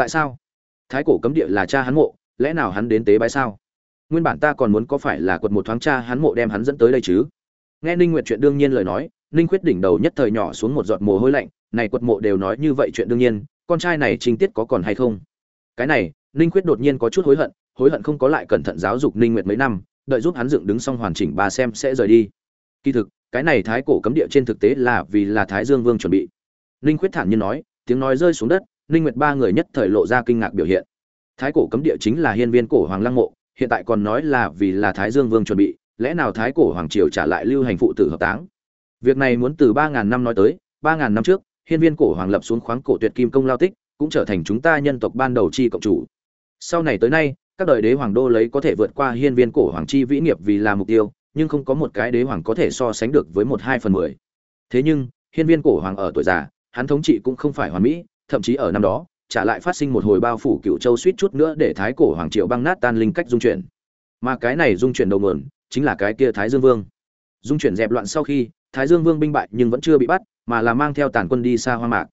tại sao? Thái cổ cấm địa là cha hắn mộ, lẽ nào hắn đến tế bái sao? Nguyên bản ta còn muốn có phải là quật một thoáng cha hắn mộ đem hắn dẫn tới đây chứ? Nghe ninh nguyệt chuyện đương nhiên lời nói, ninh quyết đỉnh đầu nhất thời nhỏ xuống một giọt mồ hôi lạnh, này quật mộ đều nói như vậy chuyện đương nhiên, con trai này trình tiết có còn hay không? Cái này, ninh quyết đột nhiên có chút hối hận hối hận không có lại cẩn thận giáo dục ninh nguyệt mấy năm, đợi giúp hắn dựng đứng xong hoàn chỉnh bà xem sẽ rời đi. Kỳ thực, cái này thái cổ cấm địa trên thực tế là vì là thái dương vương chuẩn bị. Ninh quyết thản nhiên nói, tiếng nói rơi xuống đất ninh nguyệt ba người nhất thời lộ ra kinh ngạc biểu hiện. Thái cổ cấm địa chính là hiên viên cổ hoàng lăng mộ, hiện tại còn nói là vì là thái dương vương chuẩn bị, lẽ nào thái cổ hoàng triều trả lại lưu hành phụ tử hợp táng? Việc này muốn từ ba ngàn năm nói tới, ba ngàn năm trước, hiên viên cổ hoàng lập xuống khoáng cổ tuyệt kim công lao tích, cũng trở thành chúng ta nhân tộc ban đầu chi cộng chủ. Sau này tới nay, các đời đế hoàng đô lấy có thể vượt qua hiên viên cổ hoàng chi vĩ nghiệp vì là mục tiêu, nhưng không có một cái đế hoàng có thể so sánh được với một hai phần mười. Thế nhưng, hiên viên cổ hoàng ở tuổi già, hắn thống trị cũng không phải hoàn mỹ thậm chí ở năm đó, trả lại phát sinh một hồi bao phủ cựu châu suýt chút nữa để thái cổ hoàng triệu băng nát tan linh cách dung chuyển. Mà cái này dung chuyển đầu nguồn, chính là cái kia thái dương vương. Dung chuyển dẹp loạn sau khi, thái dương vương binh bại nhưng vẫn chưa bị bắt, mà là mang theo tàn quân đi xa hoa mạc.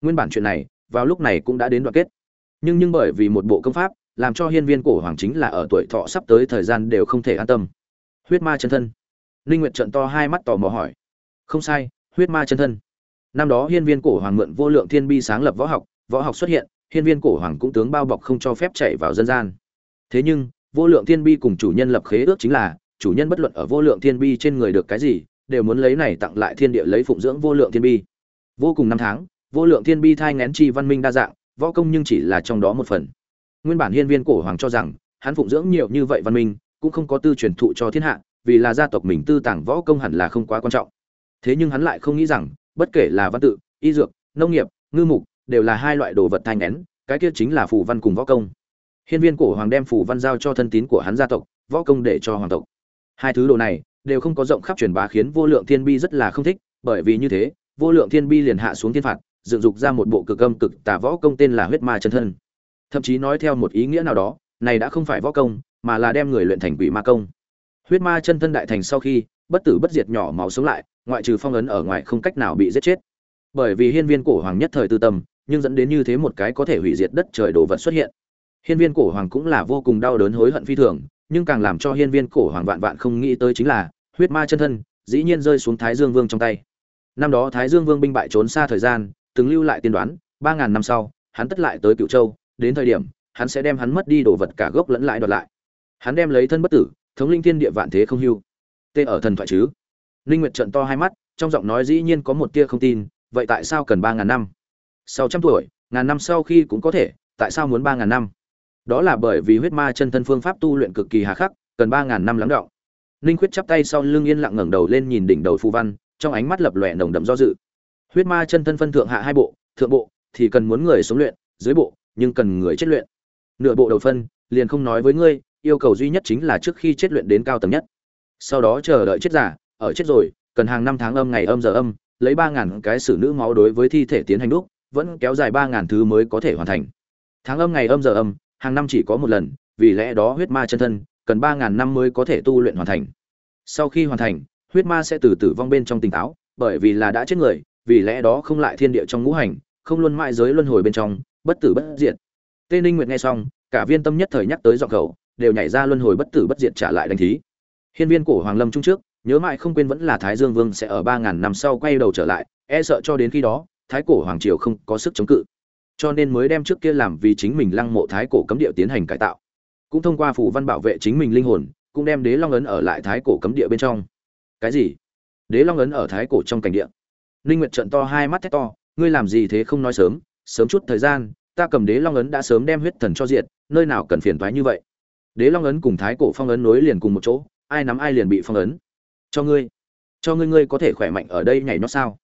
Nguyên bản chuyện này, vào lúc này cũng đã đến đoạn kết. Nhưng nhưng bởi vì một bộ công pháp, làm cho hiên viên cổ hoàng chính là ở tuổi thọ sắp tới thời gian đều không thể an tâm. Huyết ma chân thân. Linh nguyệt trận to hai mắt tò mò hỏi. Không sai, huyết ma chân thân năm đó hiên viên cổ hoàng mượn vô lượng thiên bi sáng lập võ học võ học xuất hiện, hiên viên cổ hoàng cũng tướng bao bọc không cho phép chạy vào dân gian. Thế nhưng, vô lượng thiên bi cùng chủ nhân lập khế ước chính là, chủ nhân bất luận ở vô lượng thiên bi trên người được cái gì, đều muốn lấy này tặng lại thiên địa lấy phụng dưỡng vô lượng thiên bi. Vô cùng năm tháng, vô lượng thiên bi thai ngén chi văn minh đa dạng, võ công nhưng chỉ là trong đó một phần. Nguyên bản hiên viên cổ hoàng cho rằng, hắn phụng dưỡng nhiều như vậy văn minh, cũng không có tư truyền thụ cho thiên hạ, vì là gia tộc mình tư tàng võ công hẳn là không quá quan trọng. Thế nhưng hắn lại không nghĩ rằng bất kể là văn tự, y dược, nông nghiệp, ngư mục, đều là hai loại đồ vật thai ngén cái kia chính là phù văn cùng võ công. Hiên viên cổ hoàng đem phù văn giao cho thân tín của hắn gia tộc, võ công để cho hoàng tộc. Hai thứ đồ này đều không có rộng khắp truyền bá khiến vô lượng thiên bi rất là không thích, bởi vì như thế, vô lượng thiên bi liền hạ xuống thiên phạt, dựng dục ra một bộ cực âm cực tà võ công tên là huyết ma chân thân. Thậm chí nói theo một ý nghĩa nào đó, này đã không phải võ công, mà là đem người luyện thành quỷ ma công. Huyết ma chân thân đại thành sau khi, bất tử bất diệt nhỏ máu sống lại ngoại trừ phong ấn ở ngoài không cách nào bị giết chết. Bởi vì hiên viên cổ hoàng nhất thời tư tâm, nhưng dẫn đến như thế một cái có thể hủy diệt đất trời đồ vật xuất hiện. Hiên viên cổ hoàng cũng là vô cùng đau đớn hối hận phi thường, nhưng càng làm cho hiên viên cổ hoàng vạn vạn không nghĩ tới chính là, huyết ma chân thân, dĩ nhiên rơi xuống thái dương vương trong tay. Năm đó thái dương vương binh bại trốn xa thời gian, từng lưu lại tiên đoán, ba ngàn năm sau, hắn tất lại tới cựu châu, đến thời điểm, hắn sẽ đem hắn mất đi đồ vật cả gốc lẫn lại đoạt lại. Hắn đem lấy thân bất tử, thống linh thiên địa vạn thế không hưu. Tê ở thần thoại chứ? Linh nguyệt trợn to hai mắt, trong giọng nói dĩ nhiên có một tia không tin, vậy tại sao cần ba ngàn năm? Sau trăm tuổi, ngàn năm sau khi cũng có thể, tại sao muốn ba ngàn năm? Đó là bởi vì huyết ma chân thân phương pháp tu luyện cực kỳ hà khắc, cần ba ngàn năm lắng đọng Linh khuyết chắp tay sau lưng yên lặng ngẩng đầu lên nhìn đỉnh đầu phù văn, trong ánh mắt lập lòe nồng đậm do dự. Huyết ma chân thân phân thượng hạ hai bộ, thượng bộ thì cần muốn người sống luyện, dưới bộ nhưng cần người chết luyện. Nửa bộ đầu phân, liền không nói với ngươi, yêu cầu duy nhất chính là trước khi chết luyện đến cao tầng nhất. Sau đó chờ đợi chết giả ở chết rồi, cần hàng năm tháng âm ngày âm giờ âm, lấy ba ngàn cái xử nữ máu đối với thi thể tiến hành đúc, vẫn kéo dài ba ngàn thứ mới có thể hoàn thành. Tháng âm ngày âm giờ âm, hàng năm chỉ có một lần, vì lẽ đó huyết ma chân thân, cần ba ngàn năm mới có thể tu luyện hoàn thành. Sau khi hoàn thành, huyết ma sẽ từ tử vong bên trong tỉnh táo, bởi vì là đã chết người, vì lẽ đó không lại thiên địa trong ngũ hành, không luôn mãi giới luân hồi bên trong, bất tử bất diệt. Tê ninh nguyệt nghe xong, cả viên tâm nhất thời nhắc tới dọc khẩu đều nhảy ra luân hồi bất tử bất diệt trả lại đánh thí. Hiên viên cổ hoàng lâm trung trước nhớ mãi không quên vẫn là thái dương vương sẽ ở ba ngàn năm sau quay đầu trở lại e sợ cho đến khi đó, thái cổ hoàng triều không có sức chống cự. Cho nên mới đem trước kia làm vì chính mình lăng mộ thái cổ cấm địa tiến hành cải tạo. Cũng thông qua phủ văn bảo vệ chính mình linh hồn, cũng đem đế long ấn ở lại thái cổ cấm địa bên trong. Cái gì? Đế long ấn ở thái cổ trong cảnh địa. Ninh nguyệt trận to hai mắt thét to, ngươi làm gì thế không nói sớm sớm chút thời gian, ta cầm đế long ấn đã sớm đem huyết thần cho diệt, nơi nào cần phiền toái như vậy. Đế long ấn cùng thái cổ phong ấn nối liền cùng một chỗ, ai nắm ai liền bị phong ấn cho ngươi. Cho ngươi ngươi có thể khỏe mạnh ở đây nhảy nó sao?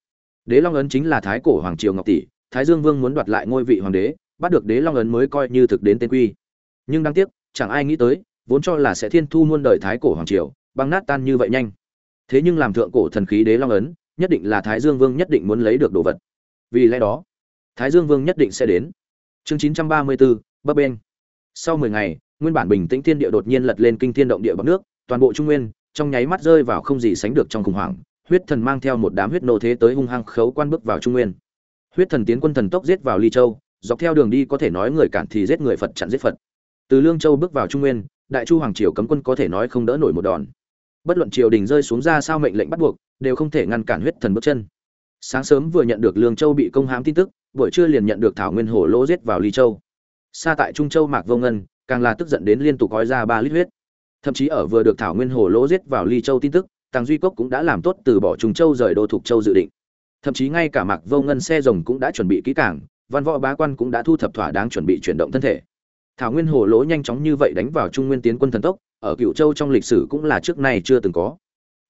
Đế long ấn chính là thái cổ hoàng triều ngọc tỷ, thái dương vương muốn đoạt lại ngôi vị hoàng đế, bắt được đế long ấn mới coi như thực đến tên quy. Nhưng đáng tiếc, chẳng ai nghĩ tới, vốn cho là sẽ thiên thu muôn đời thái cổ hoàng triều, băng nát tan như vậy nhanh. Thế nhưng làm thượng cổ thần khí đế long ấn, nhất định là thái dương vương nhất định muốn lấy được đồ vật. Vì lẽ đó, thái dương vương nhất định sẽ đến. Chương chín trăm ba mươi bốn bấp bên sau mười ngày, nguyên bản bình tĩnh thiên địa đột nhiên lật lên kinh thiên động địa bắc nước, toàn bộ trung nguyên trong nháy mắt rơi vào không gì sánh được trong khủng hoảng, huyết thần mang theo một đám huyết nô thế tới hung hăng khấu quan bước vào trung nguyên. Huyết thần tiến quân thần tốc giết vào ly châu, dọc theo đường đi có thể nói người cản thì giết người phật, chặn giết phật. Từ lương châu bước vào trung nguyên, đại chu hoàng triều cấm quân có thể nói không đỡ nổi một đòn. Bất luận triều đình rơi xuống ra sao mệnh lệnh bắt buộc, đều không thể ngăn cản huyết thần bước chân. Sáng sớm vừa nhận được lương châu bị công hãm tin tức, buổi trưa liền nhận được thảo nguyên hổ lỗ giết vào ly châu. Xa tại trung châu mạc vô ngân, càng là tức giận đến liên tục gói ra ba lít huyết thậm chí ở vừa được thảo nguyên hồ lỗ giết vào ly châu tin tức, tàng duy cốc cũng đã làm tốt từ bỏ trùng châu rời đô thục châu dự định. Thậm chí ngay cả mạc vô ngân xe rồng cũng đã chuẩn bị kỹ cảng văn võ bá quan cũng đã thu thập thỏa đáng chuẩn bị chuyển động thân thể. Thảo nguyên hồ lỗ nhanh chóng như vậy đánh vào trung nguyên tiến quân thần tốc, ở cựu châu trong lịch sử cũng là trước nay chưa từng có.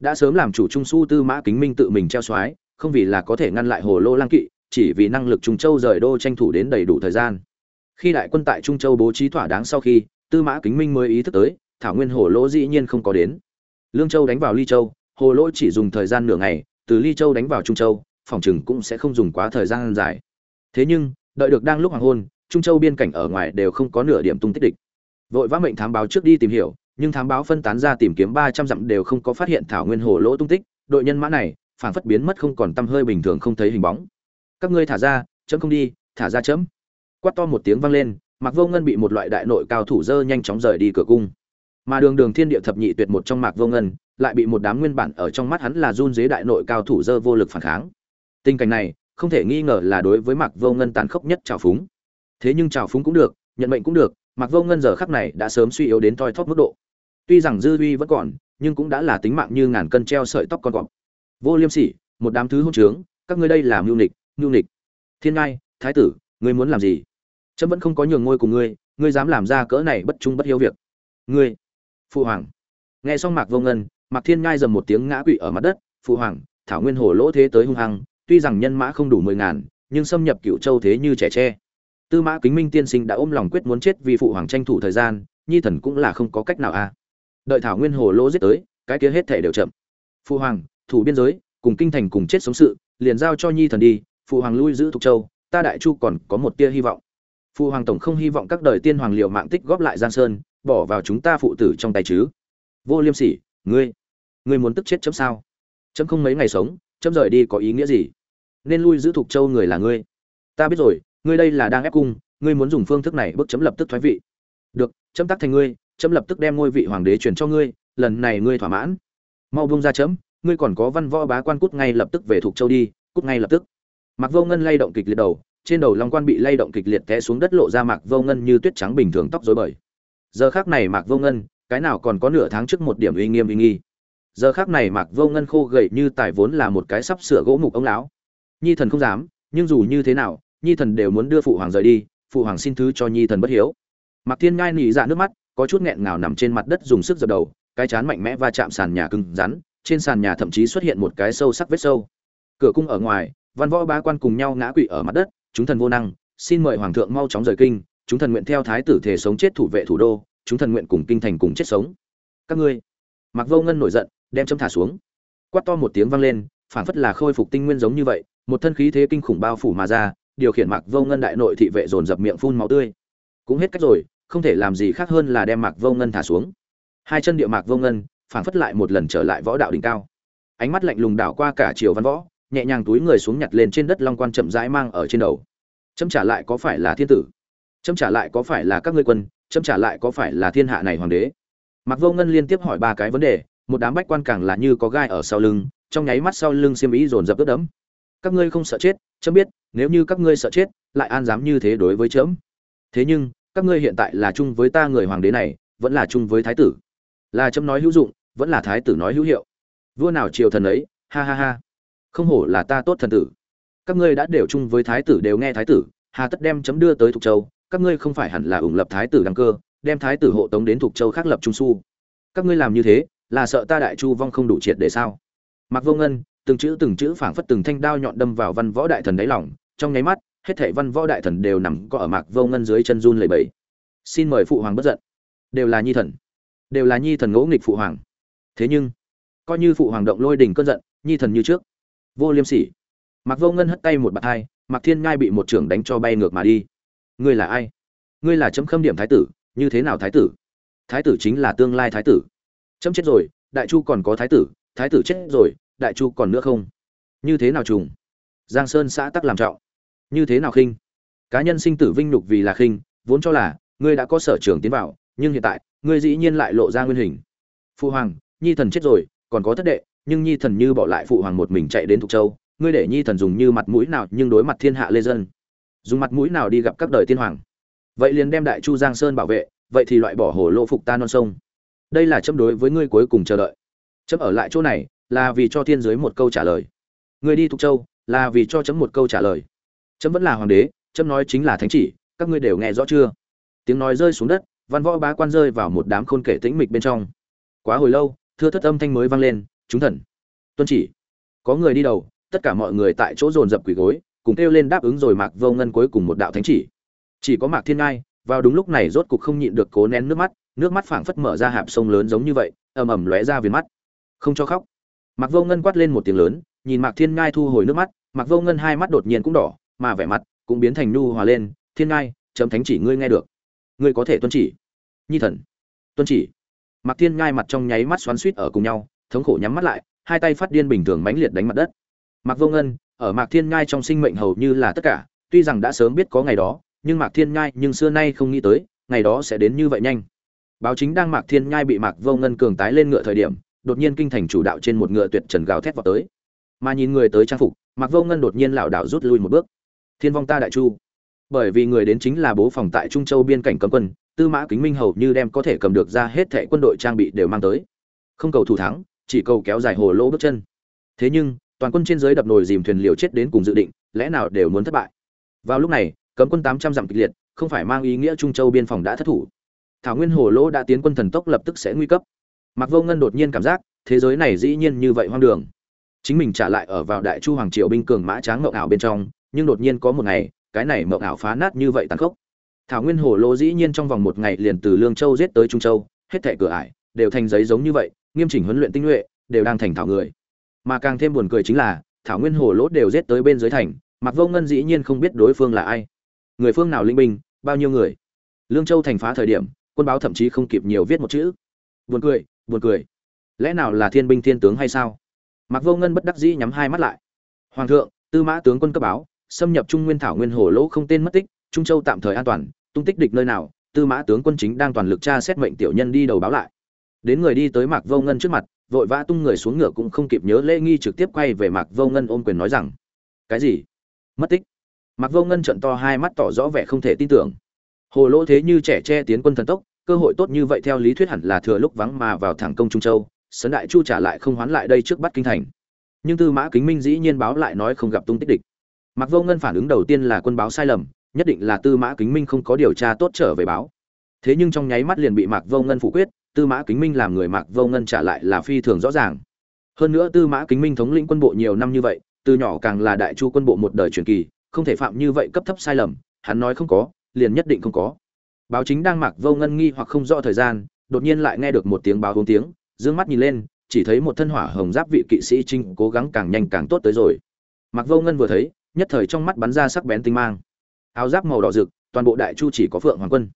Đã sớm làm chủ trung su tư mã kính minh tự mình treo soái, không vì là có thể ngăn lại hồ lô lang kỵ, chỉ vì năng lực trung châu rời đô tranh thủ đến đầy đủ thời gian. Khi đại quân tại trung châu bố trí thỏa đáng sau khi, tư mã kính minh mới ý thức tới thảo nguyên hồ lỗ dĩ nhiên không có đến. Lương châu đánh vào ly châu, hồ lỗ chỉ dùng thời gian nửa ngày, từ ly châu đánh vào trung châu, phòng chừng cũng sẽ không dùng quá thời gian dài. Thế nhưng, đợi được đang lúc hoàng hôn, trung châu biên cảnh ở ngoài đều không có nửa điểm tung tích địch. Vội vã mệnh thám báo trước đi tìm hiểu, nhưng thám báo phân tán ra tìm kiếm ba trăm dặm đều không có phát hiện thảo nguyên hồ lỗ tung tích, đội nhân mã này, phảng phất biến mất không còn tăm hơi bình thường không thấy hình bóng. Các ngươi thả ra, chấm không đi, thả ra chấm. Quát to một tiếng vang lên Mặc vô ngân bị một loại đại nội cao thủ dơ nhanh chóng rời đi cửa cung mà đường đường thiên địa thập nhị tuyệt một trong mạc vô ngân, lại bị một đám nguyên bản ở trong mắt hắn là run dế đại nội cao thủ dơ vô lực phản kháng. Tình cảnh này, không thể nghi ngờ là đối với mạc vô ngân tàn khốc nhất trào phúng. Thế nhưng trào phúng cũng được, nhận mệnh cũng được, mạc vô ngân giờ khắc này đã sớm suy yếu đến toi thóp mức độ. Tuy rằng dư uy vẫn còn, nhưng cũng đã là tính mạng như ngàn cân treo sợi tóc con cọp. Vô liêm sỉ, một đám thứ hôn trướng, các ngươi đây là mưu nịch mưu nịch thiên ngai, thái tử, ngươi muốn làm gì? Trâm vẫn không có nhường ngôi cùng ngươi ngươi dám làm ra cỡ này bất trung bất hiếu việc. Ngươi phụ hoàng. Nghe xong mạc vô ngân, mạc thiên ngai dầm một tiếng ngã quỵ ở mặt đất. Phụ hoàng, thảo nguyên hồ lỗ thế tới hung hăng, tuy rằng nhân mã không đủ mười ngàn, nhưng xâm nhập cựu châu thế như trẻ tre. Tư mã kính minh tiên sinh đã ôm lòng quyết muốn chết vì phụ hoàng tranh thủ thời gian, nhi thần cũng là không có cách nào a à. đợi thảo nguyên hồ lỗ giết tới, cái kia hết thể đều chậm. Phụ hoàng, thủ biên giới, cùng kinh thành cùng chết sống sự, liền giao cho nhi thần đi phụ hoàng lui giữ thục châu, ta đại chu còn có một tia hy vọng. Phụ hoàng tổng không hy vọng các đời tiên hoàng liệu mạng tích góp lại giang sơn bỏ vào chúng ta phụ tử trong tay chứ? Vô liêm sỉ, ngươi ngươi muốn tức chết chấm sao? Chấm không mấy ngày sống, chấm rời đi có ý nghĩa gì? Nên lui giữ thục châu người là ngươi. Ta biết rồi, ngươi đây là đang ép cung, ngươi muốn dùng phương thức này bước chấm lập tức thoái vị. Được, chấm tắc thành ngươi, chấm lập tức đem ngôi vị hoàng đế truyền cho ngươi, lần này ngươi thỏa mãn. Mau bông ra chấm, ngươi còn có văn võ bá quan cút ngay lập tức về thuộc châu đi, cút ngay lập tức. Mặc vô ngân lay động kịch liệt đầu, trên đầu long quan bị lay động kịch liệt té xuống đất lộ ra mạc vô ngân như tuyết trắng bình thường tóc rối bời giờ khác này mạc vô ngân, cái nào còn có nửa tháng trước một điểm uy nghiêm uy nghi? Giờ khác này mạc vô ngân khô gầy như tài vốn là một cái sắp sửa gỗ mục ông lão. Nhi thần không dám, nhưng dù như thế nào, nhi thần đều muốn đưa phụ hoàng rời đi, phụ hoàng xin thứ cho nhi thần bất hiếu. Mạc thiên ngai nỉ dạ nước mắt, có chút nghẹn ngào nằm trên mặt đất dùng sức dập đầu, cái chán mạnh mẽ va chạm sàn nhà cứng rắn, trên sàn nhà thậm chí xuất hiện một cái sâu sắc vết sâu. Cửa cung ở ngoài, văn võ ba quan cùng nhau ngã quỵ ở mặt đất, chúng thần vô năng, xin mời hoàng thượng mau chóng rời kinh chúng thần nguyện theo thái tử thể sống chết thủ vệ thủ đô, chúng thần nguyện cùng kinh thành cùng chết sống. Các ngươi mặc vô ngân nổi giận, đem châm thả xuống. Quát to một tiếng vang lên phản phất là khôi phục tinh nguyên giống như vậy, một thân khí thế kinh khủng bao phủ mà ra, điều khiển mặc vô ngân đại nội thị vệ dồn dập miệng phun máu tươi. Cũng hết cách rồi, không thể làm gì khác hơn là đem mặc vô ngân thả xuống. Hai chân địa mạc vô ngân phản phất lại một lần trở lại võ đạo đỉnh cao. Ánh mắt lạnh lùng đảo qua cả triều văn võ, nhẹ nhàng túi người xuống nhặt lên trên đất long quan chậm rãi mang ở trên đầu. Chấm trả lại có phải là thiên tử? Chấm trả lại có phải là các ngươi quân, chấm trả lại có phải là thiên hạ này hoàng đế? Mặc vô ngân liên tiếp hỏi ba cái vấn đề, một đám bách quan càng là như có gai ở sau lưng, trong nháy mắt sau lưng xiêm ý dồn dập ướt đẫm. Các ngươi không sợ chết, chấm biết, nếu như các ngươi sợ chết, lại an dám như thế đối với chấm. Thế nhưng, các ngươi hiện tại là chung với ta người hoàng đế này, vẫn là chung với thái tử. Là chấm nói hữu dụng, vẫn là thái tử nói hữu hiệu. Vua nào triều thần ấy, ha ha ha. Không hổ là ta tốt thần tử. Các ngươi đã đều chung với thái tử đều nghe thái tử, hà tất đem chấm đưa tới thục châu các ngươi không phải hẳn là ủng lập thái tử đăng cơ, đem thái tử hộ tống đến thuộc châu khác lập trung su. Các ngươi làm như thế, là sợ ta đại chu vong không đủ triệt để sao? Mặc vô ngân, từng chữ từng chữ phảng phất từng thanh đao nhọn đâm vào văn võ đại thần đáy lòng, trong nháy mắt, hết thảy văn võ đại thần đều nằm có ở mạc vô ngân dưới chân run lẩy bẩy. Xin mời phụ hoàng bất giận. Đều là nhi thần. Đều là nhi thần ngỗ nghịch phụ hoàng. Thế nhưng, coi như phụ hoàng động lôi đỉnh cơn giận, nhi thần như trước. Vô liêm sỉ. Mặc vô ngân hất tay một bạt hai mặc thiên ngai bị một trưởng đánh cho bay ngược mà đi ngươi là ai? Ngươi là chấm khâm điểm thái tử, như thế nào thái tử? Thái tử chính là tương lai thái tử. Chấm chết rồi, đại chu còn có thái tử thái tử chết rồi, đại chu còn nữa không? Như thế nào trùng? Giang sơn xã tắc làm trọng. Như thế nào khinh? Cá nhân sinh tử vinh nhục vì là khinh, vốn cho là ngươi đã có sở trường tiến vào, nhưng hiện tại, ngươi dĩ nhiên lại lộ ra nguyên hình. Phụ hoàng, nhi thần chết rồi, còn có thất đệ, nhưng nhi thần như bỏ lại phụ hoàng một mình chạy đến thục châu, ngươi để nhi thần dùng như mặt mũi nào nhưng đối mặt thiên hạ lê dân dùng mặt mũi nào đi gặp các đời tiên hoàng? Vậy liền đem đại chu giang sơn bảo vệ, vậy thì loại bỏ hồ lô phục ta non sông. Đây là chấm đối với ngươi cuối cùng chờ đợi. Chấm ở lại chỗ này, là vì cho thiên giới một câu trả lời. Ngươi đi thục châu, là vì cho chấm một câu trả lời. Chấm vẫn là hoàng đế, chấm nói chính là thánh chỉ, các ngươi đều nghe rõ chưa? Tiếng nói rơi xuống đất, văn võ bá quan rơi vào một đám khôn kể tĩnh mịch bên trong. Quá hồi lâu, thưa thất âm thanh mới vang lên, chúng thần, tuân chỉ. Có người đi đầu, tất cả mọi người tại chỗ dồn dập quỳ gối cùng kêu lên đáp ứng rồi mạc vô ngân cuối cùng một đạo thánh chỉ. Chỉ có mạc thiên ngai, vào đúng lúc này rốt cục không nhịn được cố nén nước mắt nước mắt phảng phất mở ra hạp sông lớn giống như vậy, ầm ầm lóe ra viền mắt. Không cho khóc. Mạc vô ngân quát lên một tiếng lớn, nhìn mạc thiên ngai thu hồi nước mắt, mạc vô ngân hai mắt đột nhiên cũng đỏ, mà vẻ mặt cũng biến thành nu hòa lên, thiên ngai, chấm thánh chỉ ngươi nghe được. Ngươi có thể tuân chỉ. Nhi thần. Tuân chỉ. Mạc thiên ngai mặt trong nháy mắt xoắn suýt ở cùng nhau, thống khổ nhắm mắt lại, hai tay phát điên bình thường mãnh liệt đánh mặt đất. Mạc vô ngân ở mạc thiên ngai trong sinh mệnh hầu như là tất cả, tuy rằng đã sớm biết có ngày đó, nhưng mạc thiên ngai nhưng xưa nay không nghĩ tới, ngày đó sẽ đến như vậy nhanh. Báo chính đang mạc thiên nhai bị mạc vô ngân cường tái lên ngựa thời điểm, đột nhiên kinh thành chủ đạo trên một ngựa tuyệt trần gào thét vào tới. Mà nhìn người tới trang phục, mạc vô ngân đột nhiên lảo đảo rút lui một bước. Thiên vong ta đại chu. Bởi vì người đến chính là bố phòng tại trung châu biên cảnh cấm quân, tư mã kính minh hầu như đem có thể cầm được ra hết thệ quân đội trang bị đều mang tới. Không cầu thủ thắng, chỉ cầu kéo dài hồ lỗ bước chân. Thế nhưng toàn quân trên dưới đập nồi dìm thuyền liều chết đến cùng dự định, lẽ nào đều muốn thất bại? Vào lúc này, cấm quân tám trăm dặm kịch liệt, không phải mang ý nghĩa trung châu biên phòng đã thất thủ. Thảo nguyên hồ lỗ đã tiến quân thần tốc lập tức sẽ nguy cấp. Mặc vô ngân đột nhiên cảm giác, thế giới này dĩ nhiên như vậy hoang đường. Chính mình trả lại ở vào đại chu hoàng triều binh cường mã tráng mộng ảo bên trong, nhưng đột nhiên có một ngày, cái này mộng ảo phá nát như vậy tàn khốc. Thảo nguyên hồ lỗ dĩ nhiên trong vòng một ngày liền từ lương châu giết tới trung châu, hết thẻ cửa ải đều thành giấy giống như vậy, nghiêm chỉnh huấn luyện tinh nhuệ, đều đang thành thảo người mà càng thêm buồn cười chính là, thảo nguyên hồ lỗ đều giết tới bên dưới thành mặc vô ngân dĩ nhiên không biết đối phương là ai. Người phương nào linh binh, bao nhiêu người. Lương châu thành phá thời điểm, quân báo thậm chí không kịp nhiều viết một chữ. Buồn cười buồn cười. Lẽ nào là thiên binh thiên tướng hay sao? Mặc vô ngân bất đắc dĩ nhắm hai mắt lại. Hoàng thượng, tư mã tướng quân cấp báo, xâm nhập trung nguyên thảo nguyên hồ lỗ không tên mất tích, trung châu tạm thời an toàn, tung tích địch nơi nào, tư mã tướng quân chính đang toàn lực tra xét mệnh tiểu nhân đi đầu báo lại. Đến người đi tới mạc vô ngân trước mặt vội vã tung người xuống ngựa cũng không kịp nhớ lễ nghi trực tiếp quay về mạc vô ngân ôm quyền nói rằng, cái gì? Mất tích? Mạc vô ngân trận to hai mắt tỏ rõ vẻ không thể tin tưởng. Hồ lỗ thế như trẻ che tiến quân thần tốc, cơ hội tốt như vậy theo lý thuyết hẳn là thừa lúc vắng mà vào thẳng công trung châu, sấn đại chu trả lại không hoán lại đây trước bắt kinh thành. Nhưng tư mã kính minh dĩ nhiên báo lại nói không gặp tung tích địch. Mặc vô ngân phản ứng đầu tiên là quân báo sai lầm, nhất định là tư mã kính minh không có điều tra tốt trở về báo. Thế nhưng trong nháy mắt liền bị mạc vô ngân phủ quyết tư mã kính minh làm người mạc vô ngân trả lại là phi thường rõ ràng. Hơn nữa tư mã kính minh thống lĩnh quân bộ nhiều năm như vậy, từ nhỏ càng là đại chu quân bộ một đời truyền kỳ, không thể phạm như vậy cấp thấp sai lầm, hắn nói không có, liền nhất định không có. Báo chính đang mặc vô ngân nghi hoặc không rõ thời gian, đột nhiên lại nghe được một tiếng báo hướng tiếng, dương mắt nhìn lên, chỉ thấy một thân hỏa hồng giáp vị kỵ sĩ trinh cố gắng càng nhanh càng tốt tới rồi. Mặc vô ngân vừa thấy, nhất thời trong mắt bắn ra sắc bén tinh mang. Áo giáp màu đỏ rực, toàn bộ đại chu chỉ có phượng hoàng quân.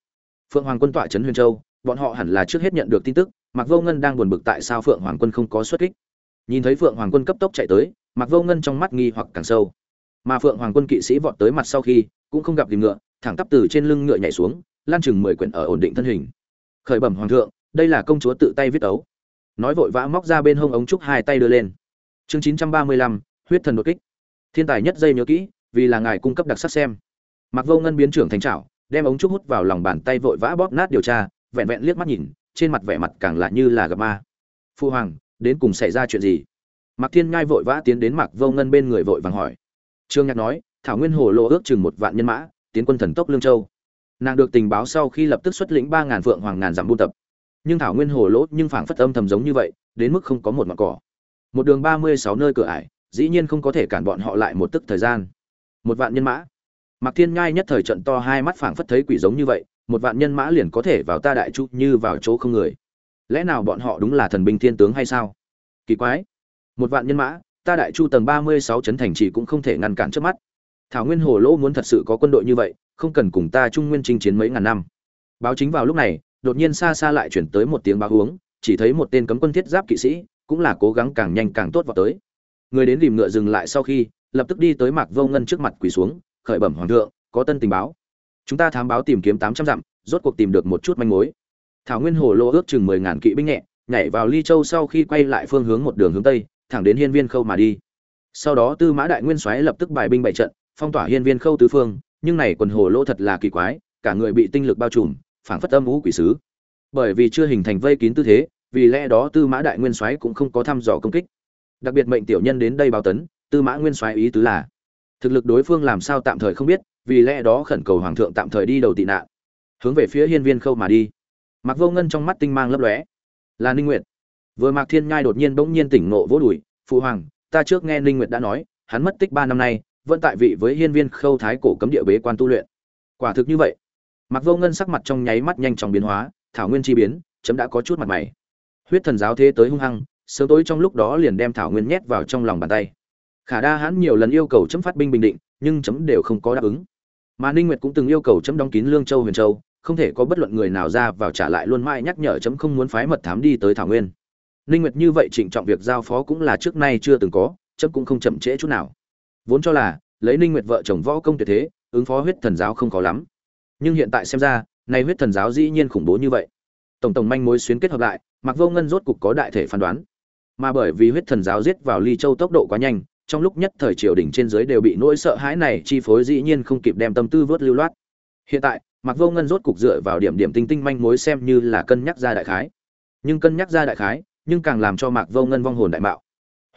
Phượng hoàng quân tọa trấn huyền châu bọn họ hẳn là trước hết nhận được tin tức mặc vô ngân đang buồn bực tại sao phượng hoàng quân không có xuất kích. Nhìn thấy phượng hoàng quân cấp tốc chạy tới mặc vô ngân trong mắt nghi hoặc càng sâu. Mà phượng hoàng quân kỵ sĩ vọt tới mặt sau khi, cũng không gặp tìm ngựa, thẳng tắp từ trên lưng ngựa nhảy xuống, lan chừng mười quyển ở ổn định thân hình. Khởi bẩm hoàng thượng, đây là công chúa tự tay viết ấu. Nói vội vã móc ra bên hông ống trúc hai tay đưa lên. Chương chín trăm ba mươi lăm, huyết thần đột kích. Thiên tài nhất dây nhớ kỹ, vì là ngài cung cấp đặc sắc xem. Mặc vô ngân biến trưởng thành trảo, đem ống trúc hút vào lòng bàn tay vội vã bóp nát điều tra vẹn vẹn liếc mắt nhìn trên mặt vẻ mặt càng lạ như là gặp ma phu hoàng đến cùng xảy ra chuyện gì Mạc Thiên Nhai vội vã tiến đến Mạc Vô Ngân bên người vội vàng hỏi. Trương Nhạc nói, Thảo Nguyên Hồ lộ ước chừng một vạn nhân mã, tiến quân thần tốc Lương Châu. Nàng được tình báo sau khi lập tức xuất lĩnh ba ngàn phượng hoàng ngàn dặm buôn tập. Nhưng Thảo Nguyên Hồ Lỗ nhưng phảng phất âm thầm giống như vậy, đến mức không có một mặt cỏ. Một đường ba mươi sáu nơi cửa ải, dĩ nhiên không có thể cản bọn họ lại một tức thời gian. Một vạn nhân mã. Mạc Thiên Nhai nhất thời trận to hai mắt phảng phất thấy quỷ giống như vậy, một vạn nhân mã liền có thể vào ta đại chu như vào chỗ không người. Lẽ nào bọn họ đúng là thần binh thiên tướng hay sao? Kỳ quái. Một vạn nhân mã, ta đại chu tầng ba mươi sáu chấn thành trì cũng không thể ngăn cản trước mắt. Thảo nguyên hồ lỗ muốn thật sự có quân đội như vậy, không cần cùng ta trung nguyên chinh chiến mấy ngàn năm. Báo chính vào lúc này, đột nhiên xa xa lại chuyển tới một tiếng báo uống, chỉ thấy một tên cấm quân thiết giáp kỵ sĩ cũng là cố gắng càng nhanh càng tốt vào tới. Người đến tìm ngựa dừng lại sau khi, lập tức đi tới mạc vô ngân trước mặt quỳ xuống, khởi bẩm hoàng thượng, có tân tình báo chúng ta thám báo tìm kiếm tám trăm dặm, rốt cuộc tìm được một chút manh mối. Thảo nguyên hồ lô ước chừng mười ngàn kỵ binh nhẹ, nhảy vào ly châu sau khi quay lại phương hướng một đường hướng tây, thẳng đến hiên viên khâu mà đi. Sau đó tư mã đại nguyên soái lập tức bài binh bảy trận, phong tỏa hiên viên khâu tứ phương, nhưng này quần hồ lô thật là kỳ quái, cả người bị tinh lực bao trùm, phảng phất âm vũ quỷ sứ. Bởi vì chưa hình thành vây kín tư thế, vì lẽ đó tư mã đại nguyên soái cũng không có thăm dò công kích. Đặc biệt mệnh tiểu nhân đến đây báo tấn, tư mã nguyên soái ý tứ là, thực lực đối phương làm sao tạm thời không biết vì lẽ đó khẩn cầu hoàng thượng tạm thời đi đầu tị nạn, hướng về phía hiên viên khâu mà đi. Mặc vô ngân trong mắt tinh mang lấp lóe. Là ninh nguyệt. Vừa mạc thiên nhai đột nhiên bỗng nhiên tỉnh ngộ vỗ đùi, phụ hoàng, ta trước nghe ninh nguyệt đã nói, hắn mất tích ba năm nay, vẫn tại vị với hiên viên khâu thái cổ cấm địa bế quan tu luyện. Quả thực như vậy. Mặc vô ngân sắc mặt trong nháy mắt nhanh chóng biến hóa, thảo nguyên chi biến, chấm đã có chút mặt mày. Huyết thần giáo thế tới hung hăng, sớm tối trong lúc đó liền đem thảo nguyên nhét vào trong lòng bàn tay. Khả đa hắn nhiều lần yêu cầu chấm phát binh bình định, nhưng chấm đều không có đáp ứng mà ninh nguyệt cũng từng yêu cầu chấm đóng kín lương châu, huyền châu, không thể có bất luận người nào ra vào trả lại luôn mãi nhắc nhở chấm không muốn phái mật thám đi tới thảo nguyên. Ninh nguyệt như vậy trịnh trọng việc giao phó cũng là trước nay chưa từng có, chấm cũng không chậm trễ chút nào. Vốn cho là, lấy ninh nguyệt vợ chồng võ công tuyệt thế, ứng phó huyết thần giáo không khó lắm. Nhưng hiện tại xem ra, nay huyết thần giáo dĩ nhiên khủng bố như vậy. Tổng tổng manh mối xuyến kết hợp lại mặc vô ngân rốt cục có đại thể phán đoán. Mà bởi vì huyết thần giáo giết vào ly châu tốc độ quá nhanh trong lúc nhất thời triều đình trên dưới đều bị nỗi sợ hãi này chi phối dĩ nhiên không kịp đem tâm tư vớt lưu loát. Hiện tại mặc vô ngân rốt cục dựa vào điểm điểm tinh tinh manh mối xem như là cân nhắc ra đại khái. Nhưng cân nhắc ra đại khái, nhưng càng làm cho mạc vô ngân vong hồn đại mạo.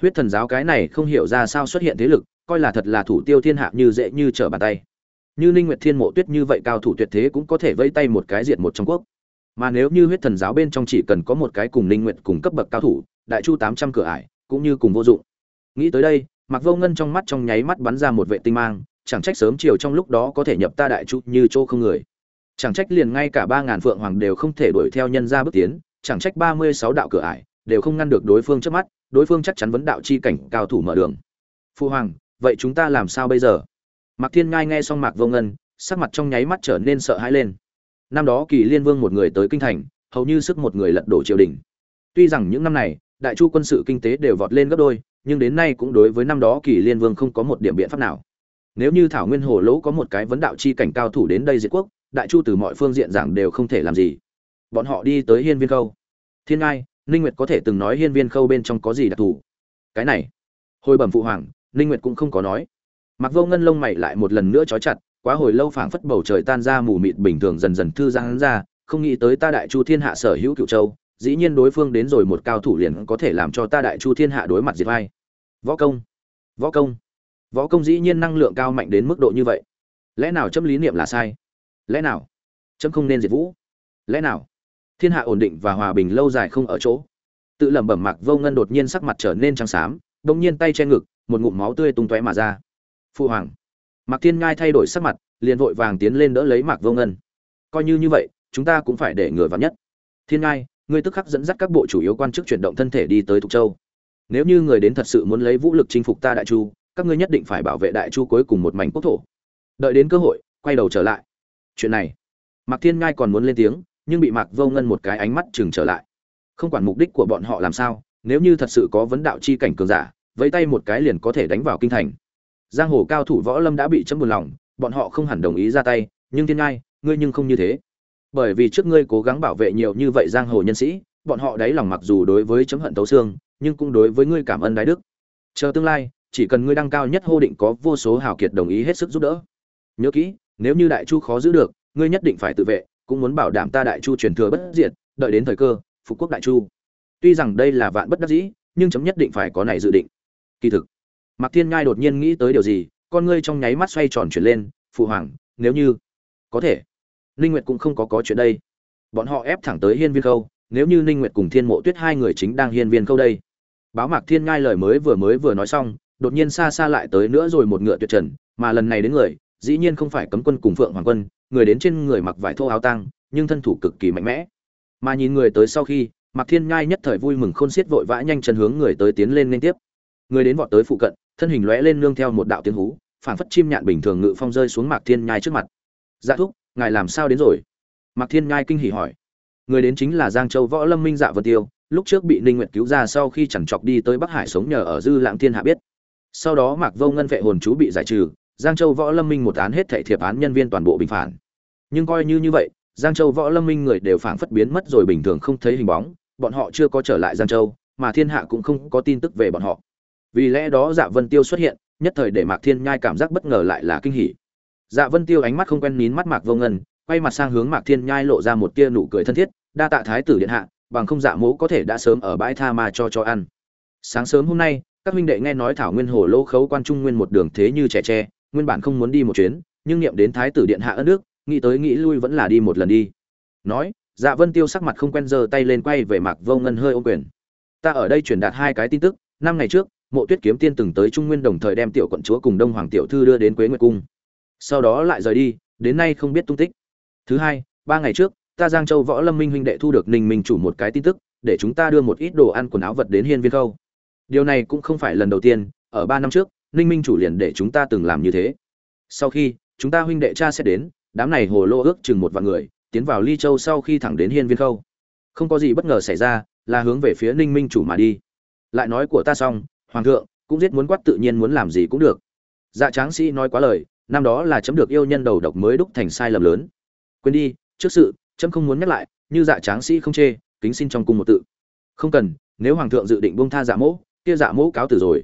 Huyết thần giáo cái này không hiểu ra sao xuất hiện thế lực, coi là thật là thủ tiêu thiên hạ như dễ như trở bàn tay. Như ninh nguyệt thiên mộ tuyết như vậy cao thủ tuyệt thế cũng có thể vây tay một cái diệt một trong quốc. Mà nếu như huyết thần giáo bên trong chỉ cần có một cái cùng ninh nguyệt cùng cấp bậc cao thủ, đại chu 800 cửa ải, cũng như cùng vô dụng. Nghĩ tới đây mặc vô ngân trong mắt trong nháy mắt bắn ra một vệ tinh mang, chẳng trách sớm chiều trong lúc đó có thể nhập ta đại chu như chỗ không người. Chẳng trách liền ngay cả ba ngàn phượng hoàng đều không thể đuổi theo nhân ra bước tiến, chẳng trách ba mươi sáu đạo cửa ải đều không ngăn được đối phương trước mắt, đối phương chắc chắn vấn đạo chi cảnh cao thủ mở đường. Phu hoàng, vậy chúng ta làm sao bây giờ? Mạc thiên ngai nghe xong mạc vô ngân, sắc mặt trong nháy mắt trở nên sợ hãi lên. Năm đó kỳ liên vương một người tới kinh thành, hầu như sức một người lật đổ triều đình. Tuy rằng những năm này đại chu quân sự kinh tế đều vọt lên gấp đôi, nhưng đến nay cũng đối với năm đó kỳ liên vương không có một điểm biện pháp nào. Nếu như thảo nguyên hồ lỗ có một cái vấn đạo chi cảnh cao thủ đến đây diệt quốc, đại chu từ mọi phương diện giảng đều không thể làm gì. Bọn họ đi tới hiên viên khâu. Thiên ngai, ninh nguyệt có thể từng nói hiên viên khâu bên trong có gì đặc thù? Cái này, hồi bẩm phụ hoàng, ninh nguyệt cũng không có nói. Mặc vô ngân lông mày lại một lần nữa trói chặt, quá hồi lâu phảng phất bầu trời tan ra mù mịt bình thường dần dần thư giãn ra, không nghĩ tới ta đại chu thiên hạ sở hữu cựu châu dĩ nhiên đối phương đến rồi một cao thủ liền có thể làm cho ta đại chu thiên hạ đối mặt diệt vai. Võ công. Võ công. Võ công dĩ nhiên năng lượng cao mạnh đến mức độ như vậy. Lẽ nào chấm lý niệm là sai? Lẽ nào? Chấm không nên diệt vũ. Lẽ nào? Thiên hạ ổn định và hòa bình lâu dài không ở chỗ. Tự lẩm bẩm mặc vô ngân đột nhiên sắc mặt trở nên trắng xám, bỗng nhiên tay che ngực, một ngụm máu tươi tung tóe mà ra. Phụ hoàng. Mạc thiên ngai thay đổi sắc mặt, liền vội vàng tiến lên đỡ lấy mạc vô ngân. Coi như như vậy, chúng ta cũng phải để người vào nhất. Thiên ngai ngươi tức khắc dẫn dắt các bộ chủ yếu quan chức chuyển động thân thể đi tới thục châu. Nếu như người đến thật sự muốn lấy vũ lực chinh phục ta đại chu, các ngươi nhất định phải bảo vệ đại chu cuối cùng một mảnh quốc thổ. Đợi đến cơ hội, quay đầu trở lại. Chuyện này, mạc thiên ngai còn muốn lên tiếng, nhưng bị mạc vô ngân một cái ánh mắt chừng trở lại. Không quản mục đích của bọn họ làm sao, nếu như thật sự có vấn đạo chi cảnh cường giả, vẫy tay một cái liền có thể đánh vào kinh thành. Giang hồ cao thủ võ lâm đã bị chấm buồn lòng, bọn họ không hẳn đồng ý ra tay, nhưng thiên ngai, ngươi nhưng không như thế bởi vì trước ngươi cố gắng bảo vệ nhiều như vậy giang hồ nhân sĩ, bọn họ đáy lòng mặc dù đối với chấm hận tấu xương, nhưng cũng đối với ngươi cảm ơn đái đức. Chờ tương lai, chỉ cần ngươi đăng cao nhất hô định có vô số hào kiệt đồng ý hết sức giúp đỡ. Nhớ kỹ, nếu như đại chu khó giữ được, ngươi nhất định phải tự vệ, cũng muốn bảo đảm ta đại chu truyền thừa bất diệt, đợi đến thời cơ, phục quốc đại chu. Tuy rằng đây là vạn bất đắc dĩ, nhưng chấm nhất định phải có này dự định. Kỳ thực, mạc thiên ngai đột nhiên nghĩ tới điều gì, con ngươi trong nháy mắt xoay tròn chuyển lên, phụ hoàng, nếu như có thể ninh nguyệt cũng không có có chuyện đây. Bọn họ ép thẳng tới hiên viên khâu, nếu như ninh nguyệt cùng thiên mộ tuyết hai người chính đang hiên viên khâu đây. Báo mạc thiên ngai lời mới vừa mới vừa nói xong, đột nhiên xa xa lại tới nữa rồi một ngựa tuyệt trần, mà lần này đến người, dĩ nhiên không phải cấm quân cùng phượng hoàng quân, người đến trên người mặc vải thô áo tang, nhưng thân thủ cực kỳ mạnh mẽ. Mà nhìn người tới sau khi, mạc thiên ngai nhất thời vui mừng khôn xiết vội vã nhanh chân hướng người tới tiến lên liên tiếp. Người đến vọt tới phụ cận, thân hình lóe lên nương theo một đạo tiếng hú, phảng phất chim nhạn bình thường ngự phong rơi xuống mạc thiên nhai trước mặt. Dạ thúc ngài làm sao đến rồi? Mạc thiên nhai kinh hỉ hỏi. Người đến chính là giang châu võ lâm minh dạ vân tiêu, lúc trước bị ninh nguyệt cứu ra sau khi chẳng chọc đi tới bắc hải sống nhờ ở dư lãng thiên hạ biết. Sau đó mạc vô ngân vệ hồn chú bị giải trừ, giang châu võ lâm minh một án hết thảy thiệp án nhân viên toàn bộ bình phản. Nhưng coi như như vậy, giang châu võ lâm minh người đều phảng phất biến mất rồi bình thường không thấy hình bóng, bọn họ chưa có trở lại giang châu, mà thiên hạ cũng không có tin tức về bọn họ. Vì lẽ đó dạ vân tiêu xuất hiện, nhất thời để mạc thiên nhai cảm giác bất ngờ lại là kinh hỉ dạ vân tiêu ánh mắt không quen nín mắt mạc vô ngân, quay mặt sang hướng mạc thiên nhai lộ ra một tia nụ cười thân thiết, đa tạ thái tử điện hạ, bằng không dạ mỗ có thể đã sớm ở bãi tha mà cho cho ăn. Sáng sớm hôm nay, các huynh đệ nghe nói thảo nguyên hồ lô khấu quan trung nguyên một đường thế như trẻ tre, nguyên bản không muốn đi một chuyến, nhưng niệm đến thái tử điện hạ ân nước nghĩ tới nghĩ lui vẫn là đi một lần đi. Nói dạ vân tiêu sắc mặt không quen giơ tay lên quay về mạc vô ngân hơi ô quyền. Ta ở đây truyền đạt hai cái tin tức, năm ngày trước, mộ tuyết kiếm tiên từng tới trung nguyên đồng thời đem tiểu quận chúa cùng đông hoàng tiểu thư đưa đến quế nguyệt cung sau đó lại rời đi, đến nay không biết tung tích. Thứ hai, ba ngày trước, ta giang châu võ lâm minh huynh đệ thu được ninh minh chủ một cái tin tức, để chúng ta đưa một ít đồ ăn quần áo vật đến hiên viên khâu. Điều này cũng không phải lần đầu tiên, ở ba năm trước, ninh minh chủ liền để chúng ta từng làm như thế. Sau khi, chúng ta huynh đệ cha sẽ đến, đám này hồ lô ước chừng một vạn người, tiến vào ly châu sau khi thẳng đến hiên viên khâu. Không có gì bất ngờ xảy ra, là hướng về phía ninh minh chủ mà đi. Lại nói của ta xong, hoàng thượng cũng giết muốn quát tự nhiên muốn làm gì cũng được. Dạ tráng sĩ nói quá lời năm đó là chấm được yêu nhân đầu độc mới đúc thành sai lầm lớn. Quên đi, trước sự, chấm không muốn nhắc lại, như dạ tráng sĩ không chê, kính xin trong cung một tự. Không cần, nếu hoàng thượng dự định buông tha dạ mỗ, kia dạ mỗ cáo từ rồi.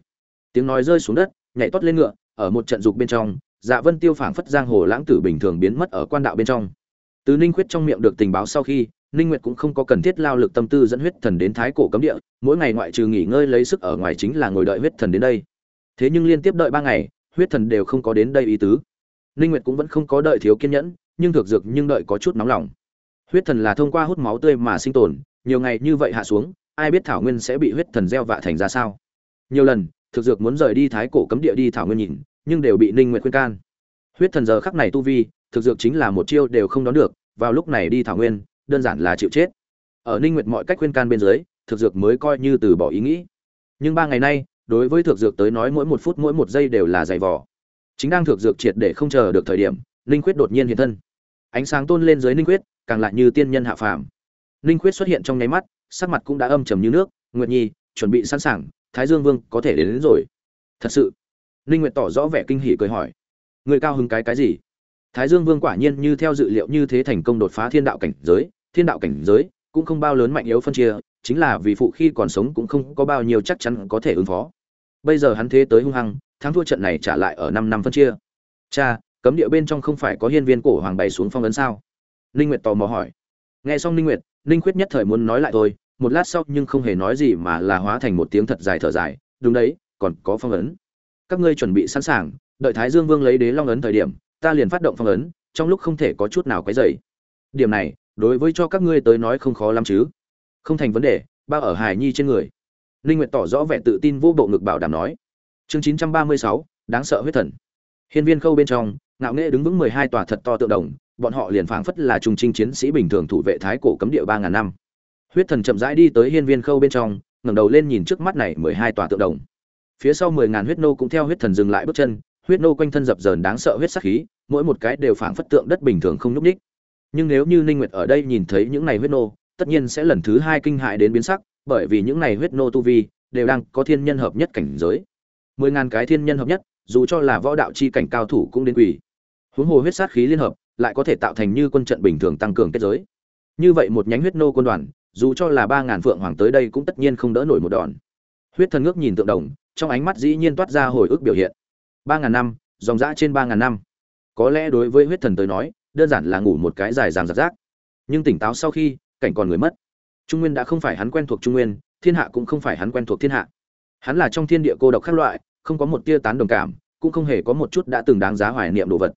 Tiếng nói rơi xuống đất, nhảy toát lên ngựa, ở một trận dục bên trong dạ vân tiêu phảng phất giang hồ lãng tử bình thường biến mất ở quan đạo bên trong. Từ ninh khuyết trong miệng được tình báo sau khi, ninh nguyệt cũng không có cần thiết lao lực tâm tư dẫn huyết thần đến thái cổ cấm địa, mỗi ngày ngoại trừ nghỉ ngơi lấy sức ở ngoài chính là ngồi đợi huyết thần đến đây. Thế nhưng liên tiếp đợi ba ngày huyết thần đều không có đến đây ý tứ. Ninh nguyệt cũng vẫn không có đợi thiếu kiên nhẫn, nhưng thực dược nhưng đợi có chút nóng lòng. Huyết thần là thông qua hút máu tươi mà sinh tồn, nhiều ngày như vậy hạ xuống, ai biết thảo nguyên sẽ bị huyết thần gieo vạ thành ra sao? Nhiều lần, thực dược muốn rời đi thái cổ cấm địa đi thảo nguyên nhìn, nhưng đều bị ninh nguyệt khuyên can. Huyết thần giờ khắc này tu vi, thực dược chính là một chiêu đều không đón được, vào lúc này đi thảo nguyên, đơn giản là chịu chết. Ở ninh nguyệt mọi cách khuyên can bên dưới, thực dược mới coi như từ bỏ ý nghĩ. Nhưng ba ngày nay đối với thực dược tới nói mỗi một phút mỗi một giây đều là dày vò. Chính đang thực dược triệt để không chờ được thời điểm linh quyết đột nhiên hiện thân. Ánh sáng tôn lên dưới linh quyết càng lại như tiên nhân hạ phàm. Linh quyết xuất hiện trong nháy mắt sắc mặt cũng đã âm trầm như nước nguyệt nhi chuẩn bị sẵn sàng thái dương vương có thể đến, đến rồi. Thật sự linh nguyệt tỏ rõ vẻ kinh hỉ cười hỏi người cao hứng cái cái gì? Thái dương vương quả nhiên như theo dự liệu như thế thành công đột phá thiên đạo cảnh giới thiên đạo cảnh giới cũng không bao lớn mạnh yếu phân chia chính là vì phụ khi còn sống cũng không có bao nhiêu chắc chắn có thể ứng phó bây giờ hắn thế tới hung hăng, thắng thua trận này trả lại ở năm năm phân chia. Cha, cấm địa bên trong không phải có hiên viên cổ hoàng bày xuống phong ấn sao? Ninh nguyệt tò mò hỏi. Nghe xong ninh nguyệt, ninh quyết nhất thời muốn nói lại thôi, một lát sau nhưng không hề nói gì mà là hóa thành một tiếng thật dài thở dài. Đúng đấy, còn có phong ấn. Các ngươi chuẩn bị sẵn sàng, đợi thái dương vương lấy đế long ấn thời điểm, ta liền phát động phong ấn, trong lúc không thể có chút nào quấy rầy. Điểm này, đối với cho các ngươi tới nói không khó lắm chứ. Không thành vấn đề, bao ở Hải nhi trên người ninh nguyệt tỏ rõ vẻ tự tin vô bộ ngực bảo đảm nói. Chương 936, đáng sợ huyết thần. Hiên viên khâu bên trong ngạo nghễ đứng vững 12 tòa thật to tượng đồng bọn họ liền phảng phất là trung trinh chiến sĩ bình thường thủ vệ thái cổ cấm địa 3000 năm. Huyết thần chậm rãi đi tới hiên viên khâu bên trong ngẩng đầu lên nhìn trước mắt này 12 tòa tượng đồng. Phía sau 10000 huyết nô cũng theo huyết thần dừng lại bước chân huyết nô quanh thân dập dờn đáng sợ huyết sắc khí mỗi một cái đều phảng phất tượng đất bình thường không lúc nhích. Nhưng nếu như ninh nguyệt ở đây nhìn thấy những này huyết nô tất nhiên sẽ lần thứ hai kinh hại đến biến sắc bởi vì những này huyết nô tu vi đều đang có thiên nhân hợp nhất cảnh giới. Mười ngàn cái thiên nhân hợp nhất, dù cho là võ đạo chi cảnh cao thủ cũng đến quỳ. Huống hồ huyết sát khí liên hợp, lại có thể tạo thành như quân trận bình thường tăng cường kết giới. Như vậy một nhánh huyết nô quân đoàn, dù cho là ba ngàn phượng hoàng tới đây cũng tất nhiên không đỡ nổi một đòn. Huyết thần ngước nhìn tượng đồng, trong ánh mắt dĩ nhiên toát ra hồi ức biểu hiện. Ba ngàn năm, dòng dã trên ba ngàn năm. Có lẽ đối với huyết thần tới nói, đơn giản là ngủ một cái dài dàng giặc rác. Nhưng tỉnh táo sau khi, cảnh còn người mất trung nguyên đã không phải hắn quen thuộc trung nguyên, thiên hạ cũng không phải hắn quen thuộc thiên hạ. Hắn là trong thiên địa cô độc khác loại, không có một tia tán đồng cảm, cũng không hề có một chút đã từng đáng giá hoài niệm đồ vật.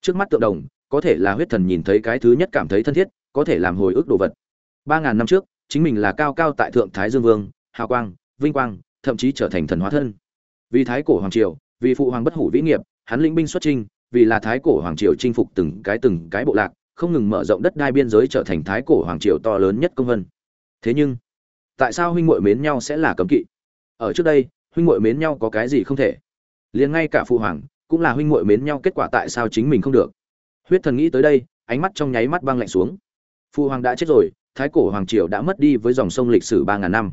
Trước mắt tượng đồng, có thể là huyết thần nhìn thấy cái thứ nhất cảm thấy thân thiết, có thể làm hồi ức đồ vật. Ba ngàn năm trước, chính mình là cao cao tại thượng thái dương vương, hào quang, vinh quang, thậm chí trở thành thần hóa thân. Vì thái cổ hoàng triều, vì phụ hoàng bất hủ vĩ nghiệp, hắn lĩnh binh xuất trinh vì là thái cổ hoàng triều chinh phục từng cái từng cái bộ lạc, không ngừng mở rộng đất đai biên giới trở thành thái cổ hoàng triều to lớn nhất công vân thế nhưng, tại sao huynh muội mến nhau sẽ là cấm kỵ? Ở trước đây, huynh muội mến nhau có cái gì không thể? Liền ngay cả phụ hoàng cũng là huynh muội mến nhau, kết quả tại sao chính mình không được? Huyết thần nghĩ tới đây, ánh mắt trong nháy mắt băng lạnh xuống. Phụ hoàng đã chết rồi, thái cổ hoàng triều đã mất đi với dòng sông lịch sử ba ngàn năm.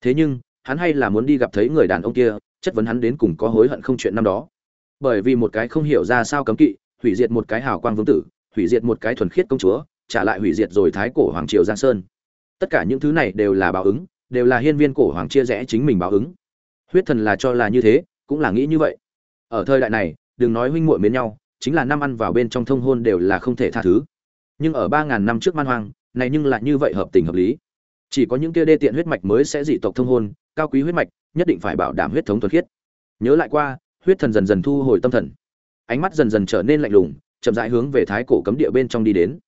Thế nhưng, hắn hay là muốn đi gặp thấy người đàn ông kia, chất vấn hắn đến cùng có hối hận không chuyện năm đó. Bởi vì một cái không hiểu ra sao cấm kỵ, hủy diệt một cái hào quang vương tử, hủy diệt một cái thuần khiết công chúa, trả lại hủy diệt rồi thái cổ hoàng triều giang sơn tất cả những thứ này đều là báo ứng, đều là hiên viên cổ hoàng chia rẽ chính mình báo ứng. Huyết thần là cho là như thế, cũng là nghĩ như vậy. Ở thời đại này, đừng nói huynh muội mến nhau, chính là năm ăn vào bên trong thông hôn đều là không thể tha thứ. Nhưng ở ba ngàn năm trước man hoang, này nhưng lại như vậy hợp tình hợp lý. Chỉ có những kia đê tiện huyết mạch mới sẽ dị tộc thông hôn, cao quý huyết mạch, nhất định phải bảo đảm huyết thống thuần khiết. Nhớ lại qua, huyết thần dần dần thu hồi tâm thần. Ánh mắt dần dần trở nên lạnh lùng, chậm rãi hướng về thái cổ cấm địa bên trong đi đến.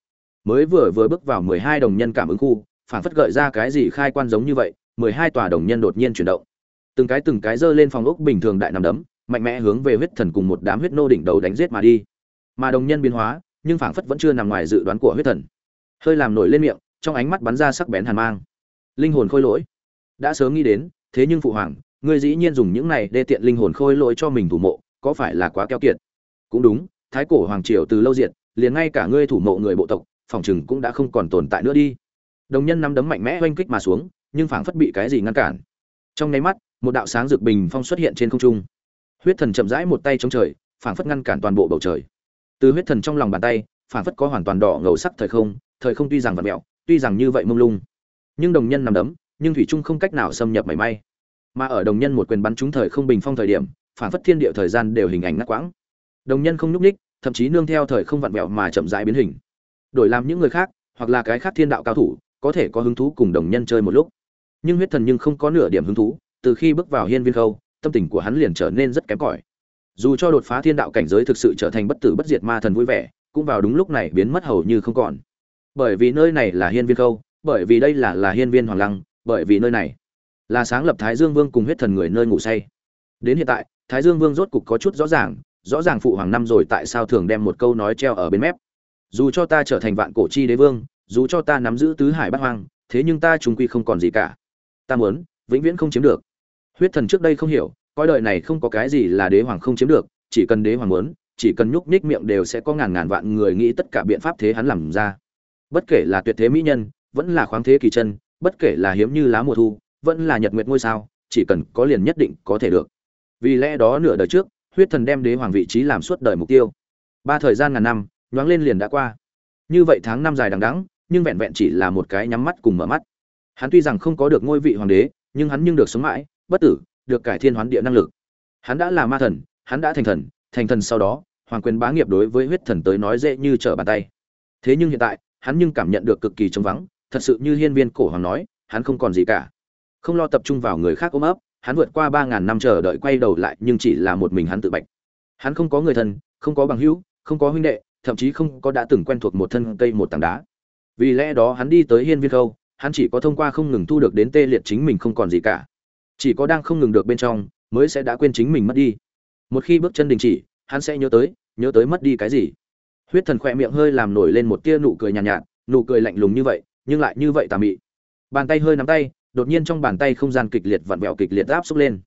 Mới vừa vừa bước vào mười hai đồng nhân cảm ứng khu phản phất gợi ra cái gì khai quan giống như vậy, mười hai tòa đồng nhân đột nhiên chuyển động. Từng cái từng cái giơ lên phòng ốc bình thường đại nằm đấm, mạnh mẽ hướng về huyết thần cùng một đám huyết nô đỉnh đầu đánh giết mà đi. Mà đồng nhân biến hóa, nhưng phảng phất vẫn chưa nằm ngoài dự đoán của huyết thần. Hơi làm nổi lên miệng, trong ánh mắt bắn ra sắc bén hàn mang. Linh hồn khôi lỗi. Đã sớm nghĩ đến, thế nhưng phụ hoàng, ngươi dĩ nhiên dùng những này để tiện linh hồn khôi lỗi cho mình thủ mộ, có phải là quá keo kiệt? Cũng đúng, thái cổ hoàng triều từ lâu diệt, liền ngay cả ngươi thủ mộ người bộ tộc, phòng chừng cũng đã không còn tồn tại nữa đi đồng nhân nắm đấm mạnh mẽ oanh kích mà xuống, nhưng phảng phất bị cái gì ngăn cản. Trong nháy mắt, một đạo sáng rực bình phong xuất hiện trên không trung. Huyết thần chậm rãi một tay chống trời, phảng phất ngăn cản toàn bộ bầu trời. Từ huyết thần trong lòng bàn tay, phảng phất có hoàn toàn đỏ ngầu sắc thời không thời không tuy rằng vật mẹo tuy rằng như vậy mông lung. Nhưng đồng nhân nằm đấm, nhưng thủy trung không cách nào xâm nhập mảy may. Mà ở đồng nhân một quyền bắn trúng thời không bình phong thời điểm, phảng phất thiên địa thời gian đều hình ảnh ngắt quãng. Đồng nhân không nhúc ních thậm chí nương theo thời không vặn vẹo mà chậm rãi biến hình. Đổi làm những người khác, hoặc là cái khác thiên đạo cao thủ có thể có hứng thú cùng đồng nhân chơi một lúc. Nhưng huyết thần nhưng không có nửa điểm hứng thú, từ khi bước vào hiên viên khâu, tâm tình của hắn liền trở nên rất kém cỏi. Dù cho đột phá thiên đạo cảnh giới thực sự trở thành bất tử bất diệt ma thần vui vẻ, cũng vào đúng lúc này biến mất hầu như không còn. Bởi vì nơi này là hiên viên khâu, bởi vì đây là là hiên viên hoàng lăng, bởi vì nơi này là sáng lập thái dương vương cùng huyết thần người nơi ngủ say. Đến hiện tại, thái dương vương rốt cục có chút rõ ràng rõ ràng phụ hoàng năm rồi tại sao thường đem một câu nói treo ở bên mép. Dù cho ta trở thành vạn cổ chi đế vương dù cho ta nắm giữ tứ hải bát hoang, thế nhưng ta chúng quy không còn gì cả. Ta muốn, vĩnh viễn không chiếm được. Huyết thần trước đây không hiểu, coi đời này không có cái gì là đế hoàng không chiếm được, chỉ cần đế hoàng muốn, chỉ cần nhúc nhích miệng đều sẽ có ngàn ngàn vạn người nghĩ tất cả biện pháp thế hắn làm ra. Bất kể là tuyệt thế mỹ nhân, vẫn là khoáng thế kỳ chân, bất kể là hiếm như lá mùa thu, vẫn là nhật nguyệt ngôi sao, chỉ cần có liền nhất định có thể được. Vì lẽ đó nửa đời trước, huyết thần đem đế hoàng vị trí làm suốt đời mục tiêu. Ba thời gian ngàn năm, nhoáng lên liền đã qua. Như vậy tháng năm dài đằng đẵng nhưng vẹn vẹn chỉ là một cái nhắm mắt cùng mở mắt. Hắn tuy rằng không có được ngôi vị hoàng đế, nhưng hắn nhưng được sống mãi, bất tử, được cải thiên hoán địa năng lực. Hắn đã là ma thần, hắn đã thành thần thành thần sau đó, hoàng quyền bá nghiệp đối với huyết thần tới nói dễ như trở bàn tay. Thế nhưng hiện tại, hắn nhưng cảm nhận được cực kỳ trống vắng, thật sự như hiên viên cổ hoàng nói, hắn không còn gì cả. Không lo tập trung vào người khác ôm ấp, hắn vượt qua ba ngàn năm chờ đợi quay đầu lại nhưng chỉ là một mình hắn tự bạch. Hắn không có người thân, không có bằng hữu, không có huynh đệ, thậm chí không có đã từng quen thuộc một thân cây một tảng đá vì lẽ đó hắn đi tới hiên viên khâu hắn chỉ có thông qua không ngừng thu được đến tê liệt chính mình không còn gì cả. Chỉ có đang không ngừng được bên trong mới sẽ đã quên chính mình mất đi. Một khi bước chân đình chỉ hắn sẽ nhớ tới nhớ tới mất đi cái gì. Huyết thần khỏe miệng hơi làm nổi lên một tia nụ cười nhàn nhạt, nhạt nụ cười lạnh lùng như vậy nhưng lại như vậy tà mị. Bàn tay hơi nắm tay đột nhiên trong bàn tay không gian kịch liệt vặn vẹo kịch liệt áp xúc lên.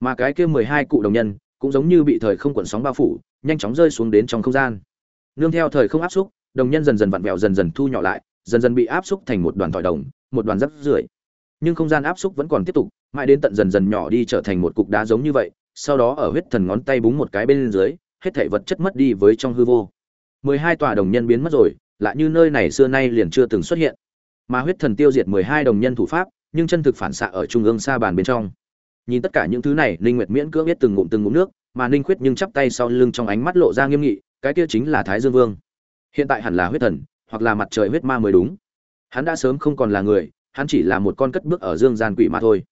Mà cái kia mười hai cụ đồng nhân cũng giống như bị thời không cuộn sóng bao phủ nhanh chóng rơi xuống đến trong không gian. Nương theo thời không áp xúc đồng nhân dần dần vặn vẹo dần dần thu nhỏ lại dần dần bị áp xúc thành một đoàn tỏi đồng, một đoàn rắc rưởi. Nhưng không gian áp xúc vẫn còn tiếp tục, mãi đến tận dần dần nhỏ đi trở thành một cục đá giống như vậy, sau đó ở huyết thần ngón tay búng một cái bên dưới, hết thảy vật chất mất đi với trong hư vô. Mười hai tòa đồng nhân biến mất rồi, lại như nơi này xưa nay liền chưa từng xuất hiện. Mà huyết thần tiêu diệt mười hai đồng nhân thủ pháp, nhưng chân thực phản xạ ở trung ương xa bàn bên trong. Nhìn tất cả những thứ này, ninh nguyệt miễn cưỡng biết từng ngụm từng ngụm nước, mà ninh khuyết nhưng chắp tay sau lưng trong ánh mắt lộ ra nghiêm nghị, cái kia chính là thái dương vương. Hiện tại hẳn là huyết thần hoặc là mặt trời huyết ma mới đúng. Hắn đã sớm không còn là người, hắn chỉ là một con cất bước ở dương gian quỷ mà thôi.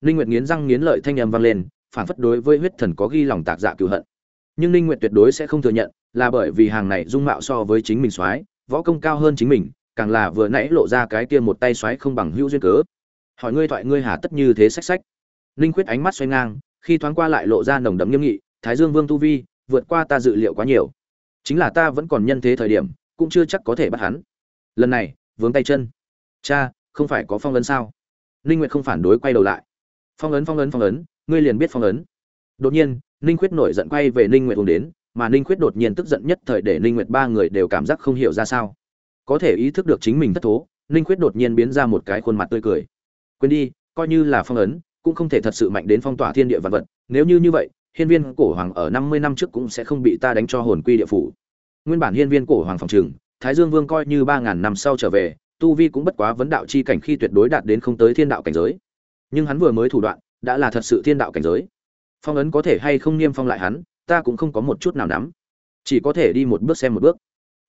Ninh nguyệt nghiến răng nghiến lợi thanh âm vang lên phản phất đối với huyết thần có ghi lòng tạc dạ cựu hận. Nhưng ninh nguyệt tuyệt đối sẽ không thừa nhận, là bởi vì hàng này dung mạo so với chính mình soái, võ công cao hơn chính mình, càng là vừa nãy lộ ra cái kia một tay xoáy không bằng hữu duyên cớ. Hỏi ngươi thoại ngươi hà tất như thế sách sách linh quyết ánh mắt xoay ngang, khi thoáng qua lại lộ ra nồng đậm nghiêm nghị, thái dương vương tu vi, vượt qua ta dự liệu quá nhiều. Chính là ta vẫn còn nhân thế thời điểm cũng chưa chắc có thể bắt hắn. Lần này, vướng tay chân. Cha, không phải có phong ấn sao? Ninh nguyệt không phản đối quay đầu lại. Phong ấn phong ấn phong ấn, ngươi liền biết phong ấn. Đột nhiên, ninh quyết nổi giận quay về ninh nguyệt uống đến, mà ninh quyết đột nhiên tức giận nhất thời để ninh nguyệt ba người đều cảm giác không hiểu ra sao. Có thể ý thức được chính mình thất thố, ninh quyết đột nhiên biến ra một cái khuôn mặt tươi cười. Quên đi, coi như là phong ấn, cũng không thể thật sự mạnh đến phong tỏa thiên địa vật vật. Nếu như như vậy, hiên viên cổ hoàng ở năm mươi năm trước cũng sẽ không bị ta đánh cho hồn quy địa phủ nguyên bản hiên viên cổ hoàng phòng trường, thái dương vương coi như ba ngàn năm sau trở về, tu vi cũng bất quá vấn đạo chi cảnh khi tuyệt đối đạt đến không tới thiên đạo cảnh giới. Nhưng hắn vừa mới thủ đoạn, đã là thật sự thiên đạo cảnh giới. Phong ấn có thể hay không niêm phong lại hắn, ta cũng không có một chút nào nắm. Chỉ có thể đi một bước xem một bước.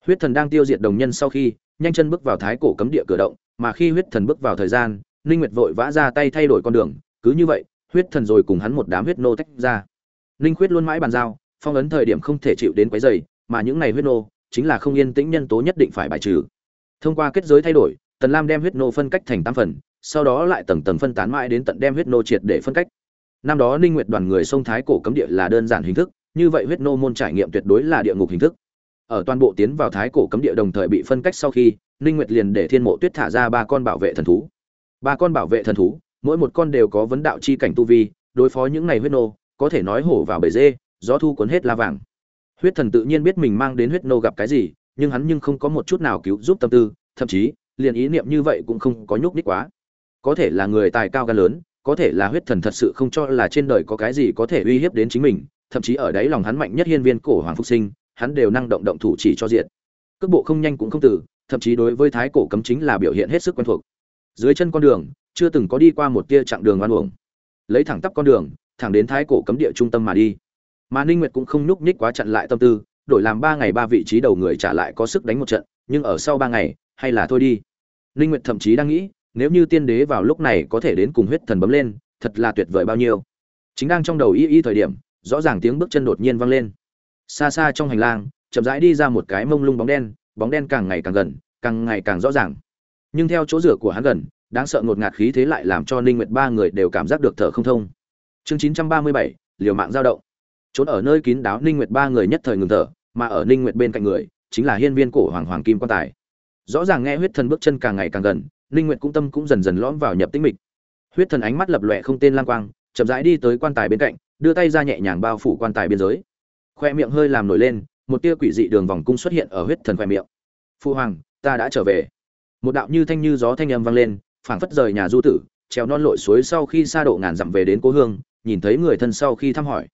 Huyết thần đang tiêu diệt đồng nhân sau khi, nhanh chân bước vào thái cổ cấm địa cửa động, mà khi huyết thần bước vào thời gian, ninh nguyệt vội vã ra tay thay đổi con đường. Cứ như vậy, huyết thần rồi cùng hắn một đám huyết nô tách ra. Ninh khuyết luôn mãi bàn giao, phong ấn thời điểm không thể chịu đến quấy giày mà những này huyết nô chính là không yên tĩnh nhân tố nhất định phải bài trừ. Thông qua kết giới thay đổi, tần lam đem huyết nô phân cách thành tám phần, sau đó lại tầng tầng phân tán mãi đến tận đem huyết nô triệt để phân cách. Năm đó ninh nguyệt đoàn người sông thái cổ cấm địa là đơn giản hình thức, như vậy huyết nô môn trải nghiệm tuyệt đối là địa ngục hình thức. Ở toàn bộ tiến vào thái cổ cấm địa đồng thời bị phân cách sau khi, ninh nguyệt liền để thiên mộ tuyết thả ra ba con bảo vệ thần thú. Ba con bảo vệ thần thú, mỗi một con đều có vấn đạo chi cảnh tu vi, đối phó những này huyết nô, có thể nói hổ vào bể dê, gió thu cuốn hết la vàng huyết thần tự nhiên biết mình mang đến huyết nô gặp cái gì, nhưng hắn nhưng không có một chút nào cứu giúp tâm tư, thậm chí, liền ý niệm như vậy cũng không có nhúc nhích quá. Có thể là người tài cao gan lớn, có thể là huyết thần thật sự không cho là trên đời có cái gì có thể uy hiếp đến chính mình, thậm chí ở đấy lòng hắn mạnh nhất hiên viên cổ hoàng phục sinh, hắn đều năng động động thủ chỉ cho diện cước bộ không nhanh cũng không tử, thậm chí đối với thái cổ cấm chính là biểu hiện hết sức quen thuộc. Dưới chân con đường, chưa từng có đi qua một tia chặng đường oan uổng. Lấy thẳng tắp con đường, thẳng đến thái cổ cấm địa trung tâm mà đi mà ninh nguyệt cũng không nhúc nhích quá chặn lại tâm tư đổi làm ba ngày ba vị trí đầu người trả lại có sức đánh một trận nhưng ở sau ba ngày hay là thôi đi ninh nguyệt thậm chí đang nghĩ nếu như tiên đế vào lúc này có thể đến cùng huyết thần bấm lên thật là tuyệt vời bao nhiêu chính đang trong đầu y y thời điểm rõ ràng tiếng bước chân đột nhiên vang lên xa xa trong hành lang chậm rãi đi ra một cái mông lung bóng đen bóng đen càng ngày càng gần càng ngày càng rõ ràng nhưng theo chỗ rửa của hắn gần đáng sợ ngột ngạt khí thế lại làm cho ninh nguyệt ba người đều cảm giác được thở không thông chương 937, liều mạng giao động trốn ở nơi kín đáo ninh nguyệt ba người nhất thời ngừng thở, mà ở ninh nguyệt bên cạnh người, chính là hiên viên cổ hoàng hoàng kim quan tài. Rõ ràng nghe huyết thần bước chân càng ngày càng gần, ninh nguyệt cũng tâm cũng dần dần lõm vào nhập tĩnh mịch. Huyết thần ánh mắt lập lòe không tên lang quang, chậm rãi đi tới quan tài bên cạnh, đưa tay ra nhẹ nhàng bao phủ quan tài biên giới. Khoe miệng hơi làm nổi lên, một tia quỷ dị đường vòng cung xuất hiện ở huyết thần khoe miệng. Phu hoàng, ta đã trở về. Một đạo như thanh như gió thanh âm vang lên, phảng phất rời nhà du tử, trèo non lội suối sau khi xa độ ngàn dặm về đến cố hương, nhìn thấy người thân sau khi thăm hỏi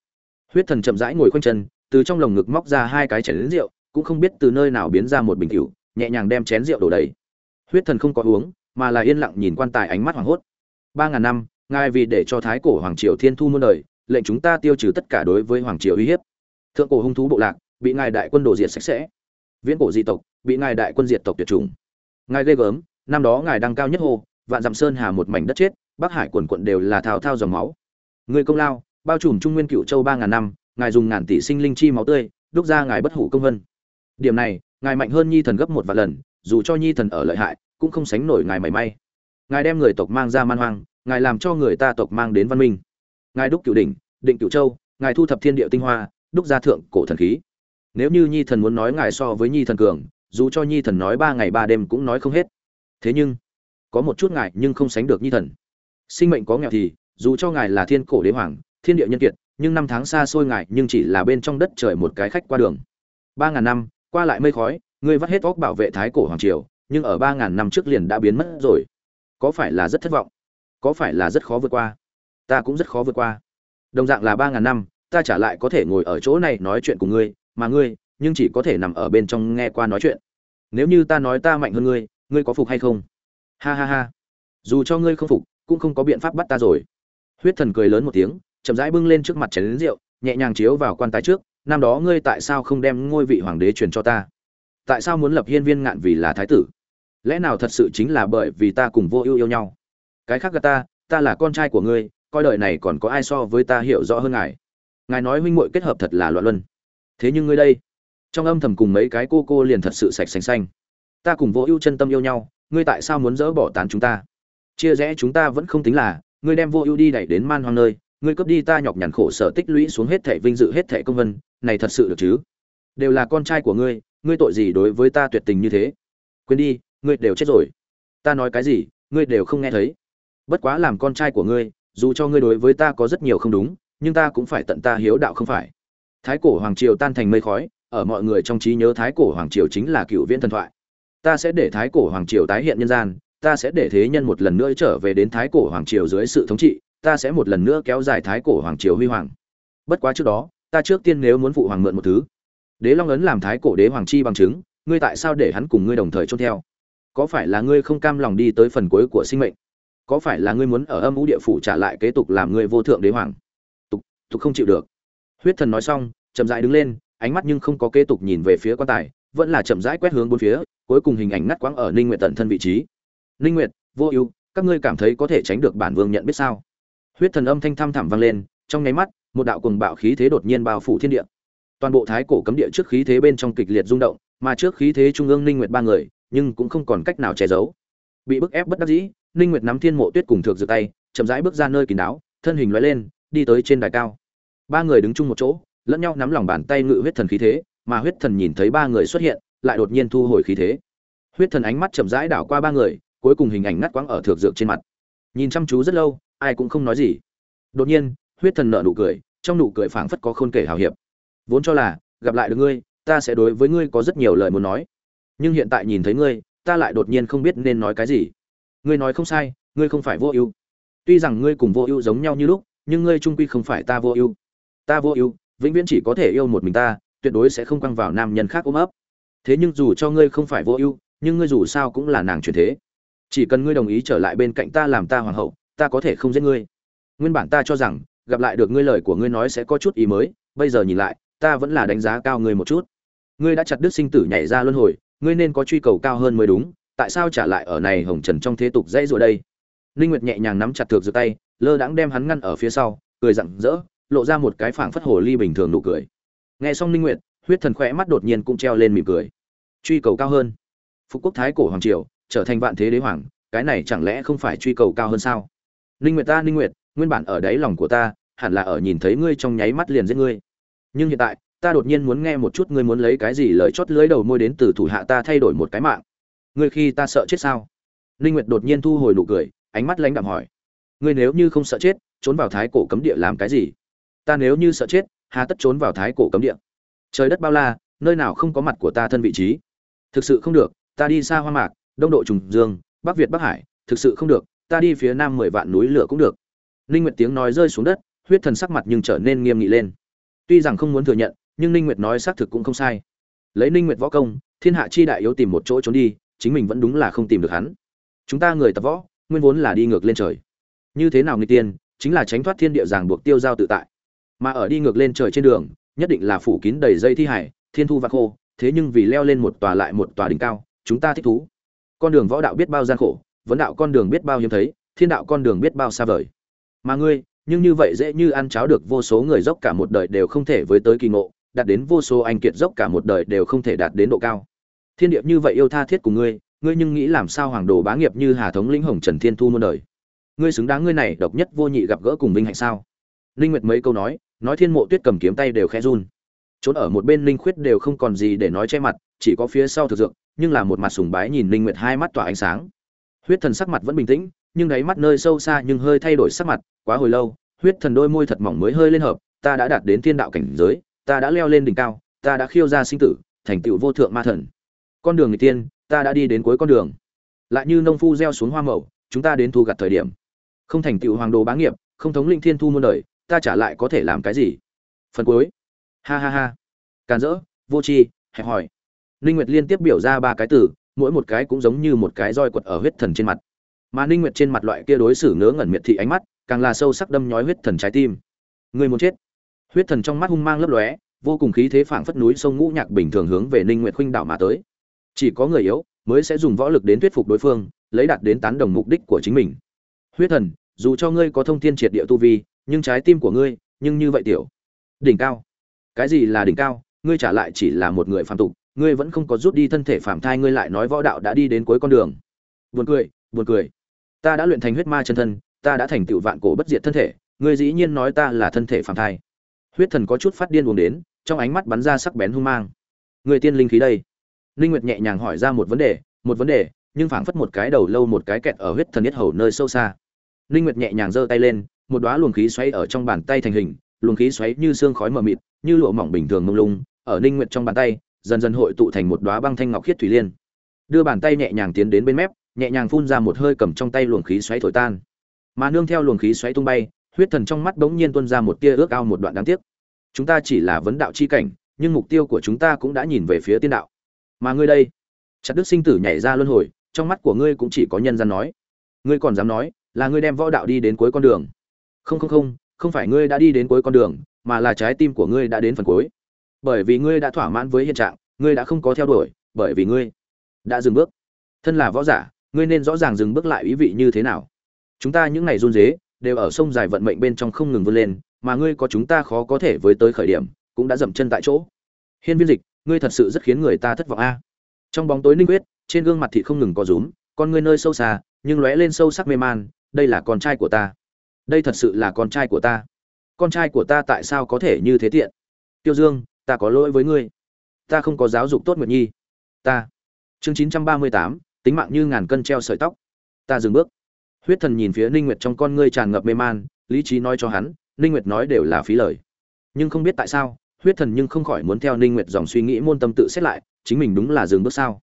huyết thần chậm rãi ngồi khoanh chân, từ trong lồng ngực móc ra hai cái chén rượu, cũng không biết từ nơi nào biến ra một bình rượu nhẹ nhàng đem chén rượu đổ đầy. Huyết thần không có uống, mà là yên lặng nhìn quan tài ánh mắt hoảng hốt. Ba ngàn năm, ngài vì để cho thái cổ hoàng triều thiên thu muôn đời, lệnh chúng ta tiêu trừ tất cả đối với hoàng triều uy hiếp. Thượng cổ hung thú bộ lạc, bị ngài đại quân đổ diệt sạch sẽ. Viễn cổ di tộc, bị ngài đại quân diệt tộc tuyệt chủng. Ngài ghê gớm, năm đó ngài đang cao nhất hồ vạn dặm sơn hà một mảnh đất chết, bắc hải quần quận đều là thao thao dòng máu. Người công lao bao trùm trung nguyên cựu châu ba ngàn năm, ngài dùng ngàn tỷ sinh linh chi máu tươi, đúc ra ngài bất hủ công vân. Điểm này, ngài mạnh hơn nhi thần gấp một vạn lần, dù cho nhi thần ở lợi hại, cũng không sánh nổi ngài mảy may. Ngài đem người tộc mang ra man hoang, ngài làm cho người ta tộc mang đến văn minh. Ngài đúc cửu đỉnh, định cửu châu, ngài thu thập thiên địa tinh hoa, đúc ra thượng cổ thần khí. Nếu như nhi thần muốn nói ngài so với nhi thần cường, dù cho nhi thần nói ba ngày ba đêm cũng nói không hết. Thế nhưng, có một chút ngài nhưng không sánh được nhi thần. Sinh mệnh có nghèo thì, dù cho ngài là thiên cổ đế hoàng thiên địa nhân kiệt, nhưng năm tháng xa xôi ngại nhưng chỉ là bên trong đất trời một cái khách qua đường. Ba ngàn năm, qua lại mây khói, ngươi vắt hết óc bảo vệ thái cổ hoàng triều, nhưng ở ba ngàn năm trước liền đã biến mất rồi. Có phải là rất thất vọng? Có phải là rất khó vượt qua? Ta cũng rất khó vượt qua. Đồng dạng là ba ngàn năm, ta trả lại có thể ngồi ở chỗ này nói chuyện cùng ngươi, mà ngươi, nhưng chỉ có thể nằm ở bên trong nghe qua nói chuyện. Nếu như ta nói ta mạnh hơn ngươi ngươi có phục hay không? Ha ha ha. Dù cho ngươi không phục, cũng không có biện pháp bắt ta rồi. Huyết thần cười lớn một tiếng chậm rãi bưng lên trước mặt chén rượu, nhẹ nhàng chiếu vào quan tài trước, năm đó ngươi tại sao không đem ngôi vị hoàng đế truyền cho ta? Tại sao muốn lập hiên viên ngạn vì là thái tử? Lẽ nào thật sự chính là bởi vì ta cùng vô ưu yêu nhau? Cái khác gạt ta ta là con trai của ngươi, coi đời này còn có ai so với ta hiểu rõ hơn ngài? Ngài nói huynh muội kết hợp thật là loạn luân. Thế nhưng ngươi đây, trong âm thầm cùng mấy cái cô cô liền thật sự sạch xanh xanh. Ta cùng vô ưu chân tâm yêu nhau, ngươi tại sao muốn dỡ bỏ tán chúng ta? Chia rẽ chúng ta vẫn không tính là, ngươi đem vô ưu đi đẩy đến man hoang nơi ngươi cướp đi ta nhọc nhằn khổ sở tích lũy xuống hết thảy vinh dự hết thảy công vân, này thật sự được chứ? Đều là con trai của ngươi ngươi tội gì đối với ta tuyệt tình như thế? Quên đi, ngươi đều chết rồi. Ta nói cái gì, ngươi đều không nghe thấy. Bất quá làm con trai của ngươi, dù cho ngươi đối với ta có rất nhiều không đúng, nhưng ta cũng phải tận ta hiếu đạo không phải. Thái cổ hoàng triều tan thành mây khói, ở mọi người trong trí nhớ thái cổ hoàng triều chính là cựu viễn thần thoại. Ta sẽ để thái cổ hoàng triều tái hiện nhân gian, ta sẽ để thế nhân một lần nữa trở về đến thái cổ hoàng triều dưới sự thống trị ta sẽ một lần nữa kéo dài thái cổ hoàng triều huy hoàng. Bất quá trước đó, ta trước tiên nếu muốn phụ hoàng mượn một thứ. Đế long ấn làm thái cổ đế hoàng chi bằng chứng, ngươi tại sao để hắn cùng ngươi đồng thời trôn theo? Có phải là ngươi không cam lòng đi tới phần cuối của sinh mệnh? Có phải là ngươi muốn ở âm ú địa phủ trả lại kế tục làm ngươi vô thượng đế hoàng? Tục tục không chịu được. Huyết thần nói xong, chậm rãi đứng lên, ánh mắt nhưng không có kế tục nhìn về phía quan tài, vẫn là chậm rãi quét hướng bốn phía, cuối cùng hình ảnh ngắt quãng ở ninh nguyệt tận thân vị trí. Ninh nguyệt, vô ưu, các ngươi cảm thấy có thể tránh được bản vương nhận biết sao? Huyết thần âm thanh thăm thẳm vang lên, trong nháy mắt, một đạo cuồng bạo khí thế đột nhiên bao phủ thiên địa. Toàn bộ thái cổ cấm địa trước khí thế bên trong kịch liệt rung động, mà trước khí thế trung ương ninh nguyệt ba người, nhưng cũng không còn cách nào che giấu. Bị bức ép bất đắc dĩ, ninh nguyệt nắm thiên mộ tuyết cùng thượng giữa tay, chậm rãi bước ra nơi kín đáo, thân hình lóe lên, đi tới trên đài cao. Ba người đứng chung một chỗ, lẫn nhau nắm lòng bàn tay ngự huyết thần khí thế, mà huyết thần nhìn thấy ba người xuất hiện, lại đột nhiên thu hồi khí thế. Huyết thần ánh mắt chậm rãi đảo qua ba người, cuối cùng hình ảnh ngắt quãng ở thượng dược trên mặt. Nhìn chăm chú rất lâu ai cũng không nói gì. Đột nhiên, huyết thần nở nụ cười, trong nụ cười phảng phất có khôn kể hào hiệp. Vốn cho là, gặp lại được ngươi, ta sẽ đối với ngươi có rất nhiều lời muốn nói. Nhưng hiện tại nhìn thấy ngươi, ta lại đột nhiên không biết nên nói cái gì. Ngươi nói không sai, ngươi không phải vô ưu. Tuy rằng ngươi cùng vô ưu giống nhau như lúc, nhưng ngươi trung quy không phải ta vô ưu. Ta vô ưu, vĩnh viễn chỉ có thể yêu một mình ta, tuyệt đối sẽ không quăng vào nam nhân khác ôm ấp. Thế nhưng dù cho ngươi không phải vô ưu, nhưng ngươi dù sao cũng là nàng truyền thế. Chỉ cần ngươi đồng ý trở lại bên cạnh ta làm ta hoàng hậu ta có thể không giết ngươi. Nguyên bản ta cho rằng, gặp lại được ngươi lời của ngươi nói sẽ có chút ý mới, bây giờ nhìn lại, ta vẫn là đánh giá cao ngươi một chút. Ngươi đã chặt đứt sinh tử nhảy ra luân hồi, ngươi nên có truy cầu cao hơn mới đúng, tại sao trả lại ở này hồng trần trong thế tục dãy rồi đây? Linh nguyệt nhẹ nhàng nắm chặt thược giữa tay, lơ đãng đem hắn ngăn ở phía sau, cười rặng rỡ, lộ ra một cái phảng phất hồ ly bình thường nụ cười. Nghe xong linh nguyệt, huyết thần khỏe mắt đột nhiên cũng treo lên mỉm cười. Truy cầu cao hơn. Phục quốc thái cổ hoàng triều, trở thành vạn thế đế hoàng, cái này chẳng lẽ không phải truy cầu cao hơn sao? Linh nguyệt ta linh nguyệt, nguyên bản ở đáy lòng của ta, hẳn là ở nhìn thấy ngươi trong nháy mắt liền giết ngươi. Nhưng hiện tại, ta đột nhiên muốn nghe một chút ngươi muốn lấy cái gì lời chót lưỡi đầu môi đến từ thủ hạ ta thay đổi một cái mạng. Ngươi khi ta sợ chết sao? Linh nguyệt đột nhiên thu hồi nụ cười, ánh mắt lãnh đạm hỏi. Ngươi nếu như không sợ chết, trốn vào thái cổ cấm địa làm cái gì? Ta nếu như sợ chết, hà tất trốn vào thái cổ cấm địa. Trời đất bao la, nơi nào không có mặt của ta thân vị trí? Thực sự không được, ta đi xa hoa mạc, đông độ trùng dương, bắc việt bắc hải, thực sự không được ta đi phía nam mười vạn núi lửa cũng được. Ninh nguyệt tiếng nói rơi xuống đất, huyết thần sắc mặt nhưng trở nên nghiêm nghị lên. Tuy rằng không muốn thừa nhận, nhưng ninh nguyệt nói xác thực cũng không sai. Lấy ninh nguyệt võ công, thiên hạ chi đại yếu tìm một chỗ trốn đi, chính mình vẫn đúng là không tìm được hắn. Chúng ta người tập võ, nguyên vốn là đi ngược lên trời. Như thế nào nghịch tiên, chính là tránh thoát thiên địa ràng buộc tiêu giao tự tại. Mà ở đi ngược lên trời trên đường, nhất định là phủ kín đầy dây thi hải, thiên thu và khô, thế nhưng vì leo lên một tòa lại một tòa đỉnh cao, chúng ta thích thú. Con đường võ đạo biết bao gian khổ vấn đạo con đường biết bao hiếm thấy, thiên đạo con đường biết bao xa vời. Mà ngươi, nhưng như vậy dễ như ăn cháo được vô số người dốc cả một đời đều không thể với tới kỳ ngộ, đạt đến vô số anh kiệt dốc cả một đời đều không thể đạt đến độ cao. Thiên điệp như vậy yêu tha thiết của ngươi ngươi nhưng nghĩ làm sao hoàng đồ bá nghiệp như hà thống lĩnh hồng trần thiên thu muôn đời? Ngươi xứng đáng ngươi này độc nhất vô nhị gặp gỡ cùng vinh hạnh sao? Linh nguyệt mấy câu nói nói thiên mộ tuyết cầm kiếm tay đều khẽ run. Trốn ở một bên linh khuyết đều không còn gì để nói che mặt, chỉ có phía sau thực dược, nhưng là một mặt sùng bái nhìn linh nguyệt hai mắt tỏa ánh sáng huyết thần sắc mặt vẫn bình tĩnh, nhưng đáy mắt nơi sâu xa nhưng hơi thay đổi sắc mặt, quá hồi lâu, huyết thần đôi môi thật mỏng mới hơi lên hợp, ta đã đạt đến thiên đạo cảnh giới, ta đã leo lên đỉnh cao, ta đã khiêu ra sinh tử, thành tựu vô thượng ma thần. Con đường người tiên, ta đã đi đến cuối con đường. Lại như nông phu gieo xuống hoa màu, chúng ta đến thu gặt thời điểm. Không thành tựu hoàng đồ bá nghiệp, không thống linh thiên thu muôn đời, ta trả lại có thể làm cái gì. Phần cuối. Ha ha ha. Càn rỡ, vô tri, hẹp hòi ninh nguyệt liên tiếp biểu ra ba cái từ mỗi một cái cũng giống như một cái roi quật ở huyết thần trên mặt. Mà ninh nguyệt trên mặt loại kia đối xử ngớ ngẩn miệt thị ánh mắt, càng là sâu sắc đâm nhói huyết thần trái tim. Người muốn chết. Huyết thần trong mắt hung mang lấp lóe, vô cùng khí thế phảng phất núi sông ngũ nhạc bình thường hướng về ninh nguyệt khuynh đảo mà tới. Chỉ có người yếu mới sẽ dùng võ lực đến thuyết phục đối phương, lấy đạt đến tán đồng mục đích của chính mình. Huyết thần, dù cho ngươi có thông thiên triệt địa tu vi, nhưng trái tim của ngươi, nhưng như vậy tiểu. Đỉnh cao. Cái gì là đỉnh cao? Ngươi trả lại chỉ là một người phàm tục ngươi vẫn không có rút đi thân thể phàm thai, ngươi lại nói võ đạo đã đi đến cuối con đường. Buồn cười buồn cười. Ta đã luyện thành huyết ma chân thân, ta đã thành tựu vạn cổ bất diệt thân thể, ngươi dĩ nhiên nói ta là thân thể phàm thai. Huyết thần có chút phát điên buồn đến, trong ánh mắt bắn ra sắc bén hung mang. Người tiên linh khí đây. Linh nguyệt nhẹ nhàng hỏi ra một vấn đề, một vấn đề, nhưng phảng phất một cái đầu lâu, một cái kẹt ở huyết thần nhất hầu nơi sâu xa. Linh nguyệt nhẹ nhàng giơ tay lên, một đóa luồng khí xoáy ở trong bàn tay thành hình, luồng khí xoáy như xương khói mờ mịt, như lụa mỏng bình thường mông lung, ở linh nguyệt trong bàn tay dần dần hội tụ thành một đóa băng thanh ngọc khiết thủy liên. Đưa bàn tay nhẹ nhàng tiến đến bên mép, nhẹ nhàng phun ra một hơi cầm trong tay luồng khí xoáy thổi tan. Mà nương theo luồng khí xoáy tung bay, huyết thần trong mắt bỗng nhiên tuôn ra một tia ước ao một đoạn đáng tiếc. Chúng ta chỉ là vấn đạo chi cảnh, nhưng mục tiêu của chúng ta cũng đã nhìn về phía tiên đạo. Mà ngươi đây, chặt đức sinh tử nhảy ra luân hồi, trong mắt của ngươi cũng chỉ có nhân gian nói. Ngươi còn dám nói là ngươi đem võ đạo đi đến cuối con đường. Không không không không phải ngươi đã đi đến cuối con đường, mà là trái tim của ngươi đã đến phần cuối bởi vì ngươi đã thỏa mãn với hiện trạng, ngươi đã không có theo đuổi, bởi vì ngươi đã dừng bước. Thân là võ giả, ngươi nên rõ ràng dừng bước lại ý vị như thế nào. Chúng ta những ngày run dế đều ở sông dài vận mệnh bên trong không ngừng vươn lên, mà ngươi có chúng ta khó có thể với tới khởi điểm, cũng đã dậm chân tại chỗ. Hiên viên dịch, ngươi thật sự rất khiến người ta thất vọng a. Trong bóng tối ninh quyết, trên gương mặt thị không ngừng có rúm, con ngươi nơi sâu xa, nhưng lóe lên sâu sắc mê man, đây là con trai của ta. Đây thật sự là con trai của ta. Con trai của ta tại sao có thể như thế tiện? Tiêu dương ta có lỗi với ngươi. Ta không có giáo dục tốt nguyệt nhi. Ta. Chương chín trăm ba mươi tám, tính mạng như ngàn cân treo sợi tóc. Ta dừng bước. Huyết thần nhìn phía ninh nguyệt trong con ngươi tràn ngập mê man, lý trí nói cho hắn, ninh nguyệt nói đều là phí lời. Nhưng không biết tại sao, huyết thần nhưng không khỏi muốn theo ninh nguyệt dòng suy nghĩ môn tâm tự xét lại, chính mình đúng là dừng bước sao?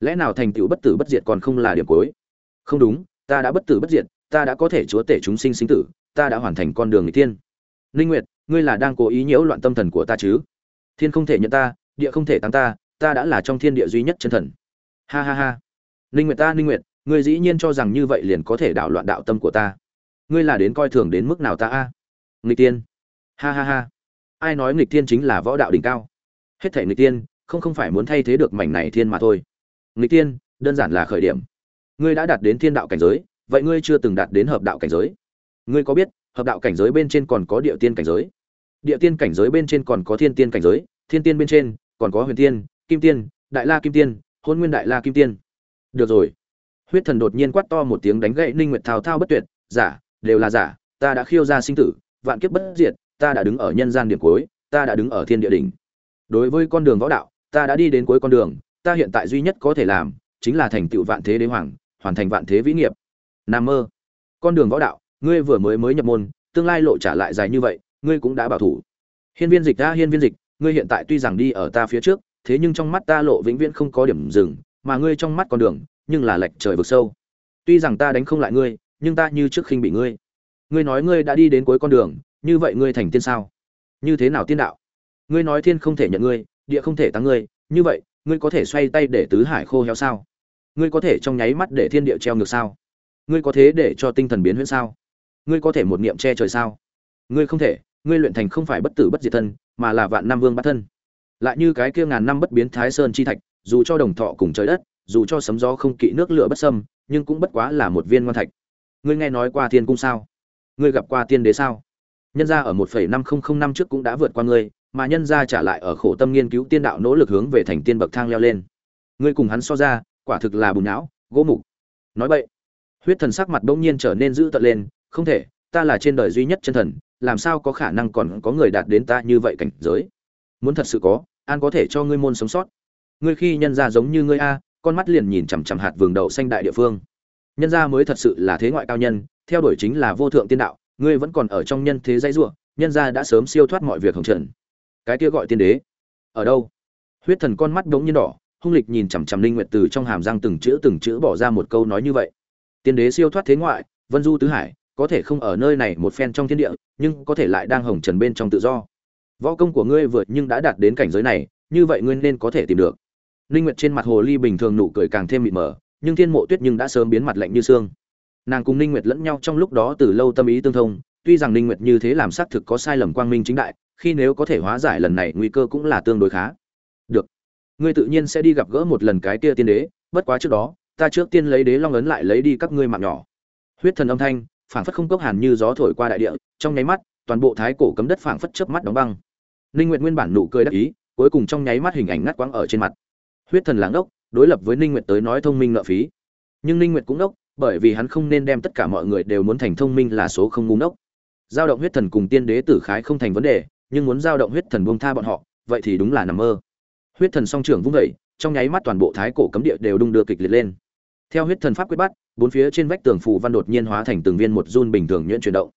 Lẽ nào thành tựu bất tử bất diệt còn không là điểm cuối? Không đúng, ta đã bất tử bất diệt, ta đã có thể chúa tể chúng sinh sinh tử, ta đã hoàn thành con đường người tiên ninh nguyệt, ngươi là đang cố ý nhiễu loạn tâm thần của ta chứ? Thiên không thể nhận ta, địa không thể tăng ta ta đã là trong thiên địa duy nhất chân thần. Ha ha ha. Ninh nguyệt ta, ninh nguyệt, ngươi dĩ nhiên cho rằng như vậy liền có thể đảo loạn đạo tâm của ta. Ngươi là đến coi thường đến mức nào ta a? Nghịch tiên ha ha ha. Ai nói nghịch tiên chính là võ đạo đỉnh cao? Hết thể nghịch tiên không không phải muốn thay thế được mảnh này thiên mà thôi. Nghịch tiên đơn giản là khởi điểm. Ngươi đã đạt đến thiên đạo cảnh giới, vậy ngươi chưa từng đạt đến hợp đạo cảnh giới. Ngươi có biết, hợp đạo cảnh giới bên trên còn có địa tiên cảnh giới? Địa tiên cảnh giới bên trên còn có thiên tiên cảnh giới, thiên tiên bên trên còn có huyền tiên, kim tiên, đại la kim tiên, hôn nguyên đại la kim tiên. Được rồi. Huyết thần đột nhiên quát to một tiếng đánh gậy ninh nguyệt thao thao bất tuyệt, giả, đều là giả, ta đã khiêu ra sinh tử, vạn kiếp bất diệt, ta đã đứng ở nhân gian điểm cuối, ta đã đứng ở thiên địa đỉnh. Đối với con đường võ đạo, ta đã đi đến cuối con đường, ta hiện tại duy nhất có thể làm chính là thành tựu vạn thế đế hoàng, hoàn thành vạn thế vĩ nghiệp. Nam mơ. Con đường võ đạo, ngươi vừa mới mới nhập môn, tương lai lộ trả lại dài như vậy ngươi cũng đã bảo thủ. Hiên viên dịch ta hiên viên dịch, ngươi hiện tại tuy rằng đi ở ta phía trước, thế nhưng trong mắt ta lộ vĩnh viễn không có điểm dừng, mà ngươi trong mắt con đường, nhưng là lệch trời vực sâu. Tuy rằng ta đánh không lại ngươi, nhưng ta như trước khinh bị ngươi. Ngươi nói ngươi đã đi đến cuối con đường, như vậy ngươi thành tiên sao? Như thế nào tiên đạo? Ngươi nói thiên không thể nhận ngươi, địa không thể tăng ngươi, như vậy, ngươi có thể xoay tay để tứ hải khô héo sao? Ngươi có thể trong nháy mắt để thiên địa treo ngược sao? Ngươi có thế để cho tinh thần biến huyễn sao? Ngươi có thể một niệm che trời sao? Ngươi không thể ngươi luyện thành không phải bất tử bất diệt thân, mà là vạn năm vương bát thân. Lại như cái kia ngàn năm bất biến thái sơn chi thạch, dù cho đồng thọ cùng trời đất, dù cho sấm gió không kỵ nước lửa bất sâm nhưng cũng bất quá là một viên ngoan thạch. Ngươi nghe nói qua thiên cung sao? Ngươi gặp qua tiên đế sao? Nhân gia ở một phẩy năm không không năm trước cũng đã vượt qua ngươi, mà nhân gia trả lại ở khổ tâm nghiên cứu tiên đạo nỗ lực hướng về thành tiên bậc thang leo lên. Ngươi cùng hắn so ra, quả thực là bùn não, gỗ mục. Nói vậy, huyết thần sắc mặt bỗng nhiên trở nên dữ tợn lên, không thể ta là trên đời duy nhất chân thần, làm sao có khả năng còn có người đạt đến ta như vậy cảnh giới? Muốn thật sự có, an có thể cho ngươi môn sống sót. Ngươi khi nhân gia giống như ngươi a, con mắt liền nhìn chằm chằm hạt vườn đậu xanh đại địa phương. Nhân gia mới thật sự là thế ngoại cao nhân, theo đuổi chính là vô thượng tiên đạo, ngươi vẫn còn ở trong nhân thế dãy rủa, nhân gia đã sớm siêu thoát mọi việc hồng trần. Cái kia gọi tiên đế, ở đâu? Huyết thần con mắt đống như đỏ, hung lịch nhìn chằm chằm linh nguyệt từ trong hàm răng từng chữ từng chữ bỏ ra một câu nói như vậy. Tiên đế siêu thoát thế ngoại, vân du tứ hải có thể không ở nơi này một phen trong thiên địa, nhưng có thể lại đang hồng trần bên trong tự do. Võ công của ngươi vượt nhưng đã đạt đến cảnh giới này, như vậy ngươi nên có thể tìm được. Linh nguyệt trên mặt hồ ly bình thường nụ cười càng thêm mịt mờ, nhưng thiên mộ tuyết nhưng đã sớm biến mặt lạnh như xương. Nàng cùng ninh nguyệt lẫn nhau trong lúc đó từ lâu tâm ý tương thông, tuy rằng ninh nguyệt như thế làm xác thực có sai lầm quang minh chính đại, khi nếu có thể hóa giải lần này nguy cơ cũng là tương đối khá. Được. Ngươi tự nhiên sẽ đi gặp gỡ một lần cái kia tiên đế, bất quá trước đó, ta trước tiên lấy đế long ấn lại lấy đi các ngươi mạng nhỏ. Huyết thần âm thanh phảng phất không cốc hàn như gió thổi qua đại địa trong nháy mắt toàn bộ thái cổ cấm đất phảng phất chớp mắt đóng băng. Ninh nguyệt nguyên bản nụ cười đắc ý cuối cùng trong nháy mắt hình ảnh ngắt quãng ở trên mặt. Huyết thần lãng đốc, đối lập với ninh nguyệt tới nói thông minh nợ phí. Nhưng ninh nguyệt cũng đốc bởi vì hắn không nên đem tất cả mọi người đều muốn thành thông minh là số không ngu ngốc. Giao động huyết thần cùng tiên đế tử khái không thành vấn đề nhưng muốn giao động huyết thần buông tha bọn họ vậy thì đúng là nằm mơ. Huyết thần song trưởng vung dậy trong nháy mắt toàn bộ thái cổ cấm địa đều đung đưa kịch liệt lên. Theo huyết thần pháp quyết bắt bốn phía trên vách tường phù văn đột nhiên hóa thành từng viên một run bình thường nhuyễn chuyển động.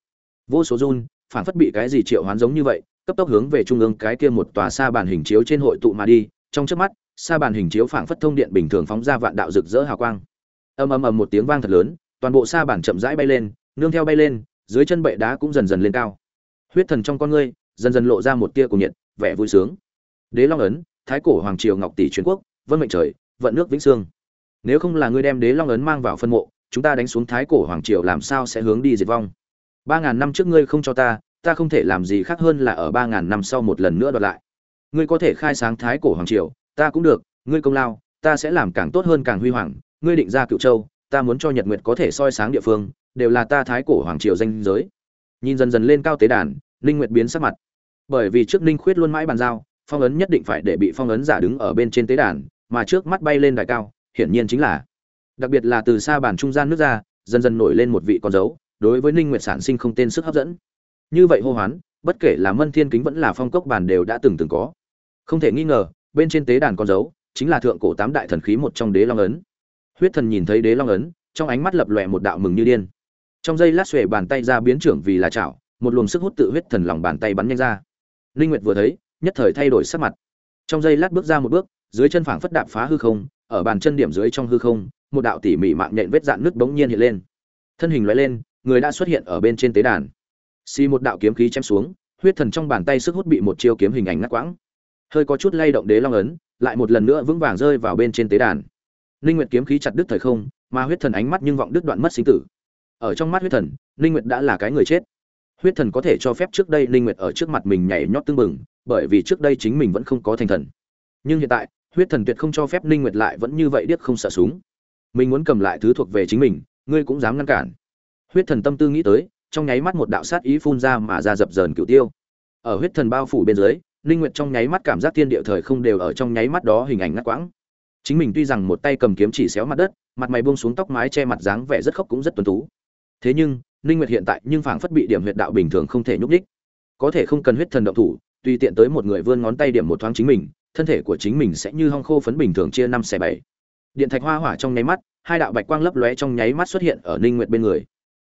Vô số run phản phất bị cái gì triệu hoán giống như vậy, cấp tốc hướng về trung ương cái kia một tòa xa bàn hình chiếu trên hội tụ mà đi, trong chớp mắt xa bàn hình chiếu phản phất thông điện bình thường phóng ra vạn đạo rực rỡ hào quang. Ầm ầm ầm một tiếng vang thật lớn, toàn bộ sa bàn chậm rãi bay lên, nương theo bay lên, dưới chân bệ đá cũng dần dần lên cao. Huyết thần trong con ngươi, dần dần lộ ra một tia cùng nhiệt, vẻ vui sướng. Đế long ấn, thái cổ hoàng triều ngọc tỷ truyền quốc, vân mệnh trời, vận nước vĩnh sương nếu không là ngươi đem đế long ấn mang vào phân mộ, chúng ta đánh xuống thái cổ hoàng triều làm sao sẽ hướng đi diệt vong? Ba ngàn năm trước ngươi không cho ta ta không thể làm gì khác hơn là ở ba ngàn năm sau một lần nữa đoạt lại. Ngươi có thể khai sáng thái cổ hoàng triều, ta cũng được, ngươi công lao, ta sẽ làm càng tốt hơn càng huy hoàng. Ngươi định ra cựu châu, ta muốn cho nhật nguyệt có thể soi sáng địa phương, đều là ta thái cổ hoàng triều danh giới. Nhìn dần dần lên cao tế đàn ninh nguyệt biến sắc mặt. Bởi vì trước ninh khuyết luôn mãi bàn giao, phong ấn nhất định phải để bị phong ấn giả đứng ở bên trên tế đàn, mà trước mắt bay lên đài cao hiển nhiên chính là. Đặc biệt là từ xa bàn trung gian nước ra, dần dần nổi lên một vị con dấu, đối với ninh nguyệt sản sinh không tên sức hấp dẫn. Như vậy hô hoán, bất kể là mân thiên kính vẫn là phong cốc bàn đều đã từng từng có. Không thể nghi ngờ, bên trên tế đàn con dấu, chính là thượng cổ tám đại thần khí một trong đế long ấn. Huyết thần nhìn thấy đế long ấn, trong ánh mắt lập lòe một đạo mừng như điên. Trong giây lát xuề bàn tay ra biến trưởng vì là chảo, một luồng sức hút tự huyết thần lòng bàn tay bắn nhanh ra. Linh nguyệt vừa thấy, nhất thời thay đổi sắc mặt. Trong giây lát bước ra một bước, dưới chân phảng phất đạp phá hư không ở bàn chân điểm dưới trong hư không, một đạo tỉ mỉ mạng nhện vết dạn nước bỗng nhiên hiện lên. Thân hình lóe lên, người đã xuất hiện ở bên trên tế đàn. Xì một đạo kiếm khí chém xuống, huyết thần trong bàn tay sức hút bị một chiêu kiếm hình ảnh ngắt quãng. Hơi có chút lay động đế long ấn, lại một lần nữa vững vàng rơi vào bên trên tế đàn. Linh nguyệt kiếm khí chặt đứt thời không, mà huyết thần ánh mắt nhưng vọng đứt đoạn mất sinh tử. Ở trong mắt huyết thần, linh nguyệt đã là cái người chết. Huyết thần có thể cho phép trước đây linh nguyệt ở trước mặt mình nhảy nhót tương bừng, bởi vì trước đây chính mình vẫn không có thành thần. Nhưng hiện tại huyết thần tuyệt không cho phép linh nguyệt lại vẫn như vậy điếc không sợ súng. Mình muốn cầm lại thứ thuộc về chính mình, ngươi cũng dám ngăn cản. Huyết thần tâm tư nghĩ tới, trong nháy mắt một đạo sát ý phun ra mà ra dập dờn cựu tiêu. Ở huyết thần bao phủ bên dưới linh nguyệt trong nháy mắt cảm giác thiên địa thời không đều ở trong nháy mắt đó hình ảnh ngắt quãng. Chính mình tuy rằng một tay cầm kiếm chỉ xéo mặt đất, mặt mày buông xuống tóc mái che mặt dáng vẻ rất khóc cũng rất tuấn tú. Thế nhưng linh nguyệt hiện tại nhưng phảng phất bị điểm huyệt đạo bình thường không thể nhúc đích có thể không cần huyết thần động thủ, tùy tiện tới một người vươn ngón tay điểm một thoáng chính mình thân thể của chính mình sẽ như hong khô phấn bình thường chia năm xẻ bảy. Điện thạch hoa hỏa trong nháy mắt, hai đạo bạch quang lấp lóe trong nháy mắt xuất hiện ở ninh nguyệt bên người.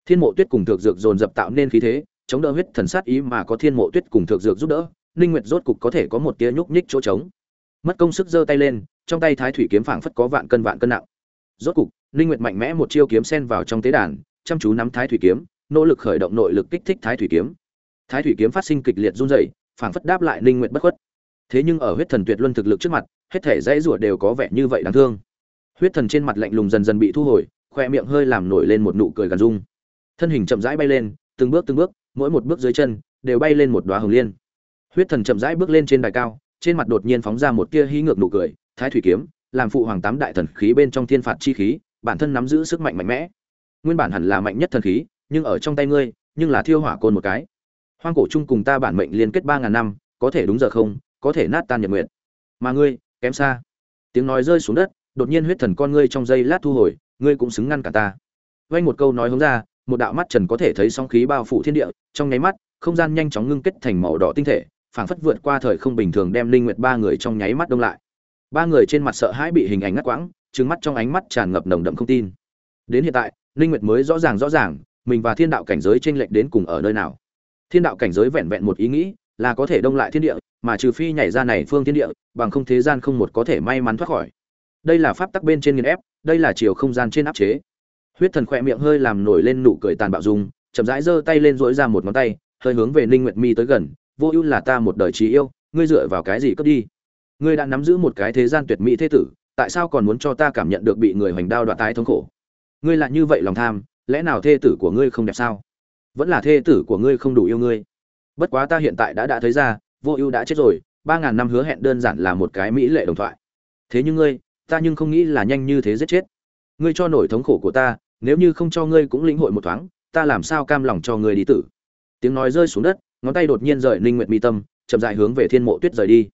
Thiên mộ tuyết cùng thượng dược dồn dập tạo nên khí thế, chống đỡ huyết thần sát ý mà có thiên mộ tuyết cùng thượng dược giúp đỡ, ninh nguyệt rốt cục có thể có một tia nhúc nhích chỗ trống. Mất công sức giơ tay lên, trong tay thái thủy kiếm phảng phất có vạn cân vạn cân nặng. Rốt cục, ninh nguyệt mạnh mẽ một chiêu kiếm sen vào trong tế đàn, chăm chú nắm thái thủy kiếm, nỗ lực khởi động nội lực kích thích thái thủy kiếm. Thái thủy kiếm phát sinh kịch liệt run rẩy, phảng phất đáp lại ninh nguyệt bất khuất thế nhưng ở huyết thần tuyệt luân thực lực trước mặt, hết thể dãy rủa đều có vẻ như vậy đáng thương. Huyết thần trên mặt lạnh lùng dần dần bị thu hồi, khoe miệng hơi làm nổi lên một nụ cười gần dung thân hình chậm rãi bay lên, từng bước từng bước, mỗi một bước dưới chân đều bay lên một đóa hồng liên. Huyết thần chậm rãi bước lên trên đài cao, trên mặt đột nhiên phóng ra một tia hí ngược nụ cười, thái thủy kiếm, làm phụ hoàng tám đại thần khí bên trong thiên phạt chi khí, bản thân nắm giữ sức mạnh mạnh mẽ. Nguyên bản hẳn là mạnh nhất thần khí, nhưng ở trong tay ngươi, nhưng là thiêu hỏa côn một cái. Hoang cổ chung cùng ta bản mệnh liên kết ba ngàn năm, có thể đúng giờ không? Có thể nát tan nhật nguyện mà ngươi, kém xa. Tiếng nói rơi xuống đất, đột nhiên huyết thần con ngươi trong giây lát thu hồi, ngươi cũng xứng ngăn cả ta. Vanh một câu nói hướng ra, một đạo mắt trần có thể thấy sóng khí bao phủ thiên địa, trong nháy mắt, không gian nhanh chóng ngưng kết thành màu đỏ tinh thể, phảng phất vượt qua thời không bình thường đem linh nguyệt ba người trong nháy mắt đông lại. Ba người trên mặt sợ hãi bị hình ảnh ngắt quãng, trừng mắt trong ánh mắt tràn ngập nồng đậm không tin. Đến hiện tại, linh nguyệt mới rõ ràng rõ ràng, mình và thiên đạo cảnh giới trên lệch đến cùng ở nơi nào. Thiên đạo cảnh giới vẹn vẹn một ý nghĩ, là có thể đông lại thiên địa mà trừ phi nhảy ra này phương thiên địa, bằng không thế gian không một có thể may mắn thoát khỏi. Đây là pháp tắc bên trên nghiền ép, đây là chiều không gian trên áp chế. Huyết thần khỏe miệng hơi làm nổi lên nụ cười tàn bạo dung, chậm rãi giơ tay lên dỗi ra một ngón tay, hơi hướng về ninh nguyệt mi tới gần, vô ưu là ta một đời trí yêu, ngươi dựa vào cái gì cướp đi? Ngươi đã nắm giữ một cái thế gian tuyệt mỹ thế tử, tại sao còn muốn cho ta cảm nhận được bị người hoành đao đoạn tái thống khổ? Ngươi lại như vậy lòng tham, lẽ nào thê tử của ngươi không đẹp sao? Vẫn là thê tử của ngươi không đủ yêu ngươi. Bất quá ta hiện tại đã đã thấy ra vô ưu đã chết rồi, ba ngàn năm hứa hẹn đơn giản là một cái mỹ lệ đồng thoại. Thế nhưng ngươi, ta nhưng không nghĩ là nhanh như thế giết chết. Ngươi cho nổi thống khổ của ta, nếu như không cho ngươi cũng lĩnh hội một thoáng, ta làm sao cam lòng cho ngươi đi tử? Tiếng nói rơi xuống đất, ngón tay đột nhiên rời ninh nguyệt mi tâm, chậm dại hướng về thiên mộ tuyết rời đi.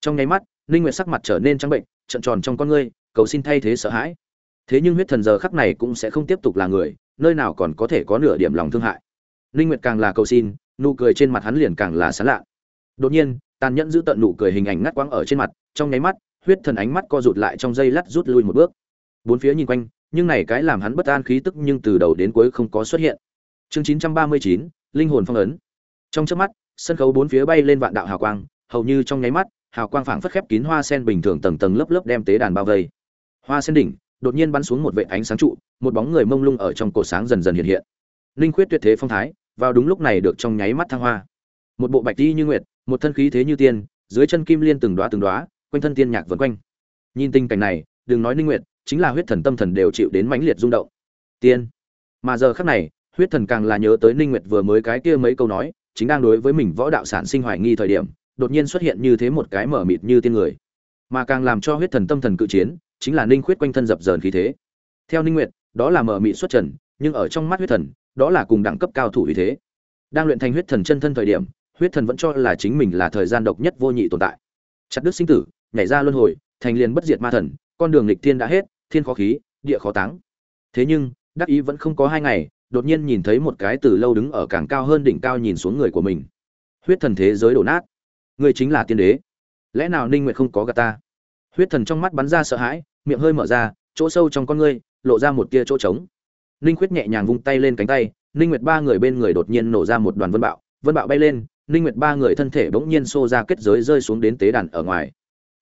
Trong nháy mắt, ninh nguyệt sắc mặt trở nên trắng bệnh trận tròn trong con ngươi, cầu xin thay thế sợ hãi. Thế nhưng huyết thần giờ khắc này cũng sẽ không tiếp tục là người, nơi nào còn có thể có nửa điểm lòng thương hại. Ninh nguyệt càng là cầu xin, nụ cười trên mặt hắn liền càng là sán lạ đột nhiên tàn nhẫn giữ tận nụ cười hình ảnh ngắt quãng ở trên mặt trong nháy mắt huyết thần ánh mắt co rụt lại trong dây lát rút lui một bước. Bốn phía nhìn quanh nhưng này cái làm hắn bất an khí tức nhưng từ đầu đến cuối không có xuất hiện. Chương 939, linh hồn phong ấn. Trong chớp mắt sân khấu bốn phía bay lên vạn đạo hào quang hầu như trong nháy mắt hào quang phảng phất khép kín hoa sen bình thường tầng tầng lớp lớp đem tế đàn bao vây. Hoa sen đỉnh đột nhiên bắn xuống một vệ ánh sáng trụ một bóng người mông lung ở trong cổ sáng dần dần hiện hiện. Linh khuyết tuyệt thế phong thái vào đúng lúc này được trong nháy mắt thăng hoa. Một bộ bạch y như nguyệt một thân khí thế như tiên, dưới chân kim liên từng đóa từng đóa, quanh thân tiên nhạc vần quanh. Nhìn tình cảnh này, đừng nói ninh nguyệt, chính là huyết thần tâm thần đều chịu đến mãnh liệt rung động. Tiên. Mà giờ khắc này, huyết thần càng là nhớ tới ninh nguyệt vừa mới cái kia mấy câu nói, chính đang đối với mình võ đạo sản sinh hoài nghi thời điểm, đột nhiên xuất hiện như thế một cái mở mịt như tiên người. Mà càng làm cho huyết thần tâm thần cự chiến, chính là ninh khuyết quanh thân dập dờn khí thế. Theo ninh nguyệt, đó là mở mịt xuất trần, nhưng ở trong mắt huyết thần, đó là cùng đẳng cấp cao thủ uy thế. Đang luyện thành huyết thần chân thân thời điểm huyết thần vẫn cho là chính mình là thời gian độc nhất vô nhị tồn tại. Chặt đứt sinh tử, nhảy ra luân hồi, thành liền bất diệt ma thần, con đường lịch thiên đã hết, thiên khó khí, địa khó táng. Thế nhưng, đắc ý vẫn không có hai ngày, đột nhiên nhìn thấy một cái từ lâu đứng ở càng cao hơn đỉnh cao nhìn xuống người của mình. Huyết thần thế giới đổ nát. Người chính là tiên đế. Lẽ nào ninh nguyệt không có gạt ta? Huyết thần trong mắt bắn ra sợ hãi, miệng hơi mở ra, chỗ sâu trong con ngươi, lộ ra một tia chỗ trống. Ninh khuyết nhẹ nhàng vung tay lên cánh tay, ninh nguyệt ba người bên người đột nhiên nổ ra một đoàn vân bạo vân bạo bay lên ninh nguyệt ba người thân thể bỗng nhiên xô ra kết giới rơi xuống đến tế đàn ở ngoài.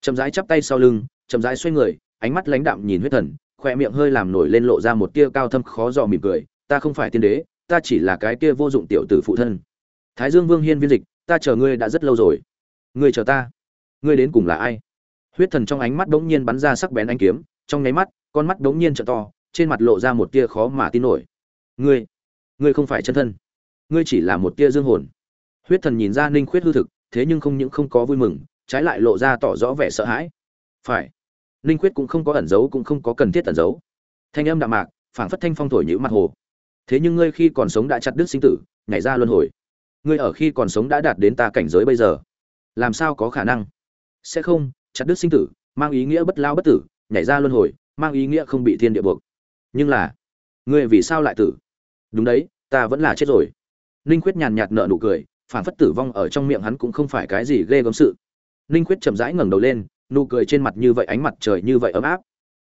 Chậm rãi chắp tay sau lưng, chậm rãi xoay người, ánh mắt lãnh đạm nhìn huyết thần khoe miệng hơi làm nổi lên lộ ra một tia cao thâm khó dò mỉm cười, ta không phải tiên đế, ta chỉ là cái kia vô dụng tiểu tử phụ thân. Thái dương vương hiên viên dịch, ta chờ ngươi đã rất lâu rồi. Ngươi chờ ta. Ngươi đến cùng là ai? Huyết thần trong ánh mắt bỗng nhiên bắn ra sắc bén ánh kiếm, trong nháy mắt, con mắt bỗng nhiên trợ to, trên mặt lộ ra một tia khó mà tin nổi. Ngươi ngươi không phải chân thân. Ngươi chỉ là một tia dương hồn huyết thần nhìn ra ninh khuyết hư thực, thế nhưng không những không có vui mừng, trái lại lộ ra tỏ rõ vẻ sợ hãi. Phải, ninh khuyết cũng không có ẩn giấu cũng không có cần thiết ẩn giấu. Thanh âm đạm mạc, phảng phất thanh phong thổi nhữ mặt hồ. Thế nhưng ngươi khi còn sống đã chặt đứt sinh tử, nhảy ra luân hồi. Ngươi ở khi còn sống đã đạt đến ta cảnh giới bây giờ, làm sao có khả năng? Sẽ không, chặt đứt sinh tử, mang ý nghĩa bất lao bất tử, nhảy ra luân hồi, mang ý nghĩa không bị thiên địa buộc. Nhưng là, ngươi vì sao lại tử? Đúng đấy, ta vẫn là chết rồi. Ninh khuyết nhàn nhạt nợ nụ cười phản phất tử vong ở trong miệng hắn cũng không phải cái gì ghê gớm sự. Ninh khuyết chậm rãi ngẩng đầu lên, nụ cười trên mặt như vậy, ánh mặt trời như vậy ấm áp.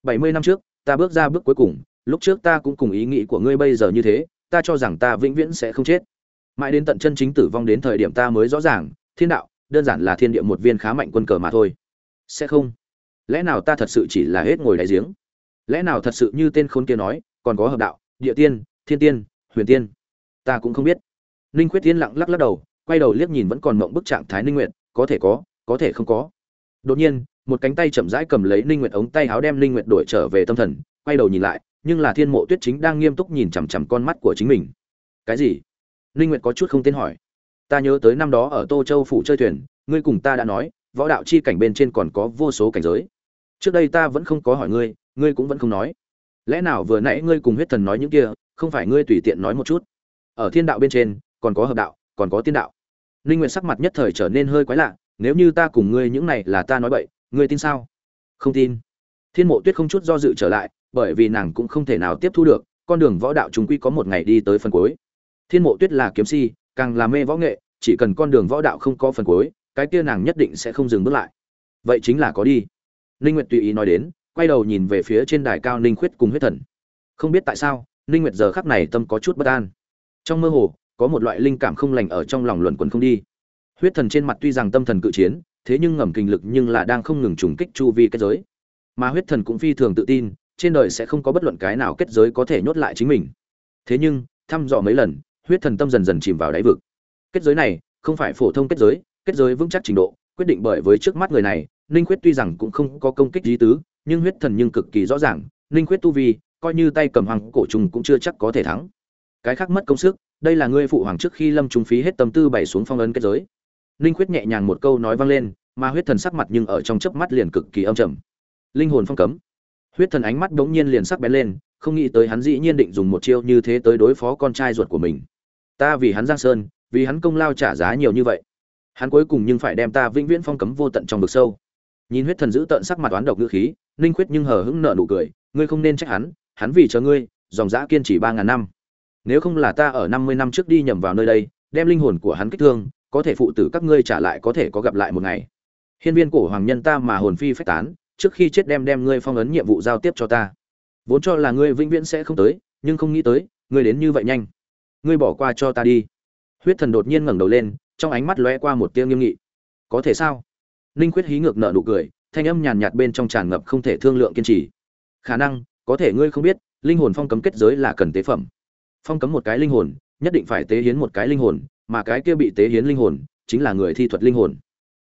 Bảy mươi năm trước, ta bước ra bước cuối cùng, lúc trước ta cũng cùng ý nghĩ của ngươi bây giờ như thế, ta cho rằng ta vĩnh viễn sẽ không chết. Mãi đến tận chân chính tử vong đến thời điểm ta mới rõ ràng, thiên đạo, đơn giản là thiên địa một viên khá mạnh quân cờ mà thôi. Sẽ không. Lẽ nào ta thật sự chỉ là hết ngồi đáy giếng? Lẽ nào thật sự như tên khốn kia nói, còn có hợp đạo, địa tiên, thiên tiên, huyền tiên? Ta cũng không biết. Ninh khuyết tiên lặng lắc lắc đầu quay đầu liếc nhìn vẫn còn mộng bức trạng thái ninh nguyệt, có thể có có thể không có. Đột nhiên, một cánh tay chậm rãi cầm lấy ninh nguyệt ống tay áo đem ninh nguyệt đổi trở về tâm thần, quay đầu nhìn lại, nhưng là thiên mộ tuyết chính đang nghiêm túc nhìn chằm chằm con mắt của chính mình. Cái gì? Ninh nguyệt có chút không tên hỏi. Ta nhớ tới năm đó ở tô châu phủ chơi thuyền, ngươi cùng ta đã nói, võ đạo chi cảnh bên trên còn có vô số cảnh giới. Trước đây ta vẫn không có hỏi ngươi ngươi cũng vẫn không nói. Lẽ nào vừa nãy ngươi cùng huyết thần nói những kia, không phải ngươi tùy tiện nói một chút? Ở thiên đạo bên trên, còn có hợp đạo, còn có tiên đạo ninh nguyệt sắc mặt nhất thời trở nên hơi quái lạ, nếu như ta cùng ngươi những này là ta nói bậy, ngươi tin sao? Không tin. Thiên mộ tuyết không chút do dự trở lại, bởi vì nàng cũng không thể nào tiếp thu được, con đường võ đạo chúng quy có một ngày đi tới phần cuối. Thiên mộ tuyết là kiếm si, càng là mê võ nghệ, chỉ cần con đường võ đạo không có phần cuối, cái kia nàng nhất định sẽ không dừng bước lại. Vậy chính là có đi. Ninh nguyệt tùy ý nói đến, quay đầu nhìn về phía trên đài cao ninh khuyết cùng huyết thần. Không biết tại sao, ninh nguyệt giờ khắc này tâm có chút bất an. Trong mơ hồ có một loại linh cảm không lành ở trong lòng luẩn quẩn không đi. Huyết thần trên mặt tuy rằng tâm thần cự chiến, thế nhưng ngầm kinh lực nhưng là đang không ngừng trùng kích chu vi kết giới. Mà huyết thần cũng phi thường tự tin, trên đời sẽ không có bất luận cái nào kết giới có thể nhốt lại chính mình. Thế nhưng, thăm dò mấy lần, huyết thần tâm dần dần chìm vào đáy vực. Kết giới này, không phải phổ thông kết giới kết giới vững chắc trình độ, quyết định bởi với trước mắt người này, ninh khuyết tuy rằng cũng không có công kích lý tứ, nhưng huyết thần nhưng cực kỳ rõ ràng, ninh khuyết tu vi, coi như tay cầm hoàng cổ trùng cũng chưa chắc có thể thắng cái khác mất công sức, đây là ngươi phụ hoàng trước khi lâm trung phí hết tâm tư bày xuống phong ấn kết giới. Linh khuyết nhẹ nhàng một câu nói vang lên, mà huyết thần sắc mặt nhưng ở trong chớp mắt liền cực kỳ âm trầm. Linh hồn phong cấm. Huyết thần ánh mắt đống nhiên liền sắc bén lên, không nghĩ tới hắn dĩ nhiên định dùng một chiêu như thế tới đối phó con trai ruột của mình. Ta vì hắn giang sơn, vì hắn công lao trả giá nhiều như vậy. Hắn cuối cùng nhưng phải đem ta vĩnh viễn phong cấm vô tận trong vực sâu. Nhìn huyết thần giữ tận sắc mặt oán độc ngữ khí, linh khuyết nhưng hờ hững nợ nụ cười, ngươi không nên trách hắn hắn vì chờ ngươi, dòng dã kiên trì ba ngàn năm nếu không là ta ở năm mươi năm trước đi nhầm vào nơi đây, đem linh hồn của hắn kích thương, có thể phụ tử các ngươi trả lại có thể có gặp lại một ngày. Hiên viên cổ hoàng nhân ta mà hồn phi phách tán, trước khi chết đem đem ngươi phong ấn nhiệm vụ giao tiếp cho ta. Vốn cho là ngươi vĩnh viễn sẽ không tới, nhưng không nghĩ tới, ngươi đến như vậy nhanh. Ngươi bỏ qua cho ta đi. Huyết thần đột nhiên ngẩng đầu lên, trong ánh mắt lóe qua một tia nghiêm nghị. Có thể sao? Ninh quyết hí ngược nợ nụ cười, thanh âm nhàn nhạt bên trong tràn ngập không thể thương lượng kiên trì. Khả năng, có thể ngươi không biết, linh hồn phong cấm kết giới là cần tế phẩm phong cấm một cái linh hồn, nhất định phải tế hiến một cái linh hồn, mà cái kia bị tế hiến linh hồn chính là người thi thuật linh hồn.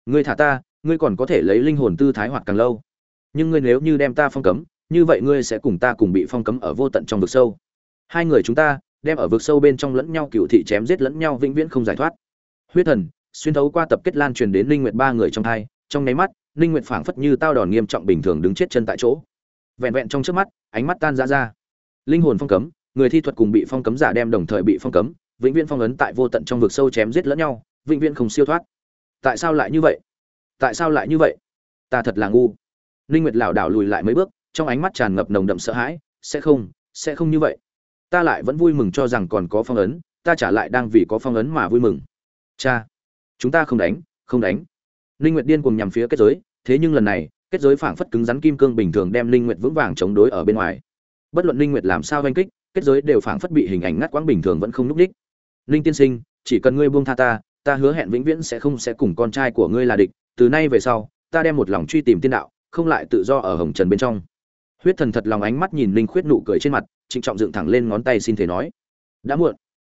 Ngươi thả ta, ngươi còn có thể lấy linh hồn tư thái hoạt càng lâu. Nhưng ngươi nếu như đem ta phong cấm, như vậy ngươi sẽ cùng ta cùng bị phong cấm ở vô tận trong vực sâu. Hai người chúng ta đem ở vực sâu bên trong lẫn nhau cựu thị chém giết lẫn nhau vĩnh viễn không giải thoát. Huyết thần, xuyên thấu qua tập kết lan truyền đến linh nguyệt ba người trong hai, trong nháy mắt, linh nguyệt phảng phất như tao đòn nghiêm trọng bình thường đứng chết chân tại chỗ. Vẹn vẹn trong trước mắt, ánh mắt tan ra ra. Linh hồn phong cấm người thi thuật cùng bị phong cấm giả đem đồng thời bị phong cấm, vĩnh viễn phong ấn tại vô tận trong vực sâu chém giết lẫn nhau, vĩnh viễn không siêu thoát. Tại sao lại như vậy? Tại sao lại như vậy? Ta thật là ngu. Linh nguyệt lảo đảo lùi lại mấy bước, trong ánh mắt tràn ngập nồng đậm sợ hãi, sẽ không sẽ không như vậy. Ta lại vẫn vui mừng cho rằng còn có phong ấn, ta trả lại đang vì có phong ấn mà vui mừng. Cha, chúng ta không đánh không đánh. Linh nguyệt điên cuồng nhằm phía kết giới, thế nhưng lần này, kết giới phảng phất cứng rắn kim cương bình thường đem linh nguyệt vững vàng chống đối ở bên ngoài. Bất luận linh nguyệt làm sao oanh kích kết giới đều phảng phất bị hình ảnh ngắt quãng bình thường vẫn không núc đích. Linh tiên sinh, chỉ cần ngươi buông tha ta ta hứa hẹn vĩnh viễn sẽ không sẽ cùng con trai của ngươi là địch. Từ nay về sau, ta đem một lòng truy tìm tiên đạo, không lại tự do ở hồng trần bên trong. Huyết thần thật lòng ánh mắt nhìn linh khuyết nụ cười trên mặt, trịnh trọng dựng thẳng lên ngón tay xin thể nói. Đã muộn.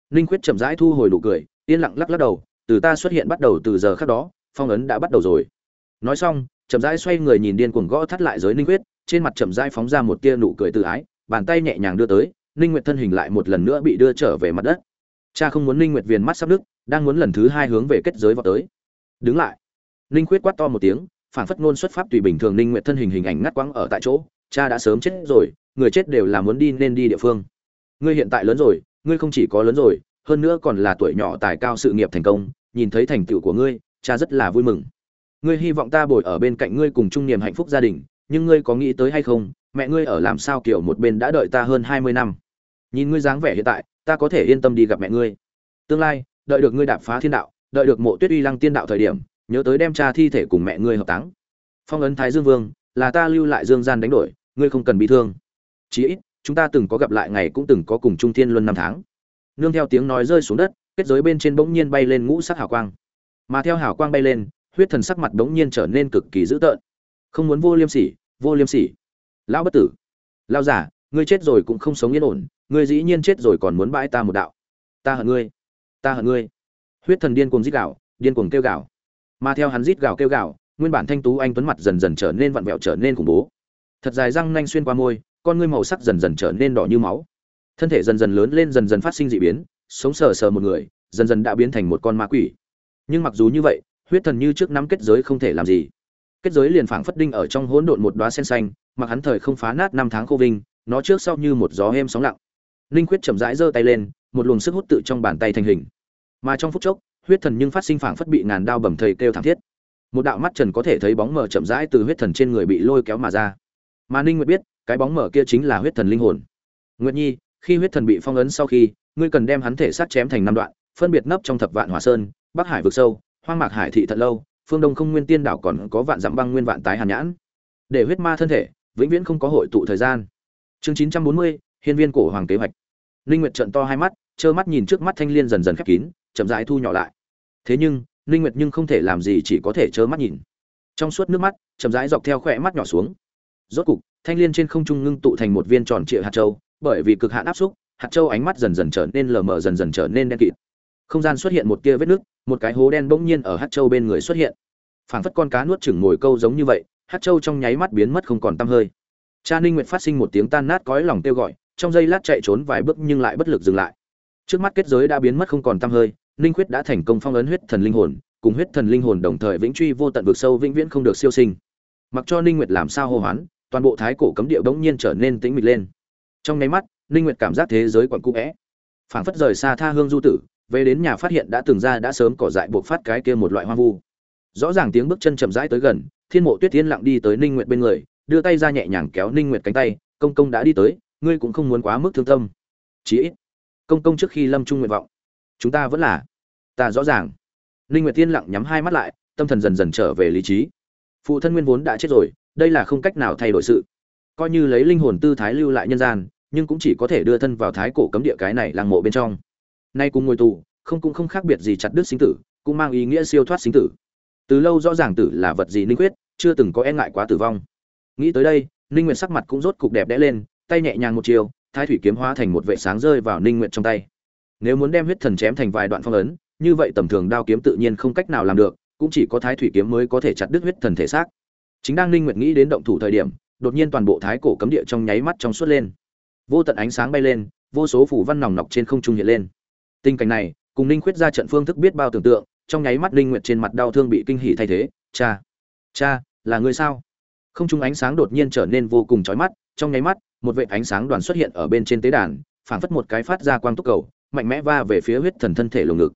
Linh khuyết chậm rãi thu hồi nụ cười, yên lặng lắc lắc đầu, từ ta xuất hiện bắt đầu từ giờ khác đó, phong ấn đã bắt đầu rồi. Nói xong, chậm rãi xoay người nhìn điên cuồng gõ thắt lại giới linh khuyết, trên mặt chậm rãi phóng ra một tia nụ cười tự ái, bàn tay nhẹ nhàng đưa tới ninh nguyệt thân hình lại một lần nữa bị đưa trở về mặt đất. Cha không muốn ninh nguyệt viền mắt sắp đứt, đang muốn lần thứ hai hướng về kết giới vào tới. Đứng lại. Ninh khuyết quát to một tiếng phản phất ngôn xuất pháp tùy bình thường ninh nguyệt thân hình hình ảnh ngắt quãng ở tại chỗ. Cha đã sớm chết rồi, người chết đều là muốn đi nên đi địa phương. Ngươi hiện tại lớn rồi, ngươi không chỉ có lớn rồi, hơn nữa còn là tuổi nhỏ tài cao sự nghiệp thành công, nhìn thấy thành tựu của ngươi, cha rất là vui mừng. Ngươi hy vọng ta bồi ở bên cạnh ngươi cùng chung niềm hạnh phúc gia đình, nhưng ngươi có nghĩ tới hay không, mẹ ngươi ở làm sao kiểu một bên đã đợi ta hơn hai mươi năm nhìn ngươi dáng vẻ hiện tại, ta có thể yên tâm đi gặp mẹ ngươi. Tương lai, đợi được ngươi đạp phá thiên đạo, đợi được mộ tuyết uy lăng tiên đạo thời điểm, nhớ tới đem cha thi thể cùng mẹ ngươi hợp táng. Phong ấn thái dương vương, là ta lưu lại dương gian đánh đổi, ngươi không cần bị thương. Chí ít, chúng ta từng có gặp lại ngày cũng từng có cùng trung thiên luân năm tháng. Nương theo tiếng nói rơi xuống đất, kết giới bên trên bỗng nhiên bay lên ngũ sắc hào quang. Mà theo hào quang bay lên, huyết thần sắc mặt bỗng nhiên trở nên cực kỳ dữ tợn. Không muốn vô liêm sỉ, vô liêm sỉ. Lão bất tử, lão giả ngươi chết rồi cũng không sống yên ổn ngươi dĩ nhiên chết rồi còn muốn bãi ta một đạo. Ta hận ngươi. Ta hận ngươi. Huyết thần điên cuồng rít gào, điên cuồng kêu gào. Mà theo hắn rít gào kêu gào, nguyên bản thanh tú anh tuấn mặt dần dần trở nên vặn vẹo trở nên khủng bố. Thật dài răng nanh xuyên qua môi, con ngươi màu sắc dần dần trở nên đỏ như máu. Thân thể dần dần lớn lên, dần dần phát sinh dị biến, sống sờ sờ một người, dần dần đã biến thành một con ma quỷ. Nhưng mặc dù như vậy, huyết thần như trước nắm kết giới không thể làm gì. Kết giới liền phảng phất đinh ở trong hỗn độn một đóa sen xanh, mặc hắn thời không phá nát năm tháng khô vinh, nó trước sau như một gió êm sóng lặng linh quyết chậm rãi giơ tay lên một luồng sức hút tự trong bàn tay thành hình. Mà trong phút chốc huyết thần nhưng phát sinh phảng phất bị ngàn đao bầm thầy kêu thảm thiết. Một đạo mắt trần có thể thấy bóng mờ chậm rãi từ huyết thần trên người bị lôi kéo mà ra. Mà ninh nguyệt biết cái bóng mờ kia chính là huyết thần linh hồn. Nguyệt nhi khi huyết thần bị phong ấn sau khi ngươi cần đem hắn thể sát chém thành năm đoạn phân biệt nấp trong thập vạn hỏa sơn bắc hải vực sâu hoang mạc hải thị thật lâu phương đông không nguyên tiên đảo còn có vạn dặm băng nguyên vạn tái hàn nhãn. Để huyết ma thân thể vĩnh viễn không có hội tụ thời gian. Chương 940, hiên viên cổ hoàng kế hoạch ninh nguyệt trợn to hai mắt, trơ mắt nhìn trước mắt thanh liên dần dần khép kín, chậm rãi thu nhỏ lại. Thế nhưng, ninh nguyệt nhưng không thể làm gì chỉ có thể trơ mắt nhìn. Trong suốt nước mắt, chậm rãi dọc theo khỏe mắt nhỏ xuống. Rốt cục, thanh liên trên không trung ngưng tụ thành một viên tròn trịa hạt châu, bởi vì cực hạn áp xúc, hạt châu ánh mắt dần dần trở nên lờ mờ, dần dần trở nên đen kịt. Không gian xuất hiện một tia vết nước một cái hố đen bỗng nhiên ở hạt châu bên người xuất hiện. Phảng phất con cá nuốt chửng ngồi câu giống như vậy, hạt châu trong nháy mắt biến mất không còn tăm hơi. Cha ninh nguyệt phát sinh một tiếng tan nát cõi lòng kêu gọi trong giây lát chạy trốn vài bước nhưng lại bất lực dừng lại. Trước mắt kết giới đã biến mất không còn tăm hơi, ninh khuyết đã thành công phong ấn huyết thần linh hồn, cùng huyết thần linh hồn đồng thời vĩnh truy vô tận vực sâu vĩnh viễn không được siêu sinh. Mặc cho ninh nguyệt làm sao hô hoán, toàn bộ thái cổ cấm địa bỗng nhiên trở nên tĩnh mịch lên. Trong nháy mắt, ninh nguyệt cảm giác thế giới quặn cũ é phảng phất rời xa tha hương du tử, về đến nhà phát hiện đã từng ra đã sớm cỏ dại buộc phát cái kia một loại hoang vu. Rõ ràng tiếng bước chân chậm rãi tới gần, thiên mộ tuyết thiên lặng đi tới ninh nguyệt bên người, đưa tay ra nhẹ nhàng kéo ninh nguyệt cánh tay, công công đã đi tới ngươi cũng không muốn quá mức thương tâm. Chí ít, công công trước khi lâm trung nguyện vọng, chúng ta vẫn là, ta rõ ràng. Ninh nguyệt tiên lặng nhắm hai mắt lại, tâm thần dần dần trở về lý trí. Phụ thân nguyên vốn đã chết rồi, đây là không cách nào thay đổi sự. Coi như lấy linh hồn tư thái lưu lại nhân gian, nhưng cũng chỉ có thể đưa thân vào thái cổ cấm địa cái này làng mộ bên trong. Nay cùng ngồi tù, không cũng không khác biệt gì chặt đứt sinh tử, cũng mang ý nghĩa siêu thoát sinh tử. Từ lâu rõ ràng tử là vật gì ninh quyết, chưa từng có e ngại quá tử vong. Nghĩ tới đây, ninh nguyệt sắc mặt cũng rốt cục đẹp đẽ lên tay nhẹ nhàng một chiều, thái thủy kiếm hóa thành một vệ sáng rơi vào ninh nguyệt trong tay. Nếu muốn đem huyết thần chém thành vài đoạn phong ấn, như vậy tầm thường đao kiếm tự nhiên không cách nào làm được, cũng chỉ có thái thủy kiếm mới có thể chặt đứt huyết thần thể xác. Chính đang ninh nguyệt nghĩ đến động thủ thời điểm, đột nhiên toàn bộ thái cổ cấm địa trong nháy mắt trong suốt lên. Vô tận ánh sáng bay lên, vô số phủ văn nòng nọc trên không trung hiện lên. Tình cảnh này, cùng ninh khuyết ra trận phương thức biết bao tưởng tượng, trong nháy mắt ninh nguyệt trên mặt đau thương bị kinh hỉ thay thế. Cha cha, là người sao? Không trung ánh sáng đột nhiên trở nên vô cùng chói mắt, trong nháy mắt một vệt ánh sáng đoàn xuất hiện ở bên trên tế đàn, phảng phất một cái phát ra quang túc cầu, mạnh mẽ va về phía huyết thần thân thể lồng ngực.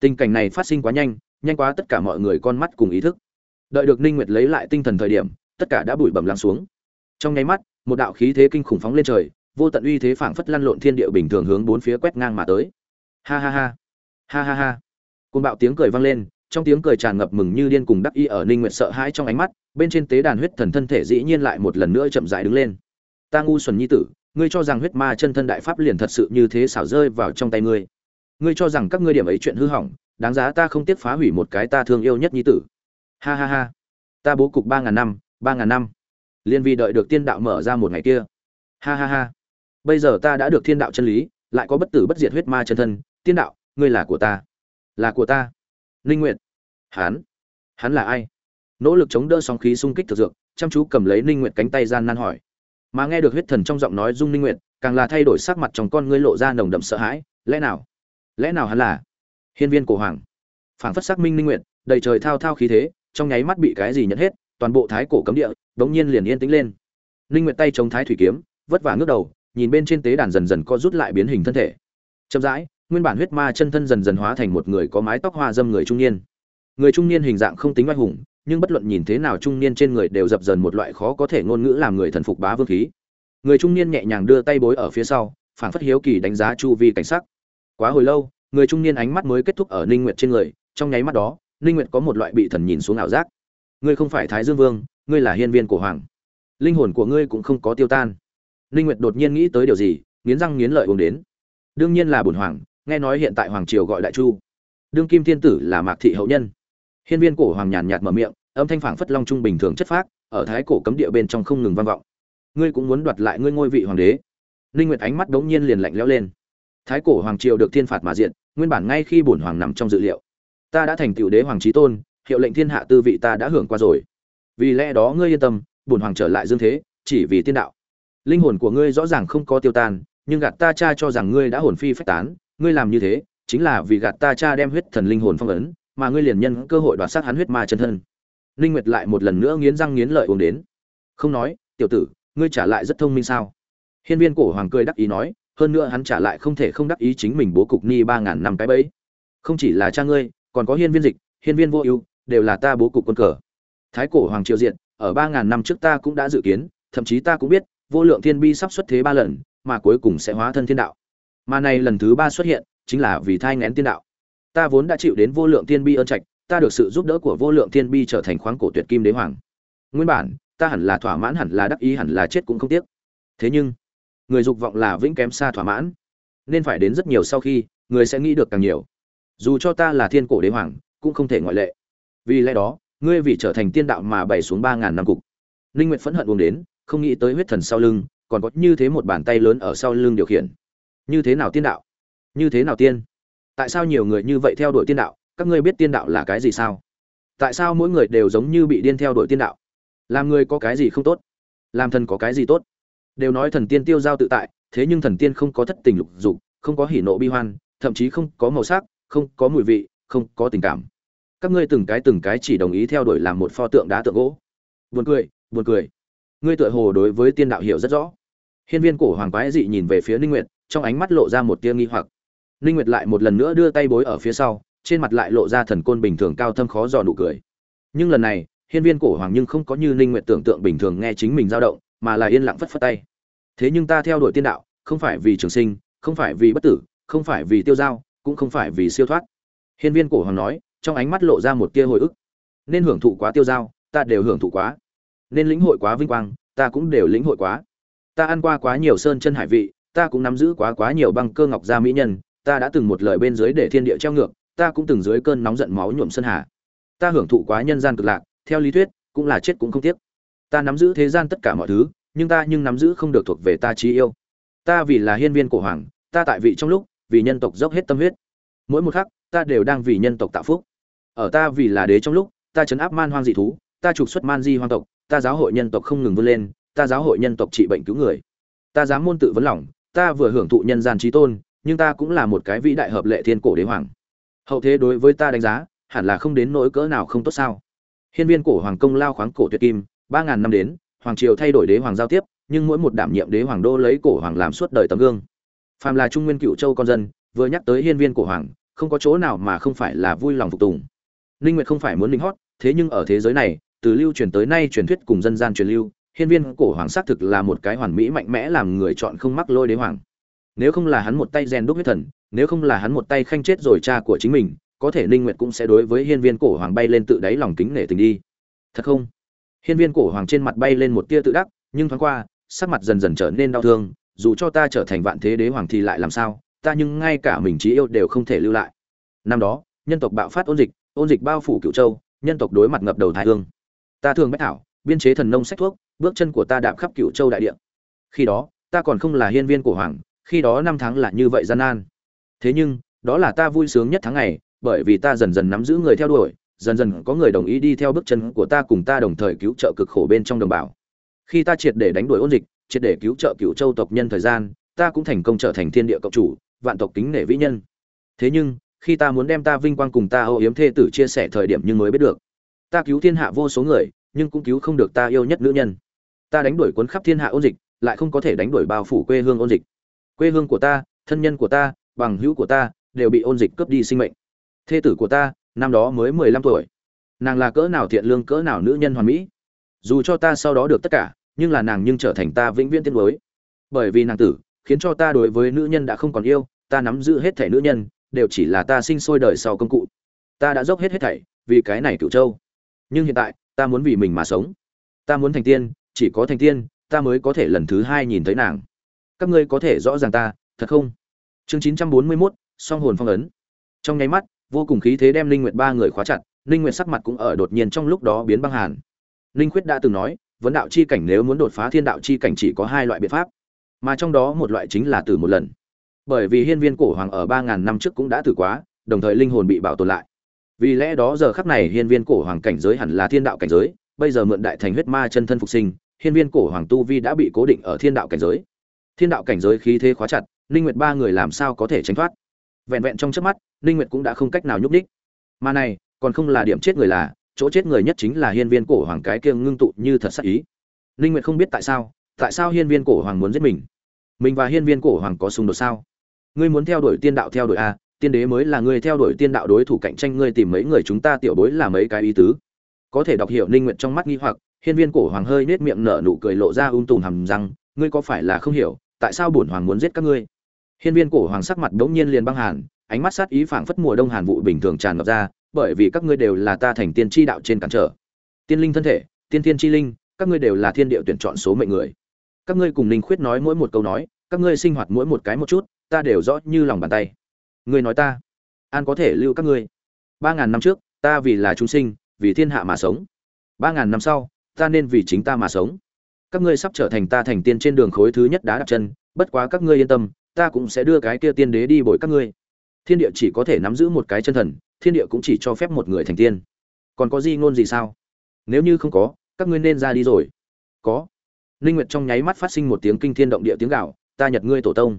Tình cảnh này phát sinh quá nhanh nhanh quá tất cả mọi người con mắt cùng ý thức. Đợi được ninh nguyệt lấy lại tinh thần thời điểm, tất cả đã bụi bẩm lắng xuống. Trong nháy mắt, một đạo khí thế kinh khủng phóng lên trời, vô tận uy thế phảng phất lăn lộn thiên địa bình thường hướng bốn phía quét ngang mà tới. Ha ha ha. Ha ha ha. Cùng bạo tiếng cười vang lên, trong tiếng cười tràn ngập mừng như điên cùng đắc ý ở ninh nguyệt sợ hãi trong ánh mắt, bên trên tế đàn huyết thần thân thể dĩ nhiên lại một lần nữa chậm rãi đứng lên ta ngu xuẩn nhi tử, ngươi cho rằng huyết ma chân thân đại pháp liền thật sự như thế xảo rơi vào trong tay ngươi. Ngươi cho rằng các ngươi điểm ấy chuyện hư hỏng, đáng giá ta không tiếc phá hủy một cái ta thương yêu nhất nhi tử. Ha ha ha. Ta bố cục ba ngàn năm, ba ngàn năm. Liên vì đợi được tiên đạo mở ra một ngày kia. Ha ha ha. Bây giờ ta đã được thiên đạo chân lý, lại có bất tử bất diệt huyết ma chân thân, tiên đạo, ngươi là của ta. Là của ta. Linh nguyện hắn hắn là ai? Nỗ lực chống đỡ sóng khí xung kích thực dược, chăm chú cầm lấy ninh nguyện cánh tay gian nan hỏi mà nghe được huyết thần trong giọng nói dung ninh nguyện càng là thay đổi sắc mặt trong con ngươi lộ ra nồng đậm sợ hãi, lẽ nào? Lẽ nào hắn là hiên viên cổ hoàng? Phảng phất sắc minh ninh nguyện đầy trời thao thao khí thế, trong nháy mắt bị cái gì nhận hết, toàn bộ thái cổ cấm địa bỗng nhiên liền yên tĩnh lên. Ninh nguyện tay chống thái thủy kiếm, vất vả ngước đầu, nhìn bên trên tế đàn dần dần co rút lại biến hình thân thể. Chậm rãi, nguyên bản huyết ma chân thân dần dần hóa thành một người có mái tóc hoa dâm người trung niên. Người trung niên hình dạng không tính oai hùng nhưng bất luận nhìn thế nào trung niên trên người đều dập dần một loại khó có thể ngôn ngữ làm người thần phục bá vương khí. Người trung niên nhẹ nhàng đưa tay bối ở phía sau phản phất hiếu kỳ đánh giá chu vi cảnh sắc. Quá hồi lâu, người trung niên ánh mắt mới kết thúc ở ninh nguyệt trên người, trong nháy mắt đó, ninh nguyệt có một loại bị thần nhìn xuống ảo giác. Ngươi không phải thái dương vương, ngươi là hiên viên của hoàng. Linh hồn của ngươi cũng không có tiêu tan. Ninh nguyệt đột nhiên nghĩ tới điều gì, nghiến răng nghiến lợi uống đến. Đương nhiên là bổn hoàng, nghe nói hiện tại hoàng triều gọi đại chu. Đương kim thiên tử là mạc thị hậu nhân hiên viên cổ hoàng nhàn nhạt mở miệng, âm thanh phảng phất long trung bình thường chất phác, ở thái cổ cấm địa bên trong không ngừng vang vọng. Ngươi cũng muốn đoạt lại ngươi ngôi vị hoàng đế. Linh nguyệt ánh mắt đống nhiên liền lạnh lẽo lên. Thái cổ hoàng triều được thiên phạt mà diện, nguyên bản ngay khi bổn hoàng nằm trong dự liệu. Ta đã thành tiểu đế hoàng chí tôn, hiệu lệnh thiên hạ tư vị ta đã hưởng qua rồi. Vì lẽ đó ngươi yên tâm, bổn hoàng trở lại dương thế, chỉ vì tiên đạo. Linh hồn của ngươi rõ ràng không có tiêu tan, nhưng gạt ta cha cho rằng ngươi đã hồn phi phách tán, ngươi làm như thế, chính là vì gạt ta cha đem huyết thần linh hồn phong ấn mà ngươi liền nhân cơ hội đoạt sát hắn huyết ma chân thân. Linh nguyệt lại một lần nữa nghiến răng nghiến lợi uống đến. Không nói, tiểu tử, ngươi trả lại rất thông minh sao? Hiên viên cổ hoàng cười đắc ý nói, hơn nữa hắn trả lại không thể không đắc ý chính mình bố cục ni ba ngàn năm cái bẫy. Không chỉ là cha ngươi, còn có hiên viên dịch, hiên viên vô ưu, đều là ta bố cục quân cờ. Thái cổ hoàng triều diện ở ba ngàn năm trước ta cũng đã dự kiến, thậm chí ta cũng biết, vô lượng thiên bi sắp xuất thế ba lần, mà cuối cùng sẽ hóa thân thiên đạo. Mà này lần thứ ba xuất hiện, chính là vì thai ngén tiên đạo ta vốn đã chịu đến vô lượng thiên bi ơn trạch, ta được sự giúp đỡ của vô lượng thiên bi trở thành khoáng cổ tuyệt kim đế hoàng. Nguyên bản, ta hẳn là thỏa mãn, hẳn là đắc ý, hẳn là chết cũng không tiếc. Thế nhưng, người dục vọng là vĩnh kém xa thỏa mãn. Nên phải đến rất nhiều sau khi, người sẽ nghĩ được càng nhiều. Dù cho ta là thiên cổ đế hoàng, cũng không thể ngoại lệ. Vì lẽ đó, ngươi vì trở thành tiên đạo mà bày xuống ba ngàn năm cục. Linh nguyện phẫn hận uống đến, không nghĩ tới huyết thần sau lưng, còn có như thế một bàn tay lớn ở sau lưng điều khiển. Như thế nào tiên đạo? Như thế nào tiên? Tại sao nhiều người như vậy theo đuổi tiên đạo? Các ngươi biết tiên đạo là cái gì sao? Tại sao mỗi người đều giống như bị điên theo đuổi tiên đạo? Làm người có cái gì không tốt? Làm thần có cái gì tốt? Đều nói thần tiên tiêu giao tự tại, thế nhưng thần tiên không có thất tình lục dục, không có hỉ nộ bi hoan, thậm chí không có màu sắc, không có mùi vị, không có tình cảm. Các ngươi từng cái từng cái chỉ đồng ý theo đuổi làm một pho tượng đá tượng gỗ. Buồn cười buồn cười. Ngươi tựa hồ đối với tiên đạo hiểu rất rõ. Hiên viên cổ hoàng quái dị nhìn về phía ninh nguyệt, trong ánh mắt lộ ra một tia nghi hoặc ninh nguyệt lại một lần nữa đưa tay bối ở phía sau, trên mặt lại lộ ra thần côn bình thường cao thâm khó dò nụ cười. Nhưng lần này, hiên viên cổ hoàng nhưng không có như ninh nguyệt tưởng tượng bình thường nghe chính mình dao động, mà là yên lặng phất phất tay. Thế nhưng ta theo đuổi tiên đạo, không phải vì trường sinh, không phải vì bất tử, không phải vì tiêu giao cũng không phải vì siêu thoát. Hiên viên cổ hoàng nói, trong ánh mắt lộ ra một tia hồi ức. Nên hưởng thụ quá tiêu giao ta đều hưởng thụ quá. Nên lĩnh hội quá vinh quang, ta cũng đều lĩnh hội quá. Ta ăn qua quá nhiều sơn chân hải vị, ta cũng nắm giữ quá quá nhiều băng cơ ngọc gia mỹ nhân ta đã từng một lời bên dưới để thiên địa treo ngược, ta cũng từng dưới cơn nóng giận máu nhuộm sơn hà. Ta hưởng thụ quá nhân gian cực lạc, theo lý thuyết, cũng là chết cũng không tiếc. Ta nắm giữ thế gian tất cả mọi thứ, nhưng ta nhưng nắm giữ không được thuộc về ta trí yêu. Ta vì là hiên viên cổ hoàng, ta tại vị trong lúc, vì nhân tộc dốc hết tâm huyết. Mỗi một khắc, ta đều đang vì nhân tộc tạo phúc. Ở ta vì là đế trong lúc, ta chấn áp man hoang dị thú, ta trục xuất man di hoang tộc, ta giáo hội nhân tộc không ngừng vươn lên, ta giáo hội nhân tộc trị bệnh cứu người. Ta dám môn tự vấn lòng, ta vừa hưởng thụ nhân gian trí tôn nhưng ta cũng là một cái vĩ đại hợp lệ thiên cổ đế hoàng. Hậu thế đối với ta đánh giá, hẳn là không đến nỗi cỡ nào không tốt sao. Hiên viên cổ hoàng công lao khoáng cổ tuyệt kim, ba ngàn năm đến, hoàng triều thay đổi đế hoàng giao tiếp, nhưng mỗi một đảm nhiệm đế hoàng đô lấy cổ hoàng làm suốt đời tấm gương. Phàm là trung nguyên cựu châu con dân, vừa nhắc tới hiên viên cổ hoàng, không có chỗ nào mà không phải là vui lòng phục tùng. Ninh nguyệt không phải muốn linh hót, thế nhưng ở thế giới này, từ lưu truyền tới nay truyền thuyết cùng dân gian truyền lưu, hiên viên cổ hoàng xác thực là một cái hoàn mỹ mạnh mẽ làm người chọn không mắc lôi đế hoàng nếu không là hắn một tay rèn đúc huyết thần, nếu không là hắn một tay khanh chết rồi cha của chính mình, có thể ninh nguyệt cũng sẽ đối với hiên viên cổ hoàng bay lên tự đáy lòng kính nể tình đi. Thật không? Hiên viên cổ hoàng trên mặt bay lên một tia tự đắc, nhưng thoáng qua, sắc mặt dần dần trở nên đau thương, dù cho ta trở thành vạn thế đế hoàng thì lại làm sao, ta nhưng ngay cả mình trí yêu đều không thể lưu lại. Năm đó, nhân tộc bạo phát ôn dịch ôn dịch bao phủ cựu châu, nhân tộc đối mặt ngập đầu thái hương. Ta thường bách thảo, biên chế thần nông sách thuốc, bước chân của ta đạp khắp cựu châu đại địa. Khi đó, ta còn không là hiên viên cổ hoàng khi đó năm tháng là như vậy gian nan. Thế nhưng, đó là ta vui sướng nhất tháng ngày, bởi vì ta dần dần nắm giữ người theo đuổi, dần dần có người đồng ý đi theo bước chân của ta cùng ta đồng thời cứu trợ cực khổ bên trong đồng bào. Khi ta triệt để đánh đuổi ôn dịch, triệt để cứu trợ cựu châu tộc nhân thời gian, ta cũng thành công trở thành thiên địa cộng chủ, vạn tộc kính nể vĩ nhân. Thế nhưng, khi ta muốn đem ta vinh quang cùng ta âu yếm thê tử chia sẻ thời điểm nhưng mới biết được. Ta cứu thiên hạ vô số người, nhưng cũng cứu không được ta yêu nhất nữ nhân. Ta đánh đuổi cuốn khắp thiên hạ ôn dịch, lại không có thể đánh đuổi bao phủ quê hương ôn dịch quê hương của ta, thân nhân của ta, bằng hữu của ta đều bị ôn dịch cướp đi sinh mệnh. Thê tử của ta, năm đó mới mười lăm tuổi. Nàng là cỡ nào thiện lương, cỡ nào nữ nhân hoàn mỹ. Dù cho ta sau đó được tất cả, nhưng là nàng nhưng trở thành ta vĩnh viễn tiên đối bởi vì nàng tử, khiến cho ta đối với nữ nhân đã không còn yêu, ta nắm giữ hết thẻ nữ nhân, đều chỉ là ta sinh sôi đời sau công cụ. Ta đã dốc hết hết thảy vì cái này cựu châu. Nhưng hiện tại, ta muốn vì mình mà sống. Ta muốn thành tiên, chỉ có thành tiên, ta mới có thể lần thứ hai nhìn thấy nàng các ngươi có thể rõ ràng ta, thật không? Chương chín trăm bốn mươi mốt, song hồn phong ấn. Trong nháy mắt, vô cùng khí thế đem linh nguyệt ba người khóa chặt, linh nguyệt sắc mặt cũng ở đột nhiên trong lúc đó biến băng hàn. Linh khuyết đã từng nói, vấn đạo chi cảnh nếu muốn đột phá thiên đạo chi cảnh chỉ có hai loại biện pháp, mà trong đó một loại chính là tử một lần. Bởi vì hiên viên cổ hoàng ở ba ngàn năm trước cũng đã tử quá, đồng thời linh hồn bị bảo tồn lại. Vì lẽ đó giờ khắc này hiên viên cổ hoàng cảnh giới hẳn là thiên đạo cảnh giới, bây giờ mượn đại thành huyết ma chân thân phục sinh, hiên viên cổ hoàng tu vi đã bị cố định ở thiên đạo cảnh giới thiên đạo cảnh giới khí thế khóa chặt, ninh nguyệt ba người làm sao có thể tránh thoát? Vẹn vẹn trong chớp mắt, ninh nguyệt cũng đã không cách nào nhúc đích mà này, còn không là điểm chết người là, chỗ chết người nhất chính là hiên viên cổ hoàng cái kia ngưng tụ như thật sắc ý. Ninh nguyệt không biết tại sao tại sao hiên viên cổ hoàng muốn giết mình? Mình và hiên viên cổ hoàng có xung đột sao? Ngươi muốn theo đuổi tiên đạo theo đuổi a, tiên đế mới là ngươi theo đuổi tiên đạo đối thủ cạnh tranh ngươi tìm mấy người chúng ta tiểu bối là mấy cái ý tứ. Có thể đọc hiểu ninh Nguyệt trong mắt nghi hoặc, hiên viên cổ hoàng hơi nết miệng nở nụ cười lộ ra ung tùm hầm răng, ngươi có phải là không hiểu tại sao bổn hoàng muốn giết các ngươi? Hiên viên cổ hoàng sắc mặt đống nhiên liền băng hàn, ánh mắt sát ý phảng phất mùa đông hàn vụ bình thường tràn ngập ra, bởi vì các ngươi đều là ta thành tiên tri đạo trên cản trở. Tiên linh thân thể, tiên tiên chi linh, các ngươi đều là thiên địa tuyển chọn số mệnh người. Các ngươi cùng linh khuyết nói mỗi một câu nói, các ngươi sinh hoạt mỗi một cái một chút, ta đều rõ như lòng bàn tay. Ngươi nói ta, an có thể lưu các ngươi? Ba ngàn năm trước, ta vì là chúng sinh, vì thiên hạ mà sống. Ba ngàn năm sau, ta nên vì chính ta mà sống các ngươi sắp trở thành ta thành tiên trên đường khối thứ nhất đá đặt chân, bất quá các ngươi yên tâm, ta cũng sẽ đưa cái kia tiên đế đi bồi các ngươi. Thiên địa chỉ có thể nắm giữ một cái chân thần, thiên địa cũng chỉ cho phép một người thành tiên. Còn có gì ngôn gì sao? Nếu như không có, các ngươi nên ra đi rồi. Có. Ninh nguyệt trong nháy mắt phát sinh một tiếng kinh thiên động địa tiếng gạo ta nhật ngươi tổ tông.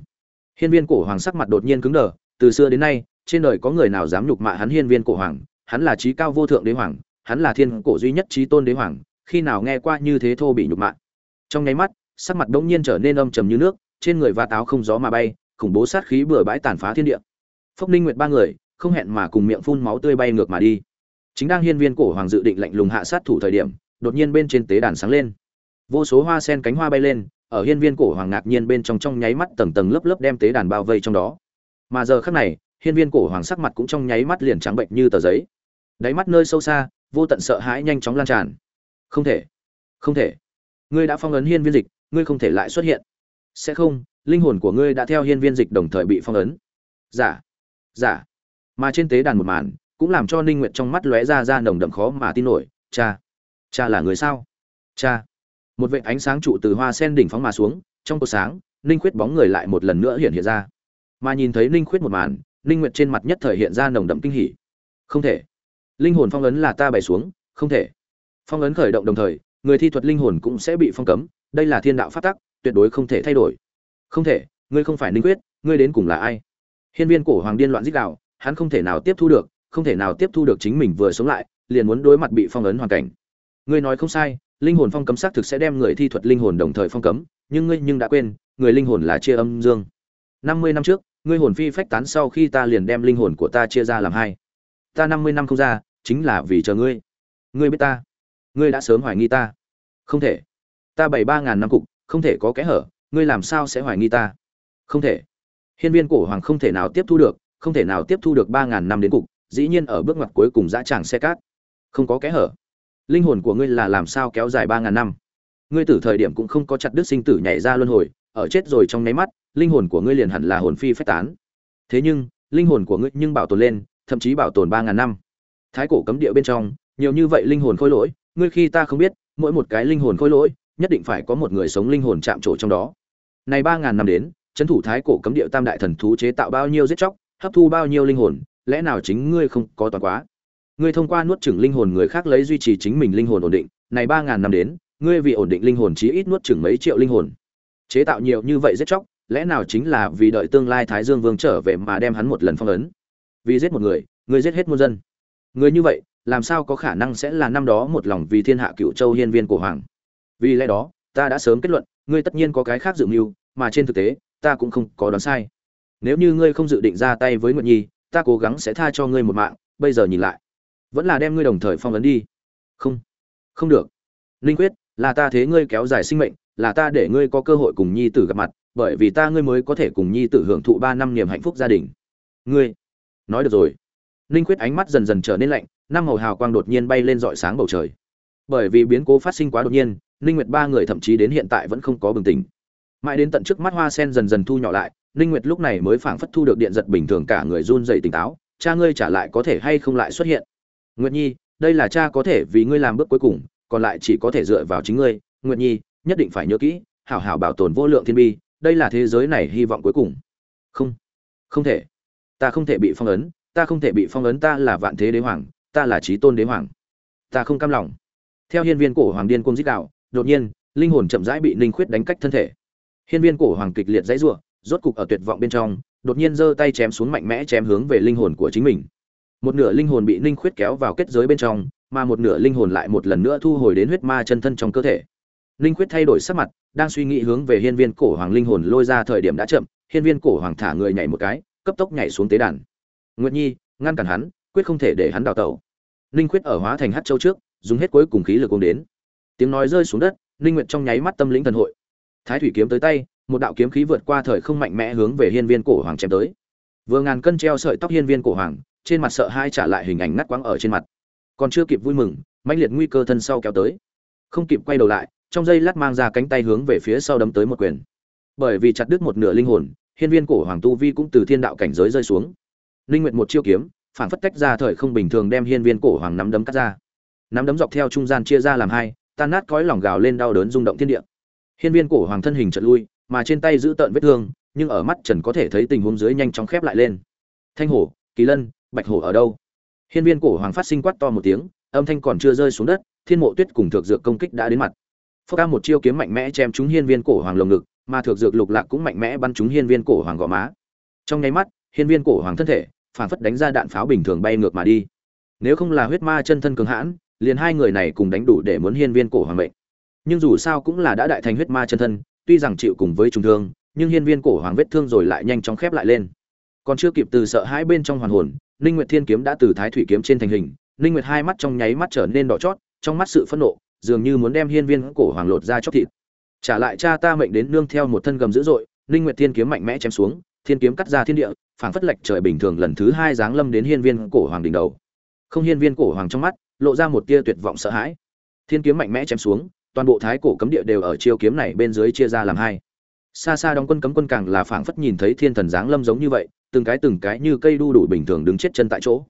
Hiên viên cổ hoàng sắc mặt đột nhiên cứng đờ, từ xưa đến nay, trên đời có người nào dám nhục mạ hắn hiên viên cổ hoàng? Hắn là trí cao vô thượng đế hoàng, hắn là thiên cổ duy nhất trí tôn đế hoàng, khi nào nghe qua như thế thô bị nhục mạ? Trong nháy mắt, sắc mặt đống nhiên trở nên âm trầm như nước, trên người va táo không gió mà bay, khủng bố sát khí bừa bãi tàn phá thiên địa. Phốc ninh nguyệt ba người, không hẹn mà cùng miệng phun máu tươi bay ngược mà đi. Chính đang hiên viên cổ hoàng dự định lạnh lùng hạ sát thủ thời điểm, đột nhiên bên trên tế đàn sáng lên. Vô số hoa sen cánh hoa bay lên, ở hiên viên cổ hoàng ngạc nhiên bên trong trong nháy mắt tầng tầng lớp lớp đem tế đàn bao vây trong đó. Mà giờ khắc này, hiên viên cổ hoàng sắc mặt cũng trong nháy mắt liền trắng bệnh như tờ giấy. Đáy mắt nơi sâu xa, vô tận sợ hãi nhanh chóng lan tràn. Không thể không thể ngươi đã phong ấn hiên viên dịch, ngươi không thể lại xuất hiện. Sẽ không, linh hồn của ngươi đã theo hiên viên dịch đồng thời bị phong ấn. Giả giả. Mà trên tế đàn một màn, cũng làm cho ninh nguyệt trong mắt lóe ra ra nồng đậm khó mà tin nổi. Cha cha là người sao? Cha. Một vệt ánh sáng trụ từ hoa sen đỉnh phóng mà xuống, trong cột sáng, ninh khuyết bóng người lại một lần nữa hiện hiện ra. Mà nhìn thấy ninh khuyết một màn, ninh nguyệt trên mặt nhất thời hiện ra nồng đậm kinh hỉ. Không thể. Linh hồn phong ấn là ta bày xuống, không thể. Phong ấn khởi động đồng thời người thi thuật linh hồn cũng sẽ bị phong cấm, đây là thiên đạo phát tắc, tuyệt đối không thể thay đổi. Không thể, ngươi không phải ninh quyết, ngươi đến cùng là ai? Hiên viên cổ hoàng điên loạn dích đạo hắn không thể nào tiếp thu được, không thể nào tiếp thu được chính mình vừa sống lại, liền muốn đối mặt bị phong ấn hoàn cảnh. Ngươi nói không sai, linh hồn phong cấm xác thực sẽ đem người thi thuật linh hồn đồng thời phong cấm, nhưng ngươi nhưng đã quên, người linh hồn là chia âm dương. Năm mươi năm trước, ngươi hồn phi phách tán sau khi ta liền đem linh hồn của ta chia ra làm hai. Ta năm mươi năm không ra, chính là vì chờ ngươi. Ngươi biết ta ngươi đã sớm hoài nghi ta. Không thể. Ta bảy ba ngàn năm cục, không thể có kẽ hở, ngươi làm sao sẽ hoài nghi ta? Không thể. Hiên viên cổ hoàng không thể nào tiếp thu được, không thể nào tiếp thu được ba ngàn năm đến cục, dĩ nhiên ở bước ngoặt cuối cùng dã tràng xe cát. Không có kẽ hở. Linh hồn của ngươi là làm sao kéo dài ba ngàn năm? Ngươi tử thời điểm cũng không có chặt đứt sinh tử nhảy ra luân hồi, ở chết rồi trong nháy mắt, linh hồn của ngươi liền hẳn là hồn phi phách tán. Thế nhưng, linh hồn của ngươi nhưng bảo tồn lên, thậm chí bảo tồn ba ngàn năm. Thái cổ cấm địa bên trong, nhiều như vậy linh hồn khôi lỗi ngươi khi ta không biết, mỗi một cái linh hồn khôi lỗi, nhất định phải có một người sống linh hồn chạm trổ trong đó. Này ba ngàn năm đến trấn thủ thái cổ cấm địa tam đại thần thú chế tạo bao nhiêu giết chóc, hấp thu bao nhiêu linh hồn, lẽ nào chính ngươi không có toàn quá? Ngươi thông qua nuốt chửng linh hồn người khác lấy duy trì chính mình linh hồn ổn định, này ba ngàn năm đến, ngươi vì ổn định linh hồn chí ít nuốt chửng mấy triệu linh hồn. Chế tạo nhiều như vậy giết chóc, lẽ nào chính là vì đợi tương lai thái dương vương trở về mà đem hắn một lần phong ấn? Vì giết một người, ngươi giết hết muôn dân. Người như vậy làm sao có khả năng sẽ là năm đó một lòng vì thiên hạ cựu châu hiên viên của hoàng? Vì lẽ đó, ta đã sớm kết luận, ngươi tất nhiên có cái khác dự mưu, mà trên thực tế, ta cũng không có đoán sai. Nếu như ngươi không dự định ra tay với nguyệt nhi, ta cố gắng sẽ tha cho ngươi một mạng, bây giờ nhìn lại. Vẫn là đem ngươi đồng thời phong ấn đi. Không. Không được. Linh quyết, là ta thế ngươi kéo dài sinh mệnh, là ta để ngươi có cơ hội cùng nhi tử gặp mặt, bởi vì ta ngươi mới có thể cùng nhi tử hưởng thụ ba năm niềm hạnh phúc gia đình. Ngươi. Nói được rồi. Linh quyết ánh mắt dần dần trở nên lạnh năm màu hào quang đột nhiên bay lên dọi sáng bầu trời. Bởi vì biến cố phát sinh quá đột nhiên, ninh nguyệt ba người thậm chí đến hiện tại vẫn không có bừng tỉnh. Mãi đến tận trước mắt hoa sen dần dần thu nhỏ lại, ninh nguyệt lúc này mới phảng phất thu được điện giật bình thường cả người run rẩy tỉnh táo, cha ngươi trả lại có thể hay không lại xuất hiện? Nguyệt nhi, đây là cha có thể vì ngươi làm bước cuối cùng, còn lại chỉ có thể dựa vào chính ngươi. Nguyệt nhi, nhất định phải nhớ kỹ, hảo hảo bảo tồn vô lượng thiên bi, đây là thế giới này hy vọng cuối cùng. Không không thể. Ta không thể bị phong ấn, ta không thể bị phong ấn, ta là vạn thế đế hoàng ta là trí tôn đế hoàng. Ta không cam lòng. Theo hiên viên cổ hoàng điên cung dích đạo, đột nhiên, linh hồn chậm rãi bị ninh khuyết đánh cách thân thể. Hiên viên cổ hoàng kịch liệt dãy rủa, rốt cục ở tuyệt vọng bên trong, đột nhiên giơ tay chém xuống mạnh mẽ chém hướng về linh hồn của chính mình. Một nửa linh hồn bị ninh khuyết kéo vào kết giới bên trong, mà một nửa linh hồn lại một lần nữa thu hồi đến huyết ma chân thân trong cơ thể. Ninh khuyết thay đổi sắc mặt, đang suy nghĩ hướng về hiên viên cổ hoàng linh hồn lôi ra thời điểm đã chậm, hiên viên cổ hoàng thả người nhảy một cái, cấp tốc nhảy xuống tế đàn. Nguyệt nhi, ngăn cản hắn quyết không thể để hắn đào tẩu. Ninh quyết ở hóa thành hát châu trước, dùng hết cuối cùng khí lực ôm đến. Tiếng nói rơi xuống đất, ninh nguyệt trong nháy mắt tâm lĩnh thần hội. Thái thủy kiếm tới tay, một đạo kiếm khí vượt qua thời không mạnh mẽ hướng về hiên viên cổ hoàng chém tới. Vừa ngàn cân treo sợi tóc hiên viên cổ hoàng, trên mặt sợ hai trả lại hình ảnh ngắt quãng ở trên mặt. Còn chưa kịp vui mừng, mãnh liệt nguy cơ thân sau kéo tới. Không kịp quay đầu lại, trong giây lát mang ra cánh tay hướng về phía sau đấm tới một quyền. Bởi vì chặt đứt một nửa linh hồn, hiên viên cổ hoàng tu vi cũng từ thiên đạo cảnh giới rơi xuống. Linh nguyệt một chiêu kiếm phản phất tách ra thời không bình thường đem hiên viên cổ hoàng nắm đấm cắt ra. Nắm đấm dọc theo trung gian chia ra làm hai, tan nát cõi lòng gào lên đau đớn rung động thiên địa. Hiên viên cổ hoàng thân hình chợt lui, mà trên tay giữ tợn vết thương, nhưng ở mắt trần có thể thấy tình huống dưới nhanh chóng khép lại lên. Thanh hổ, kỳ lân, bạch hổ ở đâu? Hiên viên cổ hoàng phát sinh quát to một tiếng, âm thanh còn chưa rơi xuống đất, thiên mộ tuyết cùng thượng dược công kích đã đến mặt. Phước ca một chiêu kiếm mạnh mẽ chém trúng hiên viên cổ hoàng lồng ngực, mà thượng dược lục lạc cũng mạnh mẽ bắn trúng hiên viên cổ hoàng gò má. Trong nháy mắt, hiên viên cổ hoàng thân thể phản phất đánh ra đạn pháo bình thường bay ngược mà đi. Nếu không là huyết ma chân thân cường hãn, liền hai người này cùng đánh đủ để muốn hiên viên cổ hoàng mệnh. Nhưng dù sao cũng là đã đại thành huyết ma chân thân, tuy rằng chịu cùng với trùng thương, nhưng hiên viên cổ hoàng vết thương rồi lại nhanh chóng khép lại lên. Còn chưa kịp từ sợ hãi bên trong hoàn hồn, ninh nguyệt thiên kiếm đã từ thái thủy kiếm trên thành hình, ninh nguyệt hai mắt trong nháy mắt trở nên đỏ chót, trong mắt sự phẫn nộ, dường như muốn đem hiên viên cổ hoàng lột ra chóc thịt. Trả lại cha ta mệnh đến nương theo một thân gầm dữ dội, ninh nguyệt thiên kiếm mạnh mẽ chém xuống, thiên kiếm cắt ra thiên địa phảng phất lệch trời bình thường lần thứ hai giáng lâm đến hiên viên cổ hoàng đỉnh đầu. Không hiên viên cổ hoàng trong mắt, lộ ra một tia tuyệt vọng sợ hãi. Thiên kiếm mạnh mẽ chém xuống, toàn bộ thái cổ cấm địa đều ở chiêu kiếm này bên dưới chia ra làm hai. Xa xa đóng quân cấm quân càng là phảng phất nhìn thấy thiên thần giáng lâm giống như vậy, từng cái từng cái như cây đu đủ bình thường đứng chết chân tại chỗ.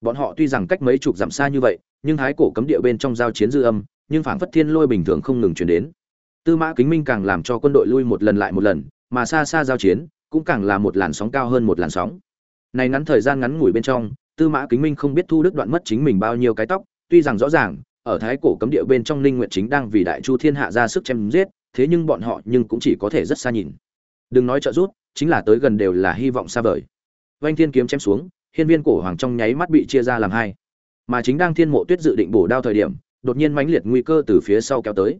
Bọn họ tuy rằng cách mấy chục dặm xa như vậy, nhưng thái cổ cấm địa bên trong giao chiến dư âm, nhưng phảng phất thiên lôi bình thường không ngừng chuyển đến. Tư mã kính minh càng làm cho quân đội lui một lần lại một lần, mà xa xa giao chiến cũng càng là một làn sóng cao hơn một làn sóng. Này ngắn thời gian ngắn ngủi bên trong, tư mã kính minh không biết thu đức đoạn mất chính mình bao nhiêu cái tóc, tuy rằng rõ ràng, ở thái cổ cấm địa bên trong ninh nguyện chính đang vì đại chu thiên hạ ra sức chém giết, thế nhưng bọn họ nhưng cũng chỉ có thể rất xa nhìn. Đừng nói trợ rút chính là tới gần đều là hy vọng xa vời. Vanh thiên kiếm chém xuống, hiên viên cổ hoàng trong nháy mắt bị chia ra làm hai. Mà chính đang thiên mộ tuyết dự định bổ đao thời điểm, đột nhiên mãnh liệt nguy cơ từ phía sau kéo tới.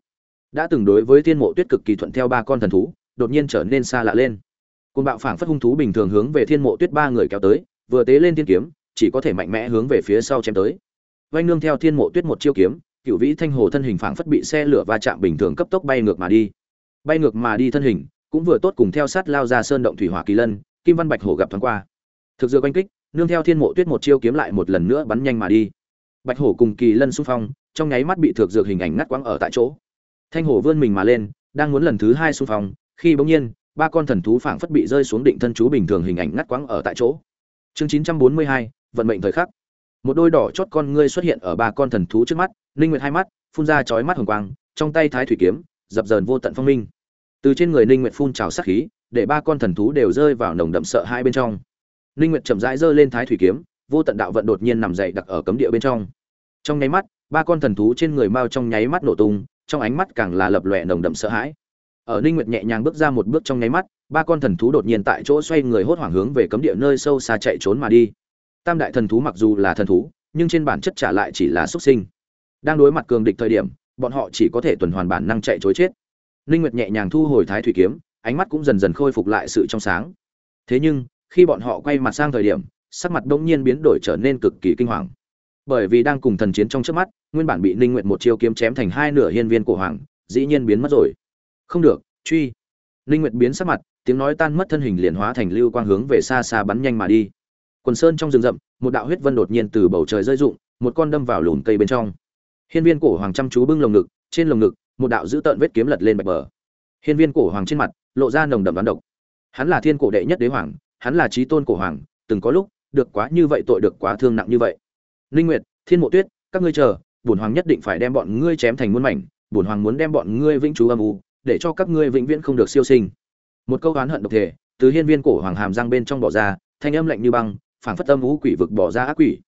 Đã từng đối với thiên mộ tuyết cực kỳ thuận theo ba con thần thú, đột nhiên trở nên xa lạ lên côn bạo phảng phất hung thú bình thường hướng về thiên mộ tuyết ba người kéo tới, vừa tế lên thiên kiếm, chỉ có thể mạnh mẽ hướng về phía sau chém tới. Vanh nương theo thiên mộ tuyết một chiêu kiếm, cựu vĩ thanh hồ thân hình phảng phất bị xe lửa va chạm bình thường cấp tốc bay ngược mà đi. Bay ngược mà đi thân hình, cũng vừa tốt cùng theo sát lao ra sơn động thủy hỏa kỳ lân, kim văn bạch hổ gặp thoáng qua. Thực dược oanh kích, nương theo thiên mộ tuyết một chiêu kiếm lại một lần nữa bắn nhanh mà đi. Bạch hổ cùng kỳ lân xung phong, trong nháy mắt bị thực dược hình ảnh ngắt quãng ở tại chỗ. Thanh hổ vươn mình mà lên, đang muốn lần thứ hai xung phong, khi bỗng nhiên ba con thần thú phảng phất bị rơi xuống định thân chú bình thường hình ảnh ngắt quãng ở tại chỗ. Chương chín trăm bốn mươi hai, vận mệnh thời khắc. Một đôi đỏ chót con ngươi xuất hiện ở ba con thần thú trước mắt ninh nguyệt hai mắt, phun ra chói mắt hồng quang, trong tay thái thủy kiếm, dập dờn vô tận phong minh. Từ trên người ninh nguyệt phun trào sát khí, để ba con thần thú đều rơi vào nồng đậm sợ hai bên trong. Ninh nguyệt chậm rãi giơ lên thái thủy kiếm, vô tận đạo vận đột nhiên nằm dậy đặc ở cấm địa bên trong. Trong nháy mắt, ba con thần thú trên người mao trong nháy mắt nổ tung, trong ánh mắt càng là lập lòe nồng đậm sợ hãi ở ninh nguyệt nhẹ nhàng bước ra một bước trong nháy mắt, ba con thần thú đột nhiên tại chỗ xoay người hốt hoảng hướng về cấm địa nơi sâu xa chạy trốn mà đi. Tam đại thần thú mặc dù là thần thú, nhưng trên bản chất trả lại chỉ là xuất sinh. Đang đối mặt cường địch thời điểm, bọn họ chỉ có thể tuần hoàn bản năng chạy trốn chết. Ninh nguyệt nhẹ nhàng thu hồi thái thủy kiếm, ánh mắt cũng dần dần khôi phục lại sự trong sáng. Thế nhưng, khi bọn họ quay mặt sang thời điểm, sắc mặt đống nhiên biến đổi trở nên cực kỳ kinh hoàng. Bởi vì đang cùng thần chiến trong trước mắt, nguyên bản bị ninh nguyệt một chiêu kiếm chém thành hai nửa hiên viên cổ hoàng, dĩ nhiên biến mất rồi không được, truy. Ninh nguyệt biến sắc mặt, tiếng nói tan mất thân hình liền hóa thành lưu quang hướng về xa xa bắn nhanh mà đi. Quần sơn trong rừng rậm, một đạo huyết vân đột nhiên từ bầu trời rơi rụng, một con đâm vào lùn cây bên trong. Hiên viên cổ hoàng chăm chú bưng lồng ngực, trên lồng ngực, một đạo dữ tợn vết kiếm lật lên bạch bờ. Hiên viên cổ hoàng trên mặt, lộ ra nồng đậm đoán độc. Hắn là thiên cổ đệ nhất đế hoàng, hắn là trí tôn cổ hoàng, từng có lúc, được quá như vậy tội được quá thương nặng như vậy. Linh nguyệt, thiên mộ tuyết, các ngươi chờ, bổn hoàng nhất định phải đem bọn ngươi chém thành muôn mảnh, bổn hoàng muốn đem bọn ngươi vĩnh trú âm u để cho các ngươi vĩnh viễn không được siêu sinh. Một câu oán hận độc thể, từ hiên viên cổ hoàng hàm răng bên trong bỏ ra, thanh âm lạnh như băng, phảng phất âm u quỷ vực bỏ ra ác quỷ.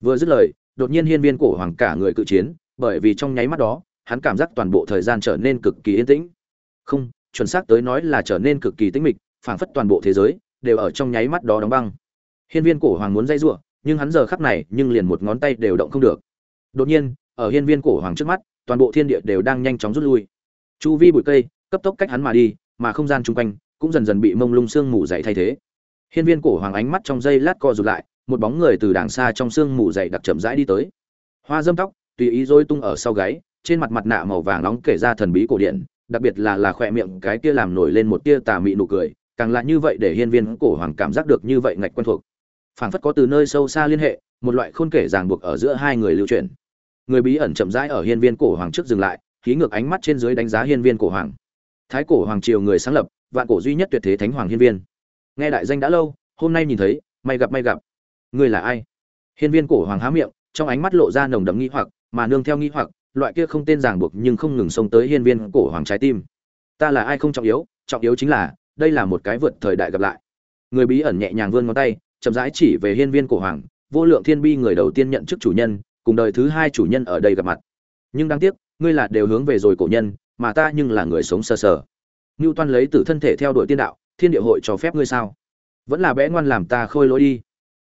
Vừa dứt lời, đột nhiên hiên viên cổ hoàng cả người cự chiến, bởi vì trong nháy mắt đó, hắn cảm giác toàn bộ thời gian trở nên cực kỳ yên tĩnh. Không, chuẩn xác tới nói là trở nên cực kỳ tĩnh mịch, phảng phất toàn bộ thế giới đều ở trong nháy mắt đó đóng băng. Hiên viên cổ hoàng muốn dây giụa nhưng hắn giờ khắc này nhưng liền một ngón tay đều động không được. Đột nhiên, ở hiên viên cổ hoàng trước mắt, toàn bộ thiên địa đều đang nhanh chóng rút lui chu vi bụi cây, cấp tốc cách hắn mà đi, mà không gian chung quanh cũng dần dần bị mông lung sương mù dày thay thế. Hiên viên cổ hoàng ánh mắt trong giây lát co rụt lại, một bóng người từ đàng xa trong sương mù dày đặc chậm rãi đi tới. Hoa dâm tóc, tùy ý rối tung ở sau gáy, trên mặt mặt nạ màu vàng nóng kể ra thần bí cổ điển, đặc biệt là là khỏe miệng cái kia làm nổi lên một tia tà mị nụ cười, càng lạ như vậy để hiên viên cổ hoàng cảm giác được như vậy ngạch quen thuộc. Phảng phất có từ nơi sâu xa liên hệ, một loại khôn kể ràng buộc ở giữa hai người lưu truyền người bí ẩn chậm rãi ở hiên viên cổ hoàng trước dừng lại khí ngược ánh mắt trên dưới đánh giá hiên viên cổ hoàng. Thái cổ hoàng triều người sáng lập, vạn cổ duy nhất tuyệt thế thánh hoàng hiên viên. Nghe đại danh đã lâu, hôm nay nhìn thấy, may gặp may gặp. Ngươi là ai? Hiên viên cổ hoàng há miệng, trong ánh mắt lộ ra nồng đậm nghi hoặc, mà nương theo nghi hoặc, loại kia không tên ràng buộc nhưng không ngừng xông tới hiên viên cổ hoàng trái tim. Ta là ai không trọng yếu trọng yếu chính là, đây là một cái vượt thời đại gặp lại. Người bí ẩn nhẹ nhàng vươn ngón tay, chậm rãi chỉ về hiên viên cổ hoàng, vô lượng thiên bi người đầu tiên nhận chức chủ nhân, cùng đời thứ hai chủ nhân ở đây gặp mặt. Nhưng đáng tiếc ngươi là đều hướng về rồi cổ nhân, mà ta nhưng là người sống sờ sờ. Ngưu toan lấy từ thân thể theo đuổi tiên đạo, thiên địa hội cho phép ngươi sao? Vẫn là bẽ ngoan làm ta khôi lỗi đi.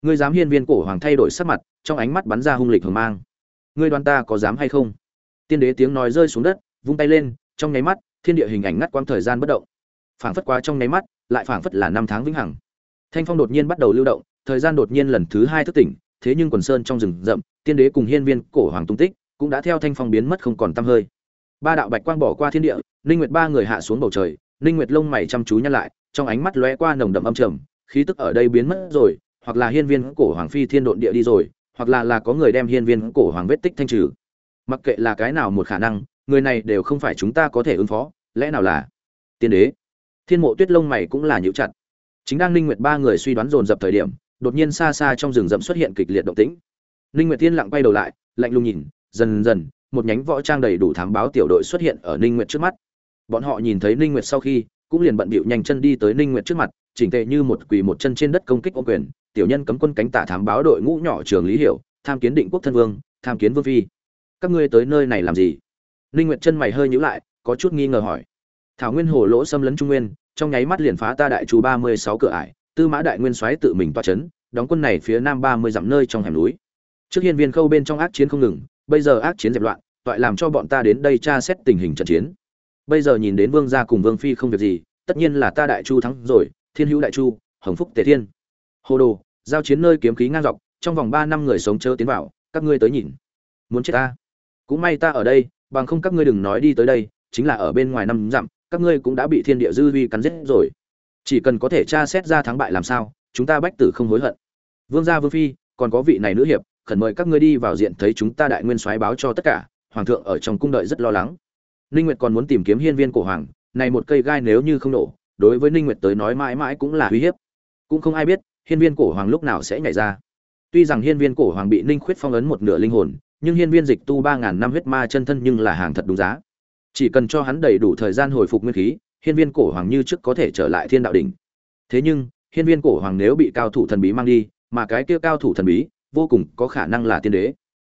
Ngươi dám hiên viên cổ hoàng thay đổi sắc mặt, trong ánh mắt bắn ra hung lịch hừng mang. Ngươi đoán ta có dám hay không? Tiên đế tiếng nói rơi xuống đất, vung tay lên, trong nháy mắt, thiên địa hình ảnh ngắt quãng thời gian bất động. Phảng phất quá trong nháy mắt, lại phảng phất là năm tháng vĩnh hằng. Thanh phong đột nhiên bắt đầu lưu động, thời gian đột nhiên lần thứ hai thức tỉnh, thế nhưng quần sơn trong rừng rậm, tiên đế cùng hiên viên cổ hoàng tung tích cũng đã theo thanh phong biến mất không còn tăm hơi. Ba đạo bạch quang bỏ qua thiên địa, ninh nguyệt ba người hạ xuống bầu trời, ninh nguyệt lông mày chăm chú nhăn lại, trong ánh mắt lóe qua nồng đậm âm trầm, khí tức ở đây biến mất rồi, hoặc là hiên viên cổ hoàng phi thiên độn địa đi rồi, hoặc là là có người đem hiên viên cổ hoàng vết tích thanh trừ. Mặc kệ là cái nào một khả năng, người này đều không phải chúng ta có thể ứng phó, lẽ nào là tiên đế? Thiên mộ tuyết lông mày cũng là nhíu chặt. Chính đang ninh nguyệt ba người suy đoán dồn dập thời điểm, đột nhiên xa xa trong rừng rậm xuất hiện kịch liệt động tĩnh. Ninh nguyệt thiên lặng quay đầu lại, lạnh lùng nhìn dần dần, một nhánh võ trang đầy đủ thám báo tiểu đội xuất hiện ở ninh nguyệt trước mắt. Bọn họ nhìn thấy ninh nguyệt sau khi, cũng liền bận bịu nhanh chân đi tới ninh nguyệt trước mặt, chỉnh tề như một quỳ một chân trên đất công kích ô quyền, tiểu nhân cấm quân cánh tả thám báo đội ngũ nhỏ trường lý hiểu, tham kiến định quốc thân vương, tham kiến vương phi. Các ngươi tới nơi này làm gì? Ninh nguyệt chân mày hơi nhíu lại, có chút nghi ngờ hỏi. Thảo nguyên hồ lỗ xâm lấn trung nguyên, trong nháy mắt liền phá ta đại chú 36 cửa ải, tư mã đại nguyên soái tự mình toa chấn, đóng quân này phía nam 30 dặm nơi trong hẻm núi. Trước hiên viên khâu bên trong ác chiến không ngừng bây giờ ác chiến dẹp loạn, toại làm cho bọn ta đến đây tra xét tình hình trận chiến. Bây giờ nhìn đến vương gia cùng vương phi không việc gì, tất nhiên là ta đại chu thắng rồi, thiên hữu đại chu, hồng phúc tề thiên. Hồ đồ, giao chiến nơi kiếm khí ngang dọc, trong vòng ba năm người sống chớ tiến vào, các ngươi tới nhìn. Muốn chết ta? Cũng may ta ở đây, bằng không các ngươi đừng nói đi tới đây, chính là ở bên ngoài năm dặm, các ngươi cũng đã bị thiên địa dư vi cắn giết rồi. Chỉ cần có thể tra xét ra thắng bại làm sao, chúng ta bách tử không hối hận. Vương gia vương phi, còn có vị này nữ hiệp khẩn mời các ngươi đi vào diện thấy chúng ta đại nguyên soái báo cho tất cả, hoàng thượng ở trong cung đợi rất lo lắng. Ninh nguyệt còn muốn tìm kiếm hiên viên cổ hoàng, này một cây gai nếu như không nổ đối với ninh nguyệt tới nói mãi mãi cũng là uy hiếp. Cũng không ai biết, hiên viên cổ hoàng lúc nào sẽ nhảy ra. Tuy rằng hiên viên cổ hoàng bị ninh khuyết phong ấn một nửa linh hồn, nhưng hiên viên dịch tu ba ngàn năm huyết ma chân thân nhưng là hàng thật đúng giá. Chỉ cần cho hắn đầy đủ thời gian hồi phục nguyên khí, hiên viên cổ hoàng như trước có thể trở lại thiên đạo đỉnh. Thế nhưng, hiên viên cổ hoàng nếu bị cao thủ thần bí mang đi, mà cái kia cao thủ thần bí vô cùng có khả năng là tiên đế.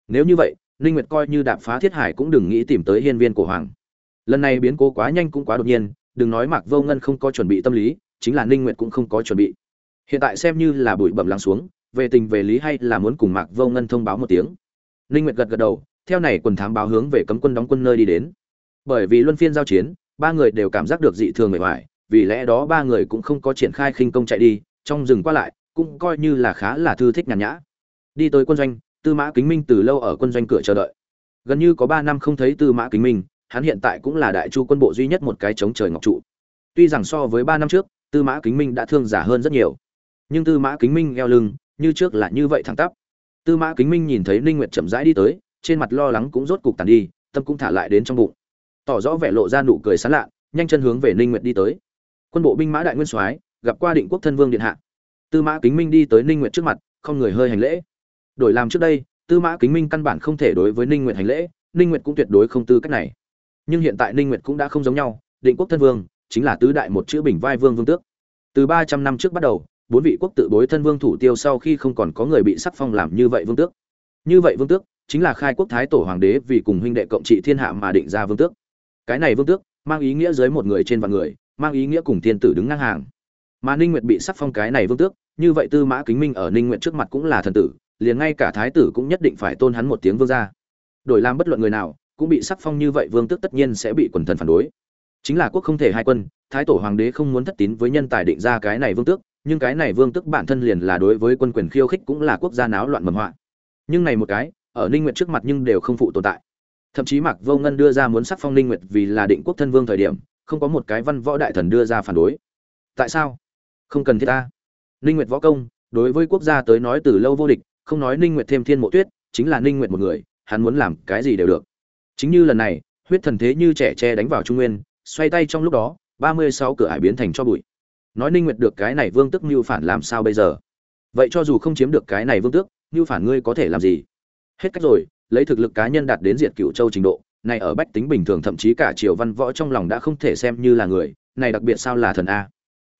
Nếu như vậy, ninh nguyệt coi như đạp phá thiết hải cũng đừng nghĩ tìm tới hiên viên cổ hoàng. Lần này biến cố quá nhanh cũng quá đột nhiên, đừng nói mạc vô ngân không có chuẩn bị tâm lý, chính là ninh nguyệt cũng không có chuẩn bị. Hiện tại xem như là bụi bẩm lắng xuống, về tình về lý hay là muốn cùng mạc vô ngân thông báo một tiếng. Ninh nguyệt gật gật đầu, theo này quần thám báo hướng về cấm quân đóng quân nơi đi đến. Bởi vì luân phiên giao chiến, ba người đều cảm giác được dị thường mệt mỏi, vì lẽ đó ba người cũng không có triển khai khinh công chạy đi, trong rừng qua lại, cũng coi như là khá là thư thích nhàn nhã đi tới quân doanh, tư mã kính minh từ lâu ở quân doanh cửa chờ đợi. Gần như có ba năm không thấy tư mã kính minh, hắn hiện tại cũng là đại chu quân bộ duy nhất một cái chống trời ngọc trụ. Tuy rằng so với ba năm trước, tư mã kính minh đã thương giả hơn rất nhiều. Nhưng tư mã kính minh eo lưng, như trước là như vậy thẳng tắp. Tư mã kính minh nhìn thấy ninh nguyệt chậm rãi đi tới, trên mặt lo lắng cũng rốt cục tàn đi, tâm cũng thả lại đến trong bụng. Tỏ rõ vẻ lộ ra nụ cười sán lạ nhanh chân hướng về ninh nguyệt đi tới. Quân bộ binh mã đại nguyên soái, gặp qua định quốc thân vương điện hạ. Tư mã kính minh đi tới ninh nguyệt trước mặt, không người hơi hành lễ đổi làm trước đây, tư mã kính minh căn bản không thể đối với ninh nguyệt hành lễ, ninh nguyệt cũng tuyệt đối không tư cách này. Nhưng hiện tại ninh nguyệt cũng đã không giống nhau, định quốc thân vương chính là tứ đại một chữ bình vai vương vương tước. Từ 300 năm trước bắt đầu, bốn vị quốc tự bối thân vương thủ tiêu sau khi không còn có người bị sắc phong làm như vậy vương tước. Như vậy vương tước chính là khai quốc thái tổ hoàng đế vì cùng huynh đệ cộng trị thiên hạ mà định ra vương tước. Cái này vương tước mang ý nghĩa dưới một người trên vạn người, mang ý nghĩa cùng thiên tử đứng ngang hàng. Mà ninh nguyệt bị sắc phong cái này vương tước, như vậy tư mã kính minh ở ninh nguyệt trước mặt cũng là thần tử liền ngay cả thái tử cũng nhất định phải tôn hắn một tiếng vương gia. Đổi làm bất luận người nào, cũng bị sắc phong như vậy vương tước tất nhiên sẽ bị quần thần phản đối. Chính là quốc không thể hai quân, thái tổ hoàng đế không muốn thất tín với nhân tài định ra cái này vương tước, nhưng cái này vương tước bản thân liền là đối với quân quyền khiêu khích cũng là quốc gia náo loạn mầm họa. Nhưng này một cái, ở ninh nguyệt trước mặt nhưng đều không phụ tồn tại. Thậm chí mạc vô ngân đưa ra muốn sắc phong ninh nguyệt vì là định quốc thân vương thời điểm, không có một cái văn võ đại thần đưa ra phản đối. Tại sao? Không cần thiết ta. Ninh nguyệt võ công, đối với quốc gia tới nói từ lâu vô địch không nói ninh nguyệt thêm thiên mộ tuyết, chính là ninh nguyệt một người, hắn muốn làm cái gì đều được. Chính như lần này, huyết thần thế như trẻ tre đánh vào trung nguyên, xoay tay trong lúc đó 36 cửa ải biến thành cho bụi. Nói ninh nguyệt được cái này vương tức Nưu phản làm sao bây giờ? Vậy cho dù không chiếm được cái này vương tước, Nưu phản ngươi có thể làm gì? Hết cách rồi, lấy thực lực cá nhân đạt đến diệt cựu châu trình độ, này ở bách tính bình thường thậm chí cả triều văn võ trong lòng đã không thể xem như là người, này đặc biệt sao là thần a.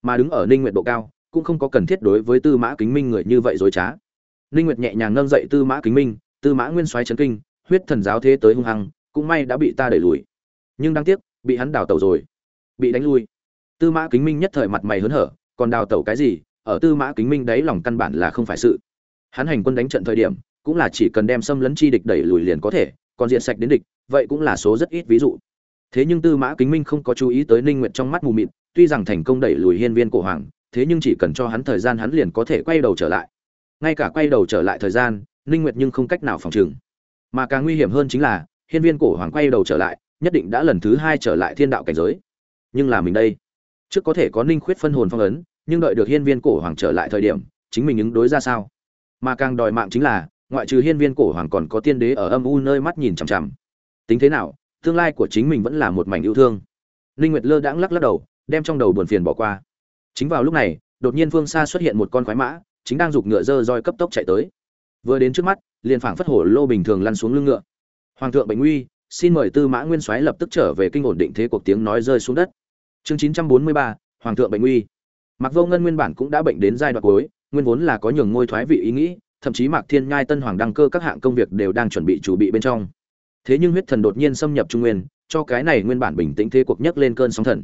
Mà đứng ở ninh nguyệt độ cao, cũng không có cần thiết đối với tư mã kính minh người như vậy dối trá ninh nguyệt nhẹ nhàng nâng dậy tư mã kính minh, tư mã nguyên xoáy chấn kinh, huyết thần giáo thế tới hung hăng, cũng may đã bị ta đẩy lùi. Nhưng đáng tiếc, bị hắn đào tẩu rồi, bị đánh lui. Tư mã kính minh nhất thời mặt mày hớn hở, còn đào tẩu cái gì, ở tư mã kính minh đấy lòng căn bản là không phải sự. Hắn hành quân đánh trận thời điểm, cũng là chỉ cần đem xâm lấn chi địch đẩy lùi liền có thể, còn diện sạch đến địch, vậy cũng là số rất ít ví dụ. Thế nhưng tư mã kính minh không có chú ý tới ninh nguyệt trong mắt mù mịt, tuy rằng thành công đẩy lùi hiên viên cổ hoàng, thế nhưng chỉ cần cho hắn thời gian hắn liền có thể quay đầu trở lại ngay cả quay đầu trở lại thời gian, ninh nguyệt nhưng không cách nào phòng trừng. Mà càng nguy hiểm hơn chính là, hiên viên cổ hoàng quay đầu trở lại, nhất định đã lần thứ hai trở lại thiên đạo cảnh giới. Nhưng là mình đây. Trước có thể có ninh khuyết phân hồn phong ấn, nhưng đợi được hiên viên cổ hoàng trở lại thời điểm, chính mình ứng đối ra sao? Mà càng đòi mạng chính là, ngoại trừ hiên viên cổ hoàng còn có tiên đế ở âm u nơi mắt nhìn chằm chằm. Tính thế nào, tương lai của chính mình vẫn là một mảnh yêu thương. Ninh nguyệt lơ đãng lắc lắc đầu, đem trong đầu buồn phiền bỏ qua. Chính vào lúc này, đột nhiên phương xa xuất hiện một con khoái mã chính đang giục ngựa dơ roi cấp tốc chạy tới vừa đến trước mắt liền phảng phất hổ lô bình thường lăn xuống lưng ngựa hoàng thượng bệnh nguy xin mời tư mã nguyên soái lập tức trở về kinh ổn định thế cuộc tiếng nói rơi xuống đất chương 943, hoàng thượng bệnh nguy mặc Vô Ngân nguyên bản cũng đã bệnh đến giai đoạn cuối, nguyên vốn là có nhường ngôi thoái vị ý nghĩ, thậm chí Mạc Thiên Nhai Tân Hoàng đăng cơ các hạng công việc đều đang chuẩn bị chủ bị bên trong. Thế nhưng huyết thần đột nhiên xâm nhập Trung Nguyên, cho cái này nguyên bản bình tĩnh thế cuộc nhấc lên cơn sóng thần.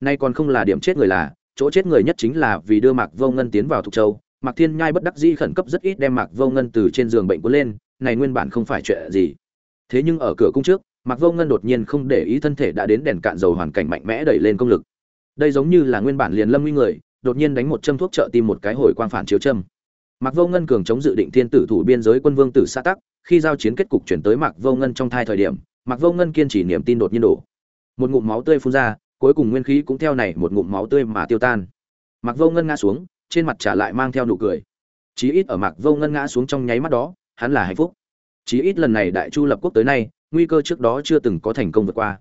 Nay còn không là điểm chết người là, chỗ chết người nhất chính là vì đưa Mạc Vô Ngân tiến vào Thục Châu, Mạc Thiên Nhai bất đắc dĩ khẩn cấp rất ít đem Mạc Vô Ngân từ trên giường bệnh cuốn lên, này nguyên bản không phải chuyện gì. Thế nhưng ở cửa cung trước, Mạc Vô Ngân đột nhiên không để ý thân thể đã đến đèn cạn dầu hoàn cảnh mạnh mẽ đẩy lên công lực. Đây giống như là nguyên bản liền lâm nguy người, đột nhiên đánh một châm thuốc trợ tim một cái hồi quang phản chiếu châm. Mạc Vô Ngân cường chống dự định thiên tử thủ biên giới quân vương tử sa tắc, khi giao chiến kết cục chuyển tới Mạc Vô Ngân trong thai thời điểm, Mạc Vô Ngân kiên trì niềm tin đột nhiên đổ. Một ngụm máu tươi phun ra, cuối cùng nguyên khí cũng theo này một ngụm máu tươi mà tiêu tan. Mạc Vô Ngân ngã xuống, trên mặt trả lại mang theo nụ cười. Chí ít ở Mạc Vô Ngân ngã xuống trong nháy mắt đó, hắn là hạnh phúc. Chí ít lần này Đại Chu lập quốc tới nay, nguy cơ trước đó chưa từng có thành công vượt qua.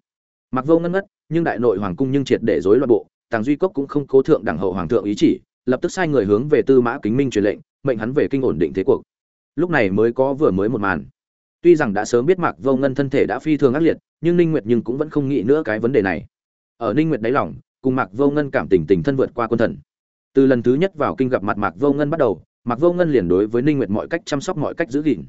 Mạc Vô Ngân ngất, nhưng đại nội hoàng cung nhưng triệt để dối loạn bộ, Tàng Duy Cốc cũng không cố thượng đẳng hậu hoàng thượng ý chỉ, lập tức sai người hướng về Tư Mã Kính Minh truyền lệnh, mệnh hắn về kinh ổn định thế cuộc. Lúc này mới có vừa mới một màn. Tuy rằng đã sớm biết Mạc Vô Ngân thân thể đã phi thường ác liệt, nhưng Ninh Nguyệt nhưng cũng vẫn không nghĩ nữa cái vấn đề này. Ở Ninh Nguyệt đáy lòng, cùng Mạc Vô Ngân cảm tình tình thân vượt qua quân thần. Từ lần thứ nhất vào kinh gặp mặt Mạc Vô Ngân bắt đầu, Mạc Vô Ngân liền đối với Ninh Nguyệt mọi cách chăm sóc mọi cách giữ gìn.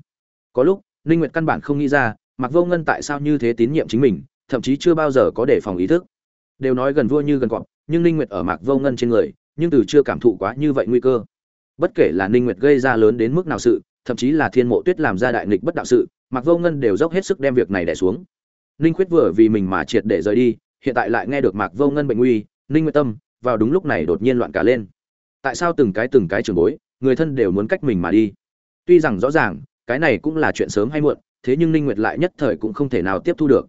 Có lúc, Ninh Nguyệt căn bản không nghĩ ra, Mạc Vô Ngân tại sao như thế tín nhiệm chính mình, thậm chí chưa bao giờ có đề phòng ý thức. Đều nói gần vua như gần cọp, nhưng Ninh Nguyệt ở Mạc Vô Ngân trên người, nhưng từ chưa cảm thụ quá như vậy nguy cơ. Bất kể là Ninh Nguyệt gây ra lớn đến mức nào sự, thậm chí là Thiên Mộ Tuyết làm ra đại nghịch bất đạo sự, Mạc Vô Ngân đều dốc hết sức đem việc này đè xuống. Ninh Khuyết vừa vì mình mà triệt để rời đi, hiện tại lại nghe được Mạc Vô Ngân bệnh nguy, Ninh Nguyệt Tâm vào đúng lúc này đột nhiên loạn cả lên. Tại sao từng cái từng cái trường bối, người thân đều muốn cách mình mà đi? Tuy rằng rõ ràng, cái này cũng là chuyện sớm hay muộn, thế nhưng Ninh Nguyệt lại nhất thời cũng không thể nào tiếp thu được.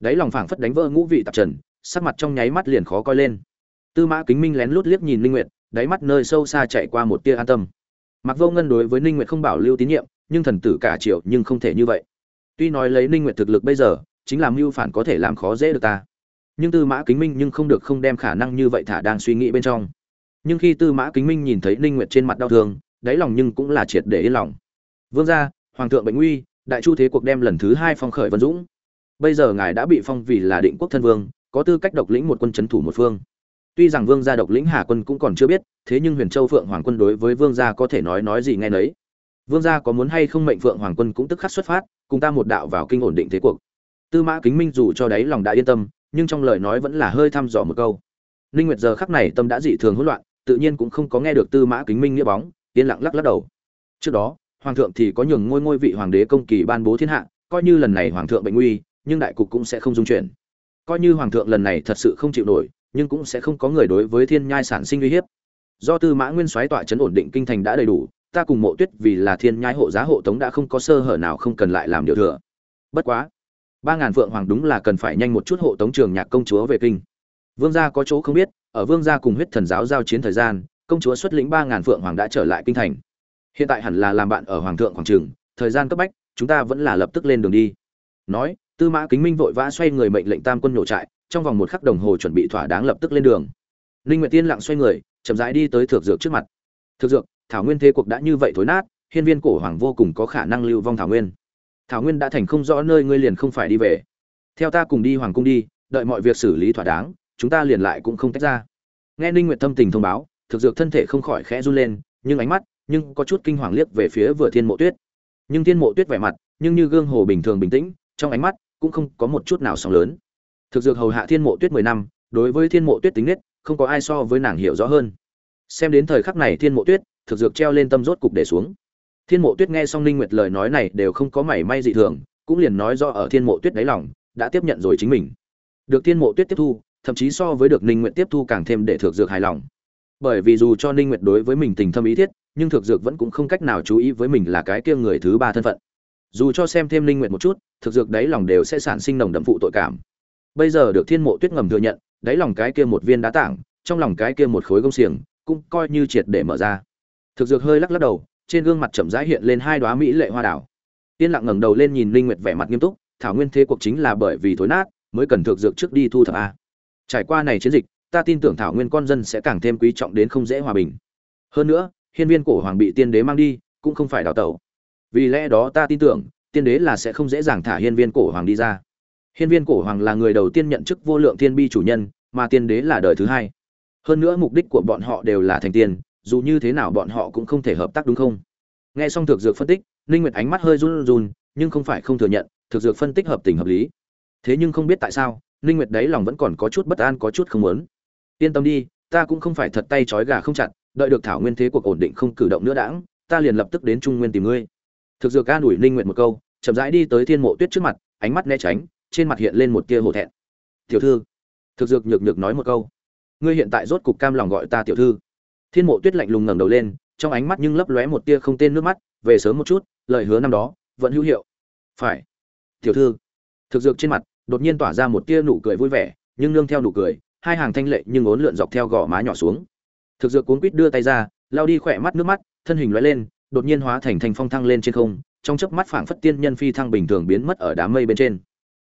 Đấy lòng phảng phất đánh vỡ ngũ vị tạp trần, sắc mặt trong nháy mắt liền khó coi lên. Tư Mã Kính Minh lén lút liếc nhìn Ninh Nguyệt, đáy mắt nơi sâu xa chạy qua một tia an tâm. Mặc Vô Ngân đối với Ninh Nguyệt không bảo lưu tín nhiệm, nhưng thần tử cả triệu nhưng không thể như vậy. Tuy nói lấy Ninh Nguyệt thực lực bây giờ, chính là mưu phản có thể làm khó dễ được ta. Nhưng Tư Mã Kính Minh nhưng không được không đem khả năng như vậy thả đang suy nghĩ bên trong. Nhưng khi Tư Mã Kính Minh nhìn thấy Ninh Nguyệt trên mặt đau thương, đáy lòng nhưng cũng là triệt để yên lòng. Vương gia, hoàng thượng bệnh nguy, đại chu thế cuộc đem lần thứ hai phong khởi vân dũng bây giờ ngài đã bị phong vì là định quốc thân vương có tư cách độc lĩnh một quân chấn thủ một phương tuy rằng vương gia độc lĩnh hà quân cũng còn chưa biết thế nhưng huyền châu phượng hoàng quân đối với vương gia có thể nói nói gì nghe nấy vương gia có muốn hay không mệnh phượng hoàng quân cũng tức khắc xuất phát cùng ta một đạo vào kinh ổn định thế cuộc tư mã kính minh dù cho đáy lòng đã yên tâm nhưng trong lời nói vẫn là hơi thăm dò một câu. Ninh nguyệt giờ khắc này tâm đã dị thường hỗn loạn, tự nhiên cũng không có nghe được tư mã kính minh nghĩa bóng, yên lặng lắc lắc đầu. Trước đó, hoàng thượng thì có nhường ngôi ngôi vị hoàng đế công kỳ ban bố thiên hạ, coi như lần này hoàng thượng bệnh nguy, nhưng đại cục cũng sẽ không dung chuyển. Coi như hoàng thượng lần này thật sự không chịu nổi, nhưng cũng sẽ không có người đối với thiên nhai sản sinh uy hiếp. Do tư mã nguyên soái tọa chấn ổn định kinh thành đã đầy đủ, ta cùng mộ tuyết vì là thiên nhai hộ giá hộ tống đã không có sơ hở nào không cần lại làm điều thừa. Bất quá ba ngàn phượng hoàng đúng là cần phải nhanh một chút hộ tống trường nhạc công chúa về kinh. Vương gia có chỗ không biết, ở vương gia cùng huyết thần giáo giao chiến thời gian, công chúa xuất lĩnh ba ngàn phượng hoàng đã trở lại kinh thành. Hiện tại hẳn là làm bạn ở hoàng thượng quảng trường, thời gian cấp bách, chúng ta vẫn là lập tức lên đường đi. Nói, tư mã kính minh vội vã xoay người mệnh lệnh tam quân nhổ trại, trong vòng một khắc đồng hồ chuẩn bị thỏa đáng lập tức lên đường. Linh nguyệt tiên lặng xoay người, chậm rãi đi tới thượng dược trước mặt. Thượng dược, thảo nguyên thế cuộc đã như vậy thối nát, hiên viên cổ hoàng vô cùng có khả năng lưu vong thảo nguyên thảo nguyên đã thành không rõ nơi ngươi liền không phải đi về. Theo ta cùng đi hoàng cung đi, đợi mọi việc xử lý thỏa đáng, chúng ta liền lại cũng không tách ra. Nghe ninh nguyệt Tâm tình thông báo, thực dược thân thể không khỏi khẽ run lên, nhưng ánh mắt, nhưng có chút kinh hoàng liếc về phía vừa thiên mộ tuyết. Nhưng thiên mộ tuyết vẻ mặt, nhưng như gương hồ bình thường bình tĩnh, trong ánh mắt cũng không có một chút nào sóng lớn. Thực dược hầu hạ thiên mộ tuyết mười năm, đối với thiên mộ tuyết tính nết, không có ai so với nàng hiểu rõ hơn. Xem đến thời khắc này thiên mộ tuyết, thực dược treo lên tâm rốt cục để xuống thiên mộ tuyết nghe xong ninh nguyệt lời nói này đều không có mảy may dị thường, cũng liền nói do ở thiên mộ tuyết đáy lòng, đã tiếp nhận rồi chính mình. Được thiên mộ tuyết tiếp thu, thậm chí so với được ninh nguyệt tiếp thu càng thêm để thực dược hài lòng. Bởi vì dù cho ninh nguyệt đối với mình tình thâm ý thiết, nhưng thực dược vẫn cũng không cách nào chú ý với mình là cái kia người thứ ba thân phận. Dù cho xem thêm linh nguyện một chút thực dược đáy lòng đều sẽ sản sinh nồng đậm phụ tội cảm. Bây giờ được thiên mộ tuyết ngầm thừa nhận, đáy lòng cái kia một viên đá tảng, trong lòng cái kia một khối gông xiềng, cũng coi như triệt để mở ra. Thực dược hơi lắc lắc đầu trên gương mặt chậm rãi hiện lên hai đóa mỹ lệ hoa đảo tiên lặng ngẩng đầu lên nhìn linh nguyệt vẻ mặt nghiêm túc, thảo nguyên thế cuộc chính là bởi vì thối nát, mới cần thực dược trước đi thu thập a. Trải qua này chiến dịch, ta tin tưởng thảo nguyên con dân sẽ càng thêm quý trọng đến không dễ hòa bình. Hơn nữa, hiên viên cổ hoàng bị tiên đế mang đi, cũng không phải đào tẩu. Vì lẽ đó ta tin tưởng, tiên đế là sẽ không dễ dàng thả hiên viên cổ hoàng đi ra. Hiên viên cổ hoàng là người đầu tiên nhận chức vô lượng thiên bi chủ nhân, mà tiên đế là đời thứ hai. Hơn nữa mục đích của bọn họ đều là thành tiên dù như thế nào bọn họ cũng không thể hợp tác đúng không? Nghe xong thực dược phân tích, ninh nguyệt ánh mắt hơi run run, nhưng không phải không thừa nhận thực dược phân tích hợp tình hợp lý. Thế nhưng không biết tại sao, ninh nguyệt đấy lòng vẫn còn có chút bất an, có chút không muốn. Yên tâm đi, ta cũng không phải thật tay trói gà không chặt, đợi được thảo nguyên thế cuộc ổn định không cử động nữa đãng, ta liền lập tức đến trung nguyên tìm ngươi. Thực dược ca đuổi ninh nguyệt một câu, chậm rãi đi tới thiên mộ tuyết trước mặt, ánh mắt né tránh, trên mặt hiện lên một tia hổ thẹn. Tiểu thư. Thực dược nhược nhược nói một câu. Ngươi hiện tại rốt cục cam lòng gọi ta tiểu thư thiên mộ tuyết lạnh lùng ngẩng đầu lên, trong ánh mắt nhưng lấp lóe một tia không tên nước mắt, về sớm một chút, lời hứa năm đó, vẫn hữu hiệu. Phải. Tiểu thư. Thực dược trên mặt, đột nhiên tỏa ra một tia nụ cười vui vẻ, nhưng nương theo nụ cười, hai hàng thanh lệ nhưng ốn lượn dọc theo gò má nhỏ xuống. Thực dược cuốn quýt đưa tay ra lao đi khỏe mắt nước mắt, thân hình lóe lên, đột nhiên hóa thành thành phong thăng lên trên không, trong chớp mắt phảng phất tiên nhân phi thăng bình thường biến mất ở đám mây bên trên.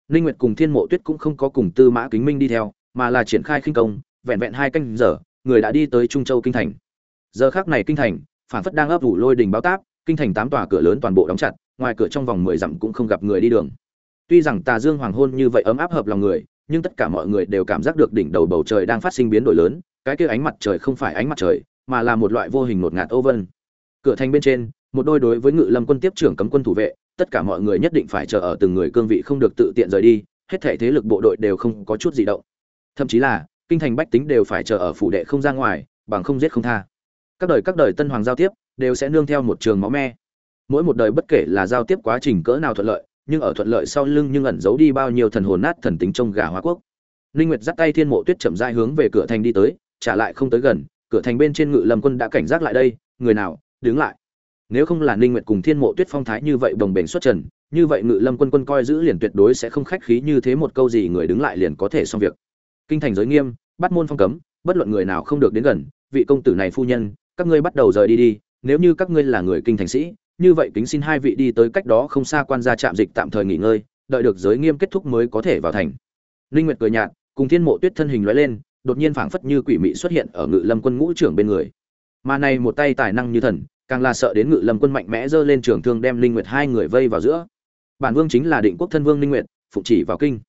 Ninh nguyệt cùng thiên mộ tuyết cũng không có cùng tư mã kính minh đi theo, mà là triển khai khinh công, vẹn vẹn hai canh giờ người đã đi tới trung châu kinh thành. Giờ khắc này kinh thành, phảng phất đang ấp ủ lôi đình báo táp, kinh thành tám tòa cửa lớn toàn bộ đóng chặt, ngoài cửa trong vòng mười dặm cũng không gặp người đi đường. Tuy rằng tà dương hoàng hôn như vậy ấm áp hợp lòng người, nhưng tất cả mọi người đều cảm giác được đỉnh đầu bầu trời đang phát sinh biến đổi lớn, cái kia ánh mặt trời không phải ánh mặt trời, mà là một loại vô hình ngột ngạt ô vân. Cửa thành bên trên, một đôi đối với ngự lâm quân tiếp trưởng cấm quân thủ vệ, tất cả mọi người nhất định phải chờ ở từng người cương vị không được tự tiện rời đi, hết thể thế lực bộ đội đều không có chút gì động. Thậm chí là kinh thành bách tính đều phải chờ ở phủ đệ không ra ngoài, bằng không giết không tha. Các đời các đời tân hoàng giao tiếp, đều sẽ nương theo một trường máu me. Mỗi một đời bất kể là giao tiếp quá trình cỡ nào thuận lợi, nhưng ở thuận lợi sau lưng nhưng ẩn giấu đi bao nhiêu thần hồn nát thần tính trong gà hoa quốc. Linh nguyệt dắt tay thiên mộ tuyết chậm rãi hướng về cửa thành đi tới, trả lại không tới gần, cửa thành bên trên ngự lâm quân đã cảnh giác lại đây, người nào, đứng lại. Nếu không là ninh nguyệt cùng thiên mộ tuyết phong thái như vậy đồng bền xuất trần, như vậy ngự lâm quân quân coi giữ liền tuyệt đối sẽ không khách khí như thế một câu gì, người đứng lại liền có thể xong việc kinh thành giới nghiêm, bắt môn phong cấm, bất luận người nào không được đến gần, vị công tử này phu nhân, các ngươi bắt đầu rời đi đi, nếu như các ngươi là người kinh thành sĩ, như vậy kính xin hai vị đi tới cách đó không xa quan gia trạm dịch tạm thời nghỉ ngơi, đợi được giới nghiêm kết thúc mới có thể vào thành. Linh nguyệt cười nhạt, cùng thiên mộ tuyết thân hình lóe lên, đột nhiên phảng phất như quỷ mị xuất hiện ở ngự lâm quân ngũ trưởng bên người. Mà này một tay tài năng như thần, càng là sợ đến ngự lâm quân mạnh mẽ giơ lên trường thương đem linh nguyệt hai người vây vào giữa. Bản vương chính là định quốc thân vương linh nguyệt phụ chỉ vào kinh.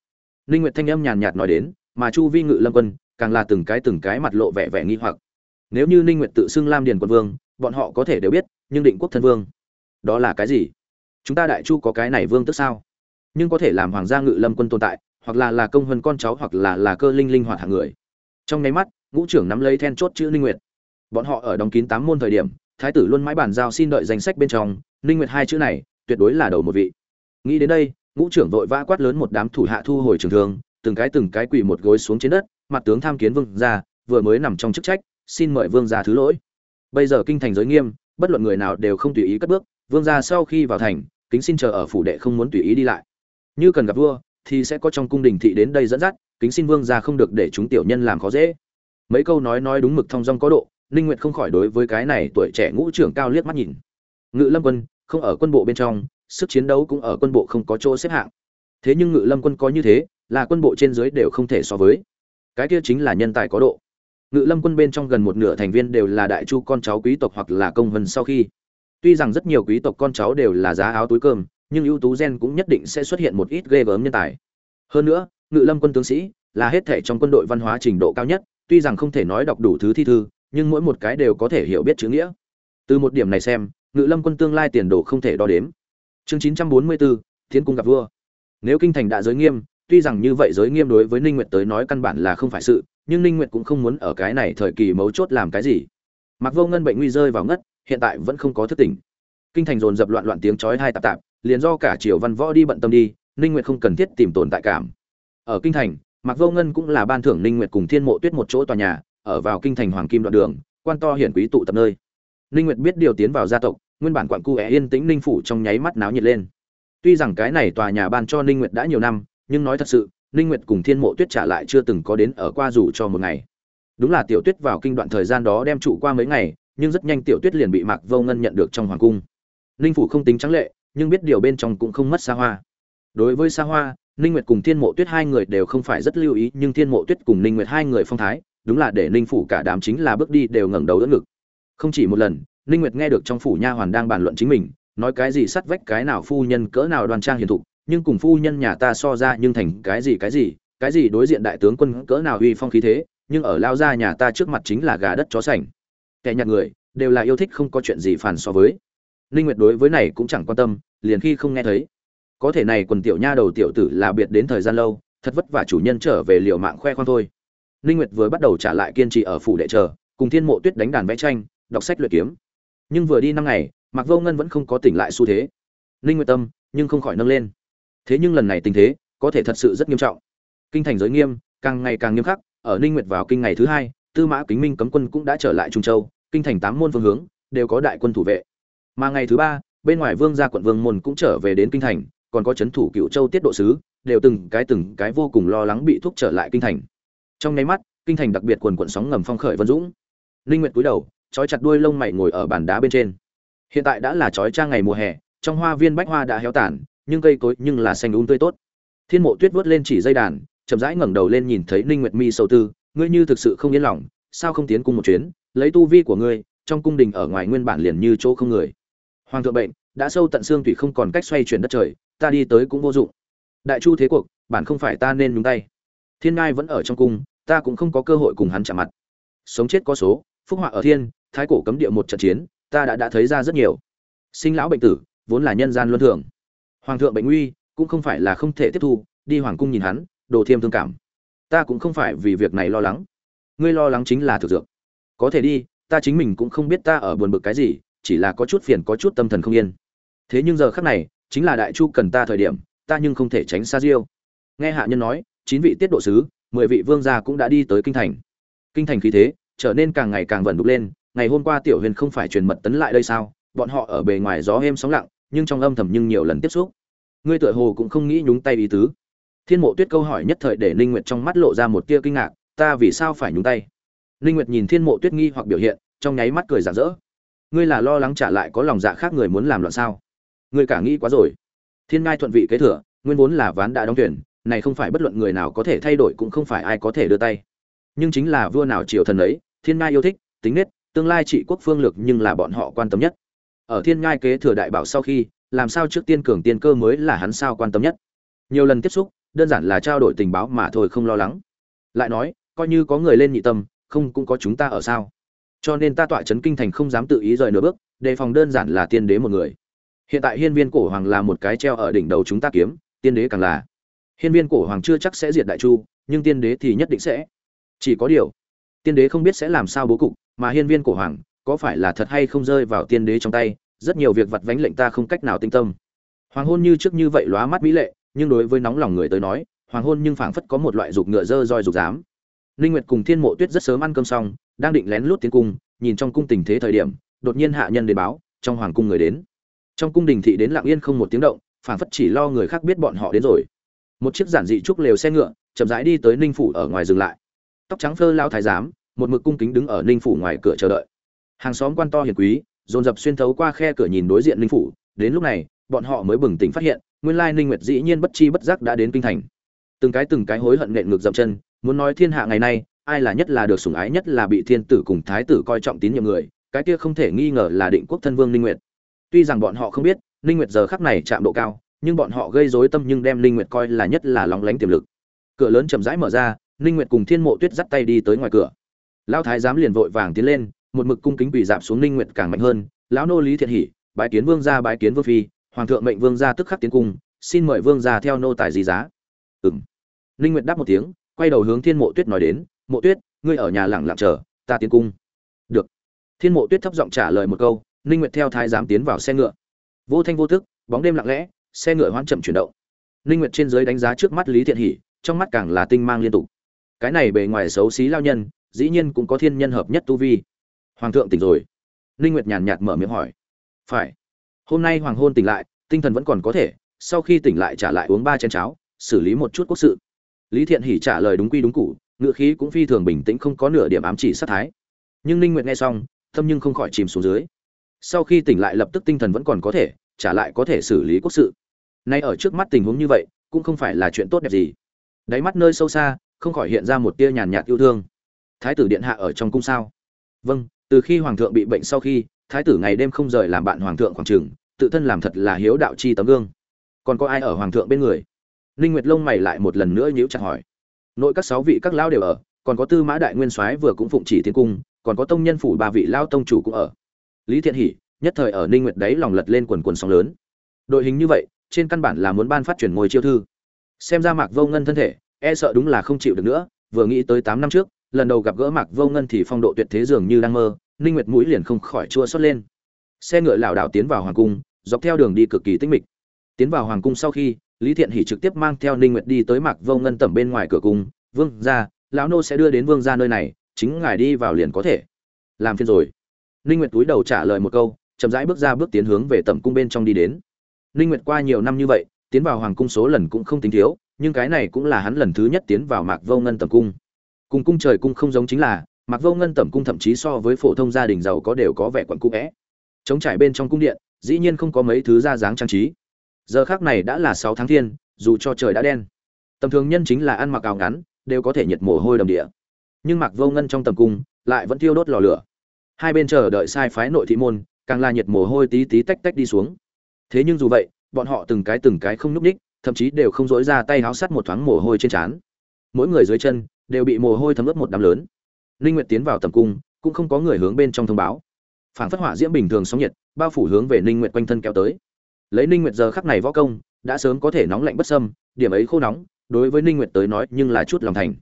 Linh nguyệt thanh âm nhàn nhạt nói đến mà chu vi ngự lâm quân càng là từng cái từng cái mặt lộ vẻ vẻ nghi hoặc. Nếu như ninh nguyệt tự xưng lam điền quân vương, bọn họ có thể đều biết, nhưng định quốc thân vương, đó là cái gì? Chúng ta đại chu có cái này vương tức sao? Nhưng có thể làm hoàng gia ngự lâm quân tồn tại, hoặc là là công hơn con cháu, hoặc là là cơ linh linh hoạt hạng người. Trong nháy mắt, ngũ trưởng nắm lấy then chốt chữ ninh nguyệt. Bọn họ ở đóng kín tám môn thời điểm, thái tử luôn mãi bản giao xin đợi danh sách bên trong, ninh nguyệt hai chữ này tuyệt đối là đầu một vị. Nghĩ đến đây, ngũ trưởng vội vã quát lớn một đám thủ hạ thu hồi trường thương từng cái từng cái quỳ một gối xuống trên đất, mặt tướng tham kiến vương gia, vừa mới nằm trong chức trách, xin mời vương gia thứ lỗi. Bây giờ kinh thành giới nghiêm, bất luận người nào đều không tùy ý cất bước, vương gia sau khi vào thành, kính xin chờ ở phủ đệ không muốn tùy ý đi lại. Như cần gặp vua, thì sẽ có trong cung đình thị đến đây dẫn dắt, kính xin vương gia không được để chúng tiểu nhân làm khó dễ. Mấy câu nói nói đúng mực thông dong có độ, ninh nguyệt không khỏi đối với cái này tuổi trẻ ngũ trưởng cao liếc mắt nhìn. Ngự lâm quân, không ở quân bộ bên trong, sức chiến đấu cũng ở quân bộ không có chỗ xếp hạng. Thế nhưng ngự lâm quân có như thế là quân bộ trên dưới đều không thể so với. Cái kia chính là nhân tài có độ. Ngự lâm quân bên trong gần một nửa thành viên đều là đại chu con cháu quý tộc hoặc là công vân sau khi. Tuy rằng rất nhiều quý tộc con cháu đều là giá áo túi cơm, nhưng ưu tú gen cũng nhất định sẽ xuất hiện một ít ghê gớm nhân tài. Hơn nữa, ngự lâm quân tướng sĩ là hết thể trong quân đội văn hóa trình độ cao nhất, tuy rằng không thể nói đọc đủ thứ thi thư, nhưng mỗi một cái đều có thể hiểu biết chữ nghĩa. Từ một điểm này xem, ngự lâm quân tương lai tiền đồ không thể đo đếm. Chương chín trăm bốn mươi bốn, thiên cung gặp vua. Nếu kinh thành đã giới nghiêm tuy rằng như vậy giới nghiêm đối với ninh nguyệt tới nói căn bản là không phải sự, nhưng ninh nguyệt cũng không muốn ở cái này thời kỳ mấu chốt làm cái gì. Mặc vô ngân bệnh nguy rơi vào ngất, hiện tại vẫn không có thức tỉnh. Kinh thành dồn dập loạn loạn tiếng chói hai tạp tạp, liền do cả triều văn võ đi bận tâm đi, ninh nguyệt không cần thiết tìm tồn tại cảm. Ở kinh thành mặc vô ngân cũng là ban thưởng ninh nguyệt cùng thiên mộ tuyết một chỗ tòa nhà, ở vào kinh thành hoàng kim đoạn đường, quan to hiển quý tụ tập nơi. Ninh nguyệt biết điều tiến vào gia tộc, nguyên bản quặn cu é yên tĩnh ninh phủ trong nháy mắt náo nhiệt lên. Tuy rằng cái này tòa nhà ban cho ninh nguyệt đã nhiều năm nhưng nói thật sự, ninh nguyệt cùng thiên mộ tuyết trả lại chưa từng có đến ở qua dù cho một ngày. Đúng là tiểu tuyết vào kinh đoạn thời gian đó đem trụ qua mấy ngày, nhưng rất nhanh tiểu tuyết liền bị mạc vô ngân nhận được trong hoàng cung. Ninh phủ không tính trắng lệ, nhưng biết điều bên trong cũng không mất xa hoa. Đối với xa hoa, ninh nguyệt cùng thiên mộ tuyết hai người đều không phải rất lưu ý, nhưng thiên mộ tuyết cùng ninh nguyệt hai người phong thái, đúng là để ninh phủ cả đám chính là bước đi đều ngẩng đầu đỡ ngực. Không chỉ một lần, ninh nguyệt nghe được trong phủ nha hoàn đang bàn luận chính mình, nói cái gì sắt vách cái nào phu nhân cỡ nào đoan trang hiền thục nhưng cùng phu nhân nhà ta so ra nhưng thành cái gì cái gì cái gì đối diện đại tướng quân cỡ nào uy phong khí thế, nhưng ở lao gia nhà ta trước mặt chính là gà đất chó sành. Kẻ nhặt người, đều là yêu thích không có chuyện gì phản so với. Ninh nguyệt đối với này cũng chẳng quan tâm, liền khi không nghe thấy. Có thể này quần tiểu nha đầu tiểu tử là biệt đến thời gian lâu, thật vất vả chủ nhân trở về liều mạng khoe khoang thôi. Ninh nguyệt vừa bắt đầu trả lại kiên trì ở phủ đệ chờ, cùng thiên mộ tuyết đánh đàn vẽ tranh, đọc sách luyện kiếm. Nhưng vừa đi năm ngày mặc vô ngân vẫn không có tỉnh lại xu thế. Ninh nguyệt tâm, nhưng không khỏi nâng lên thế nhưng lần này tình thế có thể thật sự rất nghiêm trọng. Kinh thành giới nghiêm, càng ngày càng nghiêm khắc, ở ninh nguyệt vào kinh ngày thứ hai, tư mã kính minh cấm quân cũng đã trở lại trung châu, kinh thành tám môn phương hướng, đều có đại quân thủ vệ. Mà ngày thứ ba, bên ngoài vương gia quận vương môn cũng trở về đến kinh thành, còn có chấn thủ cựu châu tiết độ sứ, đều từng cái từng cái vô cùng lo lắng bị thúc trở lại kinh thành. Trong nháy mắt, kinh thành đặc biệt quần quận sóng ngầm phong khởi vân dũng. Linh nguyệt cúi đầu, trói chặt đuôi lông mày ngồi ở bàn đá bên trên. Hiện tại đã là trói trang ngày mùa hè, trong hoa viên bách hoa đã héo tàn nhưng cây cối nhưng là xanh um tươi tốt. Thiên mộ tuyết vớt lên chỉ dây đàn, chậm rãi ngẩng đầu lên nhìn thấy ninh nguyệt mi sâu tư, ngươi như thực sự không yên lòng, sao không tiến cung một chuyến, lấy tu vi của ngươi, trong cung đình ở ngoài nguyên bản liền như chỗ không người. Hoàng thượng bệnh, đã sâu tận xương thủy không còn cách xoay chuyển đất trời, ta đi tới cũng vô dụng. Đại chu thế cuộc, bản không phải ta nên nhúng tay. Thiên ngai vẫn ở trong cung, ta cũng không có cơ hội cùng hắn chạm mặt. Sống chết có số, phúc họa ở thiên, thái cổ cấm địa một trận chiến, ta đã đã thấy ra rất nhiều. Sinh lão bệnh tử, vốn là nhân gian luân thường hoàng thượng bệnh nguy, cũng không phải là không thể tiếp thu, đi hoàng cung nhìn hắn, đồ thêm thương cảm. Ta cũng không phải vì việc này lo lắng. Ngươi lo lắng chính là thực dược. Có thể đi, ta chính mình cũng không biết ta ở buồn bực cái gì, chỉ là có chút phiền có chút tâm thần không yên. Thế nhưng giờ khắc này, chính là đại chu cần ta thời điểm, ta nhưng không thể tránh xa diêu. Nghe hạ nhân nói, chín vị tiết độ sứ, mười vị vương gia cũng đã đi tới kinh thành. Kinh thành khí thế, trở nên càng ngày càng vẩn đục lên, ngày hôm qua tiểu huyền không phải truyền mật tấn lại đây sao? Bọn họ ở bề ngoài gió êm sóng lặng nhưng trong âm thầm nhưng nhiều lần tiếp xúc. Ngươi tựa hồ cũng không nghĩ nhúng tay ý tứ. Thiên mộ tuyết câu hỏi nhất thời để ninh nguyệt trong mắt lộ ra một tia kinh ngạc, ta vì sao phải nhúng tay? Ninh nguyệt nhìn thiên mộ tuyết nghi hoặc biểu hiện, trong nháy mắt cười rạng rỡ. Ngươi là lo lắng trả lại có lòng dạ khác người muốn làm loạn sao? Ngươi cả nghĩ quá rồi. Thiên ngai thuận vị kế thừa, nguyên vốn là ván đã đóng tuyển, này không phải bất luận người nào có thể thay đổi cũng không phải ai có thể đưa tay. Nhưng chính là vua nào triều thần ấy, thiên ngai yêu thích, tính nết, tương lai trị quốc phương lược nhưng là bọn họ quan tâm nhất ở thiên ngai kế thừa đại bảo sau khi, làm sao trước tiên cường tiên cơ mới là hắn sao quan tâm nhất. Nhiều lần tiếp xúc, đơn giản là trao đổi tình báo mà thôi không lo lắng. Lại nói, coi như có người lên nhị tâm, không cũng có chúng ta ở sao? Cho nên ta tọa chấn kinh thành không dám tự ý rời nửa bước, đề phòng đơn giản là tiên đế một người. Hiện tại hiên viên cổ hoàng là một cái treo ở đỉnh đầu chúng ta kiếm, tiên đế càng là. Hiên viên cổ hoàng chưa chắc sẽ diệt đại chu, nhưng tiên đế thì nhất định sẽ. Chỉ có điều, tiên đế không biết sẽ làm sao bố cục, mà hiên viên cổ hoàng có phải là thật hay không rơi vào tiên đế trong tay, rất nhiều việc vặt vánh lệnh ta không cách nào tinh tâm. Hoàng hôn như trước như vậy lóa mắt mỹ lệ, nhưng đối với nóng lòng người tới nói, hoàng hôn nhưng phảng phất có một loại dục ngựa dơ roi dục dám linh nguyệt cùng thiên mộ tuyết rất sớm ăn cơm xong, đang định lén lút tiến cung, nhìn trong cung tình thế thời điểm, đột nhiên hạ nhân đến báo, trong hoàng cung người đến. Trong cung đình thị đến lặng yên không một tiếng động, phảng phất chỉ lo người khác biết bọn họ đến rồi. Một chiếc giản dị trúc lều xe ngựa, chậm rãi đi tới ninh phủ ở ngoài dừng lại. Tóc trắng phơ lao thái giám, một mực cung kính đứng ở ninh phủ ngoài cửa chờ đợi hàng xóm quan to hiền quý, dồn dập xuyên thấu qua khe cửa nhìn đối diện linh phủ, đến lúc này, bọn họ mới bừng tỉnh phát hiện, nguyên lai ninh nguyệt dĩ nhiên bất chi bất giác đã đến kinh thành. Từng cái từng cái hối hận nện ngược dậm chân, muốn nói thiên hạ ngày nay, ai là nhất là được sủng ái nhất là bị thiên tử cùng thái tử coi trọng tín nhiệm người, cái kia không thể nghi ngờ là định quốc thân vương ninh nguyệt. Tuy rằng bọn họ không biết, ninh nguyệt giờ khắc này chạm độ cao, nhưng bọn họ gây rối tâm nhưng đem ninh nguyệt coi là nhất là lóng lánh tiềm lực. Cửa lớn chậm rãi mở ra, ninh nguyệt cùng thiên mộ tuyết dắt tay đi tới ngoài cửa. Lão thái giám liền vội vàng tiến lên một mực cung kính quỳ dạp xuống ninh nguyệt càng mạnh hơn, lão nô lý thiện hỉ bái kiến vương gia, bái kiến vương phi, hoàng thượng mệnh vương gia tức khắc tiến cung, xin mời vương gia theo nô tài gì giá. Ừm. Ninh nguyệt đáp một tiếng, quay đầu hướng thiên mộ tuyết nói đến, mộ tuyết, ngươi ở nhà lặng lặng chờ, ta tiến cung. Được. Thiên mộ tuyết thấp giọng trả lời một câu, ninh nguyệt theo thái giám tiến vào xe ngựa. Vô thanh vô thức bóng đêm lặng lẽ, xe ngựa hoãn chậm chuyển động. Ninh nguyệt trên dưới đánh giá trước mắt lý thiện hỉ trong mắt càng là tinh mang liên tục. Cái này bề ngoài xấu xí lao nhân, dĩ nhiên cũng có thiên nhân hợp nhất tu vi hoàng thượng tỉnh rồi. Ninh nguyệt nhàn nhạt mở miệng hỏi. Phải. Hôm nay hoàng hôn tỉnh lại, tinh thần vẫn còn có thể, sau khi tỉnh lại trả lại uống ba chén cháo, xử lý một chút quốc sự. Lý thiện hỉ trả lời đúng quy đúng cụ ngựa khí cũng phi thường bình tĩnh không có nửa điểm ám chỉ sát thái. Nhưng ninh nguyệt nghe xong, tâm nhưng không khỏi chìm xuống dưới. Sau khi tỉnh lại lập tức tinh thần vẫn còn có thể, trả lại có thể xử lý quốc sự. Nay ở trước mắt tình huống như vậy, cũng không phải là chuyện tốt đẹp gì. Đáy mắt nơi sâu xa, không khỏi hiện ra một tia nhàn nhạt yêu thương. Thái tử điện hạ ở trong cung sao? Vâng từ khi hoàng thượng bị bệnh sau khi, thái tử ngày đêm không rời làm bạn hoàng thượng khoảng trường, tự thân làm thật là hiếu đạo chi tấm gương. Còn có ai ở hoàng thượng bên người? Ninh nguyệt lông mày lại một lần nữa nhíu chặt hỏi. Nội các sáu vị các lão đều ở, còn có tư mã đại nguyên soái vừa cũng phụng chỉ thiên cung, còn có tông nhân phủ ba vị lao tông chủ cũng ở. Lý thiện hỉ nhất thời ở ninh nguyệt đấy lòng lật lên quần quần sóng lớn. Đội hình như vậy, trên căn bản là muốn ban phát truyền ngôi chiêu thư. Xem ra mạc vô ngân thân thể e sợ đúng là không chịu được nữa, vừa nghĩ tới 8 năm trước lần đầu gặp gỡ mạc vô ngân thì phong độ tuyệt thế dường như đang mơ, ninh nguyệt mũi liền không khỏi chua xót lên. Xe ngựa lảo đảo tiến vào hoàng cung, dọc theo đường đi cực kỳ tinh mịch. Tiến vào hoàng cung sau khi, lý thiện hỉ trực tiếp mang theo ninh nguyệt đi tới mạc vô ngân tẩm bên ngoài cửa cung, vương gia, lão nô sẽ đưa đến vương gia nơi này, chính ngài đi vào liền có thể. Làm phiền rồi. Ninh nguyệt túi đầu trả lời một câu, chậm rãi bước ra bước tiến hướng về tẩm cung bên trong đi đến. Ninh nguyệt qua nhiều năm như vậy, tiến vào hoàng cung số lần cũng không tính thiếu, nhưng cái này cũng là hắn lần thứ nhất tiến vào mạc vô ngân tẩm cung cùng cung trời cung không giống chính là mặc vô ngân tẩm cung thậm chí so với phổ thông gia đình giàu có đều có vẻ quẩn cung é chống trải bên trong cung điện, dĩ nhiên không có mấy thứ ra dáng trang trí. Giờ khác này đã là sáu tháng thiên, dù cho trời đã đen, tầm thường nhân chính là ăn mặc áo ngắn, đều có thể nhiệt mồ hôi đầm địa. Nhưng mặc vô ngân trong tầm cung, lại vẫn thiêu đốt lò lửa. Hai bên chờ đợi sai phái nội thị môn, càng là nhiệt mồ hôi tí tí tách tách đi xuống. Thế nhưng dù vậy, bọn họ từng cái từng cái không nhúc ních thậm chí đều không dối ra tay háo sắt một thoáng mồ hôi trên trán. Mỗi người dưới chân đều bị mồ hôi thấm ướt một đám lớn. Linh nguyệt tiến vào tầm cung, cũng không có người hướng bên trong thông báo. Phảng phất hỏa diễm bình thường sóng nhiệt, bao phủ hướng về Linh nguyệt quanh thân kéo tới. Lấy Linh nguyệt giờ khắc này võ công, đã sớm có thể nóng lạnh bất sâm điểm ấy khô nóng, đối với Linh nguyệt tới nói nhưng là chút lòng thành.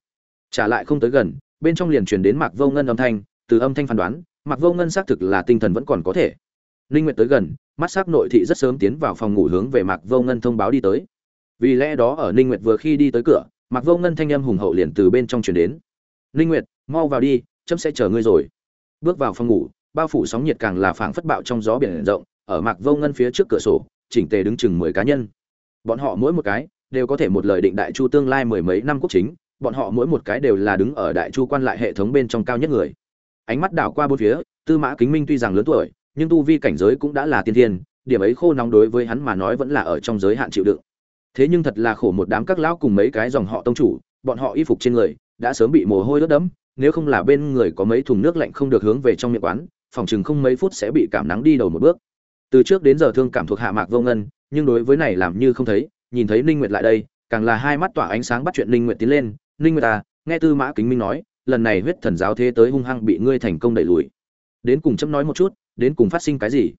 Trả lại không tới gần, bên trong liền truyền đến mạc vô ngân âm thanh, từ âm thanh phán đoán, mạc vô ngân xác thực là tinh thần vẫn còn có thể. Linh nguyệt tới gần, mắt sắc nội thị rất sớm tiến vào phòng ngủ hướng về mạc vô ngân thông báo đi tới. Vì lẽ đó ở ninh nguyệt vừa khi đi tới cửa mạc vô ngân thanh âm hùng hậu liền từ bên trong truyền đến. Linh nguyệt, mau vào đi, chấm sẽ chờ ngươi rồi. Bước vào phòng ngủ, bao phủ sóng nhiệt càng là phảng phất bạo trong gió biển rộng, ở mạc vô ngân phía trước cửa sổ, chỉnh tề đứng chừng mười cá nhân. Bọn họ mỗi một cái đều có thể một lời định đại chu tương lai mười mấy năm quốc chính, bọn họ mỗi một cái đều là đứng ở đại chu quan lại hệ thống bên trong cao nhất người. Ánh mắt đảo qua bốn phía, tư mã kính minh tuy rằng lớn tuổi, nhưng tu vi cảnh giới cũng đã là tiên thiên, điểm ấy khô nóng đối với hắn mà nói vẫn là ở trong giới hạn chịu đựng thế nhưng thật là khổ một đám các lão cùng mấy cái dòng họ tông chủ bọn họ y phục trên người đã sớm bị mồ hôi ướt đẫm nếu không là bên người có mấy thùng nước lạnh không được hướng về trong miệng quán phòng chừng không mấy phút sẽ bị cảm nắng đi đầu một bước. Từ trước đến giờ thương cảm thuộc hạ mạc vô ngân nhưng đối với này làm như không thấy nhìn thấy ninh nguyệt lại đây càng là hai mắt tỏa ánh sáng bắt chuyện ninh nguyệt tiến lên ninh nguyệt à nghe tư mã kính minh nói lần này huyết thần giáo thế tới hung hăng bị ngươi thành công đẩy lùi. Đến cùng chấm nói một chút đến cùng phát sinh cái gì?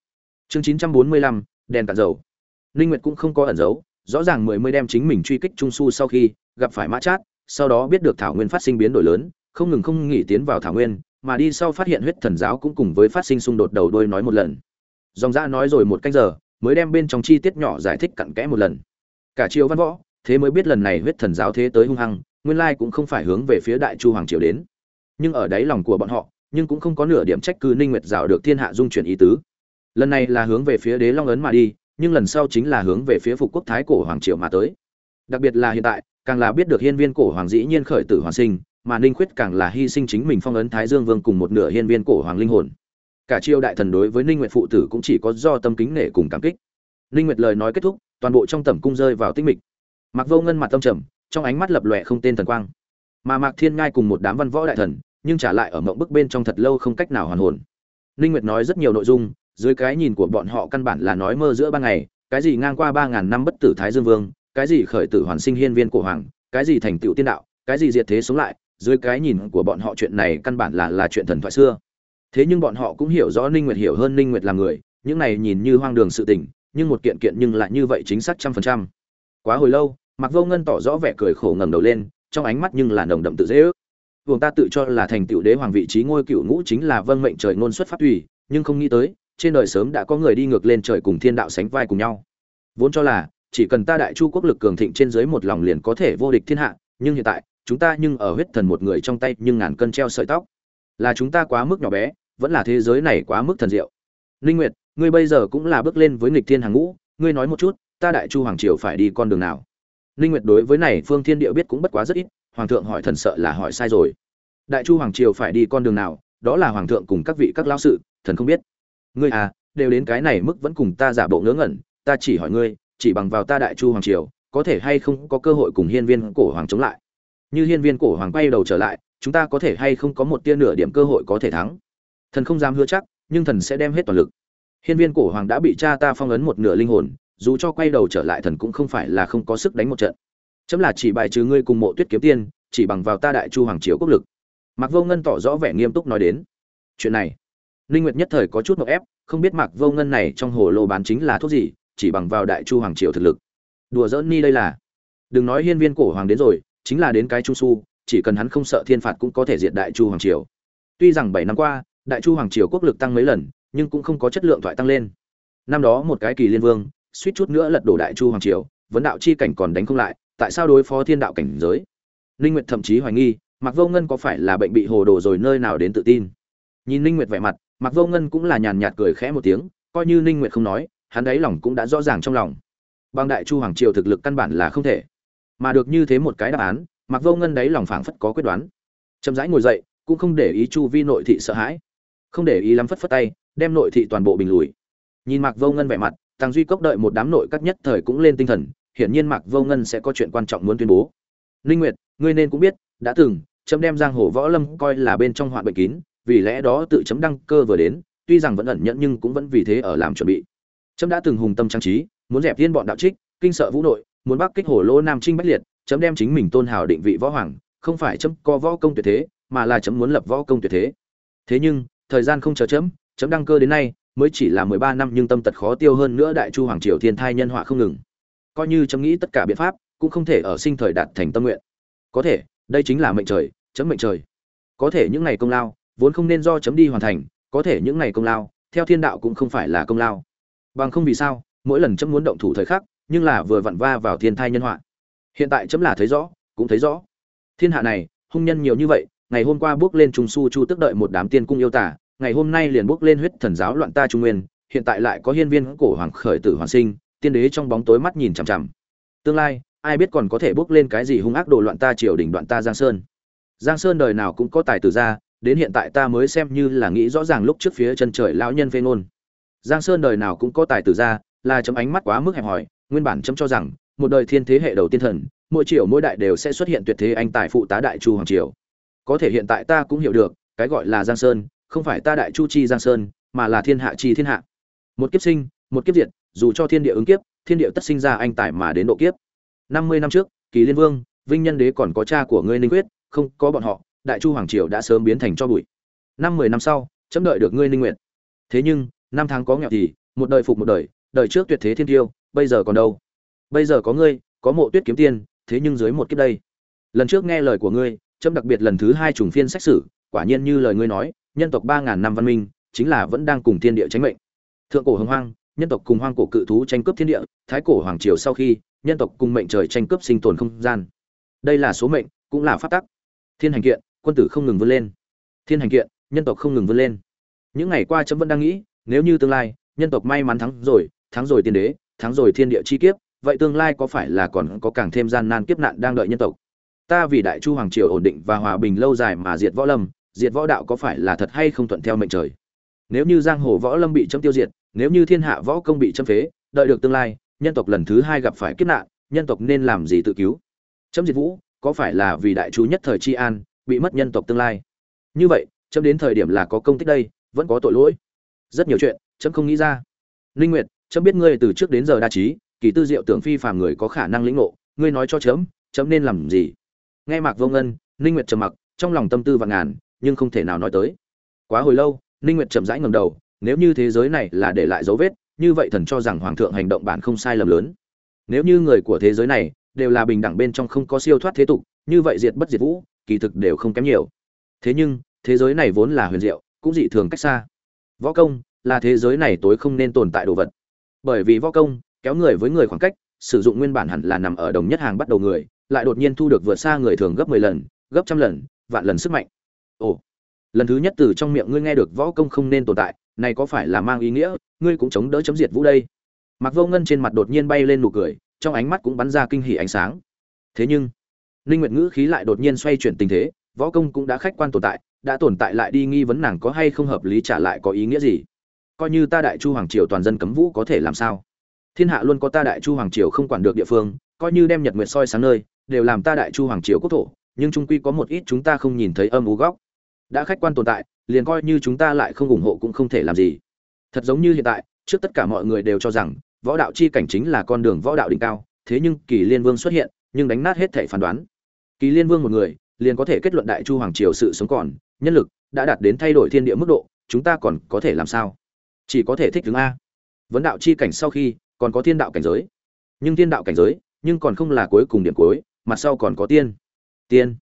Chương 945, đèn cạn dầu. Ninh nguyệt cũng không có ẩn giấu rõ ràng mười mươi đem chính mình truy kích trung su sau khi gặp phải mã chát, sau đó biết được thảo nguyên phát sinh biến đổi lớn, không ngừng không nghỉ tiến vào thảo nguyên, mà đi sau phát hiện huyết thần giáo cũng cùng với phát sinh xung đột đầu đôi nói một lần. Dòng ra nói rồi một canh giờ, mới đem bên trong chi tiết nhỏ giải thích cặn kẽ một lần. Cả triều văn võ, thế mới biết lần này huyết thần giáo thế tới hung hăng, nguyên lai cũng không phải hướng về phía đại chu hoàng triều đến. Nhưng ở đáy lòng của bọn họ, nhưng cũng không có nửa điểm trách cứ ninh nguyệt rào được thiên hạ dung chuyển ý tứ. Lần này là hướng về phía đế long ấn mà đi nhưng lần sau chính là hướng về phía phục quốc thái cổ hoàng triều mà tới. Đặc biệt là hiện tại, càng là biết được hiên viên cổ hoàng dĩ nhiên khởi tử hoàn sinh, mà ninh khuyết càng là hy sinh chính mình phong ấn thái dương vương cùng một nửa hiên viên cổ hoàng linh hồn. Cả triều đại thần đối với ninh nguyệt phụ tử cũng chỉ có do tâm kính nể cùng cảm kích. Ninh nguyệt lời nói kết thúc, toàn bộ trong tẩm cung rơi vào tĩnh mịch. Mặc vô ngân mặt tâm trầm, trong ánh mắt lập lòe không tên thần quang. Mà mạc thiên ngai cùng một đám văn võ đại thần, nhưng trả lại ở mộng bức bên trong thật lâu không cách nào hoàn hồn. Ninh nguyệt nói rất nhiều nội dung dưới cái nhìn của bọn họ căn bản là nói mơ giữa ban ngày, cái gì ngang qua ba ngàn năm bất tử thái dương vương, cái gì khởi tử hoàn sinh hiên viên cổ hoàng, cái gì thành tựu tiên đạo, cái gì diệt thế sống lại, dưới cái nhìn của bọn họ chuyện này căn bản là là chuyện thần thoại xưa. Thế nhưng bọn họ cũng hiểu rõ ninh nguyệt hiểu hơn ninh nguyệt là người, những này nhìn như hoang đường sự tình, nhưng một kiện kiện nhưng lại như vậy chính xác trăm phần trăm. Quá hồi lâu mặc vô ngân tỏ rõ vẻ cười khổ ngẩng đầu lên, trong ánh mắt nhưng là nồng đậm tự dễ ước. Vùng ta tự cho là thành tựu đế hoàng vị trí ngôi cựu ngũ chính là vâng mệnh trời ngôn xuất pháp tùy, nhưng không nghĩ tới trên đời sớm đã có người đi ngược lên trời cùng thiên đạo sánh vai cùng nhau. Vốn cho là, chỉ cần ta đại chu quốc lực cường thịnh trên dưới một lòng liền có thể vô địch thiên hạ, nhưng hiện tại, chúng ta nhưng ở huyết thần một người trong tay nhưng ngàn cân treo sợi tóc. Là chúng ta quá mức nhỏ bé, vẫn là thế giới này quá mức thần diệu. Linh nguyệt, ngươi bây giờ cũng là bước lên với nghịch thiên hàng ngũ, ngươi nói một chút, ta đại chu hoàng triều phải đi con đường nào? Linh nguyệt đối với này phương thiên địa biết cũng bất quá rất ít, hoàng thượng hỏi thần sợ là hỏi sai rồi. Đại chu hoàng triều phải đi con đường nào? Đó là hoàng thượng cùng các vị các lão sự, thần không biết ngươi à đều đến cái này mức vẫn cùng ta giả bộ ngớ ngẩn, ta chỉ hỏi ngươi, chỉ bằng vào ta đại chu hoàng triều, có thể hay không có cơ hội cùng hiên viên cổ hoàng chống lại? Như hiên viên cổ hoàng quay đầu trở lại, chúng ta có thể hay không có một tia nửa điểm cơ hội có thể thắng? Thần không dám hứa chắc, nhưng thần sẽ đem hết toàn lực. Hiên viên cổ hoàng đã bị cha ta phong ấn một nửa linh hồn, dù cho quay đầu trở lại thần cũng không phải là không có sức đánh một trận. Chấm là chỉ bài trừ ngươi cùng mộ tuyết kiếm tiên, chỉ bằng vào ta đại chu hoàng triều quốc lực. Mạc vô ngân tỏ rõ vẻ nghiêm túc nói đến. Chuyện này ninh nguyệt nhất thời có chút ngợp ép, không biết mạc vô ngân này trong hồ lô bán chính là thuốc gì, chỉ bằng vào đại chu hoàng triều thực lực. Đùa giỡn ni đây là. Đừng nói hiên viên cổ hoàng đến rồi, chính là đến cái chu su, chỉ cần hắn không sợ thiên phạt cũng có thể diệt đại chu hoàng triều. Tuy rằng bảy năm qua, đại chu hoàng triều quốc lực tăng mấy lần, nhưng cũng không có chất lượng thoại tăng lên. Năm đó một cái kỳ liên vương, suýt chút nữa lật đổ đại chu hoàng triều, vấn đạo chi cảnh còn đánh không lại, tại sao đối phó thiên đạo cảnh giới? Ninh nguyệt thậm chí hoài nghi mặc vô ngân có phải là bệnh bị hồ đồ rồi nơi nào đến tự tin? Nhìn ninh nguyệt vẻ mặt mặc vô ngân cũng là nhàn nhạt cười khẽ một tiếng, coi như ninh nguyệt không nói, hắn đấy lòng cũng đã rõ ràng trong lòng. Bang đại chu hoàng triều thực lực căn bản là không thể. Mà được như thế một cái đáp án mặc vô ngân đấy lòng phảng phất có quyết đoán. Chậm rãi ngồi dậy, cũng không để ý chu vi nội thị sợ hãi. Không để ý lắm phất phất tay, đem nội thị toàn bộ bình lùi. Nhìn mặc vô ngân vẻ mặt tăng duy cốc đợi một đám nội các nhất thời cũng lên tinh thần, hiển nhiên Mạc vô ngân sẽ có chuyện quan trọng muốn tuyên bố. Linh nguyệt, ngươi nên cũng biết, đã từng, chấm đem giang hồ võ lâm coi là bên trong hoạn bệnh kín vì lẽ đó tự chấm đăng cơ vừa đến, tuy rằng vẫn ẩn nhẫn nhưng cũng vẫn vì thế ở làm chuẩn bị. Chấm đã từng hùng tâm trang trí, muốn dẹp viên bọn đạo trích, kinh sợ vũ nội, muốn bắc kích hồ lô nam trinh bách liệt, chấm đem chính mình tôn hào định vị võ hoàng, không phải chấm có võ công tuyệt thế, mà là chấm muốn lập võ công tuyệt thế. Thế nhưng, thời gian không chờ chấm chấm đăng cơ đến nay, mới chỉ là mười ba năm nhưng tâm tật khó tiêu hơn nữa đại chu hoàng triều thiên thai nhân họa không ngừng. Coi như chấm nghĩ tất cả biện pháp, cũng không thể ở sinh thời đạt thành tâm nguyện. Có thể, đây chính là mệnh trời, chấm mệnh trời. Có thể những ngày công lao vốn không nên do chấm đi hoàn thành, có thể những ngày công lao, theo thiên đạo cũng không phải là công lao. Bằng không vì sao, mỗi lần chấm muốn động thủ thời khắc, nhưng là vừa vặn va vào thiên thai nhân họa. Hiện tại chấm là thấy rõ, cũng thấy rõ. Thiên hạ này, hung nhân nhiều như vậy, ngày hôm qua bước lên trung su chu tức đợi một đám tiên cung yêu tả ngày hôm nay liền bước lên huyết thần giáo loạn ta trung nguyên, hiện tại lại có hiên viên cổ hoàng khởi tử hoàn sinh, tiên đế trong bóng tối mắt nhìn chằm chằm. Tương lai, ai biết còn có thể bước lên cái gì hung ác đồ loạn ta triều đình đoạn ta giang sơn. Giang sơn đời nào cũng có tài tử ra đến hiện tại ta mới xem như là nghĩ rõ ràng lúc trước phía chân trời lão nhân phê ngôn. Giang sơn đời nào cũng có tài tử ra, là chấm ánh mắt quá mức hẹp hòi, nguyên bản chấm cho rằng, một đời thiên thế hệ đầu tiên thần, mỗi triều mỗi đại đều sẽ xuất hiện tuyệt thế anh tài phụ tá đại chu hoàng triều. Có thể hiện tại ta cũng hiểu được, cái gọi là giang sơn, không phải ta đại chu chi giang sơn, mà là thiên hạ chi thiên hạ. Một kiếp sinh, một kiếp diệt, dù cho thiên địa ứng kiếp, thiên địa tất sinh ra anh tài mà đến độ kiếp. Năm mươi năm trước, kỳ liên vương, vinh nhân đế còn có cha của ngươi ninh quyết, không có bọn họ đại chu hoàng triều đã sớm biến thành cho bụi. Năm mười năm sau, chấm đợi được ngươi ninh nguyện. Thế nhưng, năm tháng có nghèo thì, một đời phục một đời đời trước tuyệt thế thiên tiêu, bây giờ còn đâu? Bây giờ có ngươi, có mộ tuyết kiếm tiên, thế nhưng dưới một kiếp đây. Lần trước nghe lời của ngươi, chấm đặc biệt lần thứ hai trùng phiên xét xử, quả nhiên như lời ngươi nói, nhân tộc ba ngàn năm văn minh, chính là vẫn đang cùng thiên địa tránh mệnh. Thượng cổ hồng hoang, nhân tộc cùng hoang cổ cự thú tranh cướp thiên địa, thái cổ hoàng triều sau khi, nhân tộc cùng mệnh trời tranh cướp sinh tồn không gian. Đây là số mệnh, cũng là pháp tắc. Thiên hành kiện quân tử không ngừng vươn lên. Thiên hành kiện, nhân tộc không ngừng vươn lên. Những ngày qua trâm vẫn đang nghĩ, nếu như tương lai, nhân tộc may mắn thắng rồi thắng rồi tiên đế, thắng rồi thiên địa chi kiếp, vậy tương lai có phải là còn có càng thêm gian nan kiếp nạn đang đợi nhân tộc? Ta vì đại chu hoàng triều ổn định và hòa bình lâu dài mà diệt võ lâm, diệt võ đạo có phải là thật hay không thuận theo mệnh trời? Nếu như giang hồ võ lâm bị châm tiêu diệt, nếu như thiên hạ võ công bị châm phế, đợi được tương lai, nhân tộc lần thứ hai gặp phải kiếp nạn, nhân tộc nên làm gì tự cứu? Chấm diệt vũ, có phải là vì đại chu nhất thời tri an bị mất nhân tộc tương lai. Như vậy, chấm đến thời điểm là có công tích đây, vẫn có tội lỗi. Rất nhiều chuyện, chấm không nghĩ ra. Linh nguyệt, chấm biết ngươi từ trước đến giờ đa trí, kỳ tư diệu tưởng phi phàm người có khả năng lĩnh ngộ. Ngươi nói cho chấm chấm nên làm gì? Nghe mạc vô ngân, linh nguyệt trầm mặc, trong lòng tâm tư vạn ngàn, nhưng không thể nào nói tới. Quá hồi lâu, linh nguyệt chậm rãi ngẩng đầu, nếu như thế giới này là để lại dấu vết, như vậy thần cho rằng hoàng thượng hành động bản không sai lầm lớn. Nếu như người của thế giới này đều là bình đẳng bên trong không có siêu thoát thế tục, như vậy diệt bất diệt vũ kỳ thực đều không kém nhiều. Thế nhưng, thế giới này vốn là huyền diệu, cũng dị thường cách xa. Võ công là thế giới này tối không nên tồn tại đồ vật. Bởi vì võ công kéo người với người khoảng cách, sử dụng nguyên bản hẳn là nằm ở đồng nhất hàng bắt đầu người, lại đột nhiên thu được vượt xa người thường gấp 10 lần, gấp trăm lần, vạn lần sức mạnh. Ồ, lần thứ nhất từ trong miệng ngươi nghe được võ công không nên tồn tại, này có phải là mang ý nghĩa, ngươi cũng chống đỡ chấm diệt vũ đây? Mặc vô ngân trên mặt đột nhiên bay lên nụ cười, trong ánh mắt cũng bắn ra kinh hỉ ánh sáng. Thế nhưng ninh nguyệt ngữ khí lại đột nhiên xoay chuyển tình thế, võ công cũng đã khách quan tồn tại, đã tồn tại lại đi nghi vấn nàng có hay không hợp lý trả lại có ý nghĩa gì. Coi như ta đại chu hoàng triều toàn dân cấm vũ có thể làm sao? Thiên hạ luôn có ta đại chu hoàng triều không quản được địa phương, coi như đem nhật nguyệt soi sáng nơi, đều làm ta đại chu hoàng triều quốc thổ, nhưng chung quy có một ít chúng ta không nhìn thấy âm u góc. Đã khách quan tồn tại, liền coi như chúng ta lại không ủng hộ cũng không thể làm gì. Thật giống như hiện tại, trước tất cả mọi người đều cho rằng, võ đạo chi cảnh chính là con đường võ đạo đỉnh cao, thế nhưng kỳ liên vương xuất hiện, nhưng đánh nát hết thảy phán đoán kỳ liên vương một người, liền có thể kết luận đại chu hoàng triều sự sống còn, nhân lực đã đạt đến thay đổi thiên địa mức độ, chúng ta còn có thể làm sao? Chỉ có thể thích ứng a. Vấn đạo chi cảnh sau khi, còn có thiên đạo cảnh giới. Nhưng thiên đạo cảnh giới, nhưng còn không là cuối cùng điểm cuối, mặt sau còn có tiên. Tiên.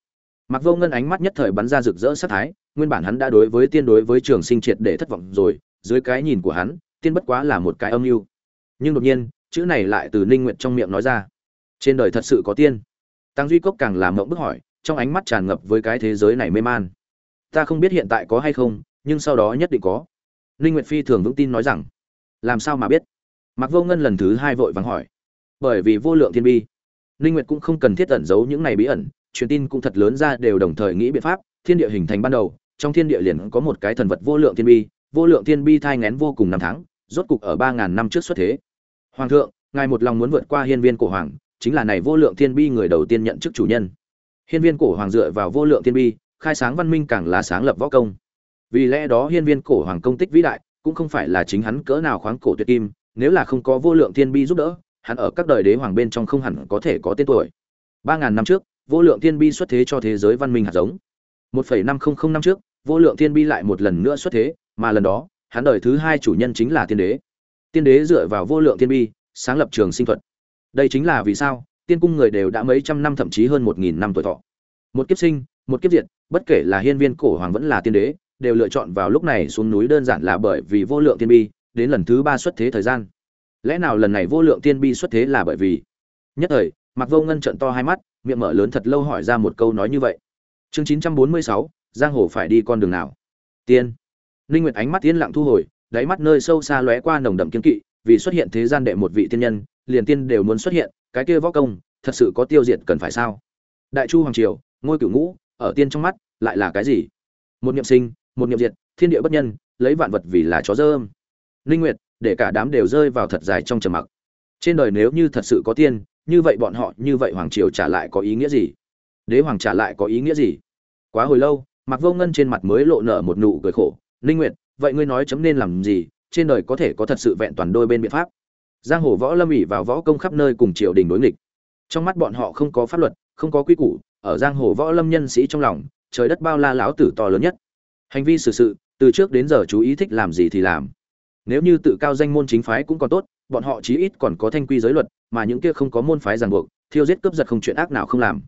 Mặc vô ngân ánh mắt nhất thời bắn ra rực rỡ sát thái, nguyên bản hắn đã đối với tiên đối với trường sinh triệt để thất vọng rồi, dưới cái nhìn của hắn, tiên bất quá là một cái âm mưu. Nhưng đột nhiên, chữ này lại từ ninh nguyện trong miệng nói ra. Trên đời thật sự có tiên tăng duy cốc càng làm mộng bức hỏi, trong ánh mắt tràn ngập với cái thế giới này mê man. Ta không biết hiện tại có hay không, nhưng sau đó nhất định có. Ninh nguyệt phi thường vững tin nói rằng, làm sao mà biết? Mặc vô ngân lần thứ hai vội vàng hỏi. Bởi vì vô lượng thiên bi. Ninh nguyệt cũng không cần thiết ẩn giấu những này bí ẩn, truyền tin cũng thật lớn ra đều đồng thời nghĩ biện pháp, thiên địa hình thành ban đầu, trong thiên địa liền có một cái thần vật vô lượng thiên bi, vô lượng thiên bi thai ngén vô cùng năm tháng, rốt cục ở ba ngàn năm trước xuất thế. Hoàng thượng, ngài một lòng muốn vượt qua hiên viên cổ hoàng chính là này vô lượng thiên bi người đầu tiên nhận chức chủ nhân. Hiên viên cổ hoàng dựa vào vô lượng thiên bi, khai sáng văn minh càng là sáng lập võ công. Vì lẽ đó hiên viên cổ hoàng công tích vĩ đại, cũng không phải là chính hắn cỡ nào khoáng cổ tuyệt kim, nếu là không có vô lượng thiên bi giúp đỡ, hắn ở các đời đế hoàng bên trong không hẳn có thể có tên tuổi. Ba ngàn năm trước, vô lượng thiên bi xuất thế cho thế giới văn minh hạt giống. Một phẩy năm không không năm trước, vô lượng thiên bi lại một lần nữa xuất thế, mà lần đó, hắn đời thứ hai chủ nhân chính là tiên đế. Tiên đế dựa vào vô lượng thiên bi, sáng lập trường sinh thuật đây chính là vì sao, tiên cung người đều đã mấy trăm năm thậm chí hơn một nghìn năm tuổi thọ. Một kiếp sinh, một kiếp diệt, bất kể là hiên viên cổ hoàng vẫn là tiên đế, đều lựa chọn vào lúc này xuống núi đơn giản là bởi vì vô lượng tiên bi, đến lần thứ ba xuất thế thời gian. Lẽ nào lần này vô lượng tiên bi xuất thế là bởi vì? Nhất thời mặc vô ngân trận to hai mắt, miệng mở lớn thật lâu hỏi ra một câu nói như vậy. Chương chín trăm bốn mươi sáu, giang hồ phải đi con đường nào? Tiên. Ninh nguyệt ánh mắt yên lặng thu hồi, đáy mắt nơi sâu xa lóe qua nồng đậm kiên kỵ vì xuất hiện thế gian đệ một vị tiên nhân, liền tiên đều muốn xuất hiện, cái kia võ công, thật sự có tiêu diệt cần phải sao? Đại chu hoàng triều, ngôi cửu ngũ, ở tiên trong mắt, lại là cái gì? Một niệm sinh, một niệm diệt, thiên địa bất nhân, lấy vạn vật vì là chó dơm. Linh nguyệt, để cả đám đều rơi vào thật dài trong trầm mặc. Trên đời nếu như thật sự có tiên, như vậy bọn họ, như vậy hoàng triều trả lại có ý nghĩa gì? Đế hoàng trả lại có ý nghĩa gì? Quá hồi lâu mặc vô ngân trên mặt mới lộ nở một nụ cười khổ. Linh nguyệt, vậy ngươi nói chấm nên làm gì? Trên đời có thể có thật sự vẹn toàn đôi bên biện pháp. Giang hồ võ lâm ỉ vào võ công khắp nơi cùng triều đình đối nghịch. Trong mắt bọn họ không có pháp luật không có quy củ ở giang hồ võ lâm nhân sĩ trong lòng trời đất bao la lão tử to lớn nhất. Hành vi xử sự từ trước đến giờ chú ý thích làm gì thì làm. Nếu như tự cao danh môn chính phái cũng còn tốt bọn họ chí ít còn có thanh quy giới luật mà những kia không có môn phái ràng buộc thiêu giết cướp giật không chuyện ác nào không làm.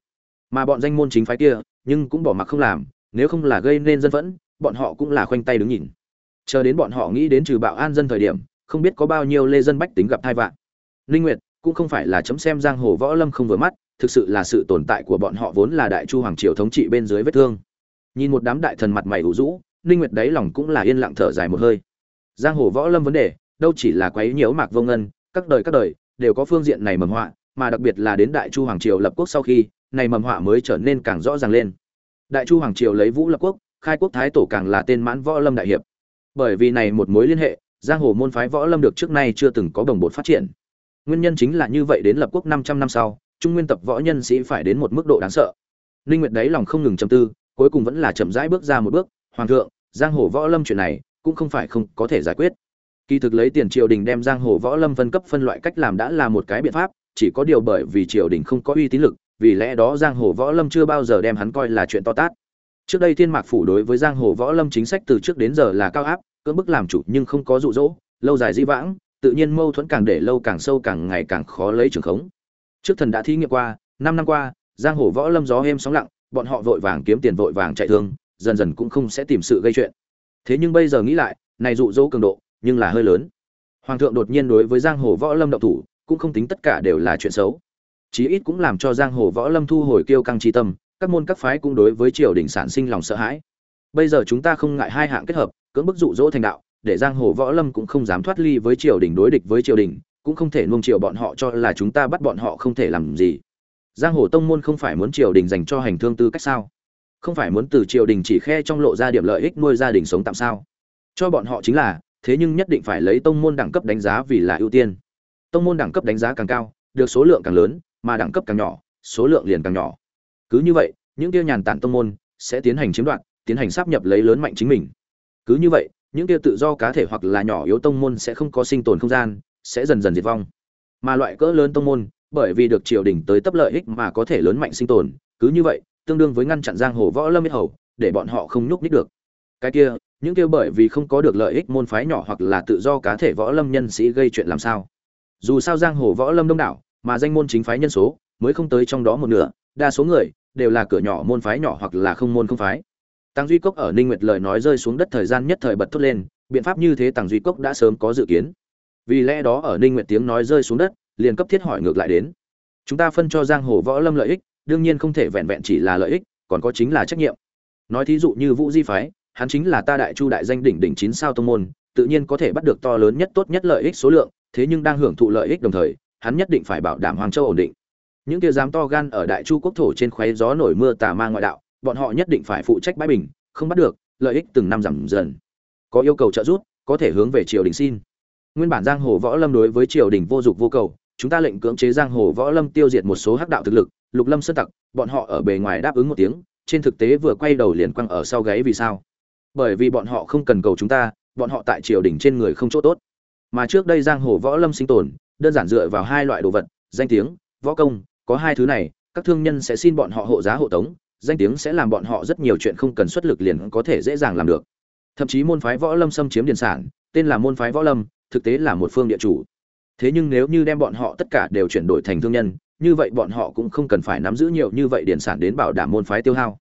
Mà bọn danh môn chính phái kia nhưng cũng bỏ mặc không làm nếu không là gây nên dân vẫn, bọn họ cũng là khoanh tay đứng nhìn chờ đến bọn họ nghĩ đến trừ bạo an dân thời điểm, không biết có bao nhiêu lê dân bách tính gặp thai vạn. Linh nguyệt, cũng không phải là chấm xem giang hồ võ lâm không vừa mắt, thực sự là sự tồn tại của bọn họ vốn là đại chu hoàng triều thống trị bên dưới vết thương. Nhìn một đám đại thần mặt mày ủ rũ, Linh nguyệt đáy lòng cũng là yên lặng thở dài một hơi. Giang hồ võ lâm vấn đề, đâu chỉ là quấy nhiễu mạc vô ngân, các đời các đời, đều có phương diện này mầm họa, mà đặc biệt là đến đại chu hoàng triều lập quốc sau khi, này mầm họa mới trở nên càng rõ ràng lên. Đại chu hoàng triều lấy vũ lập quốc, khai quốc thái tổ càng là tên mãn võ lâm đại hiệp bởi vì này một mối liên hệ, giang hồ môn phái võ lâm được trước nay chưa từng có đồng bộ phát triển. Nguyên nhân chính là như vậy đến lập quốc 500 năm sau, trung nguyên tập võ nhân sĩ phải đến một mức độ đáng sợ. Ninh nguyệt đấy lòng không ngừng trầm tư, cuối cùng vẫn là chậm rãi bước ra một bước, hoàng thượng, giang hồ võ lâm chuyện này cũng không phải không có thể giải quyết. Kỳ thực lấy tiền triều đình đem giang hồ võ lâm phân cấp phân loại cách làm đã là một cái biện pháp, chỉ có điều bởi vì triều đình không có uy tín lực, vì lẽ đó giang hồ võ lâm chưa bao giờ đem hắn coi là chuyện to tát trước đây thiên mạc phủ đối với giang hồ võ lâm chính sách từ trước đến giờ là cao áp, cưỡng bức làm chủ nhưng không có dụ dỗ, lâu dài di vãng, tự nhiên mâu thuẫn càng để lâu càng sâu càng ngày càng khó lấy trường khống. Trước thần đã thí nghiệm qua, năm năm qua, giang hồ võ lâm gió êm sóng lặng, bọn họ vội vàng kiếm tiền vội vàng chạy thương, dần dần cũng không sẽ tìm sự gây chuyện. Thế nhưng bây giờ nghĩ lại, này dụ dỗ cường độ, nhưng là hơi lớn. Hoàng thượng đột nhiên đối với giang hồ võ lâm động thủ, cũng không tính tất cả đều là chuyện xấu. Chí ít cũng làm cho giang hồ võ lâm thu hồi kiêu căng chi tâm các môn các phái cũng đối với triều đình sản sinh lòng sợ hãi. Bây giờ chúng ta không ngại hai hạng kết hợp, cưỡng bức dụ dỗ thành đạo, để giang hồ võ lâm cũng không dám thoát ly với triều đình đối địch với triều đình, cũng không thể nuông chiều bọn họ cho là chúng ta bắt bọn họ không thể làm gì. Giang hồ tông môn không phải muốn triều đình dành cho hành thương tư cách sao? Không phải muốn từ triều đình chỉ khe trong lộ ra điểm lợi ích nuôi gia đình sống tạm sao? Cho bọn họ chính là, thế nhưng nhất định phải lấy tông môn đẳng cấp đánh giá vì là ưu tiên. Tông môn đẳng cấp đánh giá càng cao, được số lượng càng lớn, mà đẳng cấp càng nhỏ, số lượng liền càng nhỏ cứ như vậy, những kia nhàn tản tông môn sẽ tiến hành chiếm đoạt, tiến hành sáp nhập lấy lớn mạnh chính mình. Cứ như vậy, những kia tự do cá thể hoặc là nhỏ yếu tông môn sẽ không có sinh tồn không gian, sẽ dần dần diệt vong. Mà loại cỡ lớn tông môn, bởi vì được triều đình tới tấp lợi ích mà có thể lớn mạnh sinh tồn, cứ như vậy, tương đương với ngăn chặn giang hồ võ lâm biết hầu, để bọn họ không nhúc nhích được. Cái kia, những kia bởi vì không có được lợi ích môn phái nhỏ hoặc là tự do cá thể võ lâm nhân sĩ gây chuyện làm sao? Dù sao giang hồ võ lâm đông đảo, mà danh môn chính phái nhân số mới không tới trong đó một nửa đa số người đều là cửa nhỏ môn phái nhỏ hoặc là không môn không phái. Tăng duy cốc ở ninh nguyệt lời nói rơi xuống đất thời gian nhất thời bật thốt lên, biện pháp như thế tăng duy cốc đã sớm có dự kiến. Vì lẽ đó ở ninh nguyệt tiếng nói rơi xuống đất, liền cấp thiết hỏi ngược lại đến. Chúng ta phân cho giang hồ võ lâm lợi ích, đương nhiên không thể vẹn vẹn chỉ là lợi ích, còn có chính là trách nhiệm. Nói thí dụ như vũ di phái, hắn chính là ta đại chu đại danh đỉnh đỉnh chín sao tông môn, tự nhiên có thể bắt được to lớn nhất tốt nhất lợi ích số lượng, thế nhưng đang hưởng thụ lợi ích đồng thời, hắn nhất định phải bảo đảm hoàng châu ổn định những kia dám to gan ở đại chu quốc thổ trên khoé gió nổi mưa tà ma ngoại đạo, bọn họ nhất định phải phụ trách bãi bình, không bắt được, lợi ích từng năm giảm dần. Có yêu cầu trợ giúp, có thể hướng về triều đình xin. Nguyên bản giang hồ võ lâm đối với triều đình vô dụng vô cầu, chúng ta lệnh cưỡng chế giang hồ võ lâm tiêu diệt một số hắc đạo thực lực, lục lâm sơn tặc, bọn họ ở bề ngoài đáp ứng một tiếng, trên thực tế vừa quay đầu liền quăng ở sau gáy vì sao? Bởi vì bọn họ không cần cầu chúng ta, bọn họ tại triều đình trên người không chỗ tốt. Mà trước đây giang hồ võ lâm sinh tồn, đơn giản dựa vào hai loại đồ vật, danh tiếng, võ công có hai thứ này, các thương nhân sẽ xin bọn họ hộ giá hộ tống, danh tiếng sẽ làm bọn họ rất nhiều chuyện không cần xuất lực liền có thể dễ dàng làm được. Thậm chí môn phái võ lâm xâm chiếm điền sản, tên là môn phái võ lâm, thực tế là một phương địa chủ. Thế nhưng nếu như đem bọn họ tất cả đều chuyển đổi thành thương nhân, như vậy bọn họ cũng không cần phải nắm giữ nhiều như vậy điền sản đến bảo đảm môn phái tiêu hao.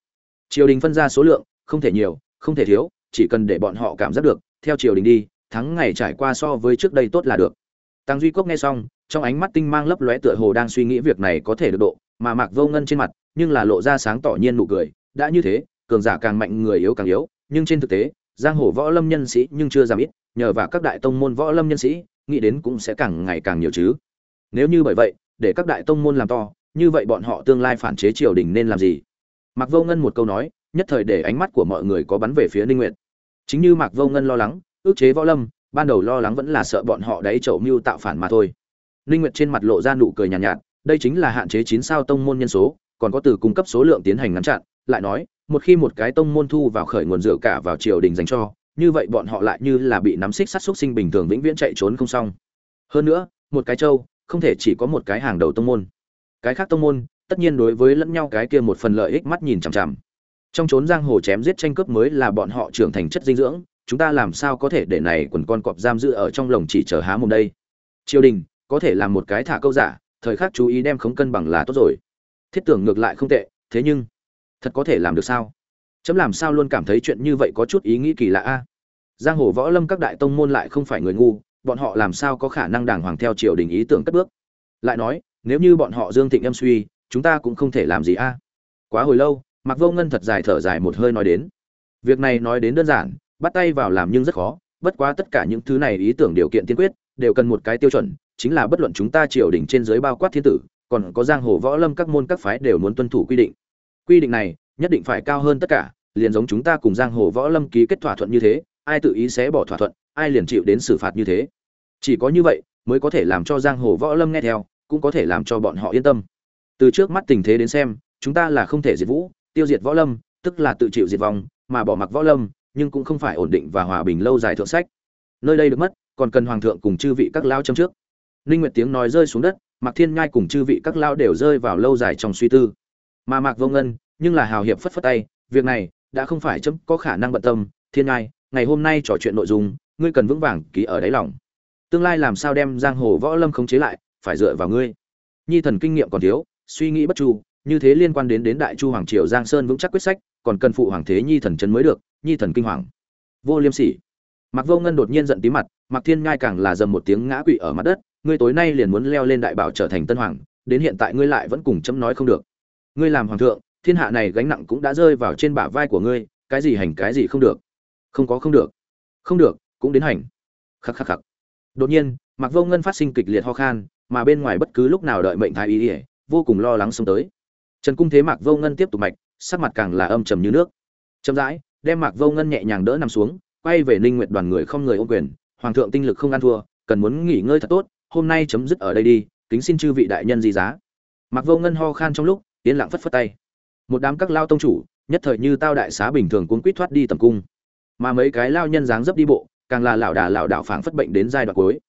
Triều đình phân ra số lượng, không thể nhiều, không thể thiếu, chỉ cần để bọn họ cảm giác được, theo triều đình đi, thắng ngày trải qua so với trước đây tốt là được. Tăng duy quốc nghe xong trong ánh mắt tinh mang lấp lóe tựa hồ đang suy nghĩ việc này có thể được độ, mà mạc vô ngân trên mặt, nhưng là lộ ra sáng tỏ nhiên nụ cười, đã như thế, cường giả càng mạnh người yếu càng yếu, nhưng trên thực tế, giang hồ võ lâm nhân sĩ nhưng chưa giảm ít, nhờ vào các đại tông môn võ lâm nhân sĩ, nghĩ đến cũng sẽ càng ngày càng nhiều chứ. Nếu như bởi vậy, để các đại tông môn làm to, như vậy bọn họ tương lai phản chế triều đình nên làm gì? Mạc vô ngân một câu nói, nhất thời để ánh mắt của mọi người có bắn về phía ninh nguyệt. Chính như mạc vô ngân lo lắng, ước chế võ lâm, ban đầu lo lắng vẫn là sợ bọn họ đáy chậu mưu tạo phản mà thôi ninh nguyệt trên mặt lộ ra nụ cười nhàn nhạt, nhạt đây chính là hạn chế chín sao tông môn nhân số còn có từ cung cấp số lượng tiến hành ngắn chặn lại nói một khi một cái tông môn thu vào khởi nguồn dựa cả vào triều đình dành cho như vậy bọn họ lại như là bị nắm xích sát xúc sinh bình thường vĩnh viễn chạy trốn không xong. Hơn nữa một cái châu không thể chỉ có một cái hàng đầu tông môn. Cái khác tông môn tất nhiên đối với lẫn nhau cái kia một phần lợi ích mắt nhìn chằm chằm. Trong trốn giang hồ chém giết tranh cướp mới là bọn họ trưởng thành chất dinh dưỡng chúng ta làm sao có thể để này quần con cọp giam giữ ở trong lồng chỉ chờ há mồm đây? Triều đình có thể làm một cái thả câu giả, thời khắc chú ý đem khống cân bằng là tốt rồi. Thiết tưởng ngược lại không tệ, thế nhưng, thật có thể làm được sao? Chấm làm sao luôn cảm thấy chuyện như vậy có chút ý nghĩ kỳ lạ a? Giang hồ võ lâm các đại tông môn lại không phải người ngu, bọn họ làm sao có khả năng đàng hoàng theo triều đình ý tưởng cất bước? Lại nói, nếu như bọn họ dương thịnh em suy, chúng ta cũng không thể làm gì a. Quá hồi lâu mặc vô ngân thật dài thở dài một hơi nói đến. Việc này nói đến đơn giản, bắt tay vào làm nhưng rất khó, bất quá tất cả những thứ này ý tưởng điều kiện tiên quyết, đều cần một cái tiêu chuẩn chính là bất luận chúng ta triều đình trên dưới bao quát thiên tử, còn có giang hồ võ lâm các môn các phái đều muốn tuân thủ quy định. Quy định này nhất định phải cao hơn tất cả, liền giống chúng ta cùng giang hồ võ lâm ký kết thỏa thuận như thế, ai tự ý sẽ bỏ thỏa thuận, ai liền chịu đến xử phạt như thế. Chỉ có như vậy mới có thể làm cho giang hồ võ lâm nghe theo, cũng có thể làm cho bọn họ yên tâm. Từ trước mắt tình thế đến xem, chúng ta là không thể diệt vũ, tiêu diệt võ lâm, tức là tự chịu diệt vong, mà bỏ mặc võ lâm, nhưng cũng không phải ổn định và hòa bình lâu dài thượng sách. Nơi đây được mất, còn cần hoàng thượng cùng chư vị các lao châm trước ninh nguyệt tiếng nói rơi xuống đất, mạc thiên nhai cùng chư vị các lao đều rơi vào lâu dài trong suy tư. Mà mạc vô ngân, nhưng là hào hiệp phất phất tay, việc này đã không phải chấm có khả năng bận tâm. Thiên nhai, ngày hôm nay trò chuyện nội dung, ngươi cần vững vàng ký ở đáy lòng. Tương lai làm sao đem giang hồ võ lâm khống chế lại, phải dựa vào ngươi. Nhi thần kinh nghiệm còn thiếu, suy nghĩ bất chu, như thế liên quan đến đến đại chu hoàng triều giang sơn vững chắc quyết sách, còn cần phụ hoàng thế nhi thần chân mới được, nhi thần kinh hoàng. Vô liêm sỉ. Mặc vô ngân đột nhiên giận tí mặt mặc thiên ngai càng là dầm một tiếng ngã quỵ ở mặt đất ngươi tối nay liền muốn leo lên đại bảo trở thành tân hoàng, đến hiện tại ngươi lại vẫn cùng chấm nói không được. Ngươi làm hoàng thượng, thiên hạ này gánh nặng cũng đã rơi vào trên bả vai của ngươi, cái gì hành cái gì không được. Không có không được. Không được, cũng đến hành. Khắc khắc khắc. Đột nhiên mặc vô ngân phát sinh kịch liệt ho khan, mà bên ngoài bất cứ lúc nào đợi mệnh thái ý ỉa vô cùng lo lắng xông tới. Trần cung thế mạc vô ngân tiếp tục mạch, sắc mặt càng là âm trầm như nước. Chậm rãi, đem mạc vô ngân nhẹ nhàng đỡ nằm xuống, quay về ninh nguyện đoàn người không người ôm quyền, hoàng thượng tinh lực không ăn thua, cần muốn nghỉ ngơi thật tốt hôm nay chấm dứt ở đây đi, kính xin chư vị đại nhân di giá. Mặc vô ngân ho khan trong lúc, yên lặng phất phất tay. Một đám các lao tông chủ, nhất thời như tao đại xá bình thường cuốn quýt thoát đi tầm cung. Mà mấy cái lao nhân dáng dấp đi bộ, càng là lão đà lão đảo phảng phất bệnh đến giai đoạn cuối.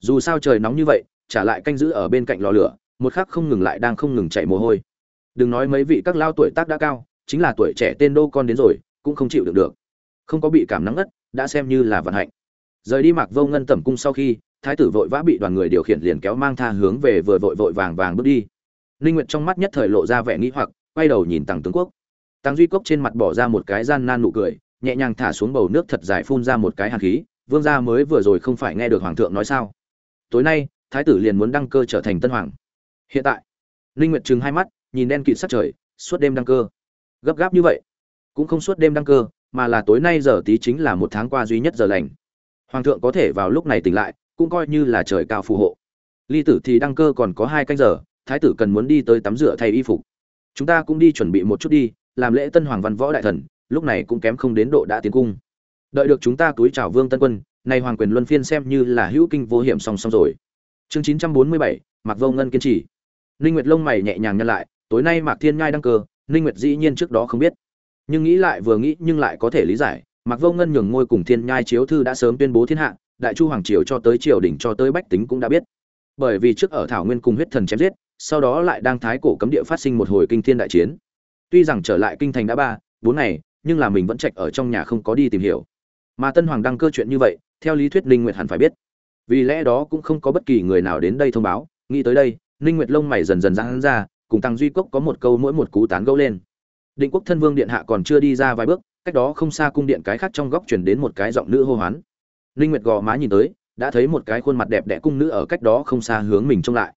Dù sao trời nóng như vậy, trả lại canh giữ ở bên cạnh lò lửa, một khắc không ngừng lại đang không ngừng chạy mồ hôi. Đừng nói mấy vị các lao tuổi tác đã cao, chính là tuổi trẻ tên đô con đến rồi, cũng không chịu được được. Không có bị cảm nắng ngất, đã xem như là vận hạnh. Rời đi mạc vô ngân tẩm cung sau khi thái tử vội vã bị đoàn người điều khiển liền kéo mang tha hướng về vừa vội vội vàng vàng bước đi. Ninh nguyệt trong mắt nhất thời lộ ra vẻ nghĩ hoặc, quay đầu nhìn tăng tướng quốc. Tăng duy cốc trên mặt bỏ ra một cái gian nan nụ cười, nhẹ nhàng thả xuống bầu nước thật dài phun ra một cái hàn khí, vương gia mới vừa rồi không phải nghe được hoàng thượng nói sao? Tối nay, thái tử liền muốn đăng cơ trở thành tân hoàng. Hiện tại ninh nguyệt trừng hai mắt, nhìn đen kịt sắc trời, suốt đêm đăng cơ? Gấp gáp như vậy, cũng không suốt đêm đăng cơ, mà là tối nay giờ tí chính là một tháng qua duy nhất giờ lành. Hoàng thượng có thể vào lúc này tỉnh lại cũng coi như là trời cao phù hộ. Ly tử thì đăng cơ còn có hai canh giờ, thái tử cần muốn đi tới tắm rửa thay y phục. Chúng ta cũng đi chuẩn bị một chút đi, làm lễ tân hoàng văn võ đại thần, lúc này cũng kém không đến độ đã tiến cung. Đợi được chúng ta túi chào vương tân quân, nay hoàng quyền luân phiên xem như là hữu kinh vô hiểm song song rồi. Chương chín trăm bốn mươi bảy mặc vô ngân kiên trì. Ninh nguyệt lông mày nhẹ nhàng nhăn lại, tối nay mạc thiên nhai đăng cơ, ninh nguyệt dĩ nhiên trước đó không biết. Nhưng nghĩ lại vừa nghĩ nhưng lại có thể lý giải mặc vô ngân nhường ngôi cùng thiên nhai chiếu thư đã sớm tuyên bố thiên hạ đại chu hoàng triều cho tới triều đình cho tới bách tính cũng đã biết. Bởi vì trước ở thảo nguyên cùng huyết thần chém giết, sau đó lại đang thái cổ cấm địa phát sinh một hồi kinh thiên đại chiến. Tuy rằng trở lại kinh thành đã ba, bốn ngày, nhưng là mình vẫn trạch ở trong nhà không có đi tìm hiểu. Mà tân hoàng đăng cơ chuyện như vậy, theo lý thuyết ninh nguyệt hẳn phải biết. Vì lẽ đó cũng không có bất kỳ người nào đến đây thông báo, nghĩ tới đây, ninh nguyệt lông mày dần dần giãn ra, cùng tăng duy cốc có một câu mỗi một cú tán gẫu lên. Định quốc thân vương điện hạ còn chưa đi ra vài bước, cách đó không xa cung điện cái khác trong góc truyền đến một cái giọng nữ hô hoán ninh nguyệt gò má nhìn tới, đã thấy một cái khuôn mặt đẹp đẽ cung nữ ở cách đó không xa hướng mình trông lại.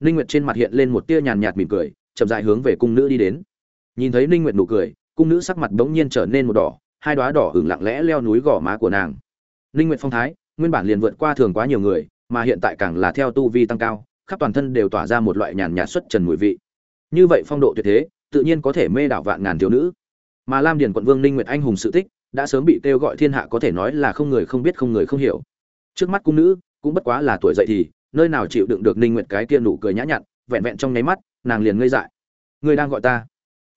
Ninh nguyệt trên mặt hiện lên một tia nhàn nhạt mỉm cười, chậm rãi hướng về cung nữ đi đến. Nhìn thấy ninh nguyệt nụ cười, cung nữ sắc mặt bỗng nhiên trở nên một đỏ, hai đóa đỏ hưởng lặng lẽ leo núi gò má của nàng. Ninh nguyệt phong thái, nguyên bản liền vượt qua thường quá nhiều người, mà hiện tại càng là theo tu vi tăng cao, khắp toàn thân đều tỏa ra một loại nhàn nhạt xuất trần mùi vị. Như vậy phong độ tuyệt thế, tự nhiên có thể mê đảo vạn ngàn thiếu nữ. Mà lam điền quận vương ninh nguyệt anh hùng sự tích đã sớm bị kêu gọi thiên hạ có thể nói là không người không biết không người không hiểu. Trước mắt cung nữ, cũng bất quá là tuổi dậy thì, nơi nào chịu đựng được ninh nguyệt cái kia nụ cười nhã nhặn, vẹn vẹn trong nháy mắt, nàng liền ngây dại. Người đang gọi ta.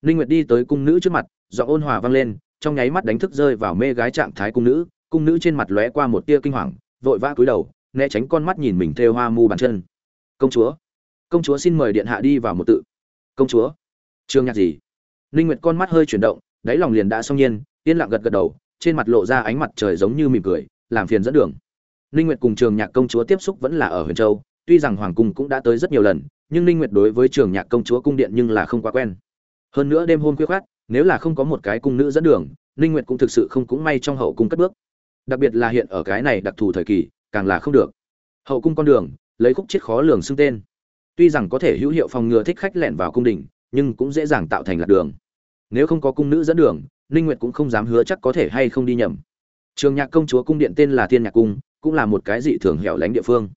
Ninh nguyệt đi tới cung nữ trước mặt, giọng ôn hòa vang lên, trong nháy mắt đánh thức rơi vào mê gái trạng thái cung nữ cung nữ trên mặt lóe qua một tia kinh hoàng, vội vã cúi đầu, né tránh con mắt nhìn mình theo hoa mu bàn chân. Công chúa công chúa xin mời điện hạ đi vào một tự. Công chúa trương nhạc gì? Ninh nguyệt con mắt hơi chuyển động, đáy lòng liền đã xong nhiên yên lặng gật gật đầu, trên mặt lộ ra ánh mặt trời giống như mỉm cười, làm phiền dẫn đường. Ninh nguyệt cùng trường nhạc công chúa tiếp xúc vẫn là ở huyền châu, tuy rằng hoàng cung cũng đã tới rất nhiều lần, nhưng ninh nguyệt đối với trường nhạc công chúa cung điện nhưng là không quá quen. Hơn nữa đêm hôm khuya khoát, nếu là không có một cái cung nữ dẫn đường, ninh nguyệt cũng thực sự không cũng may trong hậu cung cất bước. Đặc biệt là hiện ở cái này đặc thù thời kỳ, càng là không được. Hậu cung con đường, lấy khúc chết khó lường xưng tên. Tuy rằng có thể hữu hiệu phòng ngừa thích khách lẻn vào cung đình, nhưng cũng dễ dàng tạo thành lạc đường. Nếu không có cung nữ dẫn đường ninh nguyệt cũng không dám hứa chắc có thể hay không đi nhầm. Trường nhạc công chúa cung điện tên là thiên nhạc cung, cũng là một cái dị thường hẻo lánh địa phương.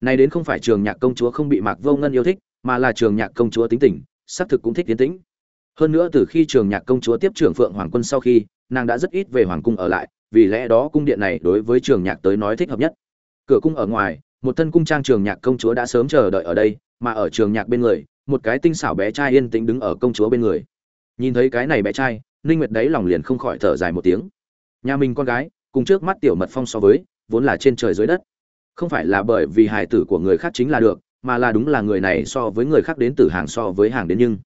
Này đến không phải trường nhạc công chúa không bị mạc vô ngân yêu thích, mà là trường nhạc công chúa tính tình, xác thực cũng thích tiến tĩnh. Hơn nữa từ khi trường nhạc công chúa tiếp trưởng phượng hoàng quân sau khi, nàng đã rất ít về hoàng cung ở lại, vì lẽ đó cung điện này đối với trường nhạc tới nói thích hợp nhất. Cửa cung ở ngoài, một thân cung trang trường nhạc công chúa đã sớm chờ đợi ở đây, mà ở trường nhạc bên người, một cái tinh xảo bé trai yên tĩnh đứng ở công chúa bên người. Nhìn thấy cái này bé trai ninh nguyệt đấy lòng liền không khỏi thở dài một tiếng. Nhà mình con gái, cùng trước mắt tiểu mật phong so với, vốn là trên trời dưới đất. Không phải là bởi vì hài tử của người khác chính là được, mà là đúng là người này so với người khác đến từ hàng so với hàng đến nhưng.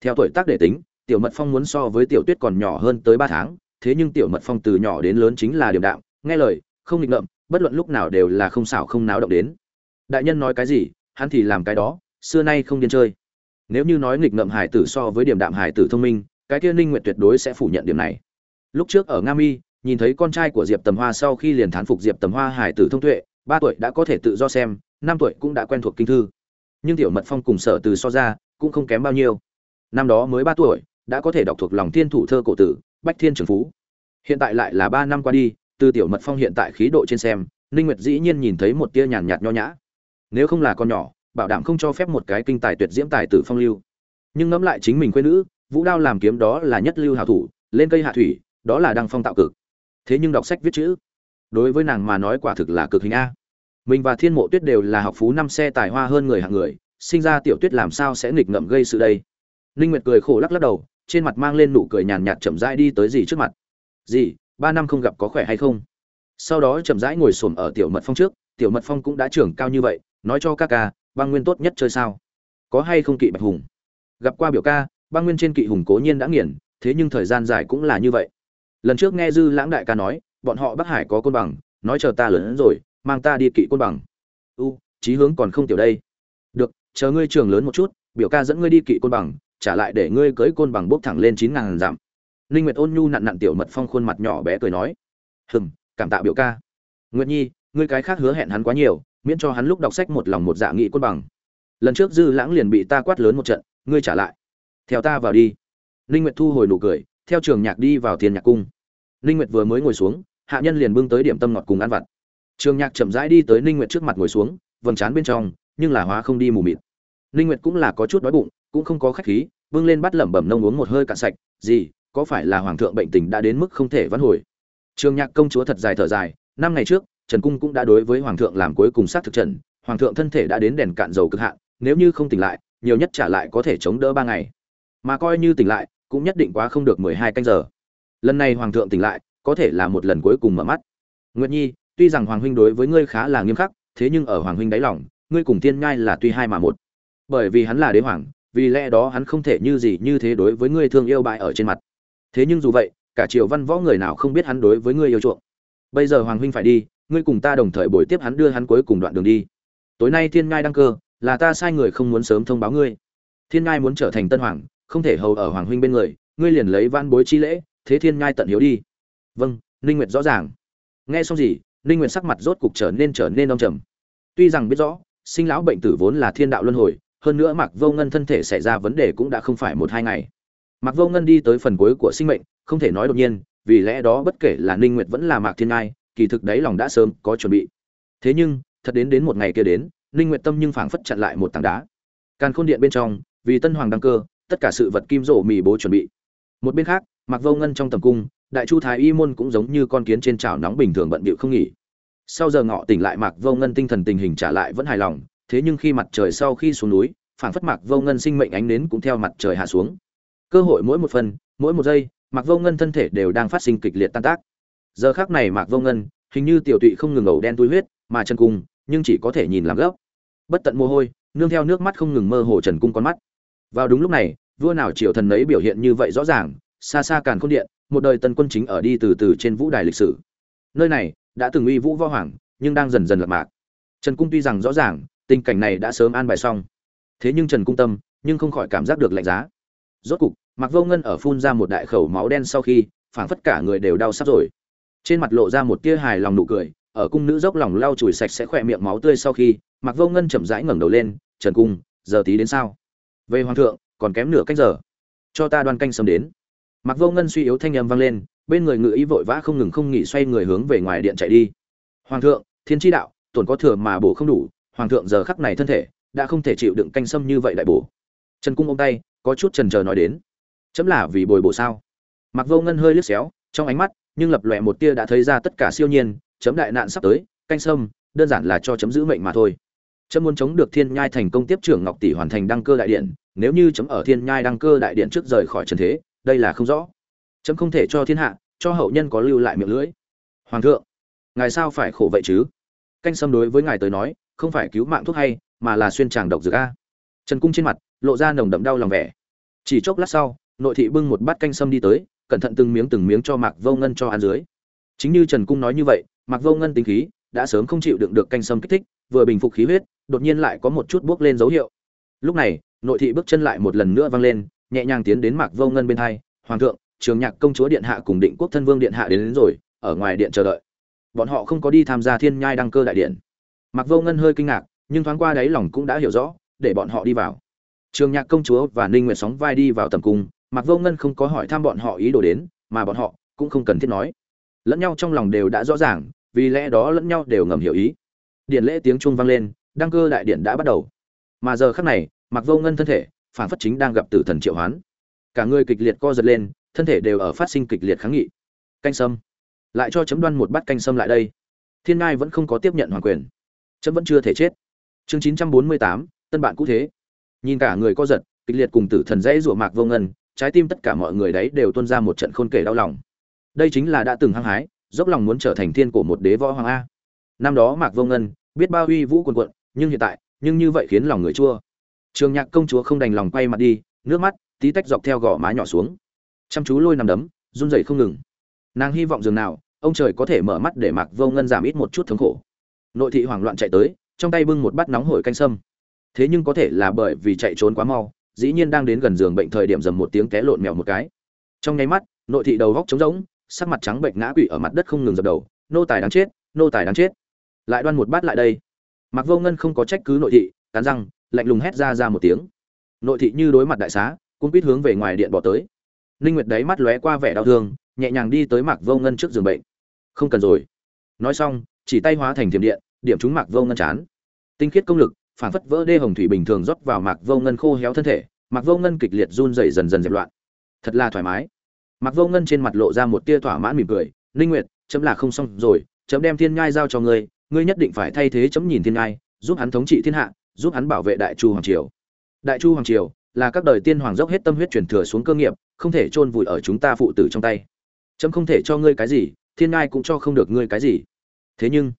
Theo tuổi tác để tính, tiểu mật phong muốn so với tiểu tuyết còn nhỏ hơn tới ba tháng, thế nhưng tiểu mật phong từ nhỏ đến lớn chính là điểm đạm, nghe lời, không nghịch ngợm, bất luận lúc nào đều là không xảo không náo động đến. Đại nhân nói cái gì, hắn thì làm cái đó, xưa nay không điên chơi. Nếu như nói nghịch ngợm hải tử so với điểm đạm hải tử thông minh cái kia ninh nguyệt tuyệt đối sẽ phủ nhận điểm này. Lúc trước ở nga mi, nhìn thấy con trai của diệp tầm hoa sau khi liền thán phục diệp tầm hoa hải tử thông tuệ, ba tuổi đã có thể tự do xem, năm tuổi cũng đã quen thuộc kinh thư. Nhưng tiểu mật phong cùng sở từ so ra, cũng không kém bao nhiêu. Năm đó mới ba tuổi, đã có thể đọc thuộc lòng thiên thủ thơ cổ tử, bách thiên trường phú. Hiện tại lại là ba năm qua đi, từ tiểu mật phong hiện tại khí độ trên xem, ninh nguyệt dĩ nhiên nhìn thấy một tia nhàn nhạt nho nhã. Nếu không là con nhỏ, bảo đảm không cho phép một cái kinh tài tuyệt diễm tài tử phong lưu. Nhưng ngẫm lại chính mình quê nữ vũ đao làm kiếm đó là nhất lưu hảo thủ, lên cây hạ thủy, đó là đăng phong tạo cực. Thế nhưng đọc sách viết chữ, đối với nàng mà nói quả thực là cực hình a. Mình và thiên mộ tuyết đều là học phú năm xe tài hoa hơn người hạng người, sinh ra tiểu tuyết làm sao sẽ nghịch ngợm gây sự đây? Ninh nguyệt cười khổ lắc lắc đầu, trên mặt mang lên nụ cười nhàn nhạt chậm rãi đi tới dì trước mặt. Dì, ba năm không gặp có khỏe hay không? Sau đó chậm rãi ngồi xổm ở tiểu mật phong trước, tiểu mật phong cũng đã trưởng cao như vậy, nói cho ca ca, băng nguyên tốt nhất chơi sao? Có hay không kỵ bạch hùng? Gặp qua biểu ca băng nguyên trên kỵ hùng cố nhiên đã nghiền, thế nhưng thời gian dài cũng là như vậy. Lần trước nghe dư lãng đại ca nói, bọn họ bắc hải có côn bằng, nói chờ ta lớn hơn rồi, mang ta đi kỵ côn bằng. U, chí hướng còn không tiểu đây. Được, chờ ngươi trường lớn một chút, biểu ca dẫn ngươi đi kỵ côn bằng, trả lại để ngươi cưới côn bằng bốc thẳng lên chín ngàn dặm. Ninh nguyệt ôn nhu nặn nặn tiểu mật phong khuôn mặt nhỏ bé cười nói. Hừm, cảm tạ biểu ca. Nguyệt nhi, ngươi cái khác hứa hẹn hắn quá nhiều, miễn cho hắn lúc đọc sách một lòng một dạ nghị côn bằng. Lần trước dư lãng liền bị ta quát lớn một trận, ngươi trả lại theo ta vào đi. Ninh nguyệt thu hồi nụ cười, theo trường nhạc đi vào thiên nhạc cung. Ninh nguyệt vừa mới ngồi xuống, hạ nhân liền bưng tới điểm tâm ngọt cùng ăn vặt. Trường nhạc chậm rãi đi tới ninh nguyệt trước mặt ngồi xuống, vầng trán bên trong, nhưng là hóa không đi mù mịt. Ninh nguyệt cũng là có chút đói bụng, cũng không có khách khí, bưng lên bắt lẩm bẩm nông uống một hơi cạn sạch, gì, có phải là hoàng thượng bệnh tình đã đến mức không thể vãn hồi? Trường nhạc công chúa thật dài thở dài, năm ngày trước, trần cung cũng đã đối với hoàng thượng làm cuối cùng sát thực trần, hoàng thượng thân thể đã đến đèn cạn dầu cực hạn, nếu như không tỉnh lại, nhiều nhất trả lại có thể chống đỡ ba ngày mà coi như tỉnh lại, cũng nhất định quá không được mười hai canh giờ. Lần này hoàng thượng tỉnh lại, có thể là một lần cuối cùng mở mắt. Nguyệt nhi, tuy rằng hoàng huynh đối với ngươi khá là nghiêm khắc, thế nhưng ở hoàng huynh đáy lòng, ngươi cùng tiên nhai là tuy hai mà một. Bởi vì hắn là đế hoàng, vì lẽ đó hắn không thể như gì như thế đối với ngươi thương yêu bại ở trên mặt. Thế nhưng dù vậy, cả triều văn võ người nào không biết hắn đối với ngươi yêu chuộng. Bây giờ hoàng huynh phải đi, ngươi cùng ta đồng thời buổi tiếp hắn đưa hắn cuối cùng đoạn đường đi. Tối nay thiên ngai đăng cơ, là ta sai người không muốn sớm thông báo ngươi. Thiên ngai muốn trở thành tân hoàng không thể hầu ở hoàng huynh bên người, ngươi liền lấy van bối chi lễ, thế thiên ngai tận hiếu đi. Vâng ninh nguyệt rõ ràng. Nghe xong gì, ninh nguyệt sắc mặt rốt cục trở nên trở nên đông trầm. Tuy rằng biết rõ, sinh lão bệnh tử vốn là thiên đạo luân hồi, hơn nữa mạc vô ngân thân thể xảy ra vấn đề cũng đã không phải một hai ngày. Mạc vô ngân đi tới phần cuối của sinh mệnh, không thể nói đột nhiên, vì lẽ đó bất kể là ninh nguyệt vẫn là mạc thiên ngai kỳ thực đấy lòng đã sớm có chuẩn bị. Thế nhưng, thật đến đến một ngày kia đến, ninh nguyệt tâm nhưng phảng phất chặn lại một tảng đá. Càn khôn điện bên trong, vì tân hoàng đăng cơ tất cả sự vật kim rổ mì bố chuẩn bị. Một bên khác mặc vô ngân trong tầm cung, đại chu thái y môn cũng giống như con kiến trên chảo nóng bình thường bận bịu không nghỉ. Sau giờ ngọ tỉnh lại mặc vô ngân tinh thần tình hình trả lại vẫn hài lòng, thế nhưng khi mặt trời sau khi xuống núi phản phất mặc vô ngân sinh mệnh ánh nến cũng theo mặt trời hạ xuống. Cơ hội mỗi một phần, mỗi một giây mặc vô ngân thân thể đều đang phát sinh kịch liệt tan tác. Giờ khác này mạc vô ngân, hình như tiểu tụy không ngừng ẩu đen túi huyết, mà chân cung, nhưng chỉ có thể nhìn làm gốc. Bất tận mồ hôi, nương theo nước mắt không ngừng mơ hồ trần cung con mắt vào đúng lúc này, vua nào triệu thần ấy biểu hiện như vậy rõ ràng, xa xa càn khôn điện, một đời tân quân chính ở đi từ từ trên vũ đài lịch sử. Nơi này đã từng uy vũ võ hoàng, nhưng đang dần dần lật mạc. Trần cung tuy rằng rõ ràng, tình cảnh này đã sớm an bài xong. Thế nhưng trần cung tâm, nhưng không khỏi cảm giác được lạnh giá. Rốt cục mặc vô ngân ở phun ra một đại khẩu máu đen sau khi, phảng phất cả người đều đau sắp rồi. Trên mặt lộ ra một tia hài lòng nụ cười, ở cung nữ dốc lòng lau chùi sạch sẽ khỏe miệng máu tươi sau khi mặc vô ngân chậm rãi ngẩng đầu lên, trần cung, giờ tí đến sao? Về hoàng thượng, còn kém nửa cách giờ. Cho ta đoan canh sớm đến. Mặc vô ngân suy yếu thanh âm vang lên, bên người ngự ý vội vã không ngừng không nghỉ xoay người hướng về ngoài điện chạy đi. Hoàng thượng, thiên tri đạo, tổn có thừa mà bổ không đủ, hoàng thượng giờ khắc này thân thể, đã không thể chịu đựng canh sâm như vậy đại bổ. Trần cung ôm tay, có chút trần chờ nói đến. Chấm là vì bồi bổ sao? Mặc vô ngân hơi liếc xéo, trong ánh mắt, nhưng lập lòe một tia đã thấy ra tất cả siêu nhiên, chấm đại nạn sắp tới, canh sâm, đơn giản là cho chấm giữ mệnh mà thôi. Chấm muốn chống được thiên nhai thành công tiếp trưởng ngọc tỷ hoàn thành đăng cơ đại điện nếu như chấm ở thiên nhai đăng cơ đại điện trước rời khỏi trần thế, đây là không rõ. Chấm không thể cho thiên hạ, cho hậu nhân có lưu lại miệng lưỡi. Hoàng thượng, ngài sao phải khổ vậy chứ? Canh sâm đối với ngài tới nói, không phải cứu mạng thuốc hay, mà là xuyên tràng độc dược a. Trần cung trên mặt, lộ ra nồng đậm đau lòng vẻ. Chỉ chốc lát sau, nội thị bưng một bát canh sâm đi tới, cẩn thận từng miếng từng miếng cho mạc vô ngân cho ăn dưới. Chính như trần cung nói như vậy, mạc vô ngân tính khí, đã sớm không chịu đựng được canh sâm kích thích, vừa bình phục khí huyết, đột nhiên lại có một chút bước lên dấu hiệu. Lúc này nội thị bước chân lại một lần nữa vang lên nhẹ nhàng tiến đến mạc vô ngân bên hai hoàng thượng trường nhạc công chúa điện hạ cùng định quốc thân vương điện hạ đến, đến rồi ở ngoài điện chờ đợi bọn họ không có đi tham gia thiên nhai đăng cơ đại điện mạc vô ngân hơi kinh ngạc nhưng thoáng qua đáy lòng cũng đã hiểu rõ để bọn họ đi vào trường nhạc công chúa và ninh nguyệt sóng vai đi vào tầm cung Mạc Vô Ngân không có hỏi thăm bọn họ ý đồ đến, mà bọn họ cũng không cần thiết nói. Lẫn nhau trong lòng đều đã rõ ràng, vì lẽ đó lẫn nhau đều ngầm hiểu ý. Điện lễ tiếng chuông vang lên, đăng cơ đại điện đã bắt đầu. Mà giờ khắc này, Mạc Vô Ngân thân thể, phản phất chính đang gặp tử thần triệu hoán. Cả người kịch liệt co giật lên, thân thể đều ở phát sinh kịch liệt kháng nghị. Canh sâm, lại cho chấm đoan một bát canh sâm lại đây. Thiên Ngai vẫn không có tiếp nhận hoàng quyền, chấm vẫn chưa thể chết. Chương 948, tân bạn cũ thế. Nhìn cả người co giật, kịch liệt cùng tử thần dãy rủa Mạc Vô Ngân, trái tim tất cả mọi người đấy đều tuôn ra một trận khôn kể đau lòng đây chính là đã từng hăng hái dốc lòng muốn trở thành thiên của một đế võ hoàng a năm đó mạc vô ngân biết bao uy vũ quần quận nhưng hiện tại nhưng như vậy khiến lòng người chua trường nhạc công chúa không đành lòng quay mặt đi, nước mắt, tí tách dọc theo gò má nhỏ xuống. Chăm chú lôi nằm đấm, run rẩy không ngừng. Nàng hy vọng dường nào, ông trời có thể mở mắt để mạc vô ngân giảm ít một chút thống khổ. Nội thị hoảng loạn chạy tới, trong tay bưng một bát nóng hổi canh sâm. Thế nhưng có thể là bởi vì chạy trốn quá mau, dĩ nhiên đang đến gần giường bệnh thời điểm dầm một tiếng té lộn mèo một cái. Trong nháy mắt, nội thị đầu góc trống rỗng, sắc mặt trắng bệnh ngã quỵ ở mặt đất không ngừng dập đầu. Nô tài đáng chết, nô tài đáng chết. Lại đoan một bát lại đây. Mặc vô ngân không có trách cứ nội thị, cắn răng lạnh lùng hét ra ra một tiếng. Nội thị như đối mặt đại xá cũng biết hướng về ngoài điện bỏ tới. Ninh nguyệt đấy mắt lóe qua vẻ đau thương, nhẹ nhàng đi tới mặc vô ngân trước giường bệnh. Không cần rồi. Nói xong, chỉ tay hóa thành thiểm điện, điểm trúng mặc vô ngân chán. Tinh khiết công lực phản phất vỡ đê hồng thủy bình thường rót vào mặc vô ngân khô héo thân thể mặc vô ngân kịch liệt run rẩy dần dần dẹp loạn. Thật là thoải mái. Mặc vô ngân trên mặt lộ ra một tia thỏa mãn mỉm cười, ninh nguyệt, chấm là không xong rồi, chấm đem thiên ngai giao cho ngươi ngươi nhất định phải thay thế chấm nhìn thiên ngai giúp hắn thống trị thiên hạ giúp hắn bảo vệ đại chu hoàng triều. Đại chu hoàng triều là các đời tiên hoàng dốc hết tâm huyết truyền thừa xuống cơ nghiệp, không thể chôn vùi ở chúng ta phụ tử trong tay. Trẫm không thể cho ngươi cái gì, thiên ngai cũng cho không được ngươi cái gì. Thế nhưng,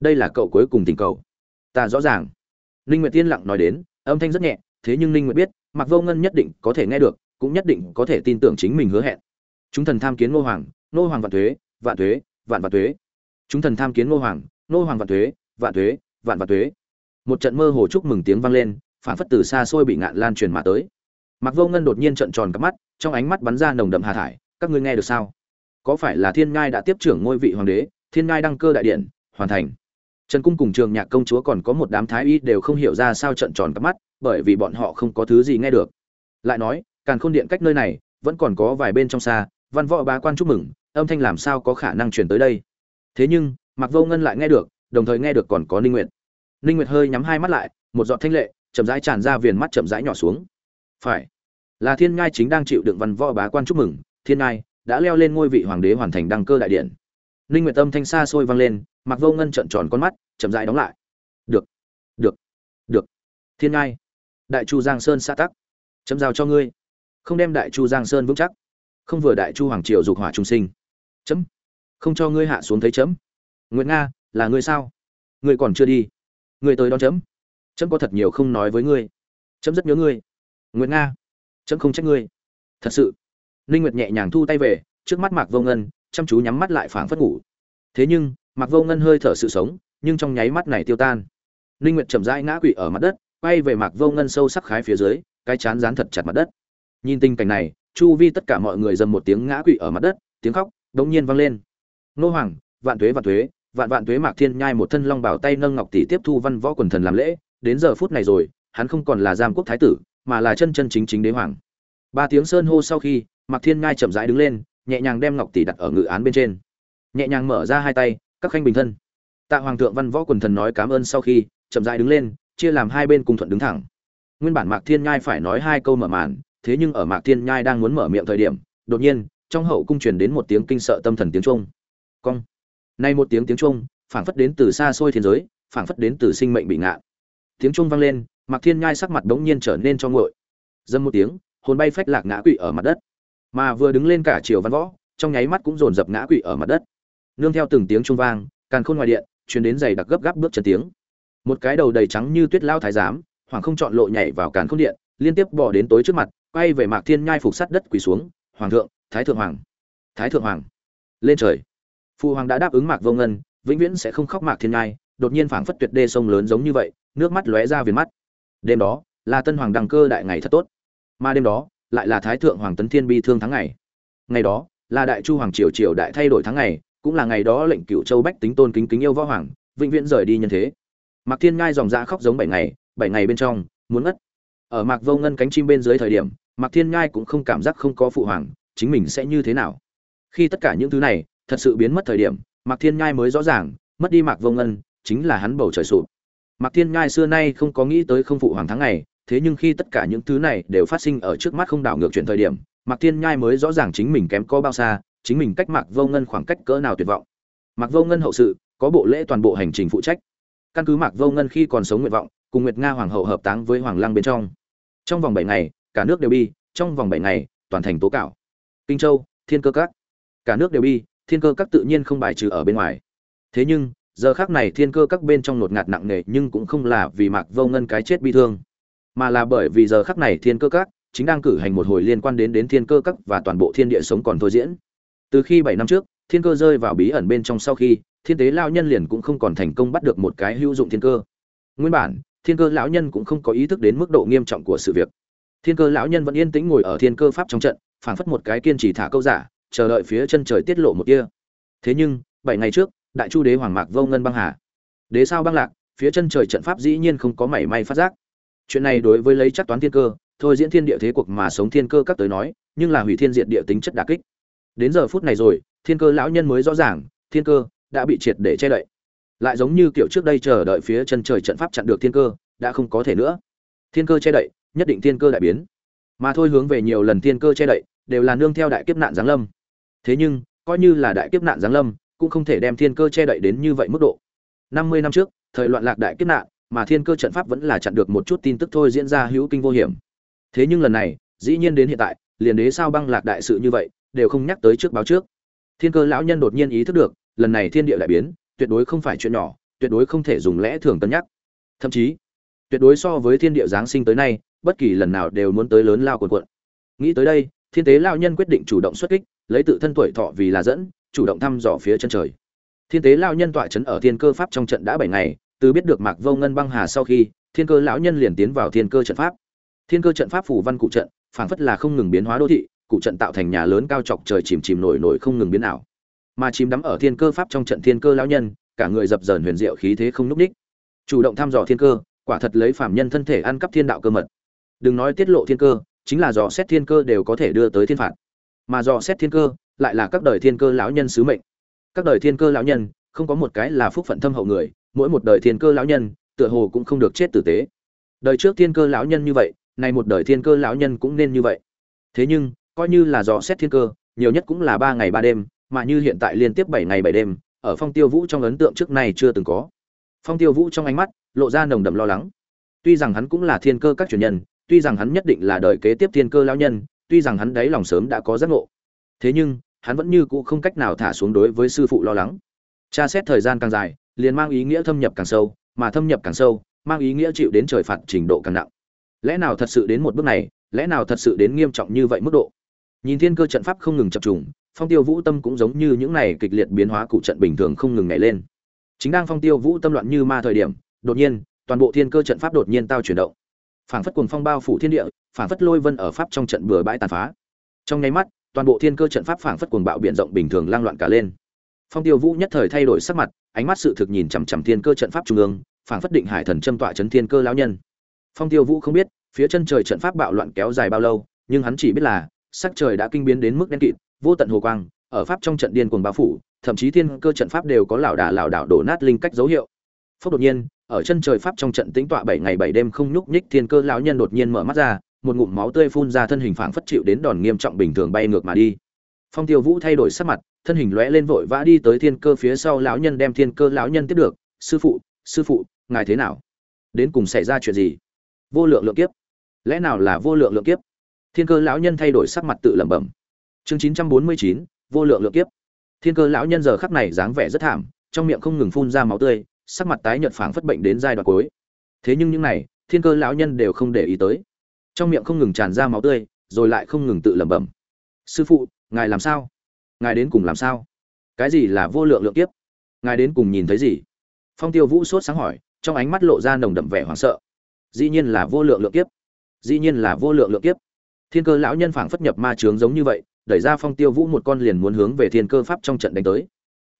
đây là cậu cuối cùng tình cầu. Ta rõ ràng. Ninh nguyệt tiên lặng nói đến, âm thanh rất nhẹ, thế nhưng ninh nguyệt biết mặc vô ngân nhất định có thể nghe được, cũng nhất định có thể tin tưởng chính mình hứa hẹn. Chúng thần tham kiến ngô hoàng ngô hoàng vạn thuế vạn thuế, vạn vạn thuế. Chúng thần tham kiến ngô hoàng ngô hoàng vạn thuế vạn thuế, vạn vạn thuế một trận mơ hồ chúc mừng tiếng vang lên, phản phất từ xa xôi bị ngạn lan truyền mà tới. Mặc vô ngân đột nhiên trận tròn cặp mắt, trong ánh mắt bắn ra nồng đậm hà thải, các ngươi nghe được sao? Có phải là thiên ngai đã tiếp trưởng ngôi vị hoàng đế, thiên ngai đăng cơ đại điện, hoàn thành. Trần cung cùng trường nhạc công chúa còn có một đám thái y đều không hiểu ra sao trận tròn cặp mắt, bởi vì bọn họ không có thứ gì nghe được. Lại nói, càn khôn điện cách nơi này, vẫn còn có vài bên trong xa, văn võ bá quan chúc mừng, âm thanh làm sao có khả năng truyền tới đây? Thế nhưng mặc vô ngân lại nghe được, đồng thời nghe được còn có ninh nguyện ninh nguyệt hơi nhắm hai mắt lại, một giọt thanh lệ, chậm rãi tràn ra viền mắt chậm rãi nhỏ xuống. Phải, là thiên ngai chính đang chịu đựng văn võ bá quan chúc mừng, thiên ngai đã leo lên ngôi vị hoàng đế hoàn thành đăng cơ đại điện. Ninh nguyệt tâm thanh xa xôi vang lên mặc vô ngân trợn tròn con mắt, chậm rãi đóng lại. Được được được. Thiên ngai, đại chu giang sơn xã tắc. Chấm giao cho ngươi. Không đem đại chu giang sơn vững chắc. Không vừa đại chu hoàng triều dục hỏa trung sinh. Chấm, không cho ngươi hạ xuống thấy chấm. Nguyễn nga, là ngươi sao? Ngươi còn chưa đi ngươi tới đón chấm chấm có thật nhiều không nói với ngươi. Chấm rất nhớ ngươi. Nguyễn nga chấm không trách ngươi. Thật sự. Ninh nguyệt nhẹ nhàng thu tay về, trước mắt mạc vô ngân, chăm chú nhắm mắt lại phảng phất ngủ. Thế nhưng, mạc vô ngân hơi thở sự sống, nhưng trong nháy mắt này tiêu tan. Ninh nguyệt chậm rãi ngã quỵ ở mặt đất, quay về mạc vô ngân sâu sắc khái phía dưới, cái chán dán thật chặt mặt đất. Nhìn tình cảnh này, chu vi tất cả mọi người dầm một tiếng ngã quỵ ở mặt đất, tiếng khóc đống nhiên vang lên. Nô hoàng, vạn tuế vạn tuế vạn vạn tuế mạc thiên nhai một thân long bảo tay nâng ngọc tỷ tiếp thu văn võ quần thần làm lễ, đến giờ phút này rồi, hắn không còn là giam quốc thái tử, mà là chân chân chính chính đế hoàng. Ba tiếng sơn hô sau khi, mạc thiên nhai chậm rãi đứng lên, nhẹ nhàng đem ngọc tỷ đặt ở ngự án bên trên. Nhẹ nhàng mở ra hai tay, các khanh bình thân. Tạ hoàng thượng văn võ quần thần nói cảm ơn sau khi, chậm rãi đứng lên, chia làm hai bên cùng thuận đứng thẳng. Nguyên bản mạc thiên nhai phải nói hai câu mở màn, thế nhưng ở mạc thiên nhai đang muốn mở miệng thời điểm, đột nhiên, trong hậu cung truyền đến một tiếng kinh sợ tâm thần tiếng trung cong nay một tiếng tiếng trung phảng phất đến từ xa xôi thiên giới, phảng phất đến từ sinh mệnh bị ngạ tiếng trung vang lên, mạc thiên nhai sắc mặt đống nhiên trở nên cho nguội. Dâm một tiếng, hồn bay phách lạc ngã quỵ ở mặt đất. Mà vừa đứng lên cả chiều văn võ, trong nháy mắt cũng dồn dập ngã quỵ ở mặt đất. Nương theo từng tiếng trung vang, càn khôn ngoài điện, truyền đến giày đặc gấp gáp bước chân tiếng. Một cái đầu đầy trắng như tuyết lao thái giám, hoàng không chọn lộ nhảy vào càn khôn điện, liên tiếp bỏ đến tối trước mặt, quay về mạc thiên nhai phục sát đất quỳ xuống, hoàng thượng, thái thượng hoàng, thái thượng hoàng, lên trời phụ hoàng đã đáp ứng mạc vô ngân, vĩnh viễn sẽ không khóc mạc thiên nhai đột nhiên phảng phất tuyệt đê sông lớn giống như vậy, nước mắt lóe ra viền mắt. Đêm đó, là tân hoàng đăng cơ đại ngày thật tốt. Mà đêm đó, lại là thái thượng hoàng tấn thiên bi thương tháng ngày. Ngày đó, là đại chu hoàng triều triều đại thay đổi tháng ngày, cũng là ngày đó lệnh cựu châu bách tính tôn kính kính yêu võ hoàng, vĩnh viễn rời đi nhân thế. Mạc thiên ngai dòng ra khóc giống bảy ngày bảy ngày bên trong, muốn ngất. Ở mạc vô ngân cánh chim bên dưới thời điểm, mạc thiên ngai cũng không cảm giác không có phụ hoàng, chính mình sẽ như thế nào? Khi tất cả những thứ này thật sự biến mất thời điểm mạc thiên ngai mới rõ ràng mất đi mạc vô ngân chính là hắn bầu trời sụp. Mạc thiên ngai xưa nay không có nghĩ tới không phụ hoàng tháng này, thế nhưng khi tất cả những thứ này đều phát sinh ở trước mắt không đảo ngược chuyển thời điểm mạc thiên nhai mới rõ ràng chính mình kém có bao xa chính mình cách mạc vô ngân khoảng cách cỡ nào tuyệt vọng. Mạc vô ngân hậu sự có bộ lễ toàn bộ hành trình phụ trách. Căn cứ mạc vô ngân khi còn sống nguyện vọng cùng nguyệt nga hoàng hậu hợp táng với hoàng lăng bên trong. Trong vòng bảy ngày cả nước đều bi trong vòng bảy ngày toàn thành tố cạo kinh châu thiên cơ các. Cả nước đều bi thiên cơ các tự nhiên không bài trừ ở bên ngoài. Thế nhưng, giờ khác này thiên cơ các bên trong nột ngạt nặng nề nhưng cũng không là vì mạc vô ngân cái chết bi thương, mà là bởi vì giờ khắc này thiên cơ các chính đang cử hành một hồi liên quan đến đến thiên cơ các và toàn bộ thiên địa sống còn thôi diễn. Từ khi bảy năm trước, thiên cơ rơi vào bí ẩn bên trong sau khi, thiên tế lao nhân liền cũng không còn thành công bắt được một cái hữu dụng thiên cơ. Nguyên bản, thiên cơ lão nhân cũng không có ý thức đến mức độ nghiêm trọng của sự việc. Thiên cơ lão nhân vẫn yên tĩnh ngồi ở thiên cơ pháp trong trận, phảng phất một cái kiên trì thả câu giả chờ đợi phía chân trời tiết lộ một kia. Thế nhưng, bảy ngày trước, đại chu đế hoàng mạc vô ngân băng hà. Đế sao băng lạc, phía chân trời trận pháp dĩ nhiên không có mảy may phát giác. Chuyện này đối với lấy chắc toán thiên cơ, thôi diễn thiên địa thế cuộc mà sống thiên cơ các tới nói, nhưng là hủy thiên diệt địa tính chất đà kích. Đến giờ phút này rồi, thiên cơ lão nhân mới rõ ràng, thiên cơ đã bị triệt để che đậy. Lại giống như kiểu trước đây chờ đợi phía chân trời trận pháp chặn được thiên cơ, đã không có thể nữa. Thiên cơ che đậy, nhất định thiên cơ đại biến. Mà thôi hướng về nhiều lần thiên cơ che đậy, đều là nương theo đại kiếp nạn giáng lâm thế nhưng, coi như là đại kiếp nạn giáng lâm, cũng không thể đem thiên cơ che đậy đến như vậy mức độ. Năm mươi năm trước, thời loạn lạc đại kiếp nạn, mà thiên cơ trận pháp vẫn là chặn được một chút tin tức thôi diễn ra hữu kinh vô hiểm. Thế nhưng lần này, dĩ nhiên đến hiện tại, liền đế sao băng lạc đại sự như vậy, đều không nhắc tới trước báo trước. Thiên cơ lão nhân đột nhiên ý thức được, lần này thiên địa đại biến, tuyệt đối không phải chuyện nhỏ, tuyệt đối không thể dùng lẽ thường cân nhắc. Thậm chí, tuyệt đối so với thiên địa giáng sinh tới nay, bất kỳ lần nào đều muốn tới lớn lao cuộn cuộn. Nghĩ tới đây, thiên tế lão nhân quyết định chủ động xuất kích lấy tự thân tuổi thọ vì là dẫn, chủ động thăm dò phía chân trời. Thiên tế lão nhân tọa chấn ở thiên cơ pháp trong trận đã bảy ngày, từ biết được mạc vô ngân băng hà sau khi, thiên cơ lão nhân liền tiến vào thiên cơ trận pháp. Thiên cơ trận pháp phủ văn cụ trận, phảng phất là không ngừng biến hóa đô thị, cụ trận tạo thành nhà lớn cao chọc trời chìm chìm nổi nổi không ngừng biến ảo. Mà chìm đắm ở thiên cơ pháp trong trận thiên cơ lão nhân, cả người dập dờn huyền diệu khí thế không núp ních chủ động thăm dò thiên cơ, quả thật lấy phạm nhân thân thể ăn cắp thiên đạo cơ mật. Đừng nói tiết lộ thiên cơ, chính là dò xét thiên cơ đều có thể đưa tới thiên phạt mà dò xét thiên cơ, lại là các đời thiên cơ lão nhân sứ mệnh. Các đời thiên cơ lão nhân, không có một cái là phúc phận thâm hậu người, mỗi một đời thiên cơ lão nhân, tựa hồ cũng không được chết tử tế. Đời trước thiên cơ lão nhân như vậy, nay một đời thiên cơ lão nhân cũng nên như vậy. Thế nhưng, coi như là dò xét thiên cơ, nhiều nhất cũng là ba ngày ba đêm, mà như hiện tại liên tiếp bảy ngày bảy đêm, ở phong tiêu vũ trong ấn tượng trước này chưa từng có. Phong tiêu vũ trong ánh mắt, lộ ra nồng đậm lo lắng. Tuy rằng hắn cũng là thiên cơ các truyền nhân, tuy rằng hắn nhất định là đời kế tiếp thiên cơ lão nhân tuy rằng hắn đáy lòng sớm đã có giác ngộ, thế nhưng, hắn vẫn như cũ không cách nào thả xuống đối với sư phụ lo lắng. Tra xét thời gian càng dài, liền mang ý nghĩa thâm nhập càng sâu, mà thâm nhập càng sâu, mang ý nghĩa chịu đến trời phạt trình độ càng nặng. Lẽ nào thật sự đến một bước này, lẽ nào thật sự đến nghiêm trọng như vậy mức độ? Nhìn thiên cơ trận pháp không ngừng chập trùng, phong tiêu vũ tâm cũng giống như những này kịch liệt biến hóa cụ trận bình thường không ngừng nhảy lên. Chính đang phong tiêu vũ tâm loạn như ma thời điểm, đột nhiên, toàn bộ thiên cơ trận pháp đột nhiên tao chuyển động phảng phất cuồng phong bao phủ thiên địa, phảng phất lôi vân ở pháp trong trận bừa bãi tàn phá. Trong nháy mắt, toàn bộ thiên cơ trận pháp phảng phất cuồng bạo biển rộng bình thường lang loạn cả lên. Phong tiêu vũ nhất thời thay đổi sắc mặt, ánh mắt sự thực nhìn chằm chằm thiên cơ trận pháp trung ương, phảng phất định hải thần châm tọa chấn thiên cơ lão nhân. Phong tiêu vũ không biết, phía chân trời trận pháp bạo loạn kéo dài bao lâu, nhưng hắn chỉ biết là, sắc trời đã kinh biến đến mức đen kịt, vô tận hồ quang, ở pháp trong trận điên cuồng bao phủ, thậm chí thiên cơ trận pháp đều có lảo đà lảo đảo đổ nát linh cách dấu hiệu. Phốc đột nhiên ở chân trời pháp trong trận tĩnh tọa bảy ngày bảy đêm không nhúc nhích, thiên cơ lão nhân đột nhiên mở mắt ra, một ngụm máu tươi phun ra, thân hình phảng phất chịu đến đòn nghiêm trọng bình thường bay ngược mà đi. Phong tiêu vũ thay đổi sắc mặt, thân hình lóe lên vội vã đi tới thiên cơ phía sau lão nhân đem thiên cơ lão nhân tiếp được. Sư phụ sư phụ, ngài thế nào? Đến cùng xảy ra chuyện gì? Vô lượng lượng kiếp. Lẽ nào là vô lượng lượng kiếp? Thiên cơ lão nhân thay đổi sắc mặt tự lẩm bẩm. Chương chín trăm bốn mươi chín, vô lượng lượng kiếp. Thiên cơ lão nhân giờ khắc này dáng vẻ rất thảm, trong miệng không ngừng phun ra máu tươi sắc mặt tái nhợt phảng phất bệnh đến giai đoạn cuối. Thế nhưng những này, thiên cơ lão nhân đều không để ý tới. Trong miệng không ngừng tràn ra máu tươi, rồi lại không ngừng tự lẩm bẩm. Sư phụ, ngài làm sao? Ngài đến cùng làm sao? Cái gì là vô lượng lượng kiếp? Ngài đến cùng nhìn thấy gì? Phong tiêu vũ sốt sáng hỏi, trong ánh mắt lộ ra nồng đậm vẻ hoảng sợ. Dĩ nhiên là vô lượng lượng kiếp. Dĩ nhiên là vô lượng lượng kiếp. Thiên cơ lão nhân phảng phất nhập ma chướng giống như vậy, đẩy ra phong tiêu vũ một con liền muốn hướng về thiên cơ pháp trong trận đánh tới.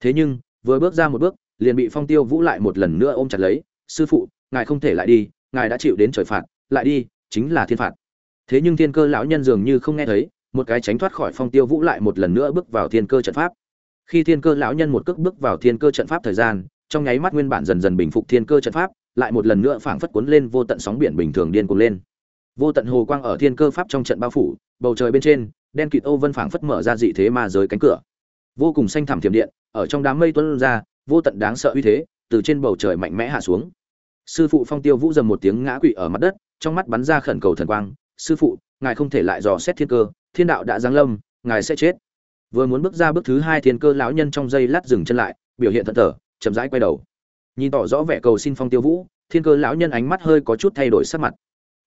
Thế nhưng, vừa bước ra một bước liền bị phong tiêu vũ lại một lần nữa ôm chặt lấy, sư phụ, ngài không thể lại đi, ngài đã chịu đến trời phạt, lại đi, chính là thiên phạt. Thế nhưng thiên cơ lão nhân dường như không nghe thấy, một cái tránh thoát khỏi phong tiêu vũ lại một lần nữa bước vào thiên cơ trận pháp. Khi thiên cơ lão nhân một cước bước vào thiên cơ trận pháp thời gian, trong nháy mắt nguyên bản dần dần bình phục thiên cơ trận pháp, lại một lần nữa phảng phất cuốn lên vô tận sóng biển bình thường điên cuồng lên. Vô tận hồ quang ở thiên cơ pháp trong trận bao phủ, bầu trời bên trên, đen kịt ô vân phảng phất mở ra dị thế ma giới cánh cửa. Vô cùng xanh thẳm thiểm điện, ở trong đám mây tuôn ra vô tận đáng sợ uy thế, từ trên bầu trời mạnh mẽ hạ xuống. Sư phụ phong tiêu vũ dầm một tiếng ngã quỵ ở mặt đất, trong mắt bắn ra khẩn cầu thần quang. Sư phụ, ngài không thể lại dò xét thiên cơ, thiên đạo đã giáng lâm, ngài sẽ chết. Vừa muốn bước ra bước thứ hai thiên cơ lão nhân trong giây lát dừng chân lại, biểu hiện thận thờ, chậm rãi quay đầu. Nhìn tỏ rõ vẻ cầu xin phong tiêu vũ, thiên cơ lão nhân ánh mắt hơi có chút thay đổi sắc mặt.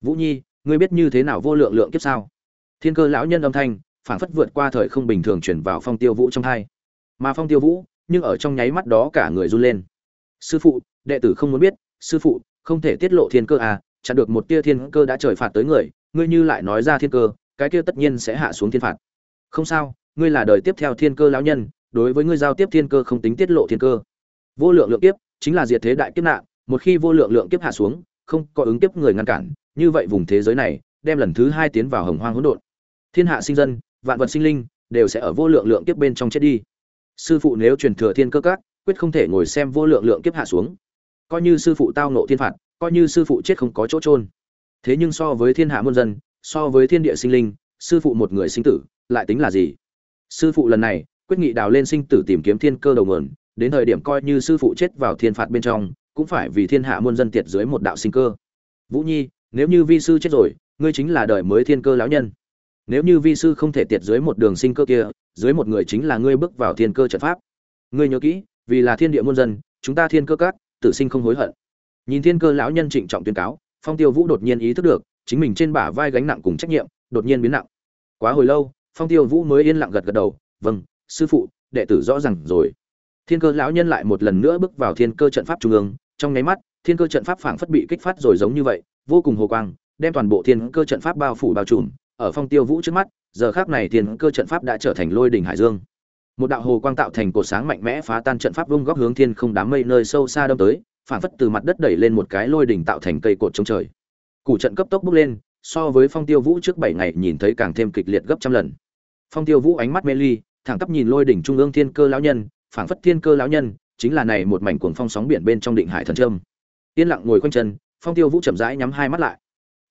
Vũ nhi, ngươi biết như thế nào vô lượng lượng kiếp sao? Thiên cơ lão nhân âm thanh, phảng phất vượt qua thời không bình thường chuyển vào phong tiêu vũ trong thai mà phong tiêu vũ nhưng ở trong nháy mắt đó cả người run lên. Sư phụ, đệ tử không muốn biết, sư phụ, không thể tiết lộ thiên cơ à chặn được một tia thiên cơ đã trời phạt tới người, ngươi như lại nói ra thiên cơ, cái kia tất nhiên sẽ hạ xuống thiên phạt. Không sao, ngươi là đời tiếp theo thiên cơ lão nhân, đối với ngươi giao tiếp thiên cơ không tính tiết lộ thiên cơ. Vô lượng lượng kiếp, chính là diệt thế đại kiếp nạn, một khi vô lượng lượng kiếp hạ xuống, không có ứng kiếp người ngăn cản, như vậy vùng thế giới này, đem lần thứ hai tiến vào hồng hoang hỗn độn. Thiên hạ sinh dân, vạn vật sinh linh, đều sẽ ở vô lượng lượng kiếp bên trong chết đi sư phụ nếu truyền thừa thiên cơ các, quyết không thể ngồi xem vô lượng lượng kiếp hạ xuống. Coi như sư phụ tao nộ thiên phạt, coi như sư phụ chết không có chỗ trôn thế nhưng so với thiên hạ muôn dân, so với thiên địa sinh linh, sư phụ một người sinh tử, lại tính là gì? Sư phụ lần này, quyết nghị đào lên sinh tử tìm kiếm thiên cơ đầu nguồn, đến thời điểm coi như sư phụ chết vào thiên phạt bên trong, cũng phải vì thiên hạ muôn dân tiệt dưới một đạo sinh cơ. Vũ nhi, nếu như vi sư chết rồi, ngươi chính là đời mới thiên cơ lão nhân nếu như vi sư không thể tiệt dưới một đường sinh cơ kia, dưới một người chính là ngươi bước vào thiên cơ trận pháp. Ngươi nhớ kỹ, vì là thiên địa muôn dân, chúng ta thiên cơ cát tử sinh không hối hận. Nhìn thiên cơ lão nhân trịnh trọng tuyên cáo, phong tiêu vũ đột nhiên ý thức được, chính mình trên bả vai gánh nặng cùng trách nhiệm, đột nhiên biến nặng. Quá hồi lâu, phong tiêu vũ mới yên lặng gật gật đầu vâng sư phụ, đệ tử rõ ràng rồi. Thiên cơ lão nhân lại một lần nữa bước vào thiên cơ trận pháp trung ương, trong nháy mắt, thiên cơ trận pháp phảng phất bị kích phát rồi giống như vậy, vô cùng hồ quang, đem toàn bộ thiên cơ trận pháp bao phủ bao trùm ở phong tiêu vũ trước mắt, giờ khác này thiên cơ trận pháp đã trở thành lôi đỉnh hải dương. Một đạo hồ quang tạo thành cột sáng mạnh mẽ phá tan trận pháp vung góc hướng thiên không đám mây nơi sâu xa đâm tới, phảng phất từ mặt đất đẩy lên một cái lôi đỉnh tạo thành cây cột trống trời. Củ trận cấp tốc bước lên, so với phong tiêu vũ trước bảy ngày nhìn thấy càng thêm kịch liệt gấp trăm lần. Phong tiêu vũ ánh mắt mê ly, thẳng tắp nhìn lôi đỉnh trung ương thiên cơ lão nhân, phảng phất thiên cơ lão nhân chính là này một mảnh cuồng phong sóng biển bên trong định hải thần trâm yên lặng ngồi quanh chân, phong tiêu vũ chậm rãi nhắm hai mắt lại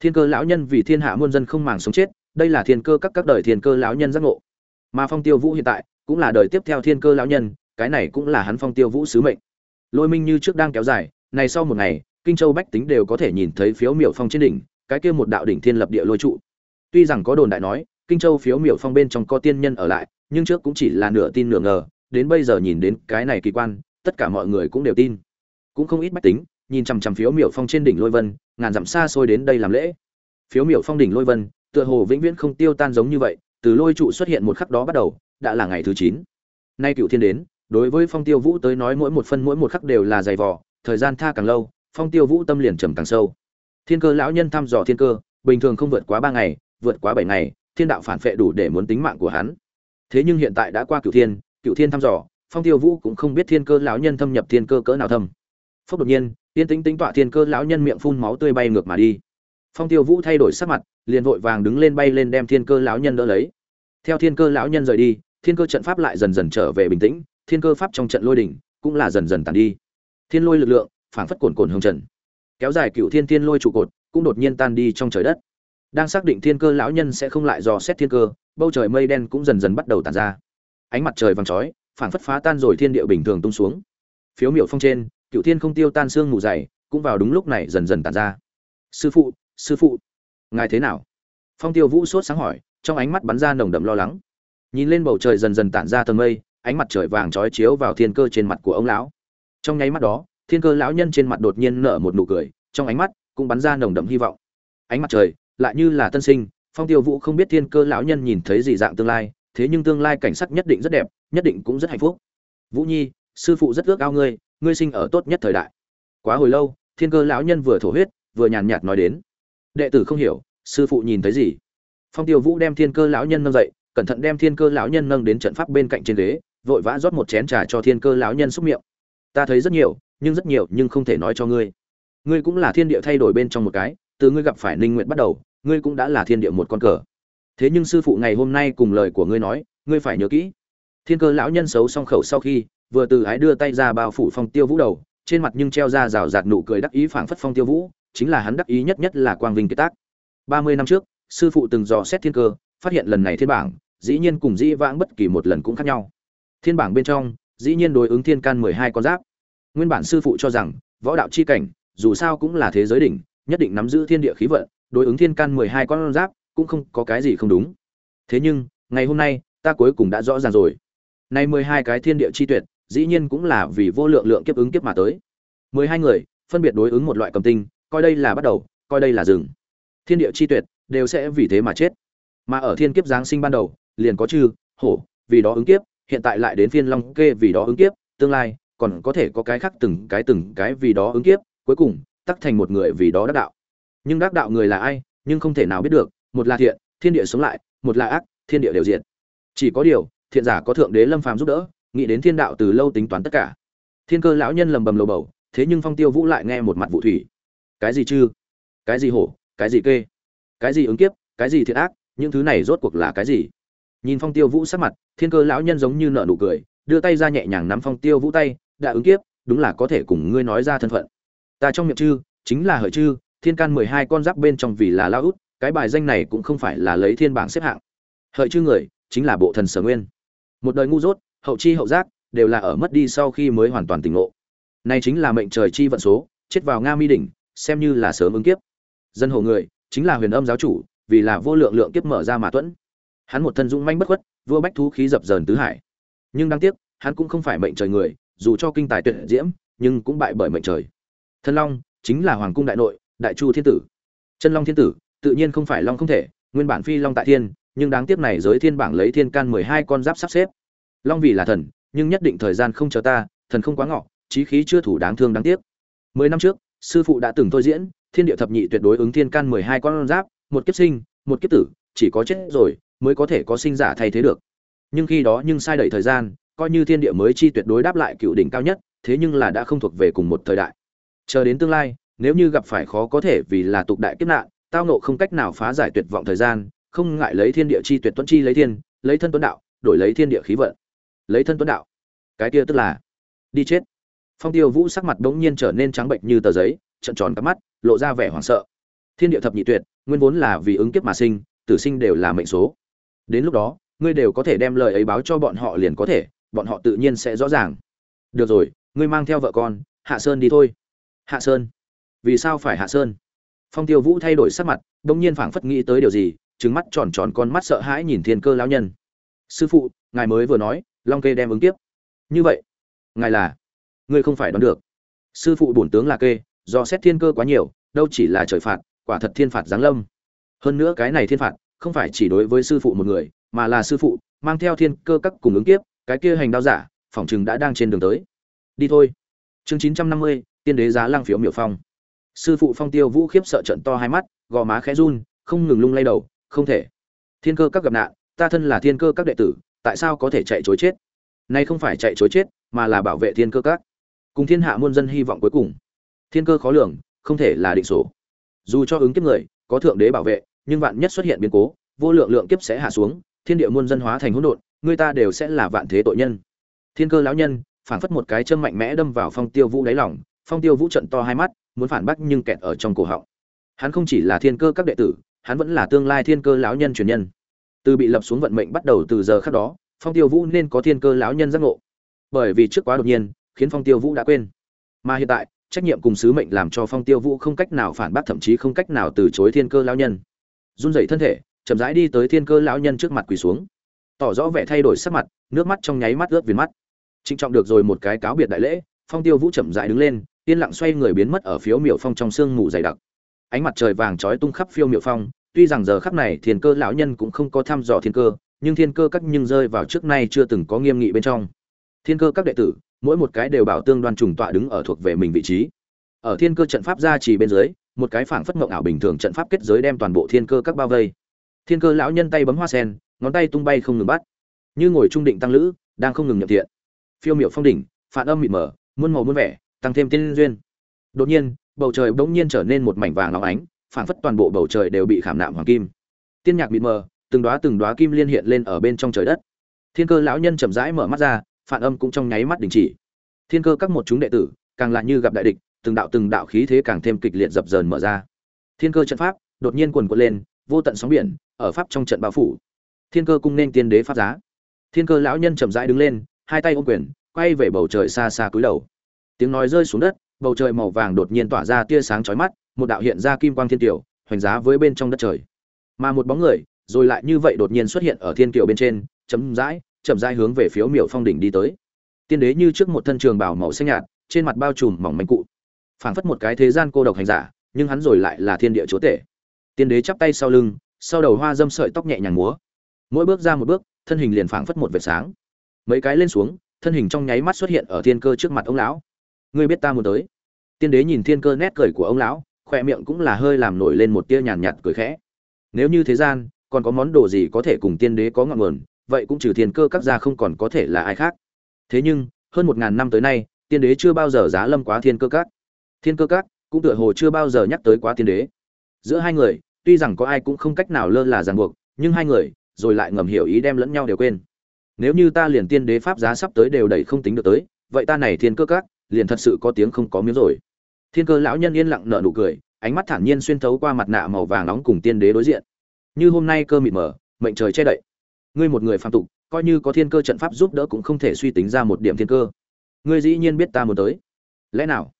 thiên cơ lão nhân vì thiên hạ muôn dân không màng sống chết, đây là thiên cơ các các đời thiên cơ lão nhân giác ngộ. Mà phong tiêu vũ hiện tại cũng là đời tiếp theo thiên cơ lão nhân, cái này cũng là hắn phong tiêu vũ sứ mệnh. Lôi minh như trước đang kéo dài, này sau một ngày, kinh châu bách tính đều có thể nhìn thấy phiếu miểu phong trên đỉnh, cái kia một đạo đỉnh thiên lập địa lôi trụ. Tuy rằng có đồn đại nói, kinh châu phiếu miểu phong bên trong có tiên nhân ở lại, nhưng trước cũng chỉ là nửa tin nửa ngờ, đến bây giờ nhìn đến cái này kỳ quan, tất cả mọi người cũng đều tin. Cũng không ít bách tính nhìn chằm chằm phiếu miểu phong trên đỉnh lôi vân, ngàn dặm xa xôi đến đây làm lễ. Phiếu miểu phong đỉnh lôi vân, tựa hồ vĩnh viễn không tiêu tan giống như vậy, từ lôi trụ xuất hiện một khắc đó bắt đầu, đã là ngày thứ chín. Nay cựu thiên đến, đối với phong tiêu vũ tới nói mỗi một phân mỗi một khắc đều là dày vò, thời gian tha càng lâu, phong tiêu vũ tâm liền trầm càng sâu. Thiên cơ lão nhân thăm dò thiên cơ, bình thường không vượt quá ba ngày, vượt quá bảy ngày, thiên đạo phản phệ đủ để muốn tính mạng của hắn. Thế nhưng hiện tại đã qua cựu thiên cựu thiên thăm dò, phong tiêu vũ cũng không biết thiên cơ lão nhân thâm nhập thiên cơ cỡ nào thâm. Phúc đột nhiên tiên tính tính tọa thiên cơ lão nhân miệng phun máu tươi bay ngược mà đi. Phong tiêu vũ thay đổi sắc mặt, liền vội vàng đứng lên bay lên đem thiên cơ lão nhân đỡ lấy. Theo thiên cơ lão nhân rời đi, thiên cơ trận pháp lại dần dần trở về bình tĩnh, thiên cơ pháp trong trận lôi đỉnh cũng là dần dần tàn đi. Thiên lôi lực lượng phảng phất cồn cồn hướng trần, kéo dài cựu thiên thiên lôi trụ cột cũng đột nhiên tan đi trong trời đất. Đang xác định thiên cơ lão nhân sẽ không lại dò xét thiên cơ, bầu trời mây đen cũng dần dần bắt đầu tàn ra. Ánh mặt trời vàng chói, phảng phất phá tan rồi thiên địa bình thường tung xuống. Phiếu miểu phong trên cựu thiên không tiêu tan xương mù dày, cũng vào đúng lúc này dần dần tàn ra. Sư phụ sư phụ, ngài thế nào? Phong tiêu vũ sốt sáng hỏi, trong ánh mắt bắn ra nồng đậm lo lắng. Nhìn lên bầu trời dần dần tản ra tầng mây, ánh mặt trời vàng trói chiếu vào thiên cơ trên mặt của ông lão. Trong nháy mắt đó, thiên cơ lão nhân trên mặt đột nhiên nở một nụ cười, trong ánh mắt cũng bắn ra nồng đậm hy vọng. Ánh mặt trời lại như là tân sinh, phong tiêu vũ không biết thiên cơ lão nhân nhìn thấy gì dạng tương lai, thế nhưng tương lai cảnh sắc nhất định rất đẹp, nhất định cũng rất hạnh phúc. Vũ nhi, sư phụ rất ước ao ngươi ngươi sinh ở tốt nhất thời đại. Quá hồi lâu, thiên cơ lão nhân vừa thổ huyết, vừa nhàn nhạt nói đến. Đệ tử không hiểu, sư phụ nhìn thấy gì? Phong tiêu vũ đem thiên cơ lão nhân nâng dậy, cẩn thận đem thiên cơ lão nhân nâng đến trận pháp bên cạnh trên ghế, vội vã rót một chén trà cho thiên cơ lão nhân xúc miệng. Ta thấy rất nhiều, nhưng rất nhiều nhưng không thể nói cho ngươi. Ngươi cũng là thiên địa thay đổi bên trong một cái, từ ngươi gặp phải ninh nguyện bắt đầu, ngươi cũng đã là thiên địa một con cờ. Thế nhưng sư phụ ngày hôm nay cùng lời của ngươi nói, ngươi phải nhớ kỹ. Thiên cơ lão nhân xấu song khẩu sau khi vừa từ ái đưa tay ra bao phủ phong tiêu vũ đầu, trên mặt nhưng treo ra rào rạt nụ cười đắc ý phảng phất phong tiêu vũ, chính là hắn đắc ý nhất nhất là quang vinh kiệt tác. Ba mươi năm trước, sư phụ từng dò xét thiên cơ, phát hiện lần này thiên bảng, dĩ nhiên cùng dĩ vãng bất kỳ một lần cũng khác nhau. Thiên bảng bên trong, dĩ nhiên đối ứng thiên can mười hai con giáp. Nguyên bản sư phụ cho rằng, võ đạo chi cảnh, dù sao cũng là thế giới đỉnh, nhất định nắm giữ thiên địa khí vận, đối ứng thiên can mười hai con giáp, cũng không có cái gì không đúng. Thế nhưng, ngày hôm nay, ta cuối cùng đã rõ ràng rồi. Nay mười hai cái thiên địa chi tuyệt dĩ nhiên cũng là vì vô lượng lượng kiếp ứng kiếp mà tới. Mười hai người, phân biệt đối ứng một loại cầm tinh, coi đây là bắt đầu, coi đây là dừng thiên địa chi tuyệt, đều sẽ vì thế mà chết. Mà ở thiên kiếp giáng sinh ban đầu, liền có chư, hổ, vì đó ứng kiếp, hiện tại lại đến phiên long kê vì đó ứng kiếp, tương lai, còn có thể có cái khác từng cái từng cái vì đó ứng kiếp, cuối cùng, tắc thành một người vì đó đắc đạo. Nhưng đắc đạo người là ai, nhưng không thể nào biết được, một là thiện, thiên địa sống lại, một là ác, thiên địa đều diệt. Chỉ có điều, thiện giả có thượng đế lâm phàm giúp đỡ nghĩ đến thiên đạo từ lâu tính toán tất cả. Thiên cơ lão nhân lầm bầm lầu bầu, thế nhưng phong tiêu vũ lại nghe một mặt vụ thủy. Cái gì chư? Cái gì hổ? Cái gì kê? Cái gì ứng kiếp? Cái gì thiệt ác? Những thứ này rốt cuộc là cái gì? Nhìn phong tiêu vũ sắc mặt, thiên cơ lão nhân giống như nợ nụ cười, đưa tay ra nhẹ nhàng nắm phong tiêu vũ tay, đã ứng kiếp, đúng là có thể cùng ngươi nói ra thân phận. Ta trong miệng chư, chính là hợi chư, thiên can mười hai con giáp bên trong vì là lao út, cái bài danh này cũng không phải là lấy thiên bảng xếp hạng. Hợi chư người, chính là bộ thần sở nguyên. Một đời ngu dốt hậu chi hậu giác, đều là ở mất đi sau khi mới hoàn toàn tỉnh ngộ. Này chính là mệnh trời chi vận số, chết vào nga mi đỉnh, xem như là sớm ứng kiếp. Dân hồ người, chính là huyền âm giáo chủ, vì là vô lượng lượng kiếp mở ra mà tuẫn. Hắn một thân dũng manh bất khuất, vua bách thú khí dập dờn tứ hải. Nhưng đáng tiếc, hắn cũng không phải mệnh trời người, dù cho kinh tài tuyệt diễm, nhưng cũng bại bởi mệnh trời. Thân long, chính là hoàng cung đại nội, đại chu thiên tử. Chân long thiên tử, tự nhiên không phải long không thể, nguyên bản phi long tại thiên, nhưng đáng tiếc này giới thiên bảng lấy thiên can mười hai con giáp sắp xếp long vì là thần, nhưng nhất định thời gian không chờ ta, thần không quá ngọ trí khí chưa thủ đáng thương đáng tiếc. Mười năm trước, sư phụ đã từng thôi diễn, thiên địa thập nhị tuyệt đối ứng thiên can mười hai con giáp, một kiếp sinh, một kiếp tử, chỉ có chết rồi mới có thể có sinh giả thay thế được. Nhưng khi đó nhưng sai đẩy thời gian, coi như thiên địa mới chi tuyệt đối đáp lại cựu đỉnh cao nhất, thế nhưng là đã không thuộc về cùng một thời đại. Chờ đến tương lai, nếu như gặp phải khó có thể vì là tục đại kiếp nạn, tao nộ không cách nào phá giải tuyệt vọng thời gian, không ngại lấy thiên địa chi tuyệt tuấn chi lấy thiên, lấy thân tuấn đạo, đổi lấy thiên địa khí vận lấy thân tuấn đạo. Cái kia tức là, đi chết. Phong tiêu vũ sắc mặt đống nhiên trở nên trắng bệnh như tờ giấy trận tròn cắp mắt, lộ ra vẻ hoảng sợ. Thiên địa thập nhị tuyệt, nguyên vốn là vì ứng kiếp mà sinh, tử sinh đều là mệnh số. Đến lúc đó, ngươi đều có thể đem lời ấy báo cho bọn họ liền có thể, bọn họ tự nhiên sẽ rõ ràng. Được rồi, ngươi mang theo vợ con, hạ sơn đi thôi. Hạ sơn? Vì sao phải hạ sơn? Phong tiêu vũ thay đổi sắc mặt đ ỗ n g nhiên phảng phất nghĩ tới điều gì trứng mắt tròn tròn con mắt sợ hãi nhìn thiên cơ lão nhân. Sư phụ, ngài mới vừa nói long kê đem ứng tiếp. Như vậy, ngài là, ngươi không phải đoán được. Sư phụ bổn tướng là kê, do xét thiên cơ quá nhiều, đâu chỉ là trời phạt, quả thật thiên phạt giáng lâm. Hơn nữa cái này thiên phạt, không phải chỉ đối với sư phụ một người, mà là sư phụ, mang theo thiên cơ các cùng ứng tiếp, cái kia hành đao giả, phỏng chừng đã đang trên đường tới. Đi thôi. Chương chín trăm năm mươi, tiên đế giá lang phiếu miểu phong. Sư phụ phong tiêu vũ khiếp sợ trận to hai mắt, gò má khẽ run, không ngừng lung lay đầu, không thể. Thiên cơ các gặp nạn, ta thân là thiên cơ các đệ tử tại sao có thể chạy chối chết? Nay không phải chạy chối chết, mà là bảo vệ thiên cơ các. Cùng thiên hạ muôn dân hy vọng cuối cùng. Thiên cơ khó lường, không thể là định số. Dù cho ứng kiếp người, có thượng đế bảo vệ, nhưng vạn nhất xuất hiện biến cố, vô lượng lượng kiếp sẽ hạ xuống, thiên địa muôn dân hóa thành hỗn độn, người ta đều sẽ là vạn thế tội nhân. Thiên cơ lão nhân phản phất một cái chân mạnh mẽ đâm vào phong tiêu vũ đáy lòng, phong tiêu vũ trận to hai mắt, muốn phản bác nhưng kẹt ở trong cổ họng. Hắn không chỉ là thiên cơ các đệ tử, hắn vẫn là tương lai thiên cơ lão nhân truyền nhân từ bị lập xuống vận mệnh bắt đầu từ giờ khác đó, phong tiêu vũ nên có thiên cơ lão nhân giác ngộ. Bởi vì trước quá đột nhiên, khiến phong tiêu vũ đã quên. Mà hiện tại, trách nhiệm cùng sứ mệnh làm cho phong tiêu vũ không cách nào phản bác, thậm chí không cách nào từ chối thiên cơ lão nhân. Run rẩy thân thể, chậm rãi đi tới thiên cơ lão nhân trước mặt quỳ xuống. Tỏ rõ vẻ thay đổi sắc mặt, nước mắt trong nháy mắt ướt viền mắt. Trịnh trọng được rồi một cái cáo biệt đại lễ, phong tiêu vũ chậm rãi đứng lên, yên lặng xoay người biến mất ở phiếu miểu phong trong sương mù dày đặc. Ánh mặt trời vàng trói tung khắp phiêu miểu phong tuy rằng giờ khắc này thiên cơ lão nhân cũng không có thăm dò thiên cơ, nhưng thiên cơ các nhưng rơi vào trước nay chưa từng có nghiêm nghị bên trong. Thiên cơ các đệ tử, mỗi một cái đều bảo tương đoan trùng tọa đứng ở thuộc về mình vị trí. Ở thiên cơ trận pháp ra chỉ bên dưới, một cái phảng phất mộng ảo bình thường trận pháp kết giới đem toàn bộ thiên cơ các bao vây. Thiên cơ lão nhân tay bấm hoa sen, ngón tay tung bay không ngừng bắt. Như ngồi trung định tăng lữ, đang không ngừng nhập thiện. Phiêu miệu phong đỉnh, phản âm mịt mờ, muôn màu muôn vẻ, tăng thêm tiên duyên. Đột nhiên, bầu trời bỗng nhiên trở nên một mảnh vàng óng ánh phảng phất toàn bộ bầu trời đều bị khảm nạm hoàng kim. Tiên nhạc mịt mờ, từng đóa từng đóa kim liên hiện lên ở bên trong trời đất. Thiên cơ lão nhân chậm rãi mở mắt ra, phản âm cũng trong nháy mắt đình chỉ. Thiên cơ các một chúng đệ tử, càng là như gặp đại địch, từng đạo từng đạo khí thế càng thêm kịch liệt dập dờn mở ra. Thiên cơ trận pháp, đột nhiên quần quật lên, vô tận sóng biển, ở pháp trong trận bao phủ. Thiên cơ cung nên tiên đế pháp giá. Thiên cơ lão nhân chậm rãi đứng lên, hai tay ôm quyền, quay về bầu trời xa xa cúi đầu. Tiếng nói rơi xuống đất, bầu trời màu vàng đột nhiên tỏa ra tia sáng chói mắt một đạo hiện ra kim quang thiên tiểu hoành giá với bên trong đất trời. Mà một bóng người, rồi lại như vậy đột nhiên xuất hiện ở thiên kiều bên trên chấm rãi, chậm rãi hướng về phiếu miểu phong đỉnh đi tới. Tiên đế như trước một thân trường bảo màu xanh nhạt, trên mặt bao trùm mỏng manh cụ. Phảng phất một cái thế gian cô độc hành giả, nhưng hắn rồi lại là thiên địa chúa tể. Tiên đế chắp tay sau lưng, sau đầu hoa dâm sợi tóc nhẹ nhàng múa. Mỗi bước ra một bước, thân hình liền phảng phất một vệt sáng. Mấy cái lên xuống, thân hình trong nháy mắt xuất hiện ở thiên cơ trước mặt ông lão. Ngươi biết ta muốn tới. Tiên đế nhìn thiên cơ nét cười của ông lão khoe miệng cũng là hơi làm nổi lên một tia nhàn nhạt cười khẽ. Nếu như thế gian, còn có món đồ gì có thể cùng tiên đế có ngọn nguồn, vậy cũng trừ thiên cơ các gia không còn có thể là ai khác. Thế nhưng, hơn một ngàn năm tới nay, tiên đế chưa bao giờ giá lâm quá thiên cơ các. Thiên cơ các, cũng tựa hồ chưa bao giờ nhắc tới quá tiên đế. Giữa hai người, tuy rằng có ai cũng không cách nào lơ là ràng buộc, nhưng hai người, rồi lại ngầm hiểu ý đem lẫn nhau đều quên. Nếu như ta liền tiên đế pháp giá sắp tới đều đẩy không tính được tới, vậy ta này thiên cơ các, liền thật sự có tiếng không có miếng rồi thiên cơ lão nhân yên lặng nở nụ cười, ánh mắt thản nhiên xuyên thấu qua mặt nạ màu vàng nóng cùng tiên đế đối diện. Như hôm nay cơ mịt mờ, mệnh trời che đậy. Ngươi một người phạm tục, coi như có thiên cơ trận pháp giúp đỡ cũng không thể suy tính ra một điểm thiên cơ. Ngươi dĩ nhiên biết ta muốn tới. Lẽ nào?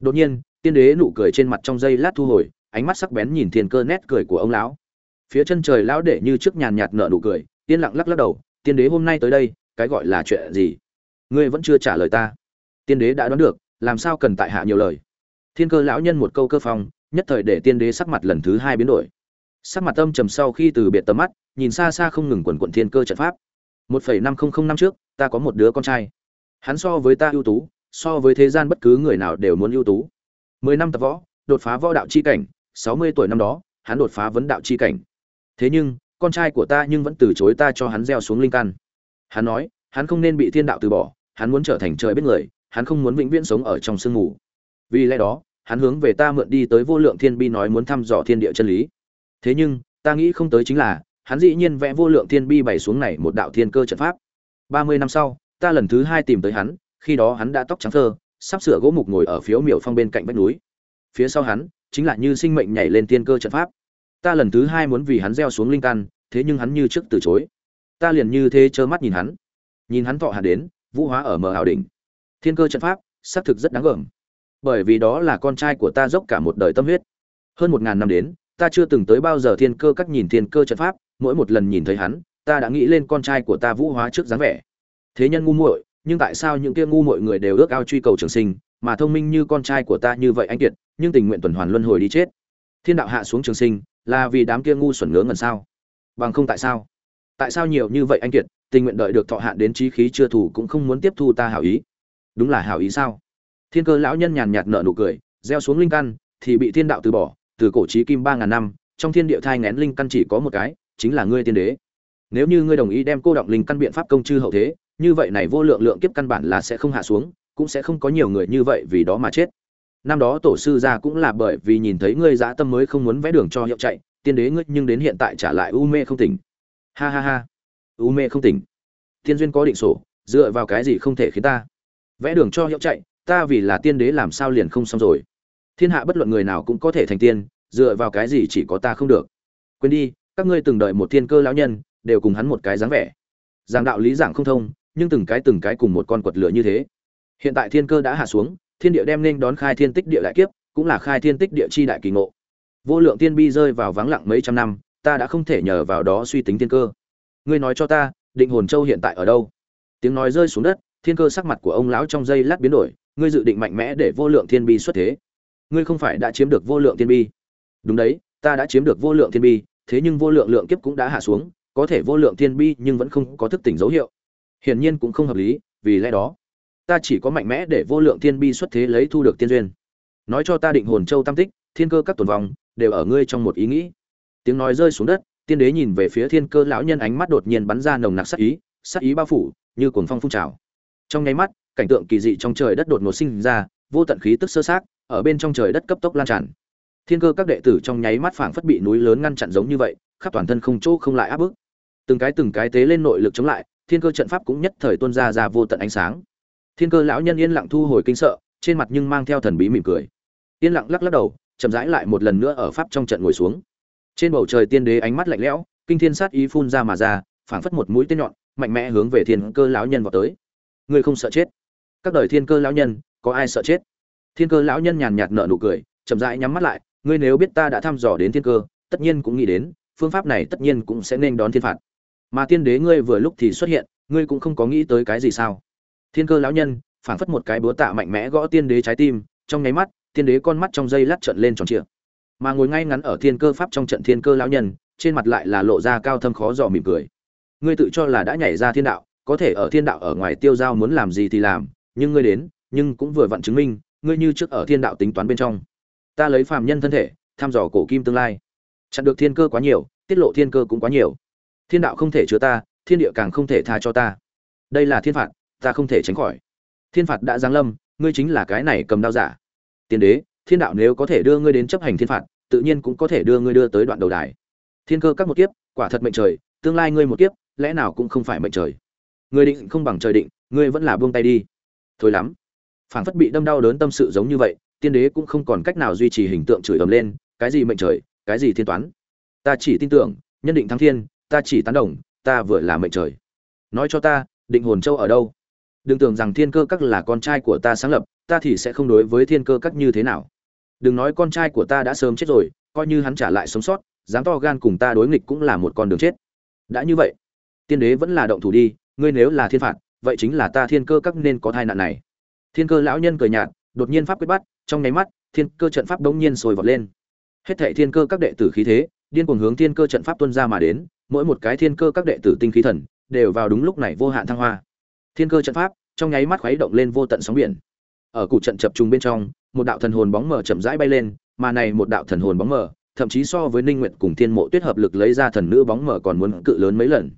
Đột nhiên, tiên đế nụ cười trên mặt trong giây lát thu hồi, ánh mắt sắc bén nhìn thiên cơ nét cười của ông lão. Phía chân trời lão để như trước nhàn nhạt nở nụ cười tiên lặng lắc lắc đầu, tiên đế hôm nay tới đây, cái gọi là chuyện gì? Ngươi vẫn chưa trả lời ta. Tiên đế đã đoán được, làm sao cần tại hạ nhiều lời? Thiên cơ lão nhân một câu cơ phong, nhất thời để tiên đế sắc mặt lần thứ hai biến đổi. Sắc mặt âm trầm sau khi từ biệt tầm mắt, nhìn xa xa không ngừng quần quận thiên cơ trận pháp. Một phẩy năm không không năm trước, ta có một đứa con trai. Hắn so với ta ưu tú, so với thế gian bất cứ người nào đều muốn ưu tú. Mười năm tập võ, đột phá võ đạo chi cảnh, sáu mươi tuổi năm đó, hắn đột phá vấn đạo chi cảnh. Thế nhưng, con trai của ta nhưng vẫn từ chối ta cho hắn gieo xuống linh căn. Hắn nói, hắn không nên bị thiên đạo từ bỏ, hắn muốn trở thành trời biết người, hắn không muốn vĩnh viễn sống ở trong sương mù vì lẽ đó, hắn hướng về ta mượn đi tới vô lượng thiên bi nói muốn thăm dò thiên địa chân lý. Thế nhưng, ta nghĩ không tới chính là, hắn dĩ nhiên vẽ vô lượng thiên bi bày xuống này một đạo thiên cơ trận pháp. Ba mươi năm sau, ta lần thứ hai tìm tới hắn, khi đó hắn đã tóc trắng thơ, sắp sửa gỗ mục ngồi ở phiếu miểu phong bên cạnh vách núi. Phía sau hắn, chính là như sinh mệnh nhảy lên thiên cơ trận pháp. Ta lần thứ hai muốn vì hắn gieo xuống linh căn, thế nhưng hắn như trước từ chối. Ta liền như thế trơ mắt nhìn hắn. Nhìn hắn thọ hạt đến, vũ hóa ở mờ hào đỉnh. Thiên cơ trận pháp, xác thực rất đáng gờm bởi vì đó là con trai của ta dốc cả một đời tâm huyết. Hơn một ngàn năm đến, ta chưa từng tới bao giờ thiên cơ các nhìn thiên cơ trận pháp, mỗi một lần nhìn thấy hắn, ta đã nghĩ lên con trai của ta vũ hóa trước dáng vẻ. Thế nhân ngu muội, nhưng tại sao những kia ngu muội người đều ước ao truy cầu trường sinh, mà thông minh như con trai của ta như vậy anh kiệt, nhưng tình nguyện tuần hoàn luân hồi đi chết? Thiên đạo hạ xuống trường sinh, là vì đám kia ngu xuẩn ngớ ngẩn sao? Bằng không tại sao? Tại sao nhiều như vậy anh kiệt, tình nguyện đợi được thọ hạn đến trí khí chưa thủ cũng không muốn tiếp thu ta hảo ý? Đúng là hảo ý sao? Thiên cơ lão nhân nhàn nhạt nở nụ cười, gieo xuống linh căn, thì bị thiên đạo từ bỏ, từ cổ trí kim ba ngàn năm, trong thiên địa thai ngén linh căn chỉ có một cái, chính là ngươi tiên đế. Nếu như ngươi đồng ý đem cô động linh căn biện pháp công chư hậu thế, như vậy này vô lượng lượng kiếp căn bản là sẽ không hạ xuống, cũng sẽ không có nhiều người như vậy vì đó mà chết. Năm đó tổ sư gia cũng là bởi vì nhìn thấy ngươi dã tâm mới không muốn vẽ đường cho hiệu chạy, tiên đế ngươi nhưng đến hiện tại trả lại u mê không tỉnh. Ha ha ha. U mê không tỉnh. Tiên duyên có định sổ, dựa vào cái gì không thể khiến ta vẽ đường cho hiệu chạy ta vì là tiên đế làm sao liền không xong rồi? Thiên hạ bất luận người nào cũng có thể thành tiên, dựa vào cái gì chỉ có ta không được. Quên đi, các ngươi từng đợi một thiên cơ lão nhân, đều cùng hắn một cái dáng vẻ. Giảng đạo lý giảng không thông, nhưng từng cái từng cái cùng một con quật lửa như thế. Hiện tại thiên cơ đã hạ xuống, thiên địa đem nên đón khai thiên tích địa đại kiếp, cũng là khai thiên tích địa chi đại kỳ ngộ. Vô lượng tiên bi rơi vào vắng lặng mấy trăm năm, ta đã không thể nhờ vào đó suy tính thiên cơ. Ngươi nói cho ta, định hồn châu hiện tại ở đâu? Tiếng nói rơi xuống đất, thiên cơ sắc mặt của ông lão trong giây lát biến đổi ngươi dự định mạnh mẽ để vô lượng thiên bi xuất thế. Ngươi không phải đã chiếm được vô lượng thiên bi. Đúng đấy, ta đã chiếm được vô lượng thiên bi, thế nhưng vô lượng lượng kiếp cũng đã hạ xuống, có thể vô lượng thiên bi nhưng vẫn không có thức tỉnh dấu hiệu. Hiển nhiên cũng không hợp lý, vì lẽ đó, ta chỉ có mạnh mẽ để vô lượng thiên bi xuất thế lấy thu được tiên duyên. Nói cho ta định hồn châu tam tích, thiên cơ các tồn vong, đều ở ngươi trong một ý nghĩ. Tiếng nói rơi xuống đất, tiên đế nhìn về phía thiên cơ lão nhân ánh mắt đột nhiên bắn ra nồng nặc sắc ý sắc ý bao phủ, như cuồng phong phun trào. Trong nháy mắt cảnh tượng kỳ dị trong trời đất đột ngột sinh ra, vô tận khí tức sơ sát, ở bên trong trời đất cấp tốc lan tràn. Thiên cơ các đệ tử trong nháy mắt phảng phất bị núi lớn ngăn chặn giống như vậy, khắp toàn thân không chỗ không lại áp bức. Từng cái từng cái tế lên nội lực chống lại, thiên cơ trận pháp cũng nhất thời tuôn ra ra vô tận ánh sáng. Thiên cơ lão nhân yên lặng thu hồi kinh sợ, trên mặt nhưng mang theo thần bí mỉm cười. Yên lặng lắc lắc đầu, chậm rãi lại một lần nữa ở pháp trong trận ngồi xuống. Trên bầu trời tiên đế ánh mắt lạnh lẽo, kinh thiên sát ý phun ra mà ra, phảng phất một mũi tên nhọn, mạnh mẽ hướng về thiên cơ lão nhân vọt tới. Người không sợ chết các đời thiên cơ lão nhân, có ai sợ chết? Thiên cơ lão nhân nhàn nhạt nở nụ cười, chậm rãi nhắm mắt lại, ngươi nếu biết ta đã thăm dò đến thiên cơ, tất nhiên cũng nghĩ đến, phương pháp này tất nhiên cũng sẽ nên đón thiên phạt. Mà tiên đế ngươi vừa lúc thì xuất hiện, ngươi cũng không có nghĩ tới cái gì sao? Thiên cơ lão nhân, phảng phất một cái búa tạ mạnh mẽ gõ tiên đế trái tim, trong nháy mắt, tiên đế con mắt trong dây lát trận lên tròn trịa. Mà ngồi ngay ngắn ở thiên cơ pháp trong trận thiên cơ lão nhân, trên mặt lại là lộ ra cao thâm khó dò mỉm cười. Ngươi tự cho là đã nhảy ra thiên đạo, có thể ở thiên đạo ở ngoài tiêu giao muốn làm gì thì làm nhưng ngươi đến, nhưng cũng vừa vặn chứng minh, ngươi như trước ở thiên đạo tính toán bên trong. Ta lấy phàm nhân thân thể, thăm dò cổ kim tương lai. Chặn được thiên cơ quá nhiều, tiết lộ thiên cơ cũng quá nhiều. Thiên đạo không thể chứa ta, thiên địa càng không thể tha cho ta. Đây là thiên phạt, ta không thể tránh khỏi. Thiên phạt đã giáng lâm, ngươi chính là cái này cầm đao giả. Tiên đế, thiên đạo nếu có thể đưa ngươi đến chấp hành thiên phạt, tự nhiên cũng có thể đưa ngươi đưa tới đoạn đầu đài. Thiên cơ các một kiếp, quả thật mệnh trời, tương lai ngươi một kiếp, lẽ nào cũng không phải mệnh trời. Ngươi định không bằng trời định, ngươi vẫn là buông tay đi thôi lắm. Phảng phất bị đâm đau đớn tâm sự giống như vậy, tiên đế cũng không còn cách nào duy trì hình tượng chửi ầm lên, cái gì mệnh trời, cái gì thiên toán. Ta chỉ tin tưởng, nhân định thắng thiên, ta chỉ tán đồng, ta vừa là mệnh trời. Nói cho ta, định hồn châu ở đâu? Đừng tưởng rằng thiên cơ các là con trai của ta sáng lập, ta thì sẽ không đối với thiên cơ các như thế nào. Đừng nói con trai của ta đã sớm chết rồi, coi như hắn trả lại sống sót, dám to gan cùng ta đối nghịch cũng là một con đường chết. Đã như vậy, tiên đế vẫn là động thủ đi, ngươi nếu là thiên phạt vậy chính là ta thiên cơ các nên có thai nạn này. Thiên cơ lão nhân cười nhạt, đột nhiên pháp quyết bắt, trong nháy mắt, thiên cơ trận pháp đống nhiên sôi vọt lên. Hết thệ thiên cơ các đệ tử khí thế, điên cuồng hướng thiên cơ trận pháp tuân ra mà đến, mỗi một cái thiên cơ các đệ tử tinh khí thần, đều vào đúng lúc này vô hạn thăng hoa. Thiên cơ trận pháp, trong nháy mắt khuấy động lên vô tận sóng biển. Ở cụ trận chập trùng bên trong, một đạo thần hồn bóng mờ chậm rãi bay lên, mà này một đạo thần hồn bóng mờ, thậm chí so với ninh nguyệt cùng thiên mộ tuyết hợp lực lấy ra thần nữ bóng mờ còn muốn cự lớn mấy lần.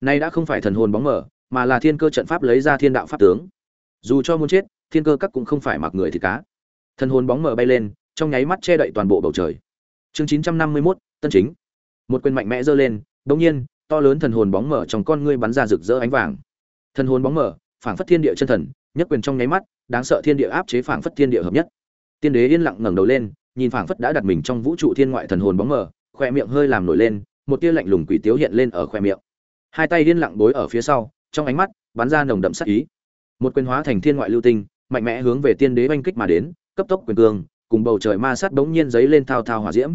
Nay đã không phải thần hồn bóng mờ mà là thiên cơ trận pháp lấy ra thiên đạo pháp tướng. Dù cho muốn chết thiên cơ các cũng không phải mặc người thì cá. Thân hồn bóng mờ bay lên trong nháy mắt che đậy toàn bộ bầu trời. Chương 951, tân chính. Một quyền mạnh mẽ giơ lên đột nhiên to lớn thần hồn bóng mở trong con ngươi bắn ra rực rỡ ánh vàng. Thần hồn bóng mở, phảng phất thiên địa chân thần nhất quyền trong nháy mắt đáng sợ thiên địa áp chế phảng phất thiên địa hợp nhất. Tiên đế yên lặng ngẩng đầu lên nhìn phảng phất đã đặt mình trong vũ trụ thiên ngoại thần hồn bóng mở, khoe miệng hơi làm nổi lên một tia lạnh lùng quỷ tiếu hiện lên ở khoe miệng. Hai tay yên lặng bối ở phía sau trong ánh mắt bắn ra nồng đậm sát ý. Một quyền hóa thành thiên ngoại lưu tinh, mạnh mẽ hướng về tiên đế oanh kích mà đến, cấp tốc quyền cương cùng bầu trời ma sát bỗng nhiên giấy lên thao thao hỏa diễm.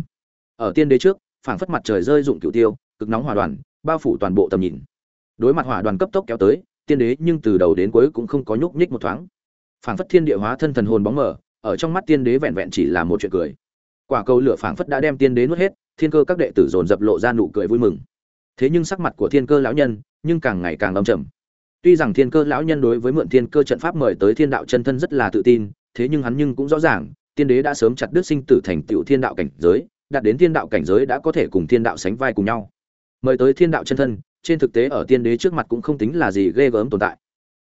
Ở tiên đế trước, phảng phất mặt trời rơi dụng cựu tiêu, cực nóng hỏa đoàn, bao phủ toàn bộ tầm nhìn. Đối mặt hỏa đoàn cấp tốc kéo tới, tiên đế nhưng từ đầu đến cuối cũng không có nhúc nhích một thoáng. Phảng phất thiên địa hóa thân thần hồn bóng mờ, ở trong mắt tiên đế vẹn vẹn chỉ là một chuyện cười. Quả cầu lửa phảng phất đã đem tiên đế nuốt hết, thiên cơ các đệ tử dồn dập lộ ra nụ cười vui mừng. Thế nhưng sắc mặt của thiên cơ lão nhân nhưng càng ngày càng âm trầm. Tuy rằng thiên cơ lão nhân đối với mượn thiên cơ trận pháp mời tới thiên đạo chân thân rất là tự tin, thế nhưng hắn nhưng cũng rõ ràng, tiên đế đã sớm chặt đứt sinh tử thành tựu thiên đạo cảnh giới, đạt đến thiên đạo cảnh giới đã có thể cùng thiên đạo sánh vai cùng nhau. Mời tới thiên đạo chân thân, trên thực tế ở tiên đế trước mặt cũng không tính là gì ghê gớm tồn tại.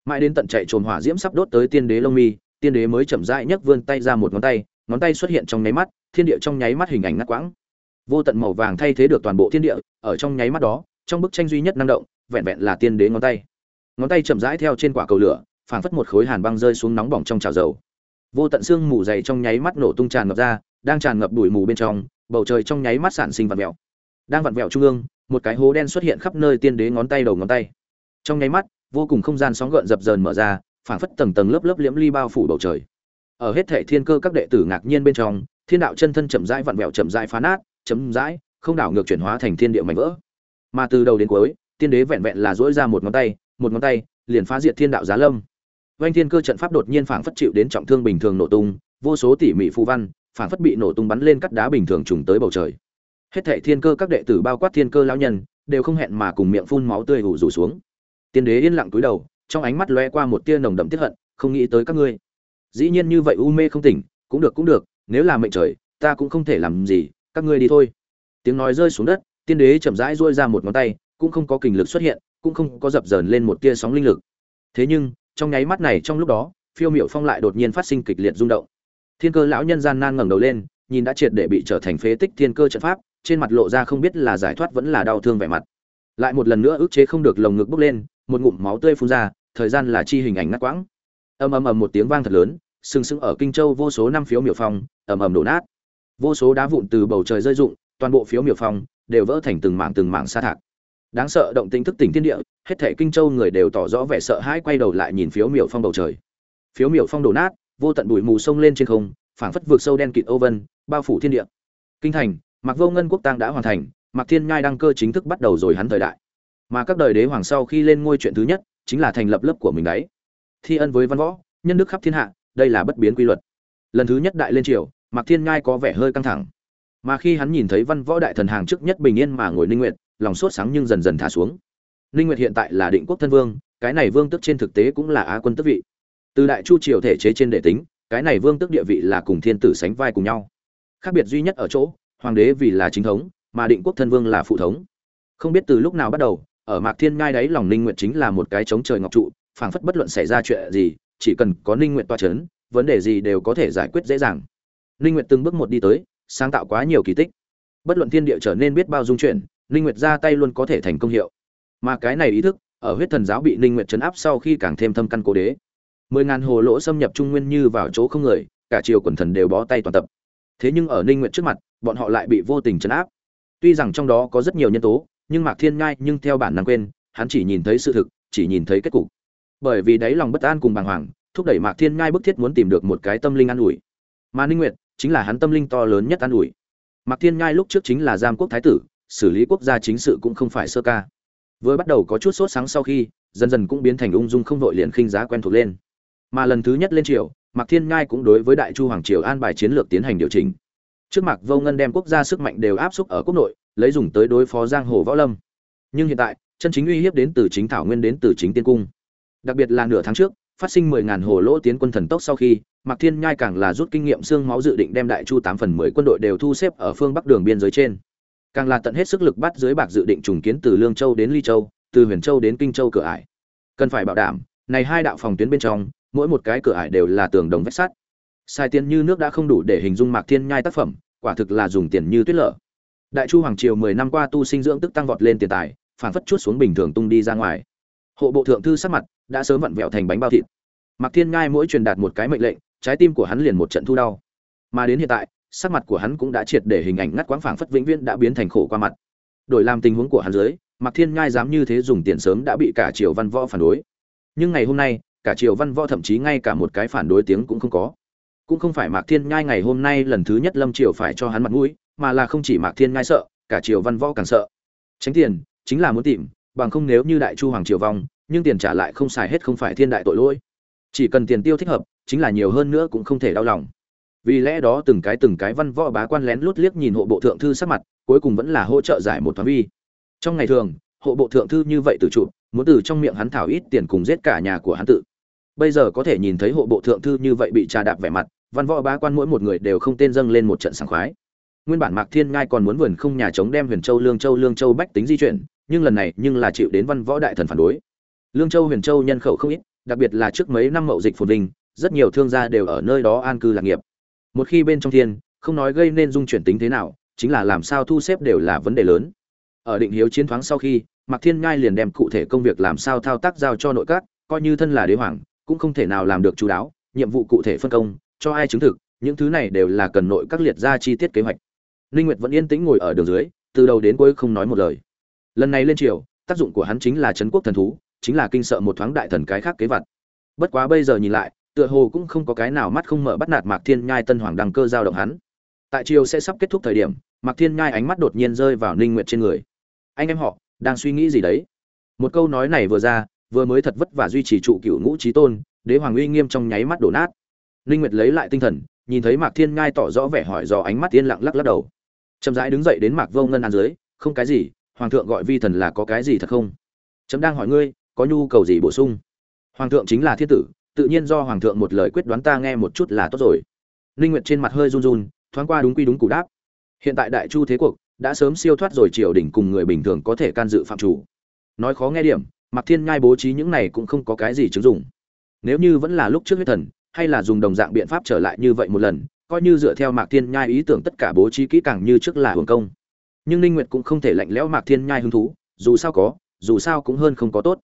Mãi đến tận chạy trồn hỏa diễm sắp đốt tới tiên đế lông mi, tiên đế mới chậm rãi nhấc vươn tay ra một ngón tay ngón tay xuất hiện trong nháy mắt, thiên địa trong nháy mắt hình ảnh ngắt quãng. Vô tận màu vàng thay thế được toàn bộ thiên địa, ở trong nháy mắt đó, trong bức tranh duy nhất năng động vẹn vẹn là tiên đế ngón tay. Ngón tay chậm rãi theo trên quả cầu lửa, phảng phất một khối hàn băng rơi xuống nóng bỏng trong chảo dầu. Vô tận xương mù dày trong nháy mắt nổ tung tràn ngập ra, đang tràn ngập đuổi mù bên trong, bầu trời trong nháy mắt sản sinh vặn vẹo. Đang vặn vẹo trung ương, một cái hố đen xuất hiện khắp nơi tiên đế ngón tay đầu ngón tay. Trong nháy mắt, vô cùng không gian sóng gợn dập dờn mở ra, phảng phất tầng tầng lớp lớp liễm ly bao phủ bầu trời. Ở hết thể thiên cơ các đệ tử ngạc nhiên bên trong, thiên đạo chân thân chậm rãi vặn vẹo, chậm rãi phá nát, chậm rãi, không đảo ngược chuyển hóa thành thiên địa mảnh vỡ. Mà từ đầu đến cuối tiên đế vẹn vẹn là dỗi ra một ngón tay, một ngón tay, liền phá diệt thiên đạo giá lâm. Vanh thiên cơ trận pháp đột nhiên phảng phất chịu đến trọng thương bình thường nổ tung, vô số tỉ mỉ phù văn, phảng phất bị nổ tung bắn lên cắt đá bình thường trùng tới bầu trời. Hết thệ thiên cơ các đệ tử bao quát thiên cơ lão nhân, đều không hẹn mà cùng miệng phun máu tươi hủ rủ xuống. Tiên đế yên lặng cúi đầu, trong ánh mắt lóe qua một tia nồng đậm tiết hận, không nghĩ tới các ngươi. Dĩ nhiên như vậy u mê không tỉnh, cũng được cũng được, nếu là mệnh trời, ta cũng không thể làm gì, các ngươi đi thôi. Tiếng nói rơi xuống đất, tiên đế chậm rãi duỗi ra một ngón tay cũng không có kình lực xuất hiện, cũng không có dập dờn lên một tia sóng linh lực. Thế nhưng, trong nháy mắt này trong lúc đó, phiêu miệu phong lại đột nhiên phát sinh kịch liệt rung động. Thiên cơ lão nhân gian nan ngẩng đầu lên, nhìn đã triệt để bị trở thành phế tích thiên cơ trận pháp, trên mặt lộ ra không biết là giải thoát vẫn là đau thương vẻ mặt. Lại một lần nữa ức chế không được lồng ngực bốc lên, một ngụm máu tươi phun ra, thời gian là chi hình ảnh ngắt quãng. Ầm ầm ầm một tiếng vang thật lớn, sừng sững ở kinh châu vô số năm phiếu miểu phong, ầm ầm đổ nát. Vô số đá vụn từ bầu trời rơi rụng, toàn bộ phiếu miểu phong đều vỡ thành từng mảng từng mảng sa thạc đáng sợ động tĩnh thức tỉnh thiên địa, hết thể kinh châu người đều tỏ rõ vẻ sợ hãi quay đầu lại nhìn phiếu miểu phong bầu trời. Phiếu miểu phong đổ nát, vô tận bụi mù sông lên trên không, phảng phất vượt sâu đen kịt ô vân bao phủ thiên địa. Kinh thành mặc vô ngân quốc tang đã hoàn thành mặc thiên nhai đăng cơ chính thức bắt đầu rồi hắn thời đại. Mà các đời đế hoàng sau khi lên ngôi chuyện thứ nhất, chính là thành lập lớp của mình đấy. Thi ân với văn võ, nhân đức khắp thiên hạ, đây là bất biến quy luật. Lần thứ nhất đại lên triều mặc thiên nhai có vẻ hơi căng thẳng. Mà khi hắn nhìn thấy văn võ đại thần hàng trước nhất bình yên mà ngồi ninh nguyện lòng sốt sáng nhưng dần dần thả xuống. Ninh nguyệt hiện tại là định quốc thân vương, cái này vương tước trên thực tế cũng là á quân tước vị. Từ đại chu triều thể chế trên đệ tính, cái này vương tước địa vị là cùng thiên tử sánh vai cùng nhau. Khác biệt duy nhất ở chỗ, hoàng đế vì là chính thống, mà định quốc thân vương là phụ thống. Không biết từ lúc nào bắt đầu, ở mạc thiên ngai đấy lòng ninh nguyệt chính là một cái chống trời ngọc trụ, phảng phất bất luận xảy ra chuyện gì, chỉ cần có ninh nguyệt toa chấn, vấn đề gì đều có thể giải quyết dễ dàng. Ninh nguyệt từng bước một đi tới, sáng tạo quá nhiều kỳ tích. Bất luận thiên địa trở nên biết bao dung chuyện ninh nguyệt ra tay luôn có thể thành công hiệu. Mà cái này ý thức, ở huyết thần giáo bị ninh nguyệt chấn áp sau khi càng thêm thâm căn cố đế. Mười ngàn hồ lỗ xâm nhập trung nguyên như vào chỗ không người, cả triều quần thần đều bó tay toàn tập. Thế nhưng ở ninh nguyệt trước mặt, bọn họ lại bị vô tình chấn áp. Tuy rằng trong đó có rất nhiều nhân tố, nhưng mạc thiên ngai nhưng theo bản năng quên, hắn chỉ nhìn thấy sự thực, chỉ nhìn thấy kết cục. Bởi vì đáy lòng bất an cùng bàng hoàng, thúc đẩy mạc thiên ngai bức thiết muốn tìm được một cái tâm linh an ủi. Mà ninh nguyệt, chính là hắn tâm linh to lớn nhất an ủi. Mạc thiên ngai lúc trước chính là giam quốc thái tử xử lý quốc gia chính sự cũng không phải sơ ca. Vừa bắt đầu có chút sốt sáng sau khi, dần dần cũng biến thành ung dung không đội liền khinh giá quen thuộc lên. Mà lần thứ nhất lên triều, mạc thiên ngai cũng đối với đại chu hoàng triều an bài chiến lược tiến hành điều chỉnh. Trước mạc vô ngân đem quốc gia sức mạnh đều áp xúc ở quốc nội, lấy dùng tới đối phó giang hồ võ lâm. Nhưng hiện tại, chân chính uy hiếp đến từ chính thảo nguyên đến từ chính tiên cung. Đặc biệt là nửa tháng trước, phát sinh mười ngàn hồ lỗ tiến quân thần tốc sau khi, mạc thiên nhai càng là rút kinh nghiệm xương máu dự định đem đại chu tám phần mười quân đội đều thu xếp ở phương bắc đường biên giới trên càng là tận hết sức lực bắt dưới bạc dự định trùng kiến từ lương châu đến ly châu, từ huyền châu đến kinh châu cửa ải. Cần phải bảo đảm, này hai đạo phòng tuyến bên trong, mỗi một cái cửa ải đều là tường đồng vách sắt. Sai tiền như nước đã không đủ để hình dung mạc thiên nhai tác phẩm, quả thực là dùng tiền như tuyết lở. Đại chu hoàng triều mười năm qua tu sinh dưỡng tức tăng vọt lên tiền tài phản phất chút xuống bình thường tung đi ra ngoài. Hộ bộ thượng thư sắc mặt đã sớm vặn vẹo thành bánh bao thịt. Mạc thiên nhai mỗi truyền đạt một cái mệnh lệnh, trái tim của hắn liền một trận thu đau. Mà đến hiện tại sắc mặt của hắn cũng đã triệt để hình ảnh ngắt quãng phảng phất vĩnh viễn đã biến thành khổ qua mặt. Đổi làm tình huống của hắn dưới, mạc thiên nhai dám như thế dùng tiền sớm đã bị cả triều văn võ phản đối. Nhưng ngày hôm nay, cả triều văn võ thậm chí ngay cả một cái phản đối tiếng cũng không có. Cũng không phải mạc thiên nhai ngày hôm nay lần thứ nhất lâm triều phải cho hắn mặt mũi, mà là không chỉ mạc thiên nhai sợ, cả triều văn võ càng sợ. Tránh tiền, chính là muốn tìm, bằng không nếu như đại chu hoàng triều vong, nhưng tiền trả lại không xài hết không phải thiên đại tội lỗi. Chỉ cần tiền tiêu thích hợp, chính là nhiều hơn nữa cũng không thể đau lòng vì lẽ đó từng cái từng cái văn võ bá quan lén lút liếc nhìn hộ bộ thượng thư sắc mặt, cuối cùng vẫn là hỗ trợ giải một thoáng vi trong ngày thường, hộ bộ thượng thư như vậy tự chủ muốn từ trong miệng hắn thảo ít tiền cùng giết cả nhà của hắn tự. Bây giờ có thể nhìn thấy hộ bộ thượng thư như vậy bị trà đạp vẻ mặt, văn võ bá quan mỗi một người đều không tên dâng lên một trận sảng khoái. Nguyên bản mạc thiên ngai còn muốn vườn không nhà chống đem huyền châu lương châu lương châu bách tính di chuyển, nhưng lần này nhưng là chịu đến văn võ đại thần phản đối. Lương châu huyền châu nhân khẩu không ít, đặc biệt là trước mấy năm mậu dịch phồn vinh, rất nhiều thương gia đều ở nơi đó an cư lạc nghiệp một khi bên trong thiên không nói gây nên dung chuyển tính thế nào chính là làm sao thu xếp đều là vấn đề lớn ở định hiếu chiến thoáng sau khi mạc thiên ngai liền đem cụ thể công việc làm sao thao tác giao cho nội các coi như thân là đế hoàng cũng không thể nào làm được chú đáo nhiệm vụ cụ thể phân công cho ai chứng thực những thứ này đều là cần nội các liệt ra chi tiết kế hoạch Ninh Nguyệt vẫn yên tĩnh ngồi ở đường dưới, từ đầu đến cuối không nói một lời. Lần này lên triều, tác dụng của hắn chính là trấn quốc thần thú, chính là kinh sợ một thoáng đại thần cái khác kế vật. Bất quá bây giờ nhìn lại, tựa hồ cũng không có cái nào mắt không mở bắt nạt Mạc Thiên Nhai tân hoàng đăng cơ giao động hắn. Tại chiều sẽ sắp kết thúc thời điểm, Mạc Thiên Nhai ánh mắt đột nhiên rơi vào Ninh Nguyệt trên người. Anh em họ, đang suy nghĩ gì đấy? Một câu nói này vừa ra, vừa mới thật vất vả duy trì trụ cựu ngũ chí tôn, đế hoàng uy nghiêm trong nháy mắt đổ nát. Ninh Nguyệt lấy lại tinh thần, nhìn thấy Mạc Thiên Nhai tỏ rõ vẻ hỏi dò ánh mắt yên lặng lắc lắc đầu chậm rãi đứng dậy đến mạc vô ngân an dưới không cái gì hoàng thượng gọi vi thần là có cái gì thật không chấm đang hỏi ngươi có nhu cầu gì bổ sung hoàng thượng chính là thiên tử tự nhiên do hoàng thượng một lời quyết đoán ta nghe một chút là tốt rồi. Ninh nguyệt trên mặt hơi run run, thoáng qua đúng quy đúng cụ đáp. Hiện tại đại chu thế cuộc, đã sớm siêu thoát rồi triều đình cùng người bình thường có thể can dự phạm chủ. Nói khó nghe điểm mặc thiên nhai bố trí những này cũng không có cái gì chứng dụng. Nếu như vẫn là lúc trước huyết thần, hay là dùng đồng dạng biện pháp trở lại như vậy một lần, coi như dựa theo mạc thiên nhai ý tưởng tất cả bố trí kỹ càng như trước là hưởng công. Nhưng ninh nguyệt cũng không thể lạnh lẽo mạc thiên nhai hứng thú, dù sao có, dù sao cũng hơn không có tốt.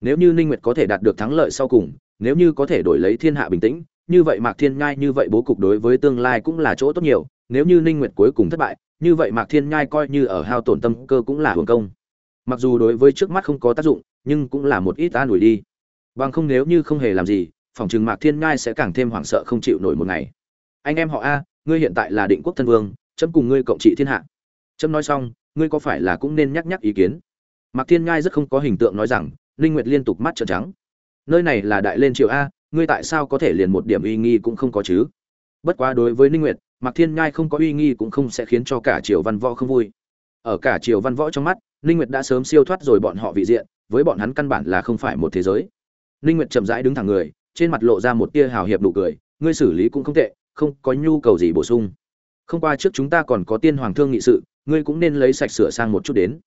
Nếu như ninh nguyệt có thể đạt được thắng lợi sau cùng nếu như có thể đổi lấy thiên hạ bình tĩnh, như vậy mạc thiên nhai như vậy bố cục đối với tương lai cũng là chỗ tốt nhiều, nếu như ninh nguyệt cuối cùng thất bại, như vậy mạc thiên nhai coi như ở hao tổn tâm cơ cũng là hưởng công. Mặc dù đối với trước mắt không có tác dụng, nhưng cũng là một ít ta nổi đi. Bằng không nếu như không hề làm gì, phòng trừng mạc thiên nhai sẽ càng thêm hoảng sợ không chịu nổi một ngày. Anh em họ a, ngươi hiện tại là định quốc thân vương, chấm cùng ngươi cộng trị thiên hạ. Chấm nói xong, ngươi có phải là cũng nên nhắc nhắc ý kiến? Mạc thiên ngai rất không có hình tượng nói rằng linh nguyệt liên tục mắt trợn trắng nơi này là đại lên triều a, ngươi tại sao có thể liền một điểm uy nghi cũng không có chứ? Bất quá đối với ninh nguyệt, mạc thiên nhai không có uy nghi cũng không sẽ khiến cho cả triều văn võ không vui. Ở cả triều văn võ trong mắt, ninh nguyệt đã sớm siêu thoát rồi bọn họ vị diện, với bọn hắn căn bản là không phải một thế giới. Ninh nguyệt chậm rãi đứng thẳng người, trên mặt lộ ra một tia hào hiệp nụ cười, ngươi xử lý cũng không tệ, không có nhu cầu gì bổ sung. Không qua trước chúng ta còn có tiên hoàng thương nghị sự, ngươi cũng nên lấy sạch sửa sang một chút đến.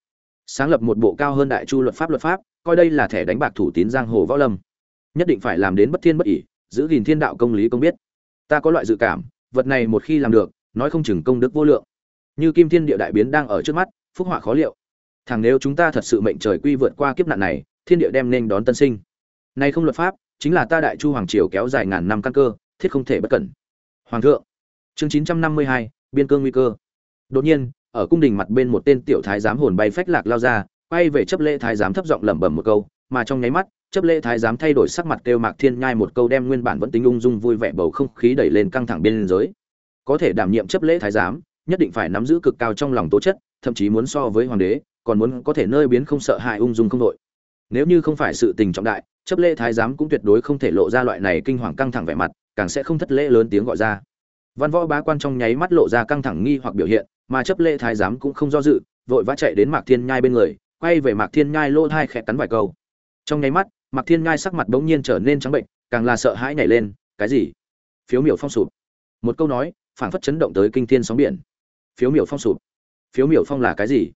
Sáng lập một bộ cao hơn đại chu luật pháp luật pháp coi đây là thẻ đánh bạc thủ tín giang hồ võ lâm. Nhất định phải làm đến bất thiên bất ỷ, giữ gìn thiên đạo công lý công biết. Ta có loại dự cảm, vật này một khi làm được, nói không chừng công đức vô lượng. Như kim thiên địa đại biến đang ở trước mắt, phúc họa khó liệu. Thằng nếu chúng ta thật sự mệnh trời quy vượt qua kiếp nạn này, thiên địa đem nên đón tân sinh. Nay không luật pháp, chính là ta đại chu hoàng triều kéo dài ngàn năm căn cơ, thiết không thể bất cẩn. Hoàng thượng. Chương chín trăm năm mươi hai, biên cương nguy cơ. Đột nhiên, ở cung đình mặt bên một tên tiểu thái giám hồn bay phách lạc lao ra quay về chấp lễ thái giám thấp giọng lẩm bẩm một câu, mà trong nháy mắt, chấp lễ thái giám thay đổi sắc mặt kêu mạc thiên nhai một câu đem nguyên bản vẫn tính ung dung vui vẻ bầu không khí đẩy lên căng thẳng bên giới. Có thể đảm nhiệm chấp lễ thái giám, nhất định phải nắm giữ cực cao trong lòng tố chất, thậm chí muốn so với hoàng đế, còn muốn có thể nơi biến không sợ hại ung dung không đội. Nếu như không phải sự tình trọng đại, chấp lễ thái giám cũng tuyệt đối không thể lộ ra loại này kinh hoàng căng thẳng vẻ mặt, càng sẽ không thất lễ lớn tiếng gọi ra. Văn võ bá quan trong nháy mắt lộ ra căng thẳng nghi hoặc biểu hiện, mà chấp lễ thái giám cũng không do dự, vội vã chạy đến mạc thiên nhai bên người quay về mạc thiên nhai lỗ thai khẽ cắn vài câu. Trong nháy mắt, mạc thiên nhai sắc mặt bỗng nhiên trở nên trắng bệnh, càng là sợ hãi nhảy lên, cái gì? Phiếu miểu phong sụp. Một câu nói, phảng phất chấn động tới kinh thiên sóng biển. Phiếu miểu phong sụp. Phiếu miểu phong là cái gì?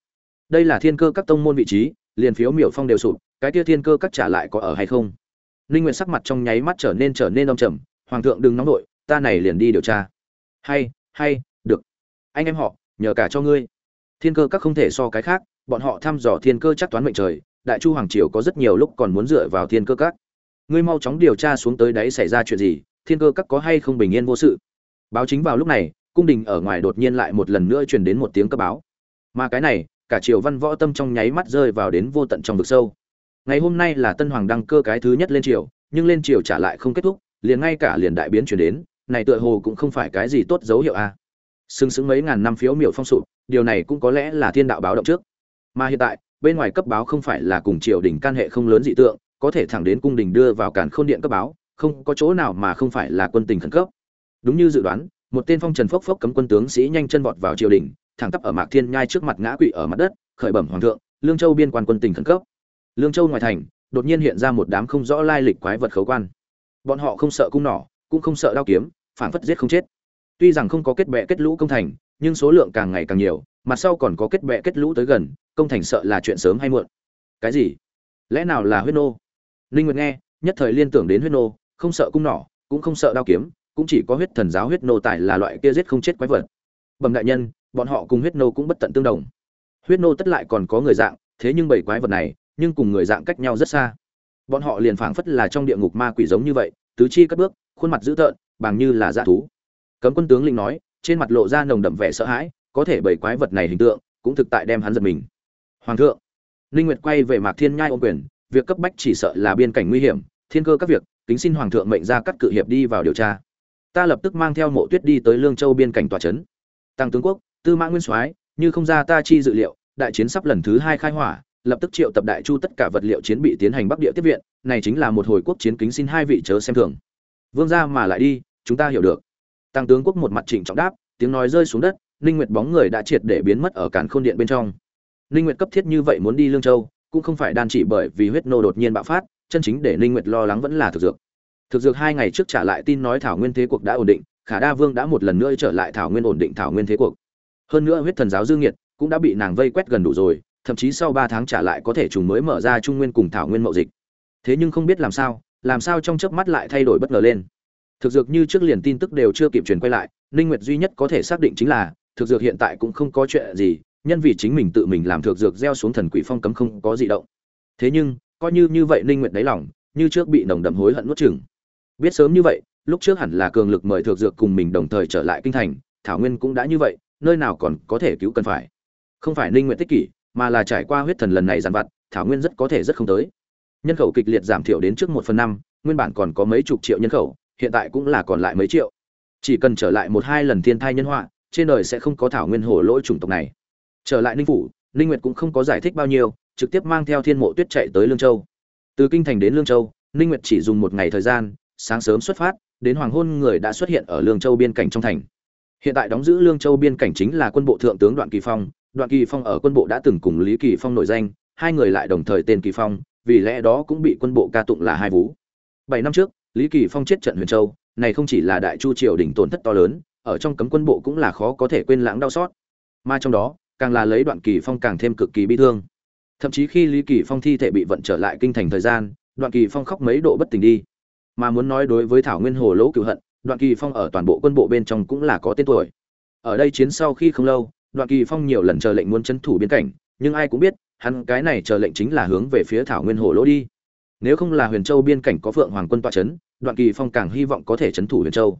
Đây là thiên cơ các tông môn vị trí, liền phiếu miểu phong đều sụp, cái kia thiên cơ các trả lại có ở hay không? Linh nguyện sắc mặt trong nháy mắt trở nên trở nên đông trầm, hoàng thượng đừng nóng đội ta này liền đi điều tra. Hay hay, được. Anh em họ, nhờ cả cho ngươi. Thiên cơ các không thể so cái khác bọn họ thăm dò thiên cơ chắc toán mệnh trời, đại chu hoàng triều có rất nhiều lúc còn muốn dựa vào thiên cơ các. Ngươi mau chóng điều tra xuống tới đấy xảy ra chuyện gì, thiên cơ các có hay không bình yên vô sự. Báo chính vào lúc này, cung đình ở ngoài đột nhiên lại một lần nữa truyền đến một tiếng cấp báo. Mà cái này, cả triều văn võ tâm trong nháy mắt rơi vào đến vô tận trong vực sâu. Ngày hôm nay là tân hoàng đăng cơ cái thứ nhất lên triều, nhưng lên triều trả lại không kết thúc, liền ngay cả liền đại biến chuyển đến, này tựa hồ cũng không phải cái gì tốt dấu hiệu a. À. sừng sững mấy ngàn năm phiếu miểu phong sụp, điều này cũng có lẽ là thiên đạo báo động trước mà hiện tại, bên ngoài cấp báo không phải là cùng triều đình can hệ không lớn dị tượng, có thể thẳng đến cung đình đưa vào cản khôn điện cấp báo, không có chỗ nào mà không phải là quân tình khẩn cấp. Đúng như dự đoán, một tên phong trần phốc phốc cấm quân tướng sĩ nhanh chân vọt vào triều đình, thẳng tắp ở mạc thiên nhai trước mặt ngã quỵ ở mặt đất, khởi bẩm hoàng thượng, lương châu biên quan quân tình khẩn cấp. Lương châu ngoài thành, đột nhiên hiện ra một đám không rõ lai lịch quái vật khấu quan. Bọn họ không sợ cung nỏ, cũng không sợ đao kiếm phản phất giết không chết. Tuy rằng không có kết bệ kết lũ công thành, nhưng số lượng càng ngày càng nhiều mặt sau còn có kết bệ kết lũ tới gần công thành sợ là chuyện sớm hay muộn. Cái gì? Lẽ nào là huyết nô? Ninh nguyệt nghe, nhất thời liên tưởng đến huyết nô, không sợ cung nỏ, cũng không sợ đao kiếm, cũng chỉ có huyết thần giáo huyết nô tài là loại kia giết không chết quái vật. Bẩm đại nhân, bọn họ cùng huyết nô cũng bất tận tương đồng. Huyết nô tất lại còn có người dạng, thế nhưng bảy quái vật này, nhưng cùng người dạng cách nhau rất xa. Bọn họ liền phảng phất là trong địa ngục ma quỷ giống như vậy, tứ chi cất bước, khuôn mặt dữ tợn, bằng như là dã thú. Cấm quân tướng linh nói, trên mặt lộ ra nồng đậm vẻ sợ hãi, có thể bảy quái vật này hình tượng, cũng thực tại đem hắn giật mình hoàng thượng. Linh nguyệt quay về mạc thiên nhai ôm quyền, việc cấp bách chỉ sợ là biên cảnh nguy hiểm, thiên cơ các việc, kính xin hoàng thượng mệnh ra cắt cự hiệp đi vào điều tra. Ta lập tức mang theo mộ tuyết đi tới lương châu biên cảnh tòa trấn tăng tướng quốc, tư mã nguyên soái, như không ra ta chi dự liệu, đại chiến sắp lần thứ hai khai hỏa, lập tức triệu tập đại chu tất cả vật liệu chiến bị tiến hành bắc địa tiếp viện, này chính là một hồi quốc chiến kính xin hai vị chớ xem thường. Vương gia mà lại đi, chúng ta hiểu được. Tăng tướng quốc một mặt chỉnh trọng đáp, tiếng nói rơi xuống đất, ninh nguyệt bóng người đã triệt để biến mất ở cản khôn điện bên trong ninh nguyệt cấp thiết như vậy muốn đi lương châu, cũng không phải đan chỉ bởi vì huyết nô đột nhiên bạo phát, chân chính để ninh nguyệt lo lắng vẫn là thực dược. Thực dược hai ngày trước trả lại tin nói thảo nguyên thế cuộc đã ổn định, khả đa vương đã một lần nữa trở lại thảo nguyên ổn định thảo nguyên thế cuộc. Hơn nữa huyết thần giáo dương nhiệt cũng đã bị nàng vây quét gần đủ rồi, thậm chí sau ba tháng trả lại có thể trùng mới mở ra trung nguyên cùng thảo nguyên mậu dịch. Thế nhưng không biết làm sao làm sao trong chớp mắt lại thay đổi bất ngờ lên. Thực dược như trước liền tin tức đều chưa kịp truyền quay lại, ninh nguyệt duy nhất có thể xác định chính là, thực dược hiện tại cũng không có chuyện gì nhân vì chính mình tự mình làm thược dược gieo xuống thần quỷ phong cấm không có gì động. Thế nhưng, coi như như vậy ninh nguyệt đáy lòng, như trước bị nồng đậm hối hận nuốt chửng. Biết sớm như vậy, lúc trước hẳn là cường lực mời thược dược cùng mình đồng thời trở lại kinh thành, thảo nguyên cũng đã như vậy, nơi nào còn có thể cứu cần phải. Không phải ninh nguyệt tích kỷ, mà là trải qua huyết thần lần này giàn vặt, thảo nguyên rất có thể rất không tới. Nhân khẩu kịch liệt giảm thiểu đến trước một phần năm, nguyên bản còn có mấy chục triệu nhân khẩu, hiện tại cũng là còn lại mấy triệu. Chỉ cần trở lại một hai lần thiên thai nhân họa, trên đời sẽ không có thảo nguyên hồ lỗi chủng tộc này trở lại ninh phủ, ninh nguyệt cũng không có giải thích bao nhiêu, trực tiếp mang theo thiên mộ tuyết chạy tới lương châu. Từ kinh thành đến lương châu, ninh nguyệt chỉ dùng một ngày thời gian, sáng sớm xuất phát, đến hoàng hôn người đã xuất hiện ở lương châu biên cảnh trong thành. Hiện tại đóng giữ lương châu biên cảnh chính là quân bộ thượng tướng đoạn kỳ phong, đoạn kỳ phong ở quân bộ đã từng cùng lý kỳ phong nổi danh, hai người lại đồng thời tên kỳ phong, vì lẽ đó cũng bị quân bộ ca tụng là hai vú. Bảy năm trước, lý kỳ phong chết trận huyền châu, này không chỉ là đại chu triều đỉnh tổn thất to lớn, ở trong cấm quân bộ cũng là khó có thể quên lãng đau xót. Mà trong đó càng là lấy đoạn kỳ phong càng thêm cực kỳ bi thương. Thậm chí khi lý kỳ phong thi thể bị vận trở lại kinh thành thời gian, đoạn kỳ phong khóc mấy độ bất tỉnh đi. Mà muốn nói đối với thảo nguyên hồ lỗ cựu hận, đoạn kỳ phong ở toàn bộ quân bộ bên trong cũng là có tên tuổi. Ở đây chiến sau khi không lâu, đoạn kỳ phong nhiều lần chờ lệnh muốn chấn thủ biên cảnh, nhưng ai cũng biết, hắn cái này chờ lệnh chính là hướng về phía thảo nguyên hồ lỗ đi. Nếu không là huyền châu biên cảnh có phượng hoàng quân tọa chấn, đoạn kỳ phong càng hy vọng có thể chấn thủ huyền châu.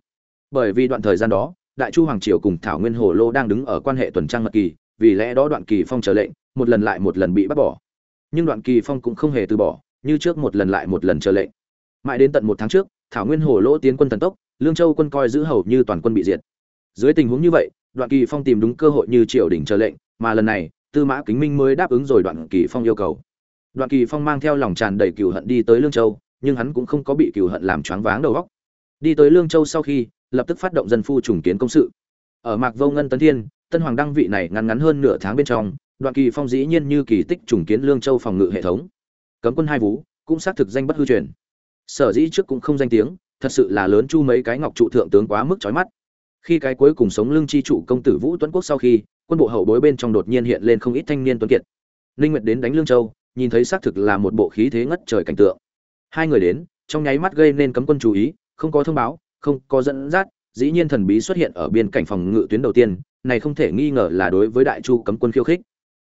Bởi vì đoạn thời gian đó, đại chu hoàng triều cùng thảo nguyên hồ lô đang đứng ở quan hệ tuần trăng mật kỳ vì lẽ đó đoạn kỳ phong trở lệnh, một lần lại một lần bị bắt bỏ. Nhưng đoạn kỳ phong cũng không hề từ bỏ, như trước một lần lại một lần chờ lệnh. Mãi đến tận một tháng trước, thảo nguyên hồ lỗ tiến quân thần tốc, lương châu quân coi giữ hầu như toàn quân bị diệt. Dưới tình huống như vậy, đoạn kỳ phong tìm đúng cơ hội như triều đình chờ lệnh, mà lần này, tư mã kính minh mới đáp ứng rồi đoạn kỳ phong yêu cầu. Đoạn kỳ phong mang theo lòng tràn đầy cừu hận đi tới lương châu, nhưng hắn cũng không có bị cừu hận làm choáng váng đầu óc. Đi tới lương châu sau khi, lập tức phát động dân phu trùng kiến công sự. Ở mạc vô ngân tấn thiên tân hoàng đăng vị này ngắn ngắn hơn nửa tháng bên trong, đoạn kỳ phong dĩ nhiên như kỳ tích trùng kiến lương châu phòng ngự hệ thống. Cấm quân hai vú, cũng xác thực danh bất hư truyền. Sở dĩ trước cũng không danh tiếng, thật sự là lớn chu mấy cái ngọc trụ thượng tướng quá mức chói mắt. Khi cái cuối cùng sống lưng chi trụ công tử vũ tuấn quốc sau khi, quân bộ hậu bối bên trong đột nhiên hiện lên không ít thanh niên tuấn kiệt. Ninh nguyệt đến đánh lương châu, nhìn thấy xác thực là một bộ khí thế ngất trời cảnh tượng. Hai người đến, trong nháy mắt gây nên cấm quân chú ý, không có thông báo, không có dẫn dắt, dĩ nhiên thần bí xuất hiện ở biên cảnh phòng ngự tuyến đầu tiên này không thể nghi ngờ là đối với đại chu cấm quân khiêu khích.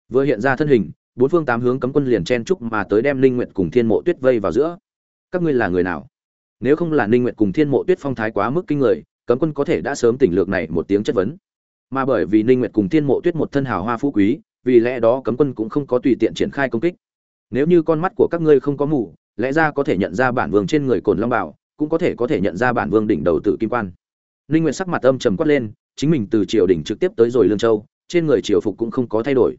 Vừa hiện ra thân hình, bốn phương tám hướng cấm quân liền chen trúc mà tới đem linh nguyện cùng thiên mộ tuyết vây vào giữa. Các ngươi là người nào? Nếu không là ninh nguyện cùng thiên mộ tuyết phong thái quá mức kinh người, cấm quân có thể đã sớm tỉnh lược này một tiếng chất vấn. Mà bởi vì ninh nguyện cùng thiên mộ tuyết một thân hào hoa phú quý, vì lẽ đó cấm quân cũng không có tùy tiện triển khai công kích. Nếu như con mắt của các ngươi không có mù, lẽ ra có thể nhận ra bản vương trên người cồn long bảo, cũng có thể có thể nhận ra bản vương đỉnh đầu tự kim quan. Ninh nguyện sắc mặt âm trầm quát lên chính mình từ triều đỉnh trực tiếp tới rồi lương châu, trên người triều phục cũng không có thay đổi.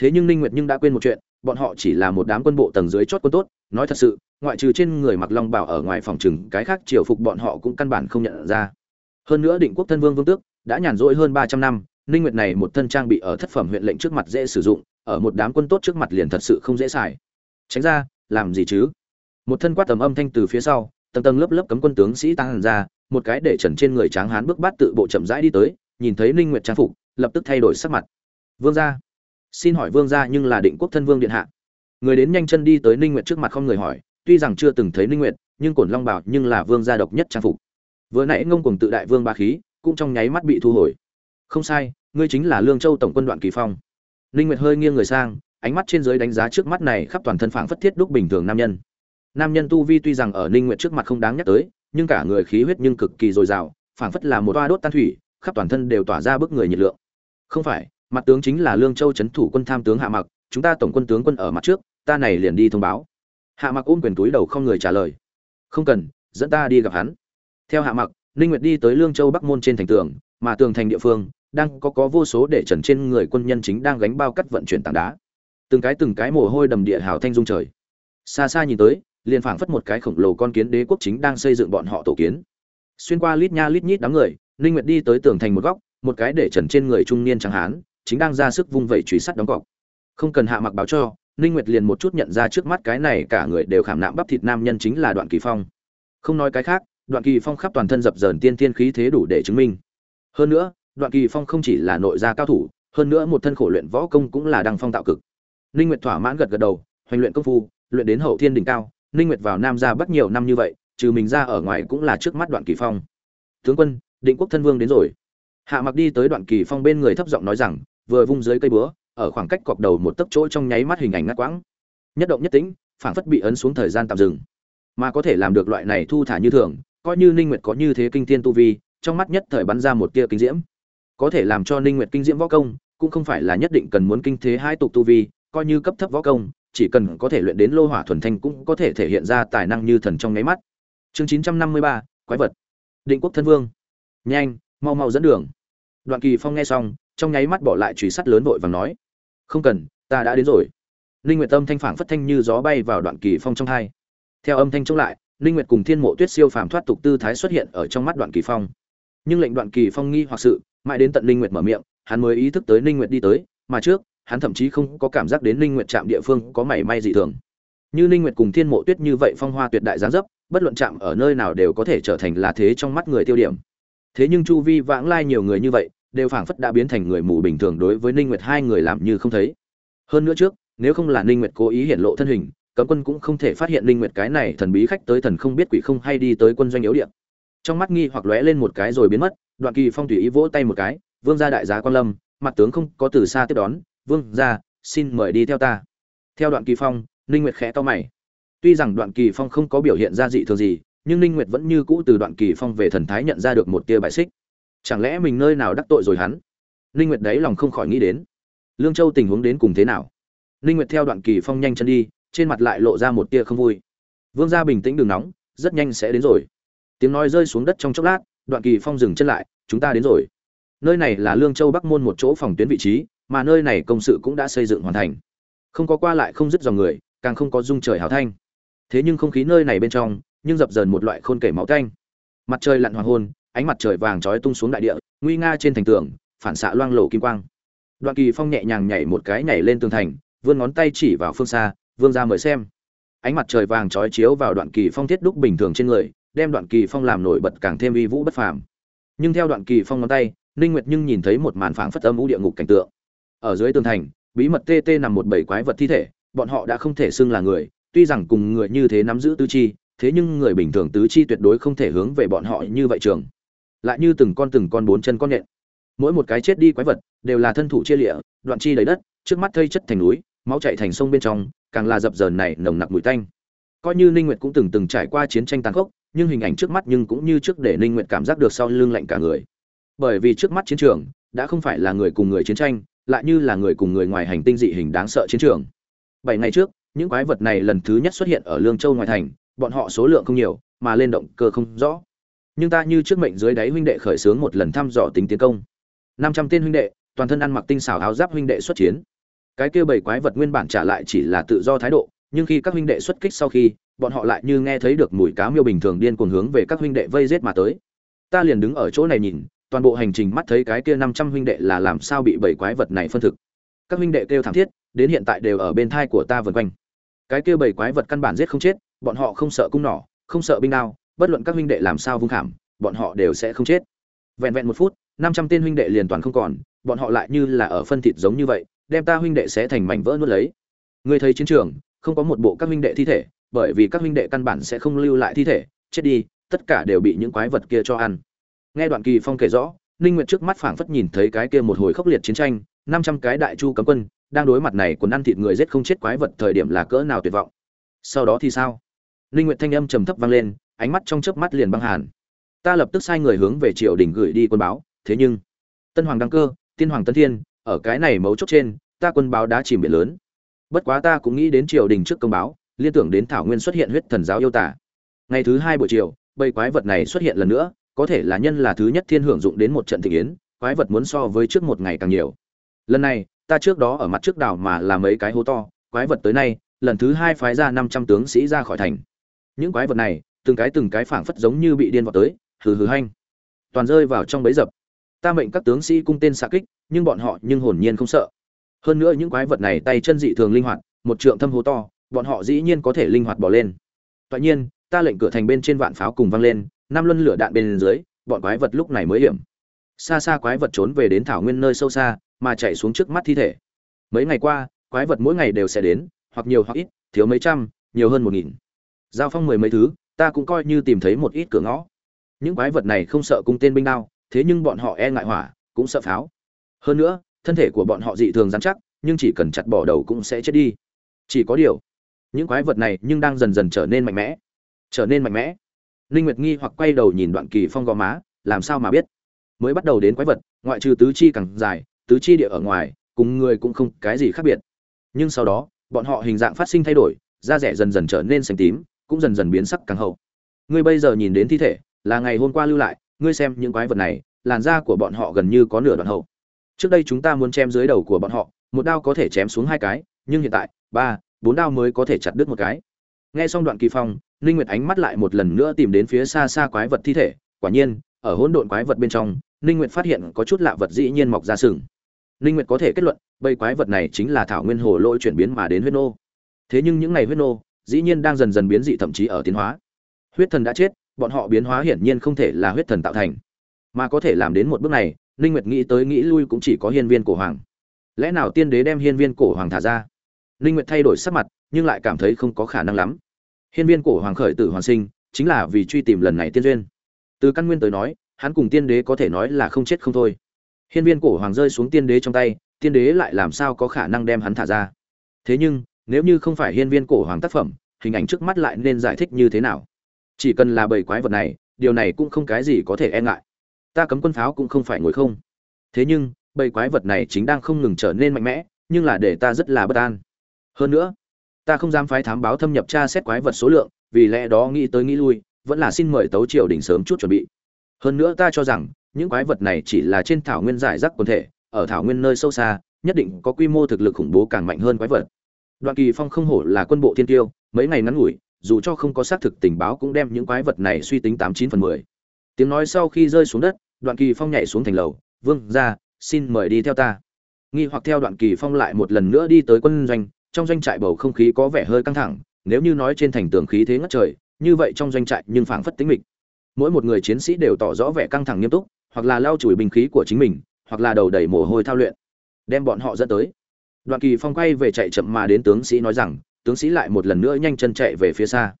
Thế nhưng ninh nguyệt nhưng đã quên một chuyện, bọn họ chỉ là một đám quân bộ tầng dưới chót quân tốt, nói thật sự, ngoại trừ trên người mặc long bảo ở ngoài phòng trừng, cái khác triều phục bọn họ cũng căn bản không nhận ra. Hơn nữa định quốc thân vương vương tước đã nhàn rỗi hơn 300 năm, ninh nguyệt này một thân trang bị ở thất phẩm huyện lệnh trước mặt dễ sử dụng, ở một đám quân tốt trước mặt liền thật sự không dễ xài. Tránh ra, làm gì chứ? Một thân quát tầm âm thanh từ phía sau tầng tầng lớp lớp cấm quân tướng sĩ tăng ra, một cái để trần trên người tráng hán bước bát tự bộ chậm rãi đi tới, nhìn thấy ninh nguyệt trang phục, lập tức thay đổi sắc mặt. Vương gia, xin hỏi vương gia nhưng là định quốc thân vương điện hạ. Người đến nhanh chân đi tới ninh nguyệt trước mặt không người hỏi, tuy rằng chưa từng thấy ninh nguyệt, nhưng cổn long bảo nhưng là vương gia độc nhất trang phục. Vừa nãy ngông cuồng tự đại vương ba khí, cũng trong nháy mắt bị thu hồi. Không sai, ngươi chính là lương châu tổng quân đoạn kỳ phong. Ninh nguyệt hơi nghiêng người sang, ánh mắt trên dưới đánh giá trước mắt này khắp toàn thân phảng phất thiết đúc bình thường nam nhân nam nhân tu vi tuy rằng ở ninh nguyện trước mặt không đáng nhắc tới, nhưng cả người khí huyết nhưng cực kỳ dồi dào, phảng phất là một toa đốt tan thủy, khắp toàn thân đều tỏa ra bức người nhiệt lượng. Không phải, mặt tướng chính là lương châu chấn thủ quân tham tướng hạ mặc, chúng ta tổng quân tướng quân ở mặt trước, ta này liền đi thông báo. Hạ mặc ôm quyền túi đầu không người trả lời. Không cần, dẫn ta đi gặp hắn. Theo hạ mặc, ninh nguyệt đi tới lương châu bắc môn trên thành tường, mà tường thành địa phương, đang có có vô số để trần trên người quân nhân chính đang gánh bao cắt vận chuyển tảng đá. Từng cái từng cái mồ hôi đầm địa hào thanh dung trời. Xa xa nhìn tới liền phảng phất một cái khổng lồ con kiến đế quốc chính đang xây dựng bọn họ tổ kiến. Xuyên qua lít nha lít nhít đám người, ninh nguyệt đi tới tường thành một góc, một cái để trần trên người trung niên trắng hán, chính đang ra sức vung vẩy truy sắt đóng cọc. Không cần hạ mặc báo cho, ninh nguyệt liền một chút nhận ra trước mắt cái này cả người đều khảm nạm bắp thịt nam nhân chính là đoạn kỳ phong. Không nói cái khác, đoạn kỳ phong khắp toàn thân dập dờn tiên tiên khí thế đủ để chứng minh. Hơn nữa, đoạn kỳ phong không chỉ là nội gia cao thủ, hơn nữa một thân khổ luyện võ công cũng là đăng phong tạo cực. Ninh nguyệt thỏa mãn gật gật đầu, hoành luyện công phu, luyện đến hậu thiên đỉnh cao ninh nguyệt vào nam gia bắt nhiều năm như vậy, trừ mình ra ở ngoài cũng là trước mắt đoạn kỳ phong. Tướng quân, định quốc thân vương đến rồi. Hạ mặc đi tới đoạn kỳ phong bên người thấp giọng nói rằng, vừa vung dưới cây búa, ở khoảng cách cọc đầu một tấc chỗ trong nháy mắt hình ảnh ngắt quãng. Nhất động nhất tĩnh, phảng phất bị ấn xuống thời gian tạm dừng. Mà có thể làm được loại này thu thả như thường, coi như ninh nguyệt có như thế kinh thiên tu vi, trong mắt nhất thời bắn ra một tia kinh diễm. Có thể làm cho ninh nguyệt kinh diễm võ công, cũng không phải là nhất định cần muốn kinh thế hai tục tu vi, coi như cấp thấp võ công chỉ cần có thể luyện đến lô hỏa thuần thanh cũng có thể thể hiện ra tài năng như thần trong nháy mắt. Chương 953, quái vật. Định quốc thân vương. Nhanh mau mau dẫn đường. Đoạn kỳ phong nghe xong trong nháy mắt bỏ lại chùy sắt lớn vội vàng nói không cần ta đã đến rồi. Linh nguyệt tâm thanh phảng phất thanh như gió bay vào đoạn kỳ phong trong hai. Theo âm thanh chống lại linh nguyệt cùng thiên mộ tuyết siêu phàm thoát tục tư thái xuất hiện ở trong mắt đoạn kỳ phong. Nhưng lệnh đoạn kỳ phong nghi hoặc sự mãi đến tận linh nguyệt mở miệng hắn mới ý thức tới linh nguyệt đi tới mà trước hắn thậm chí không có cảm giác đến linh nguyệt chạm địa phương có mảy may dị thường. Như ninh nguyệt cùng thiên mộ tuyết như vậy phong hoa tuyệt đại giáng dấp, bất luận chạm ở nơi nào đều có thể trở thành là thế trong mắt người tiêu điểm. Thế nhưng chu vi vãng lai nhiều người như vậy, đều phảng phất đã biến thành người mù bình thường đối với ninh nguyệt hai người làm như không thấy. Hơn nữa trước, nếu không là ninh nguyệt cố ý hiện lộ thân hình, cấm quân cũng không thể phát hiện ninh nguyệt cái này thần bí khách tới thần không biết quỷ không hay đi tới quân doanh yếu điện trong mắt nghi hoặc lóe lên một cái rồi biến mất, đoạn kỳ phong tùy ý vỗ tay một cái, vương gia đại giá quan lâm, mặt tướng không có từ xa tiếp đón vương gia, xin mời đi theo ta. Theo đoạn kỳ phong, ninh nguyệt khẽ to mày. Tuy rằng đoạn kỳ phong không có biểu hiện ra dị thường gì, nhưng ninh nguyệt vẫn như cũ từ đoạn kỳ phong về thần thái nhận ra được một tia bài xích. Chẳng lẽ mình nơi nào đắc tội rồi hắn? Ninh nguyệt đấy lòng không khỏi nghĩ đến. Lương châu tình huống đến cùng thế nào? Ninh nguyệt theo đoạn kỳ phong nhanh chân đi, trên mặt lại lộ ra một tia không vui. Vương gia bình tĩnh đừng nóng, rất nhanh sẽ đến rồi. Tiếng nói rơi xuống đất trong chốc lát, đoạn kỳ phong dừng chân lại, chúng ta đến rồi. Nơi này là lương châu bắc môn một chỗ phòng tuyến vị trí mà nơi này công sự cũng đã xây dựng hoàn thành. Không có qua lại không dứt dòng người, càng không có dung trời hào thanh. Thế nhưng không khí nơi này bên trong, nhưng dập dờn một loại khôn kể máu tanh. Mặt trời lặn hoàng hôn, ánh mặt trời vàng trói tung xuống đại địa, nguy nga trên thành tường, phản xạ loang lổ kim quang. Đoạn kỳ phong nhẹ nhàng nhảy một cái nhảy lên tường thành, vươn ngón tay chỉ vào phương xa, vương ra mời xem. Ánh mặt trời vàng trói chiếu vào đoạn kỳ phong thiết đúc bình thường trên người, đem đoạn kỳ phong làm nổi bật càng thêm uy vũ bất phàm. Nhưng theo đoạn kỳ phong ngón tay, ninh nguyệt nhưng nhìn thấy một màn phảng phất âm u địa ngục cảnh tượng ở dưới tường thành, bí mật tê tê nằm một bảy quái vật thi thể, bọn họ đã không thể xưng là người, tuy rằng cùng người như thế nắm giữ tứ chi, thế nhưng người bình thường tứ chi tuyệt đối không thể hướng về bọn họ như vậy trường. Lại như từng con từng con bốn chân con nhện. Mỗi một cái chết đi quái vật đều là thân thủ chia lịa, đoạn chi đầy đất, trước mắt thây chất thành núi, máu chảy thành sông bên trong, càng là dập dờn này nồng nặc mùi tanh. Coi như ninh nguyệt cũng từng từng trải qua chiến tranh tàn khốc, nhưng hình ảnh trước mắt nhưng cũng như trước để ninh nguyệt cảm giác được sau lưng lạnh cả người. Bởi vì trước mắt chiến trường đã không phải là người cùng người chiến tranh lại như là người cùng người ngoài hành tinh dị hình đáng sợ chiến trường. Bảy ngày trước, những quái vật này lần thứ nhất xuất hiện ở lương châu ngoài thành, bọn họ số lượng không nhiều, mà lên động cơ không rõ. Nhưng ta như trước mệnh dưới đáy huynh đệ khởi xướng một lần thăm dò tính tiến công. Năm trăm tên huynh đệ, toàn thân ăn mặc tinh xảo áo giáp huynh đệ xuất chiến. Cái kia bảy quái vật nguyên bản trả lại chỉ là tự do thái độ, nhưng khi các huynh đệ xuất kích sau khi, bọn họ lại như nghe thấy được mùi cá miêu bình thường điên cuồng hướng về các huynh đệ vây giết mà tới. Ta liền đứng ở chỗ này nhìn toàn bộ hành trình mắt thấy cái kia năm trăm huynh đệ là làm sao bị bảy quái vật này phân thực. Các huynh đệ kêu thảm thiết, đến hiện tại đều ở bên thai của ta vần quanh. Cái kia bảy quái vật căn bản giết không chết, bọn họ không sợ cung nỏ, không sợ binh đao, bất luận các huynh đệ làm sao vung khảm, bọn họ đều sẽ không chết. Vẹn vẹn một phút, năm trăm tên huynh đệ liền toàn không còn, bọn họ lại như là ở phân thịt giống như vậy, đem ta huynh đệ sẽ thành mảnh vỡ nuốt lấy. Ngươi thấy chiến trường, không có một bộ các huynh đệ thi thể, bởi vì các huynh đệ căn bản sẽ không lưu lại thi thể, chết đi, tất cả đều bị những quái vật kia cho ăn nghe đoạn kỳ phong kể rõ, ninh nguyệt trước mắt phảng phất nhìn thấy cái kia một hồi khốc liệt chiến tranh, năm trăm cái đại chu cấm quân, đang đối mặt này quần ăn thịt người giết không chết quái vật thời điểm là cỡ nào tuyệt vọng. Sau đó thì sao? Ninh nguyệt thanh âm trầm thấp vang lên, ánh mắt trong chớp mắt liền băng hàn. Ta lập tức sai người hướng về triều đình gửi đi quân báo, thế nhưng, tân hoàng đăng cơ, tiên hoàng tân thiên, ở cái này mấu chốt trên, ta quân báo đã chìm biển lớn. Bất quá ta cũng nghĩ đến triều đình trước công báo, liên tưởng đến thảo nguyên xuất hiện huyết thần giáo yêu tả. Ngày thứ hai buổi chiều, bầy quái vật này xuất hiện lần nữa có thể là nhân là thứ nhất thiên hưởng dụng đến một trận thịnh yến, quái vật muốn so với trước một ngày càng nhiều. Lần này, ta trước đó ở mặt trước đảo mà làm mấy cái hố to, quái vật tới nay, lần thứ hai phái ra năm trăm tướng sĩ ra khỏi thành. Những quái vật này, từng cái từng cái phảng phất giống như bị điên vào tới, hừ hừ hanh. Toàn rơi vào trong bấy dập. Ta mệnh các tướng sĩ cung tên xạ kích, nhưng bọn họ nhưng hồn nhiên không sợ. Hơn nữa những quái vật này tay chân dị thường linh hoạt, một trượng thâm hố to, bọn họ dĩ nhiên có thể linh hoạt bỏ lên. Tuy nhiên, ta lệnh cửa thành bên trên vạn pháo cùng vang lên năm luân lửa đạn bên dưới, bọn quái vật lúc này mới hiểm. Xa xa quái vật trốn về đến thảo nguyên nơi sâu xa, mà chạy xuống trước mắt thi thể. Mấy ngày qua, quái vật mỗi ngày đều sẽ đến, hoặc nhiều hoặc ít, thiếu mấy trăm, nhiều hơn một nghìn. Giao phong mười mấy thứ, ta cũng coi như tìm thấy một ít cửa ngõ. Những quái vật này không sợ cung tên binh đao, thế nhưng bọn họ e ngại hỏa, cũng sợ pháo. Hơn nữa, thân thể của bọn họ dị thường dán chắc, nhưng chỉ cần chặt bỏ đầu cũng sẽ chết đi. Chỉ có điều, những quái vật này nhưng đang dần dần trở nên mạnh mẽ. Trở nên mạnh mẽ ninh nguyệt nghi hoặc quay đầu nhìn đoạn kỳ phong gò má, làm sao mà biết? Mới bắt đầu đến quái vật, ngoại trừ tứ chi càng dài, tứ chi địa ở ngoài, cùng người cũng không cái gì khác biệt. Nhưng sau đó, bọn họ hình dạng phát sinh thay đổi, da rẻ dần dần trở nên xanh tím, cũng dần dần biến sắc càng hậu. Ngươi bây giờ nhìn đến thi thể, là ngày hôm qua lưu lại, ngươi xem những quái vật này, làn da của bọn họ gần như có nửa đoạn hậu. Trước đây chúng ta muốn chém dưới đầu của bọn họ, một đao có thể chém xuống hai cái, nhưng hiện tại, ba, bốn đao mới có thể chặt đứt một cái. Nghe xong đoạn kỳ phong ninh nguyệt ánh mắt lại một lần nữa tìm đến phía xa xa quái vật thi thể. Quả nhiên, ở hỗn độn quái vật bên trong, ninh nguyệt phát hiện có chút lạ vật dĩ nhiên mọc ra sừng. Ninh nguyệt có thể kết luận, bầy quái vật này chính là thảo nguyên hồ lỗi chuyển biến mà đến huyết nô. Thế nhưng những này huyết nô, dĩ nhiên đang dần dần biến dị thậm chí ở tiến hóa. Huyết thần đã chết, bọn họ biến hóa hiển nhiên không thể là huyết thần tạo thành. Mà có thể làm đến một bước này, ninh nguyệt nghĩ tới nghĩ lui cũng chỉ có hiên viên cổ hoàng. Lẽ nào tiên đế đem hiên viên cổ hoàng thả ra? Ninh nguyệt thay đổi sắc mặt, nhưng lại cảm thấy không có khả năng lắm hiên viên cổ hoàng khởi tử hoàn sinh, chính là vì truy tìm lần này tiên duyên. Từ căn nguyên tới nói, hắn cùng tiên đế có thể nói là không chết không thôi. Hiên viên cổ hoàng rơi xuống tiên đế trong tay, tiên đế lại làm sao có khả năng đem hắn thả ra? Thế nhưng, nếu như không phải hiên viên cổ hoàng tác phẩm, hình ảnh trước mắt lại nên giải thích như thế nào? Chỉ cần là bầy quái vật này, điều này cũng không cái gì có thể e ngại. Ta cấm quân pháo cũng không phải ngồi không. Thế nhưng bầy quái vật này chính đang không ngừng trở nên mạnh mẽ, nhưng là để ta rất là bất an. Hơn nữa ta không dám phái thám báo thâm nhập tra xét quái vật số lượng, vì lẽ đó nghĩ tới nghĩ lui, vẫn là xin mời tấu triều đình sớm chút chuẩn bị. Hơn nữa ta cho rằng, những quái vật này chỉ là trên thảo nguyên giải rác quần thể, ở thảo nguyên nơi sâu xa, nhất định có quy mô thực lực khủng bố càng mạnh hơn quái vật. Đoạn kỳ phong không hổ là quân bộ thiên tiêu, mấy ngày ngắn ngủi, dù cho không có xác thực tình báo cũng đem những quái vật này suy tính tám chín phần mười. Tiếng nói sau khi rơi xuống đất, đoạn kỳ phong nhảy xuống thành lầu, vương ra xin mời đi theo ta. Nghi hoặc theo đoạn kỳ phong lại một lần nữa đi tới quân doanh trong doanh trại bầu không khí có vẻ hơi căng thẳng, nếu như nói trên thành tường khí thế ngất trời, như vậy trong doanh trại nhưng phảng phất tính mịch. Mỗi một người chiến sĩ đều tỏ rõ vẻ căng thẳng nghiêm túc, hoặc là lao chùi binh khí của chính mình, hoặc là đầu đầy mồ hôi thao luyện, đem bọn họ dẫn tới. Đoạn kỳ phong quay về chạy chậm mà đến tướng sĩ nói rằng, tướng sĩ lại một lần nữa nhanh chân chạy về phía xa.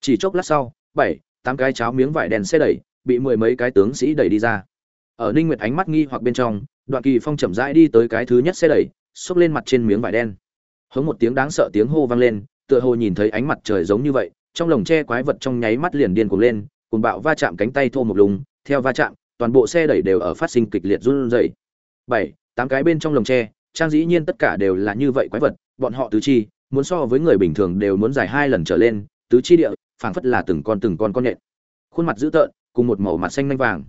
Chỉ chốc lát sau, bảy, tám cái cháo miếng vải đèn xe đẩy, bị mười mấy cái tướng sĩ đẩy đi ra. Ở ninh nguyệt ánh mắt nghi hoặc bên trong, đoạn kỳ phong chậm rãi đi tới cái thứ nhất xe đẩy, xốc lên mặt trên miếng vải đen hống một tiếng đáng sợ tiếng hô vang lên, tựa hồ nhìn thấy ánh mặt trời giống như vậy, trong lồng tre quái vật trong nháy mắt liền điên cuồng lên cùng bạo va chạm cánh tay thô một lùng, theo va chạm, toàn bộ xe đẩy đều ở phát sinh kịch liệt run rẩy. Bảy, tám cái bên trong lồng tre, trang dĩ nhiên tất cả đều là như vậy quái vật, bọn họ tứ chi, muốn so với người bình thường đều muốn dài hai lần trở lên, tứ chi địa, phảng phất là từng con từng con con nhện. Khuôn mặt dữ tợn, cùng một màu mặt xanh nhanh vàng.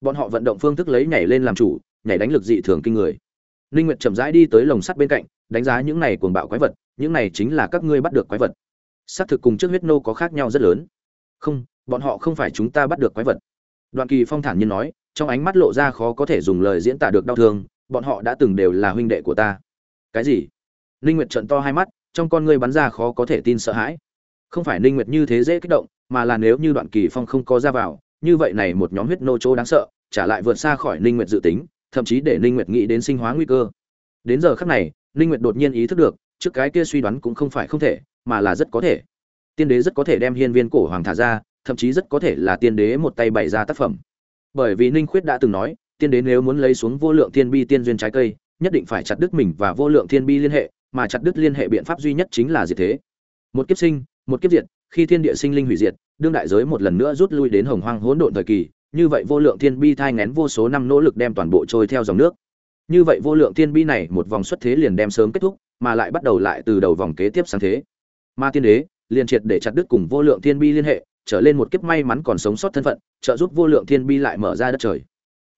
Bọn họ vận động phương thức lấy nhảy lên làm chủ, nhảy đánh lực dị thường kinh người linh nguyệt chậm rãi đi tới lồng sắt bên cạnh, đánh giá những này cuồng bạo quái vật, những này chính là các ngươi bắt được quái vật. Sát thực cùng trước huyết nô có khác nhau rất lớn. Không, bọn họ không phải chúng ta bắt được quái vật. Đoạn kỳ phong thản nhiên nói, trong ánh mắt lộ ra khó có thể dùng lời diễn tả được đau thương, bọn họ đã từng đều là huynh đệ của ta. Cái gì? Ninh nguyệt trợn to hai mắt, trong con ngươi bắn ra khó có thể tin sợ hãi. Không phải ninh nguyệt như thế dễ kích động, mà là nếu như đoạn kỳ phong không có ra vào, như vậy này một nhóm huyết nô chỗ đáng sợ, trả lại vượt xa khỏi ninh nguyệt dự tính thậm chí để ninh nguyệt nghĩ đến sinh hóa nguy cơ. Đến giờ khắc này, ninh nguyệt đột nhiên ý thức được, trước cái kia suy đoán cũng không phải không thể, mà là rất có thể. Tiên đế rất có thể đem hiên viên cổ hoàng thả ra, thậm chí rất có thể là tiên đế một tay bày ra tác phẩm. Bởi vì ninh khuyết đã từng nói, tiên đế nếu muốn lấy xuống vô lượng thiên bi tiên duyên trái cây, nhất định phải chặt đứt mình và vô lượng thiên bi liên hệ, mà chặt đứt liên hệ biện pháp duy nhất chính là diệt thế. Một kiếp sinh, một kiếp diệt, khi thiên địa sinh linh hủy diệt, đương đại giới một lần nữa rút lui đến hồng hoang hỗn độn thời kỳ như vậy vô lượng thiên bi thai ngén vô số năm nỗ lực đem toàn bộ trôi theo dòng nước. Như vậy vô lượng thiên bi này một vòng xuất thế liền đem sớm kết thúc, mà lại bắt đầu lại từ đầu vòng kế tiếp sáng thế. Ma tiên đế, liền triệt để chặt đứt cùng vô lượng thiên bi liên hệ, trở lên một kiếp may mắn còn sống sót thân phận, trợ giúp vô lượng thiên bi lại mở ra đất trời.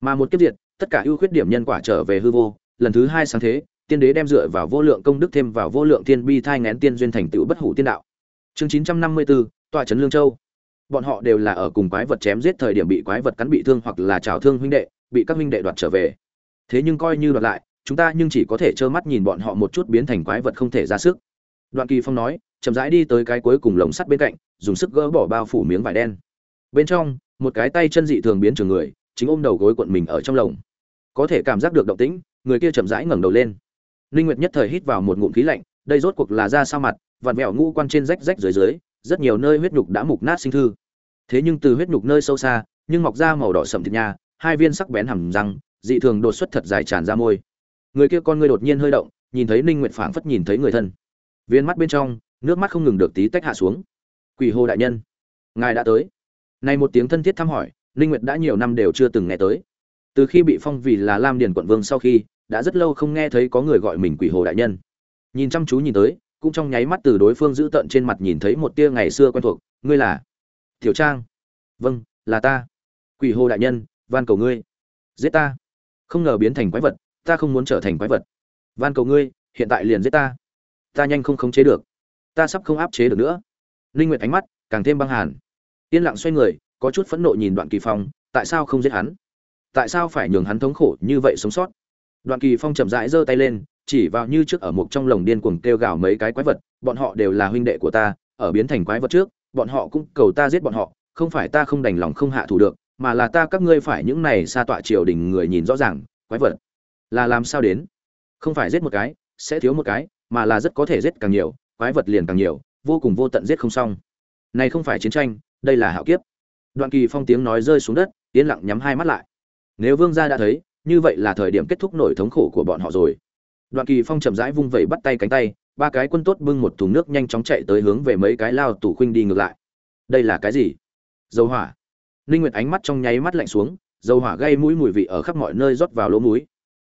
Mà một kiếp diệt, tất cả ưu khuyết điểm nhân quả trở về hư vô, lần thứ hai sáng thế, tiên đế đem dựa vào vô lượng công đức thêm vào vô lượng thiên bi thai ngén tiên duyên thành tựu bất hủ tiên đạo. Chương chín trăm năm mươi bốn tọa trấn lương châu bọn họ đều là ở cùng quái vật chém giết thời điểm bị quái vật cắn bị thương hoặc là trào thương huynh đệ, bị các huynh đệ đoạt trở về. Thế nhưng coi như đoạt lại, chúng ta nhưng chỉ có thể trơ mắt nhìn bọn họ một chút biến thành quái vật không thể ra sức. Đoạn kỳ phong nói, chậm rãi đi tới cái cuối cùng lồng sắt bên cạnh, dùng sức gỡ bỏ bao phủ miếng vải đen. Bên trong, một cái tay chân dị thường biến trường người, chính ôm đầu gối cuộn mình ở trong lồng. Có thể cảm giác được động tĩnh, người kia chậm rãi ngẩng đầu lên. Linh nguyệt nhất thời hít vào một ngụm khí lạnh, đây rốt cuộc là ra sao mặt, vặn vẹo ngũ quan trên rách rách dưới dưới, rất nhiều nơi huyết nhục đã mục nát sinh thư thế nhưng từ huyết nhục nơi sâu xa, nhưng mọc ra màu đỏ sậm thịt nha, hai viên sắc bén hầm răng, dị thường đột xuất thật dài tràn ra môi. Người kia con người đột nhiên hơi động, nhìn thấy ninh nguyệt phảng phất nhìn thấy người thân. Viên mắt bên trong, nước mắt không ngừng được tí tách hạ xuống. Quỷ hồ đại nhân, ngài đã tới. Này một tiếng thân thiết thăm hỏi, ninh nguyệt đã nhiều năm đều chưa từng nghe tới. Từ khi bị phong vì là lam điền quận vương sau khi, đã rất lâu không nghe thấy có người gọi mình quỷ hồ đại nhân. Nhìn chăm chú nhìn tới, cũng trong nháy mắt từ đối phương giữ tận trên mặt nhìn thấy một tia ngày xưa quen thuộc, ngươi là? Tiểu trang. Vâng là ta. Quỷ hồ đại nhân, van cầu ngươi. Giết ta. Không ngờ biến thành quái vật, ta không muốn trở thành quái vật. Van cầu ngươi, hiện tại liền giết ta. Ta nhanh không khống chế được. Ta sắp không áp chế được nữa. Linh nguyệt ánh mắt, càng thêm băng hàn. Yên lặng xoay người, có chút phẫn nộ nhìn đoạn kỳ phong, tại sao không giết hắn? Tại sao phải nhường hắn thống khổ như vậy sống sót? Đoạn kỳ phong chậm rãi giơ tay lên, chỉ vào như trước ở một trong lồng điên cuồng kêu gào mấy cái quái vật, bọn họ đều là huynh đệ của ta, ở biến thành quái vật trước bọn họ cũng cầu ta giết bọn họ, không phải ta không đành lòng không hạ thủ được, mà là ta các ngươi phải những này xa tọa triều đình người nhìn rõ ràng, quái vật. Là làm sao đến? Không phải giết một cái, sẽ thiếu một cái, mà là rất có thể giết càng nhiều, quái vật liền càng nhiều, vô cùng vô tận giết không xong. Này không phải chiến tranh, đây là hạo kiếp. Đoạn kỳ phong tiếng nói rơi xuống đất, yên lặng nhắm hai mắt lại. Nếu vương gia đã thấy, như vậy là thời điểm kết thúc nổi thống khổ của bọn họ rồi. Đoạn kỳ phong chậm rãi vung vẩy bắt tay cánh tay ba cái quân tốt bưng một thùng nước nhanh chóng chạy tới hướng về mấy cái lao tủ khuynh đi ngược lại. Đây là cái gì? Dầu hỏa. Ninh nguyệt ánh mắt trong nháy mắt lạnh xuống, dầu hỏa gây mũi mùi vị ở khắp mọi nơi rót vào lỗ mũi.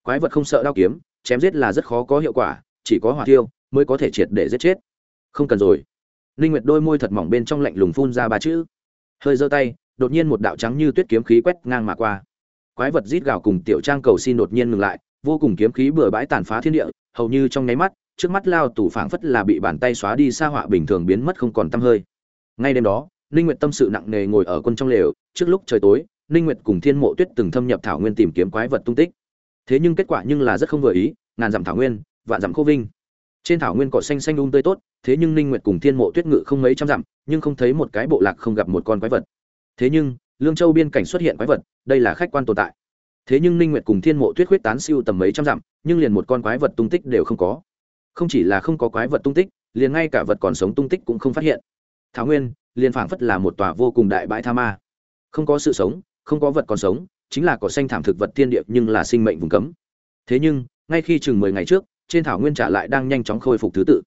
Quái vật không sợ đao kiếm, chém giết là rất khó có hiệu quả, chỉ có hỏa tiêu mới có thể triệt để giết chết. Không cần rồi. Ninh nguyệt đôi môi thật mỏng bên trong lạnh lùng phun ra ba chữ. Hơi giơ tay, đột nhiên một đạo trắng như tuyết kiếm khí quét ngang mà qua. Quái vật rít gào cùng tiểu trang cầu xin đột nhiên ngừng lại, vô cùng kiếm khí bừa bãi tàn phá thiên địa, hầu như trong nháy mắt trước mắt lao tủ phảng phất là bị bàn tay xóa đi xa họa bình thường biến mất không còn tăm hơi. Ngay đêm đó, ninh nguyệt tâm sự nặng nề ngồi ở quân trong lều, trước lúc trời tối, ninh nguyệt cùng thiên mộ tuyết từng thâm nhập thảo nguyên tìm kiếm quái vật tung tích. Thế nhưng kết quả nhưng là rất không vừa ý, ngàn dặm thảo nguyên, vạn dặm khô vinh. Trên thảo nguyên cỏ xanh xanh um tươi tốt, thế nhưng ninh nguyệt cùng thiên mộ tuyết ngự không mấy trăm dặm, nhưng không thấy một cái bộ lạc không gặp một con quái vật. Thế nhưng, lương châu biên cảnh xuất hiện quái vật, đây là khách quan tồn tại. Thế nhưng ninh nguyệt cùng thiên mộ tuyết khuyết tán siêu tầm mấy trăm dặm, nhưng liền một con quái vật tung tích đều không có không chỉ là không có quái vật tung tích, liền ngay cả vật còn sống tung tích cũng không phát hiện. Thảo nguyên, liền phảng phất là một tòa vô cùng đại bãi tha ma. Không có sự sống, không có vật còn sống, chính là cỏ xanh thảm thực vật thiên địa nhưng là sinh mệnh vùng cấm. Thế nhưng, ngay khi chừng mười ngày trước, trên thảo nguyên trả lại đang nhanh chóng khôi phục thứ tự.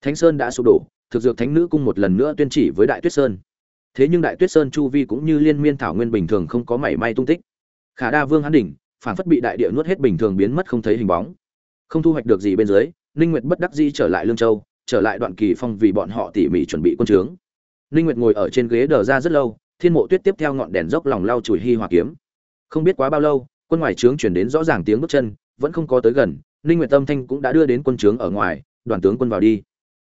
Thánh sơn đã sụp đổ, thực dược thánh nữ cung một lần nữa tuyên chỉ với đại tuyết sơn. Thế nhưng đại tuyết sơn chu vi cũng như liên miên thảo nguyên bình thường không có mảy may tung tích. Khả đa vương hán đỉnh phản phất bị đại địa nuốt hết bình thường biến mất không thấy hình bóng. Không thu hoạch được gì bên dưới ninh nguyệt bất đắc dĩ trở lại lương châu trở lại đoạn kỳ phong vì bọn họ tỉ mỉ chuẩn bị quân trướng. Ninh nguyệt ngồi ở trên ghế đờ ra rất lâu thiên mộ tuyết tiếp theo ngọn đèn dốc lòng lau chùi hi hòa kiếm. Không biết quá bao lâu quân ngoài trướng truyền đến rõ ràng tiếng bước chân vẫn không có tới gần ninh nguyệt tâm thanh cũng đã đưa đến quân trướng ở ngoài đoàn tướng quân vào đi.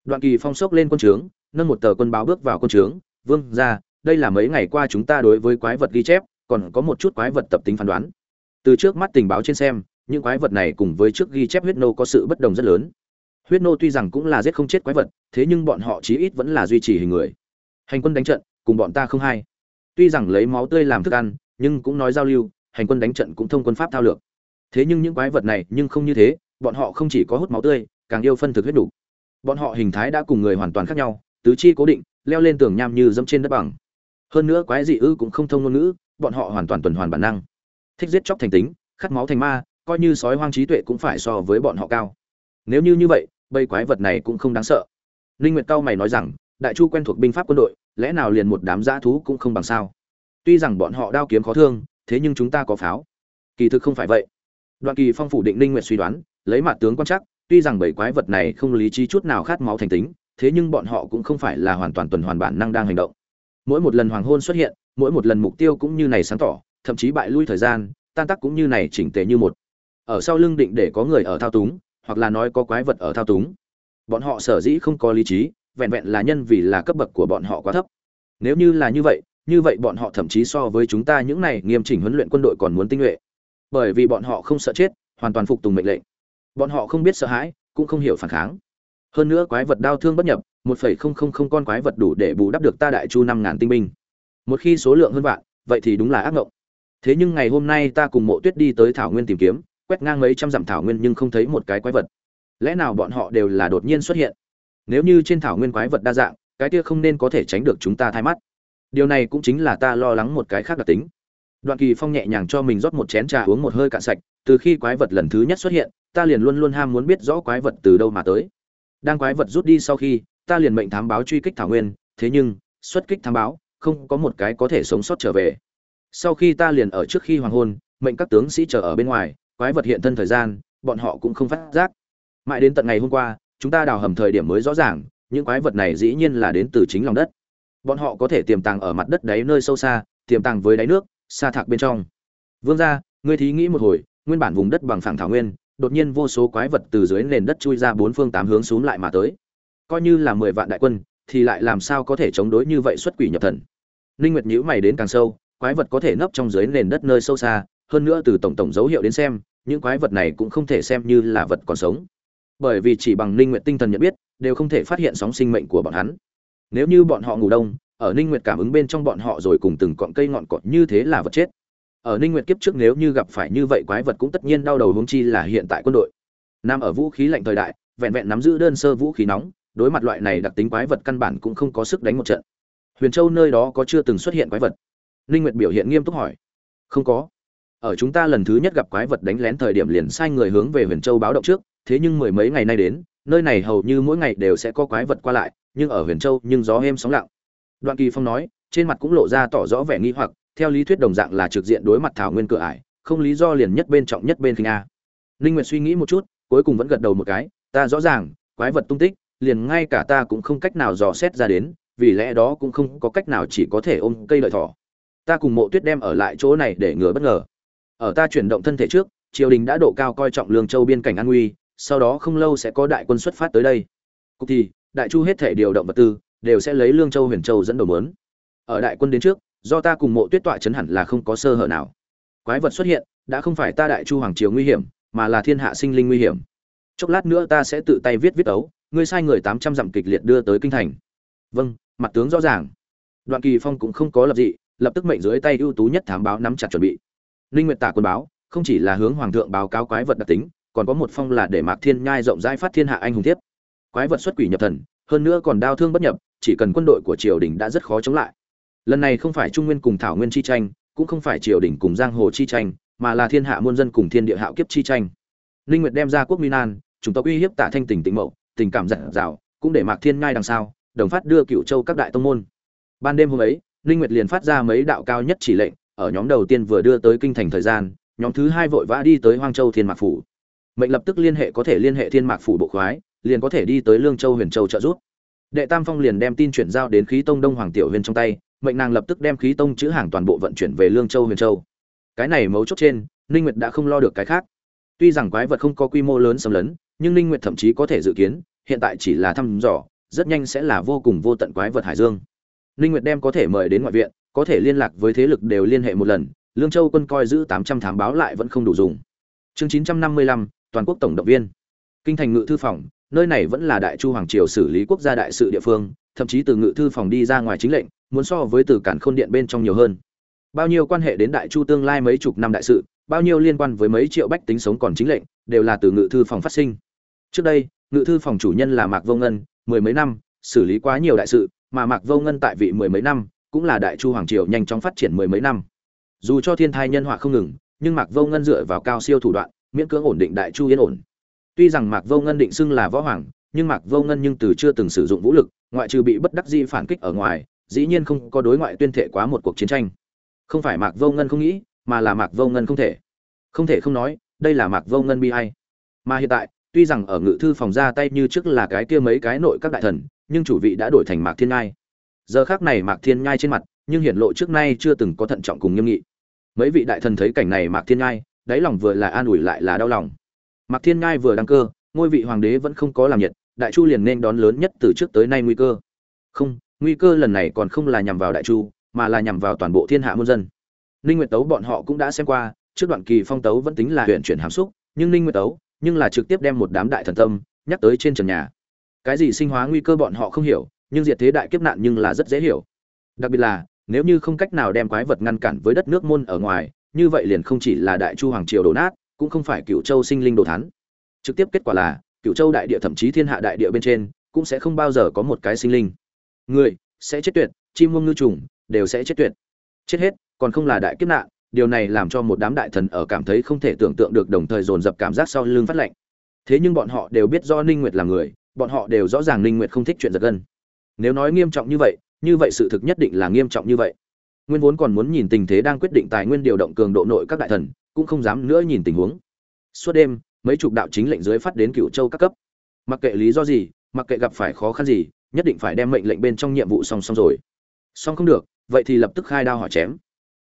Đoạn kỳ phong sốc lên quân trướng nâng một tờ quân báo bước vào quân trướng vương gia, đây là mấy ngày qua chúng ta đối với quái vật ghi chép còn có một chút quái vật tập tính phán đoán. Từ trước mắt tình báo trên xem những quái vật này cùng với trước ghi chép huyết nô có sự bất đồng rất lớn. Huyết nô tuy rằng cũng là giết không chết quái vật, thế nhưng bọn họ chí ít vẫn là duy trì hình người. Hành quân đánh trận, cùng bọn ta không hay. Tuy rằng lấy máu tươi làm thức ăn, nhưng cũng nói giao lưu, hành quân đánh trận cũng thông quân pháp thao lược. Thế nhưng những quái vật này nhưng không như thế, bọn họ không chỉ có hút máu tươi, càng yêu phân thực huyết đủ. Bọn họ hình thái đã cùng người hoàn toàn khác nhau, tứ chi cố định, leo lên tường nham như dẫm trên đất bằng. Hơn nữa quái dị ư cũng không thông ngôn ngữ, bọn họ hoàn toàn tuần hoàn bản năng. Thích giết chóc thành tính, khát máu thành ma coi như sói hoang trí tuệ cũng phải so với bọn họ cao. Nếu như như vậy, bầy quái vật này cũng không đáng sợ. Linh nguyệt cao mày nói rằng, đại chu quen thuộc binh pháp quân đội, lẽ nào liền một đám dã thú cũng không bằng sao? Tuy rằng bọn họ đao kiếm khó thương, thế nhưng chúng ta có pháo. Kỳ thực không phải vậy. Đoạn kỳ phong phủ định linh nguyệt suy đoán, lấy mặt tướng quan chắc, tuy rằng bảy quái vật này không lý trí chút nào khát máu thành tính, thế nhưng bọn họ cũng không phải là hoàn toàn tuần hoàn bản năng đang hành động. Mỗi một lần hoàng hôn xuất hiện, mỗi một lần mục tiêu cũng như này sáng tỏ, thậm chí bại lui thời gian, tan tác cũng như này chỉnh tề như một ở sau lưng định để có người ở thao túng, hoặc là nói có quái vật ở thao túng. Bọn họ sở dĩ không có lý trí, vẹn vẹn là nhân vì là cấp bậc của bọn họ quá thấp. Nếu như là như vậy như vậy bọn họ thậm chí so với chúng ta những này nghiêm chỉnh huấn luyện quân đội còn muốn tinh nhuệ. Bởi vì bọn họ không sợ chết, hoàn toàn phục tùng mệnh lệnh. Bọn họ không biết sợ hãi, cũng không hiểu phản kháng. Hơn nữa quái vật đau thương bất nhập, một phẩy không không không con quái vật đủ để bù đắp được ta đại chu năm ngàn tinh binh. Một khi số lượng hơn vạn, vậy thì đúng là ác mộng thế nhưng ngày hôm nay ta cùng mộ tuyết đi tới thảo nguyên tìm kiếm quét ngang mấy trăm dặm thảo nguyên nhưng không thấy một cái quái vật. Lẽ nào bọn họ đều là đột nhiên xuất hiện? Nếu như trên thảo nguyên quái vật đa dạng, cái kia không nên có thể tránh được chúng ta thay mắt. Điều này cũng chính là ta lo lắng một cái khác đặc tính. Đoạn kỳ phong nhẹ nhàng cho mình rót một chén trà uống một hơi cạn sạch, từ khi quái vật lần thứ nhất xuất hiện, ta liền luôn luôn ham muốn biết rõ quái vật từ đâu mà tới. Đang quái vật rút đi sau khi, ta liền mệnh thám báo truy kích thảo nguyên, thế nhưng, xuất kích thám báo, không có một cái có thể sống sót trở về. Sau khi ta liền ở trước khi hoàng hôn, mệnh các tướng sĩ chờ ở bên ngoài quái vật hiện thân thời gian, bọn họ cũng không phát giác. Mãi đến tận ngày hôm qua, chúng ta đào hầm thời điểm mới rõ ràng, những quái vật này dĩ nhiên là đến từ chính lòng đất. Bọn họ có thể tiềm tàng ở mặt đất đáy nơi sâu xa, tiềm tàng với đáy nước xa thạc bên trong. Vương gia, ngươi thí nghĩ một hồi, nguyên bản vùng đất bằng phẳng thảo nguyên, đột nhiên vô số quái vật từ dưới nền đất chui ra bốn phương tám hướng xuống lại mà tới. Coi như là mười vạn đại quân, thì lại làm sao có thể chống đối như vậy xuất quỷ nhập thần? Ninh nguyệt nhíu mày đến càng sâu, quái vật có thể nấp trong dưới nền đất nơi sâu xa, hơn nữa từ tổng tổng dấu hiệu đến xem những quái vật này cũng không thể xem như là vật còn sống. Bởi vì chỉ bằng ninh nguyện tinh thần nhận biết, đều không thể phát hiện sóng sinh mệnh của bọn hắn. Nếu như bọn họ ngủ đông, ở ninh nguyệt cảm ứng bên trong bọn họ rồi cùng từng cọng cây ngọn cọn như thế là vật chết. Ở ninh nguyệt kiếp trước nếu như gặp phải như vậy quái vật cũng tất nhiên đau đầu hướng chi là hiện tại quân đội. Nam ở vũ khí lạnh thời đại, vẹn vẹn nắm giữ đơn sơ vũ khí nóng, đối mặt loại này đặc tính quái vật căn bản cũng không có sức đánh một trận. Huyền châu nơi đó có chưa từng xuất hiện quái vật? Ninh nguyệt biểu hiện nghiêm túc hỏi. Không có ở chúng ta lần thứ nhất gặp quái vật đánh lén thời điểm liền sai người hướng về huyền châu báo động trước, thế nhưng mười mấy ngày nay đến, nơi này hầu như mỗi ngày đều sẽ có quái vật qua lại, nhưng ở huyền châu nhưng gió êm sóng lặng. Đoạn kỳ phong nói, trên mặt cũng lộ ra tỏ rõ vẻ nghi hoặc, theo lý thuyết đồng dạng là trực diện đối mặt thảo nguyên cửa ải, không lý do liền nhất bên trọng nhất bên khinh a. Ninh nguyệt suy nghĩ một chút, cuối cùng vẫn gật đầu một cái, ta rõ ràng, quái vật tung tích, liền ngay cả ta cũng không cách nào dò xét ra đến, vì lẽ đó cũng không có cách nào chỉ có thể ôm cây lợi thỏ. Ta cùng mộ tuyết đem ở lại chỗ này để ngừa bất ngờ ở ta chuyển động thân thể trước, triều đình đã độ cao coi trọng lương châu biên cảnh an nguy, sau đó không lâu sẽ có đại quân xuất phát tới đây. Cục thì, đại chu hết thể điều động vật tư, đều sẽ lấy lương châu huyền châu dẫn đầu mớn ở đại quân đến trước, do ta cùng mộ tuyết tọa chấn hẳn là không có sơ hở nào. Quái vật xuất hiện, đã không phải ta đại chu hoàng triều nguy hiểm, mà là thiên hạ sinh linh nguy hiểm. Chốc lát nữa ta sẽ tự tay viết viết ấu, ngươi sai người tám trăm dặm kịch liệt đưa tới kinh thành. Vâng mặt tướng rõ ràng. Đoạn kỳ phong cũng không có lập dị, lập tức mệnh dưới tay ưu tú nhất thám báo nắm chặt chuẩn bị linh nguyệt tả quân báo, không chỉ là hướng hoàng thượng báo cáo quái vật đặc tính, còn có một phong là để mạc thiên nhai rộng rãi phát thiên hạ anh hùng tiếp quái vật xuất quỷ nhập thần, hơn nữa còn đau thương bất nhập, chỉ cần quân đội của triều đình đã rất khó chống lại. Lần này không phải trung nguyên cùng thảo nguyên chi tranh, cũng không phải triều đình cùng giang hồ chi tranh, mà là thiên hạ muôn dân cùng thiên địa hạo kiếp chi tranh. Linh nguyệt đem ra quốc minan chúng tộc uy hiếp tạ thanh tỉnh tĩnh mậu, tình cảm dặn dào, cũng để mạc thiên nhai đằng sau, đồng phát đưa cửu châu các đại tông môn. Ban đêm hôm ấy linh nguyệt liền phát ra mấy đạo cao nhất chỉ lệnh ở nhóm đầu tiên vừa đưa tới kinh thành thời gian, nhóm thứ hai vội vã đi tới hoang châu thiên mạc phủ. Mệnh lập tức liên hệ có thể liên hệ thiên mạc phủ bộ khoái, liền có thể đi tới lương châu huyền châu trợ giúp. Đệ tam phong liền đem tin chuyển giao đến khí tông đông hoàng tiểu huyền trong tay, mệnh nàng lập tức đem khí tông chữ hàng toàn bộ vận chuyển về lương châu huyền châu. Cái này mấu chốt trên, ninh nguyệt đã không lo được cái khác. Tuy rằng quái vật không có quy mô lớn xâm lấn, nhưng ninh nguyệt thậm chí có thể dự kiến, hiện tại chỉ là thăm dò, rất nhanh sẽ là vô cùng vô tận quái vật hải dương. Ninh nguyệt đem có thể mời đến ngoại viện có thể liên lạc với thế lực đều liên hệ một lần lương châu quân coi giữ 800 thám báo lại vẫn không đủ dùng. Chương 955, toàn quốc tổng động viên. Kinh thành ngự thư phòng nơi này vẫn là đại chu hoàng triều xử lý quốc gia đại sự địa phương thậm chí từ ngự thư phòng đi ra ngoài chính lệnh muốn so với từ cản khôn điện bên trong nhiều hơn. Bao nhiêu quan hệ đến đại chu tương lai mấy chục năm đại sự bao nhiêu liên quan với mấy triệu bách tính sống còn chính lệnh đều là từ ngự thư phòng phát sinh. Trước đây ngự thư phòng chủ nhân là mạc vô ngân mười mấy năm xử lý quá nhiều đại sự mà mạc vô ngân tại vị mười mấy năm cũng là đại chu hoàng triều nhanh chóng phát triển mười mấy năm. Dù cho thiên thai nhân họa không ngừng, nhưng mạc vô ngân dựa vào cao siêu thủ đoạn, miễn cưỡng ổn định đại chu yên ổn. Tuy rằng mạc vô ngân định xưng là võ hoàng, nhưng mạc vô ngân nhưng từ chưa từng sử dụng vũ lực, ngoại trừ bị bất đắc dĩ phản kích ở ngoài, dĩ nhiên không có đối ngoại tuyên thệ quá một cuộc chiến tranh. Không phải mạc vô ngân không nghĩ, mà là mạc vô ngân không thể. Không thể không nói, đây là mạc vô ngân bi hay mà hiện tại, tuy rằng ở ngự thư phòng ra tay như trước là cái kia mấy cái nội các đại thần, nhưng chủ vị đã đổi thành mạc thiên ngai giờ khác này mạc thiên nhai trên mặt, nhưng hiển lộ trước nay chưa từng có thận trọng cùng nghiêm nghị. Mấy vị đại thần thấy cảnh này mạc thiên nhai, đáy lòng vừa là an ủi lại là đau lòng. Mạc thiên nhai vừa đăng cơ, ngôi vị hoàng đế vẫn không có làm nhiệt, đại chu liền nên đón lớn nhất từ trước tới nay nguy cơ. Không, nguy cơ lần này còn không là nhằm vào đại chu, mà là nhằm vào toàn bộ thiên hạ muôn dân. Ninh nguyệt tấu bọn họ cũng đã xem qua, trước đoạn kỳ phong tấu vẫn tính là huyện chuyển hàm xúc, nhưng ninh nguyệt tấu, nhưng là trực tiếp đem một đám đại thần tâm nhắc tới trên trần nhà. Cái gì sinh hóa nguy cơ bọn họ không hiểu nhưng diệt thế đại kiếp nạn nhưng là rất dễ hiểu. Đặc biệt là, nếu như không cách nào đem quái vật ngăn cản với đất nước môn ở ngoài, như vậy liền không chỉ là đại chu hoàng triều đổ nát, cũng không phải cựu châu sinh linh đồ thán. Trực tiếp kết quả là cựu châu đại địa thậm chí thiên hạ đại địa bên trên, cũng sẽ không bao giờ có một cái sinh linh. Người sẽ chết tuyệt, chim muông ngư trùng đều sẽ chết tuyệt. Chết hết, còn không là đại kiếp nạn, điều này làm cho một đám đại thần ở cảm thấy không thể tưởng tượng được đồng thời dồn dập cảm giác sau lưng phát lạnh. Thế nhưng bọn họ đều biết do ninh nguyệt là người, bọn họ đều rõ ràng ninh nguyệt không thích chuyện giật gân nếu nói nghiêm trọng như vậy như vậy sự thực nhất định là nghiêm trọng như vậy. Nguyên vốn còn muốn nhìn tình thế đang quyết định tài nguyên điều động cường độ nội các đại thần, cũng không dám nữa nhìn tình huống. Suốt đêm, mấy chục đạo chính lệnh dưới phát đến cựu châu các cấp. Mặc kệ lý do gì, mặc kệ gặp phải khó khăn gì, nhất định phải đem mệnh lệnh bên trong nhiệm vụ song song rồi. Song không được, vậy thì lập tức khai đao hỏi chém.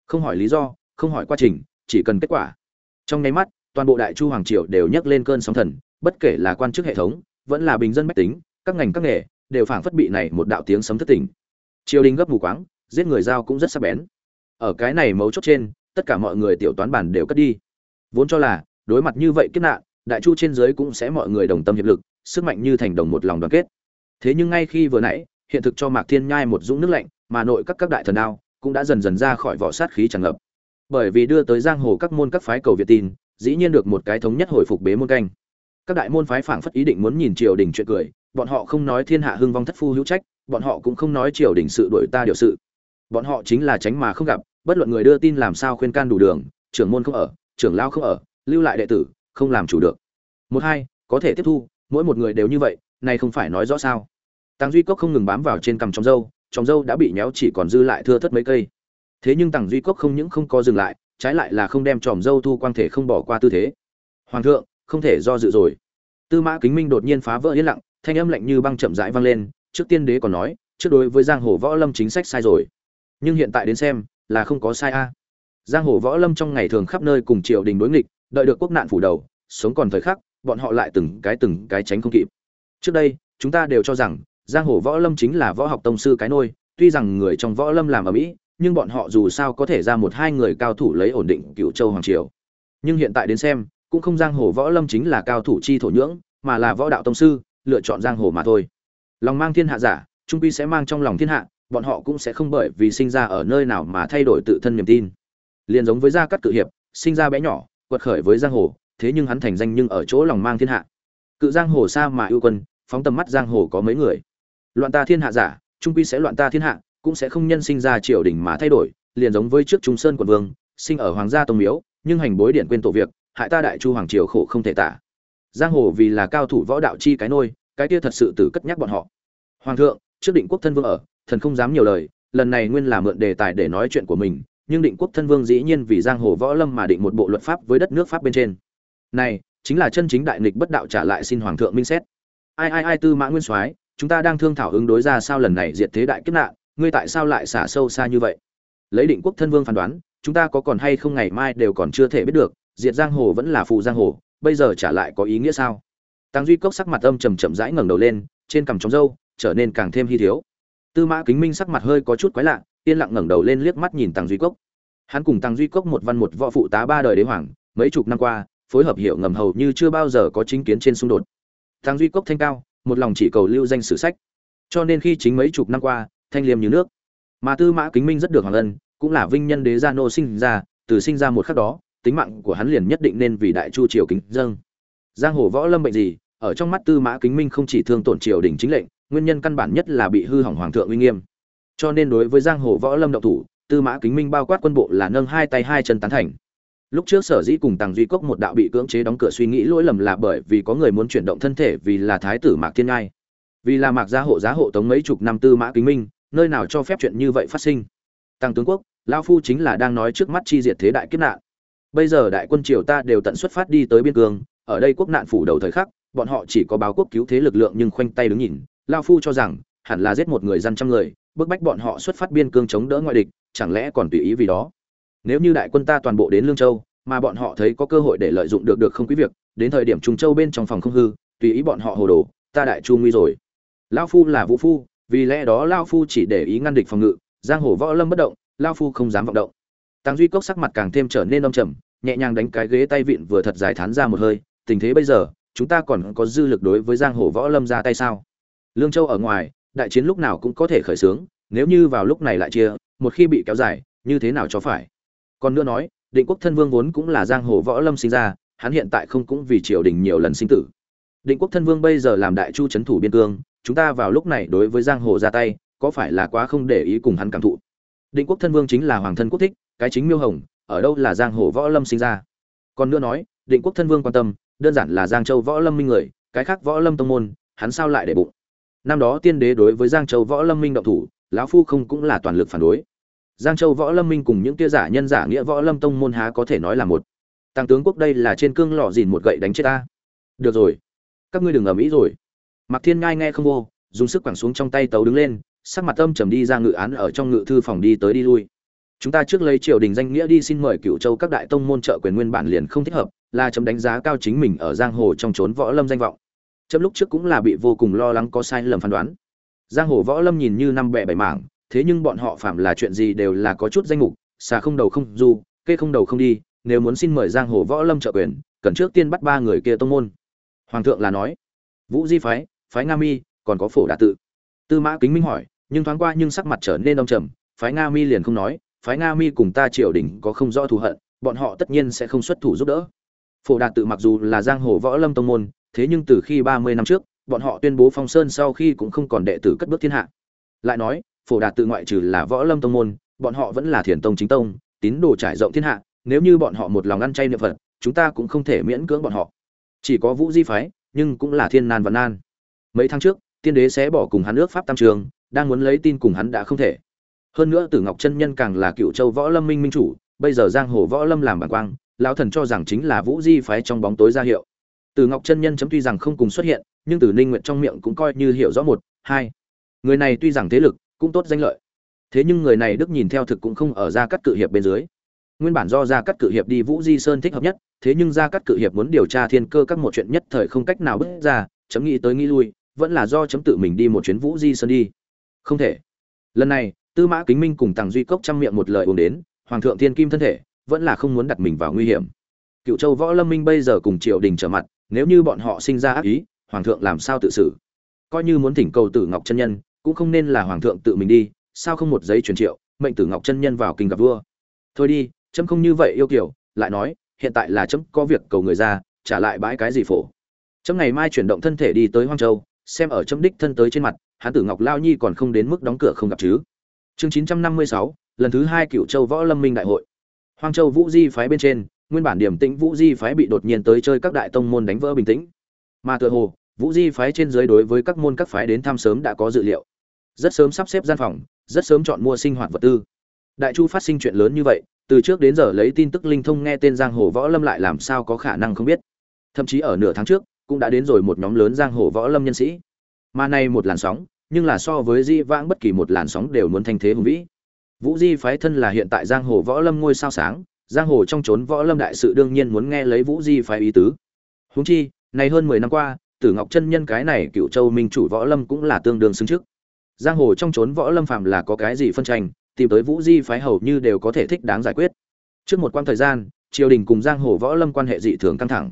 Không hỏi lý do, không hỏi quá trình, chỉ cần kết quả. Trong nháy mắt, toàn bộ đại chu hoàng triều đều nhấc lên cơn sóng thần, bất kể là quan chức hệ thống, vẫn là bình dân bách tính, các ngành các nghề đều phảng phất bị này một đạo tiếng sấm thất tỉnh. Triều đình gấp mù quáng, giết người giao cũng rất sắc bén. Ở cái này mấu chốt trên, tất cả mọi người tiểu toán bản đều cất đi. Vốn cho là, đối mặt như vậy kiếp nạn, đại chu trên dưới cũng sẽ mọi người đồng tâm hiệp lực, sức mạnh như thành đồng một lòng đoàn kết. Thế nhưng ngay khi vừa nãy, hiện thực cho mạc thiên nhai một dũng nước lạnh, mà nội các các đại thần đao cũng đã dần dần ra khỏi vỏ sát khí tràn ngập. Bởi vì đưa tới giang hồ các môn các phái cầu việt tin, dĩ nhiên được một cái thống nhất hồi phục bế môn canh. Các đại môn phái phảng phất ý định muốn nhìn triều đình chuyện cười bọn họ không nói thiên hạ hưng vong thất phu hữu trách, bọn họ cũng không nói triều đình sự đuổi ta điều sự. Bọn họ chính là tránh mà không gặp, bất luận người đưa tin làm sao khuyên can đủ đường, trưởng môn không ở, trưởng lao không ở, lưu lại đệ tử, không làm chủ được. Một hai, có thể tiếp thu, mỗi một người đều như vậy này không phải nói rõ sao. Tăng duy cốc không ngừng bám vào trên cằm trong dâu trong dâu đã bị méo chỉ còn dư lại thưa thất mấy cây. Thế nhưng tăng duy cốc không những không có dừng lại, trái lại là không đem tròm dâu thu quang thể không bỏ qua tư thế. Hoàng thượng, không thể do dự rồi. Tư mã kính minh đột nhiên phá vỡ yên lặng thanh âm lạnh như băng chậm rãi vang lên, trước tiên đế còn nói, trước đối với giang hồ võ lâm chính sách sai rồi. Nhưng hiện tại đến xem, là không có sai a. Giang hồ võ lâm trong ngày thường khắp nơi cùng triều đình đối nghịch, đợi được quốc nạn phủ đầu, sống còn thời khắc, bọn họ lại từng cái từng cái tránh không kịp. Trước đây, chúng ta đều cho rằng, giang hồ võ lâm chính là võ học tông sư cái nôi, tuy rằng người trong võ lâm làm ở mỹ, nhưng bọn họ dù sao có thể ra một hai người cao thủ lấy ổn định cựu châu hoàng triều. Nhưng hiện tại đến xem, cũng không giang hồ võ lâm chính là cao thủ chi thổ nhưỡng, mà là võ đạo tông sư lựa chọn giang hồ mà thôi. Lòng mang thiên hạ giả, trung quy sẽ mang trong lòng thiên hạ, bọn họ cũng sẽ không bởi vì sinh ra ở nơi nào mà thay đổi tự thân niềm tin. Liền giống với gia cát cự hiệp, sinh ra bé nhỏ, quật khởi với giang hồ, thế nhưng hắn thành danh nhưng ở chỗ lòng mang thiên hạ. Cự giang hồ xa mà ưu quân, phóng tầm mắt giang hồ có mấy người. Loạn ta thiên hạ giả, trung quy sẽ loạn ta thiên hạ, cũng sẽ không nhân sinh ra triều đình mà thay đổi, liền giống với trước trung sơn quận vương, sinh ở hoàng gia tông miếu, nhưng hành bối điện quên tổ việc, hại ta đại chu hoàng triều khổ không thể tả giang hồ vì là cao thủ võ đạo chi cái nôi, cái kia thật sự tử cất nhắc bọn họ. Hoàng thượng, trước định quốc thân vương ở, thần không dám nhiều lời, lần này nguyên là mượn đề tài để nói chuyện của mình, nhưng định quốc thân vương dĩ nhiên vì giang hồ võ lâm mà định một bộ luật pháp với đất nước pháp bên trên. Này, chính là chân chính đại nghịch bất đạo trả lại xin hoàng thượng minh xét. Ai ai ai tư mã nguyên soái, chúng ta đang thương thảo ứng đối ra sao lần này diệt thế đại kiếp nạn, ngươi tại sao lại xả sâu xa như vậy? Lấy định quốc thân vương phán đoán, chúng ta có còn hay không ngày mai đều còn chưa thể biết được, diệt giang hồ vẫn là phù giang hồ bây giờ trả lại có ý nghĩa sao? Tăng duy cốc sắc mặt âm trầm chậm rãi ngẩng đầu lên, trên cằm trống râu, trở nên càng thêm hy thiếu. Tư mã kính minh sắc mặt hơi có chút quái lạ, yên lặng ngẩng đầu lên liếc mắt nhìn tăng duy cốc. Hắn cùng tăng duy cốc một văn một võ phụ tá ba đời đế hoàng, mấy chục năm qua, phối hợp hiệu ngầm hầu như chưa bao giờ có chính kiến trên xung đột. Tăng duy cốc thanh cao, một lòng chỉ cầu lưu danh sử sách. Cho nên khi chính mấy chục năm qua, thanh liêm như nước. Mà tư mã kính minh rất được hoàng ân, cũng là vinh nhân đế gia nô sinh ra, từ sinh ra một khắc đó tính mạng của hắn liền nhất định nên vì đại chu triều kính dâng. Giang hồ võ lâm bệnh gì, ở trong mắt tư mã kính minh không chỉ thương tổn triều đình chính lệnh, nguyên nhân căn bản nhất là bị hư hỏng hoàng thượng uy nghiêm. Cho nên đối với giang hồ võ lâm động thủ, tư mã kính minh bao quát quân bộ là nâng hai tay hai chân tán thành. Lúc trước sở dĩ cùng tàng duy cốc một đạo bị cưỡng chế đóng cửa suy nghĩ lỗi lầm là bởi vì có người muốn chuyển động thân thể vì là thái tử mạc thiên ngai. Vì là mạc gia hộ giá hộ tống mấy chục năm tư mã kính minh, nơi nào cho phép chuyện như vậy phát sinh. Tăng tướng quốc lao phu chính là đang nói trước mắt chi diệt thế đại kiếp nạn bây giờ đại quân triều ta đều tận xuất phát đi tới biên cương ở đây quốc nạn phủ đầu thời khắc bọn họ chỉ có báo quốc cứu thế lực lượng nhưng khoanh tay đứng nhìn. Lao phu cho rằng hẳn là giết một người dân trăm người bức bách bọn họ xuất phát biên cương chống đỡ ngoại địch chẳng lẽ còn tùy ý vì đó? Nếu như đại quân ta toàn bộ đến lương châu mà bọn họ thấy có cơ hội để lợi dụng được được không quý việc đến thời điểm trung châu bên trong phòng không hư tùy ý bọn họ hồ đồ ta đại chu nguy rồi. Lao phu là vũ phu vì lẽ đó lao phu chỉ để ý ngăn địch phòng ngự giang hồ võ lâm bất động lao phu không dám vọng động. Tàng Duy Cốc sắc mặt càng thêm trở nên âm trầm, nhẹ nhàng đánh cái ghế tay vịn vừa thật dài thán ra một hơi, tình thế bây giờ, chúng ta còn có dư lực đối với giang hồ võ lâm ra tay sao? Lương Châu ở ngoài, đại chiến lúc nào cũng có thể khởi xướng, nếu như vào lúc này lại chia, một khi bị kéo dài, như thế nào cho phải? Còn nữa nói, Định Quốc thân vương vốn cũng là giang hồ võ lâm sinh ra, hắn hiện tại không cũng vì triều đình nhiều lần sinh tử. Định Quốc thân vương bây giờ làm đại chu chấn thủ biên cương, chúng ta vào lúc này đối với giang hồ ra tay, có phải là quá không để ý cùng hắn cảm thụ? Định Quốc thân vương chính là hoàng thân quốc thích, cái chính miêu hồng ở đâu là giang hồ võ lâm sinh ra. Còn nữa nói, định quốc thân vương quan tâm, đơn giản là giang châu võ lâm minh người, cái khác võ lâm tông môn, hắn sao lại để bụng? Năm đó tiên đế đối với giang châu võ lâm minh động thủ, lão phu không cũng là toàn lực phản đối. Giang châu võ lâm minh cùng những tia giả nhân giả nghĩa võ lâm tông môn há có thể nói là một. Tăng tướng quốc đây là trên cương lọ dìn một gậy đánh chết ta. Được rồi, các ngươi đừng ở mỹ rồi. Mặc thiên ngai nghe không vô, dùng sức quẳng xuống trong tay tấu đứng lên, sắc mặt âm trầm đi ra ngự án ở trong ngự thư phòng đi tới đi lui chúng ta trước lấy triều đình danh nghĩa đi xin mời cựu châu các đại tông môn trợ quyền nguyên bản liền không thích hợp, là chấm đánh giá cao chính mình ở giang hồ trong trốn võ lâm danh vọng. Chấm lúc trước cũng là bị vô cùng lo lắng có sai lầm phán đoán. Giang hồ võ lâm nhìn như năm bẹ bảy mảng, thế nhưng bọn họ phạm là chuyện gì đều là có chút danh mục, xà không đầu không du, kê không đầu không đi, nếu muốn xin mời giang hồ võ lâm trợ quyền, cần trước tiên bắt ba người kia tông môn. Hoàng thượng là nói, vũ di phái phái nga mi, còn có phổ đà tự. Tư mã kính minh hỏi, nhưng thoáng qua nhưng sắc mặt trở nên đông trầm, phái nga mi liền không nói phái nga mi cùng ta triều đình có không rõ thù hận, bọn họ tất nhiên sẽ không xuất thủ giúp đỡ. Phổ đạt tự mặc dù là giang hồ võ lâm tông môn, thế nhưng từ khi ba mươi năm trước, bọn họ tuyên bố phong sơn sau khi cũng không còn đệ tử cất bước thiên hạ. Lại nói, phổ đạt tự ngoại trừ là võ lâm tông môn, bọn họ vẫn là thiền tông chính tông, tín đồ trải rộng thiên hạ, nếu như bọn họ một lòng ăn chay niệm phật, chúng ta cũng không thể miễn cưỡng bọn họ. Chỉ có vũ di phái, nhưng cũng là thiên nan và nan. Mấy tháng trước, tiên đế sẽ bỏ cùng hắn ước pháp tam trường, đang muốn lấy tin cùng hắn đã không thể hơn nữa tử ngọc chân nhân càng là cựu châu võ lâm minh minh chủ, bây giờ giang hồ võ lâm làm bản quang, lão thần cho rằng chính là vũ di phái trong bóng tối ra hiệu. Tử ngọc chân nhân chấm tuy rằng không cùng xuất hiện, nhưng tử ninh nguyện trong miệng cũng coi như hiểu rõ một, hai. Người này tuy rằng thế lực, cũng tốt danh lợi. Thế nhưng người này đức nhìn theo thực cũng không ở ra cắt cự hiệp bên dưới. Nguyên bản do ra cắt cự hiệp đi vũ di sơn thích hợp nhất, thế nhưng ra cắt cự hiệp muốn điều tra thiên cơ các một chuyện nhất thời không cách nào bước ra, chấm nghĩ tới nghĩ lui, vẫn là do chấm tự mình đi một chuyến vũ di sơn đi. Không thể. Lần này tư mã kính minh cùng tàng duy cốc chăm miệng một lời uống đến, hoàng thượng thiên kim thân thể, vẫn là không muốn đặt mình vào nguy hiểm. Cựu châu võ lâm minh bây giờ cùng triều đình trở mặt, nếu như bọn họ sinh ra ác ý, hoàng thượng làm sao tự xử? Coi như muốn thỉnh cầu tử ngọc chân nhân, cũng không nên là hoàng thượng tự mình đi, sao không một giấy truyền triệu, mệnh tử ngọc chân nhân vào kinh gặp vua? Thôi đi, chấm không như vậy yêu kiểu lại nói, hiện tại là chấm có việc cầu người ra, trả lại bãi cái gì phổ? Chấm ngày mai chuyển động thân thể đi tới hoang châu, xem ở chấm đích thân tới trên mặt, hán tử ngọc lao nhi còn không đến mức đóng cửa không gặp chứ? Chương chín trăm năm mươi sáu, lần thứ hai cựu châu võ lâm minh đại hội. Hoang châu vũ di phái bên trên, nguyên bản điểm tĩnh vũ di phái bị đột nhiên tới chơi các đại tông môn đánh vỡ bình tĩnh. Mà tựa hồ, vũ di phái trên dưới đối với các môn các phái đến thăm sớm đã có dự liệu. Rất sớm sắp xếp gian phòng, rất sớm chọn mua sinh hoạt vật tư. Đại chu phát sinh chuyện lớn như vậy, từ trước đến giờ lấy tin tức linh thông nghe tên giang hồ võ lâm lại làm sao có khả năng không biết. Thậm chí ở nửa tháng trước, cũng đã đến rồi một nhóm lớn giang hồ võ lâm nhân sĩ. Mà nay một làn sóng nhưng là so với di vãng bất kỳ một làn sóng đều muốn thanh thế hùng vĩ. Vũ di phái thân là hiện tại giang hồ võ lâm ngôi sao sáng, giang hồ trong trốn võ lâm đại sự đương nhiên muốn nghe lấy vũ di phái ý tứ. Huống chi, này hơn mười năm qua, tử ngọc chân nhân cái này cựu châu minh chủ võ lâm cũng là tương đương xứng trước. Giang hồ trong trốn võ lâm phạm là có cái gì phân tranh, tìm tới vũ di phái hầu như đều có thể thích đáng giải quyết. Trước một quãng thời gian, triều đình cùng giang hồ võ lâm quan hệ dị thường căng thẳng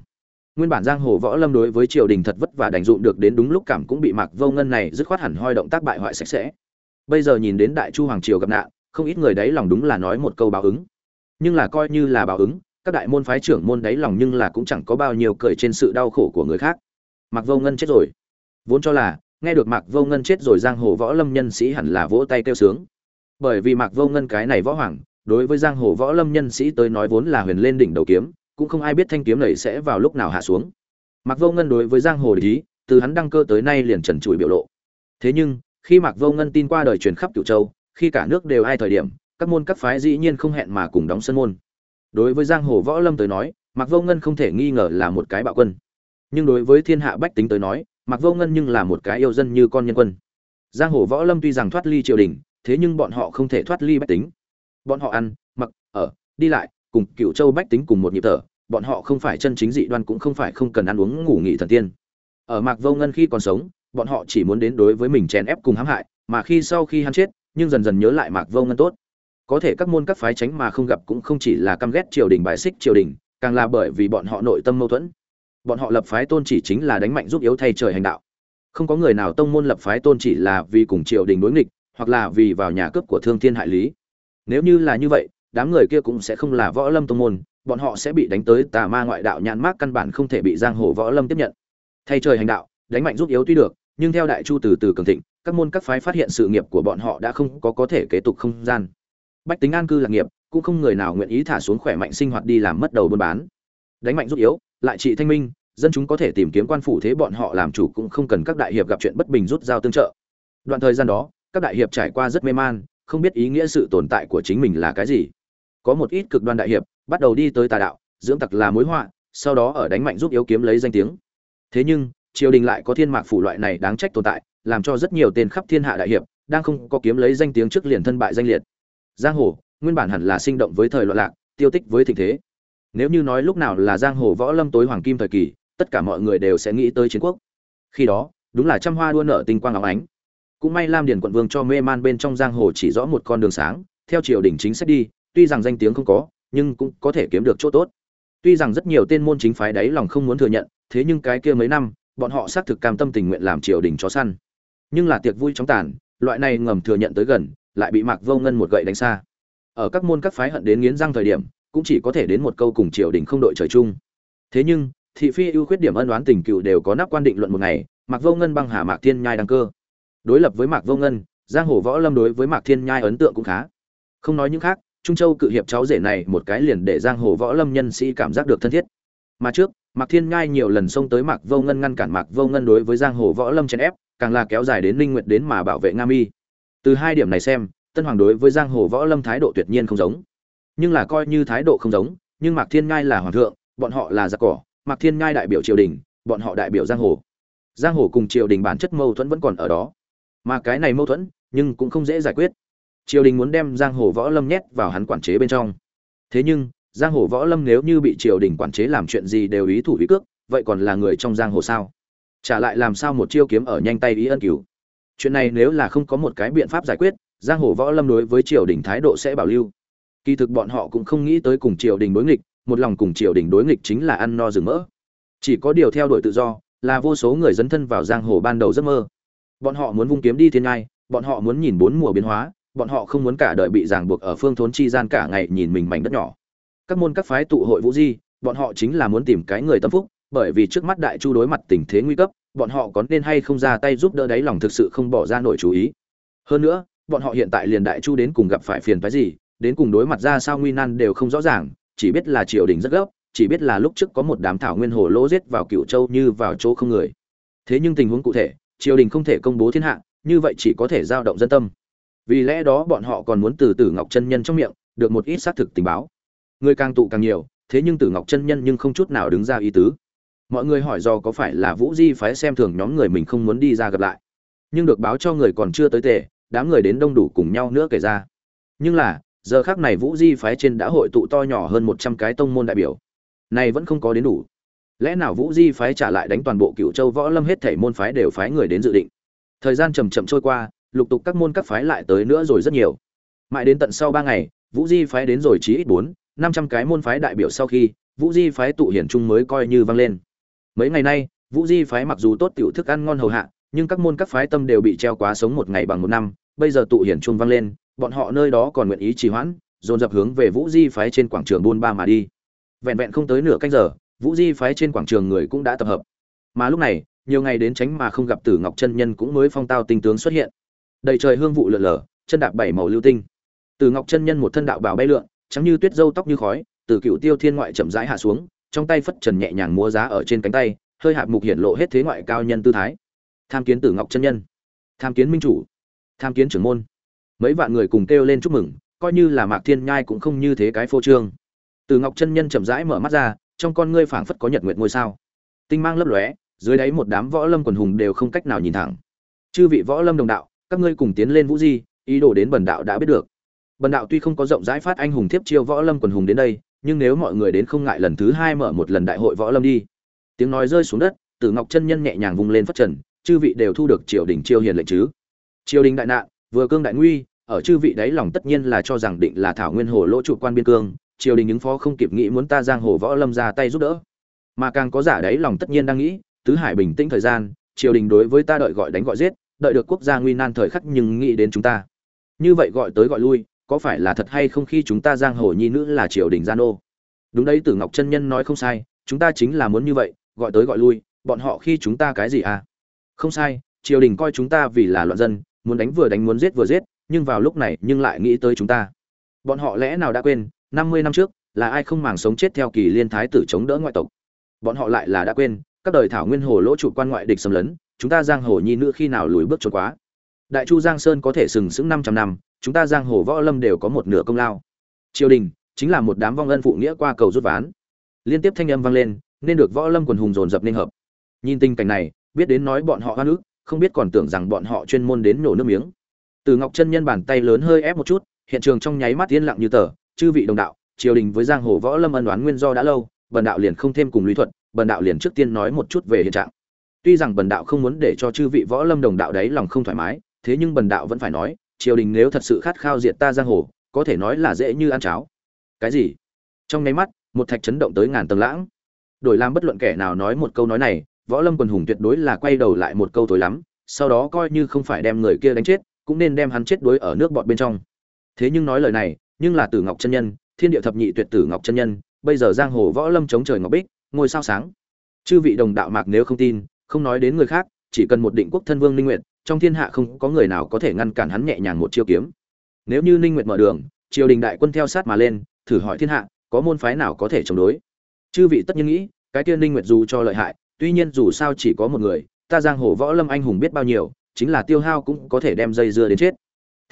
nguyên bản giang hồ võ lâm đối với triều đình thật vất vả đành dụng được đến đúng lúc cảm cũng bị mạc vô ngân này dứt khoát hẳn hoi động tác bại hoại sạch sẽ. Bây giờ nhìn đến đại chu hoàng triều gặp nạn, không ít người đấy lòng đúng là nói một câu báo ứng. Nhưng là coi như là báo ứng, các đại môn phái trưởng môn đấy lòng nhưng là cũng chẳng có bao nhiêu cười trên sự đau khổ của người khác. Mạc vô ngân chết rồi. Vốn cho là, nghe được mạc vô ngân chết rồi giang hồ võ lâm nhân sĩ hẳn là vỗ tay kêu sướng. Bởi vì mạc vô ngân cái này võ hoàng, đối với giang hồ võ lâm nhân sĩ tới nói vốn là huyền lên đỉnh đầu kiếm cũng không ai biết thanh kiếm này sẽ vào lúc nào hạ xuống. Mạc vô ngân đối với giang hồ lý từ hắn đăng cơ tới nay liền trần trụi biểu lộ. Thế nhưng, khi mạc vô ngân tin qua đời truyền khắp cửu châu, khi cả nước đều ai thời điểm, các môn các phái dĩ nhiên không hẹn mà cùng đóng sân môn. Đối với giang hồ võ lâm tới nói, mạc vô ngân không thể nghi ngờ là một cái bạo quân. Nhưng đối với thiên hạ bách tính tới nói, mạc vô ngân nhưng là một cái yêu dân như con nhân quân. Giang hồ võ lâm tuy rằng thoát ly triều đình, thế nhưng bọn họ không thể thoát ly bách tính. Bọn họ ăn, mặc, ở, đi lại cùng cựu châu bách tính cùng một nhịp thở, bọn họ không phải chân chính dị đoan cũng không phải không cần ăn uống ngủ nghỉ thần tiên. Ở mạc vô ngân khi còn sống, bọn họ chỉ muốn đến đối với mình chèn ép cùng hãm hại, mà khi sau khi hắn chết, nhưng dần dần nhớ lại mạc vô ngân tốt. Có thể các môn các phái tránh mà không gặp cũng không chỉ là căm ghét triều đình bài xích triều đình, càng là bởi vì bọn họ nội tâm mâu thuẫn. Bọn họ lập phái tôn chỉ chính là đánh mạnh giúp yếu thay trời hành đạo. Không có người nào tông môn lập phái tôn chỉ là vì cùng triều đình đối nghịch, hoặc là vì vào nhà cướp của thương thiên hại lý. Nếu như là như vậy đám người kia cũng sẽ không là võ lâm tông môn, bọn họ sẽ bị đánh tới tà ma ngoại đạo nhãn mác căn bản không thể bị giang hồ võ lâm tiếp nhận. Thay trời hành đạo, đánh mạnh giúp yếu tuy được, nhưng theo đại chu từ từ cường thịnh, các môn các phái phát hiện sự nghiệp của bọn họ đã không có có thể kế tục không gian. Bách tính an cư lạc nghiệp, cũng không người nào nguyện ý thả xuống khỏe mạnh sinh hoạt đi làm mất đầu buôn bán. Đánh mạnh giúp yếu, lại trị thanh minh, dân chúng có thể tìm kiếm quan phủ thế bọn họ làm chủ cũng không cần các đại hiệp gặp chuyện bất bình rút dao tương trợ. Đoạn thời gian đó, các đại hiệp trải qua rất mê man, không biết ý nghĩa sự tồn tại của chính mình là cái gì có một ít cực đoan đại hiệp, bắt đầu đi tới tà đạo, dưỡng tặc là mối họa, sau đó ở đánh mạnh giúp yếu kiếm lấy danh tiếng. Thế nhưng, triều đình lại có thiên mạc phủ loại này đáng trách tồn tại, làm cho rất nhiều tên khắp thiên hạ đại hiệp đang không có kiếm lấy danh tiếng trước liền thân bại danh liệt. Giang hồ, nguyên bản hẳn là sinh động với thời loạn lạc, tiêu tích với tình thế. Nếu như nói lúc nào là giang hồ võ lâm tối hoàng kim thời kỳ, tất cả mọi người đều sẽ nghĩ tới chiến quốc. Khi đó, đúng là trăm hoa đua nở tinh quang áo ánh. Cũng may lam điền quận vương cho mê man bên trong giang hồ chỉ rõ một con đường sáng, theo triều đình chính sách đi tuy rằng danh tiếng không có, nhưng cũng có thể kiếm được chỗ tốt. Tuy rằng rất nhiều tên môn chính phái đấy lòng không muốn thừa nhận, thế nhưng cái kia mấy năm, bọn họ xác thực cam tâm tình nguyện làm triều đình chó săn. Nhưng là tiệc vui chóng tàn, loại này ngầm thừa nhận tới gần, lại bị mạc vô ngân một gậy đánh xa. Ở các môn các phái hận đến nghiến răng thời điểm, cũng chỉ có thể đến một câu cùng triều đình không đội trời chung. Thế nhưng, thị phi ưu khuyết điểm ân oán tình cựu đều có nắp quan định luận một ngày, mạc vô ngân băng hà mạc thiên nhai đăng cơ. Đối lập với mạc vô ngân, giang hồ võ lâm đối với mạc thiên nhai ấn tượng cũng khá. Không nói những khác trung châu cự hiệp cháu rể này một cái liền để giang hồ võ lâm nhân sĩ cảm giác được thân thiết. Mà trước, mạc thiên Ngai nhiều lần xông tới mạc vô ngân ngăn cản mạc vô ngân đối với giang hồ võ lâm chèn ép, càng là kéo dài đến linh nguyệt đến mà bảo vệ nga mi. Từ hai điểm này xem, tân hoàng đối với giang hồ võ lâm thái độ tuyệt nhiên không giống. Nhưng là coi như thái độ không giống, nhưng mạc thiên Ngai là hoàng thượng, bọn họ là giặc cỏ, mạc thiên Ngai đại biểu triều đình, bọn họ đại biểu giang hồ. Giang hồ cùng triều đình bản chất mâu thuẫn vẫn còn ở đó. Mà cái này mâu thuẫn, nhưng cũng không dễ giải quyết triều đình muốn đem giang hồ võ lâm nhét vào hắn quản chế bên trong. Thế nhưng, giang hồ võ lâm nếu như bị triều đình quản chế làm chuyện gì đều ý thủ ý cước, vậy còn là người trong giang hồ sao? Trả lại làm sao một chiêu kiếm ở nhanh tay ý ân cứu chuyện này nếu là không có một cái biện pháp giải quyết, giang hồ võ lâm đối với triều đình thái độ sẽ bảo lưu. Kỳ thực bọn họ cũng không nghĩ tới cùng triều đình đối nghịch, một lòng cùng triều đình đối nghịch chính là ăn no rừng mỡ. Chỉ có điều theo đuổi tự do, là vô số người dấn thân vào giang hồ ban đầu giấc mơ. Bọn họ muốn vung kiếm đi thiên ngai, bọn họ muốn nhìn bốn mùa biến hóa bọn họ không muốn cả đời bị ràng buộc ở phương thốn chi gian cả ngày nhìn mình mảnh đất nhỏ. Các môn các phái tụ hội vũ di, bọn họ chính là muốn tìm cái người tâm phúc, bởi vì trước mắt đại chu đối mặt tình thế nguy cấp, bọn họ có nên hay không ra tay giúp đỡ đáy lòng thực sự không bỏ ra nổi chú ý. Hơn nữa, bọn họ hiện tại liền đại chu đến cùng gặp phải phiền phái gì, đến cùng đối mặt ra sao nguy nan đều không rõ ràng, chỉ biết là triều đình rất gấp, chỉ biết là lúc trước có một đám thảo nguyên hồ lỗ giết vào cựu châu như vào chỗ không người. Thế nhưng tình huống cụ thể, triều đình không thể công bố thiên hạ, như vậy chỉ có thể giao động dân tâm vì lẽ đó bọn họ còn muốn từ tử ngọc chân nhân trong miệng được một ít xác thực tình báo. Người càng tụ càng nhiều, thế nhưng tử ngọc chân nhân nhưng không chút nào đứng ra ý tứ. Mọi người hỏi do có phải là vũ di phái xem thường nhóm người mình không muốn đi ra gặp lại. Nhưng được báo cho người còn chưa tới tề, đám người đến đông đủ cùng nhau nữa kể ra. Nhưng là, giờ khác này vũ di phái trên đã hội tụ to nhỏ hơn một trăm cái tông môn đại biểu. Này vẫn không có đến đủ. Lẽ nào vũ di phái trả lại đánh toàn bộ cựu châu võ lâm hết thể môn phái đều phái người đến dự định? Thời gian chầm chậm trôi qua lục tục các môn các phái lại tới nữa rồi rất nhiều. Mãi đến tận sau ba ngày, vũ di phái đến rồi chí ít bốn, năm trăm cái môn phái đại biểu sau khi, vũ di phái tụ hiển trung mới coi như vang lên. Mấy ngày nay, vũ di phái mặc dù tốt tiểu thức ăn ngon hầu hạ, nhưng các môn các phái tâm đều bị treo quá sống một ngày bằng một năm, bây giờ tụ hiển trung vang lên, bọn họ nơi đó còn nguyện ý trì hoãn, dồn dập hướng về vũ di phái trên quảng trường buôn ba mà đi. Vẹn vẹn không tới nửa canh giờ, vũ di phái trên quảng trường người cũng đã tập hợp. Mà lúc này, nhiều ngày đến tránh mà không gặp tử ngọc chân nhân cũng mới phong tao tinh tướng xuất hiện đầy trời hương vụ lượn lờ, chân đạp bảy màu lưu tinh. Từ ngọc chân nhân một thân đạo bào bay lượn, trắng như tuyết dâu tóc như khói, từ cựu tiêu thiên ngoại chậm rãi hạ xuống, trong tay phất trần nhẹ nhàng múa giá ở trên cánh tay, hơi hạp mục hiển lộ hết thế ngoại cao nhân tư thái. Tham kiến tử ngọc chân nhân. Tham kiến minh chủ. Tham kiến trưởng môn. Mấy vạn người cùng kêu lên chúc mừng, coi như là mạc thiên nhai cũng không như thế cái phô trương. Từ ngọc chân nhân chậm rãi mở mắt ra, trong con ngươi phảng phất có nhật nguyện ngôi sao. Tinh mang lấp lóe, dưới đáy một đám võ lâm quần hùng đều không cách nào nhìn thẳng. Chư vị võ lâm đồng đạo các ngươi cùng tiến lên vũ di, ý đồ đến bần đạo đã biết được. Bần đạo tuy không có rộng rãi phát anh hùng thiếp chiêu võ lâm quần hùng đến đây, nhưng nếu mọi người đến không ngại lần thứ hai mở một lần đại hội võ lâm đi. Tiếng nói rơi xuống đất, tử ngọc chân nhân nhẹ nhàng vung lên phất trần, chư vị đều thu được triều đình chiêu hiền lệnh chứ. Triều đình đại nạn, vừa cương đại nguy, ở chư vị đáy lòng tất nhiên là cho rằng định là thảo nguyên hồ lỗ trụ quan biên cương, triều đình ứng phó không kịp nghĩ muốn ta giang hồ võ lâm ra tay giúp đỡ. Mà càng có giả đáy lòng tất nhiên đang nghĩ, tứ hải bình tĩnh thời gian, triều đình đối với ta đợi gọi đánh gọi giết đợi được quốc gia nguy nan thời khắc nhưng nghĩ đến chúng ta. Như vậy gọi tới gọi lui, có phải là thật hay không khi chúng ta giang hồ nhi nữ là triều đình gian ô đúng đấy, tử ngọc chân nhân nói không sai, chúng ta chính là muốn như vậy, gọi tới gọi lui, bọn họ khi chúng ta cái gì à? Không sai, triều đình coi chúng ta vì là loạn dân, muốn đánh vừa đánh muốn giết vừa giết, nhưng vào lúc này nhưng lại nghĩ tới chúng ta. Bọn họ lẽ nào đã quên, năm mươi năm trước, là ai không màng sống chết theo kỳ liên thái tử chống đỡ ngoại tộc? Bọn họ lại là đã quên, các đời thảo nguyên hồ lỗ trụ quan ngoại địch xâm lấn chúng ta giang hồ nhi nữ khi nào lùi bước trốn quá? Đại chu giang sơn có thể sừng sững năm trăm năm, chúng ta giang hồ võ lâm đều có một nửa công lao. Triều đình chính là một đám vong ân phụ nghĩa qua cầu rút ván. Liên tiếp thanh âm vang lên, nên được võ lâm quần hùng dồn dập nên hợp. Nhìn tình cảnh này, biết đến nói bọn họ hoa nước không biết còn tưởng rằng bọn họ chuyên môn đến nổ nước miếng. Từ ngọc chân nhân bàn tay lớn hơi ép một chút, hiện trường trong nháy mắt yên lặng như tờ, chư vị đồng đạo, triều đình với giang hồ võ lâm ân đoán nguyên do đã lâu, bần đạo liền không thêm cùng lý thuật, bần đạo liền trước tiên nói một chút về hiện trạng tuy rằng bần đạo không muốn để cho chư vị võ lâm đồng đạo đấy lòng không thoải mái, thế nhưng bần đạo vẫn phải nói, triều đình nếu thật sự khát khao diệt ta giang hồ, có thể nói là dễ như ăn cháo. Cái gì? Trong nháy mắt, một thạch chấn động tới ngàn tầng lãng. Đổi làm bất luận kẻ nào nói một câu nói này, võ lâm quần hùng tuyệt đối là quay đầu lại một câu tối lắm, sau đó coi như không phải đem người kia đánh chết, cũng nên đem hắn chết đuối ở nước bọt bên trong. Thế nhưng nói lời này, nhưng là tử ngọc chân nhân, thiên địa thập nhị tuyệt tử ngọc chân nhân, bây giờ giang hồ võ lâm chống trời ngọc bích, ngôi sao sáng. Chư vị đồng đạo mạc nếu không tin không nói đến người khác, chỉ cần một định quốc thân vương ninh nguyệt, trong thiên hạ không có người nào có thể ngăn cản hắn nhẹ nhàng một chiêu kiếm. Nếu như ninh nguyệt mở đường, triều đình đại quân theo sát mà lên, thử hỏi thiên hạ, có môn phái nào có thể chống đối? Chư vị tất nhiên nghĩ, cái tiên ninh nguyệt dù cho lợi hại, tuy nhiên dù sao chỉ có một người, ta giang hồ võ lâm anh hùng biết bao nhiêu, chính là tiêu hao cũng có thể đem dây dưa đến chết.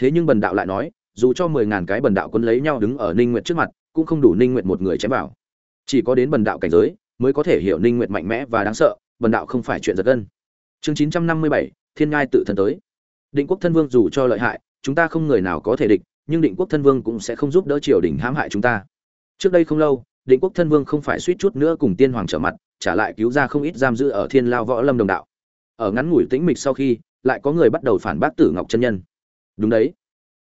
Thế nhưng bần đạo lại nói, dù cho mười ngàn cái bần đạo quân lấy nhau đứng ở ninh nguyệt trước mặt, cũng không đủ ninh nguyệt một người chém vào. Chỉ có đến bần đạo cảnh giới, mới có thể hiểu ninh nguyệt mạnh mẽ và đáng sợ bần đạo không phải chuyện giật gân. Chương 957, thiên ngai tự thân tới. Định quốc thân vương dù cho lợi hại chúng ta không người nào có thể địch nhưng định quốc thân vương cũng sẽ không giúp đỡ triều đình hãm hại chúng ta. Trước đây không lâu định quốc thân vương không phải suýt chút nữa cùng tiên hoàng trở mặt trả lại cứu ra không ít giam giữ ở thiên lao võ lâm đồng đạo. Ở ngắn ngủi tĩnh mịch sau khi lại có người bắt đầu phản bác tử ngọc chân nhân. Đúng đấy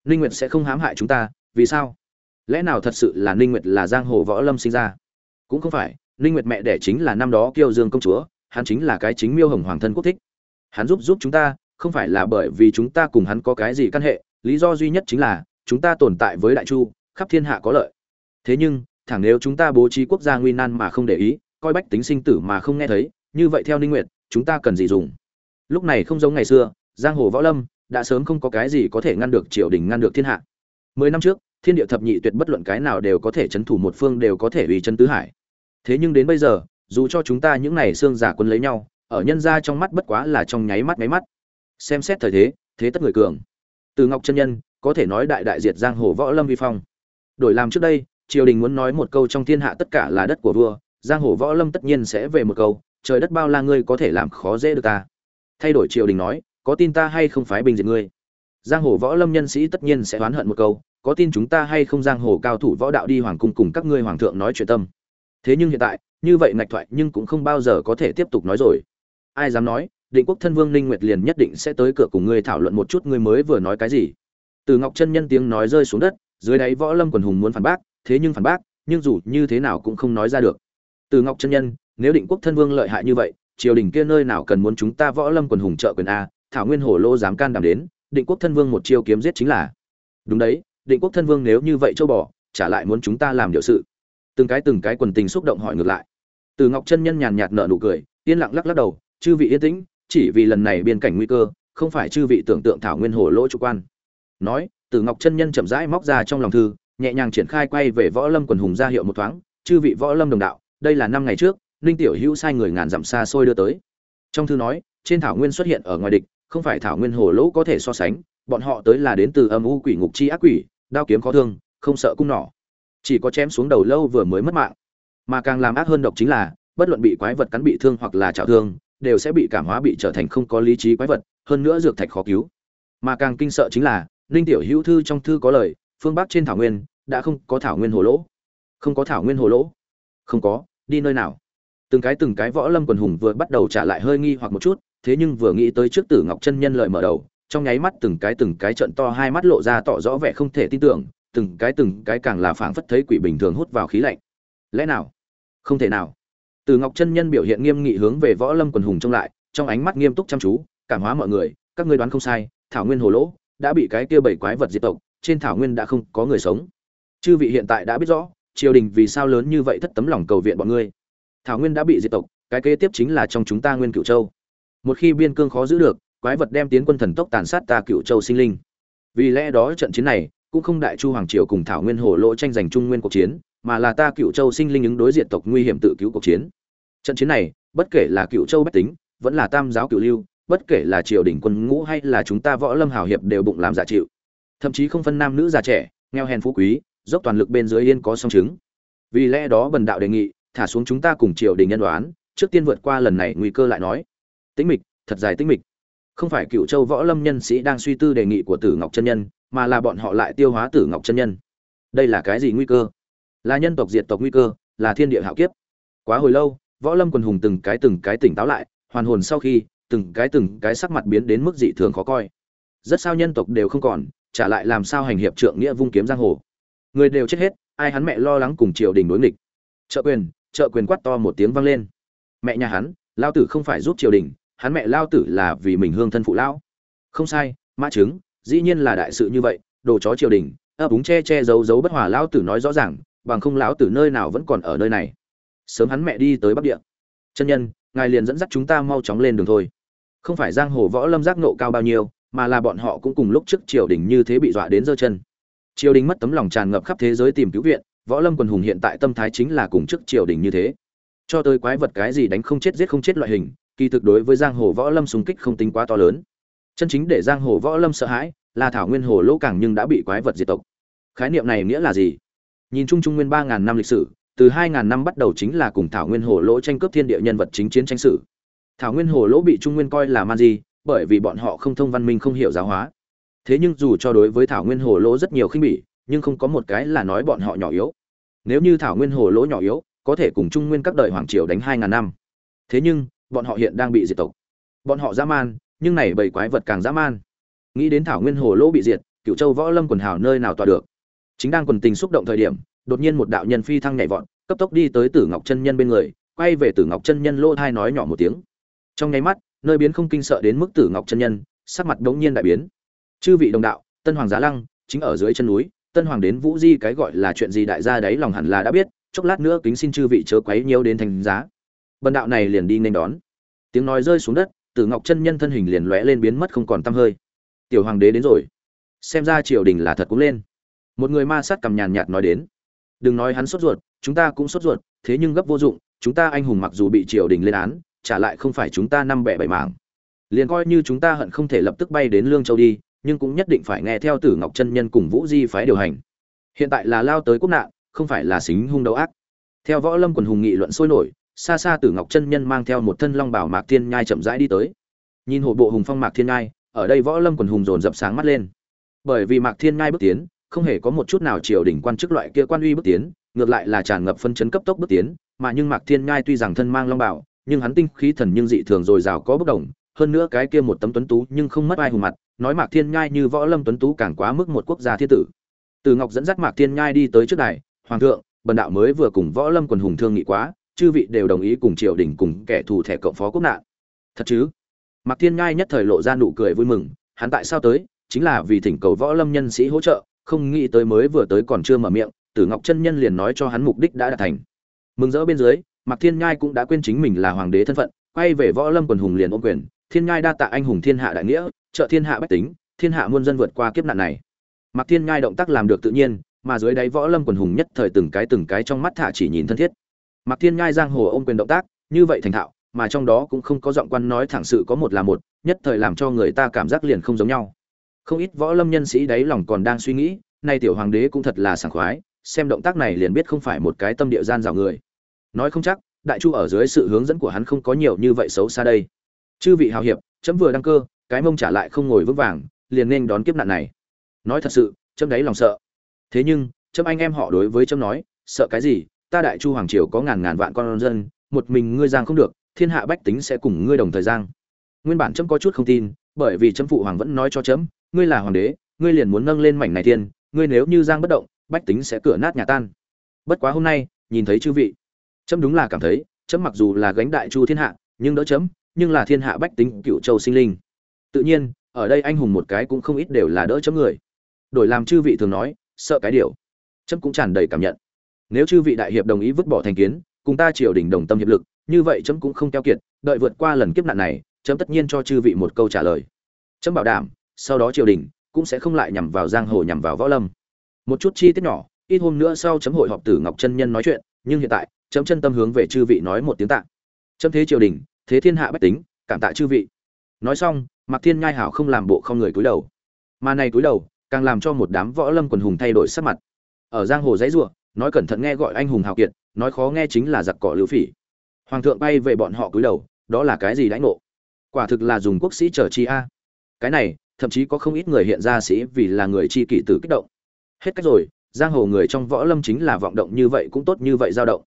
ninh nguyệt sẽ không hãm hại chúng ta vì sao? Lẽ nào thật sự là ninh nguyệt là giang hồ võ lâm sinh ra? Cũng không phải ninh nguyệt mẹ đẻ chính là năm đó kiêu dương công chúa hắn chính là cái chính miêu hồng hoàng thân quốc thích. Hắn giúp giúp chúng ta, không phải là bởi vì chúng ta cùng hắn có cái gì căn hệ, lý do duy nhất chính là, chúng ta tồn tại với đại chu, khắp thiên hạ có lợi. Thế nhưng, thẳng nếu chúng ta bố trí quốc gia nguy nan mà không để ý, coi bách tính sinh tử mà không nghe thấy, như vậy theo ninh nguyệt, chúng ta cần gì dùng? Lúc này không giống ngày xưa, giang hồ võ lâm, đã sớm không có cái gì có thể ngăn được triều đình ngăn được thiên hạ. Mười năm trước, thiên địa thập nhị tuyệt bất luận cái nào đều có thể chấn thủ một phương đều có thể uy chân tứ hải. Thế nhưng đến bây giờ dù cho chúng ta những này xương giả quân lấy nhau, ở nhân ra trong mắt bất quá là trong nháy mắt nháy mắt. Xem xét thời thế thế tất người cường. Từ ngọc chân nhân, có thể nói đại đại diệt giang hồ võ lâm vi phong. Đổi làm trước đây, triều đình muốn nói một câu trong thiên hạ tất cả là đất của vua, giang hồ võ lâm tất nhiên sẽ về một câu, trời đất bao la ngươi có thể làm khó dễ được ta. Thay đổi triều đình nói, có tin ta hay không phái bình diệt ngươi? Giang hồ võ lâm nhân sĩ tất nhiên sẽ oán hận một câu, có tin chúng ta hay không giang hồ cao thủ võ đạo đi hoàng cung cùng các ngươi hoàng thượng nói chuyện tâm. Thế nhưng hiện tại như vậy ngạch thoại nhưng cũng không bao giờ có thể tiếp tục nói rồi. Ai dám nói định quốc thân vương ninh nguyệt liền nhất định sẽ tới cửa cùng ngươi thảo luận một chút ngươi mới vừa nói cái gì. Từ ngọc chân nhân tiếng nói rơi xuống đất dưới đáy võ lâm quần hùng muốn phản bác thế nhưng phản bác nhưng dù như thế nào cũng không nói ra được. Từ ngọc chân nhân nếu định quốc thân vương lợi hại như vậy triều đình kia nơi nào cần muốn chúng ta võ lâm quần hùng trợ quyền a thảo nguyên hổ lô dám can đảm đến định quốc thân vương một chiêu kiếm giết chính là. Đúng đấy định quốc thân vương nếu như vậy châu bỏ, trả lại muốn chúng ta làm điều sự. Từng cái từng cái quần tình xúc động hỏi ngược lại từ ngọc chân nhân nhàn nhạt nở nụ cười, yên lặng lắc lắc đầu, chư vị yên tĩnh, chỉ vì lần này biên cảnh nguy cơ, không phải chư vị tưởng tượng thảo nguyên hồ lỗ chủ quan. Nói, từ ngọc chân nhân chậm rãi móc ra trong lòng thư, nhẹ nhàng triển khai quay về võ lâm quần hùng ra hiệu một thoáng, chư vị võ lâm đồng đạo, đây là năm ngày trước, ninh tiểu hữu sai người ngàn dặm xa xôi đưa tới. Trong thư nói, trên thảo nguyên xuất hiện ở ngoài địch, không phải thảo nguyên hồ lỗ có thể so sánh, bọn họ tới là đến từ âm u quỷ ngục chi ác quỷ, đao kiếm khó thương, không sợ cung nỏ. Chỉ có chém xuống đầu lâu vừa mới mất mạng mà càng làm ác hơn độc chính là, bất luận bị quái vật cắn bị thương hoặc là trào thương, đều sẽ bị cảm hóa bị trở thành không có lý trí quái vật, hơn nữa dược thạch khó cứu. Mà càng kinh sợ chính là, ninh tiểu hữu thư trong thư có lời, phương bắc trên thảo nguyên, đã không có thảo nguyên hồ lỗ. Không có thảo nguyên hồ lỗ? Không có, đi nơi nào? Từng cái từng cái võ lâm quần hùng vừa bắt đầu trả lại hơi nghi hoặc một chút, thế nhưng vừa nghĩ tới trước tử ngọc chân nhân lợi mở đầu, trong nháy mắt từng cái từng cái trận to hai mắt lộ ra tỏ rõ vẻ không thể tin tưởng, từng cái từng cái càng là phảng phất thấy quỷ bình thường hút vào khí lạnh. Lẽ nào? Không thể nào. Từ ngọc chân nhân biểu hiện nghiêm nghị hướng về võ lâm quần hùng trông lại, trong ánh mắt nghiêm túc chăm chú, cảm hóa mọi người, các ngươi đoán không sai, thảo nguyên hồ lỗ đã bị cái kia bảy quái vật diệt tộc, trên thảo nguyên đã không có người sống. Chư vị hiện tại đã biết rõ, triều đình vì sao lớn như vậy thất tấm lòng cầu viện bọn ngươi. Thảo nguyên đã bị diệt tộc, cái kế tiếp chính là trong chúng ta nguyên cửu châu. Một khi biên cương khó giữ được, quái vật đem tiến quân thần tốc tàn sát ta cửu châu sinh linh. Vì lẽ đó trận chiến này cũng không đại chu hoàng triều cùng thảo nguyên hồ lỗ tranh giành trung nguyên cuộc chiến mà là ta cựu châu sinh linh ứng đối diện tộc nguy hiểm tự cứu cuộc chiến. Trận chiến này, bất kể là cựu châu bách tính, vẫn là tam giáo cựu lưu, bất kể là triều đình quân ngũ hay là chúng ta võ lâm hào hiệp đều bụng làm giả chịu. Thậm chí không phân nam nữ già trẻ, nghèo hèn phú quý, dốc toàn lực bên dưới yên có song chứng. Vì lẽ đó bần đạo đề nghị, thả xuống chúng ta cùng triều đình nhân đoán, trước tiên vượt qua lần này nguy cơ lại nói. Tĩnh mịch, thật dài tĩnh mịch. Không phải cựu châu võ lâm nhân sĩ đang suy tư đề nghị của tử ngọc chân nhân, mà là bọn họ lại tiêu hóa tử ngọc chân nhân. Đây là cái gì nguy cơ? Là nhân tộc diệt tộc nguy cơ, là thiên địa hạo kiếp. Quá hồi lâu, võ lâm quần hùng từng cái từng cái tỉnh táo lại, hoàn hồn sau khi, từng cái từng cái sắc mặt biến đến mức dị thường khó coi. Rất sao nhân tộc đều không còn, trả lại làm sao hành hiệp trượng nghĩa vung kiếm giang hồ. Người đều chết hết, ai hắn mẹ lo lắng cùng triều đình đối nghịch. Trợ quyền trợ quyền quát to một tiếng vang lên. Mẹ nhà hắn, lao tử không phải giúp triều đình, hắn mẹ lao tử là vì mình hương thân phụ lão. Không sai, mã chứng, dĩ nhiên là đại sự như vậy, đồ chó triều đình, ấp úng che che giấu giấu bất hòa lao tử nói rõ ràng bằng không lão tử nơi nào vẫn còn ở nơi này. Sớm hắn mẹ đi tới bắc địa. Chân nhân, ngài liền dẫn dắt chúng ta mau chóng lên đường thôi. Không phải giang hồ võ lâm giác nộ cao bao nhiêu, mà là bọn họ cũng cùng lúc trước triều đình như thế bị dọa đến giơ chân. Triều đình mất tấm lòng tràn ngập khắp thế giới tìm cứu viện, võ lâm quần hùng hiện tại tâm thái chính là cùng trước triều đình như thế. Cho tới quái vật cái gì đánh không chết giết không chết loại hình, kỳ thực đối với giang hồ võ lâm xung kích không tính quá to lớn. Chân chính để giang hồ võ lâm sợ hãi, là thảo nguyên hồ lỗ càng nhưng đã bị quái vật diệt tộc. Khái niệm này nghĩa là gì? Nhìn chung trung nguyên ba ngàn năm lịch sử, từ hai ngàn năm bắt đầu chính là cùng thảo nguyên hồ lỗ tranh cướp thiên địa nhân vật chính chiến tranh sử thảo nguyên hồ lỗ bị trung nguyên coi là man di, bởi vì bọn họ không thông văn minh không hiểu giáo hóa. Thế nhưng dù cho đối với thảo nguyên hồ lỗ rất nhiều khinh bỉ, nhưng không có một cái là nói bọn họ nhỏ yếu. Nếu như thảo nguyên hồ lỗ nhỏ yếu, có thể cùng trung nguyên các đời hoàng triều đánh hai ngàn năm. Thế nhưng, bọn họ hiện đang bị diệt tộc. Bọn họ dã man, nhưng này bầy quái vật càng dã man. Nghĩ đến thảo nguyên hồ lỗ bị diệt cựu châu võ lâm quần hào nơi nào tỏa được? Chính đang quần tình xúc động thời điểm, đột nhiên một đạo nhân phi thăng nhảy vọt, cấp tốc đi tới tử ngọc chân nhân bên người, quay về tử ngọc chân nhân lỗ thai nói nhỏ một tiếng. Trong nháy mắt, nơi biến không kinh sợ đến mức tử ngọc chân nhân, sắc mặt đống nhiên đại biến. Chư vị đồng đạo, tân hoàng giá lăng, chính ở dưới chân núi, tân hoàng đến vũ di cái gọi là chuyện gì đại gia đấy lòng hẳn là đã biết, chốc lát nữa kính xin chư vị chớ quấy nhiều đến thành giá. Bần đạo này liền đi nên đón. Tiếng nói rơi xuống đất, tử ngọc chân nhân thân hình liền lóe lên biến mất không còn tăm hơi. Tiểu hoàng đế đến rồi. Xem ra triều đình là thật cũng lên một người ma sát cầm nhàn nhạt nói đến. Đừng nói hắn sốt ruột, chúng ta cũng sốt ruột, thế nhưng gấp vô dụng, chúng ta anh hùng mặc dù bị triều đình lên án, trả lại không phải chúng ta năm bẻ bảy mảng liền coi như chúng ta hận không thể lập tức bay đến lương châu đi, nhưng cũng nhất định phải nghe theo tử ngọc chân nhân cùng vũ di phái điều hành. Hiện tại là lao tới quốc nạn, không phải là xính hung đấu ác. Theo võ lâm quần hùng nghị luận sôi nổi, xa xa tử ngọc chân nhân mang theo một thân long bảo mạc thiên nhai chậm rãi đi tới. Nhìn hộ bộ hùng phong mạc thiên nhai, ở đây võ lâm quần hùng dồn dập sáng mắt lên. Bởi vì mạc thiên nhai bước tiến không hề có một chút nào triều đình quan chức loại kia quan uy bước tiến, ngược lại là tràn ngập phân chấn cấp tốc bước tiến, mà nhưng mạc thiên nhai tuy rằng thân mang long bảo nhưng hắn tinh khí thần nhưng dị thường dồi dào có bất đồng, hơn nữa cái kia một tấm tuấn tú nhưng không mất ai hùng mặt, nói mạc thiên nhai như võ lâm tuấn tú càng quá mức một quốc gia thiên tử. Từ ngọc dẫn dắt mạc thiên nhai đi tới trước đài, hoàng thượng, bần đạo mới vừa cùng võ lâm quần hùng thương nghị quá, chư vị đều đồng ý cùng triều đình cùng kẻ thù thẻ cộng phó quốc nạn. Thật chứ? Mạc thiên nhai nhất thời lộ ra nụ cười vui mừng, hắn tại sao tới? Chính là vì thỉnh cầu võ lâm nhân sĩ hỗ trợ không nghĩ tới mới vừa tới còn chưa mở miệng, tử ngọc chân nhân liền nói cho hắn mục đích đã đạt thành. Mừng rỡ bên dưới, mạc thiên nhai cũng đã quên chính mình là hoàng đế thân phận, quay về võ lâm quần hùng liền ôm quyền, thiên nhai đa tạ anh hùng thiên hạ đại nghĩa, trợ thiên hạ bách tính, thiên hạ muôn dân vượt qua kiếp nạn này. Mạc thiên nhai động tác làm được tự nhiên, mà dưới đáy võ lâm quần hùng nhất thời từng cái từng cái trong mắt thả chỉ nhìn thân thiết. Mạc thiên nhai giang hồ ôm quyền động tác, như vậy thành thạo, mà trong đó cũng không có giọng quan nói thẳng sự có một là một, nhất thời làm cho người ta cảm giác liền không giống nhau không ít võ lâm nhân sĩ đáy lòng còn đang suy nghĩ, nay tiểu hoàng đế cũng thật là sảng khoái, xem động tác này liền biết không phải một cái tâm địa gian rào người. Nói không chắc, đại chu ở dưới sự hướng dẫn của hắn không có nhiều như vậy xấu xa đây. Chư vị hào hiệp, chấm vừa đăng cơ, cái mông trả lại không ngồi vững vàng, liền nên đón kiếp nạn này. Nói thật sự, chấm đấy lòng sợ. Thế nhưng, chấm anh em họ đối với chấm nói, sợ cái gì, ta đại chu hoàng triều có ngàn ngàn vạn con dân, một mình ngươi giang không được, thiên hạ bách tính sẽ cùng ngươi đồng thời giang. Nguyên bản chấm có chút không tin, bởi vì chấm phụ hoàng vẫn nói cho chấm ngươi là hoàng đế, ngươi liền muốn nâng lên mảnh này thiên, ngươi nếu như giang bất động, bách tính sẽ cửa nát nhà tan. Bất quá hôm nay, nhìn thấy chư vị. Chấm đúng là cảm thấy, chấm mặc dù là gánh đại chu thiên hạ, nhưng đỡ chấm, nhưng là thiên hạ bách tính cựu châu sinh linh. Tự nhiên, ở đây anh hùng một cái cũng không ít đều là đỡ chấm người. Đổi làm chư vị thường nói, sợ cái điều. Chấm cũng tràn đầy cảm nhận. Nếu chư vị đại hiệp đồng ý vứt bỏ thành kiến, cùng ta triều đình đồng tâm hiệp lực, như vậy chấm cũng không keo kiệt, đợi vượt qua lần kiếp nạn này, chấm tất nhiên cho chư vị một câu trả lời. Chấm bảo đảm sau đó triều đình cũng sẽ không lại nhằm vào giang hồ nhằm vào võ lâm. Một chút chi tiết nhỏ, ít hôm nữa sau chấm hội họp tử ngọc chân nhân nói chuyện, nhưng hiện tại, chấm chân tâm hướng về chư vị nói một tiếng tạ. Chấm thế triều đình, thế thiên hạ bách tính, cảm tạ chư vị. Nói xong, mạc thiên nhai hảo không làm bộ không người cúi đầu. Mà này cúi đầu, càng làm cho một đám võ lâm quần hùng thay đổi sắc mặt. Ở giang hồ giấy rủa, nói cẩn thận nghe gọi anh hùng hào kiệt, nói khó nghe chính là giặc cỏ lưu phỉ. Hoàng thượng bay về bọn họ cúi đầu, đó là cái gì đãi ngộ? Quả thực là dùng quốc sĩ trở chi a. Cái này thậm chí có không ít người hiện ra sĩ vì là người chi kỷ tử kích động. Hết cách rồi giang hồ người trong võ lâm chính là vọng động như vậy cũng tốt như vậy dao động.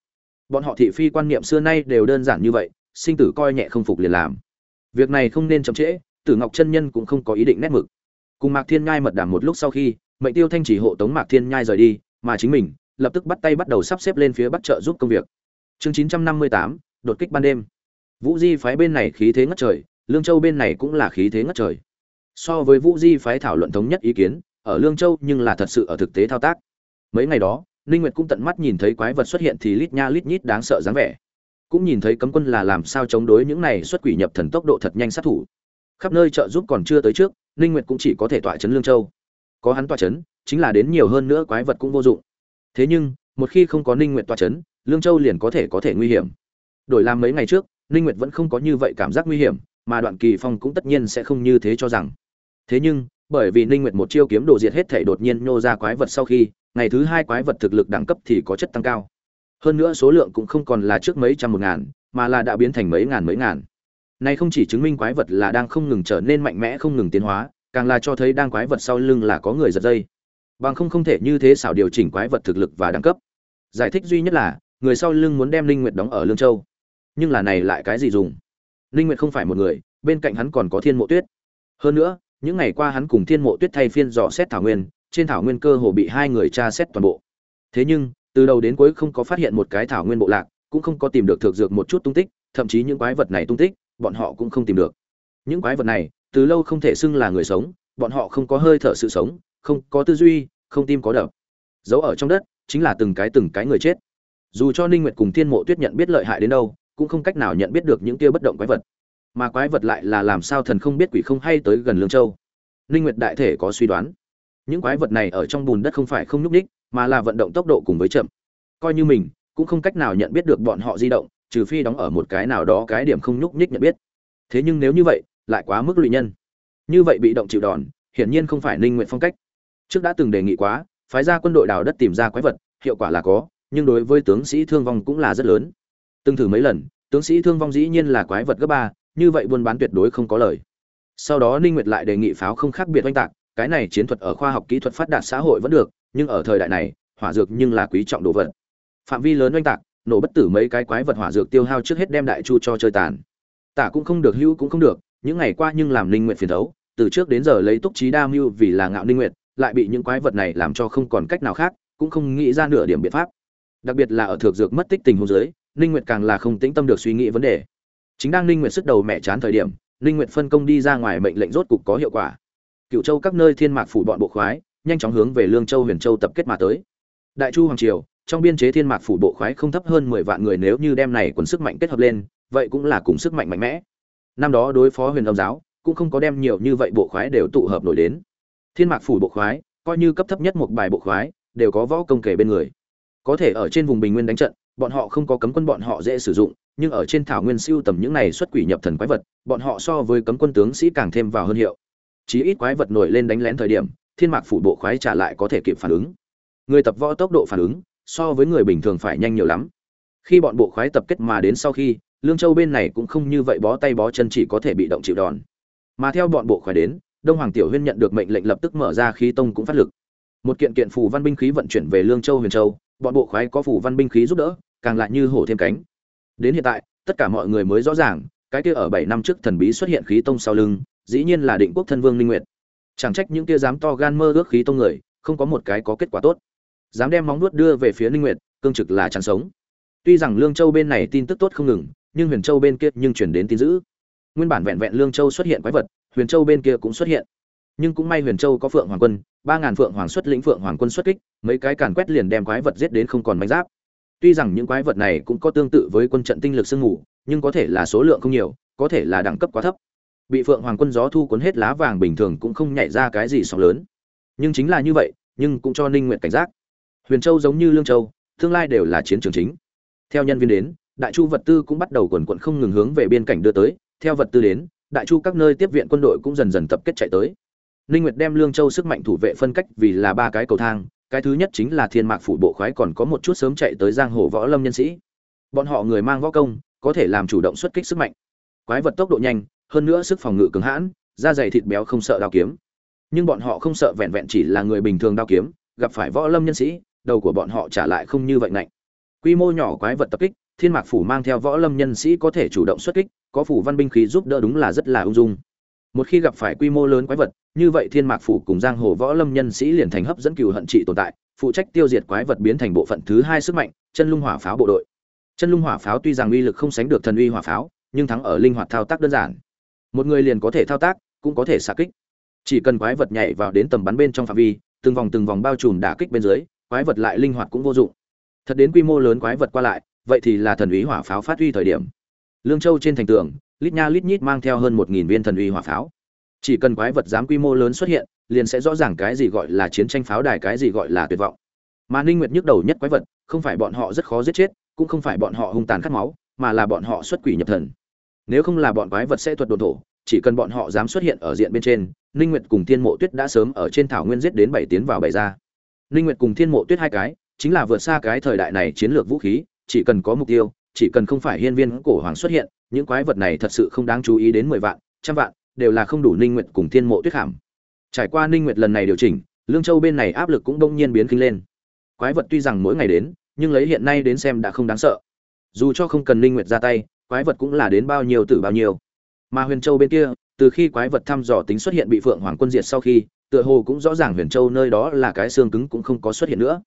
Bọn họ thị phi quan niệm xưa nay đều đơn giản như vậy sinh tử coi nhẹ không phục liền làm. Việc này không nên chậm trễ tử ngọc chân nhân cũng không có ý định nét mực. Cùng mạc thiên nhai mật đảm một lúc sau khi mệnh tiêu thanh chỉ hộ tống mạc thiên nhai rời đi mà chính mình lập tức bắt tay bắt đầu sắp xếp lên phía bắc trợ giúp công việc. Chương 958, đột kích ban đêm. Vũ di phái bên này khí thế ngất trời lương châu bên này cũng là khí thế ngất trời so với vũ di phái thảo luận thống nhất ý kiến, ở lương châu nhưng là thật sự ở thực tế thao tác. Mấy ngày đó, ninh nguyệt cũng tận mắt nhìn thấy quái vật xuất hiện thì lít nha lít nhít đáng sợ dáng vẻ. Cũng nhìn thấy cấm quân là làm sao chống đối những này xuất quỷ nhập thần tốc độ thật nhanh sát thủ. Khắp nơi trợ giúp còn chưa tới trước, ninh nguyệt cũng chỉ có thể tỏa chấn lương châu. Có hắn tỏa chấn, chính là đến nhiều hơn nữa quái vật cũng vô dụng. Thế nhưng, một khi không có ninh nguyệt tỏa chấn, lương châu liền có thể có thể nguy hiểm. Đổi làm mấy ngày trước, ninh nguyệt vẫn không có như vậy cảm giác nguy hiểm, mà đoạn kỳ phong cũng tất nhiên sẽ không như thế cho rằng thế nhưng, bởi vì ninh nguyệt một chiêu kiếm đồ diệt hết thể đột nhiên nô ra quái vật sau khi, ngày thứ hai quái vật thực lực đẳng cấp thì có chất tăng cao. Hơn nữa số lượng cũng không còn là trước mấy trăm một ngàn, mà là đã biến thành mấy ngàn mấy ngàn. Này không chỉ chứng minh quái vật là đang không ngừng trở nên mạnh mẽ không ngừng tiến hóa, càng là cho thấy đang quái vật sau lưng là có người giật dây. Bằng không không thể như thế xảo điều chỉnh quái vật thực lực và đẳng cấp. Giải thích duy nhất là, người sau lưng muốn đem linh nguyệt đóng ở lương châu. Nhưng là này lại cái gì dùng? Linh nguyệt không phải một người, bên cạnh hắn còn có thiên mộ tuyết. Hơn nữa những ngày qua hắn cùng thiên mộ tuyết thay phiên dò xét thảo nguyên, trên thảo nguyên cơ hồ bị hai người tra xét toàn bộ. Thế nhưng, từ đầu đến cuối không có phát hiện một cái thảo nguyên bộ lạc, cũng không có tìm được thực dược một chút tung tích, thậm chí những quái vật này tung tích, bọn họ cũng không tìm được. Những quái vật này, từ lâu không thể xưng là người sống, bọn họ không có hơi thở sự sống, không có tư duy, không tim có đập. Giấu ở trong đất, chính là từng cái từng cái người chết. Dù cho ninh nguyệt cùng thiên mộ tuyết nhận biết lợi hại đến đâu, cũng không cách nào nhận biết được những kia bất động quái vật mà quái vật lại là làm sao thần không biết quỷ không hay tới gần lương châu. Ninh nguyệt đại thể có suy đoán. Những quái vật này ở trong bùn đất không phải không nhúc ních mà là vận động tốc độ cùng với chậm. Coi như mình, cũng không cách nào nhận biết được bọn họ di động, trừ phi đóng ở một cái nào đó cái điểm không nhúc nhích nhận biết. Thế nhưng nếu như vậy, lại quá mức lụy nhân. Như vậy bị động chịu đòn, hiển nhiên không phải ninh nguyện phong cách. Trước đã từng đề nghị quá, phái ra quân đội đào đất tìm ra quái vật, hiệu quả là có, nhưng đối với tướng sĩ thương vong cũng là rất lớn. Từng thử mấy lần, tướng sĩ thương vong dĩ nhiên là quái vật gấp ba như vậy buôn bán tuyệt đối không có lời. Sau đó ninh nguyệt lại đề nghị pháo không khác biệt oanh tạc, cái này chiến thuật ở khoa học kỹ thuật phát đạt xã hội vẫn được, nhưng ở thời đại này, hỏa dược nhưng là quý trọng đồ vật. Phạm vi lớn oanh tạc, nổ bất tử mấy cái quái vật hỏa dược tiêu hao trước hết đem đại chu cho chơi tàn. Tả cũng không được, hữu cũng không được, những ngày qua nhưng làm ninh nguyện phiền thấu, từ trước đến giờ lấy túc trí đa mưu vì là ngạo ninh nguyện lại bị những quái vật này làm cho không còn cách nào khác, cũng không nghĩ ra nửa điểm biện pháp. Đặc biệt là ở thược dược mất tích tình huống dưới, ninh nguyệt càng là không tĩnh tâm được suy nghĩ vấn đề chính đang ninh nguyệt sức đầu mẹ chán thời điểm, ninh nguyệt phân công đi ra ngoài mệnh lệnh rốt cục có hiệu quả. Cựu châu các nơi thiên mạc phủ bọn bộ khoái, nhanh chóng hướng về lương châu, huyền châu tập kết mà tới. Đại chu hoàng triều, trong biên chế thiên mạc phủ bộ khoái không thấp hơn mười vạn người nếu như đem này quần sức mạnh kết hợp lên, vậy cũng là cùng sức mạnh mạnh mẽ. Năm đó đối phó huyền âm giáo, cũng không có đem nhiều như vậy bộ khoái đều tụ hợp nổi đến. Thiên mạc phủ bộ khoái, coi như cấp thấp nhất một bài bộ khoái, đều có võ công kể bên người. Có thể ở trên vùng bình nguyên đánh trận, bọn họ không có cấm quân bọn họ dễ sử dụng nhưng ở trên thảo nguyên siêu tầm những này xuất quỷ nhập thần quái vật, bọn họ so với cấm quân tướng sĩ càng thêm vào hơn hiệu. Chí ít quái vật nổi lên đánh lén thời điểm, thiên mạc phủ bộ khoái trả lại có thể kịp phản ứng. Người tập võ tốc độ phản ứng, so với người bình thường phải nhanh nhiều lắm. Khi bọn bộ khoái tập kết mà đến sau khi, lương châu bên này cũng không như vậy bó tay bó chân chỉ có thể bị động chịu đòn. Mà theo bọn bộ khoái đến, đông hoàng tiểu huyên nhận được mệnh lệnh lập tức mở ra khí tông cũng phát lực. Một kiện kiện phù văn binh khí vận chuyển về lương châu, huyền châu, bọn bộ khoái có phù văn binh khí giúp đỡ, càng lại như hổ thêm cánh đến hiện tại, tất cả mọi người mới rõ ràng, cái kia ở bảy năm trước thần bí xuất hiện khí tông sau lưng, dĩ nhiên là định quốc thân vương linh nguyệt. Chẳng trách những kia dám to gan mơ ước khí tông người, không có một cái có kết quả tốt. Dám đem móng nuốt đưa về phía ninh nguyệt, cương trực là chẳng sống. Tuy rằng lương châu bên này tin tức tốt không ngừng, nhưng huyền châu bên kia nhưng chuyển đến tin dữ. Nguyên bản vẹn vẹn lương châu xuất hiện quái vật, huyền châu bên kia cũng xuất hiện. Nhưng cũng may huyền châu có phượng hoàng quân, ba ngàn phượng hoàng xuất lĩnh phượng hoàng quân xuất kích, mấy cái càn quét liền đem quái vật giết đến không còn manh giáp tuy rằng những quái vật này cũng có tương tự với quân trận tinh lực sương mù, nhưng có thể là số lượng không nhiều, có thể là đẳng cấp quá thấp. Bị phượng hoàng quân gió thu cuốn hết lá vàng bình thường cũng không nhảy ra cái gì sóng lớn. Nhưng chính là như vậy, nhưng cũng cho ninh nguyện cảnh giác. Huyền châu giống như lương châu, tương lai đều là chiến trường chính. Theo nhân viên đến, đại chu vật tư cũng bắt đầu quần quận không ngừng hướng về biên cảnh đưa tới. Theo vật tư đến, đại chu các nơi tiếp viện quân đội cũng dần dần tập kết chạy tới. Ninh nguyệt đem lương châu sức mạnh thủ vệ phân cách vì là ba cái cầu thang cái thứ nhất chính là thiên mạc phủ bộ khoái còn có một chút sớm chạy tới giang hồ võ lâm nhân sĩ. Bọn họ người mang võ công, có thể làm chủ động xuất kích sức mạnh. Quái vật tốc độ nhanh, hơn nữa sức phòng ngự cứng hãn, da dày thịt béo không sợ đao kiếm. Nhưng bọn họ không sợ vẹn vẹn chỉ là người bình thường đao kiếm, gặp phải võ lâm nhân sĩ, đầu của bọn họ trả lại không như vậy nạnh quy mô nhỏ quái vật tập kích, thiên mạc phủ mang theo võ lâm nhân sĩ có thể chủ động xuất kích, có phủ văn binh khí giúp đỡ đúng là rất là ung dung. Một khi gặp phải quy mô lớn quái vật như vậy thiên mạc phủ cùng giang hồ võ lâm nhân sĩ liền thành hấp dẫn cừu hận trị tồn tại, phụ trách tiêu diệt quái vật biến thành bộ phận thứ hai sức mạnh, chân lung hỏa pháo bộ đội. Chân lung hỏa pháo tuy rằng uy lực không sánh được thần uy hỏa pháo, nhưng thắng ở linh hoạt thao tác đơn giản. Một người liền có thể thao tác, cũng có thể xạ kích. Chỉ cần quái vật nhảy vào đến tầm bắn bên trong phạm vi, từng vòng từng vòng bao trùm đả kích bên dưới, quái vật lại linh hoạt cũng vô dụng. Thật đến quy mô lớn quái vật qua lại, vậy thì là thần uy hỏa pháo phát huy thời điểm. Lương châu trên thành tường, lít nha lít nhít mang theo hơn một nghìn viên thần uy hỏa pháo chỉ cần quái vật dám quy mô lớn xuất hiện, liền sẽ rõ ràng cái gì gọi là chiến tranh pháo đài, cái gì gọi là tuyệt vọng. Mà ninh nguyệt nhức đầu nhất quái vật, không phải bọn họ rất khó giết chết, cũng không phải bọn họ hung tàn khát máu, mà là bọn họ xuất quỷ nhập thần. Nếu không là bọn quái vật sẽ thuật đồn thổ, chỉ cần bọn họ dám xuất hiện ở diện bên trên, ninh nguyệt cùng thiên mộ tuyết đã sớm ở trên thảo nguyên giết đến bảy tiến vào bảy ra. Ninh nguyệt cùng thiên mộ tuyết hai cái, chính là vượt xa cái thời đại này chiến lược vũ khí, chỉ cần có mục tiêu, chỉ cần không phải hiên viên cổ hoàng xuất hiện, những quái vật này thật sự không đáng chú ý đến mười vạn, trăm vạn đều là không đủ ninh nguyệt cùng thiên mộ tuyết hàm trải qua ninh nguyệt lần này điều chỉnh, lương châu bên này áp lực cũng đông nhiên biến kinh lên. Quái vật tuy rằng mỗi ngày đến, nhưng lấy hiện nay đến xem đã không đáng sợ. Dù cho không cần ninh nguyệt ra tay, quái vật cũng là đến bao nhiêu tử bao nhiêu. Mà huyền châu bên kia, từ khi quái vật thăm dò tính xuất hiện bị phượng hoàng quân diệt sau khi, tựa hồ cũng rõ ràng huyền châu nơi đó là cái xương cứng cũng không có xuất hiện nữa.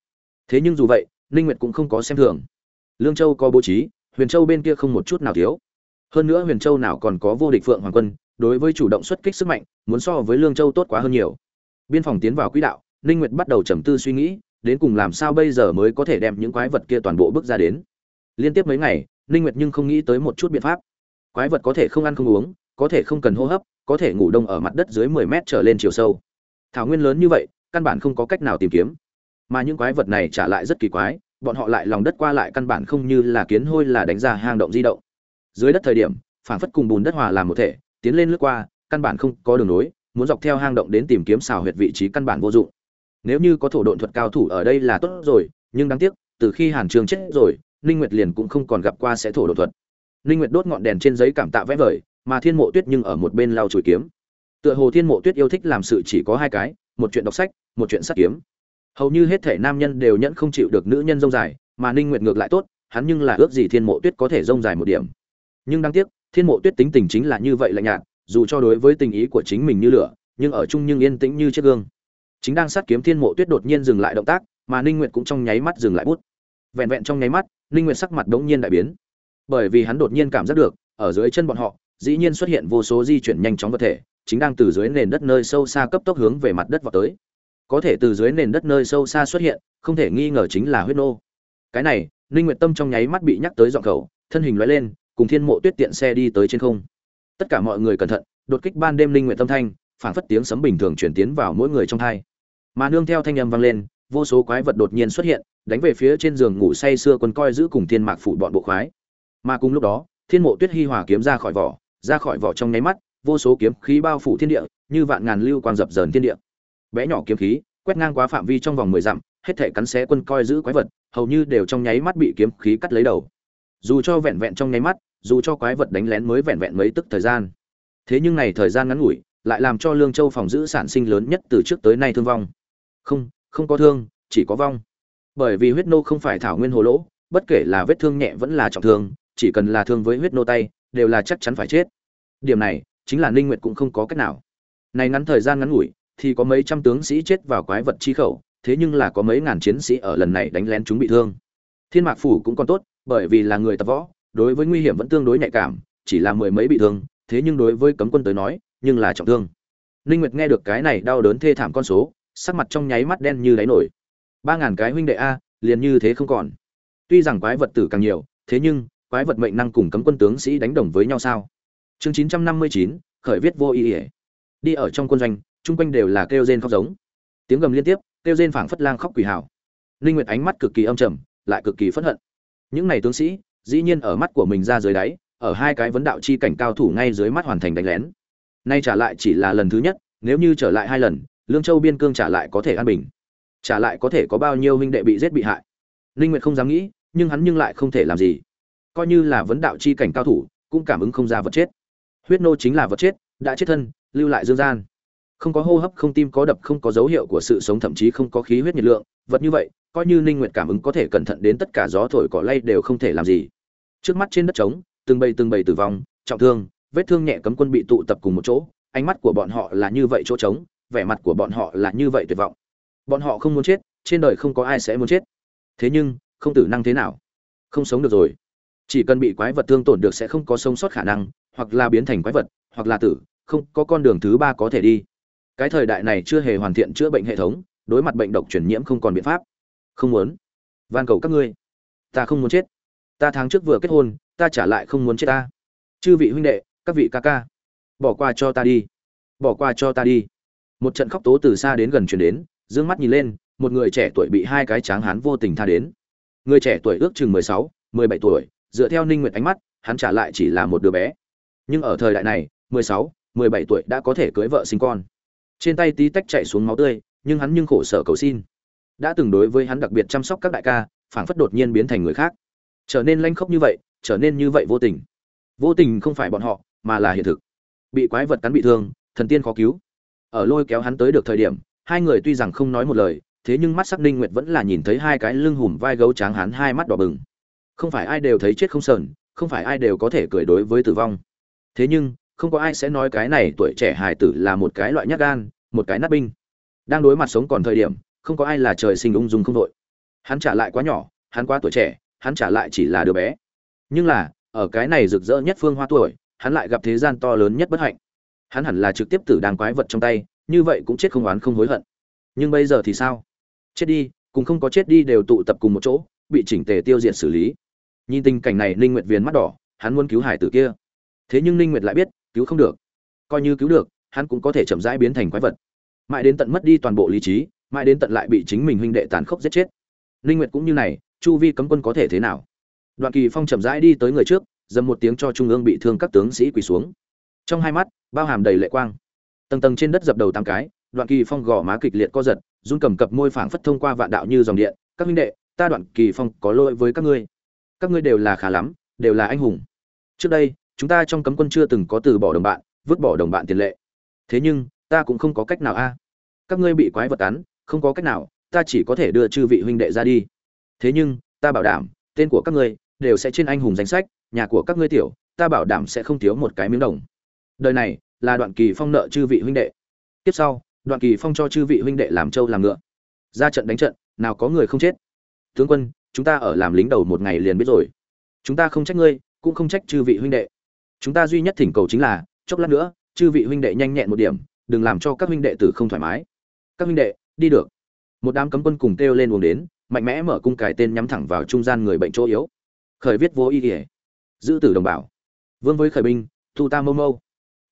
Thế nhưng dù vậy, ninh nguyệt cũng không có xem thường. Lương châu có bố trí, huyền châu bên kia không một chút nào thiếu. Hơn nữa huyền châu nào còn có vô địch phượng hoàng quân đối với chủ động xuất kích sức mạnh, muốn so với lương châu tốt quá hơn nhiều. Biên phòng tiến vào quỹ đạo, ninh nguyệt bắt đầu trầm tư suy nghĩ, đến cùng làm sao bây giờ mới có thể đem những quái vật kia toàn bộ bước ra đến. Liên tiếp mấy ngày, ninh nguyệt nhưng không nghĩ tới một chút biện pháp. Quái vật có thể không ăn không uống, có thể không cần hô hấp, có thể ngủ đông ở mặt đất dưới 10 mét trở lên chiều sâu. Thảo nguyên lớn như vậy, căn bản không có cách nào tìm kiếm. Mà những quái vật này trả lại rất kỳ quái, bọn họ lại lòng đất qua lại căn bản không như là kiến hôi là đánh ra hang động di động. Dưới đất thời điểm phản phất cùng bùn đất hòa làm một thể tiến lên lướt qua, căn bản không có đường nối, muốn dọc theo hang động đến tìm kiếm xào huyệt vị trí căn bản vô dụng. Nếu như có thổ độn thuật cao thủ ở đây là tốt rồi, nhưng đáng tiếc, từ khi hàn trường chết rồi, ninh nguyệt liền cũng không còn gặp qua sẽ thổ độn thuật. Ninh nguyệt đốt ngọn đèn trên giấy cảm tạ vẽ vời, mà thiên mộ tuyết nhưng ở một bên lau chùi kiếm. Tựa hồ thiên mộ tuyết yêu thích làm sự chỉ có hai cái, một chuyện đọc sách, một chuyện sát kiếm. Hầu như hết thể nam nhân đều nhẫn không chịu được nữ nhân rông dài, mà ninh nguyệt ngược lại tốt, hắn nhưng là ước gì thiên mộ tuyết có thể rông dài một điểm. Nhưng đáng tiếc thiên mộ tuyết tính tình chính là như vậy lạnh nhạt, dù cho đối với tình ý của chính mình như lửa, nhưng ở chung nhưng yên tĩnh như chiếc gương. Chính đang sát kiếm thiên mộ tuyết đột nhiên dừng lại động tác, mà ninh nguyệt cũng trong nháy mắt dừng lại bút. Vẹn vẹn trong nháy mắt, ninh nguyệt sắc mặt đống nhiên đại biến. Bởi vì hắn đột nhiên cảm giác được, ở dưới chân bọn họ, dĩ nhiên xuất hiện vô số di chuyển nhanh chóng vật thể, chính đang từ dưới nền đất nơi sâu xa cấp tốc hướng về mặt đất vào tới. Có thể từ dưới nền đất nơi sâu xa xuất hiện, không thể nghi ngờ chính là huyết nô. Cái này, ninh nguyệt tâm trong nháy mắt bị nhắc tới dọn khẩu, thân hình lóe lên cùng thiên mộ tuyết tiện xe đi tới trên không. Tất cả mọi người cẩn thận, đột kích ban đêm linh nguyện tâm thanh, phảng phất tiếng sấm bình thường chuyển tiến vào mỗi người trong thai. Mà nương theo thanh âm vang lên, vô số quái vật đột nhiên xuất hiện, đánh về phía trên giường ngủ say sưa quân coi giữ cùng thiên mạc phụ bọn bộ khoái. Mà cùng lúc đó, thiên mộ tuyết hi hòa kiếm ra khỏi vỏ, ra khỏi vỏ trong nháy mắt, vô số kiếm khí bao phủ thiên địa, như vạn ngàn lưu quang dập dờn thiên địa. Bé nhỏ kiếm khí, quét ngang quá phạm vi trong vòng mười dặm, hết thể cắn xé quân coi giữ quái vật, hầu như đều trong nháy mắt bị kiếm khí cắt lấy đầu. Dù cho vẹn vẹn trong nháy mắt dù cho quái vật đánh lén mới vẹn vẹn mấy tức thời gian. Thế nhưng này thời gian ngắn ngủi, lại làm cho lương châu phòng giữ sản sinh lớn nhất từ trước tới nay thương vong. Không không có thương, chỉ có vong. Bởi vì huyết nô không phải thảo nguyên hồ lỗ, bất kể là vết thương nhẹ vẫn là trọng thương, chỉ cần là thương với huyết nô tay, đều là chắc chắn phải chết. Điểm này, chính là ninh nguyệt cũng không có cách nào. Này ngắn thời gian ngắn ngủi, thì có mấy trăm tướng sĩ chết vào quái vật chi khẩu, thế nhưng là có mấy ngàn chiến sĩ ở lần này đánh lén chúng bị thương. Thiên mạc phủ cũng còn tốt, bởi vì là người tập võ đối với nguy hiểm vẫn tương đối nhạy cảm chỉ là mười mấy bị thương thế nhưng đối với cấm quân tới nói nhưng là trọng thương. Ninh nguyệt nghe được cái này đau đớn thê thảm con số sắc mặt trong nháy mắt đen như đáy nổi. Ba ngàn cái huynh đệ a liền như thế không còn. Tuy rằng quái vật tử càng nhiều thế nhưng quái vật mệnh năng cùng cấm quân tướng sĩ đánh đồng với nhau sao? Chương 959, khởi viết vô ý ỉa đi ở trong quân doanh chung quanh đều là kêu rên khóc giống. Tiếng gầm liên tiếp kêu rên phảng phất lang khóc quỷ hào. Ninh nguyệt ánh mắt cực kỳ âm trầm lại cực kỳ phẫn hận. Những này tướng sĩ dĩ nhiên ở mắt của mình ra dưới đáy, ở hai cái vấn đạo chi cảnh cao thủ ngay dưới mắt hoàn thành đánh lén. Nay trả lại chỉ là lần thứ nhất, nếu như trở lại hai lần, lương châu biên cương trả lại có thể an bình. Trả lại có thể có bao nhiêu huynh đệ bị giết bị hại? Linh nguyệt không dám nghĩ, nhưng hắn nhưng lại không thể làm gì. Coi như là vấn đạo chi cảnh cao thủ, cũng cảm ứng không ra vật chết. Huyết nô chính là vật chết, đã chết thân, lưu lại dương gian. Không có hô hấp, không tim, có đập, không có dấu hiệu của sự sống, thậm chí không có khí huyết nhiệt lượng. Vật như vậy, coi như ninh nguyệt cảm ứng có thể cẩn thận đến tất cả gió thổi cỏ lay đều không thể làm gì trước mắt trên đất trống, từng bầy từng bầy tử vong, trọng thương, vết thương nhẹ cấm quân bị tụ tập cùng một chỗ, ánh mắt của bọn họ là như vậy chỗ trống, vẻ mặt của bọn họ là như vậy tuyệt vọng. Bọn họ không muốn chết, trên đời không có ai sẽ muốn chết. Thế nhưng, không tử năng thế nào? Không sống được rồi. Chỉ cần bị quái vật thương tổn được sẽ không có sống sót khả năng, hoặc là biến thành quái vật, hoặc là tử, không, có con đường thứ ba có thể đi. Cái thời đại này chưa hề hoàn thiện chữa bệnh hệ thống, đối mặt bệnh độc truyền nhiễm không còn biện pháp. Không muốn. Van cầu các ngươi. Ta không muốn chết ta tháng trước vừa kết hôn, ta trả lại không muốn chết ta. Chư vị huynh đệ, các vị ca ca, bỏ qua cho ta đi. Bỏ qua cho ta đi. Một trận khóc tố từ xa đến gần chuyển đến d ư ơ n g mắt nhìn lên, một người trẻ tuổi bị hai cái tráng hán vô tình tha đến. Người trẻ tuổi ước chừng mười sáu, mười bảy tuổi, dựa theo ninh nguyệt ánh mắt, hắn trả lại chỉ là một đứa bé. Nhưng ở thời đại này, mười sáu, mười bảy tuổi đã có thể cưới vợ sinh con. Trên tay tí tách chạy xuống máu tươi, nhưng hắn nhưng khổ sở cầu xin. Đã từng đối với hắn đặc biệt chăm sóc các đại ca, phảng phất đột nhiên biến thành người khác trở nên lanh khốc như vậy, trở nên như vậy vô tình. Vô tình không phải bọn họ, mà là hiện thực. Bị quái vật cắn bị thương, thần tiên khó cứu. Ở lôi kéo hắn tới được thời điểm, hai người tuy rằng không nói một lời, thế nhưng mắt sắc ninh nguyệt vẫn là nhìn thấy hai cái lưng hùm vai gấu tráng hắn hai mắt đỏ bừng. Không phải ai đều thấy chết không sờn, không phải ai đều có thể cười đối với tử vong. Thế nhưng, không có ai sẽ nói cái này tuổi trẻ hài tử là một cái loại nhát gan, một cái nát binh. Đang đối mặt sống còn thời điểm, không có ai là trời sinh ung dung không đội hắn trả lại quá nhỏ, hắn quá tuổi trẻ hắn trả lại chỉ là đứa bé. Nhưng là, ở cái này rực rỡ nhất phương hoa tuổi, hắn lại gặp thế gian to lớn nhất bất hạnh. Hắn hẳn là trực tiếp tử đàng quái vật trong tay, như vậy cũng chết không oán không hối hận. Nhưng bây giờ thì sao? Chết đi, cùng không có chết đi đều tụ tập cùng một chỗ, bị chỉnh tề tiêu diệt xử lý. Nhìn tình cảnh này, ninh nguyệt viền mắt đỏ, hắn muốn cứu hải tử kia. Thế nhưng ninh nguyệt lại biết, cứu không được. Coi như cứu được, hắn cũng có thể chậm rãi biến thành quái vật. Mãi đến tận mất đi toàn bộ lý trí, mãi đến tận lại bị chính mình huynh đệ tàn khốc giết chết. Ninh nguyệt cũng như này chu vi cấm quân có thể thế nào? Đoạn kỳ phong chậm rãi đi tới người trước, dầm một tiếng cho trung ương bị thương các tướng sĩ quỳ xuống. Trong hai mắt, bao hàm đầy lệ quang. Tầng tầng trên đất dập đầu tám cái, đoạn kỳ phong gò má kịch liệt co giật, run cầm cập môi phảng phất thông qua vạn đạo như dòng điện, các huynh đệ, ta đoạn kỳ phong có lỗi với các ngươi. Các ngươi đều là khá lắm, đều là anh hùng. Trước đây, chúng ta trong cấm quân chưa từng có từ bỏ đồng bạn, vứt bỏ đồng bạn tiền lệ. Thế nhưng, ta cũng không có cách nào a. Các ngươi bị quái vật cắn, không có cách nào, ta chỉ có thể đưa chư vị huynh đệ ra đi thế nhưng, ta bảo đảm, tên của các ngươi đều sẽ trên anh hùng danh sách, nhà của các ngươi tiểu, ta bảo đảm sẽ không thiếu một cái miếng đồng. Đời này là đoạn kỳ phong nợ chư vị huynh đệ. Tiếp sau, đoạn kỳ phong cho chư vị huynh đệ làm trâu làm ngựa. Ra trận đánh trận, nào có người không chết. Tướng quân, chúng ta ở làm lính đầu một ngày liền biết rồi. Chúng ta không trách ngươi, cũng không trách chư vị huynh đệ. Chúng ta duy nhất thỉnh cầu chính là, chốc lát nữa, chư vị huynh đệ nhanh nhẹn một điểm, đừng làm cho các huynh đệ tử không thoải mái. Các huynh đệ, đi được. Một đám cấm quân cùng kêu lên uống đến mạnh mẽ mở cung cài tên nhắm thẳng vào trung gian người bệnh chỗ yếu. Khởi viết vô ý ỉa giữ tử đồng bào. Vương với khởi binh, thu ta mâu mâu.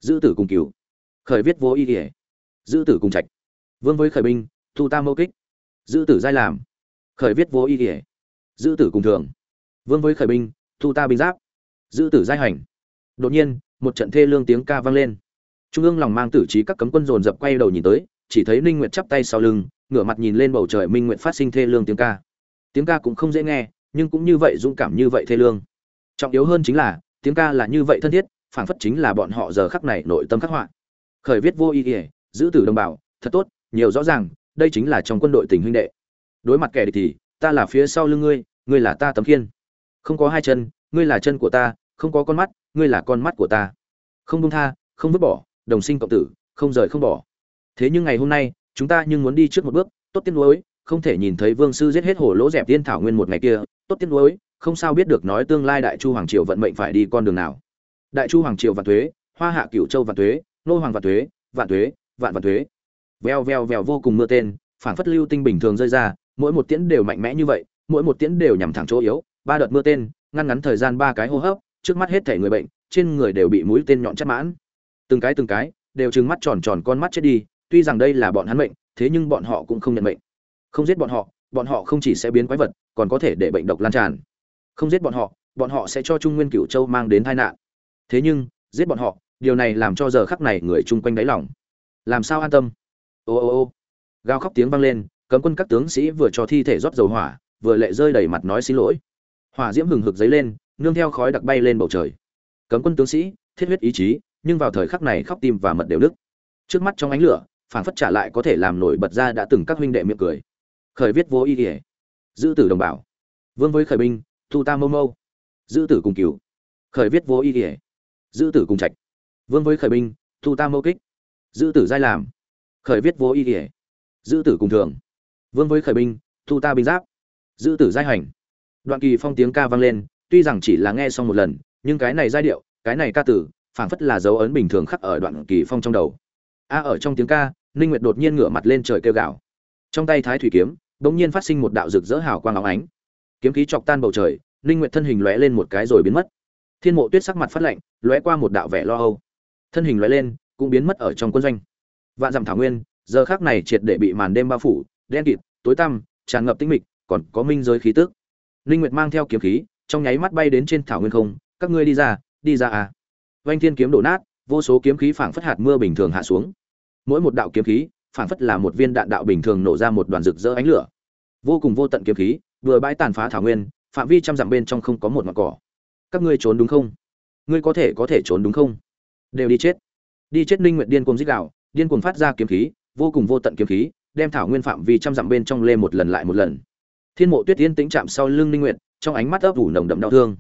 Giữ tử cùng cửu. Khởi viết vô ý ỉa giữ tử cùng trạch. Vương với khởi binh, thu ta mâu kích. Giữ tử giai làm. Khởi viết vô ý ỉa giữ tử cùng thường. Vương với khởi binh, thu ta binh giáp. Giữ tử giai hành. Đột nhiên, một trận thê lương tiếng ca vang lên. Trung ương lòng mang tử trí các cấm quân dồn dập quay đầu nhìn tới, chỉ thấy ninh nguyệt chắp tay sau lưng ngửa mặt nhìn lên bầu trời minh nguyệt phát sinh thê lương tiếng ca. Tiếng ca cũng không dễ nghe, nhưng cũng như vậy dũng cảm như vậy thê lương. Trọng yếu hơn chính là, tiếng ca là như vậy thân thiết, phảng phất chính là bọn họ giờ khắc này nội tâm khắc họa. Khởi viết vô ý ỉa giữ tử đồng bào, thật tốt, nhiều rõ ràng, đây chính là trong quân đội tình huynh đệ. Đối mặt kẻ địch thì, ta là phía sau lưng ngươi ngươi là ta tấm khiên. Không có hai chân, ngươi là chân của ta, không có con mắt, ngươi là con mắt của ta. Không buông tha, không vứt bỏ, đồng sinh cộng tử, không rời không bỏ. Thế nhưng ngày hôm nay chúng ta nhưng muốn đi trước một bước, tốt tiên nuối, không thể nhìn thấy vương sư giết hết hồ lỗ dẹp tiên thảo nguyên một ngày kia, tốt tiên nuối, không sao biết được nói tương lai đại chu hoàng triều vận mệnh phải đi con đường nào. Đại chu hoàng triều vạn thuế, hoa hạ cửu châu vạn thuế, nô hoàng vạn thuế vạn thuế, vạn vạn thuế. Veo veo veo vô cùng mưa tên phản phất lưu tinh bình thường rơi ra, mỗi một tiễn đều mạnh mẽ như vậy, mỗi một tiễn đều nhằm thẳng chỗ yếu, ba đợt mưa tên, ngăn ngắn thời gian ba cái hô hấp, trước mắt hết thể người bệnh, trên người đều bị mũi tên nhọn chất mãn. Từng cái từng cái, đều trừng mắt tròn tròn con mắt chết đi tuy rằng đây là bọn hắn mệnh, thế nhưng bọn họ cũng không nhận mệnh. Không giết bọn họ bọn họ không chỉ sẽ biến quái vật, còn có thể để bệnh độc lan tràn. Không giết bọn họ bọn họ sẽ cho trung nguyên cửu châu mang đến tai nạn. Thế nhưng, giết bọn họ, điều này làm cho giờ khắc này người chung quanh đáy lòng. Làm sao an tâm? Ô ô ô. Gào khóc tiếng vang lên, cấm quân các tướng sĩ vừa cho thi thể rót dầu hỏa, vừa lệ rơi đầy mặt nói xin lỗi. Hỏa diễm hừng hực dấy lên, nương theo khói đặc bay lên bầu trời. Cấm quân tướng sĩ, thiết huyết ý chí, nhưng vào thời khắc này khóc tim và mật đều đức trước mắt trong ánh lửa phảng phất trả lại có thể làm nổi bật ra đã từng các huynh đệ miệng cười. Khởi viết vô ý ỉa giữ tử đồng bào. Vương với khởi binh, thu ta mâu mâu. Giữ tử cùng cứu khởi viết vô ý ỉa giữ tử cùng trạch. Vương với khởi binh, thu ta mâu kích. Giữ tử giai làm. Khởi viết vô ý ỉa giữ tử cùng thường. Vương với khởi binh, thu ta binh giáp. Giữ tử giai hành. Đoạn kỳ phong tiếng ca vang lên, tuy rằng chỉ là nghe xong một lần, nhưng cái này giai điệu, cái này ca tử phảng phất là dấu ấn bình thường khắc ở đoạn kỳ phong trong đầu. A, ở trong tiếng ca ninh nguyệt đột nhiên ngửa mặt lên trời kêu gào. Trong tay thái thủy kiếm đống nhiên phát sinh một đạo rực rỡ hào quang óng ánh. Kiếm khí chọc tan bầu trời, ninh nguyệt thân hình lóe lên một cái rồi biến mất. Thiên mộ tuyết sắc mặt phát lạnh, lóe qua một đạo vẻ lo âu. Thân hình lóe lên, cũng biến mất ở trong quân doanh. Vạn dặm thảo nguyên, giờ khắc này triệt để bị màn đêm bao phủ, đen kịt, tối tăm, tràn ngập tĩnh mịch, còn có minh giới khí tức. Ninh nguyệt mang theo kiếm khí, trong nháy mắt bay đến trên thảo nguyên không, các ngươi đi ra đi ra à. Vanh thiên kiếm đổ nát, vô số kiếm khí phảng phất hạt mưa bình thường hạ xuống mỗi một đạo kiếm khí phản phất là một viên đạn đạo bình thường nổ ra một đoàn rực rỡ ánh lửa. Vô cùng vô tận kiếm khí vừa bãi tàn phá thảo nguyên phạm vi trăm dặm bên trong không có một mặt cỏ. Các ngươi trốn đúng không? Ngươi có thể có thể trốn đúng không? Đều đi chết. Đi chết ninh nguyện điên cuồng giết đạo điên cuồng phát ra kiếm khí vô cùng vô tận kiếm khí đem thảo nguyên phạm vi trăm dặm bên trong lê một lần lại một lần. Thiên mộ tuyết yên tĩnh chạm sau lưng ninh nguyện, trong ánh mắt ấp ủ nồng đậm đau thương.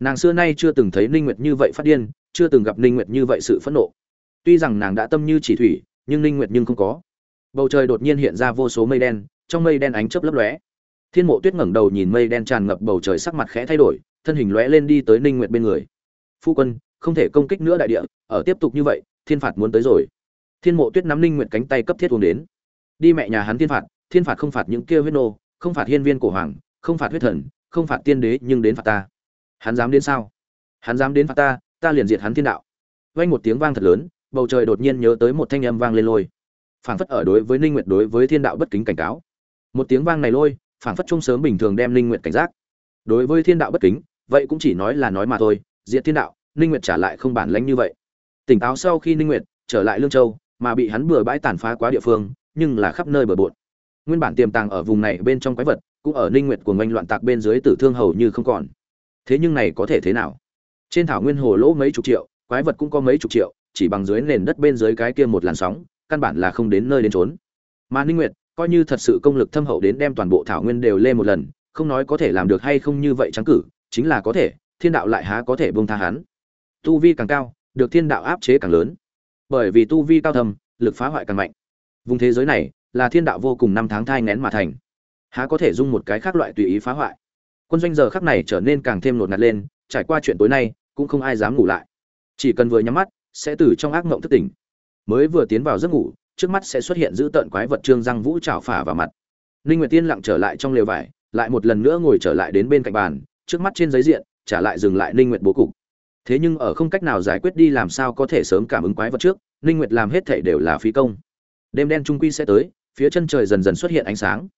Nàng xưa nay chưa từng thấy ninh nguyệt như vậy phát điên chưa từng gặp ninh nguyệt như vậy sự phẫn nộ. Tuy rằng nàng đã tâm như chỉ thủy nhưng ninh nguyệt nhưng không có. Bầu trời đột nhiên hiện ra vô số mây đen, trong mây đen ánh chớp lấp lóe. Thiên mộ tuyết ngẩng đầu nhìn mây đen tràn ngập bầu trời sắc mặt khẽ thay đổi, thân hình lóe lên đi tới ninh nguyệt bên người. Phu quân, không thể công kích nữa đại địa, ở tiếp tục như vậy, thiên phạt muốn tới rồi. Thiên mộ tuyết nắm ninh nguyệt cánh tay cấp thiết uống đến. Đi mẹ nhà hắn thiên phạt thiên phạt không phạt những kia huyết nô, không phạt hiên viên cổ hoàng, không phạt huyết thần, không phạt tiên đế, nhưng đến phạt ta. Hắn dám đến sao? Hắn dám đến phạt ta ta liền diệt hắn thiên đạo. Vang một tiếng vang thật lớn bầu trời đột nhiên nhớ tới một thanh âm vang lên lôi. Phảng phất ở đối với ninh nguyệt đối với thiên đạo bất kính cảnh cáo. Một tiếng vang này lôi, phảng phất trung sớm bình thường đem ninh nguyệt cảnh giác. Đối với thiên đạo bất kính, vậy cũng chỉ nói là nói mà thôi, diệt thiên đạo, ninh nguyệt trả lại không bản lãnh như vậy. Tỉnh táo sau khi ninh nguyệt trở lại lương châu, mà bị hắn bừa bãi tàn phá quá địa phương, nhưng là khắp nơi bừa bộn. Nguyên bản tiềm tàng ở vùng này bên trong quái vật, cũng ở ninh nguyệt của ngoanh loạn tạc bên dưới tử thương hầu như không còn. Thế nhưng này có thể thế nào? Trên thảo nguyên hồ lỗ mấy chục triệu, quái vật cũng có mấy chục triệu chỉ bằng dưới nền đất bên dưới cái kia một làn sóng, căn bản là không đến nơi đến trốn mà ninh nguyệt, coi như thật sự công lực thâm hậu đến đem toàn bộ thảo nguyên đều lên một lần, không nói có thể làm được hay không như vậy trắng cử, chính là có thể, thiên đạo lại há có thể buông tha hắn. Tu vi càng cao, được thiên đạo áp chế càng lớn. Bởi vì tu vi cao thầm lực phá hoại càng mạnh. Vùng thế giới này, là thiên đạo vô cùng năm tháng thai nén mà thành. Há có thể dung một cái khác loại tùy ý phá hoại. Quân doanh giờ khắc này trở nên càng thêm nột ngạt lên, trải qua chuyện tối nay, cũng không ai dám ngủ lại. Chỉ cần vừa nhắm mắt sẽ từ trong ác mộng thức tỉnh. Mới vừa tiến vào giấc ngủ, trước mắt sẽ xuất hiện dữ tợn quái vật trương răng vũ chảo phả vào mặt. Ninh nguyệt tiên lặng trở lại trong lều vải, lại một lần nữa ngồi trở lại đến bên cạnh bàn, trước mắt trên giấy diện, trả lại dừng lại ninh nguyệt bố cục. Thế nhưng ở không cách nào giải quyết đi làm sao có thể sớm cảm ứng quái vật trước, ninh nguyệt làm hết thảy đều là phí công. Đêm đen trung quy sẽ tới, phía chân trời dần dần xuất hiện ánh sáng.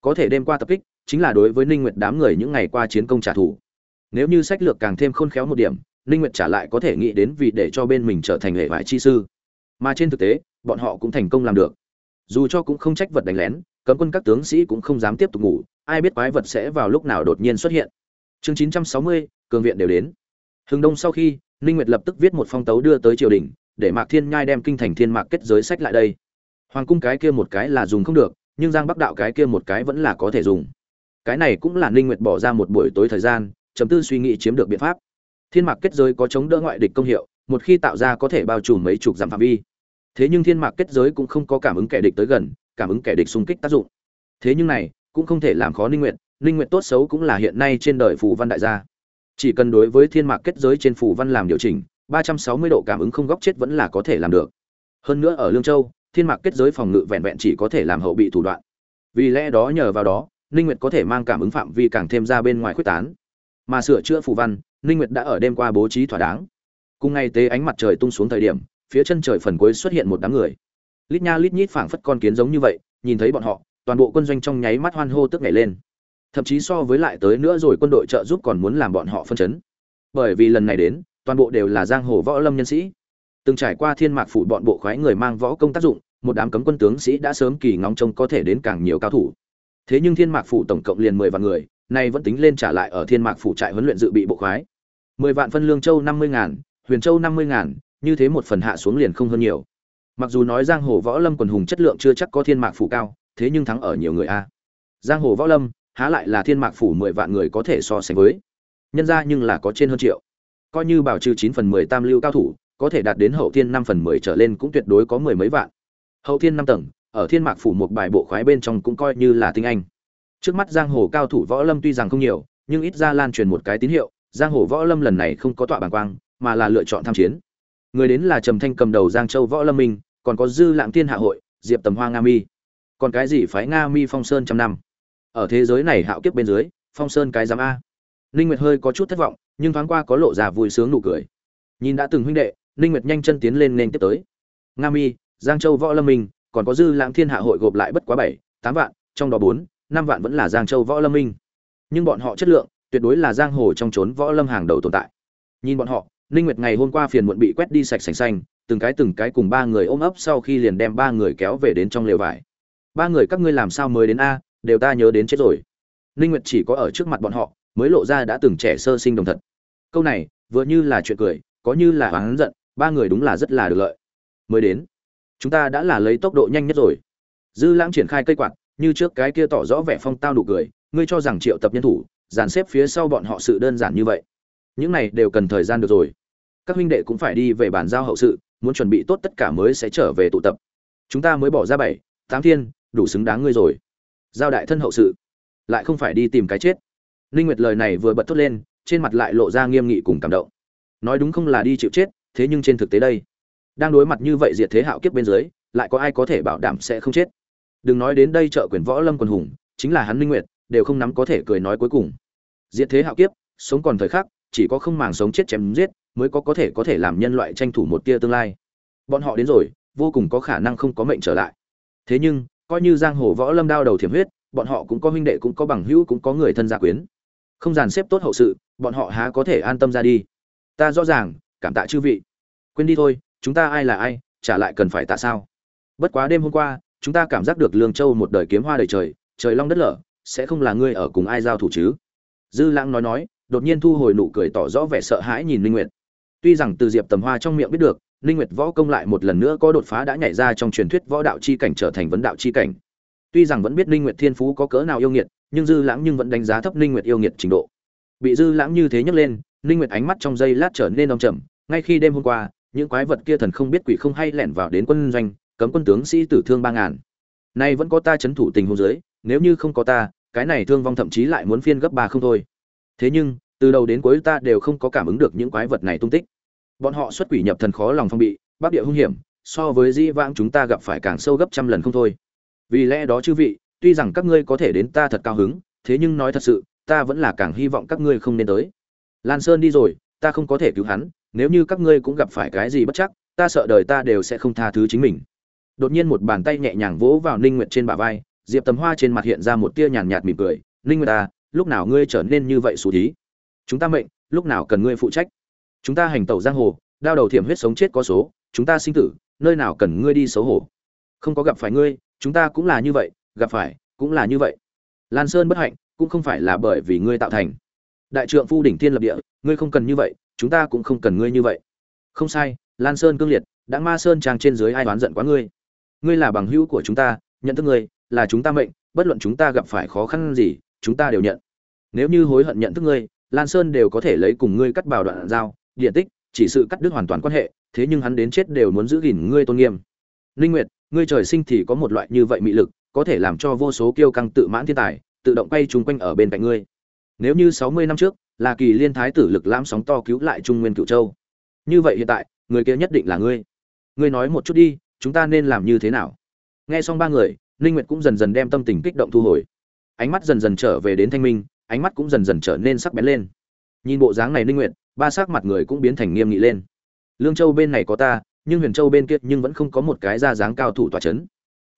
Có thể đêm qua tập kích, chính là đối với ninh nguyệt đám người những ngày qua chiến công trả thù. Nếu như sách lược càng thêm khôn khéo một điểm ninh nguyệt trả lại có thể nghĩ đến vì để cho bên mình trở thành hệ vải chi sư. Mà trên thực tế bọn họ cũng thành công làm được. Dù cho cũng không trách vật đánh lén cấm quân các tướng sĩ cũng không dám tiếp tục ngủ ai biết quái vật sẽ vào lúc nào đột nhiên xuất hiện. Chương 960, cường viện đều đến. Hừng đông sau khi ninh nguyệt lập tức viết một phong tấu đưa tới triều đình để mạc thiên nhai đem kinh thành thiên mạc kết giới sách lại đây. Hoàng cung cái kia một cái là dùng không được nhưng giang bắc đạo cái kia một cái vẫn là có thể dùng. Cái này cũng là ninh nguyệt bỏ ra một buổi tối thời gian chấm tư suy nghĩ chiếm được biện pháp thiên mạc kết giới có chống đỡ ngoại địch công hiệu, một khi tạo ra có thể bao trùm mấy chục dặm phạm vi. Thế nhưng thiên mạc kết giới cũng không có cảm ứng kẻ địch tới gần, cảm ứng kẻ địch xung kích tác dụng. Thế nhưng này, cũng không thể làm khó ninh nguyệt ninh nguyệt tốt xấu cũng là hiện nay trên đời phù văn đại gia. Chỉ cần đối với thiên mạc kết giới trên phù văn làm điều chỉnh 360 độ cảm ứng không góc chết vẫn là có thể làm được. Hơn nữa ở lương châu, thiên mạc kết giới phòng ngự vẹn vẹn chỉ có thể làm hậu bị thủ đoạn. Vì lẽ đó nhờ vào đó, ninh nguyệt có thể mang cảm ứng phạm vi càng thêm ra bên ngoài quyết tán. Mà sửa chữa phù văn ninh nguyệt đã ở đêm qua bố trí thỏa đáng. Cùng ngày tế ánh mặt trời tung xuống thời điểm, phía chân trời phần cuối xuất hiện một đám người. Lít nha lít nhít phảng phất con kiến giống như vậy, nhìn thấy bọn họ, toàn bộ quân doanh trong nháy mắt hoan hô tức nhảy lên. Thậm chí so với lại tới nữa rồi quân đội trợ giúp còn muốn làm bọn họ phân chấn. Bởi vì lần này đến, toàn bộ đều là giang hồ võ lâm nhân sĩ. Từng trải qua thiên mạc phủ bọn bộ khoái người mang võ công tác dụng, một đám cấm quân tướng sĩ đã sớm kỳ ngóng trông có thể đến càng nhiều cao thủ. Thế nhưng thiên mạc phủ tổng cộng liền mười vạn người, nay vẫn tính lên trả lại ở thiên mạc phủ trại huấn luyện dự bị bộ khoái mười vạn phân lương châu năm mươi ngàn, huyền châu năm mươi ngàn, như thế một phần hạ xuống liền không hơn nhiều. Mặc dù nói giang hồ võ lâm quần hùng chất lượng chưa chắc có thiên mạc phủ cao, thế nhưng thắng ở nhiều người a. Giang hồ võ lâm, há lại là thiên mạc phủ mười vạn người có thể so sánh với. Nhân ra nhưng là có trên hơn triệu. Coi như bảo trừ chín phần mười tam lưu cao thủ, có thể đạt đến hậu thiên năm phần mười trở lên cũng tuyệt đối có mười mấy vạn. Hậu thiên năm tầng, ở thiên mạc phủ một bài bộ khoái bên trong cũng coi như là tinh anh. Trước mắt giang hồ cao thủ võ lâm tuy rằng không nhiều, nhưng ít ra lan truyền một cái tín hiệu giang hồ võ lâm lần này không có tọa bàng quang, mà là lựa chọn tham chiến. Người đến là trầm thanh cầm đầu giang châu võ lâm minh, còn có dư lãng tiên hạ hội, diệp tầm hoa nga mi. Còn cái gì phái nga mi phong sơn trăm năm? Ở thế giới này hạo kiếp bên dưới, phong sơn cái giám a. Ninh nguyệt hơi có chút thất vọng, nhưng thoáng qua có lộ ra vui sướng nụ cười. Nhìn đã từng huynh đệ, ninh nguyệt nhanh chân tiến lên nên tiếp tới. Nga mi, giang châu võ lâm minh, còn có dư lãng thiên hạ hội gộp lại bất quá bảy, tám vạn, trong đó bốn, năm vạn vẫn là giang châu võ lâm minh. Nhưng bọn họ chất lượng tuyệt đối là giang hồ trong trốn võ lâm hàng đầu tồn tại. Nhìn bọn họ, ninh nguyệt ngày hôm qua phiền muộn bị quét đi sạch sành xanh, từng cái từng cái cùng ba người ôm ấp sau khi liền đem ba người kéo về đến trong lều vải. Ba người, các ngươi làm sao mới đến a? Đều ta nhớ đến chết rồi. Ninh nguyệt chỉ có ở trước mặt bọn họ, mới lộ ra đã từng trẻ sơ sinh đồng thật. Câu này, vừa như là chuyện cười, có như là oán giận, ba người đúng là rất là được lợi. Mới đến, chúng ta đã là lấy tốc độ nhanh nhất rồi. Dư lãng triển khai cây quạt, như trước cái kia tỏ rõ vẻ phong tao đủ cười, ngươi cho rằng triệu tập nhân thủ dàn xếp phía sau bọn họ sự đơn giản như vậy. Những này đều cần thời gian được rồi. Các huynh đệ cũng phải đi về bàn giao hậu sự, muốn chuẩn bị tốt tất cả mới sẽ trở về tụ tập. Chúng ta mới bỏ ra bảy, tám thiên, đủ xứng đáng ngươi rồi. Giao đại thân hậu sự. Lại không phải đi tìm cái chết. Linh nguyệt lời này vừa bật thốt lên, trên mặt lại lộ ra nghiêm nghị cùng cảm động. Nói đúng không là đi chịu chết, thế nhưng trên thực tế đây, đang đối mặt như vậy diệt thế hạo kiếp bên dưới, lại có ai có thể bảo đảm sẽ không chết? Đừng nói đến đây trợ quyền võ lâm quần hùng, chính là hắn linh nguyệt, đều không nắm có thể cười nói cuối cùng diệt thế hạo kiếp, sống còn thời khắc, chỉ có không màng sống chết chém giết mới có có thể có thể làm nhân loại tranh thủ một tia tương lai. Bọn họ đến rồi, vô cùng có khả năng không có mệnh trở lại. Thế nhưng, coi như giang hồ võ lâm đao đầu thiểm huyết, bọn họ cũng có huynh đệ cũng có bằng hữu cũng có người thân gia quyến. Không dàn xếp tốt hậu sự, bọn họ há có thể an tâm ra đi. Ta rõ ràng, cảm tạ chư vị. Quên đi thôi, chúng ta ai là ai, trả lại cần phải tạ sao? Bất quá đêm hôm qua, chúng ta cảm giác được lương châu một đời kiếm hoa đầy trời trời long đất lở, sẽ không là ngươi ở cùng ai giao thủ chứ? Dư lãng nói nói, đột nhiên thu hồi nụ cười tỏ rõ vẻ sợ hãi nhìn linh nguyệt. Tuy rằng từ diệp tầm hoa trong miệng biết được linh nguyệt võ công lại một lần nữa có đột phá đã nhảy ra trong truyền thuyết võ đạo chi cảnh trở thành vấn đạo chi cảnh. Tuy rằng vẫn biết linh nguyệt thiên phú có cỡ nào yêu nghiệt, nhưng dư lãng nhưng vẫn đánh giá thấp linh nguyệt yêu nghiệt trình độ. Bị dư lãng như thế nhấc lên linh nguyệt ánh mắt trong giây lát trở nên đông trầm, ngay khi đêm hôm qua, những quái vật kia thần không biết quỷ không hay lẻn vào đến quân doanh, cấm quân tướng sĩ tử thương ba ngàn. Nay vẫn có ta chấn thủ tình huống dưới, nếu như không có ta cái này thương vong thậm chí lại muốn phiên gấp ba không thôi. Thế nhưng, từ đầu đến cuối ta đều không có cảm ứng được những quái vật này tung tích. Bọn họ xuất quỷ nhập thần khó lòng phong bị bắc địa hung hiểm, so với di vãng chúng ta gặp phải càng sâu gấp trăm lần không thôi. Vì lẽ đó chư vị, tuy rằng các ngươi có thể đến ta thật cao hứng, thế nhưng nói thật sự, ta vẫn là càng hy vọng các ngươi không nên tới. Lan sơn đi rồi, ta không có thể cứu hắn, nếu như các ngươi cũng gặp phải cái gì bất chắc, ta sợ đời ta đều sẽ không tha thứ chính mình. Đột nhiên một bàn tay nhẹ nhàng vỗ vào ninh nguyệt trên bả vai diệp tầm hoa trên mặt hiện ra một tia nhàn nhạt mỉm cười, ninh nguyệt ta lúc nào ngươi trở nên như vậy xú thí? Chúng ta mệnh, lúc nào cần ngươi phụ trách? Chúng ta hành tẩu giang hồ, đao đầu thiểm huyết sống chết có số, chúng ta sinh tử, nơi nào cần ngươi đi xấu hổ? Không có gặp phải ngươi, chúng ta cũng là như vậy, gặp phải, cũng là như vậy. Lan sơn bất hạnh, cũng không phải là bởi vì ngươi tạo thành. Đại trượng phu đỉnh thiên lập địa, ngươi không cần như vậy, chúng ta cũng không cần ngươi như vậy. Không sai, lan sơn cương liệt, đã ma sơn trang trên dưới ai đoán giận quá ngươi? Ngươi là bằng hữu của chúng ta, nhận thức ngươi là chúng ta mệnh, bất luận chúng ta gặp phải khó khăn gì, chúng ta đều nhận. Nếu như hối hận nhận thức ngươi, lan sơn đều có thể lấy cùng ngươi cắt bảo đoạn giao điện tích, chỉ sự cắt đứt hoàn toàn quan hệ, thế nhưng hắn đến chết đều muốn giữ gìn ngươi tôn nghiêm. Linh nguyệt, ngươi trời sinh thì có một loại như vậy mị lực, có thể làm cho vô số kiêu căng tự mãn thiên tài, tự động quay chung quanh ở bên cạnh ngươi. Nếu như 60 năm trước, là kỳ liên thái tử lực lãm sóng to cứu lại trung nguyên Cửu châu. Như vậy hiện tại, người kia nhất định là ngươi. Ngươi nói một chút đi, chúng ta nên làm như thế nào? Nghe xong ba người ninh nguyệt cũng dần dần đem tâm tình kích động thu hồi. Ánh mắt dần dần trở về đến thanh minh, ánh mắt cũng dần dần trở nên sắc bén lên. Nhìn bộ dáng này ninh nguyệt, ba sắc mặt người cũng biến thành nghiêm nghị lên. Lương châu bên này có ta, nhưng huyền châu bên kia nhưng vẫn không có một cái ra dáng cao thủ tỏa chấn.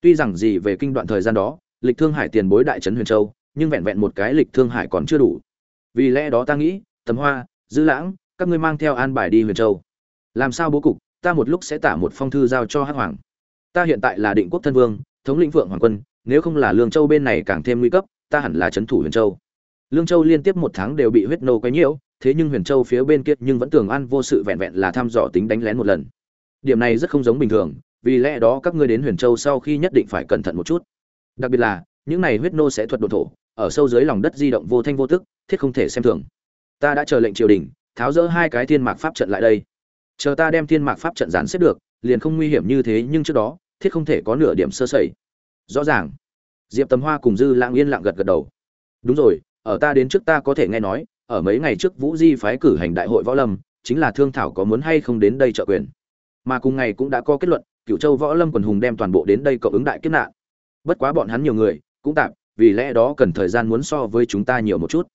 Tuy rằng gì về kinh đoạn thời gian đó, lịch thương hải tiền bối đại trấn huyền châu, nhưng vẹn vẹn một cái lịch thương hải còn chưa đủ. Vì lẽ đó ta nghĩ, tầm hoa, dư lãng, các ngươi mang theo an bài đi huyền châu. Làm sao bố cục, ta một lúc sẽ tả một phong thư giao cho hắc hoàng. Ta hiện tại là định quốc thân vương thống lĩnh vượng hoàng quân, nếu không là lương châu bên này càng thêm nguy cấp, ta hẳn là trấn thủ huyền châu. Lương châu liên tiếp một tháng đều bị huyết nô quấy nhiễu, thế nhưng huyền châu phía bên kia nhưng vẫn tưởng an vô sự vẹn vẹn là thăm dò tính đánh lén một lần. Điểm này rất không giống bình thường, vì lẽ đó các ngươi đến huyền châu sau khi nhất định phải cẩn thận một chút. Đặc biệt là, những này huyết nô sẽ thuật độ thổ, ở sâu dưới lòng đất di động vô thanh vô tức, thiết không thể xem thường. Ta đã chờ lệnh triều đình, tháo rỡ hai cái thiên mạc pháp trận lại đây. Chờ ta đem thiên mạc pháp trận gián xếp được, liền không nguy hiểm như thế, nhưng trước đó thiết không thể có nửa điểm sơ sẩy. Rõ ràng. Diệp tầm hoa cùng dư lãng yên lặng gật gật đầu. Đúng rồi, ở ta đến trước ta có thể nghe nói, ở mấy ngày trước vũ di phái cử hành đại hội võ lâm, chính là thương thảo có muốn hay không đến đây trợ quyền. Mà cùng ngày cũng đã có kết luận cựu châu võ lâm quần hùng đem toàn bộ đến đây cộng ứng đại kiếp nạn. Bất quá bọn hắn nhiều người, cũng tạm, vì lẽ đó cần thời gian muốn so với chúng ta nhiều một chút.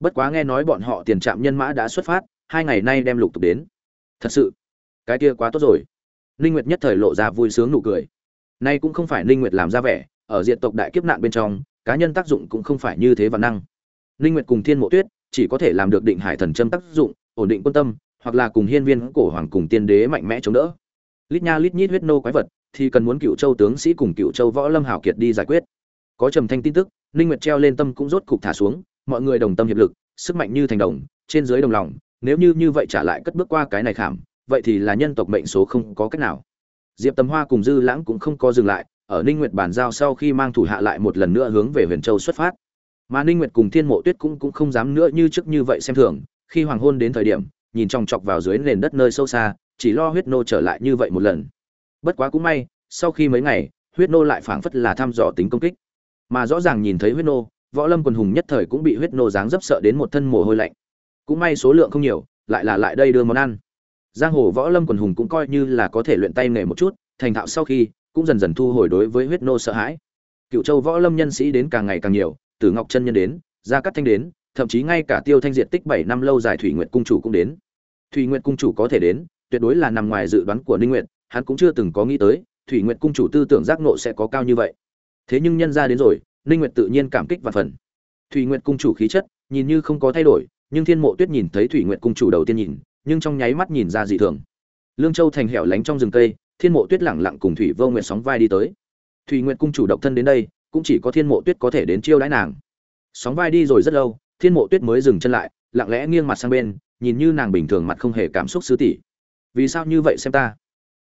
Bất quá nghe nói bọn họ tiền trạm nhân mã đã xuất phát, hai ngày nay đem lục tục đến. Thật sự, cái kia quá tốt rồi ninh nguyệt nhất thời lộ ra vui sướng nụ cười. Nay cũng không phải ninh nguyệt làm ra vẻ, ở diện tộc đại kiếp nạn bên trong, cá nhân tác dụng cũng không phải như thế và năng. Ninh nguyệt cùng thiên mộ tuyết chỉ có thể làm được định hải thần châm tác dụng, ổn định quân tâm, hoặc là cùng hiên viên cổ hoàng cùng tiên đế mạnh mẽ chống đỡ. Lít nha lít nhít huyết nô quái vật thì cần muốn cựu châu tướng sĩ cùng cựu châu võ lâm hảo kiệt đi giải quyết. Có trầm thanh tin tức, ninh nguyệt treo lên tâm cũng rốt cục thả xuống, mọi người đồng tâm hiệp lực, sức mạnh như thành đồng, trên dưới đồng lòng, nếu như như vậy trả lại cất bước qua cái này khảm vậy thì là nhân tộc mệnh số không có cách nào. Diệp tầm hoa cùng dư lãng cũng không có dừng lại, ở ninh nguyệt bàn giao sau khi mang thủ hạ lại một lần nữa hướng về huyền châu xuất phát. Mà ninh nguyệt cùng thiên mộ tuyết cũng cũng không dám nữa như trước như vậy xem thường, khi hoàng hôn đến thời điểm, nhìn trong chọc vào dưới nền đất nơi sâu xa, chỉ lo huyết nô trở lại như vậy một lần. Bất quá cũng may, sau khi mấy ngày, huyết nô lại phảng phất là thăm dò tính công kích. Mà rõ ràng nhìn thấy huyết nô, võ lâm quần hùng nhất thời cũng bị huyết nô dáng dấp sợ đến một thân mồ hôi lạnh. Cũng may số lượng không nhiều, lại là lại đây đưa món ăn giang hồ võ lâm quần hùng cũng coi như là có thể luyện tay nghề một chút, thành thạo sau khi, cũng dần dần thu hồi đối với huyết nô sợ hãi. Cựu châu võ lâm nhân sĩ đến càng ngày càng nhiều, tử ngọc chân nhân đến, gia cắt thanh đến, thậm chí ngay cả tiêu thanh diện tích bảy năm lâu dài thủy nguyệt cung chủ cũng đến. Thủy nguyệt cung chủ có thể đến, tuyệt đối là nằm ngoài dự đoán của ninh nguyệt, hắn cũng chưa từng có nghĩ tới, thủy nguyệt cung chủ tư tưởng giác ngộ sẽ có cao như vậy. Thế nhưng nhân ra đến rồi, ninh nguyệt tự nhiên cảm kích và phần. Thủy nguyệt cung chủ khí chất, nhìn như không có thay đổi, nhưng thiên mộ tuyết nhìn thấy thủy nguyệt cung chủ đầu tiên nhìn nhưng trong nháy mắt nhìn ra dị thường. Lương châu thành hẻo lánh trong rừng cây, thiên mộ tuyết lẳng lặng cùng thủy vô nguyệt sóng vai đi tới. Thủy nguyệt cung chủ độc thân đến đây, cũng chỉ có thiên mộ tuyết có thể đến chiêu đãi nàng. Sóng vai đi rồi rất lâu, thiên mộ tuyết mới dừng chân lại, lặng lẽ nghiêng mặt sang bên, nhìn như nàng bình thường mặt không hề cảm xúc sứ tỷ. Vì sao như vậy xem ta?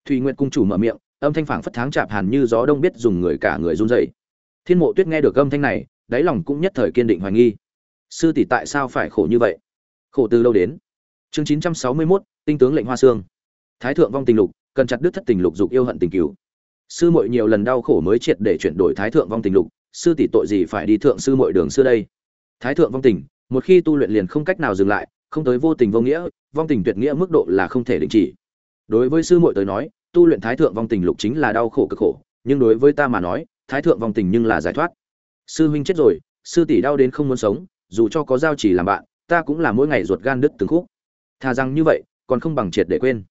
Thùy nguyệt cung chủ mở miệng, âm thanh phảng phất tháng chạp hàn như gió đông biết dùng người cả người run rẩy. Thiên mộ tuyết nghe được âm thanh này, đáy lòng cũng nhất thời kiên định hoài nghi. Sư tỷ tại sao phải khổ như vậy? Khổ từ lâu đến? Chương chín trăm sáu mươi 961, tinh tướng lệnh hoa xương thái thượng vong tình lục cần chặt đứt thất tình lục dục yêu hận tình cứu sư muội nhiều lần đau khổ mới triệt để chuyển đổi thái thượng vong tình lục sư tỷ tội gì phải đi thượng sư muội đường xưa đây? Thái thượng vong tình một khi tu luyện liền không cách nào dừng lại không tới vô tình vô nghĩa vong tình tuyệt nghĩa mức độ là không thể đình chỉ. Đối với sư muội tới nói tu luyện thái thượng vong tình lục chính là đau khổ cực khổ nhưng đối với ta mà nói thái thượng vong tình nhưng là giải thoát. Sư huynh chết rồi sư tỷ đau đến không muốn sống dù cho có giao chỉ làm bạn ta cũng là mỗi ngày ruột gan đứt từng khúc thà rằng như vậy, còn không bằng triệt để quên.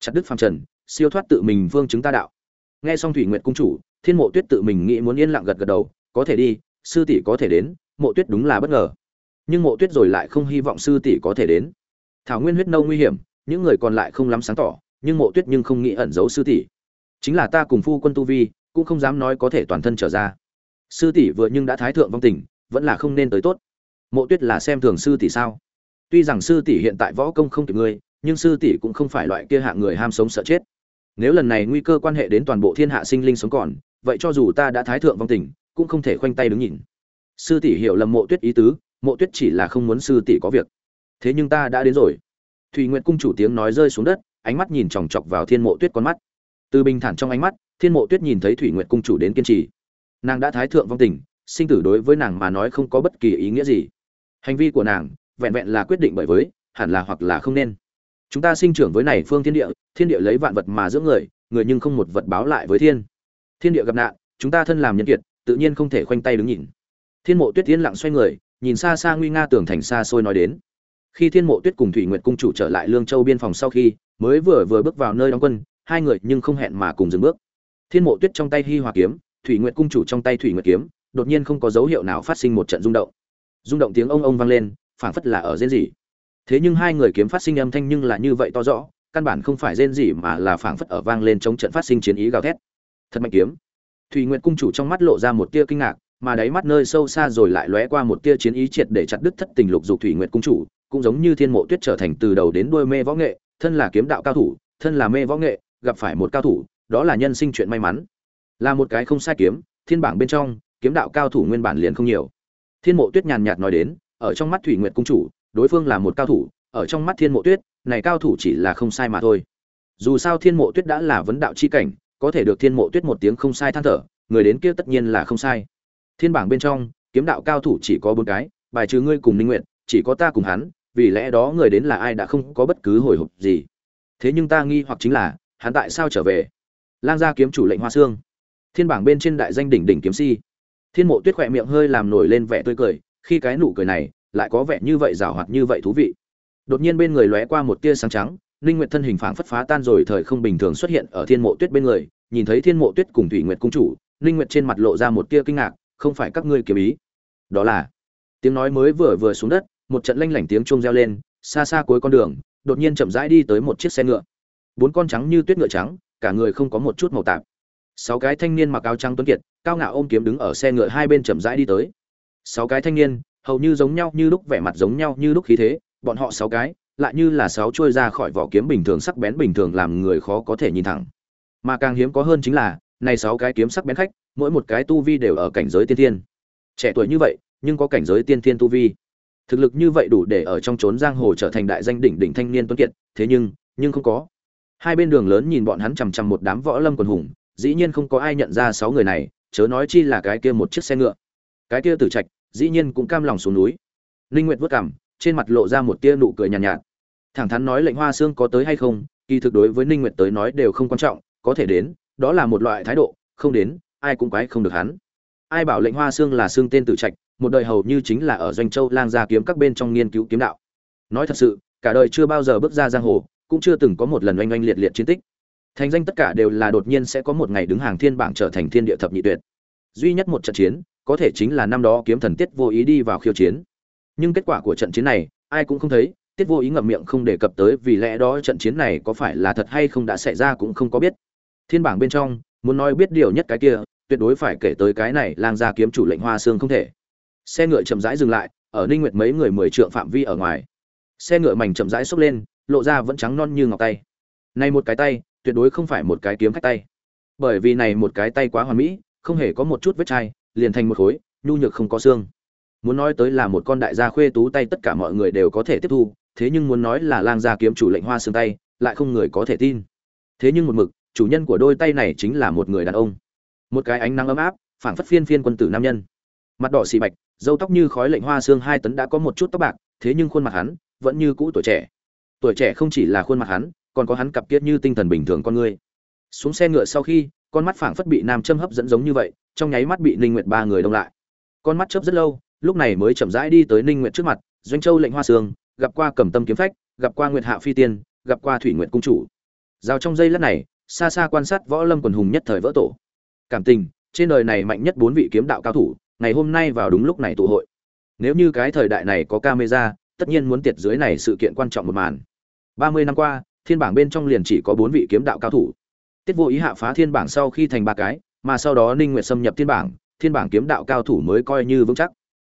Chặt đứt phàm trần, siêu thoát tự mình vương chứng ta đạo. Nghe xong thủy nguyệt cung chủ, thiên mộ tuyết tự mình nghĩ muốn yên lặng gật gật đầu, có thể đi, sư tỷ có thể đến, mộ tuyết đúng là bất ngờ. Nhưng mộ tuyết rồi lại không hy vọng sư tỷ có thể đến. Thảo nguyên huyết nâu nguy hiểm, những người còn lại không lắm sáng tỏ, nhưng mộ tuyết nhưng không nghĩ ẩn giấu sư tỷ. Chính là ta cùng phu quân tu vi, cũng không dám nói có thể toàn thân trở ra. Sư tỷ vừa nhưng đã thái thượng vong tình, vẫn là không nên tới tốt. Mộ tuyết là xem thường sư tỷ sao? Tuy rằng sư tỷ hiện tại võ công không kịp ngươi, nhưng sư tỷ cũng không phải loại kia hạ người ham sống sợ chết. Nếu lần này nguy cơ quan hệ đến toàn bộ thiên hạ sinh linh sống còn, vậy cho dù ta đã thái thượng vong tình, cũng không thể khoanh tay đứng nhìn. Sư tỷ hiểu lầm mộ tuyết ý tứ, mộ tuyết chỉ là không muốn sư tỷ có việc. Thế nhưng ta đã đến rồi. Thùy nguyện cung chủ tiếng nói rơi xuống đất, ánh mắt nhìn chòng chọc vào thiên mộ tuyết con mắt. Từ bình thản trong ánh mắt, thiên mộ tuyết nhìn thấy thủy nguyện cung chủ đến kiên trì. Nàng đã thái thượng vong tình, sinh tử đối với nàng mà nói không có bất kỳ ý nghĩa gì. Hành vi của nàng vẹn vẹn là quyết định bởi với, hẳn là hoặc là không nên. Chúng ta sinh trưởng với này phương thiên địa thiên địa lấy vạn vật mà dưỡng người người nhưng không một vật báo lại với thiên. Thiên địa gặp nạn, chúng ta thân làm nhân kiệt, tự nhiên không thể khoanh tay đứng nhìn. Thiên mộ tuyết yên lặng xoay người, nhìn xa xa nguy nga tường thành xa xôi nói đến. Khi thiên mộ tuyết cùng thủy nguyệt cung chủ trở lại lương châu biên phòng sau khi, mới vừa vừa bước vào nơi đóng quân, hai người nhưng không hẹn mà cùng dừng bước. Thiên mộ tuyết trong tay hi hòa kiếm, thủy nguyệt cung chủ trong tay thủy nguyệt kiếm, đột nhiên không có dấu hiệu nào phát sinh một trận rung động. Rung động tiếng ông ông vang lên phảng phất là ở rên rỉ. Thế nhưng hai người kiếm phát sinh âm thanh nhưng là như vậy to rõ, căn bản không phải rên rỉ mà là phảng phất ở vang lên trong trận phát sinh chiến ý gào thét. Thật mạnh kiếm. Thủy nguyệt cung chủ trong mắt lộ ra một tia kinh ngạc, mà đáy mắt nơi sâu xa rồi lại lóe qua một tia chiến ý triệt để chặt đứt thất tình lục dục thủy nguyệt cung chủ, cũng giống như thiên mộ tuyết trở thành từ đầu đến đuôi mê võ nghệ, thân là kiếm đạo cao thủ, thân là mê võ nghệ, gặp phải một cao thủ, đó là nhân sinh chuyện may mắn. Là một cái không sai kiếm, thiên bảng bên trong, kiếm đạo cao thủ nguyên bản liền không nhiều. Thiên mộ tuyết nhàn nhạt nói đến ở trong mắt thủy nguyệt cung chủ, đối phương là một cao thủ, ở trong mắt thiên mộ tuyết, này cao thủ chỉ là không sai mà thôi. Dù sao thiên mộ tuyết đã là vấn đạo chi cảnh, có thể được thiên mộ tuyết một tiếng không sai than thở, người đến kia tất nhiên là không sai. Thiên bảng bên trong, kiếm đạo cao thủ chỉ có bốn cái, bài trừ ngươi cùng ninh nguyện chỉ có ta cùng hắn, vì lẽ đó người đến là ai đã không có bất cứ hồi hộp gì. Thế nhưng ta nghi hoặc chính là, hắn tại sao trở về? Lang gia kiếm chủ lệnh hoa xương thiên bảng bên trên đại danh đỉnh đỉnh kiếm si. Thiên mộ tuyết khỏe miệng hơi làm nổi lên vẻ tươi cười khi cái nụ cười này lại có vẻ như vậy rào hoạt như vậy thú vị. Đột nhiên bên người lóe qua một tia sáng trắng, ninh nguyệt thân hình phảng phất phá tan rồi thời không bình thường xuất hiện ở thiên mộ tuyết bên người, nhìn thấy thiên mộ tuyết cùng thủy nguyệt cung chủ, ninh nguyệt trên mặt lộ ra một tia kinh ngạc, không phải các ngươi kiếm ý. Đó là. Tiếng nói mới vừa vừa xuống đất, một trận lanh lảnh tiếng chuông reo lên, xa xa cuối con đường, đột nhiên chậm rãi đi tới một chiếc xe ngựa. Bốn con trắng như tuyết ngựa trắng, cả người không có một chút màu tạp. Sáu cái thanh niên mặc áo trắng tuấn kiệt, cao ngạo ôm kiếm đứng ở xe ngựa hai bên chậm rãi đi tới sáu cái thanh niên, hầu như giống nhau như lúc vẻ mặt giống nhau như lúc khí thế, bọn họ sáu cái, lại như là sáu trôi ra khỏi vỏ kiếm bình thường sắc bén bình thường làm người khó có thể nhìn thẳng. Mà càng hiếm có hơn chính là, này sáu cái kiếm sắc bén khách, mỗi một cái tu vi đều ở cảnh giới tiên thiên. Trẻ tuổi như vậy, nhưng có cảnh giới tiên thiên tu vi. Thực lực như vậy đủ để ở trong trốn giang hồ trở thành đại danh đỉnh đỉnh thanh niên tuấn kiệt, thế nhưng nhưng không có. Hai bên đường lớn nhìn bọn hắn chằm chằm một đám võ lâm quần hùng, dĩ nhiên không có ai nhận ra sáu người này, chớ nói chi là cái kia một chiếc xe ngựa cái kia tử trạch dĩ nhiên cũng cam lòng xuống núi. Linh nguyệt vất cảm trên mặt lộ ra một tia nụ cười nhàn nhạt, nhạt. Thẳng thắn nói lệnh hoa xương có tới hay không kỳ thực đối với ninh nguyệt tới nói đều không quan trọng có thể đến đó là một loại thái độ không đến ai cũng quái không được hắn. Ai bảo lệnh hoa xương là xương tên tử trạch một đời hầu như chính là ở doanh châu lang gia kiếm các bên trong nghiên cứu kiếm đạo. Nói thật sự cả đời chưa bao giờ bước ra giang hồ cũng chưa từng có một lần oanh oanh liệt liệt chiến tích. Thành danh tất cả đều là đột nhiên sẽ có một ngày đứng hàng thiên bảng trở thành thiên địa thập nhị tuyệt. Duy nhất một trận chiến có thể chính là năm đó kiếm thần tiết vô ý đi vào khiêu chiến. Nhưng kết quả của trận chiến này, ai cũng không thấy, tiết vô ý ngậm miệng không đề cập tới vì lẽ đó trận chiến này có phải là thật hay không đã xảy ra cũng không có biết. Thiên bảng bên trong, muốn nói biết điều nhất cái kia, tuyệt đối phải kể tới cái này lang gia kiếm chủ lệnh hoa xương không thể. Xe ngựa chậm rãi dừng lại, ở ninh nguyệt mấy người mười trượng phạm vi ở ngoài. Xe ngựa mảnh chậm rãi xốc lên, lộ ra vẫn trắng non như ngọc tay. Này một cái tay, tuyệt đối không phải một cái kiếm khách tay. Bởi vì này một cái tay quá hoàn mỹ, không hề có một chút vết chai liền thành một khối, nhu nhược không có xương. Muốn nói tới là một con đại gia khuê tú tay tất cả mọi người đều có thể tiếp thu, thế nhưng muốn nói là lang gia kiếm chủ lệnh hoa xương tay, lại không người có thể tin. Thế nhưng một mực, chủ nhân của đôi tay này chính là một người đàn ông. Một cái ánh nắng ấm áp, phảng phất phiên phiên quân tử nam nhân. Mặt đỏ xì bạch dâu tóc như khói lệnh hoa xương hai tấn đã có một chút tóc bạc, thế nhưng khuôn mặt hắn vẫn như cũ tuổi trẻ. Tuổi trẻ không chỉ là khuôn mặt hắn, còn có hắn cặp kiết như tinh thần bình thường con người. Xuống xe ngựa sau khi con mắt phảng phất bị nam châm hấp dẫn giống như vậy, trong nháy mắt bị ninh nguyệt ba người đông lại. Con mắt chớp rất lâu, lúc này mới chậm rãi đi tới ninh nguyệt trước mặt, doanh châu lệnh hoa sương, gặp qua cẩm tâm kiếm phách, gặp qua nguyệt hạ phi tiên, gặp qua thủy nguyệt cung chủ. Giao trong giây lát này, xa xa quan sát võ lâm quần hùng nhất thời vỡ tổ. Cảm tình, trên đời này mạnh nhất bốn vị kiếm đạo cao thủ, ngày hôm nay vào đúng lúc này tụ hội. Nếu như cái thời đại này có camera, tất nhiên muốn tiệt dưới này sự kiện quan trọng một màn. 30 năm qua, thiên bảng bên trong liền chỉ có bốn vị kiếm đạo cao thủ tiết vô ý hạ phá thiên bảng sau khi thành ba cái, mà sau đó ninh nguyệt xâm nhập thiên bảng thiên bảng kiếm đạo cao thủ mới coi như vững chắc.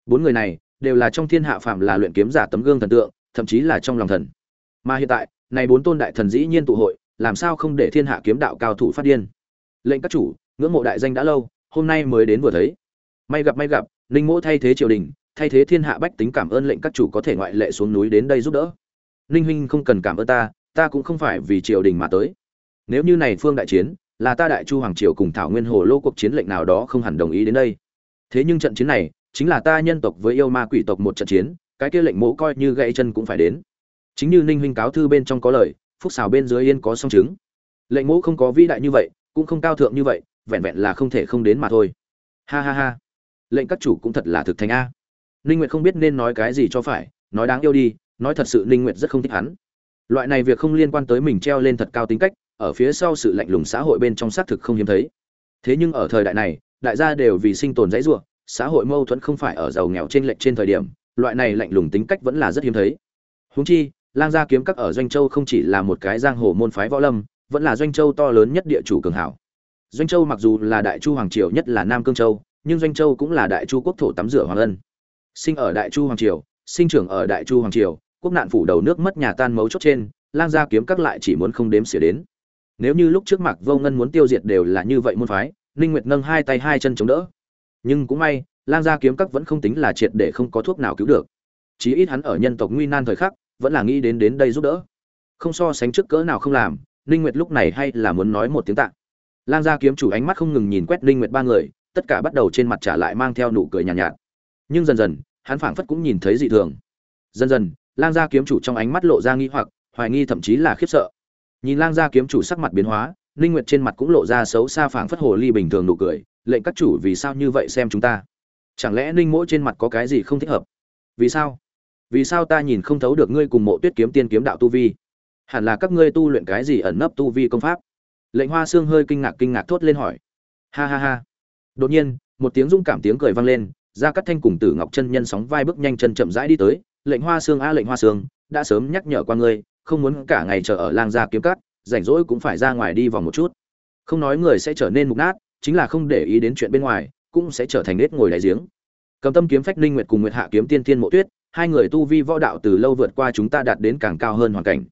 Bốn người này đều là trong thiên hạ phạm là luyện kiếm giả tấm gương thần tượng, thậm chí là trong lòng thần. Mà hiện tại, này bốn tôn đại thần dĩ nhiên tụ hội, làm sao không để thiên hạ kiếm đạo cao thủ phát điên? Lệnh các chủ, ngưỡng mộ đại danh đã lâu, hôm nay mới đến vừa thấy. May gặp may gặp, ninh mỗ thay thế triều đình, thay thế thiên hạ bách tính cảm ơn lệnh các chủ có thể ngoại lệ xuống núi đến đây giúp đỡ. Ninh huynh không cần cảm ơn ta ta cũng không phải vì triều đình mà tới nếu như này phương đại chiến, là ta đại chu hoàng triều cùng thảo nguyên hồ lô cuộc chiến lệnh nào đó không hẳn đồng ý đến đây. Thế nhưng trận chiến này, chính là ta nhân tộc với yêu ma quỷ tộc một trận chiến, cái kia lệnh mỗ coi như gãy chân cũng phải đến. Chính như ninh huynh cáo thư bên trong có lời, phúc xào bên dưới yên có song chứng. Lệnh mỗ không có vĩ đại như vậy, cũng không cao thượng như vậy, vẹn vẹn là không thể không đến mà thôi. Ha ha ha. Lệnh các chủ cũng thật là thực thành a. Ninh nguyệt không biết nên nói cái gì cho phải, nói đáng yêu đi, nói thật sự ninh nguyệt rất không thích hắn. Loại này việc không liên quan tới mình treo lên thật cao tính cách ở phía sau sự lạnh lùng xã hội bên trong xác thực không hiếm thấy. Thế nhưng ở thời đại này, đại gia đều vì sinh tồn dãy ruộng xã hội mâu thuẫn không phải ở giàu nghèo trên lệch trên thời điểm, loại này lạnh lùng tính cách vẫn là rất hiếm thấy. Huống chi, lang gia kiếm các ở doanh châu không chỉ là một cái giang hồ môn phái võ lâm, vẫn là doanh châu to lớn nhất địa chủ cường hảo. Doanh châu mặc dù là đại chu hoàng triều nhất là nam cương châu, nhưng doanh châu cũng là đại chu quốc thổ tắm rửa hoàng ân. Sinh ở đại chu hoàng triều, sinh trưởng ở đại chu hoàng triều, quốc nạn phủ đầu nước mất nhà tan mấu chốt trên, lang gia kiếm các lại chỉ muốn không đếm xỉa đến nếu như lúc trước mặt vô ngân muốn tiêu diệt đều là như vậy môn phái ninh nguyệt nâng hai tay hai chân chống đỡ. Nhưng cũng may lang gia kiếm các vẫn không tính là triệt để không có thuốc nào cứu được. Chí ít hắn ở nhân tộc nguy nan thời khắc vẫn là nghĩ đến đến đây giúp đỡ. Không so sánh trước cỡ nào không làm ninh nguyệt lúc này hay là muốn nói một tiếng tạ. Lang gia kiếm chủ ánh mắt không ngừng nhìn quét ninh nguyệt ba người tất cả bắt đầu trên mặt trả lại mang theo nụ cười nhàn nhạt, nhạt. Nhưng dần dần hắn phảng phất cũng nhìn thấy dị thường. Dần dần lang gia kiếm chủ trong ánh mắt lộ ra nghi hoặc hoài nghi thậm chí là khiếp sợ nhìn lang gia kiếm chủ sắc mặt biến hóa, ninh nguyệt trên mặt cũng lộ ra xấu xa phảng phất hồ ly bình thường nụ cười, lệnh các chủ vì sao như vậy xem chúng ta? Chẳng lẽ ninh mỗi trên mặt có cái gì không thích hợp? Vì sao? Vì sao ta nhìn không thấu được ngươi cùng mộ tuyết kiếm tiên kiếm đạo tu vi? Hẳn là các ngươi tu luyện cái gì ẩn nấp tu vi công pháp? Lệnh hoa xương hơi kinh ngạc kinh ngạc thốt lên hỏi. Ha ha ha. Đột nhiên, một tiếng rung cảm tiếng cười vang lên ra cắt thanh cùng tử ngọc chân nhân sóng vai bước nhanh chân chậm rãi đi tới, lệnh hoa xương a, lệnh hoa xương đã sớm nhắc nhở qua ngươi không muốn cả ngày chờ ở lang gia kiếm cắt rảnh rỗi cũng phải ra ngoài đi vòng một chút. Không nói người sẽ trở nên mục nát, chính là không để ý đến chuyện bên ngoài, cũng sẽ trở thành nết ngồi đáy giếng. Cầm tâm kiếm phách linh nguyệt cùng nguyệt hạ kiếm tiên tiên mộ tuyết, hai người tu vi võ đạo từ lâu vượt qua chúng ta đạt đến càng cao hơn hoàn cảnh.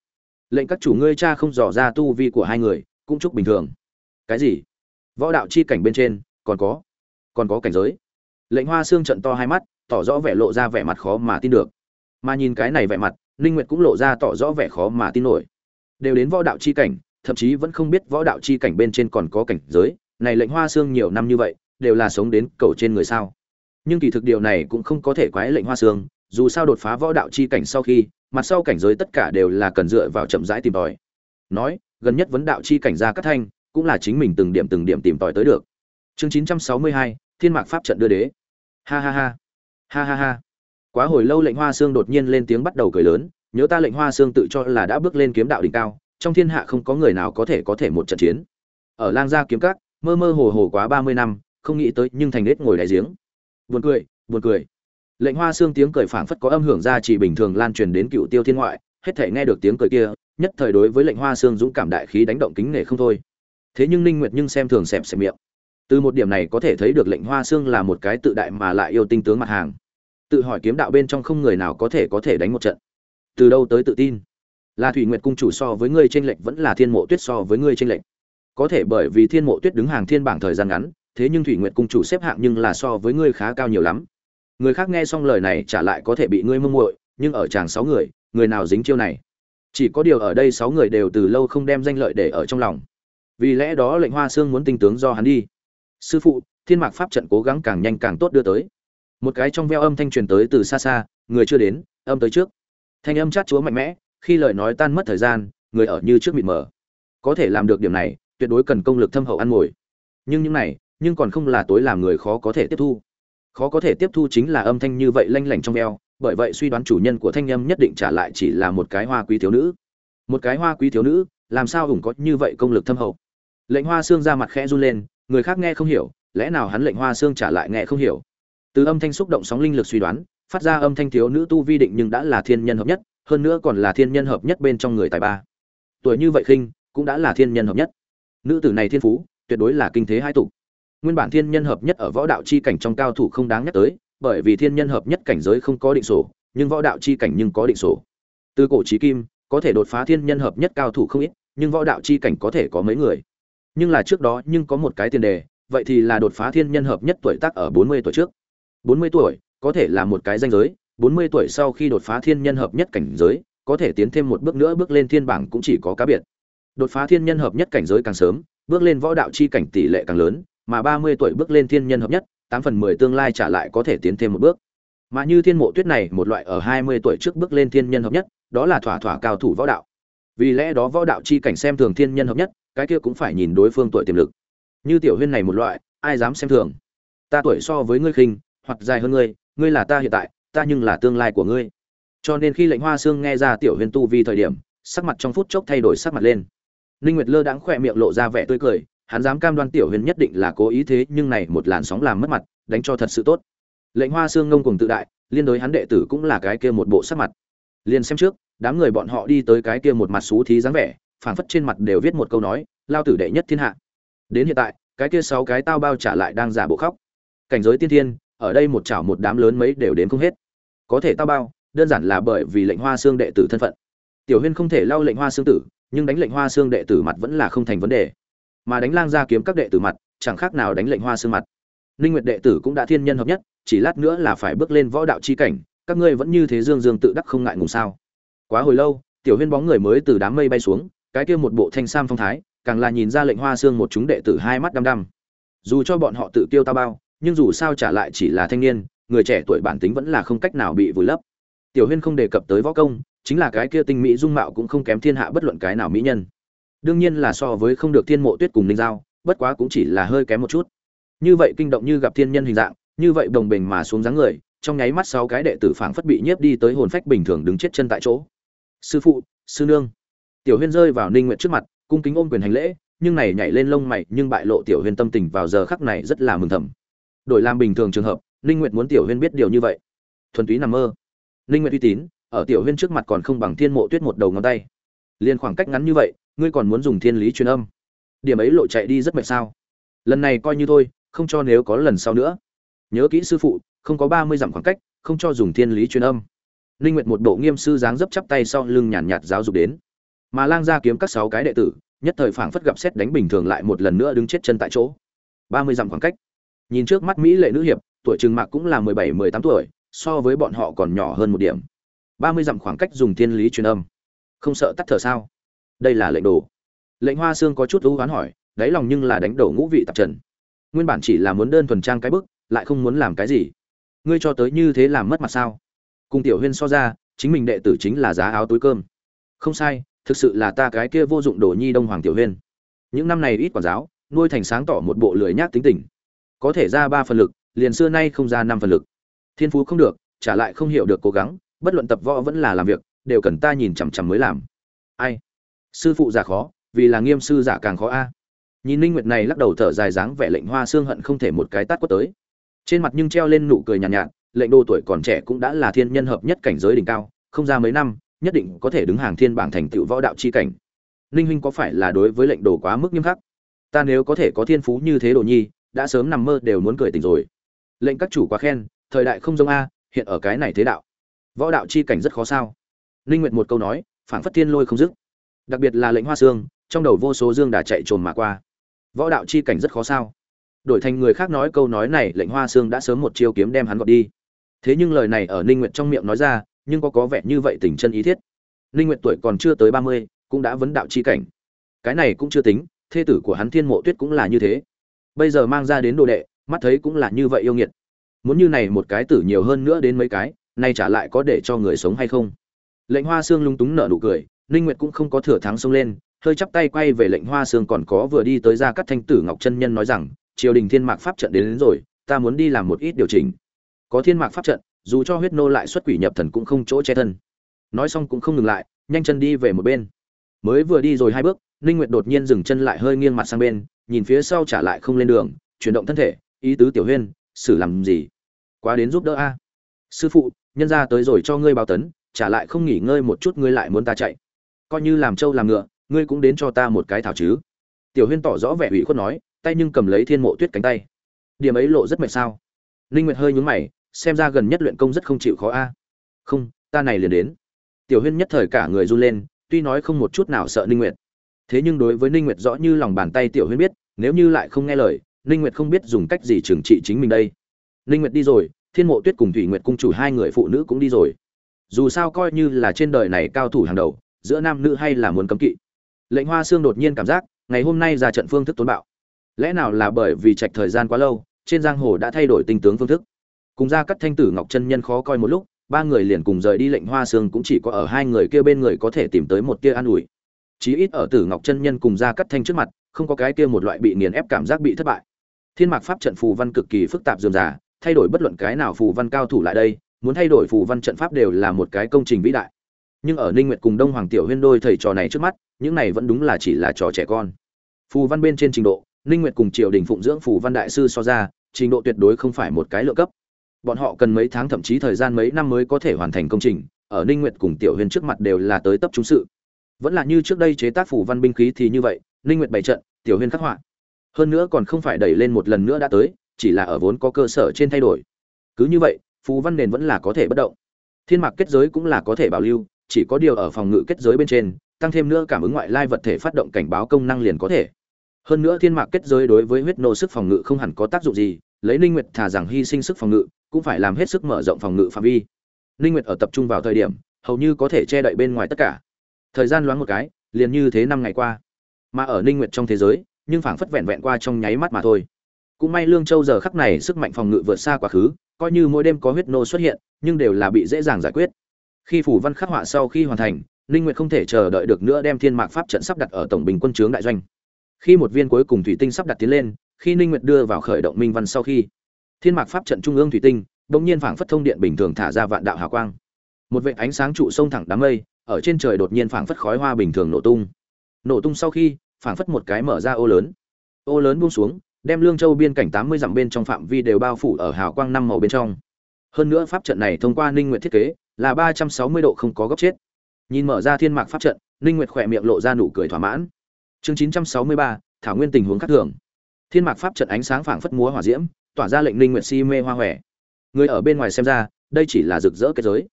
Lệnh các chủ ngươi cha không dò ra tu vi của hai người, cũng chúc bình thường. Cái gì? Võ đạo chi cảnh bên trên, còn có còn có cảnh giới. Lệnh hoa xương trận to hai mắt, tỏ rõ vẻ lộ ra vẻ mặt khó mà tin được. Mà nhìn cái này vẻ mặt ninh nguyệt cũng lộ ra tỏ rõ vẻ khó mà tin nổi. Đều đến võ đạo chi cảnh thậm chí vẫn không biết võ đạo chi cảnh bên trên còn có cảnh giới này lệnh hoa xương nhiều năm như vậy đều là sống đến cầu trên người sao. Nhưng kỳ thực điều này cũng không có thể quái lệnh hoa xương dù sao đột phá võ đạo chi cảnh sau khi mặt sau cảnh giới tất cả đều là cần dựa vào chậm rãi tìm tòi. Nói gần nhất vấn đạo chi cảnh ra cắt thanh cũng là chính mình từng điểm từng điểm tìm tòi tới được. Chương 962, thiên mạc pháp trận đưa đế. Ha ha ha. Ha ha ha quá hồi lâu lệnh hoa xương đột nhiên lên tiếng bắt đầu cười lớn, nhớ ta lệnh hoa xương tự cho là đã bước lên kiếm đạo đỉnh cao, trong thiên hạ không có người nào có thể có thể một trận chiến. Ở lang gia kiếm cát mơ mơ hồ hồ quá ba mươi năm, không nghĩ tới nhưng thành nết ngồi đại giếng. Buồn cười buồn cười. Lệnh hoa xương tiếng cười phảng phất có âm hưởng ra chỉ bình thường lan truyền đến cựu tiêu thiên ngoại, hết thể nghe được tiếng cười kia, nhất thời đối với lệnh hoa xương dũng cảm đại khí đánh động kính nể không thôi. Thế nhưng ninh nguyệt nhưng xem thường xẹp xẹp miệng. Từ một điểm này có thể thấy được lệnh hoa xương là một cái tự đại mà lại yêu tinh tướng mặt hàng tự hỏi kiếm đạo bên trong không người nào có thể có thể đánh một trận. Từ đâu tới tự tin? Là thủy nguyệt cung chủ so với ngươi tranh lệch vẫn là thiên mộ tuyết so với ngươi tranh lệch. Có thể bởi vì thiên mộ tuyết đứng hàng thiên bảng thời gian ngắn, thế nhưng thủy nguyệt cung chủ xếp hạng nhưng là so với ngươi khá cao nhiều lắm. Người khác nghe xong lời này trả lại có thể bị ngươi mông muội, nhưng ở chàng sáu người người nào dính chiêu này? Chỉ có điều ở đây sáu người đều từ lâu không đem danh lợi để ở trong lòng. Vì lẽ đó lệnh hoa sương muốn tinh tướng do hắn đi. Sư phụ, thiên mạc pháp trận cố gắng càng nhanh càng tốt đưa tới một cái trong veo âm thanh truyền tới từ xa xa, người chưa đến, âm tới trước. Thanh âm chát chúa mạnh mẽ, khi lời nói tan mất thời gian, người ở như trước mịt mờ. Có thể làm được điểm này, tuyệt đối cần công lực thâm hậu ăn ngồi. Nhưng những này, nhưng còn không là tối làm người khó có thể tiếp thu. Khó có thể tiếp thu chính là âm thanh như vậy lanh lảnh trong veo, bởi vậy suy đoán chủ nhân của thanh âm nhất định trả lại chỉ là một cái hoa quý thiếu nữ. Một cái hoa quý thiếu nữ, làm sao hùng có như vậy công lực thâm hậu? Lệnh hoa xương ra mặt khẽ run lên, người khác nghe không hiểu, lẽ nào hắn lệnh hoa xương trả lại nghe không hiểu? Từ âm thanh xúc động sóng linh lực suy đoán, phát ra âm thanh thiếu nữ tu vi định nhưng đã là thiên nhân hợp nhất, hơn nữa còn là thiên nhân hợp nhất bên trong người tài ba. Tuổi như vậy khinh, cũng đã là thiên nhân hợp nhất. Nữ tử này thiên phú, tuyệt đối là kinh thế hai tục nguyên bản thiên nhân hợp nhất ở võ đạo chi cảnh trong cao thủ không đáng nhắc tới, bởi vì thiên nhân hợp nhất cảnh giới không có định sổ, nhưng võ đạo chi cảnh nhưng có định sổ. Từ cổ trí kim, có thể đột phá thiên nhân hợp nhất cao thủ không ít, nhưng võ đạo chi cảnh có thể có mấy người. Nhưng là trước đó nhưng có một cái tiền đề, vậy thì là đột phá thiên nhân hợp nhất tuổi tác ở 40 tuổi trước. 40 tuổi, có thể là một cái danh giới 40 tuổi sau khi đột phá thiên nhân hợp nhất cảnh giới, có thể tiến thêm một bước nữa bước lên thiên bảng cũng chỉ có cá biệt. Đột phá thiên nhân hợp nhất cảnh giới càng sớm, bước lên võ đạo chi cảnh tỷ lệ càng lớn, mà 30 tuổi bước lên thiên nhân hợp nhất 8 phần 10 tương lai trả lại có thể tiến thêm một bước. Mà như thiên mộ tuyết này, một loại ở 20 tuổi trước bước lên thiên nhân hợp nhất, đó là thỏa thỏa cao thủ võ đạo. Vì lẽ đó võ đạo chi cảnh xem thường thiên nhân hợp nhất, cái kia cũng phải nhìn đối phương tuổi tiềm lực. Như tiểu huyên này một loại, ai dám xem thường? Ta tuổi so với ngươi khinh hoặc dài hơn ngươi ngươi là ta hiện tại, ta nhưng là tương lai của ngươi. Cho nên khi lệnh hoa sương nghe ra tiểu huyên tu vi thời điểm, sắc mặt trong phút chốc thay đổi sắc mặt lên. Ninh nguyệt lơ đãng khỏe miệng lộ ra vẻ tươi cười, hắn dám cam đoan tiểu huyên nhất định là cố ý thế, nhưng này một làn sóng làm mất mặt, đánh cho thật sự tốt. Lệnh hoa sương ngông cùng tự đại, liên đối hắn đệ tử cũng là cái kia một bộ sắc mặt. Liền xem trước, đám người bọn họ đi tới cái kia một mặt xú thí dáng vẻ, phảng phất trên mặt đều viết một câu nói, lao tử đệ nhất thiên hạ. Đến hiện tại, cái kia sáu cái tao bao trả lại đang giả bộ khóc. Cảnh giới tiên thiên ở đây một chảo một đám lớn mấy đều đến không hết. Có thể tao bao, đơn giản là bởi vì lệnh hoa xương đệ tử thân phận. Tiểu huyên không thể lau lệnh hoa xương tử, nhưng đánh lệnh hoa xương đệ tử mặt vẫn là không thành vấn đề. Mà đánh lang ra kiếm các đệ tử mặt, chẳng khác nào đánh lệnh hoa xương mặt. Ninh nguyệt đệ tử cũng đã thiên nhân hợp nhất, chỉ lát nữa là phải bước lên võ đạo chi cảnh, các ngươi vẫn như thế dương dương tự đắc không ngại ngùng sao? Quá hồi lâu, tiểu huyên bóng người mới từ đám mây bay xuống, cái kia một bộ thanh sam phong thái, càng là nhìn ra lệnh hoa xương một chúng đệ tử hai mắt đăm đăm. Dù cho bọn họ tự tiêu ta bao nhưng dù sao trả lại chỉ là thanh niên, người trẻ tuổi bản tính vẫn là không cách nào bị vùi lấp. Tiểu huyên không đề cập tới võ công, chính là cái kia tinh mỹ dung mạo cũng không kém thiên hạ bất luận cái nào mỹ nhân. Đương nhiên là so với không được thiên mộ tuyết cùng ninh giao, bất quá cũng chỉ là hơi kém một chút. Như vậy kinh động như gặp thiên nhân hình dạng, như vậy đồng bình mà xuống dáng người, trong nháy mắt sáu cái đệ tử phảng phất bị nhiếp đi tới hồn phách bình thường đứng chết chân tại chỗ. Sư phụ, sư nương. Tiểu huyên rơi vào ninh nguyện trước mặt, cung kính ôm quyền hành lễ, nhưng này nhảy lên lông mày nhưng bại lộ tiểu huyên tâm tình vào giờ khắc này rất là mừng thầm đổi làm bình thường trường hợp ninh nguyện muốn tiểu huyên biết điều như vậy. Thuần túy nằm mơ. Ninh nguyện uy tín ở tiểu huyên trước mặt còn không bằng thiên mộ tuyết một đầu ngón tay. Liền khoảng cách ngắn như vậy ngươi còn muốn dùng thiên lý truyền âm? Điểm ấy lộ chạy đi rất mệt sao? Lần này coi như thôi không cho nếu có lần sau nữa. Nhớ kỹ sư phụ không có ba mươi dặm khoảng cách không cho dùng thiên lý truyền âm. Linh nguyệt một bộ nghiêm sư dáng dấp chắp tay sau lưng nhàn nhạt, nhạt giáo dục đến. Mà lang gia kiếm các sáu cái đệ tử nhất thời phảng phất gặp xét đánh bình thường lại một lần nữa đứng chết chân tại chỗ. ba mươi dặm khoảng cách nhìn trước mắt mỹ lệ nữ hiệp, tuổi trừng mạc cũng là mười bảy, mười tám tuổi, so với bọn họ còn nhỏ hơn một điểm. Ba mươi dặm khoảng cách dùng thiên lý truyền âm. Không sợ tắt thở sao? Đây là lệnh đồ. Lệnh hoa xương có chút ưu hoán hỏi, đáy lòng nhưng là đánh đổ ngũ vị tạp trần. Nguyên bản chỉ là muốn đơn thuần trang cái bức, lại không muốn làm cái gì. Ngươi cho tới như thế làm mất mặt sao? Cùng tiểu huyên so ra, chính mình đệ tử chính là giá áo túi cơm. Không sai, thực sự là ta cái kia vô dụng đồ nhi đông hoàng tiểu huyên. Những năm này ít quản giáo, nuôi thành sáng tỏ một bộ lười nhác tính tình có thể ra ba phần lực liền xưa nay không ra năm phần lực. Thiên phú không được trả lại không hiểu được cố gắng bất luận tập võ vẫn là làm việc đều cần ta nhìn chằm chằm mới làm. Ai? Sư phụ giả khó vì là nghiêm sư giả càng khó a. Nhìn ninh nguyệt này lắc đầu thở dài dáng vẻ lệnh hoa xương hận không thể một cái tát quất tới. Trên mặt nhưng treo lên nụ cười nhàn nhạt, nhạt lệnh đồ tuổi còn trẻ cũng đã là thiên nhân hợp nhất cảnh giới đỉnh cao không ra mấy năm nhất định có thể đứng hàng thiên bảng thành tựu võ đạo chi cảnh. Ninh huynh có phải là đối với lệnh đồ quá mức nghiêm khắc? Ta nếu có thể có thiên phú như thế đồ nhi đã sớm nằm mơ đều muốn cười tỉnh rồi. Lệnh các chủ quá khen thời đại không giống a hiện ở cái này thế đạo. Võ đạo chi cảnh rất khó sao? Linh nguyệt một câu nói phảng phất thiên lôi không dứt. Đặc biệt là lệnh hoa xương trong đầu vô số dương đà chạy trồn mà qua. Võ đạo chi cảnh rất khó sao? Đổi thành người khác nói câu nói này lệnh hoa xương đã sớm một chiêu kiếm đem hắn gọt đi. Thế nhưng lời này ở ninh nguyệt trong miệng nói ra nhưng có có vẻ như vậy tình chân ý thiết. Ninh nguyệt tuổi còn chưa tới 30, cũng đã vấn đạo chi cảnh. Cái này cũng chưa tính thê tử của hắn thiên mộ tuyết cũng là như thế bây giờ mang ra đến đồ đệ mắt thấy cũng là như vậy yêu nghiệt. Muốn như này một cái tử nhiều hơn nữa đến mấy cái nay trả lại có để cho người sống hay không? Lệnh hoa xương lung túng nở nụ cười ninh nguyệt cũng không có thừa thắng xông lên hơi chắp tay quay về lệnh hoa xương còn có vừa đi tới ra cắt thanh tử ngọc chân nhân nói rằng triều đình thiên mạc pháp trận đến, đến rồi ta muốn đi làm một ít điều chỉnh. Có thiên mạc pháp trận dù cho huyết nô lại xuất quỷ nhập thần cũng không chỗ che thân. Nói xong cũng không ngừng lại nhanh chân đi về một bên. Mới vừa đi rồi hai bước ninh nguyệt đột nhiên dừng chân lại hơi nghiêng mặt sang bên, nhìn phía sau trả lại không lên đường, chuyển động thân thể, ý tứ tiểu huyên, xử làm gì? Quá đến giúp đỡ a. Sư phụ, nhân gia tới rồi cho ngươi báo tấn, trả lại không nghỉ ngơi một chút ngươi lại muốn ta chạy. Coi như làm trâu làm ngựa, ngươi cũng đến cho ta một cái thảo chứ. Tiểu huyên tỏ rõ vẻ ủy khuất nói, tay nhưng cầm lấy thiên mộ tuyết cánh tay. Điểm ấy lộ rất mệt sao? Ninh nguyệt hơi nhướng mày, xem ra gần nhất luyện công rất không chịu khó a. Không, ta này liền đến. Tiểu huyên nhất thời cả người run lên, tuy nói không một chút nào sợ ninh nguyệt thế nhưng đối với ninh nguyệt rõ như lòng bàn tay tiểu huyên biết, nếu như lại không nghe lời, ninh nguyệt không biết dùng cách gì trừng trị chính mình đây. Ninh nguyệt đi rồi, thiên mộ tuyết cùng thủy nguyệt cung chủ hai người phụ nữ cũng đi rồi. Dù sao coi như là trên đời này cao thủ hàng đầu, giữa nam nữ hay là muốn cấm kỵ. Lệnh hoa xương đột nhiên cảm giác, ngày hôm nay ra trận phương thức tốn bạo. Lẽ nào là bởi vì trạch thời gian quá lâu, trên giang hồ đã thay đổi tình tướng phương thức? Cùng ra cắt thanh tử, ngọc chân nhân khó coi một lúc, ba người liền cùng rời đi lệnh hoa xương cũng chỉ có ở hai người kia bên người có thể tìm tới một tia an ủi chí ít ở tử ngọc chân nhân cùng ra cắt thanh trước mặt không có cái kia một loại bị nghiền ép cảm giác bị thất bại. Thiên mạc pháp trận phù văn cực kỳ phức tạp rườm rà, thay đổi bất luận cái nào phù văn cao thủ lại đây muốn thay đổi phù văn trận pháp đều là một cái công trình vĩ đại. Nhưng ở ninh nguyệt cùng đông hoàng tiểu huyên đôi thầy trò này trước mắt những này vẫn đúng là chỉ là trò trẻ con. Phù văn bên trên trình độ ninh nguyệt cùng triều đình phụng dưỡng phù văn đại sư so ra trình độ tuyệt đối không phải một cái lựa cấp. Bọn họ cần mấy tháng thậm chí thời gian mấy năm mới có thể hoàn thành công trình ở ninh nguyệt cùng tiểu huyên trước mặt đều là tới tập trung sự vẫn là như trước đây chế tác phù văn binh khí thì như vậy, ninh nguyệt bày trận, tiểu huyên khắc họa. Hơn nữa còn không phải đẩy lên một lần nữa đã tới, chỉ là ở vốn có cơ sở trên thay đổi. Cứ như vậy, phù văn nền vẫn là có thể bất động. Thiên mạc kết giới cũng là có thể bảo lưu, chỉ có điều ở phòng ngự kết giới bên trên, tăng thêm nữa cảm ứng ngoại lai vật thể phát động cảnh báo công năng liền có thể. Hơn nữa thiên mạc kết giới đối với huyết nô sức phòng ngự không hẳn có tác dụng gì, lấy ninh nguyệt thà rằng hy sinh sức phòng ngự, cũng phải làm hết sức mở rộng phòng ngự phạm vi. Ninh nguyệt ở tập trung vào thời điểm, hầu như có thể che đậy bên ngoài tất cả thời gian loáng một cái, liền như thế năm ngày qua. Mà ở ninh nguyệt trong thế giới, nhưng phảng phất vẹn vẹn qua trong nháy mắt mà thôi. Cũng may lương châu giờ khắc này sức mạnh phòng ngự vượt xa quá khứ, coi như mỗi đêm có huyết nô xuất hiện, nhưng đều là bị dễ dàng giải quyết. Khi phủ văn khắc họa sau khi hoàn thành, ninh nguyệt không thể chờ đợi được nữa đem thiên mạc pháp trận sắp đặt ở tổng bình quân trướng đại doanh. Khi một viên cuối cùng thủy tinh sắp đặt tiến lên, khi ninh nguyệt đưa vào khởi động minh văn sau khi, thiên mạc pháp trận trung ương thủy tinh, bỗng nhiên phảng phất thông điện bình thường thả ra vạn đạo hào quang. Một vệt ánh sáng trụ sông thẳng đám mây ở trên trời đột nhiên phảng phất khói hoa bình thường nổ tung. Nổ tung sau khi, phảng phất một cái mở ra ô lớn. Ô lớn buông xuống, đem lương châu biên cảnh tám mươi dặm bên trong phạm vi đều bao phủ ở hào quang năm màu bên trong. Hơn nữa pháp trận này thông qua ninh nguyệt thiết kế, là ba trăm sáu mươi độ không có góc chết. Nhìn mở ra thiên mạc pháp trận, ninh nguyệt khỏe miệng lộ ra nụ cười thỏa mãn. Chương chín trăm sáu mươi ba, thảo nguyên tình huống khác thường. Thiên mạc pháp trận ánh sáng phảng phất múa hỏa diễm, tỏa ra lệnh ninh nguyệt si mê hoa hòe. Người ở bên ngoài xem ra, đây chỉ là rực rỡ kết giới.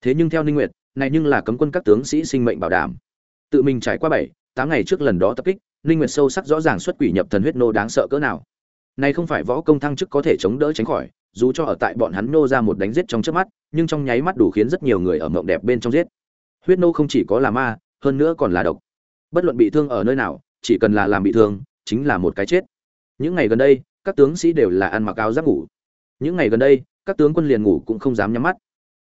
Thế nhưng theo ninh nguyệt này nhưng là cấm quân các tướng sĩ sinh mệnh bảo đảm. Tự mình trải qua bảy, tám ngày trước lần đó tập kích, ninh nguyệt sâu sắc rõ ràng xuất quỷ nhập thần huyết nô đáng sợ cỡ nào. Này không phải võ công thăng chức có thể chống đỡ tránh khỏi, dù cho ở tại bọn hắn nô ra một đánh giết trong chớp mắt, nhưng trong nháy mắt đủ khiến rất nhiều người ở mộng đẹp bên trong giết. Huyết nô không chỉ có là ma, hơn nữa còn là độc. Bất luận bị thương ở nơi nào, chỉ cần là làm bị thương, chính là một cái chết. Những ngày gần đây, các tướng sĩ đều là ăn mặc áo giáp ngủ. Những ngày gần đây, các tướng quân liền ngủ cũng không dám nhắm mắt.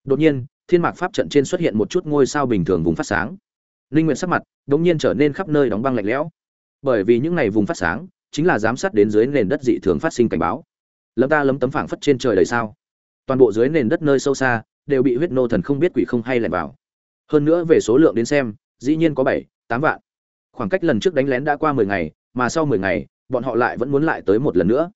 Đột nhiên thiên mạc pháp trận trên xuất hiện một chút ngôi sao bình thường vùng phát sáng. Linh nguyện sắc mặt đống nhiên trở nên khắp nơi đóng băng lạnh lẽo. Bởi vì những ngày vùng phát sáng chính là giám sát đến dưới nền đất dị thường phát sinh cảnh báo. Lấm ta lấm tấm phảng phất trên trời đầy sao. Toàn bộ dưới nền đất nơi sâu xa đều bị huyết nô thần không biết quỷ không hay lẻn vào. Hơn nữa về số lượng đến xem, dĩ nhiên có bảy, tám vạn. Khoảng cách lần trước đánh lén đã qua mười ngày, mà sau mười ngày, bọn họ lại vẫn muốn lại tới một lần nữa.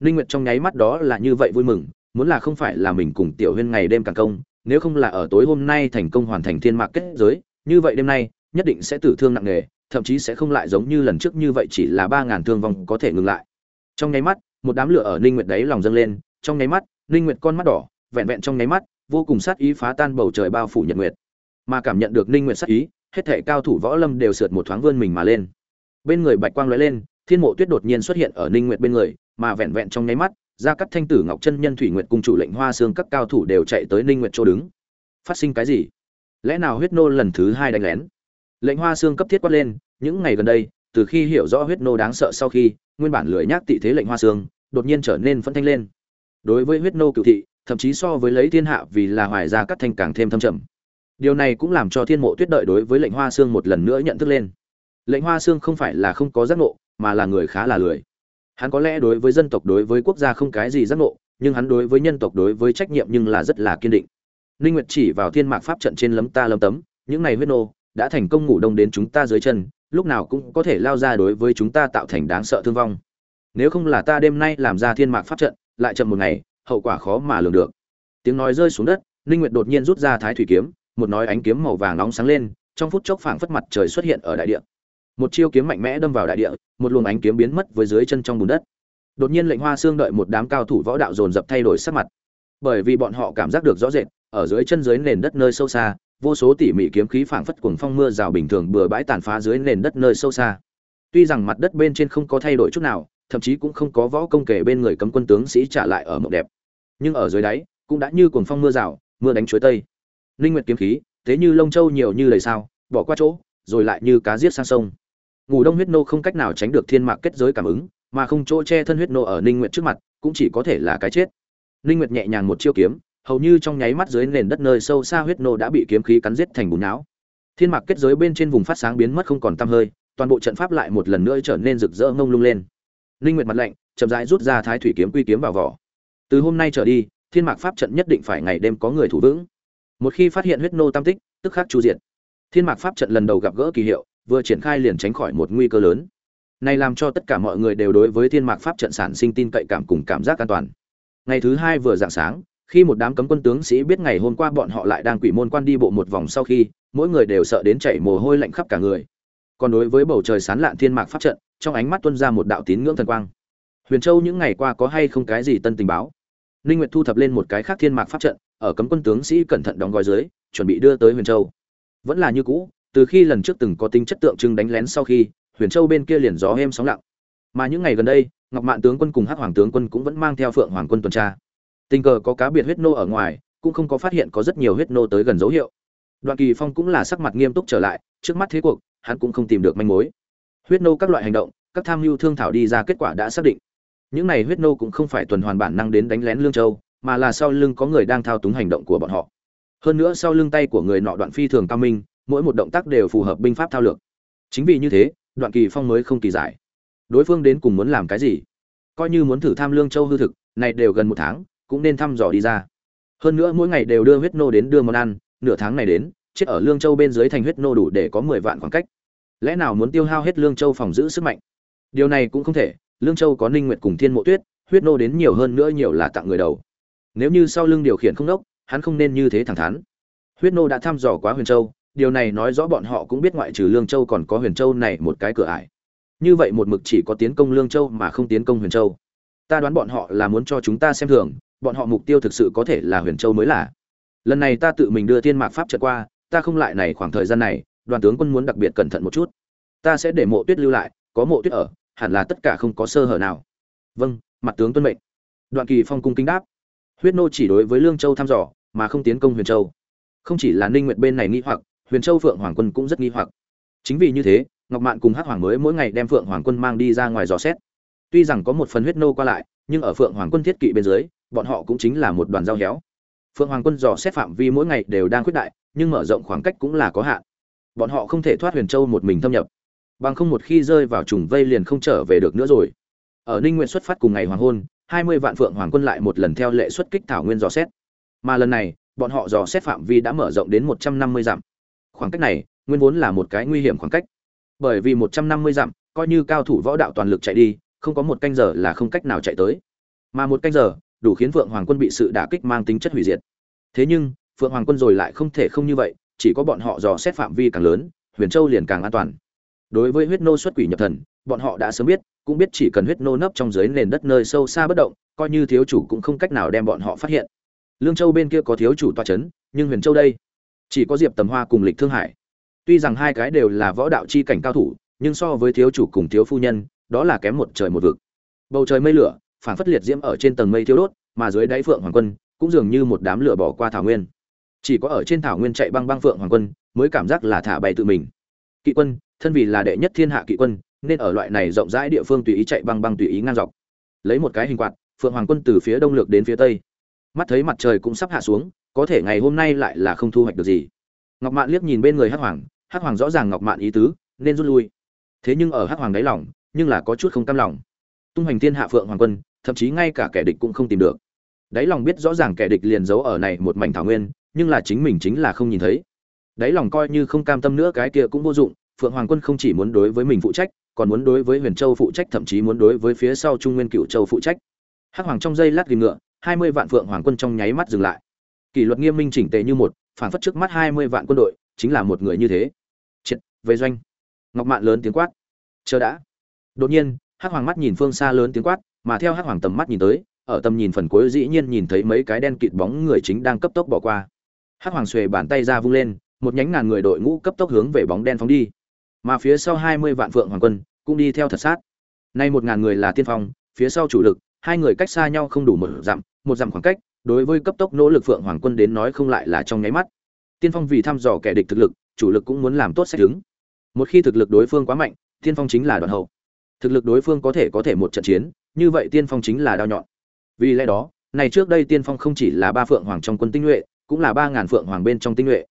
Linh nguyệt trong nháy mắt đó là như vậy vui mừng, muốn là không phải là mình cùng tiểu huyên ngày đêm càng công nếu không là ở tối hôm nay thành công hoàn thành thiên mạc kết giới, như vậy đêm nay, nhất định sẽ tử thương nặng nề, thậm chí sẽ không lại giống như lần trước như vậy chỉ là ba ngàn thương vong có thể ngừng lại. Trong nháy mắt, một đám lửa ở ninh nguyệt đấy lòng dâng lên, trong nháy mắt, ninh nguyệt con mắt đỏ, vẹn vẹn trong nháy mắt, vô cùng sát ý phá tan bầu trời bao phủ nhật nguyệt. Mà cảm nhận được ninh nguyệt sát ý, hết thảy cao thủ võ lâm đều sượt một thoáng vươn mình mà lên. Bên người bạch quang lóe lên, thiên mộ tuyết đột nhiên xuất hiện ở ninh nguyệt bên người, mà vẹn vẹn trong nháy mắt ra các thanh tử, ngọc chân nhân, thủy nguyệt cung chủ lệnh hoa xương các cao thủ đều chạy tới ninh nguyệt chỗ đứng. Phát sinh cái gì? Lẽ nào huyết nô lần thứ hai đánh lén? Lệnh hoa xương cấp thiết quát lên, những ngày gần đây, từ khi hiểu rõ huyết nô đáng sợ sau khi, nguyên bản lười nhác tị thế lệnh hoa xương đột nhiên trở nên phẫn thanh lên. Đối với huyết nô cựu thị, thậm chí so với lấy thiên hạ vì là hoài gia các thanh càng thêm thâm trầm. Điều này cũng làm cho thiên mộ tuyết đợi đối với lệnh hoa xương một lần nữa nhận thức lên. Lệnh hoa xương không phải là không có giác ngộ, mà là người khá là lười hắn có lẽ đối với dân tộc đối với quốc gia không cái gì giác ngộ, nhưng hắn đối với nhân tộc đối với trách nhiệm nhưng là rất là kiên định. Ninh nguyệt chỉ vào thiên mạc pháp trận trên lấm ta lấm tấm, những này huyết nô đã thành công ngủ đông đến chúng ta dưới chân, lúc nào cũng có thể lao ra đối với chúng ta tạo thành đáng sợ thương vong. Nếu không là ta đêm nay làm ra thiên mạc pháp trận, lại chậm một ngày, hậu quả khó mà lường được. Tiếng nói rơi xuống đất, ninh nguyệt đột nhiên rút ra thái thủy kiếm, một nói ánh kiếm màu vàng nóng sáng lên, trong phút chốc phảng phất mặt trời xuất hiện ở đại địa một chiêu kiếm mạnh mẽ đâm vào đại địa, một luồng ánh kiếm biến mất với dưới chân trong bùn đất. Đột nhiên lệnh hoa xương đợi một đám cao thủ võ đạo dồn dập thay đổi sắc mặt. Bởi vì bọn họ cảm giác được rõ rệt, ở dưới chân dưới nền đất nơi sâu xa, vô số tỉ mỉ kiếm khí phảng phất cuồng phong mưa rào bình thường bừa bãi tàn phá dưới nền đất nơi sâu xa. Tuy rằng mặt đất bên trên không có thay đổi chút nào, thậm chí cũng không có võ công kể bên người cấm quân tướng sĩ trả lại ở mộng đẹp. Nhưng ở dưới đáy, cũng đã như cuồng phong mưa rào, mưa đánh chuối tây. Linh nguyệt kiếm khí, thế như lông châu nhiều như lời sao, bỏ qua chỗ, rồi lại như cá giết sang sông ngủ đông huyết nô không cách nào tránh được thiên mạc kết giới cảm ứng, mà không chỗ che thân huyết nô ở ninh nguyệt trước mặt, cũng chỉ có thể là cái chết. Ninh nguyệt nhẹ nhàng một chiêu kiếm, hầu như trong nháy mắt dưới nền đất nơi sâu xa huyết nô đã bị kiếm khí cắn giết thành bùn não. Thiên mạc kết giới bên trên vùng phát sáng biến mất không còn tăm hơi, toàn bộ trận pháp lại một lần nữa trở nên rực rỡ ngông lung lên. Ninh nguyệt mặt lạnh, chậm rãi rút ra thái thủy kiếm quy kiếm vào vỏ. Từ hôm nay trở đi, thiên mạc pháp trận nhất định phải ngày đêm có người thủ vững. Một khi phát hiện huyết nô tam tích, tức khắc chu diệt. Thiên mạc pháp trận lần đầu gặp gỡ kỳ hiệu vừa triển khai liền tránh khỏi một nguy cơ lớn. Này làm cho tất cả mọi người đều đối với thiên mạc pháp trận sản sinh tin cậy cảm cùng cảm giác an toàn. Ngày thứ hai vừa dạng sáng, khi một đám cấm quân tướng sĩ biết ngày hôm qua bọn họ lại đang quỷ môn quan đi bộ một vòng sau khi, mỗi người đều sợ đến chảy mồ hôi lạnh khắp cả người. Còn đối với bầu trời sán lạn thiên mạc pháp trận, trong ánh mắt tuân ra một đạo tín ngưỡng thần quang. Huyền châu những ngày qua có hay không cái gì tân tình báo? Ninh nguyệt thu thập lên một cái khác thiên mạc pháp trận, ở cấm quân tướng sĩ cẩn thận đóng gói dưới, chuẩn bị đưa tới huyền châu. Vẫn là như cũ từ khi lần trước từng có tính chất tượng trưng đánh lén sau khi, huyền châu bên kia liền gió êm sóng lặng. Mà những ngày gần đây, ngọc mạn tướng quân cùng hắc hoàng tướng quân cũng vẫn mang theo phượng hoàng quân tuần tra. Tình cờ có cá biệt huyết nô ở ngoài, cũng không có phát hiện có rất nhiều huyết nô tới gần dấu hiệu. Đoạn kỳ phong cũng là sắc mặt nghiêm túc trở lại, trước mắt thế cuộc, hắn cũng không tìm được manh mối. Huyết nô các loại hành động, các tham mưu thương thảo đi ra kết quả đã xác định. Những này huyết nô cũng không phải tuần hoàn bản năng đến đánh lén lương châu, mà là sau lưng có người đang thao túng hành động của bọn họ. Hơn nữa sau lưng tay của người nọ đoạn phi thường cao minh mỗi một động tác đều phù hợp binh pháp thao lược. Chính vì như thế, đoạn kỳ phong mới không kỳ giải. Đối phương đến cùng muốn làm cái gì? Coi như muốn thử tham lương châu hư thực, này đều gần một tháng, cũng nên thăm dò đi ra. Hơn nữa mỗi ngày đều đưa huyết nô đến đưa món ăn, nửa tháng này đến, chết ở lương châu bên dưới thành huyết nô đủ để có mười vạn khoảng cách. Lẽ nào muốn tiêu hao hết lương châu phòng giữ sức mạnh? Điều này cũng không thể, lương châu có ninh nguyệt cùng thiên mộ tuyết, huyết nô đến nhiều hơn nữa nhiều là tặng người đầu. Nếu như sau lưng điều khiển không đốc, hắn không nên như thế thẳng thắn. Huyết nô đã thăm dò quá huyền châu điều này nói rõ bọn họ cũng biết ngoại trừ lương châu còn có huyền châu này một cái cửa ải. Như vậy một mực chỉ có tiến công lương châu mà không tiến công huyền châu. Ta đoán bọn họ là muốn cho chúng ta xem thường, bọn họ mục tiêu thực sự có thể là huyền châu mới là. Lần này ta tự mình đưa thiên mạc pháp trật qua, ta không lại này khoảng thời gian này, đoàn tướng quân muốn đặc biệt cẩn thận một chút. Ta sẽ để mộ tuyết lưu lại, có mộ tuyết ở, hẳn là tất cả không có sơ hở nào. Vâng mặt tướng tuân mệnh. Đoạn kỳ phong cung kính đáp. Huyết nô chỉ đối với lương châu thăm dò, mà không tiến công huyền châu. Không chỉ là ninh nguyệt bên này nghi hoặc huyền châu phượng hoàng quân cũng rất nghi hoặc. Chính vì như thế, ngọc mạn cùng hắc hoàng mới mỗi ngày đem phượng hoàng quân mang đi ra ngoài dò xét. Tuy rằng có một phần huyết nô qua lại, nhưng ở phượng hoàng quân thiết kỵ bên dưới, bọn họ cũng chính là một đoàn dao héo. Phượng hoàng quân dò xét phạm vi mỗi ngày đều đang quyết đại, nhưng mở rộng khoảng cách cũng là có hạn. Bọn họ không thể thoát huyền châu một mình thâm nhập. Bằng không một khi rơi vào trùng vây liền không trở về được nữa rồi. Ở ninh nguyện xuất phát cùng ngày hoàng hôn, hai mươi vạn phượng hoàng quân lại một lần theo lệ xuất kích thảo nguyên dò xét. Mà lần này, bọn họ dò xét phạm vi đã mở rộng đến một trăm năm mươi dặm khoảng cách này, nguyên vốn là một cái nguy hiểm khoảng cách. Bởi vì một trăm năm mươi dặm, coi như cao thủ võ đạo toàn lực chạy đi, không có một canh giờ là không cách nào chạy tới. Mà một canh giờ, đủ khiến phượng hoàng quân bị sự đả kích mang tính chất hủy diệt. Thế nhưng, phượng hoàng quân rồi lại không thể không như vậy, chỉ có bọn họ dò xét phạm vi càng lớn, huyền châu liền càng an toàn. Đối với huyết nô xuất quỷ nhập thần, bọn họ đã sớm biết, cũng biết chỉ cần huyết nô nấp trong dưới nền đất nơi sâu xa bất động, coi như thiếu chủ cũng không cách nào đem bọn họ phát hiện. Lương châu bên kia có thiếu chủ toa c h ấ n nhưng huyền châu đây chỉ có diệp tầm hoa cùng lịch thương hải. Tuy rằng hai cái đều là võ đạo c h i cảnh cao thủ, nhưng so với thiếu chủ cùng thiếu phu nhân, đó là kém một trời một vực. Bầu trời mây lửa phản phất liệt diễm ở trên tầng mây thiếu đốt, mà dưới đáy phượng hoàng quân, cũng dường như một đám lửa bỏ qua thảo nguyên. Chỉ có ở trên thảo nguyên chạy băng băng phượng hoàng quân, mới cảm giác là thả bay tự mình. Kỵ quân, thân vì là đệ nhất thiên hạ kỵ quân, nên ở loại này rộng rãi địa phương tùy ý chạy băng băng tùy ý ngang dọc. Lấy một cái hình quạt, phượng hoàng quân từ phía đông lược đến phía tây. Mắt thấy mặt trời cũng sắp hạ xuống có thể ngày hôm nay lại là không thu hoạch được gì. Ngọc mạn liếc nhìn bên người hắc hoàng hắc hoàng rõ ràng ngọc mạn ý tứ, nên rút lui. Thế nhưng ở hắc hoàng đáy lòng, nhưng là có chút không cam lòng. Tung hành thiên hạ phượng hoàng quân, thậm chí ngay cả kẻ địch cũng không tìm được. Đáy lòng biết rõ ràng kẻ địch liền giấu ở này một mảnh thảo nguyên, nhưng là chính mình chính là không nhìn thấy. Đáy lòng coi như không cam tâm nữa cái kia cũng vô dụng, phượng hoàng quân không chỉ muốn đối với mình phụ trách, còn muốn đối với huyền châu phụ trách, thậm chí muốn đối với phía sau trung nguyên cựu châu phụ trách. Hắc hoàng trong giây lát ghìm ngựa, hai mươi vạn phượng hoàng quân trong nháy mắt dừng lại kỷ luật nghiêm minh chỉnh tề như một phản phất trước mắt hai mươi vạn quân đội, chính là một người như thế. Triệt, về doanh. Ngọc mạn lớn tiếng quát. Chờ đã. Đột nhiên, hắc hoàng mắt nhìn phương xa lớn tiếng quát, mà theo hắc hoàng tầm mắt nhìn tới, ở tầm nhìn phần cuối dĩ nhiên nhìn thấy mấy cái đen kịt bóng người chính đang cấp tốc bỏ qua. Hắc hoàng xuề bàn tay ra vung lên, một nhánh ngàn người đội ngũ cấp tốc hướng về bóng đen phóng đi. Mà phía sau hai mươi vạn phượng hoàng quân, cũng đi theo thật sát. Nay một ngàn người là tiên phong, phía sau chủ lực, hai người cách xa nhau không đủ một dặm một dặm khoảng cách đối với cấp tốc nỗ lực phượng hoàng quân đến nói không lại là trong nháy mắt. Tiên phong vì thăm dò kẻ địch thực lực, chủ lực cũng muốn làm tốt sách đứng. một khi thực lực đối phương quá mạnh, tiên phong chính là đoạn hậu. Thực lực đối phương có thể có thể một trận chiến, như vậy tiên phong chính là đao nhọn. Vì lẽ đó, này trước đây tiên phong không chỉ là ba phượng hoàng trong quân tinh nhuệ, cũng là ba ngàn phượng hoàng bên trong tinh nhuệ.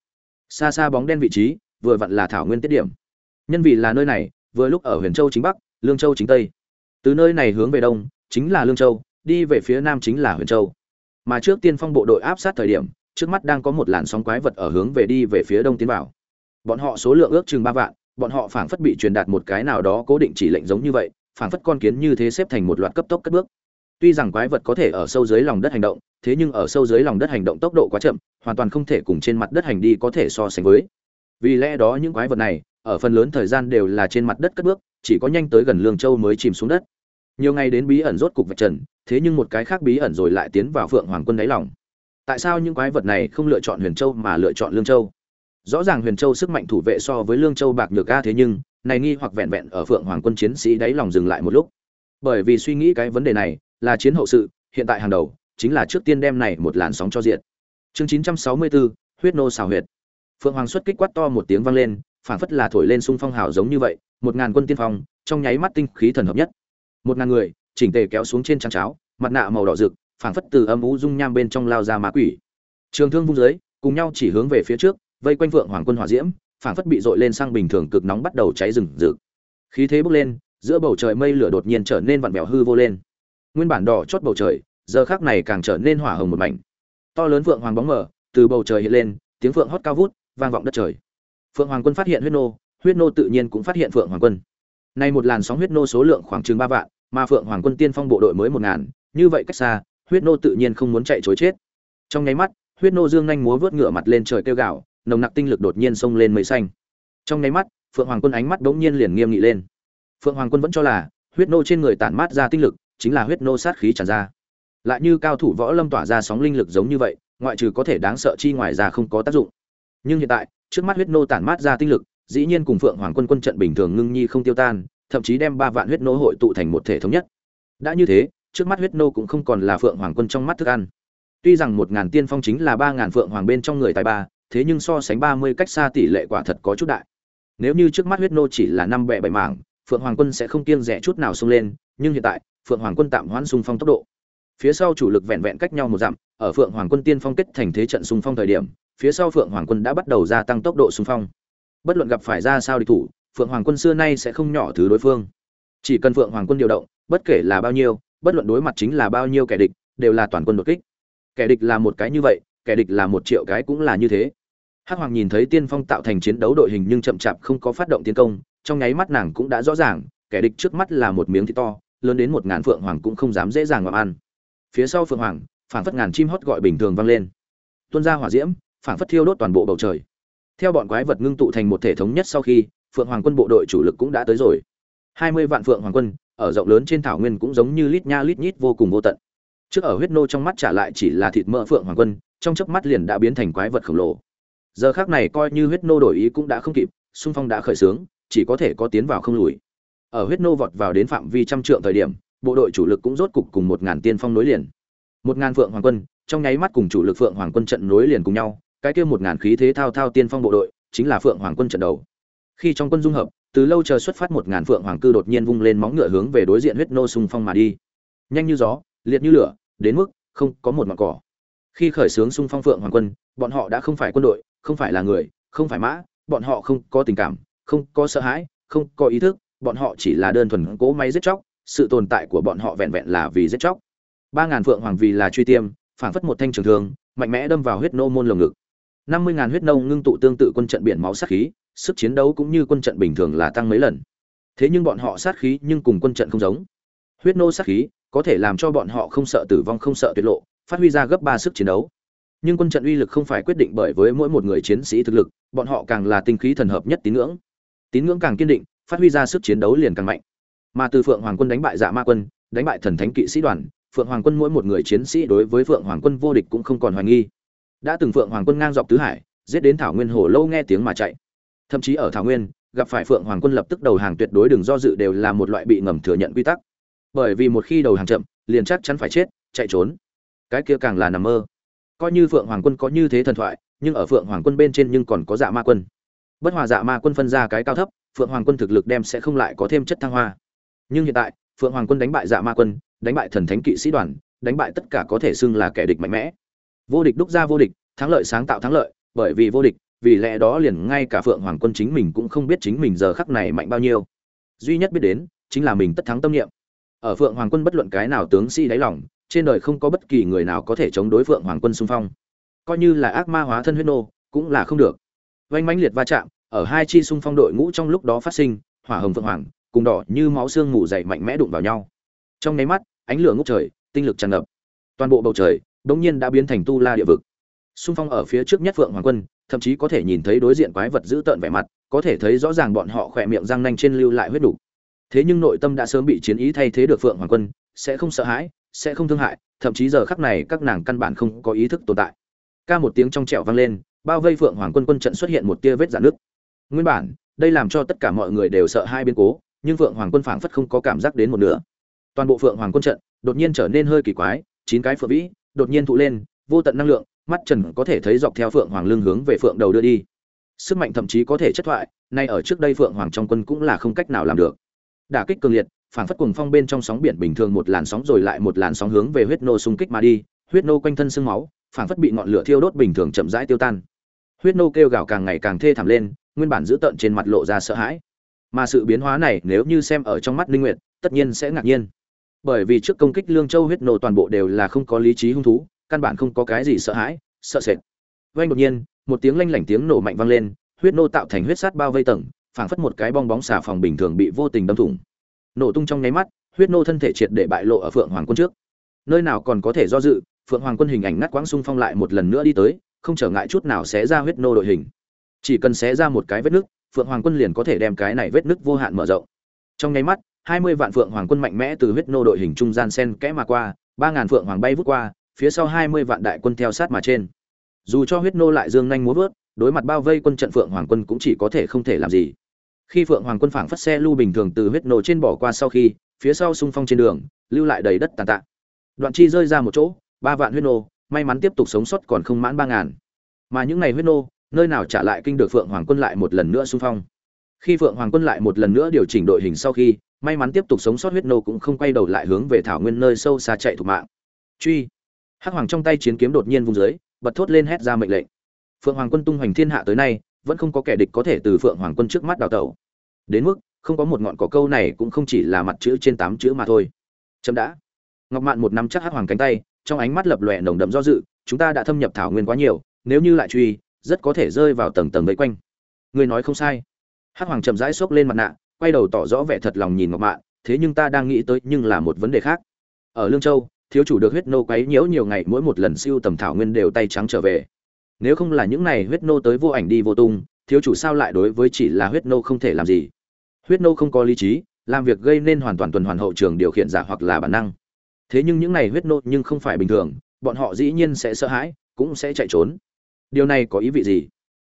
Xa xa bóng đen vị trí, vừa vặn là thảo nguyên tiết điểm. Nhân vì là nơi này, vừa lúc ở huyền châu chính bắc, lương châu chính tây. Từ nơi này hướng về đông, chính là lương châu, đi về phía nam chính là huyền châu mà trước tiên phong bộ đội áp sát thời điểm, trước mắt đang có một làn sóng quái vật ở hướng về đi về phía đông tiến vào. Bọn họ số lượng ước chừng ba vạn, bọn họ phảng phất bị truyền đạt một cái nào đó cố định chỉ lệnh giống như vậy, phảng phất con kiến như thế xếp thành một loạt cấp tốc cất bước. Tuy rằng quái vật có thể ở sâu dưới lòng đất hành động, thế nhưng ở sâu dưới lòng đất hành động tốc độ quá chậm, hoàn toàn không thể cùng trên mặt đất hành đi có thể so sánh với. Vì lẽ đó những quái vật này, ở phần lớn thời gian đều là trên mặt đất cất bước, chỉ có nhanh tới gần lương châu mới chìm xuống đất nhiều ngày đến bí ẩn rốt cục vạch trần thế nhưng một cái khác bí ẩn rồi lại tiến vào phượng hoàng quân đáy lòng. Tại sao những quái vật này không lựa chọn huyền châu mà lựa chọn lương châu? Rõ ràng huyền châu sức mạnh thủ vệ so với lương châu bạc nhược ca thế nhưng này nghi hoặc vẹn vẹn ở phượng hoàng quân chiến sĩ đáy lòng dừng lại một lúc. Bởi vì suy nghĩ cái vấn đề này là chiến hậu sự hiện tại hàng đầu chính là trước tiên đem này một làn sóng cho diện chương 964, huyết nô xào huyệt. Phượng hoàng xuất kích quát to một tiếng vang lên phảng phất là thổi lên xung phong hào giống như vậy một ngàn quân tiên phong trong nháy mắt tinh khí thần hợp nhất một ngàn người, chỉnh tề kéo xuống trên trang cháo, mặt nạ màu đỏ rực, phảng phất từ âm ú dung nham bên trong lao ra ma quỷ. Trường thương vung dưới, cùng nhau chỉ hướng về phía trước, vây quanh vượng hoàng quân hỏa diễm, phảng phất bị dội lên sang bình thường cực nóng bắt đầu cháy rừng rực. Khí thế bốc lên, giữa bầu trời mây lửa đột nhiên trở nên vặn vẹo hư vô lên. Nguyên bản đỏ chót bầu trời, giờ khác này càng trở nên hỏa hồng một mảnh. To lớn vượng hoàng bóng mở từ bầu trời hiện lên, tiếng phượng hót cao vút, vang vọng đất trời. Phượng hoàng quân phát hiện huyết nô huyết nô tự nhiên cũng phát hiện phượng hoàng quân nay một làn sóng huyết nô số lượng khoảng chừng ba vạn mà phượng hoàng quân tiên phong bộ đội mới một ngàn như vậy cách xa huyết nô tự nhiên không muốn chạy trối chết. Trong nháy mắt huyết nô dương nhanh múa vớt ngựa mặt lên trời kêu gào, nồng nặc tinh lực đột nhiên xông lên mây xanh. Trong nháy mắt phượng hoàng quân ánh mắt bỗng nhiên liền nghiêm nghị lên. Phượng hoàng quân vẫn cho là huyết nô trên người tản mát ra tinh lực chính là huyết nô sát khí tràn ra. Lại như cao thủ võ lâm tỏa ra sóng linh lực giống như vậy ngoại trừ có thể đáng sợ chi ngoài ra không có tác dụng. Nhưng hiện tại trước mắt huyết nô tản mát ra tinh lực dĩ nhiên cùng phượng hoàng quân quân trận bình thường ngưng nhi không tiêu tan, thậm chí đem ba vạn huyết nô hội tụ thành một thể thống nhất. Đã như thế, trước mắt huyết nô cũng không còn là phượng hoàng quân trong mắt thức ăn. Tuy rằng một ngàn tiên phong chính là ba ngàn phượng hoàng bên trong người tài ba, thế nhưng so sánh ba mươi cách xa tỷ lệ quả thật có chút đại. Nếu như trước mắt huyết nô chỉ là năm bệ bảy mảng, phượng hoàng quân sẽ không kiêng rẻ chút nào xông lên, nhưng hiện tại, phượng hoàng quân tạm hoãn xung phong tốc độ. Phía sau chủ lực vẹn vẹn cách nhau một dặm, ở phượng hoàng quân tiên phong kết thành thế trận xung phong thời điểm, phía sau phượng hoàng quân đã bắt đầu gia tăng tốc độ xung phong bất luận gặp phải ra sao địch thủ, phượng hoàng quân xưa nay sẽ không nhỏ thứ đối phương. Chỉ cần phượng hoàng quân điều động, bất kể là bao nhiêu, bất luận đối mặt chính là bao nhiêu kẻ địch, đều là toàn quân đột kích. Kẻ địch là một cái như vậy, kẻ địch là một triệu cái cũng là như thế. Hắc hoàng nhìn thấy tiên phong tạo thành chiến đấu đội hình nhưng chậm chạp không có phát động tiến công, trong nháy mắt nàng cũng đã rõ ràng, kẻ địch trước mắt là một miếng thịt to, lớn đến một ngàn phượng hoàng cũng không dám dễ dàng ngậm ăn. Phía sau phượng hoàng, phảng phất ngàn chim hót gọi bình thường vang lên. Tuôn ra hỏa diễm, phảng phất thiêu đốt toàn bộ bầu trời theo bọn quái vật ngưng tụ thành một thể thống nhất sau khi, phượng hoàng quân bộ đội chủ lực cũng đã tới rồi. Hai mươi vạn phượng hoàng quân, ở rộng lớn trên thảo nguyên cũng giống như lít nha lít nhít vô cùng vô tận. Trước ở huyết nô trong mắt trả lại chỉ là thịt mỡ phượng hoàng quân, trong chớp mắt liền đã biến thành quái vật khổng lồ. Giờ khác này coi như huyết nô đổi ý cũng đã không kịp, xung phong đã khởi xướng chỉ có thể có tiến vào không lùi. Ở huyết nô vọt vào đến phạm vi trăm trượng thời điểm, bộ đội chủ lực cũng rốt cục cùng một ngàn tiên phong nối liền. Một ngàn phượng hoàng quân, trong nháy mắt cùng chủ lực phượng hoàng quân trận nối liền cùng nhau cái kia một ngàn khí thế thao thao tiên phong bộ đội, chính là phượng hoàng quân trận đầu. Khi trong quân dung hợp, từ lâu chờ xuất phát một ngàn phượng hoàng cư đột nhiên vung lên móng ngựa hướng về đối diện huyết nô xung phong mà đi. Nhanh như gió, liệt như lửa, đến mức không có một mặt cỏ. Khi khởi xướng xung phong phượng hoàng quân, bọn họ đã không phải quân đội, không phải là người, không phải mã, bọn họ không có tình cảm, không có sợ hãi, không có ý thức, bọn họ chỉ là đơn thuần cỗ máy giết chóc, sự tồn tại của bọn họ vẹn vẹn là vì giết chóc. Ba ngàn phượng hoàng vì là truy tiêm, phảng phất một thanh trường thương, mạnh mẽ đâm vào huyết nô môn lồng ngực năm mươi ngàn huyết nô ngưng tụ tương tự quân trận biển máu sát khí, sức chiến đấu cũng như quân trận bình thường là tăng mấy lần. Thế nhưng bọn họ sát khí nhưng cùng quân trận không giống. Huyết nô sát khí có thể làm cho bọn họ không sợ tử vong, không sợ tuyệt lộ, phát huy ra gấp ba sức chiến đấu. Nhưng quân trận uy lực không phải quyết định bởi với mỗi một người chiến sĩ thực lực, bọn họ càng là tinh khí thần hợp nhất tín ngưỡng. Tín ngưỡng càng kiên định, phát huy ra sức chiến đấu liền càng mạnh. Mà từ phượng hoàng quân đánh bại dạ ma quân, đánh bại thần thánh kỵ sĩ đoàn, phượng hoàng quân mỗi một người chiến sĩ đối với phượng hoàng quân vô địch cũng không còn hoài nghi đã từng phượng hoàng quân ngang dọc tứ hải, giết đến thảo nguyên hồ lâu nghe tiếng mà chạy. Thậm chí ở thảo nguyên, gặp phải phượng hoàng quân lập tức đầu hàng tuyệt đối đừng do dự đều là một loại bị ngầm thừa nhận quy tắc. Bởi vì một khi đầu hàng chậm, liền chắc chắn phải chết, chạy trốn. Cái kia càng là nằm mơ. Coi như phượng hoàng quân có như thế thần thoại, nhưng ở phượng hoàng quân bên trên nhưng còn có dạ ma quân. Bất hòa dạ ma quân phân ra cái cao thấp, phượng hoàng quân thực lực đem sẽ không lại có thêm chất thăng hoa. Nhưng hiện tại, phượng hoàng quân đánh bại dạ ma quân, đánh bại thần thánh kỵ sĩ đoàn, đánh bại tất cả có thể xưng là kẻ địch mạnh mẽ vô địch đúc ra vô địch, thắng lợi sáng tạo thắng lợi, bởi vì vô địch, vì lẽ đó liền ngay cả phượng hoàng quân chính mình cũng không biết chính mình giờ khắc này mạnh bao nhiêu. Duy nhất biết đến, chính là mình tất thắng tâm niệm. Ở phượng hoàng quân bất luận cái nào tướng sĩ đáy lòng, trên đời không có bất kỳ người nào có thể chống đối phượng hoàng quân xung phong. Coi như là ác ma hóa thân huyết nô, cũng là không được. Vanh mãnh liệt va chạm, ở hai chi xung phong đội ngũ trong lúc đó phát sinh, hỏa hồng phượng hoàng, cùng đỏ như máu xương mù dày mạnh mẽ đụng vào nhau. Trong nháy mắt, ánh lửa ngút trời, tinh lực tràn ngập. Toàn bộ bầu trời đống nhiên đã biến thành tu la địa vực. Xung phong ở phía trước nhất phượng hoàng quân, thậm chí có thể nhìn thấy đối diện quái vật giữ tợn vẻ mặt, có thể thấy rõ ràng bọn họ khỏe miệng răng nanh trên lưu lại huyết đủ. Thế nhưng nội tâm đã sớm bị chiến ý thay thế được phượng hoàng quân, sẽ không sợ hãi, sẽ không thương hại, thậm chí giờ khắc này các nàng căn bản không có ý thức tồn tại. Ca một tiếng trong trẹo vang lên, bao vây phượng hoàng quân quân trận xuất hiện một tia vết dạn nước nguyên bản, đây làm cho tất cả mọi người đều sợ hai biến cố, nhưng phượng hoàng quân phảng phất không có cảm giác đến một nửa. Toàn bộ phượng hoàng quân trận đột nhiên trở nên hơi kỳ quái, chín cái phượng vĩ đột nhiên tụ lên, vô tận năng lượng, mắt trần có thể thấy dọc theo phượng hoàng lưng hướng về phượng đầu đưa đi. Sức mạnh thậm chí có thể chất thoại, nay ở trước đây phượng hoàng trong quân cũng là không cách nào làm được. Đả kích cường liệt phảng phất cuồng phong bên trong sóng biển bình thường một làn sóng rồi lại một làn sóng hướng về huyết nô xung kích mà đi, huyết nô quanh thân sương máu phảng phất bị ngọn lửa thiêu đốt bình thường chậm rãi tiêu tan. Huyết nô kêu gào càng ngày càng thê thảm lên, nguyên bản giữ tợn trên mặt lộ ra sợ hãi. Mà sự biến hóa này nếu như xem ở trong mắt linh nguyệt, tất nhiên sẽ ngạc nhiên bởi vì trước công kích lương châu huyết nô toàn bộ đều là không có lý trí hung thú, căn bản không có cái gì sợ hãi, sợ sệt. Vang đột nhiên, một tiếng lanh lảnh tiếng nổ mạnh vang lên, huyết nô tạo thành huyết sát bao vây tầng, phảng phất một cái bong bóng xà phòng bình thường bị vô tình đâm thủng. Nổ tung trong nháy mắt, huyết nô thân thể triệt để bại lộ ở phượng hoàng quân trước. Nơi nào còn có thể do dự, phượng hoàng quân hình ảnh ngắt quãng xung phong lại một lần nữa đi tới, không trở ngại chút nào xé ra huyết nô đội hình. Chỉ cần xé ra một cái vết nứt, phượng hoàng quân liền có thể đem cái này vết nứt vô hạn mở rộng. Trong nháy mắt hai mươi vạn phượng hoàng quân mạnh mẽ từ huyết nô đội hình trung gian sen kẽ mà qua, ba ngàn phượng hoàng bay vút qua, phía sau hai mươi vạn đại quân theo sát mà trên. Dù cho huyết nô lại dương nhanh múa vớt, đối mặt bao vây quân trận phượng hoàng quân cũng chỉ có thể không thể làm gì. Khi phượng hoàng quân phảng phất xe lưu bình thường từ huyết nô trên bỏ qua sau khi, phía sau xung phong trên đường, lưu lại đầy đất tàn tạ. Đoạn chi rơi ra một chỗ, ba vạn huyết nô, may mắn tiếp tục sống sót còn không mãn ba ngàn. Mà những ngày huyết nô, nơi nào trả lại kinh được phượng hoàng quân lại một lần nữa xung phong. Khi phượng hoàng quân lại một lần nữa điều chỉnh đội hình sau khi may mắn tiếp tục sống sót huyết nô cũng không quay đầu lại hướng về thảo nguyên nơi sâu xa chạy thủ mạng. Truy. Hắc hoàng trong tay chiến kiếm đột nhiên vung dưới, bật thốt lên hét ra mệnh lệnh. Phượng hoàng quân tung hoành thiên hạ tới nay, vẫn không có kẻ địch có thể từ phượng hoàng quân trước mắt đào tẩu. Đến mức, không có một ngọn cỏ câu này cũng không chỉ là mặt chữ trên tám chữ mà thôi. Chậm đã. Ngọc mạn một năm chắc hắc hoàng cánh tay, trong ánh mắt lập lòe nồng đậm do dự, chúng ta đã thâm nhập thảo nguyên quá nhiều, nếu như lại truy, rất có thể rơi vào tầng tầng vây quanh. Người nói không sai. Hắc hoàng chậm rãi xốc lên mặt nạ quay đầu tỏ rõ vẻ thật lòng nhìn ngọc mạn, thế nhưng ta đang nghĩ tới nhưng là một vấn đề khác. Ở lương châu, thiếu chủ được huyết nô quấy nhiễu nhiều ngày, mỗi một lần siêu tầm thảo nguyên đều tay trắng trở về. Nếu không là những này huyết nô tới vô ảnh đi vô tung, thiếu chủ sao lại đối với chỉ là huyết nô không thể làm gì? Huyết nô không có lý trí, làm việc gây nên hoàn toàn tuần hoàn hậu trường điều khiển giả hoặc là bản năng. Thế nhưng những này huyết nô nhưng không phải bình thường, bọn họ dĩ nhiên sẽ sợ hãi, cũng sẽ chạy trốn. Điều này có ý vị gì?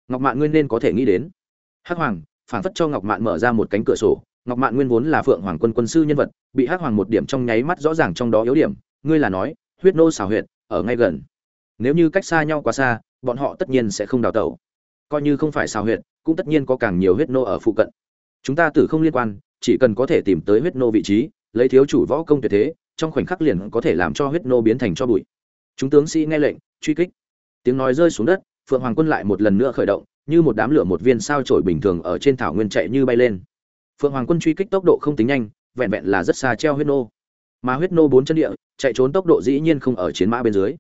Ngọc mạn nguyên nên có thể nghĩ đến. Hắc hoàng phản phất cho ngọc mạn mở ra một cánh cửa sổ. Ngọc mạn nguyên vốn là phượng hoàng quân quân sư nhân vật, bị hắc hoàng một điểm trong nháy mắt rõ ràng trong đó yếu điểm. Ngươi là nói, huyết nô xảo huyệt, ở ngay gần. Nếu như cách xa nhau quá xa, bọn họ tất nhiên sẽ không đào tẩu. Coi như không phải xào huyệt, cũng tất nhiên có càng nhiều huyết nô ở phụ cận. Chúng ta tử không liên quan, chỉ cần có thể tìm tới huyết nô vị trí, lấy thiếu chủ võ công tuyệt thế, trong khoảnh khắc liền có thể làm cho huyết nô biến thành cho bụi. Chúng tướng sĩ nghe lệnh, truy kích. Tiếng nói rơi xuống đất, phượng hoàng quân lại một lần nữa khởi động như một đám lửa một viên sao trổi bình thường ở trên thảo nguyên chạy như bay lên. Phượng hoàng quân truy kích tốc độ không tính nhanh, vẹn vẹn là rất xa treo huyết nô. Mà huyết nô bốn chân địa, chạy trốn tốc độ dĩ nhiên không ở chiến mã bên dưới.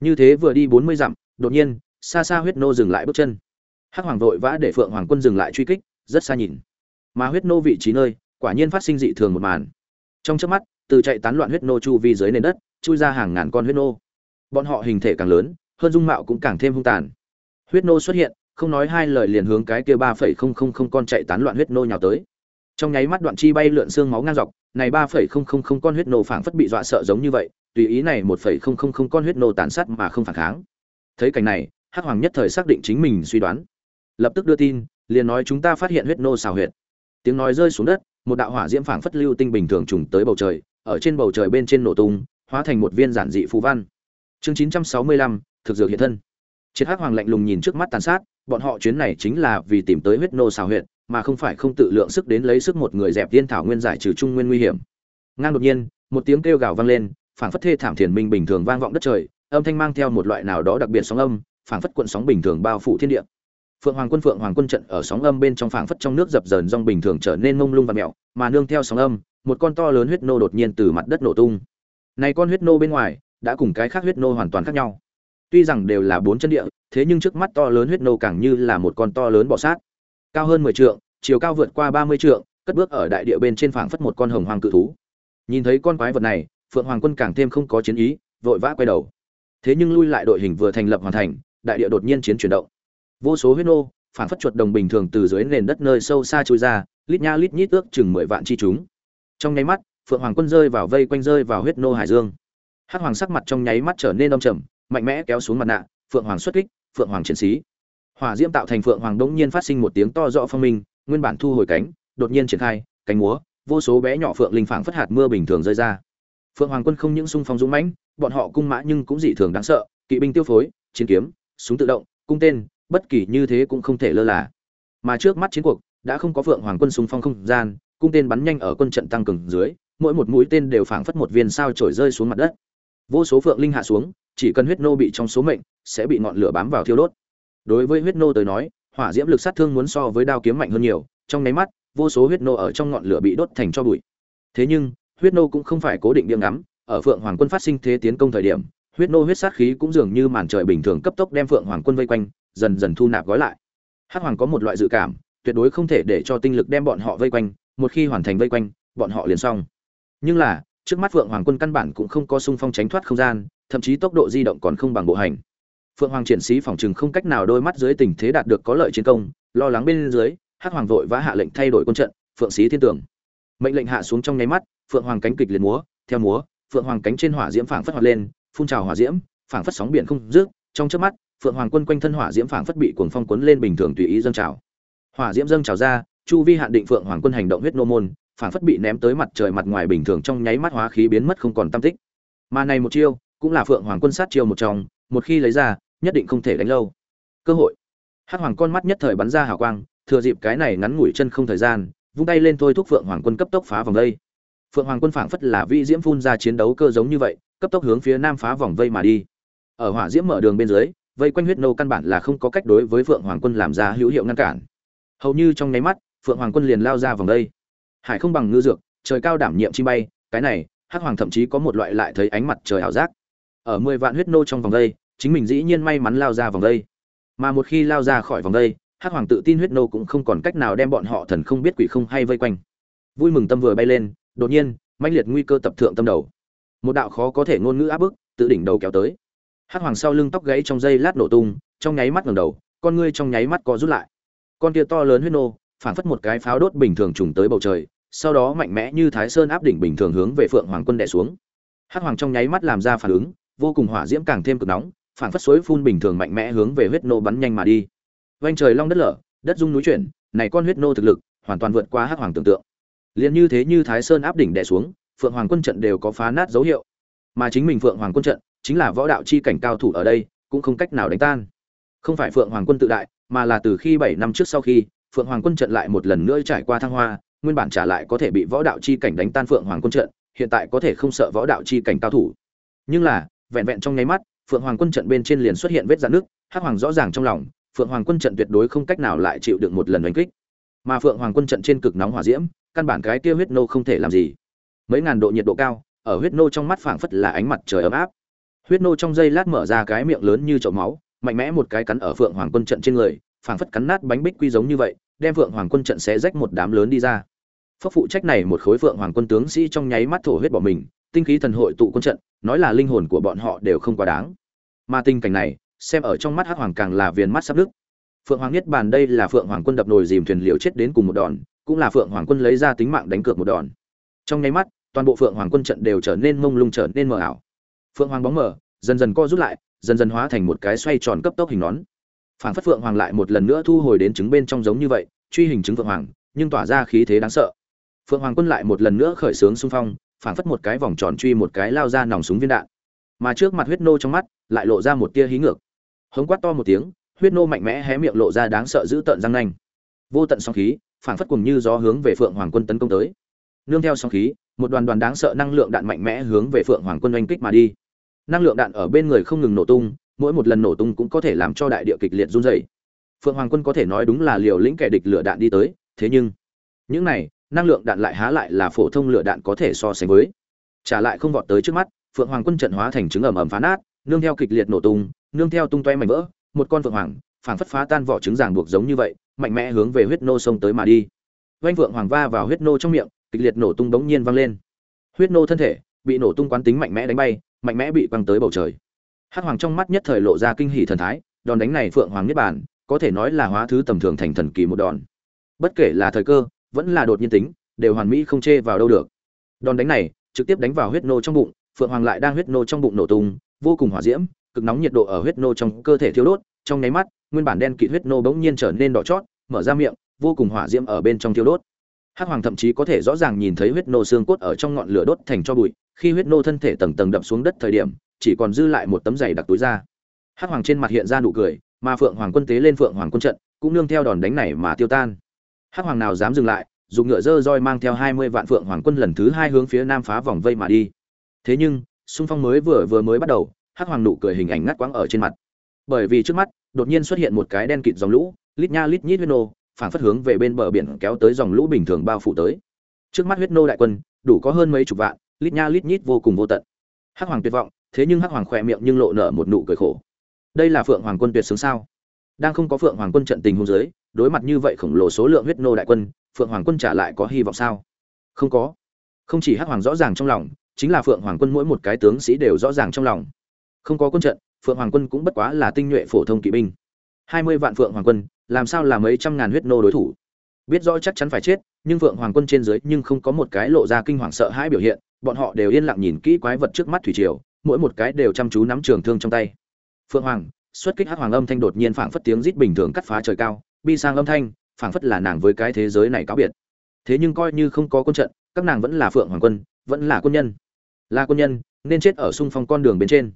Như thế vừa đi bốn mươi dặm, đột nhiên, xa xa huyết nô dừng lại bước chân. Hắc hoàng vội vã để phượng hoàng quân dừng lại truy kích, rất xa nhìn. Mà huyết nô vị trí nơi, quả nhiên phát sinh dị thường một màn. Trong chớp mắt, từ chạy tán loạn huyết nô chu vi dưới nền đất, chui ra hàng ngàn con huyết nô. Bọn họ hình thể càng lớn, hơn dung mạo cũng càng thêm hung tàn. Huyết nô xuất hiện không nói hai lời liền hướng cái kia ba phẩy không không không con chạy tán loạn huyết nô nhào tới. Trong nháy mắt đoạn chi bay lượn xương máu ngang dọc, này ba phẩy không không không con huyết nô phảng phất bị dọa sợ giống như vậy, tùy ý này một phẩy không không không con huyết nô tàn sát mà không phản kháng. Thấy cảnh này, hắc hoàng nhất thời xác định chính mình suy đoán. Lập tức đưa tin, liền nói chúng ta phát hiện huyết nô xào huyệt. Tiếng nói rơi xuống đất, một đạo hỏa diễm phảng phất lưu tinh bình thường trùng tới bầu trời, ở trên bầu trời bên trên nổ tung, hóa thành một viên giản dị phù văn. Chương chín trăm sáu mươi lăm, thực dược hiện thân. Triệt hắc hoàng lạnh lùng nhìn trước mắt tàn sát bọn họ chuyến này chính là vì tìm tới huyết nô xào huyệt, mà không phải không tự lượng sức đến lấy sức một người dẹp tiên thảo nguyên giải trừ trung nguyên nguy hiểm. Ngang đột nhiên, một tiếng kêu gào vang lên, phảng phất thê thảm thiền minh bình thường vang vọng đất trời, âm thanh mang theo một loại nào đó đặc biệt sóng âm, phảng phất cuộn sóng bình thường bao phủ thiên địa. Phượng hoàng quân, phượng hoàng quân trận ở sóng âm bên trong phảng phất trong nước dập dờn rong bình thường trở nên mông lung và mẹo, mà nương theo sóng âm, một con to lớn huyết nô đột nhiên từ mặt đất nổ tung. Này con huyết nô bên ngoài, đã cùng cái khác huyết nô hoàn toàn khác nhau tuy rằng đều là bốn chân địa, thế nhưng trước mắt to lớn huyết nô càng như là một con to lớn bọ sát. Cao hơn mười trượng, chiều cao vượt qua ba mươi trượng, cất bước ở đại địa bên trên phảng phất một con hồng hoàng cự thú. Nhìn thấy con quái vật này, phượng hoàng quân càng thêm không có chiến ý, vội vã quay đầu. Thế nhưng lui lại đội hình vừa thành lập hoàn thành, đại địa đột nhiên chiến chuyển động. Vô số huyết nô, phảng phất chuột đồng bình thường từ dưới nền đất nơi sâu xa trôi ra, lít nha lít nhít ước chừng mười vạn chi chúng. Trong nháy mắt, phượng hoàng quân rơi vào vây quanh rơi vào huyết nô hải dương. Hắc hoàng sắc mặt trong nháy mắt trở nên đông trầm mạnh mẽ kéo xuống mặt nạ, phượng hoàng xuất kích, phượng hoàng chiến sĩ. Hỏa diễm tạo thành phượng hoàng đống nhiên phát sinh một tiếng to rõ phong minh, nguyên bản thu hồi cánh, đột nhiên triển khai, cánh múa, vô số bé nhỏ phượng linh phảng phất hạt mưa bình thường rơi ra. Phượng hoàng quân không những sung phong dũng mãnh, bọn họ cung mã nhưng cũng dị thường đáng sợ, kỵ binh tiêu phối, chiến kiếm, súng tự động, cung tên, bất kỳ như thế cũng không thể lơ là. Mà trước mắt chiến cuộc, đã không có phượng hoàng quân sung phong không gian, cung tên bắn nhanh ở quân trận tăng cường dưới, mỗi một mũi tên đều phảng phất một viên sao trổi rơi xuống mặt đất. Vô số phượng linh hạ xuống chỉ cần huyết nô bị trong số mệnh, sẽ bị ngọn lửa bám vào thiêu đốt. Đối với huyết nô tới nói, hỏa diễm lực sát thương muốn so với đao kiếm mạnh hơn nhiều, trong nháy mắt, vô số huyết nô ở trong ngọn lửa bị đốt thành cho bụi. Thế nhưng, huyết nô cũng không phải cố định điểm ngắm, ở phượng hoàng quân phát sinh thế tiến công thời điểm, huyết nô huyết sát khí cũng dường như màn trời bình thường cấp tốc đem phượng hoàng quân vây quanh, dần dần thu nạp gói lại. Hắc hoàng có một loại dự cảm, tuyệt đối không thể để cho tinh lực đem bọn họ vây quanh, một khi hoàn thành vây quanh, bọn họ liền xong. Nhưng là trước mắt phượng hoàng quân căn bản cũng không có sung phong tránh thoát không gian, thậm chí tốc độ di động còn không bằng bộ hành phượng hoàng triển sĩ phòng chừng không cách nào đôi mắt dưới tình thế đạt được có lợi chiến công, lo lắng bên dưới, hắc hoàng vội vã hạ lệnh thay đổi quân trận, phượng sĩ thiên tưởng mệnh lệnh hạ xuống trong nháy mắt, phượng hoàng cánh kịch liền múa, theo múa, phượng hoàng cánh trên hỏa diễm phảng phất hoạt lên, phun trào hỏa diễm, phảng phất sóng biển không rước. trong chớp mắt, phượng hoàng quân quanh thân hỏa diễm phảng phất bị cuồng phong cuốn lên bình thường tùy ý dâng trào hỏa diễm dâng trào ra, chu vi hạn định phượng hoàng quân hành động huyết nô môn phảng phất bị ném tới mặt trời mặt ngoài bình thường trong nháy mắt hóa khí biến mất không còn tâm tích. Mà này một chiêu, cũng là phượng hoàng quân sát chiêu một trong, một khi lấy ra, nhất định không thể đánh lâu. Cơ hội. Hắc hoàng con mắt nhất thời bắn ra hào quang, thừa dịp cái này ngắn ngủi chân không thời gian, vung tay lên thôi thúc phượng hoàng quân cấp tốc phá vòng vây. Phượng hoàng quân phảng phất là vi diễm phun ra chiến đấu cơ giống như vậy, cấp tốc hướng phía nam phá vòng vây mà đi. Ở hỏa diễm mở đường bên dưới, vây quanh huyết nô căn bản là không có cách đối với phượng hoàng quân làm ra hữu hiệu ngăn cản. Hầu như trong nháy mắt, phượng hoàng quân liền lao ra vòng đây hải không bằng ngư dược, trời cao đảm nhiệm chi bay, cái này, hắc hoàng thậm chí có một loại lại thấy ánh mặt trời ảo giác. Ở mười vạn huyết nô trong vòng đây, chính mình dĩ nhiên may mắn lao ra vòng đây. Mà một khi lao ra khỏi vòng đây, hắc hoàng tự tin huyết nô cũng không còn cách nào đem bọn họ thần không biết quỷ không hay vây quanh. Vui mừng tâm vừa bay lên, đột nhiên, mãnh liệt nguy cơ tập thượng tâm đầu. Một đạo khó có thể ngôn ngữ áp bức, tự đỉnh đầu kéo tới. Hắc hoàng sau lưng tóc gãy trong dây lát nổ tung, trong nháy mắt ngẩng đầu, con ngươi trong nháy mắt có rút lại. Con kia to lớn huyết nô, phảng phất một cái pháo đốt bình thường trùng tới bầu trời sau đó mạnh mẽ như thái sơn áp đỉnh bình thường hướng về phượng hoàng quân đè xuống. Hắc hoàng trong nháy mắt làm ra phản ứng, vô cùng hỏa diễm càng thêm cực nóng, phản phất suối phun bình thường mạnh mẽ hướng về huyết nô bắn nhanh mà đi. Vanh trời long đất lở, đất rung núi chuyển, này con huyết nô thực lực, hoàn toàn vượt qua hắc hoàng tưởng tượng. Liền như thế như thái sơn áp đỉnh đè xuống, phượng hoàng quân trận đều có phá nát dấu hiệu. Mà chính mình phượng hoàng quân trận, chính là võ đạo chi cảnh cao thủ ở đây, cũng không cách nào đánh tan. Không phải phượng hoàng quân tự đại, mà là từ khi bảy năm trước sau khi, phượng hoàng quân trận lại một lần nữa trải qua thăng hoa nguyên bản trả lại có thể bị võ đạo chi cảnh đánh tan phượng hoàng quân trận, hiện tại có thể không sợ võ đạo chi cảnh cao thủ. Nhưng là, vẹn vẹn trong nháy mắt, phượng hoàng quân trận bên trên liền xuất hiện vết dạn nước hắc hoàng rõ ràng trong lòng, phượng hoàng quân trận tuyệt đối không cách nào lại chịu được một lần đánh kích. Mà phượng hoàng quân trận trên cực nóng hỏa diễm, căn bản cái kia huyết nô không thể làm gì. Mấy ngàn độ nhiệt độ cao, ở huyết nô trong mắt phảng phất là ánh mặt trời ấm áp. Huyết nô trong giây lát mở ra cái miệng lớn như chậu máu, mạnh mẽ một cái cắn ở phượng hoàng quân trận trên người, phảng phất cắn nát bánh bích quy giống như vậy đem vượng hoàng quân trận xé rách một đám lớn đi ra. Phó phụ trách này một khối vượng hoàng quân tướng sĩ trong nháy mắt thổ huyết bỏ mình, tinh khí thần hội tụ quân trận, nói là linh hồn của bọn họ đều không quá đáng. Mà tình cảnh này, xem ở trong mắt hắc hoàng càng là viền mắt sắp đức phượng hoàng nhất bàn đây là phượng hoàng quân đập nồi dìm thuyền liều chết đến cùng một đòn, cũng là phượng hoàng quân lấy ra tính mạng đánh cược một đòn. Trong nháy mắt, toàn bộ phượng hoàng quân trận đều trở nên mông lung trở nên mờ ảo. Phượng hoàng bóng mờ, dần dần co rút lại, dần dần hóa thành một cái xoay tròn cấp tốc hình nón phản phất phượng hoàng lại một lần nữa thu hồi đến trứng bên trong giống như vậy, truy hình trứng phượng hoàng, nhưng tỏa ra khí thế đáng sợ. Phượng hoàng quân lại một lần nữa khởi xướng xung phong phản phất một cái vòng tròn truy một cái lao ra nòng súng viên đạn. Mà trước mặt huyết nô trong mắt, lại lộ ra một tia hí ngược. Hống quát to một tiếng, huyết nô mạnh mẽ hé miệng lộ ra đáng sợ giữ tợn răng nanh. Vô tận sóng khí phản phất cùng như gió hướng về phượng hoàng quân tấn công tới. Nương theo sóng khí, một đoàn đoàn đáng sợ năng lượng đạn mạnh mẽ hướng về phượng hoàng quân oanh kích mà đi. Năng lượng đạn ở bên người không ngừng nổ tung mỗi một lần nổ tung cũng có thể làm cho đại địa kịch liệt run rẩy. Phượng hoàng quân có thể nói đúng là liều lĩnh kẻ địch lửa đạn đi tới, thế nhưng, những này, năng lượng đạn lại há lại là phổ thông lửa đạn có thể so sánh với. Trả lại không vọt tới trước mắt, phượng hoàng quân trận hóa thành trứng ẩm ẩm phá nát, nương theo kịch liệt nổ tung, nương theo tung toe mảnh vỡ, một con phượng hoàng, phảng phất phá tan vỏ trứng ràng buộc giống như vậy, mạnh mẽ hướng về huyết nô sông tới mà đi. Vanh phượng hoàng va vào huyết nô trong miệng, kịch liệt nổ tung bỗng nhiên vang lên. Huyết nô thân thể bị nổ tung quán tính mạnh mẽ đánh bay, mạnh mẽ bị quăng tới bầu trời hắc hoàng trong mắt nhất thời lộ ra kinh hỉ thần thái, đòn đánh này phượng hoàng niết bàn, có thể nói là hóa thứ tầm thường thành thần kỳ một đòn. Bất kể là thời cơ, vẫn là đột nhiên tính, đều hoàn mỹ không chê vào đâu được. Đòn đánh này, trực tiếp đánh vào huyết nô trong bụng, phượng hoàng lại đang huyết nô trong bụng nổ tung, vô cùng hỏa diễm, cực nóng nhiệt độ ở huyết nô trong cơ thể thiêu đốt, trong nháy mắt, nguyên bản đen kịt huyết nô bỗng nhiên trở nên đỏ chót, mở ra miệng, vô cùng hỏa diễm ở bên trong thiêu đốt. Hắc hoàng thậm chí có thể rõ ràng nhìn thấy huyết nô xương cốt ở trong ngọn lửa đốt thành cho bụi, khi huyết nô thân thể tầng tầng đập xuống đất thời điểm chỉ còn dư lại một tấm giày đặc túi ra hắc hoàng trên mặt hiện ra nụ cười, mà phượng hoàng quân tế lên phượng hoàng quân trận, cũng nương theo đòn đánh này mà tiêu tan. Hắc hoàng nào dám dừng lại, dùng ngựa dơ roi mang theo hai mươi vạn phượng hoàng quân lần thứ hai hướng phía nam phá vòng vây mà đi. Thế nhưng, xung phong mới vừa vừa mới bắt đầu, hắc hoàng nụ cười hình ảnh ngắt quãng ở trên mặt. Bởi vì trước mắt, đột nhiên xuất hiện một cái đen kịt dòng lũ, lít nha lít nhít huyết nô phản phất hướng về bên bờ biển kéo tới dòng lũ bình thường bao phủ tới. Trước mắt huyết nô đại quân, đủ có hơn mấy chục vạn, lít nha lít nhít vô cùng vô tận. Hắc hoàng tuyệt vọng thế nhưng hắc hoàng khỏe miệng nhưng lộ nở một nụ cười khổ. Đây là phượng hoàng quân tuyệt sướng sao? Đang không có phượng hoàng quân trận tình hôn giới, đối mặt như vậy khổng lồ số lượng huyết nô đại quân, phượng hoàng quân trả lại có hy vọng sao? Không có. Không chỉ hắc hoàng rõ ràng trong lòng, chính là phượng hoàng quân mỗi một cái tướng sĩ đều rõ ràng trong lòng. Không có quân trận, phượng hoàng quân cũng bất quá là tinh nhuệ phổ thông kỵ binh. Hai mươi vạn phượng hoàng quân, làm sao là mấy trăm ngàn huyết nô đối thủ? Biết rõ chắc chắn phải chết, nhưng phượng hoàng quân trên dưới nhưng không có một cái lộ ra kinh hoàng sợ hãi biểu hiện, bọn họ đều yên lặng nhìn kỹ quái vật trước mắt thủy triều mỗi một cái đều chăm chú nắm trường thương trong tay. Phượng hoàng, xuất kích hắc hoàng âm thanh đột nhiên phảng phất tiếng rít bình thường cắt phá trời cao, bi sang âm thanh, phảng phất là nàng với cái thế giới này cáo biệt. Thế nhưng coi như không có quân trận, các nàng vẫn là phượng hoàng quân, vẫn là quân nhân. Là quân nhân, nên chết ở xung phong con đường bên trên.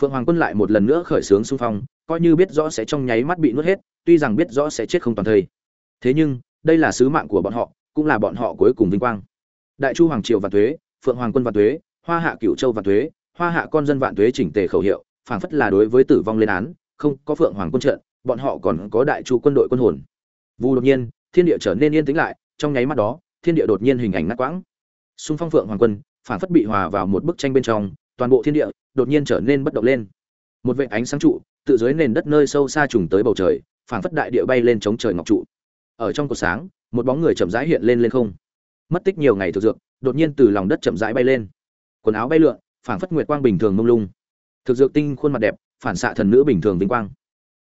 Phượng hoàng quân lại một lần nữa khởi xướng xung phong, coi như biết rõ sẽ trong nháy mắt bị nuốt hết, tuy rằng biết rõ sẽ chết không toàn thây thế nhưng, đây là sứ mạng của bọn họ, cũng là bọn họ cuối cùng vinh quang. Đại chu hoàng triều và thuế, phượng hoàng quân và thuế, hoa hạ cửu châu và thuế hoa hạ con dân vạn thuế chỉnh tề khẩu hiệu, phảng phất là đối với tử vong lên án, không có phượng hoàng quân trận, bọn họ còn có đại chu quân đội quân hồn. Vu đột nhiên, thiên địa trở nên yên tĩnh lại, trong nháy mắt đó, thiên địa đột nhiên hình ảnh ngắt quãng. Xung phong phượng hoàng quân, phảng phất bị hòa vào một bức tranh bên trong, toàn bộ thiên địa đột nhiên trở nên bất động lên. Một vệt ánh sáng trụ, tự dưới nền đất nơi sâu xa trùng tới bầu trời, phảng phất đại địa bay lên chống trời ngọc trụ. Ở trong cột sáng, một bóng người chậm rãi hiện lên lên không. Mất tích nhiều ngày thực dược, đột nhiên từ lòng đất chậm rãi bay lên. Quần áo bay lượn Phản phất nguyệt quang bình thường mông lung. Thực dược tinh khuôn mặt đẹp phản xạ thần nữ bình thường vinh quang.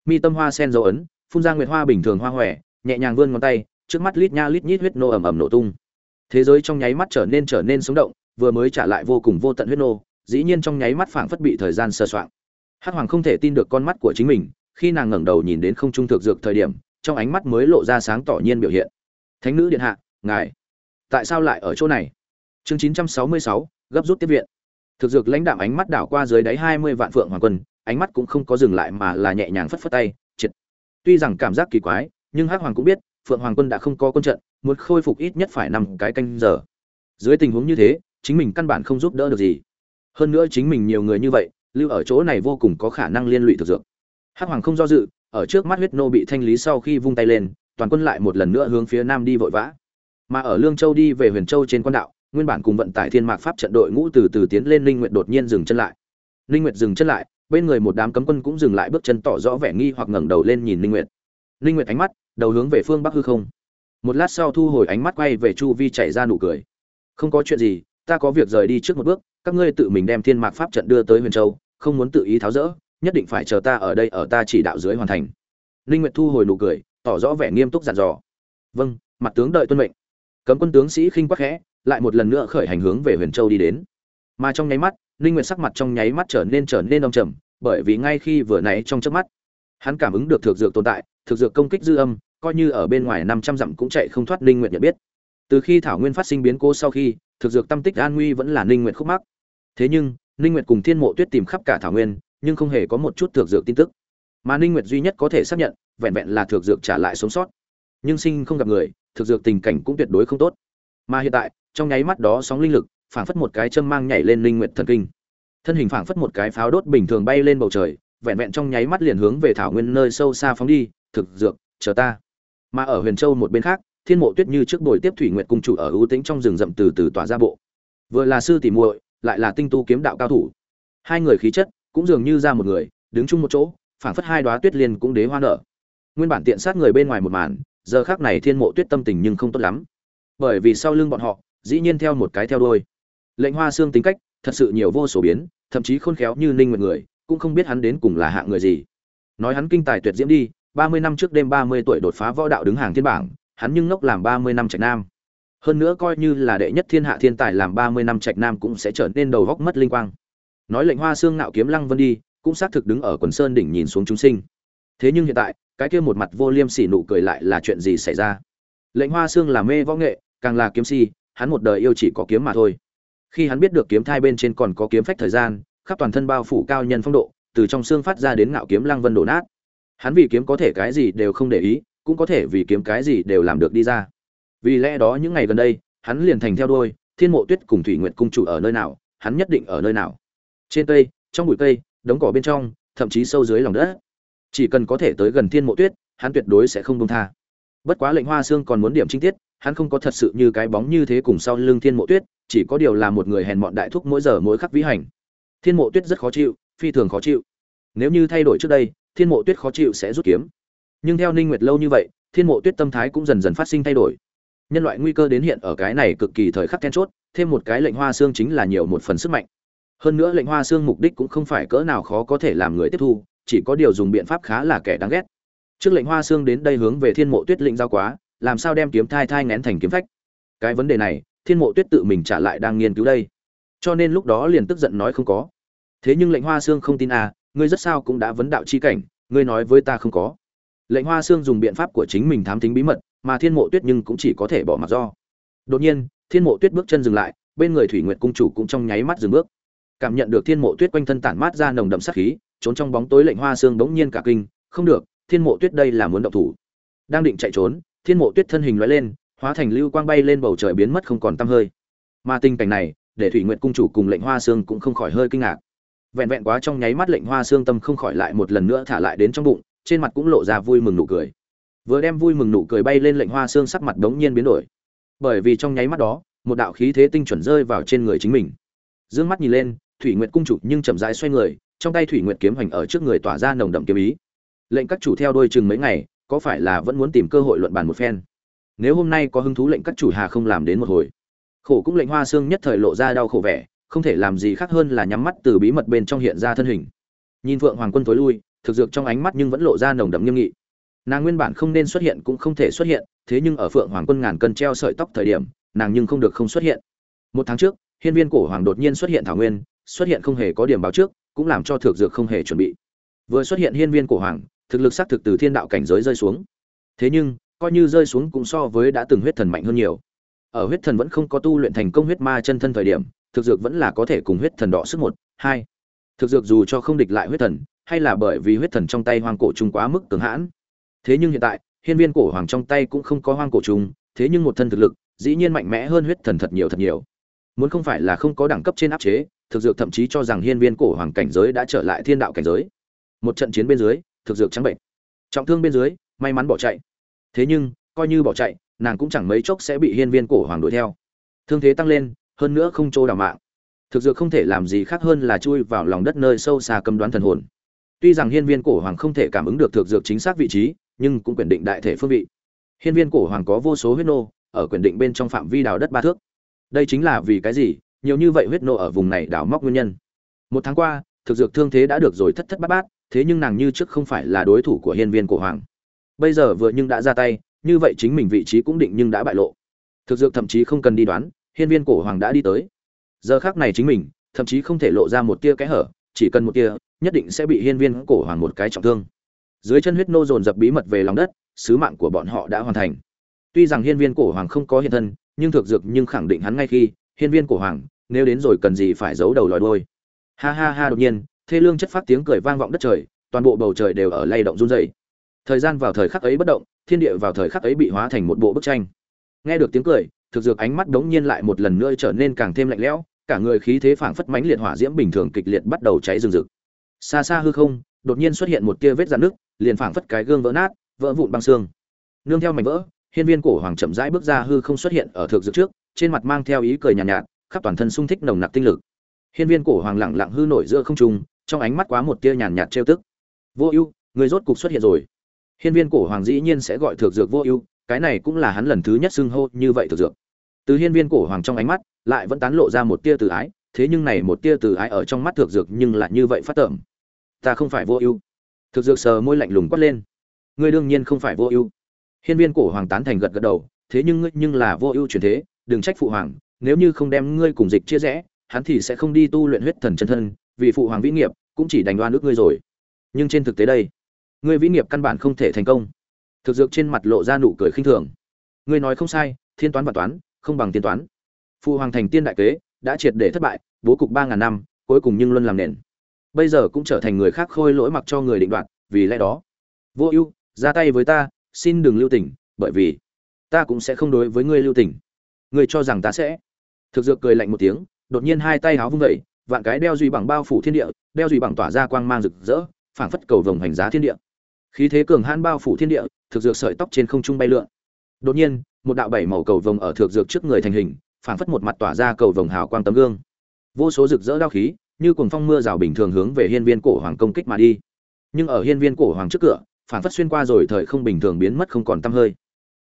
Mi tâm hoa sen dấu ấn phun ra nguyệt hoa bình thường hoa hòe nhẹ nhàng vươn ngón tay trước mắt lít nha lít nhít huyết nô ầm ầm nổ tung. Thế giới trong nháy mắt trở nên trở nên sống động vừa mới trả lại vô cùng vô tận huyết nô dĩ nhiên trong nháy mắt phảng phất bị thời gian sơ soạn Hát hoàng không thể tin được con mắt của chính mình khi nàng ngẩng đầu nhìn đến không trung thực dược thời điểm trong ánh mắt mới lộ ra sáng tỏ nhiên biểu hiện. Thánh nữ điện hạ ngài tại sao lại ở chỗ này? Chương 966, gấp rút tiếp viện thực dược lãnh đạm ánh mắt đảo qua dưới đáy 20 vạn phượng hoàng quân, ánh mắt cũng không có dừng lại mà là nhẹ nhàng phất phất tay, triệt. Tuy rằng cảm giác kỳ quái, nhưng hắc hoàng cũng biết, phượng hoàng quân đã không có quân trận, muốn khôi phục ít nhất phải nằm cái canh giờ. Dưới tình huống như thế, chính mình căn bản không giúp đỡ được gì. Hơn nữa chính mình nhiều người như vậy, lưu ở chỗ này vô cùng có khả năng liên lụy thực dược. Hắc hoàng không do dự, ở trước mắt huyết nô bị thanh lý sau khi vung tay lên, toàn quân lại một lần nữa hướng phía nam đi vội vã. Mà ở lương châu đi về huyền châu trên quan đạo nguyên bản cùng vận tải thiên mạc pháp trận đội ngũ từ từ tiến lên linh nguyệt đột nhiên dừng chân lại. Linh nguyệt dừng chân lại, bên người một đám cấm quân cũng dừng lại bước chân tỏ rõ vẻ nghi hoặc ngẩng đầu lên nhìn linh nguyệt. Linh nguyệt ánh mắt đầu hướng về phương bắc hư không. Một lát sau thu hồi ánh mắt quay về chu vi chạy ra nụ cười. Không có chuyện gì, ta có việc rời đi trước một bước, các ngươi tự mình đem thiên mạc pháp trận đưa tới huyền châu, không muốn tự ý tháo rỡ, nhất định phải chờ ta ở đây ở ta chỉ đạo dưới hoàn thành. Linh nguyệt thu hồi nụ cười, tỏ rõ vẻ nghiêm túc dặn dò. Vâng mặt tướng đợi tuân mệnh. Cấm quân tướng sĩ khinh quắc khẽ lại một lần nữa khởi hành hướng về huyền châu đi đến. Mà trong nháy mắt, Ninh nguyệt sắc mặt trong nháy mắt trở nên trở nên đông trầm, bởi vì ngay khi vừa nãy trong chớp mắt, hắn cảm ứng được thực dược tồn tại thực dược công kích dư âm, coi như ở bên ngoài 500 dặm cũng chạy không thoát Ninh nguyệt nhận biết. Từ khi thảo nguyên phát sinh biến cố sau khi thực dược tâm tích an nguy vẫn là Ninh nguyệt khúc mắc. Thế nhưng, Ninh nguyệt cùng thiên mộ tuyết tìm khắp cả thảo nguyên, nhưng không hề có một chút thực dược tin tức. Mà ninh nguyệt duy nhất có thể xác nhận, vẹn vẹn là thực dược trả lại sống sót. Nhưng sinh không gặp người thực dược tình cảnh cũng tuyệt đối không tốt. Mà hiện tại trong nháy mắt đó sóng linh lực, phảng phất một cái châm mang nhảy lên linh nguyệt thần kinh. Thân hình phảng phất một cái pháo đốt bình thường bay lên bầu trời, vẹn vẹn trong nháy mắt liền hướng về thảo nguyên nơi sâu xa phóng đi, thực dược, chờ ta. Mà ở huyền châu một bên khác, thiên mộ tuyết như trước buổi tiếp thủy nguyệt cung chủ ở ưu tĩnh trong rừng rậm từ từ tỏa ra bộ. Vừa là sư tỷ muội, lại là tinh tu kiếm đạo cao thủ. Hai người khí chất cũng dường như ra một người, đứng chung một chỗ, phảng phất hai đóa tuyết liên cũng đế hoa nở. Nguyên bản tiện sát người bên ngoài một màn, giờ khác này thiên mộ tuyết tâm tình nhưng không tốt lắm. Bởi vì sau lưng bọn họ dĩ nhiên theo một cái theo đôi lệnh hoa xương tính cách, thật sự nhiều vô số biến, thậm chí khôn khéo như ninh nguyệt người, cũng không biết hắn đến cùng là hạng người gì. Nói hắn kinh tài tuyệt diễm đi 30 năm trước đêm 30 tuổi đột phá võ đạo đứng hàng thiên bảng, hắn nhưng ngốc làm 30 năm trạch nam. Hơn nữa coi như là đệ nhất thiên hạ thiên tài làm 30 năm trạch nam cũng sẽ trở nên đầu góc mất linh quang. Nói lệnh hoa xương nạo kiếm lăng vân đi, cũng xác thực đứng ở quần sơn đỉnh nhìn xuống chúng sinh. Thế nhưng hiện tại, cái kia một mặt vô liêm sỉ nụ cười lại là chuyện gì xảy ra? Lệnh hoa xương là mê võ nghệ, càng là kiếm si hắn một đời yêu chỉ có kiếm mà thôi. Khi hắn biết được kiếm thai bên trên còn có kiếm phách thời gian, khắp toàn thân bao phủ cao nhân phong độ, từ trong xương phát ra đến ngạo kiếm lăng vân đổ nát. Hắn vì kiếm có thể cái gì đều không để ý, cũng có thể vì kiếm cái gì đều làm được đi ra. Vì lẽ đó những ngày gần đây, hắn liền thành theo đuôi, thiên mộ tuyết cùng thủy nguyệt cung chủ ở nơi nào, hắn nhất định ở nơi nào. Trên cây, trong bụi cây, đống cỏ bên trong, thậm chí sâu dưới lòng đất. Chỉ cần có thể tới gần thiên mộ tuyết, hắn tuyệt đối sẽ không buông tha bất quá lệnh hoa xương còn muốn điểm chi tiết, hắn không có thật sự như cái bóng như thế cùng sau lưng thiên mộ tuyết, chỉ có điều là một người hèn mọn đại thúc mỗi giờ mỗi khắc vĩ hành. Thiên mộ tuyết rất khó chịu, phi thường khó chịu. Nếu như thay đổi trước đây, thiên mộ tuyết khó chịu sẽ rút kiếm. Nhưng theo ninh nguyệt lâu như vậy, thiên mộ tuyết tâm thái cũng dần dần phát sinh thay đổi. Nhân loại nguy cơ đến hiện ở cái này cực kỳ thời khắc then chốt, thêm một cái lệnh hoa xương chính là nhiều một phần sức mạnh. Hơn nữa lệnh hoa xương mục đích cũng không phải cỡ nào khó có thể làm người tiếp thu, chỉ có điều dùng biện pháp khá là kẻ đáng ghét trước lệnh hoa xương đến đây hướng về thiên mộ tuyết lĩnh giao quá, làm sao đem kiếm thai thai ngén thành kiếm phách? Cái vấn đề này, thiên mộ tuyết tự mình trả lại đang nghiên cứu đây. Cho nên lúc đó liền tức giận nói không có. Thế nhưng lệnh hoa xương không tin à ngươi rất sao cũng đã vấn đạo chi cảnh, ngươi nói với ta không có. Lệnh hoa xương dùng biện pháp của chính mình thám tính bí mật, mà thiên mộ tuyết nhưng cũng chỉ có thể bỏ mặt do. Đột nhiên, thiên mộ tuyết bước chân dừng lại, bên người thủy nguyệt cung chủ cũng trong nháy mắt dừng bước. Cảm nhận được thiên mộ tuyết quanh thân tản mát ra nồng đậm sát khí, trốn trong bóng tối lệnh hoa xương bỗng nhiên cả kinh, không được thiên mộ tuyết đây là muốn động thủ. Đang định chạy trốn, thiên mộ tuyết thân hình lóe lên, hóa thành lưu quang bay lên bầu trời biến mất không còn tăm hơi. Mà tình cảnh này, để thủy nguyệt cung chủ cùng lệnh hoa xương cũng không khỏi hơi kinh ngạc. Vẹn vẹn quá trong nháy mắt lệnh hoa xương tâm không khỏi lại một lần nữa thả lại đến trong bụng, trên mặt cũng lộ ra vui mừng nụ cười. Vừa đem vui mừng nụ cười bay lên lệnh hoa xương sắc mặt đống nhiên biến đổi. Bởi vì trong nháy mắt đó, một đạo khí thế tinh chuẩn rơi vào trên người chính mình. Dương mắt nhìn lên, thủy nguyệt cung chủ nhưng chậm rãi xoay người, trong tay thủy nguyệt kiếm hoành ở trước người tỏa ra nồng đậm kiếm ý lệnh các chủ theo đôi chừng mấy ngày, có phải là vẫn muốn tìm cơ hội luận bàn một phen? Nếu hôm nay có hứng thú lệnh các chủ hà không làm đến một hồi? Khổ cũng lệnh hoa xương nhất thời lộ ra đau khổ vẻ, không thể làm gì khác hơn là nhắm mắt từ bí mật bên trong hiện ra thân hình. Nhìn phượng hoàng quân tối lui, thực dược trong ánh mắt nhưng vẫn lộ ra nồng đậm nghiêm nghị. Nàng nguyên bản không nên xuất hiện cũng không thể xuất hiện, thế nhưng ở phượng hoàng quân ngàn cân treo sợi tóc thời điểm, nàng nhưng không được không xuất hiện. Một tháng trước, hiên viên cổ hoàng đột nhiên xuất hiện thảo nguyên, xuất hiện không hề có điểm báo trước, cũng làm cho thực dược không hề chuẩn bị. Vừa xuất hiện hiên viên cổ hoàng thực lực xác thực từ thiên đạo cảnh giới rơi xuống. Thế nhưng, coi như rơi xuống cũng so với đã từng huyết thần mạnh hơn nhiều. Ở huyết thần vẫn không có tu luyện thành công huyết ma chân thân thời điểm, thực dược vẫn là có thể cùng huyết thần đỏ sức một, hai. Thực dược dù cho không địch lại huyết thần, hay là bởi vì huyết thần trong tay hoang cổ trùng quá mức cường hãn. Thế nhưng hiện tại, hiên viên cổ hoàng trong tay cũng không có hoang cổ trùng, thế nhưng một thân thực lực, dĩ nhiên mạnh mẽ hơn huyết thần thật nhiều thật nhiều. Muốn không phải là không có đẳng cấp trên áp chế, thực dược thậm chí cho rằng hiên viên cổ hoàng cảnh giới đã trở lại thiên đạo cảnh giới. Một trận chiến bên dưới thực dược trắng bệnh. Trọng thương bên dưới, may mắn bỏ chạy. Thế nhưng, coi như bỏ chạy, nàng cũng chẳng mấy chốc sẽ bị hiên viên cổ hoàng đuổi theo. Thương thế tăng lên, hơn nữa không trô đào mạng. Thực dược không thể làm gì khác hơn là chui vào lòng đất nơi sâu xa cấm đoán thần hồn. Tuy rằng hiên viên cổ hoàng không thể cảm ứng được thực dược chính xác vị trí, nhưng cũng quyền định đại thể phương vị. Hiên viên cổ hoàng có vô số huyết nô, ở quyền định bên trong phạm vi đào đất ba thước. Đây chính là vì cái gì? Nhiều như vậy huyết nô ở vùng này đào móc nguyên nhân. Một tháng qua, thực dược thương thế đã được rồi thất thất bát bát thế nhưng nàng như trước không phải là đối thủ của hiên viên cổ hoàng. Bây giờ vừa nhưng đã ra tay, như vậy chính mình vị trí cũng định nhưng đã bại lộ. Thực dược thậm chí không cần đi đoán, hiên viên cổ hoàng đã đi tới. Giờ khác này chính mình, thậm chí không thể lộ ra một tia kẽ hở, chỉ cần một tia, nhất định sẽ bị hiên viên cổ hoàng một cái trọng thương. Dưới chân huyết nô dồn dập bí mật về lòng đất, sứ mạng của bọn họ đã hoàn thành. Tuy rằng hiên viên cổ hoàng không có hiện thân, nhưng thực dược nhưng khẳng định hắn ngay khi, hiên viên cổ hoàng, nếu đến rồi cần gì phải giấu đầu lòi đôi ha ha ha đột nhiên thê lương chất phát tiếng cười vang vọng đất trời toàn bộ bầu trời đều ở lay động run rẩy. Thời gian vào thời khắc ấy bất động thiên địa vào thời khắc ấy bị hóa thành một bộ bức tranh. Nghe được tiếng cười thực dược ánh mắt đống nhiên lại một lần nữa trở nên càng thêm lạnh lẽo cả người khí thế phảng phất mãnh liệt hỏa diễm bình thường kịch liệt bắt đầu cháy rừng rực. Xa xa hư không đột nhiên xuất hiện một tia vết dạn nước liền phảng phất cái gương vỡ nát vỡ vụn băng xương. Nương theo mảnh vỡ hiên viên cổ hoàng chậm rãi bước ra hư không xuất hiện ở thực dược trước trên mặt mang theo ý cười nhàn nhạt, nhạt khắp toàn thân sung thích nồng nặc tinh lực. Hiên viên cổ hoàng lặng lặng hư nổi giữa không trung trong ánh mắt quá một tia nhàn nhạt trêu tức. Vô ưu, người rốt cục xuất hiện rồi. Hiên viên cổ hoàng dĩ nhiên sẽ gọi thực dược vô ưu, cái này cũng là hắn lần thứ nhất xưng hô như vậy thực dược. Từ hiên viên cổ hoàng trong ánh mắt, lại vẫn tán lộ ra một tia từ ái, thế nhưng này một tia từ ái ở trong mắt thực dược nhưng lại như vậy phát tởm. Ta không phải vô ưu. Thực dược sờ môi lạnh lùng quát lên. Ngươi đương nhiên không phải vô ưu. Hiên viên cổ hoàng tán thành gật gật đầu, thế nhưng ngươi nhưng là vô ưu truyền thế, đừng trách phụ hoàng, nếu như không đem ngươi cùng dịch chia rẽ, hắn thì sẽ không đi tu luyện huyết thần chân thân vì phụ hoàng vĩ nghiệp, cũng chỉ đành đoan nước ngươi rồi. Nhưng trên thực tế đây, ngươi vĩ nghiệp căn bản không thể thành công. Thực dược trên mặt lộ ra nụ cười khinh thường. Ngươi nói không sai, thiên toán và toán, không bằng tiên toán. Phụ hoàng thành tiên đại kế, đã triệt để thất bại, bố cục ba ngàn năm, cuối cùng nhưng luôn làm nền. Bây giờ cũng trở thành người khác khôi lỗi mặc cho người định đoạt, vì lẽ đó. Vô ưu, ra tay với ta, xin đừng lưu tình, bởi vì ta cũng sẽ không đối với ngươi lưu tình. Ngươi cho rằng ta sẽ. Thực dược cười lạnh một tiếng, đột nhiên hai tay háo vung vẩy vạn cái đeo duy bằng bao phủ thiên địa, đeo duy bằng tỏa ra quang mang rực rỡ, phảng phất cầu vồng hành giá thiên địa. Khí thế cường hãn bao phủ thiên địa, thực dược sợi tóc trên không trung bay lượn. Đột nhiên, một đạo bảy màu cầu vồng ở thực dược trước người thành hình, phảng phất một mặt tỏa ra cầu vồng hào quang tấm gương. Vô số rực rỡ đao khí, như cuồng phong mưa rào bình thường hướng về hiên viên cổ hoàng công kích mà đi. Nhưng ở hiên viên cổ hoàng trước cửa, phảng phất xuyên qua rồi thời không bình thường biến mất không còn tăm hơi.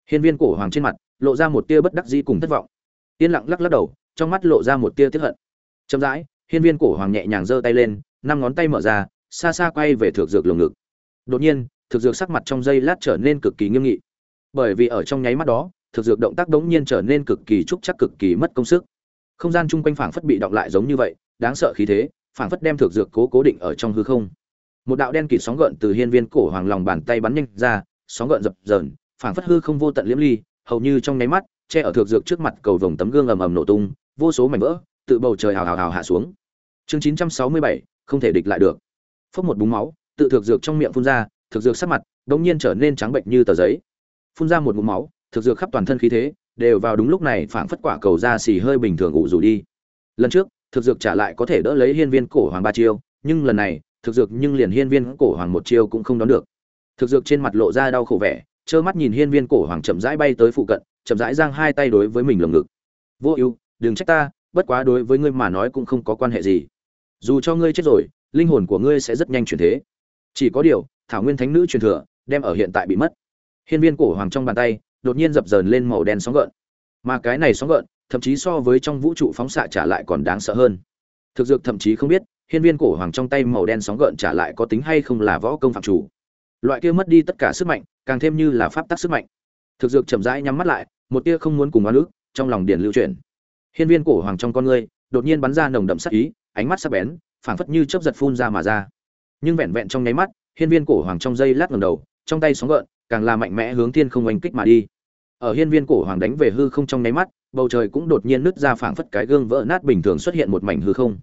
Hiên viên cổ hoàng trên mặt, lộ ra một tia bất đắc dĩ cùng thất vọng. Yên lặng lắc lắc đầu, trong mắt lộ ra một tia tiếc hận. Chậm rãi hiên viên cổ hoàng nhẹ nhàng giơ tay lên, năm ngón tay mở ra, xa xa quay về thực dược lồng ngực. Đột nhiên thực dược sắc mặt trong giây lát trở nên cực kỳ nghiêm nghị. Bởi vì ở trong nháy mắt đó thực dược động tác đống nhiên trở nên cực kỳ trúc chắc, cực kỳ mất công sức. Không gian chung quanh phảng phất bị động lại giống như vậy, đáng sợ khí thế, phảng phất đem thực dược cố cố định ở trong hư không. Một đạo đen kịt sóng gợn từ hiên viên cổ hoàng lòng bàn tay bắn nhanh ra, sóng gợn dập dờn, phảng phất hư không vô tận liễm ly, hầu như trong nháy mắt, che ở thực dược trước mặt cầu vồng tấm gương ầm ầm nổ tung, vô số mảnh vỡ tự bầu trời hào hào hào hạ xuống. Chương 967, không thể địch lại được. Phốc một búng máu tự thực dược trong miệng phun ra thực dược sắc mặt đống nhiên trở nên trắng bệnh như tờ giấy. Phun ra một búng máu thực dược khắp toàn thân khí thế đều vào đúng lúc này phảng phất quả cầu ra xì hơi bình thường ủ rủ đi. Lần trước thực dược trả lại có thể đỡ lấy hiên viên cổ hoàng ba chiêu nhưng lần này thực dược nhưng liền hiên viên cổ hoàng một chiêu cũng không đón được. Thực dược trên mặt lộ ra đau khổ vẻ trơ mắt nhìn hiên viên cổ hoàng chậm rãi bay tới phụ cận chậm rãi giang hai tay đối với mình lồng ngực. Vô ưu đừng trách ta bất quá đối với ngươi mà nói cũng không có quan hệ gì. Dù cho ngươi chết rồi, linh hồn của ngươi sẽ rất nhanh chuyển thế. Chỉ có điều, thảo nguyên thánh nữ truyền thừa, đem ở hiện tại bị mất. Hiên viên cổ hoàng trong bàn tay, đột nhiên dập dờn lên màu đen sóng gợn. Mà cái này sóng gợn, thậm chí so với trong vũ trụ phóng xạ trả lại còn đáng sợ hơn. Thực dược thậm chí không biết, hiên viên cổ hoàng trong tay màu đen sóng gợn trả lại có tính hay không là võ công phạm chủ. Loại kia mất đi tất cả sức mạnh, càng thêm như là pháp tắc sức mạnh. Thực dược chậm rãi nhắm mắt lại, một tia không muốn cùng oan ức, trong lòng điền lưu chuyển hiên viên cổ hoàng trong con ngươi đột nhiên bắn ra nồng đậm sát ý, ánh mắt sắc bén, phảng phất như chớp giật phun ra mà ra. Nhưng vẹn vẹn trong nháy mắt, hiên viên cổ hoàng trong giây lát ngẩng đầu, trong tay sóng gợn càng là mạnh mẽ hướng thiên không oanh kích mà đi. Ở hiên viên cổ hoàng đánh về hư không trong nháy mắt, bầu trời cũng đột nhiên nứt ra phảng phất cái gương vỡ nát bình thường xuất hiện một mảnh hư không.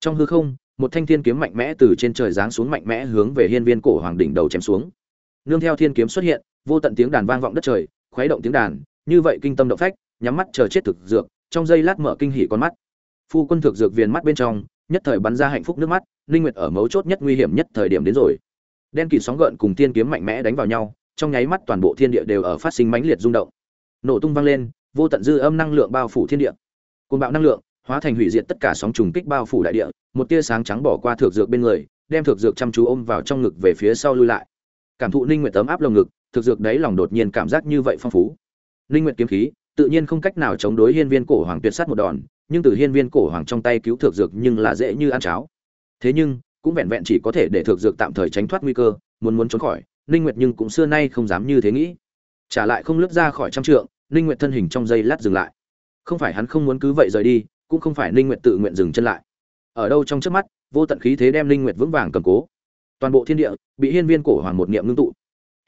Trong hư không, một thanh thiên kiếm mạnh mẽ từ trên trời giáng xuống mạnh mẽ hướng về hiên viên cổ hoàng đỉnh đầu chém xuống. Nương theo thiên kiếm xuất hiện, vô tận tiếng đàn vang vọng đất trời, khuấy động tiếng đàn, như vậy kinh tâm động phách, nhắm mắt chờ chết thực dược trong giây lát mở kinh hỉ con mắt. Phu quân thực dược viền mắt bên trong, nhất thời bắn ra hạnh phúc nước mắt, linh nguyệt ở mấu chốt nhất nguy hiểm nhất thời điểm đến rồi. Đen kịt sóng gợn cùng tiên kiếm mạnh mẽ đánh vào nhau, trong nháy mắt toàn bộ thiên địa đều ở phát sinh mãnh liệt rung động. Nổ tung vang lên, vô tận dư âm năng lượng bao phủ thiên địa. Côn bạo năng lượng, hóa thành hủy diệt tất cả sóng trùng kích bao phủ đại địa, một tia sáng trắng bỏ qua thược dược bên người, đem thược dược chăm chú ôm vào trong ngực về phía sau lui lại. Cảm thụ linh nguyệt tấm áp lồng ngực thực dược đấy lòng đột nhiên cảm giác như vậy phong phú. Linh nguyệt kiếm khí tự nhiên không cách nào chống đối hiên viên cổ hoàng tuyệt sát một đòn, nhưng từ hiên viên cổ hoàng trong tay cứu thược dược nhưng là dễ như ăn cháo. Thế nhưng, cũng vẹn vẹn chỉ có thể để thược dược tạm thời tránh thoát nguy cơ, muốn muốn trốn khỏi, ninh nguyệt nhưng cũng xưa nay không dám như thế nghĩ. Trả lại không lướt ra khỏi trăm trượng, ninh nguyệt thân hình trong giây lát dừng lại. Không phải hắn không muốn cứ vậy rời đi, cũng không phải ninh nguyệt tự nguyện dừng chân lại. Ở đâu trong chớp mắt, vô tận khí thế đem ninh nguyệt vững vàng cầm cố. Toàn bộ thiên địa bị hiên viên cổ hoàng một niệm ngưng tụ.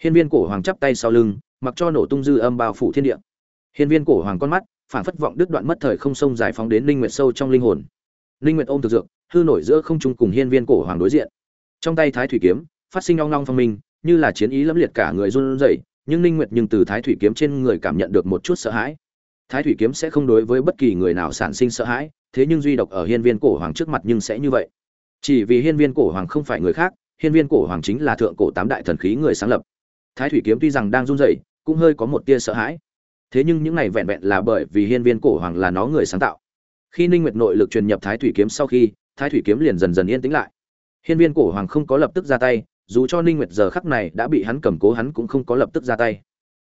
Hiên viên cổ hoàng chắp tay sau lưng, mặc cho nổ tung dư âm bao phủ thiên địa hiên viên cổ hoàng con mắt phản phất vọng đứt đoạn mất thời không sông giải phóng đến linh nguyệt sâu trong linh hồn. Linh nguyệt ôm thực dược, hư nổi giữa không trung cùng hiên viên cổ hoàng đối diện. Trong tay thái thủy kiếm, phát sinh ong ong phong minh, như là chiến ý lẫm liệt cả người run rẩy, nhưng linh nguyệt nhưng từ thái thủy kiếm trên người cảm nhận được một chút sợ hãi. Thái thủy kiếm sẽ không đối với bất kỳ người nào sản sinh sợ hãi, thế nhưng duy độc ở hiên viên cổ hoàng trước mặt nhưng sẽ như vậy. Chỉ vì hiên viên cổ hoàng không phải người khác, hiên viên cổ hoàng chính là thượng cổ tám đại thần khí người sáng lập. Thái thủy kiếm tuy rằng đang run rẩy, cũng hơi có một tia sợ hãi thế nhưng những này vẹn vẹn là bởi vì hiên viên cổ hoàng là nó người sáng tạo. Khi ninh nguyệt nội lực truyền nhập thái thủy kiếm sau khi, thái thủy kiếm liền dần dần yên tĩnh lại. Hiên viên cổ hoàng không có lập tức ra tay, dù cho ninh nguyệt giờ khắc này đã bị hắn cầm cố hắn cũng không có lập tức ra tay.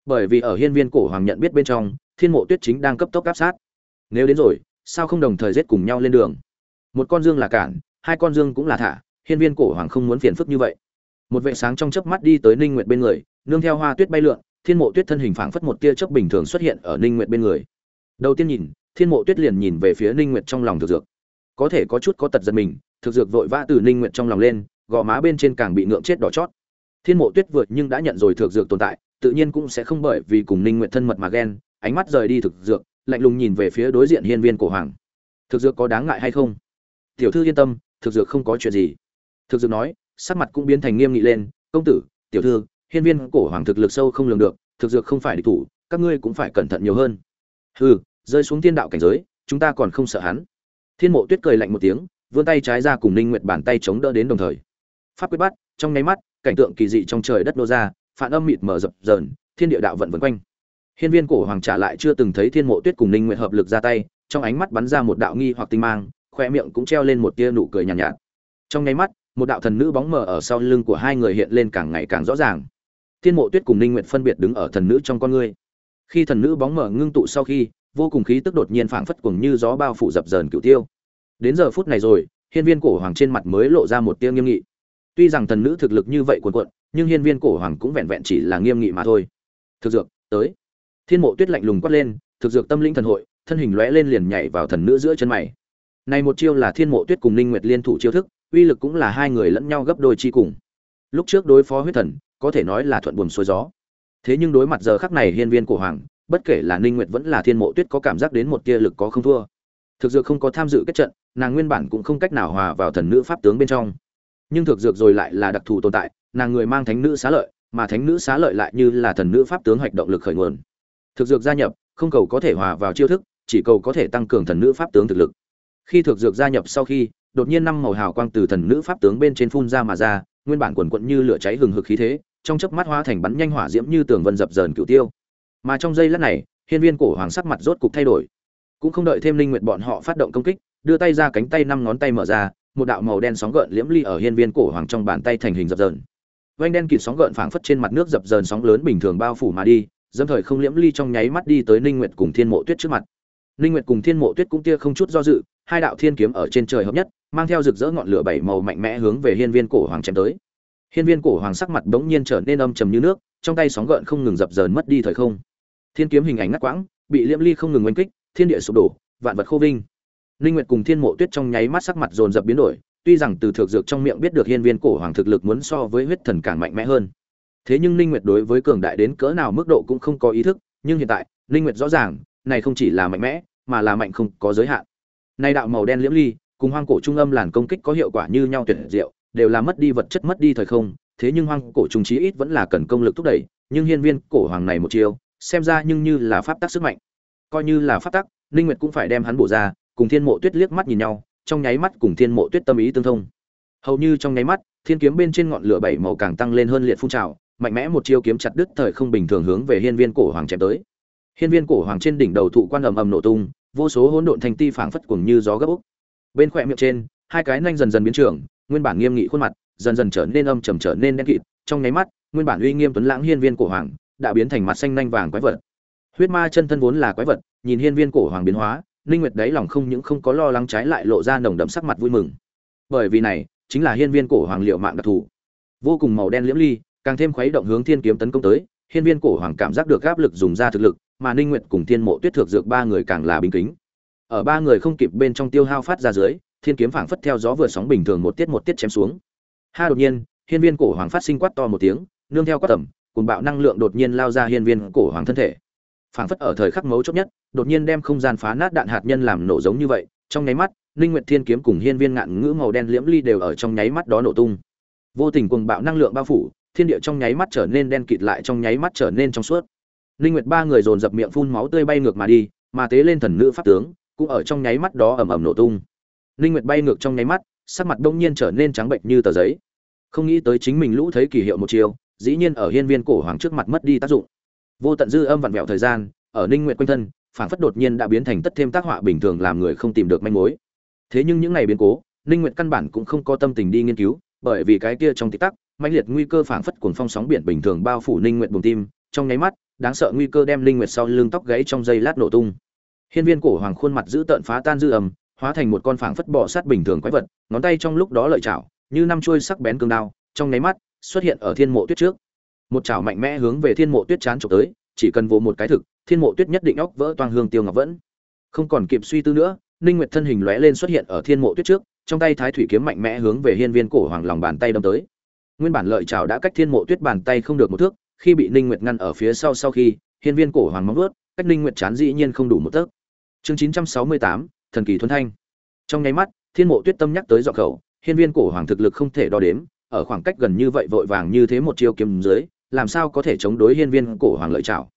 Bởi vì ở hiên viên cổ hoàng nhận biết bên trong, thiên mộ tuyết chính đang cấp tốc áp sát. Nếu đến rồi, sao không đồng thời giết cùng nhau lên đường? Một con dương là cản, hai con dương cũng là thả, hiên viên cổ hoàng không muốn phiền phức như vậy. Một vệ sáng trong chớp mắt đi tới ninh nguyệt bên người, nương theo hoa tuyết bay lượn thiên mộ tuyết thân hình phảng phất một tia chớp bình thường xuất hiện ở ninh nguyệt bên người. Đầu tiên nhìn, thiên mộ tuyết liền nhìn về phía ninh nguyệt trong lòng thực dược. Có thể có chút có tật giật mình, thực dược vội vã từ ninh nguyệt trong lòng lên, gò má bên trên càng bị ngượng chết đỏ chót. Thiên mộ tuyết vượt nhưng đã nhận rồi thực dược tồn tại, tự nhiên cũng sẽ không bởi vì cùng ninh nguyệt thân mật mà ghen, ánh mắt rời đi thực dược, lạnh lùng nhìn về phía đối diện hiên viên cổ hoàng. Thực dược có đáng ngại hay không? Tiểu thư yên tâm, thực dược không có chuyện gì. Thực dược nói, sắc mặt cũng biến thành nghiêm nghị lên, công tử, tiểu thư hiên viên cổ hoàng thực lực sâu không lường được thực dược không phải địch thủ các ngươi cũng phải cẩn thận nhiều hơn. Hừ rơi xuống Tiên đạo cảnh giới chúng ta còn không sợ hắn. Thiên mộ tuyết cười lạnh một tiếng vươn tay trái ra cùng ninh nguyệt bàn tay chống đỡ đến đồng thời. Pháp quyết bắt trong nháy mắt cảnh tượng kỳ dị trong trời đất nô ra phản âm mịt mở dập dờn thiên địa đạo vận vần quanh. Hiên viên cổ hoàng trả lại chưa từng thấy thiên mộ tuyết cùng ninh nguyệt hợp lực ra tay trong ánh mắt bắn ra một đạo nghi hoặc tinh mang khoe miệng cũng treo lên một tia nụ cười nhàn nhạt, nhạt. Trong nháy mắt một đạo thần nữ bóng mờ ở sau lưng của hai người hiện lên càng ngày càng rõ ràng thiên mộ tuyết cùng ninh nguyệt phân biệt đứng ở thần nữ trong con ngươi. Khi thần nữ bóng mở ngưng tụ sau khi, vô cùng khí tức đột nhiên phảng phất cuồng như gió bao phủ dập dờn cửu tiêu. Đến giờ phút này rồi, hiên viên cổ hoàng trên mặt mới lộ ra một tia nghiêm nghị. Tuy rằng thần nữ thực lực như vậy cuồn cuộn, nhưng hiên viên cổ hoàng cũng vẹn vẹn chỉ là nghiêm nghị mà thôi. Thực dược, tới. Thiên mộ tuyết lạnh lùng quát lên, thực dược tâm linh thần hội, thân hình lóe lên liền nhảy vào thần nữ giữa chân mày. Này một chiêu là thiên mộ tuyết cùng ninh nguyệt liên thủ chiêu thức, uy lực cũng là hai người lẫn nhau gấp đôi chi cùng. Lúc trước đối phó huyết thần có thể nói là thuận buồm xuôi gió. Thế nhưng đối mặt giờ khắc này hiên viên cổ hoàng, bất kể là ninh nguyệt vẫn là thiên mộ tuyết có cảm giác đến một tia lực có không thua. Thực dược không có tham dự kết trận, nàng nguyên bản cũng không cách nào hòa vào thần nữ pháp tướng bên trong. Nhưng thực dược rồi lại là đặc thù tồn tại, nàng người mang thánh nữ xá lợi, mà thánh nữ xá lợi lại như là thần nữ pháp tướng hoạch động lực khởi nguồn. Thực dược gia nhập, không cầu có thể hòa vào chiêu thức, chỉ cầu có thể tăng cường thần nữ pháp tướng thực lực. Khi thực dược gia nhập sau khi, đột nhiên năm màu hào quang từ thần nữ pháp tướng bên trên phun ra mà ra, nguyên bản quần quận như lửa cháy hừng hực khí thế trong chớp mắt hóa thành bắn nhanh hỏa diễm như tường vân dập dờn cửu tiêu. Mà trong giây lát này, hiên viên cổ hoàng sắc mặt rốt cục thay đổi. Cũng không đợi thêm linh nguyệt bọn họ phát động công kích, đưa tay ra cánh tay năm ngón tay mở ra, một đạo màu đen sóng gợn liễm ly ở hiên viên cổ hoàng trong bàn tay thành hình dập dờn. Vành đen kịt sóng gợn phảng phất trên mặt nước dập dờn sóng lớn bình thường bao phủ mà đi, dâm thời không liễm ly trong nháy mắt đi tới ninh nguyệt cùng thiên mộ tuyết trước mặt. Ninh nguyệt cùng thiên mộ tuyết cũng tia không chút do dự, hai đạo thiên kiếm ở trên trời hợp nhất, mang theo rực rỡ ngọn lửa bảy màu mạnh mẽ hướng về hiên viên cổ hoàng chém tới hiên viên cổ hoàng sắc mặt đống nhiên trở nên âm trầm như nước, trong tay sóng gợn không ngừng dập dờn mất đi thời không. Thiên kiếm hình ảnh ngắt quãng, bị liễm ly không ngừng oanh kích, thiên địa sụp đổ, vạn vật khô vinh. Linh nguyệt cùng thiên mộ tuyết trong nháy mắt sắc mặt dồn dập biến đổi, tuy rằng từ thực dược trong miệng biết được hiên viên cổ hoàng thực lực muốn so với huyết thần càng mạnh mẽ hơn. Thế nhưng Linh nguyệt đối với cường đại đến cỡ nào mức độ cũng không có ý thức, nhưng hiện tại, Linh nguyệt rõ ràng, này không chỉ là mạnh mẽ, mà là mạnh không có giới hạn. Nay đạo màu đen liễm ly, cùng hoang cổ trung âm làn công kích có hiệu quả như nhau tuyệt diệu đều là mất đi vật chất mất đi thời không, thế nhưng hoang cổ trung chí ít vẫn là cần công lực thúc đẩy, nhưng hiên viên cổ hoàng này một chiêu, xem ra nhưng như là pháp tắc sức mạnh. Coi như là pháp tắc, ninh nguyệt cũng phải đem hắn bổ ra, cùng thiên mộ tuyết liếc mắt nhìn nhau, trong nháy mắt cùng thiên mộ tuyết tâm ý tương thông. Hầu như trong nháy mắt, thiên kiếm bên trên ngọn lửa bảy màu càng tăng lên hơn liệt phun trào, mạnh mẽ một chiêu kiếm chặt đứt thời không bình thường hướng về hiên viên cổ hoàng chém tới. Hiên viên cổ hoàng trên đỉnh đầu thụ quan ầm ầm nổ tung, vô số hỗn độn thành ti phảng phất cuồng như gió gấp úc. Bên khỏe miệng trên, hai cái nanh dần dần biến trưởng nguyên bản nghiêm nghị khuôn mặt, dần dần trở nên âm trầm trở nên đen kịt, trong nháy mắt, nguyên bản uy nghiêm tuấn lãng hiên viên cổ hoàng đã biến thành mặt xanh nanh vàng quái vật. Huyết ma chân thân vốn là quái vật, nhìn hiên viên cổ hoàng biến hóa, ninh nguyệt đấy lòng không những không có lo lắng trái lại lộ ra nồng đậm sắc mặt vui mừng. Bởi vì này, chính là hiên viên cổ hoàng liệu mạng đặc thù. Vô cùng màu đen liễm ly, càng thêm khuấy động hướng thiên kiếm tấn công tới, hiên viên cổ hoàng cảm giác được áp lực dùng ra thực lực, mà ninh nguyệt cùng thiên mộ tuyết thượng dược ba người càng là bình kính. Ở ba người không kịp bên trong tiêu hao phát ra dưới thiên kiếm phảng phất theo gió vừa sóng bình thường một tiết một tiết chém xuống. Ha, đột nhiên, hiên viên cổ hoàng phát sinh quát to một tiếng, nương theo quát tầm cùng bạo năng lượng đột nhiên lao ra hiên viên cổ hoàng thân thể. Phảng phất ở thời khắc mấu chốt nhất, đột nhiên đem không gian phá nát đạn hạt nhân làm nổ giống như vậy, trong nháy mắt, ninh nguyệt thiên kiếm cùng hiên viên ngạn ngữ màu đen liễm ly đều ở trong nháy mắt đó nổ tung. Vô tình cuồng bạo năng lượng bao phủ, thiên địa trong nháy mắt trở nên đen kịt lại trong nháy mắt trở nên trong suốt. Ninh nguyệt ba người dồn dập miệng phun máu tươi bay ngược mà đi, mà tế lên thần nữ pháp tướng, cũng ở trong nháy mắt đó ầm ầm nổ tung ninh nguyệt bay ngược trong nháy mắt, sắc mặt đông nhiên trở nên trắng bệnh như tờ giấy. Không nghĩ tới chính mình lũ thấy kỳ hiệu một chiều, dĩ nhiên ở hiên viên cổ hoàng trước mặt mất đi tác dụng. Vô tận dư âm vặn vẹo thời gian, ở ninh nguyệt quanh thân phản phất đột nhiên đã biến thành tất thêm tác họa bình thường làm người không tìm được manh mối. Thế nhưng những ngày biến cố, ninh nguyệt căn bản cũng không có tâm tình đi nghiên cứu, bởi vì cái kia trong tích tắc, mãnh liệt nguy cơ phảng phất cuồng phong sóng biển bình thường bao phủ ninh nguyệt buồng tim, trong nháy mắt, đáng sợ nguy cơ đem ninh nguyệt sau lưng tóc gãy trong giây lát nổ tung. Hiên viên cổ hoàng khuôn mặt giữ tợn phá tan dư âm hóa thành một con phảng phất bò sát bình thường quái vật ngón tay trong lúc đó lợi chảo như năm chuôi sắc bén cương đao trong nháy mắt xuất hiện ở thiên mộ tuyết trước. Một chảo mạnh mẽ hướng về thiên mộ tuyết chán chụp tới chỉ cần vồ một cái thực thiên mộ tuyết nhất định óc vỡ toang hương tiêu ngọc vẫn. Không còn kịp suy tư nữa ninh nguyệt thân hình lóe lên xuất hiện ở thiên mộ tuyết trước trong tay thái thủy kiếm mạnh mẽ hướng về hiên viên cổ hoàng lòng bàn tay đâm tới. Nguyên bản lợi chảo đã cách thiên mộ tuyết bàn tay không được một thước khi bị ninh nguyệt ngăn ở phía sau sau khi hiên viên cổ hoàng móng vuốt cách ninh nguyệt chán dĩ nhiên không đủ một tấc chương 968, thần kỳ thuần thanh. Trong nháy mắt, thiên mộ tuyết tâm nhắc tới giọng khẩu, hiên viên cổ hoàng thực lực không thể đo đếm, ở khoảng cách gần như vậy vội vàng như thế một chiêu kiếm dưới, làm sao có thể chống đối hiên viên cổ hoàng lợi chảo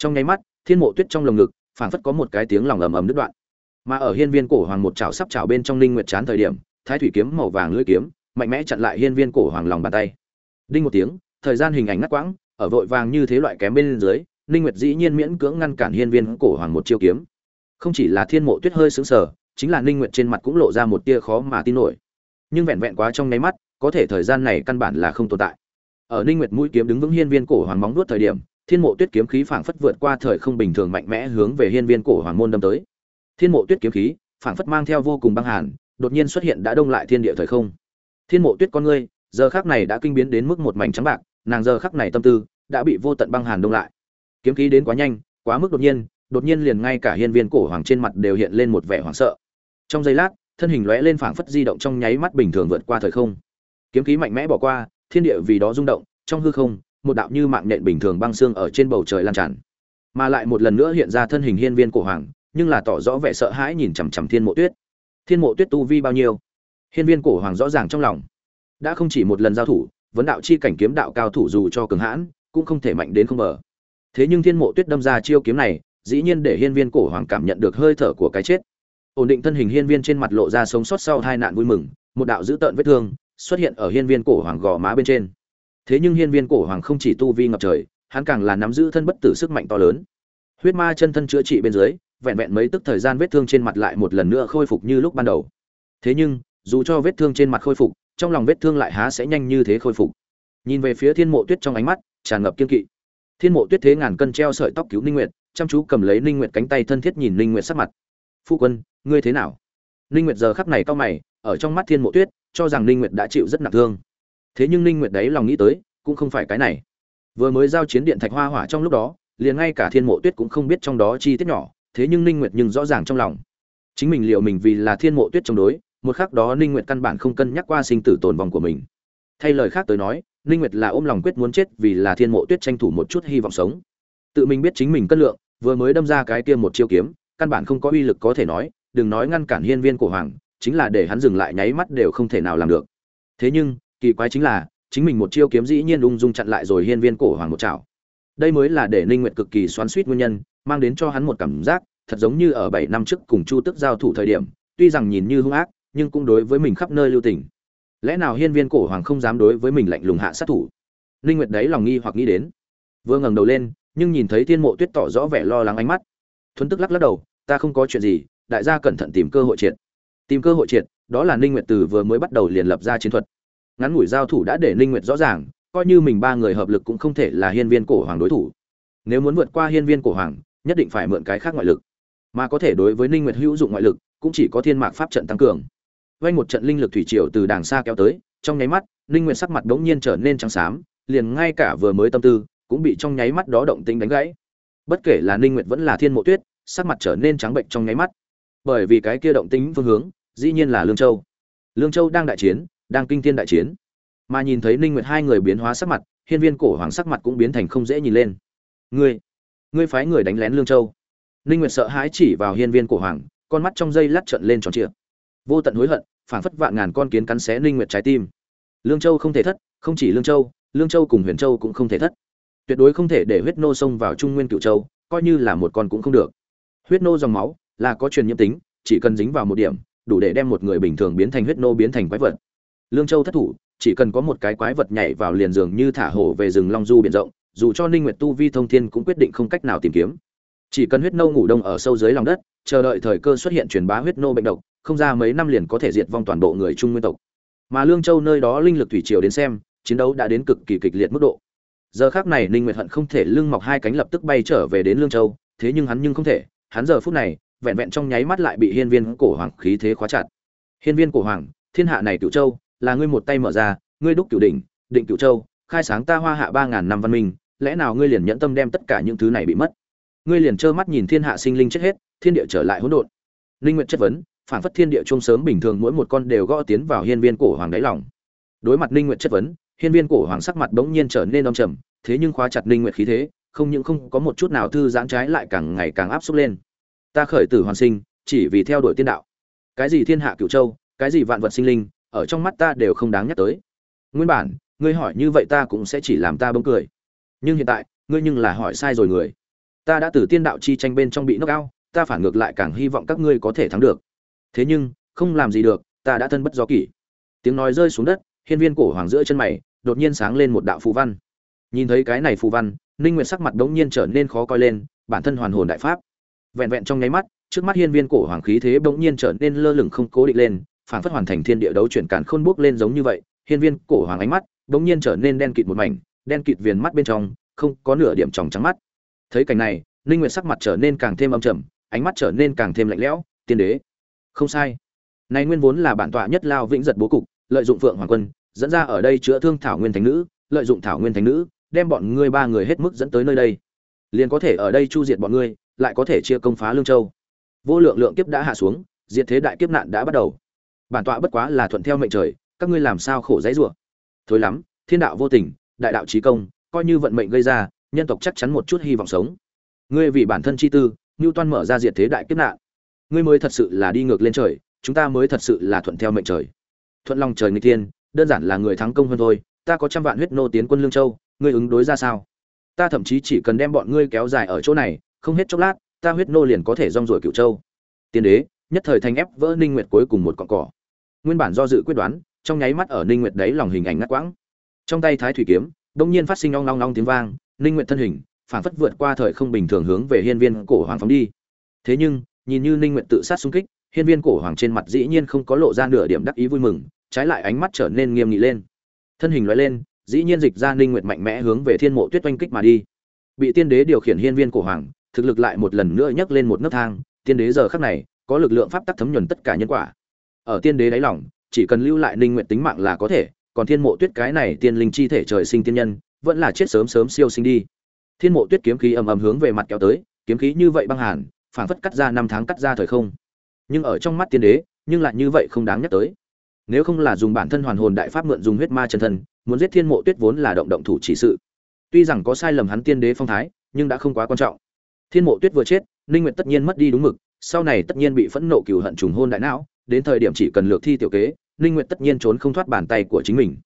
trong nháy mắt, thiên mộ tuyết trong lồng ngực, phảng phất có một cái tiếng lòng ầm ầm đứt đoạn. Mà ở hiên viên cổ hoàng một chảo sắp chảo bên trong linh nguyệt chán thời điểm, thái thủy kiếm màu vàng lưỡi kiếm, mạnh mẽ chặn lại hiên viên cổ hoàng lòng bàn tay. Đinh một tiếng, thời gian hình ảnh ngắt quãng, ở vội vàng như thế loại kém bên dưới linh nguyệt dĩ nhiên miễn cưỡng ngăn cản hiên viên cổ hoàng một chiêu kiếm không chỉ là thiên mộ tuyết hơi sững sờ, chính là ninh nguyệt trên mặt cũng lộ ra một tia khó mà tin nổi. Nhưng vẹn vẹn quá trong nháy mắt, có thể thời gian này căn bản là không tồn tại. Ở ninh nguyệt mũi kiếm đứng vững hiên viên cổ hoàng móng nuốt thời điểm, thiên mộ tuyết kiếm khí phảng phất vượt qua thời không bình thường mạnh mẽ hướng về hiên viên cổ hoàng môn đâm tới. Thiên mộ tuyết kiếm khí phảng phất mang theo vô cùng băng hàn, đột nhiên xuất hiện đã đông lại thiên địa thời không. Thiên mộ tuyết con ngươi, giờ khắc này đã kinh biến đến mức một mảnh trắng bạc, nàng giờ khắc này tâm tư đã bị vô tận băng hàn đông lại. Kiếm khí đến quá nhanh, quá mức đột nhiên đột nhiên liền ngay cả hiên viên cổ hoàng trên mặt đều hiện lên một vẻ hoảng sợ. Trong giây lát, thân hình lóe lên phảng phất di động trong nháy mắt bình thường vượt qua thời không. Kiếm khí mạnh mẽ bỏ qua, thiên địa vì đó rung động, trong hư không, một đạo như mạng nhện bình thường băng xương ở trên bầu trời lan tràn. Mà lại một lần nữa hiện ra thân hình hiên viên cổ hoàng, nhưng là tỏ rõ vẻ sợ hãi nhìn chằm chằm thiên mộ tuyết. Thiên mộ tuyết tu vi bao nhiêu? Hiên viên cổ hoàng rõ ràng trong lòng. Đã không chỉ một lần giao thủ, vấn đạo chi cảnh kiếm đạo cao thủ dù cho cường hãn, cũng không thể mạnh đến không bờ thế nhưng thiên mộ tuyết đâm ra chiêu kiếm này dĩ nhiên để hiên viên cổ hoàng cảm nhận được hơi thở của cái chết. Ổn định thân hình hiên viên trên mặt lộ ra sống sót sau hai nạn vui mừng, một đạo dữ tợn vết thương xuất hiện ở hiên viên cổ hoàng gò má bên trên. Thế nhưng hiên viên cổ hoàng không chỉ tu vi ngập trời, hắn càng là nắm giữ thân bất tử sức mạnh to lớn. Huyết ma chân thân chữa trị bên dưới, vẹn vẹn mấy tức thời gian vết thương trên mặt lại một lần nữa khôi phục như lúc ban đầu. Thế nhưng, dù cho vết thương trên mặt khôi phục, trong lòng vết thương lại há sẽ nhanh như thế khôi phục. Nhìn về phía thiên mộ tuyết trong ánh mắt, tràn ngập kiên kỵ. Thiên mộ tuyết thế ngàn cân treo sợi tóc cứu ninh nguyệt chăm chú cầm lấy ninh nguyệt cánh tay thân thiết nhìn ninh nguyệt sắc mặt. Phu quân, ngươi thế nào? Ninh nguyệt giờ khắc này cao mày, ở trong mắt thiên mộ tuyết, cho rằng ninh nguyệt đã chịu rất nặng thương. Thế nhưng ninh nguyệt đấy lòng nghĩ tới, cũng không phải cái này. Vừa mới giao chiến điện thạch hoa hỏa trong lúc đó, liền ngay cả thiên mộ tuyết cũng không biết trong đó chi tiết nhỏ, thế nhưng ninh nguyệt nhưng rõ ràng trong lòng. Chính mình liệu mình vì là thiên mộ tuyết chống đối, một khắc đó ninh nguyệt căn bản không cân nhắc qua sinh tử tồn vong của mình. Thay lời khác tới nói, ninh nguyệt là ôm lòng quyết muốn chết vì là thiên mộ tuyết tranh thủ một chút hy vọng sống tự mình biết chính mình cân lượng, vừa mới đâm ra cái kia một chiêu kiếm, căn bản không có uy lực có thể nói, đừng nói ngăn cản hiên viên của hoàng, chính là để hắn dừng lại nháy mắt đều không thể nào làm được. Thế nhưng, kỳ quái chính là, chính mình một chiêu kiếm dĩ nhiên ung dung chặn lại rồi hiên viên cổ hoàng một chảo. Đây mới là để ninh nguyệt cực kỳ xoắn xuýt nguyên nhân, mang đến cho hắn một cảm giác, thật giống như ở bảy năm trước cùng chu tức giao thủ thời điểm, tuy rằng nhìn như hung ác, nhưng cũng đối với mình khắp nơi lưu tình. Lẽ nào hiên viên cổ hoàng không dám đối với mình lạnh lùng hạ sát thủ? Ninh nguyệt đấy lòng nghi hoặc nghĩ đến. Vừa ngẩng đầu lên nhưng nhìn thấy thiên mộ tuyết tỏ rõ vẻ lo lắng ánh mắt. Thuấn tức lắc lắc đầu, ta không có chuyện gì, đại gia cẩn thận tìm cơ hội triệt. Tìm cơ hội triệt, đó là ninh nguyệt từ vừa mới bắt đầu liền lập ra chiến thuật. Ngắn ngủi giao thủ đã để ninh nguyệt rõ ràng, coi như mình ba người hợp lực cũng không thể là hiên viên cổ hoàng đối thủ. Nếu muốn vượt qua hiên viên cổ hoàng, nhất định phải mượn cái khác ngoại lực. Mà có thể đối với ninh nguyệt hữu dụng ngoại lực, cũng chỉ có thiên mạc pháp trận tăng cường. Vay một trận linh lực thủy triều từ đàng xa kéo tới, trong nháy mắt, ninh nguyệt sắc mặt đống nhiên trở nên trắng xám, liền ngay cả vừa mới tâm tư cũng bị trong nháy mắt đó động tính đánh gãy. Bất kể là ninh nguyệt vẫn là thiên mộ tuyết, sắc mặt trở nên trắng bệnh trong nháy mắt. Bởi vì cái kia động tính phương hướng, dĩ nhiên là lương châu. Lương châu đang đại chiến, đang kinh thiên đại chiến. Mà nhìn thấy ninh nguyệt hai người biến hóa sắc mặt, hiên viên cổ hoàng sắc mặt cũng biến thành không dễ nhìn lên. Ngươi ngươi phái người đánh lén lương châu? Ninh nguyệt sợ hãi chỉ vào hiên viên cổ hoàng, con mắt trong dây lát trợn lên tròn trịa. Vô tận hối hận, phảng phất vạn ngàn con kiến cắn xé ninh nguyệt trái tim. Lương châu không thể thất, không chỉ lương châu lương châu cùng huyền châu cũng không thể thất tuyệt đối không thể để huyết nô xông vào trung nguyên cựu châu, coi như là một con cũng không được. Huyết nô dòng máu là có truyền nhiễm tính, chỉ cần dính vào một điểm, đủ để đem một người bình thường biến thành huyết nô biến thành quái vật. Lương châu thất thủ, chỉ cần có một cái quái vật nhảy vào liền giường như thả hổ về rừng long du biển rộng, dù cho ninh nguyệt tu vi thông thiên cũng quyết định không cách nào tìm kiếm. Chỉ cần huyết nô ngủ đông ở sâu dưới lòng đất, chờ đợi thời cơ xuất hiện truyền bá huyết nô bệnh độc, không ra mấy năm liền có thể diệt vong toàn bộ người trung nguyên tộc. Mà lương châu nơi đó linh lực thủy triều đến xem, chiến đấu đã đến cực kỳ kịch liệt mức độ giờ khác này ninh nguyệt hận không thể lưng mọc hai cánh lập tức bay trở về đến lương châu, thế nhưng hắn nhưng không thể, hắn giờ phút này, vẹn vẹn trong nháy mắt lại bị hiên viên cổ hoàng khí thế khóa chặt. Hiên viên cổ hoàng, thiên hạ này cửu châu, là ngươi một tay mở ra, ngươi đúc cửu đỉnh, định cửu châu, khai sáng ta hoa hạ ba ngàn năm văn minh, lẽ nào ngươi liền nhẫn tâm đem tất cả những thứ này bị mất? Ngươi liền trơ mắt nhìn thiên hạ sinh linh chết hết, thiên địa trở lại hỗn độn. Linh nguyện chất vấn phản phất thiên địa chung sớm bình thường mỗi một con đều gõ tiến vào hiên viên cổ hoàng đáy lòng. Đối mặt linh nguyện chất vấn hiên viên cổ hoàng sắc mặt bỗng nhiên trở nên đông trầm, thế nhưng khóa chặt linh nguyện khí thế, không những không có một chút nào thư giãn trái lại càng ngày càng áp xúc lên. Ta khởi tử hoàn sinh, chỉ vì theo đuổi tiên đạo. Cái gì thiên hạ cửu châu, cái gì vạn vật sinh linh, ở trong mắt ta đều không đáng nhắc tới. Nguyên bản, ngươi hỏi như vậy ta cũng sẽ chỉ làm ta bỗng cười. Nhưng hiện tại, ngươi nhưng là hỏi sai rồi người. Ta đã từ tiên đạo chi tranh bên trong bị knock out ta phản ngược lại càng hy vọng các ngươi có thể thắng được. Thế nhưng, không làm gì được, ta đã thân bất do kỷ. Tiếng nói rơi xuống đất, hiên viên cổ hoàng giữa chân mày đột nhiên sáng lên một đạo phù văn. Nhìn thấy cái này phù văn, ninh nguyệt sắc mặt đống nhiên trở nên khó coi lên, bản thân hoàn hồn đại pháp. Vẹn vẹn trong nháy mắt, trước mắt hiên viên cổ hoàng khí thế bỗng nhiên trở nên lơ lửng không cố định lên, phản phất hoàn thành thiên địa đấu chuyển càn khôn bước lên giống như vậy, hiên viên cổ hoàng ánh mắt bỗng nhiên trở nên đen kịt một mảnh, đen kịt viền mắt bên trong, không có nửa điểm tròng trắng mắt. Thấy cảnh này, ninh nguyệt sắc mặt trở nên càng thêm âm trầm, ánh mắt trở nên càng thêm lạnh lẽo, tiên đế, không sai. Này nguyên vốn là bản tọa nhất lao vĩnh giật bố cục, lợi dụng phượng hoàng quân dẫn ra ở đây chữa thương thảo nguyên thánh nữ, lợi dụng thảo nguyên thánh nữ, đem bọn ngươi ba người hết mức dẫn tới nơi đây. Liền có thể ở đây chu diệt bọn ngươi, lại có thể chia công phá lương châu. Vô lượng lượng kiếp đã hạ xuống, diệt thế đại kiếp nạn đã bắt đầu. Bản tọa bất quá là thuận theo mệnh trời, các ngươi làm sao khổ dãy rủa? Thôi lắm, thiên đạo vô tình, đại đạo trí công, coi như vận mệnh gây ra, nhân tộc chắc chắn một chút hy vọng sống. Ngươi vì bản thân chi tư ngưu toan mở ra diệt thế đại kiếp nạn. Ngươi mới thật sự là đi ngược lên trời, chúng ta mới thật sự là thuận theo mệnh trời. Thuận lòng trời người tiên đơn giản là người thắng công hơn thôi, ta có trăm vạn huyết nô tiến quân lương châu, ngươi ứng đối ra sao? Ta thậm chí chỉ cần đem bọn ngươi kéo dài ở chỗ này, không hết chốc lát, ta huyết nô liền có thể rong ruổi cựu châu. Tiên đế, nhất thời thành ép vỡ ninh nguyệt cuối cùng một cọn cỏ. Nguyên bản do dự quyết đoán, trong nháy mắt ở ninh nguyệt đấy lòng hình ảnh ngắt quãng. Trong tay thái thủy kiếm, đông nhiên phát sinh long long long tiếng vang, ninh nguyệt thân hình, phản phất vượt qua thời không bình thường hướng về hiên viên cổ hoàng phóng đi. Thế nhưng, nhìn như ninh nguyệt tự sát xung kích, hiên viên cổ hoàng trên mặt dĩ nhiên không có lộ ra nửa điểm đắc ý vui mừng trái lại ánh mắt trở nên nghiêm nghị lên. Thân hình loại lên, dĩ nhiên dịch ra ninh nguyệt mạnh mẽ hướng về thiên mộ tuyết oanh kích mà đi. Bị tiên đế điều khiển hiên viên cổ hoàng, thực lực lại một lần nữa nhấc lên một nấc thang, tiên đế giờ khắc này có lực lượng pháp tắc thấm nhuần tất cả nhân quả. Ở tiên đế đáy lòng, chỉ cần lưu lại ninh nguyệt tính mạng là có thể, còn thiên mộ tuyết cái này tiên linh chi thể trời sinh tiên nhân, vẫn là chết sớm sớm siêu sinh đi. Thiên mộ tuyết kiếm khí ầm ầm hướng về mặt kéo tới, kiếm khí như vậy băng hàn, phảng phất cắt ra năm tháng cắt ra thời không. Nhưng ở trong mắt tiên đế, nhưng lại như vậy không đáng nhắc tới nếu không là dùng bản thân hoàn hồn đại pháp mượn dùng huyết ma chân thân, muốn giết thiên mộ tuyết vốn là động động thủ chỉ sự. Tuy rằng có sai lầm hắn tiên đế phong thái, nhưng đã không quá quan trọng. Thiên mộ tuyết vừa chết, ninh nguyệt tất nhiên mất đi đúng mực, sau này tất nhiên bị phẫn nộ cừu hận trùng hôn đại não, đến thời điểm chỉ cần lược thi tiểu kế, ninh nguyệt tất nhiên trốn không thoát bàn tay của chính mình.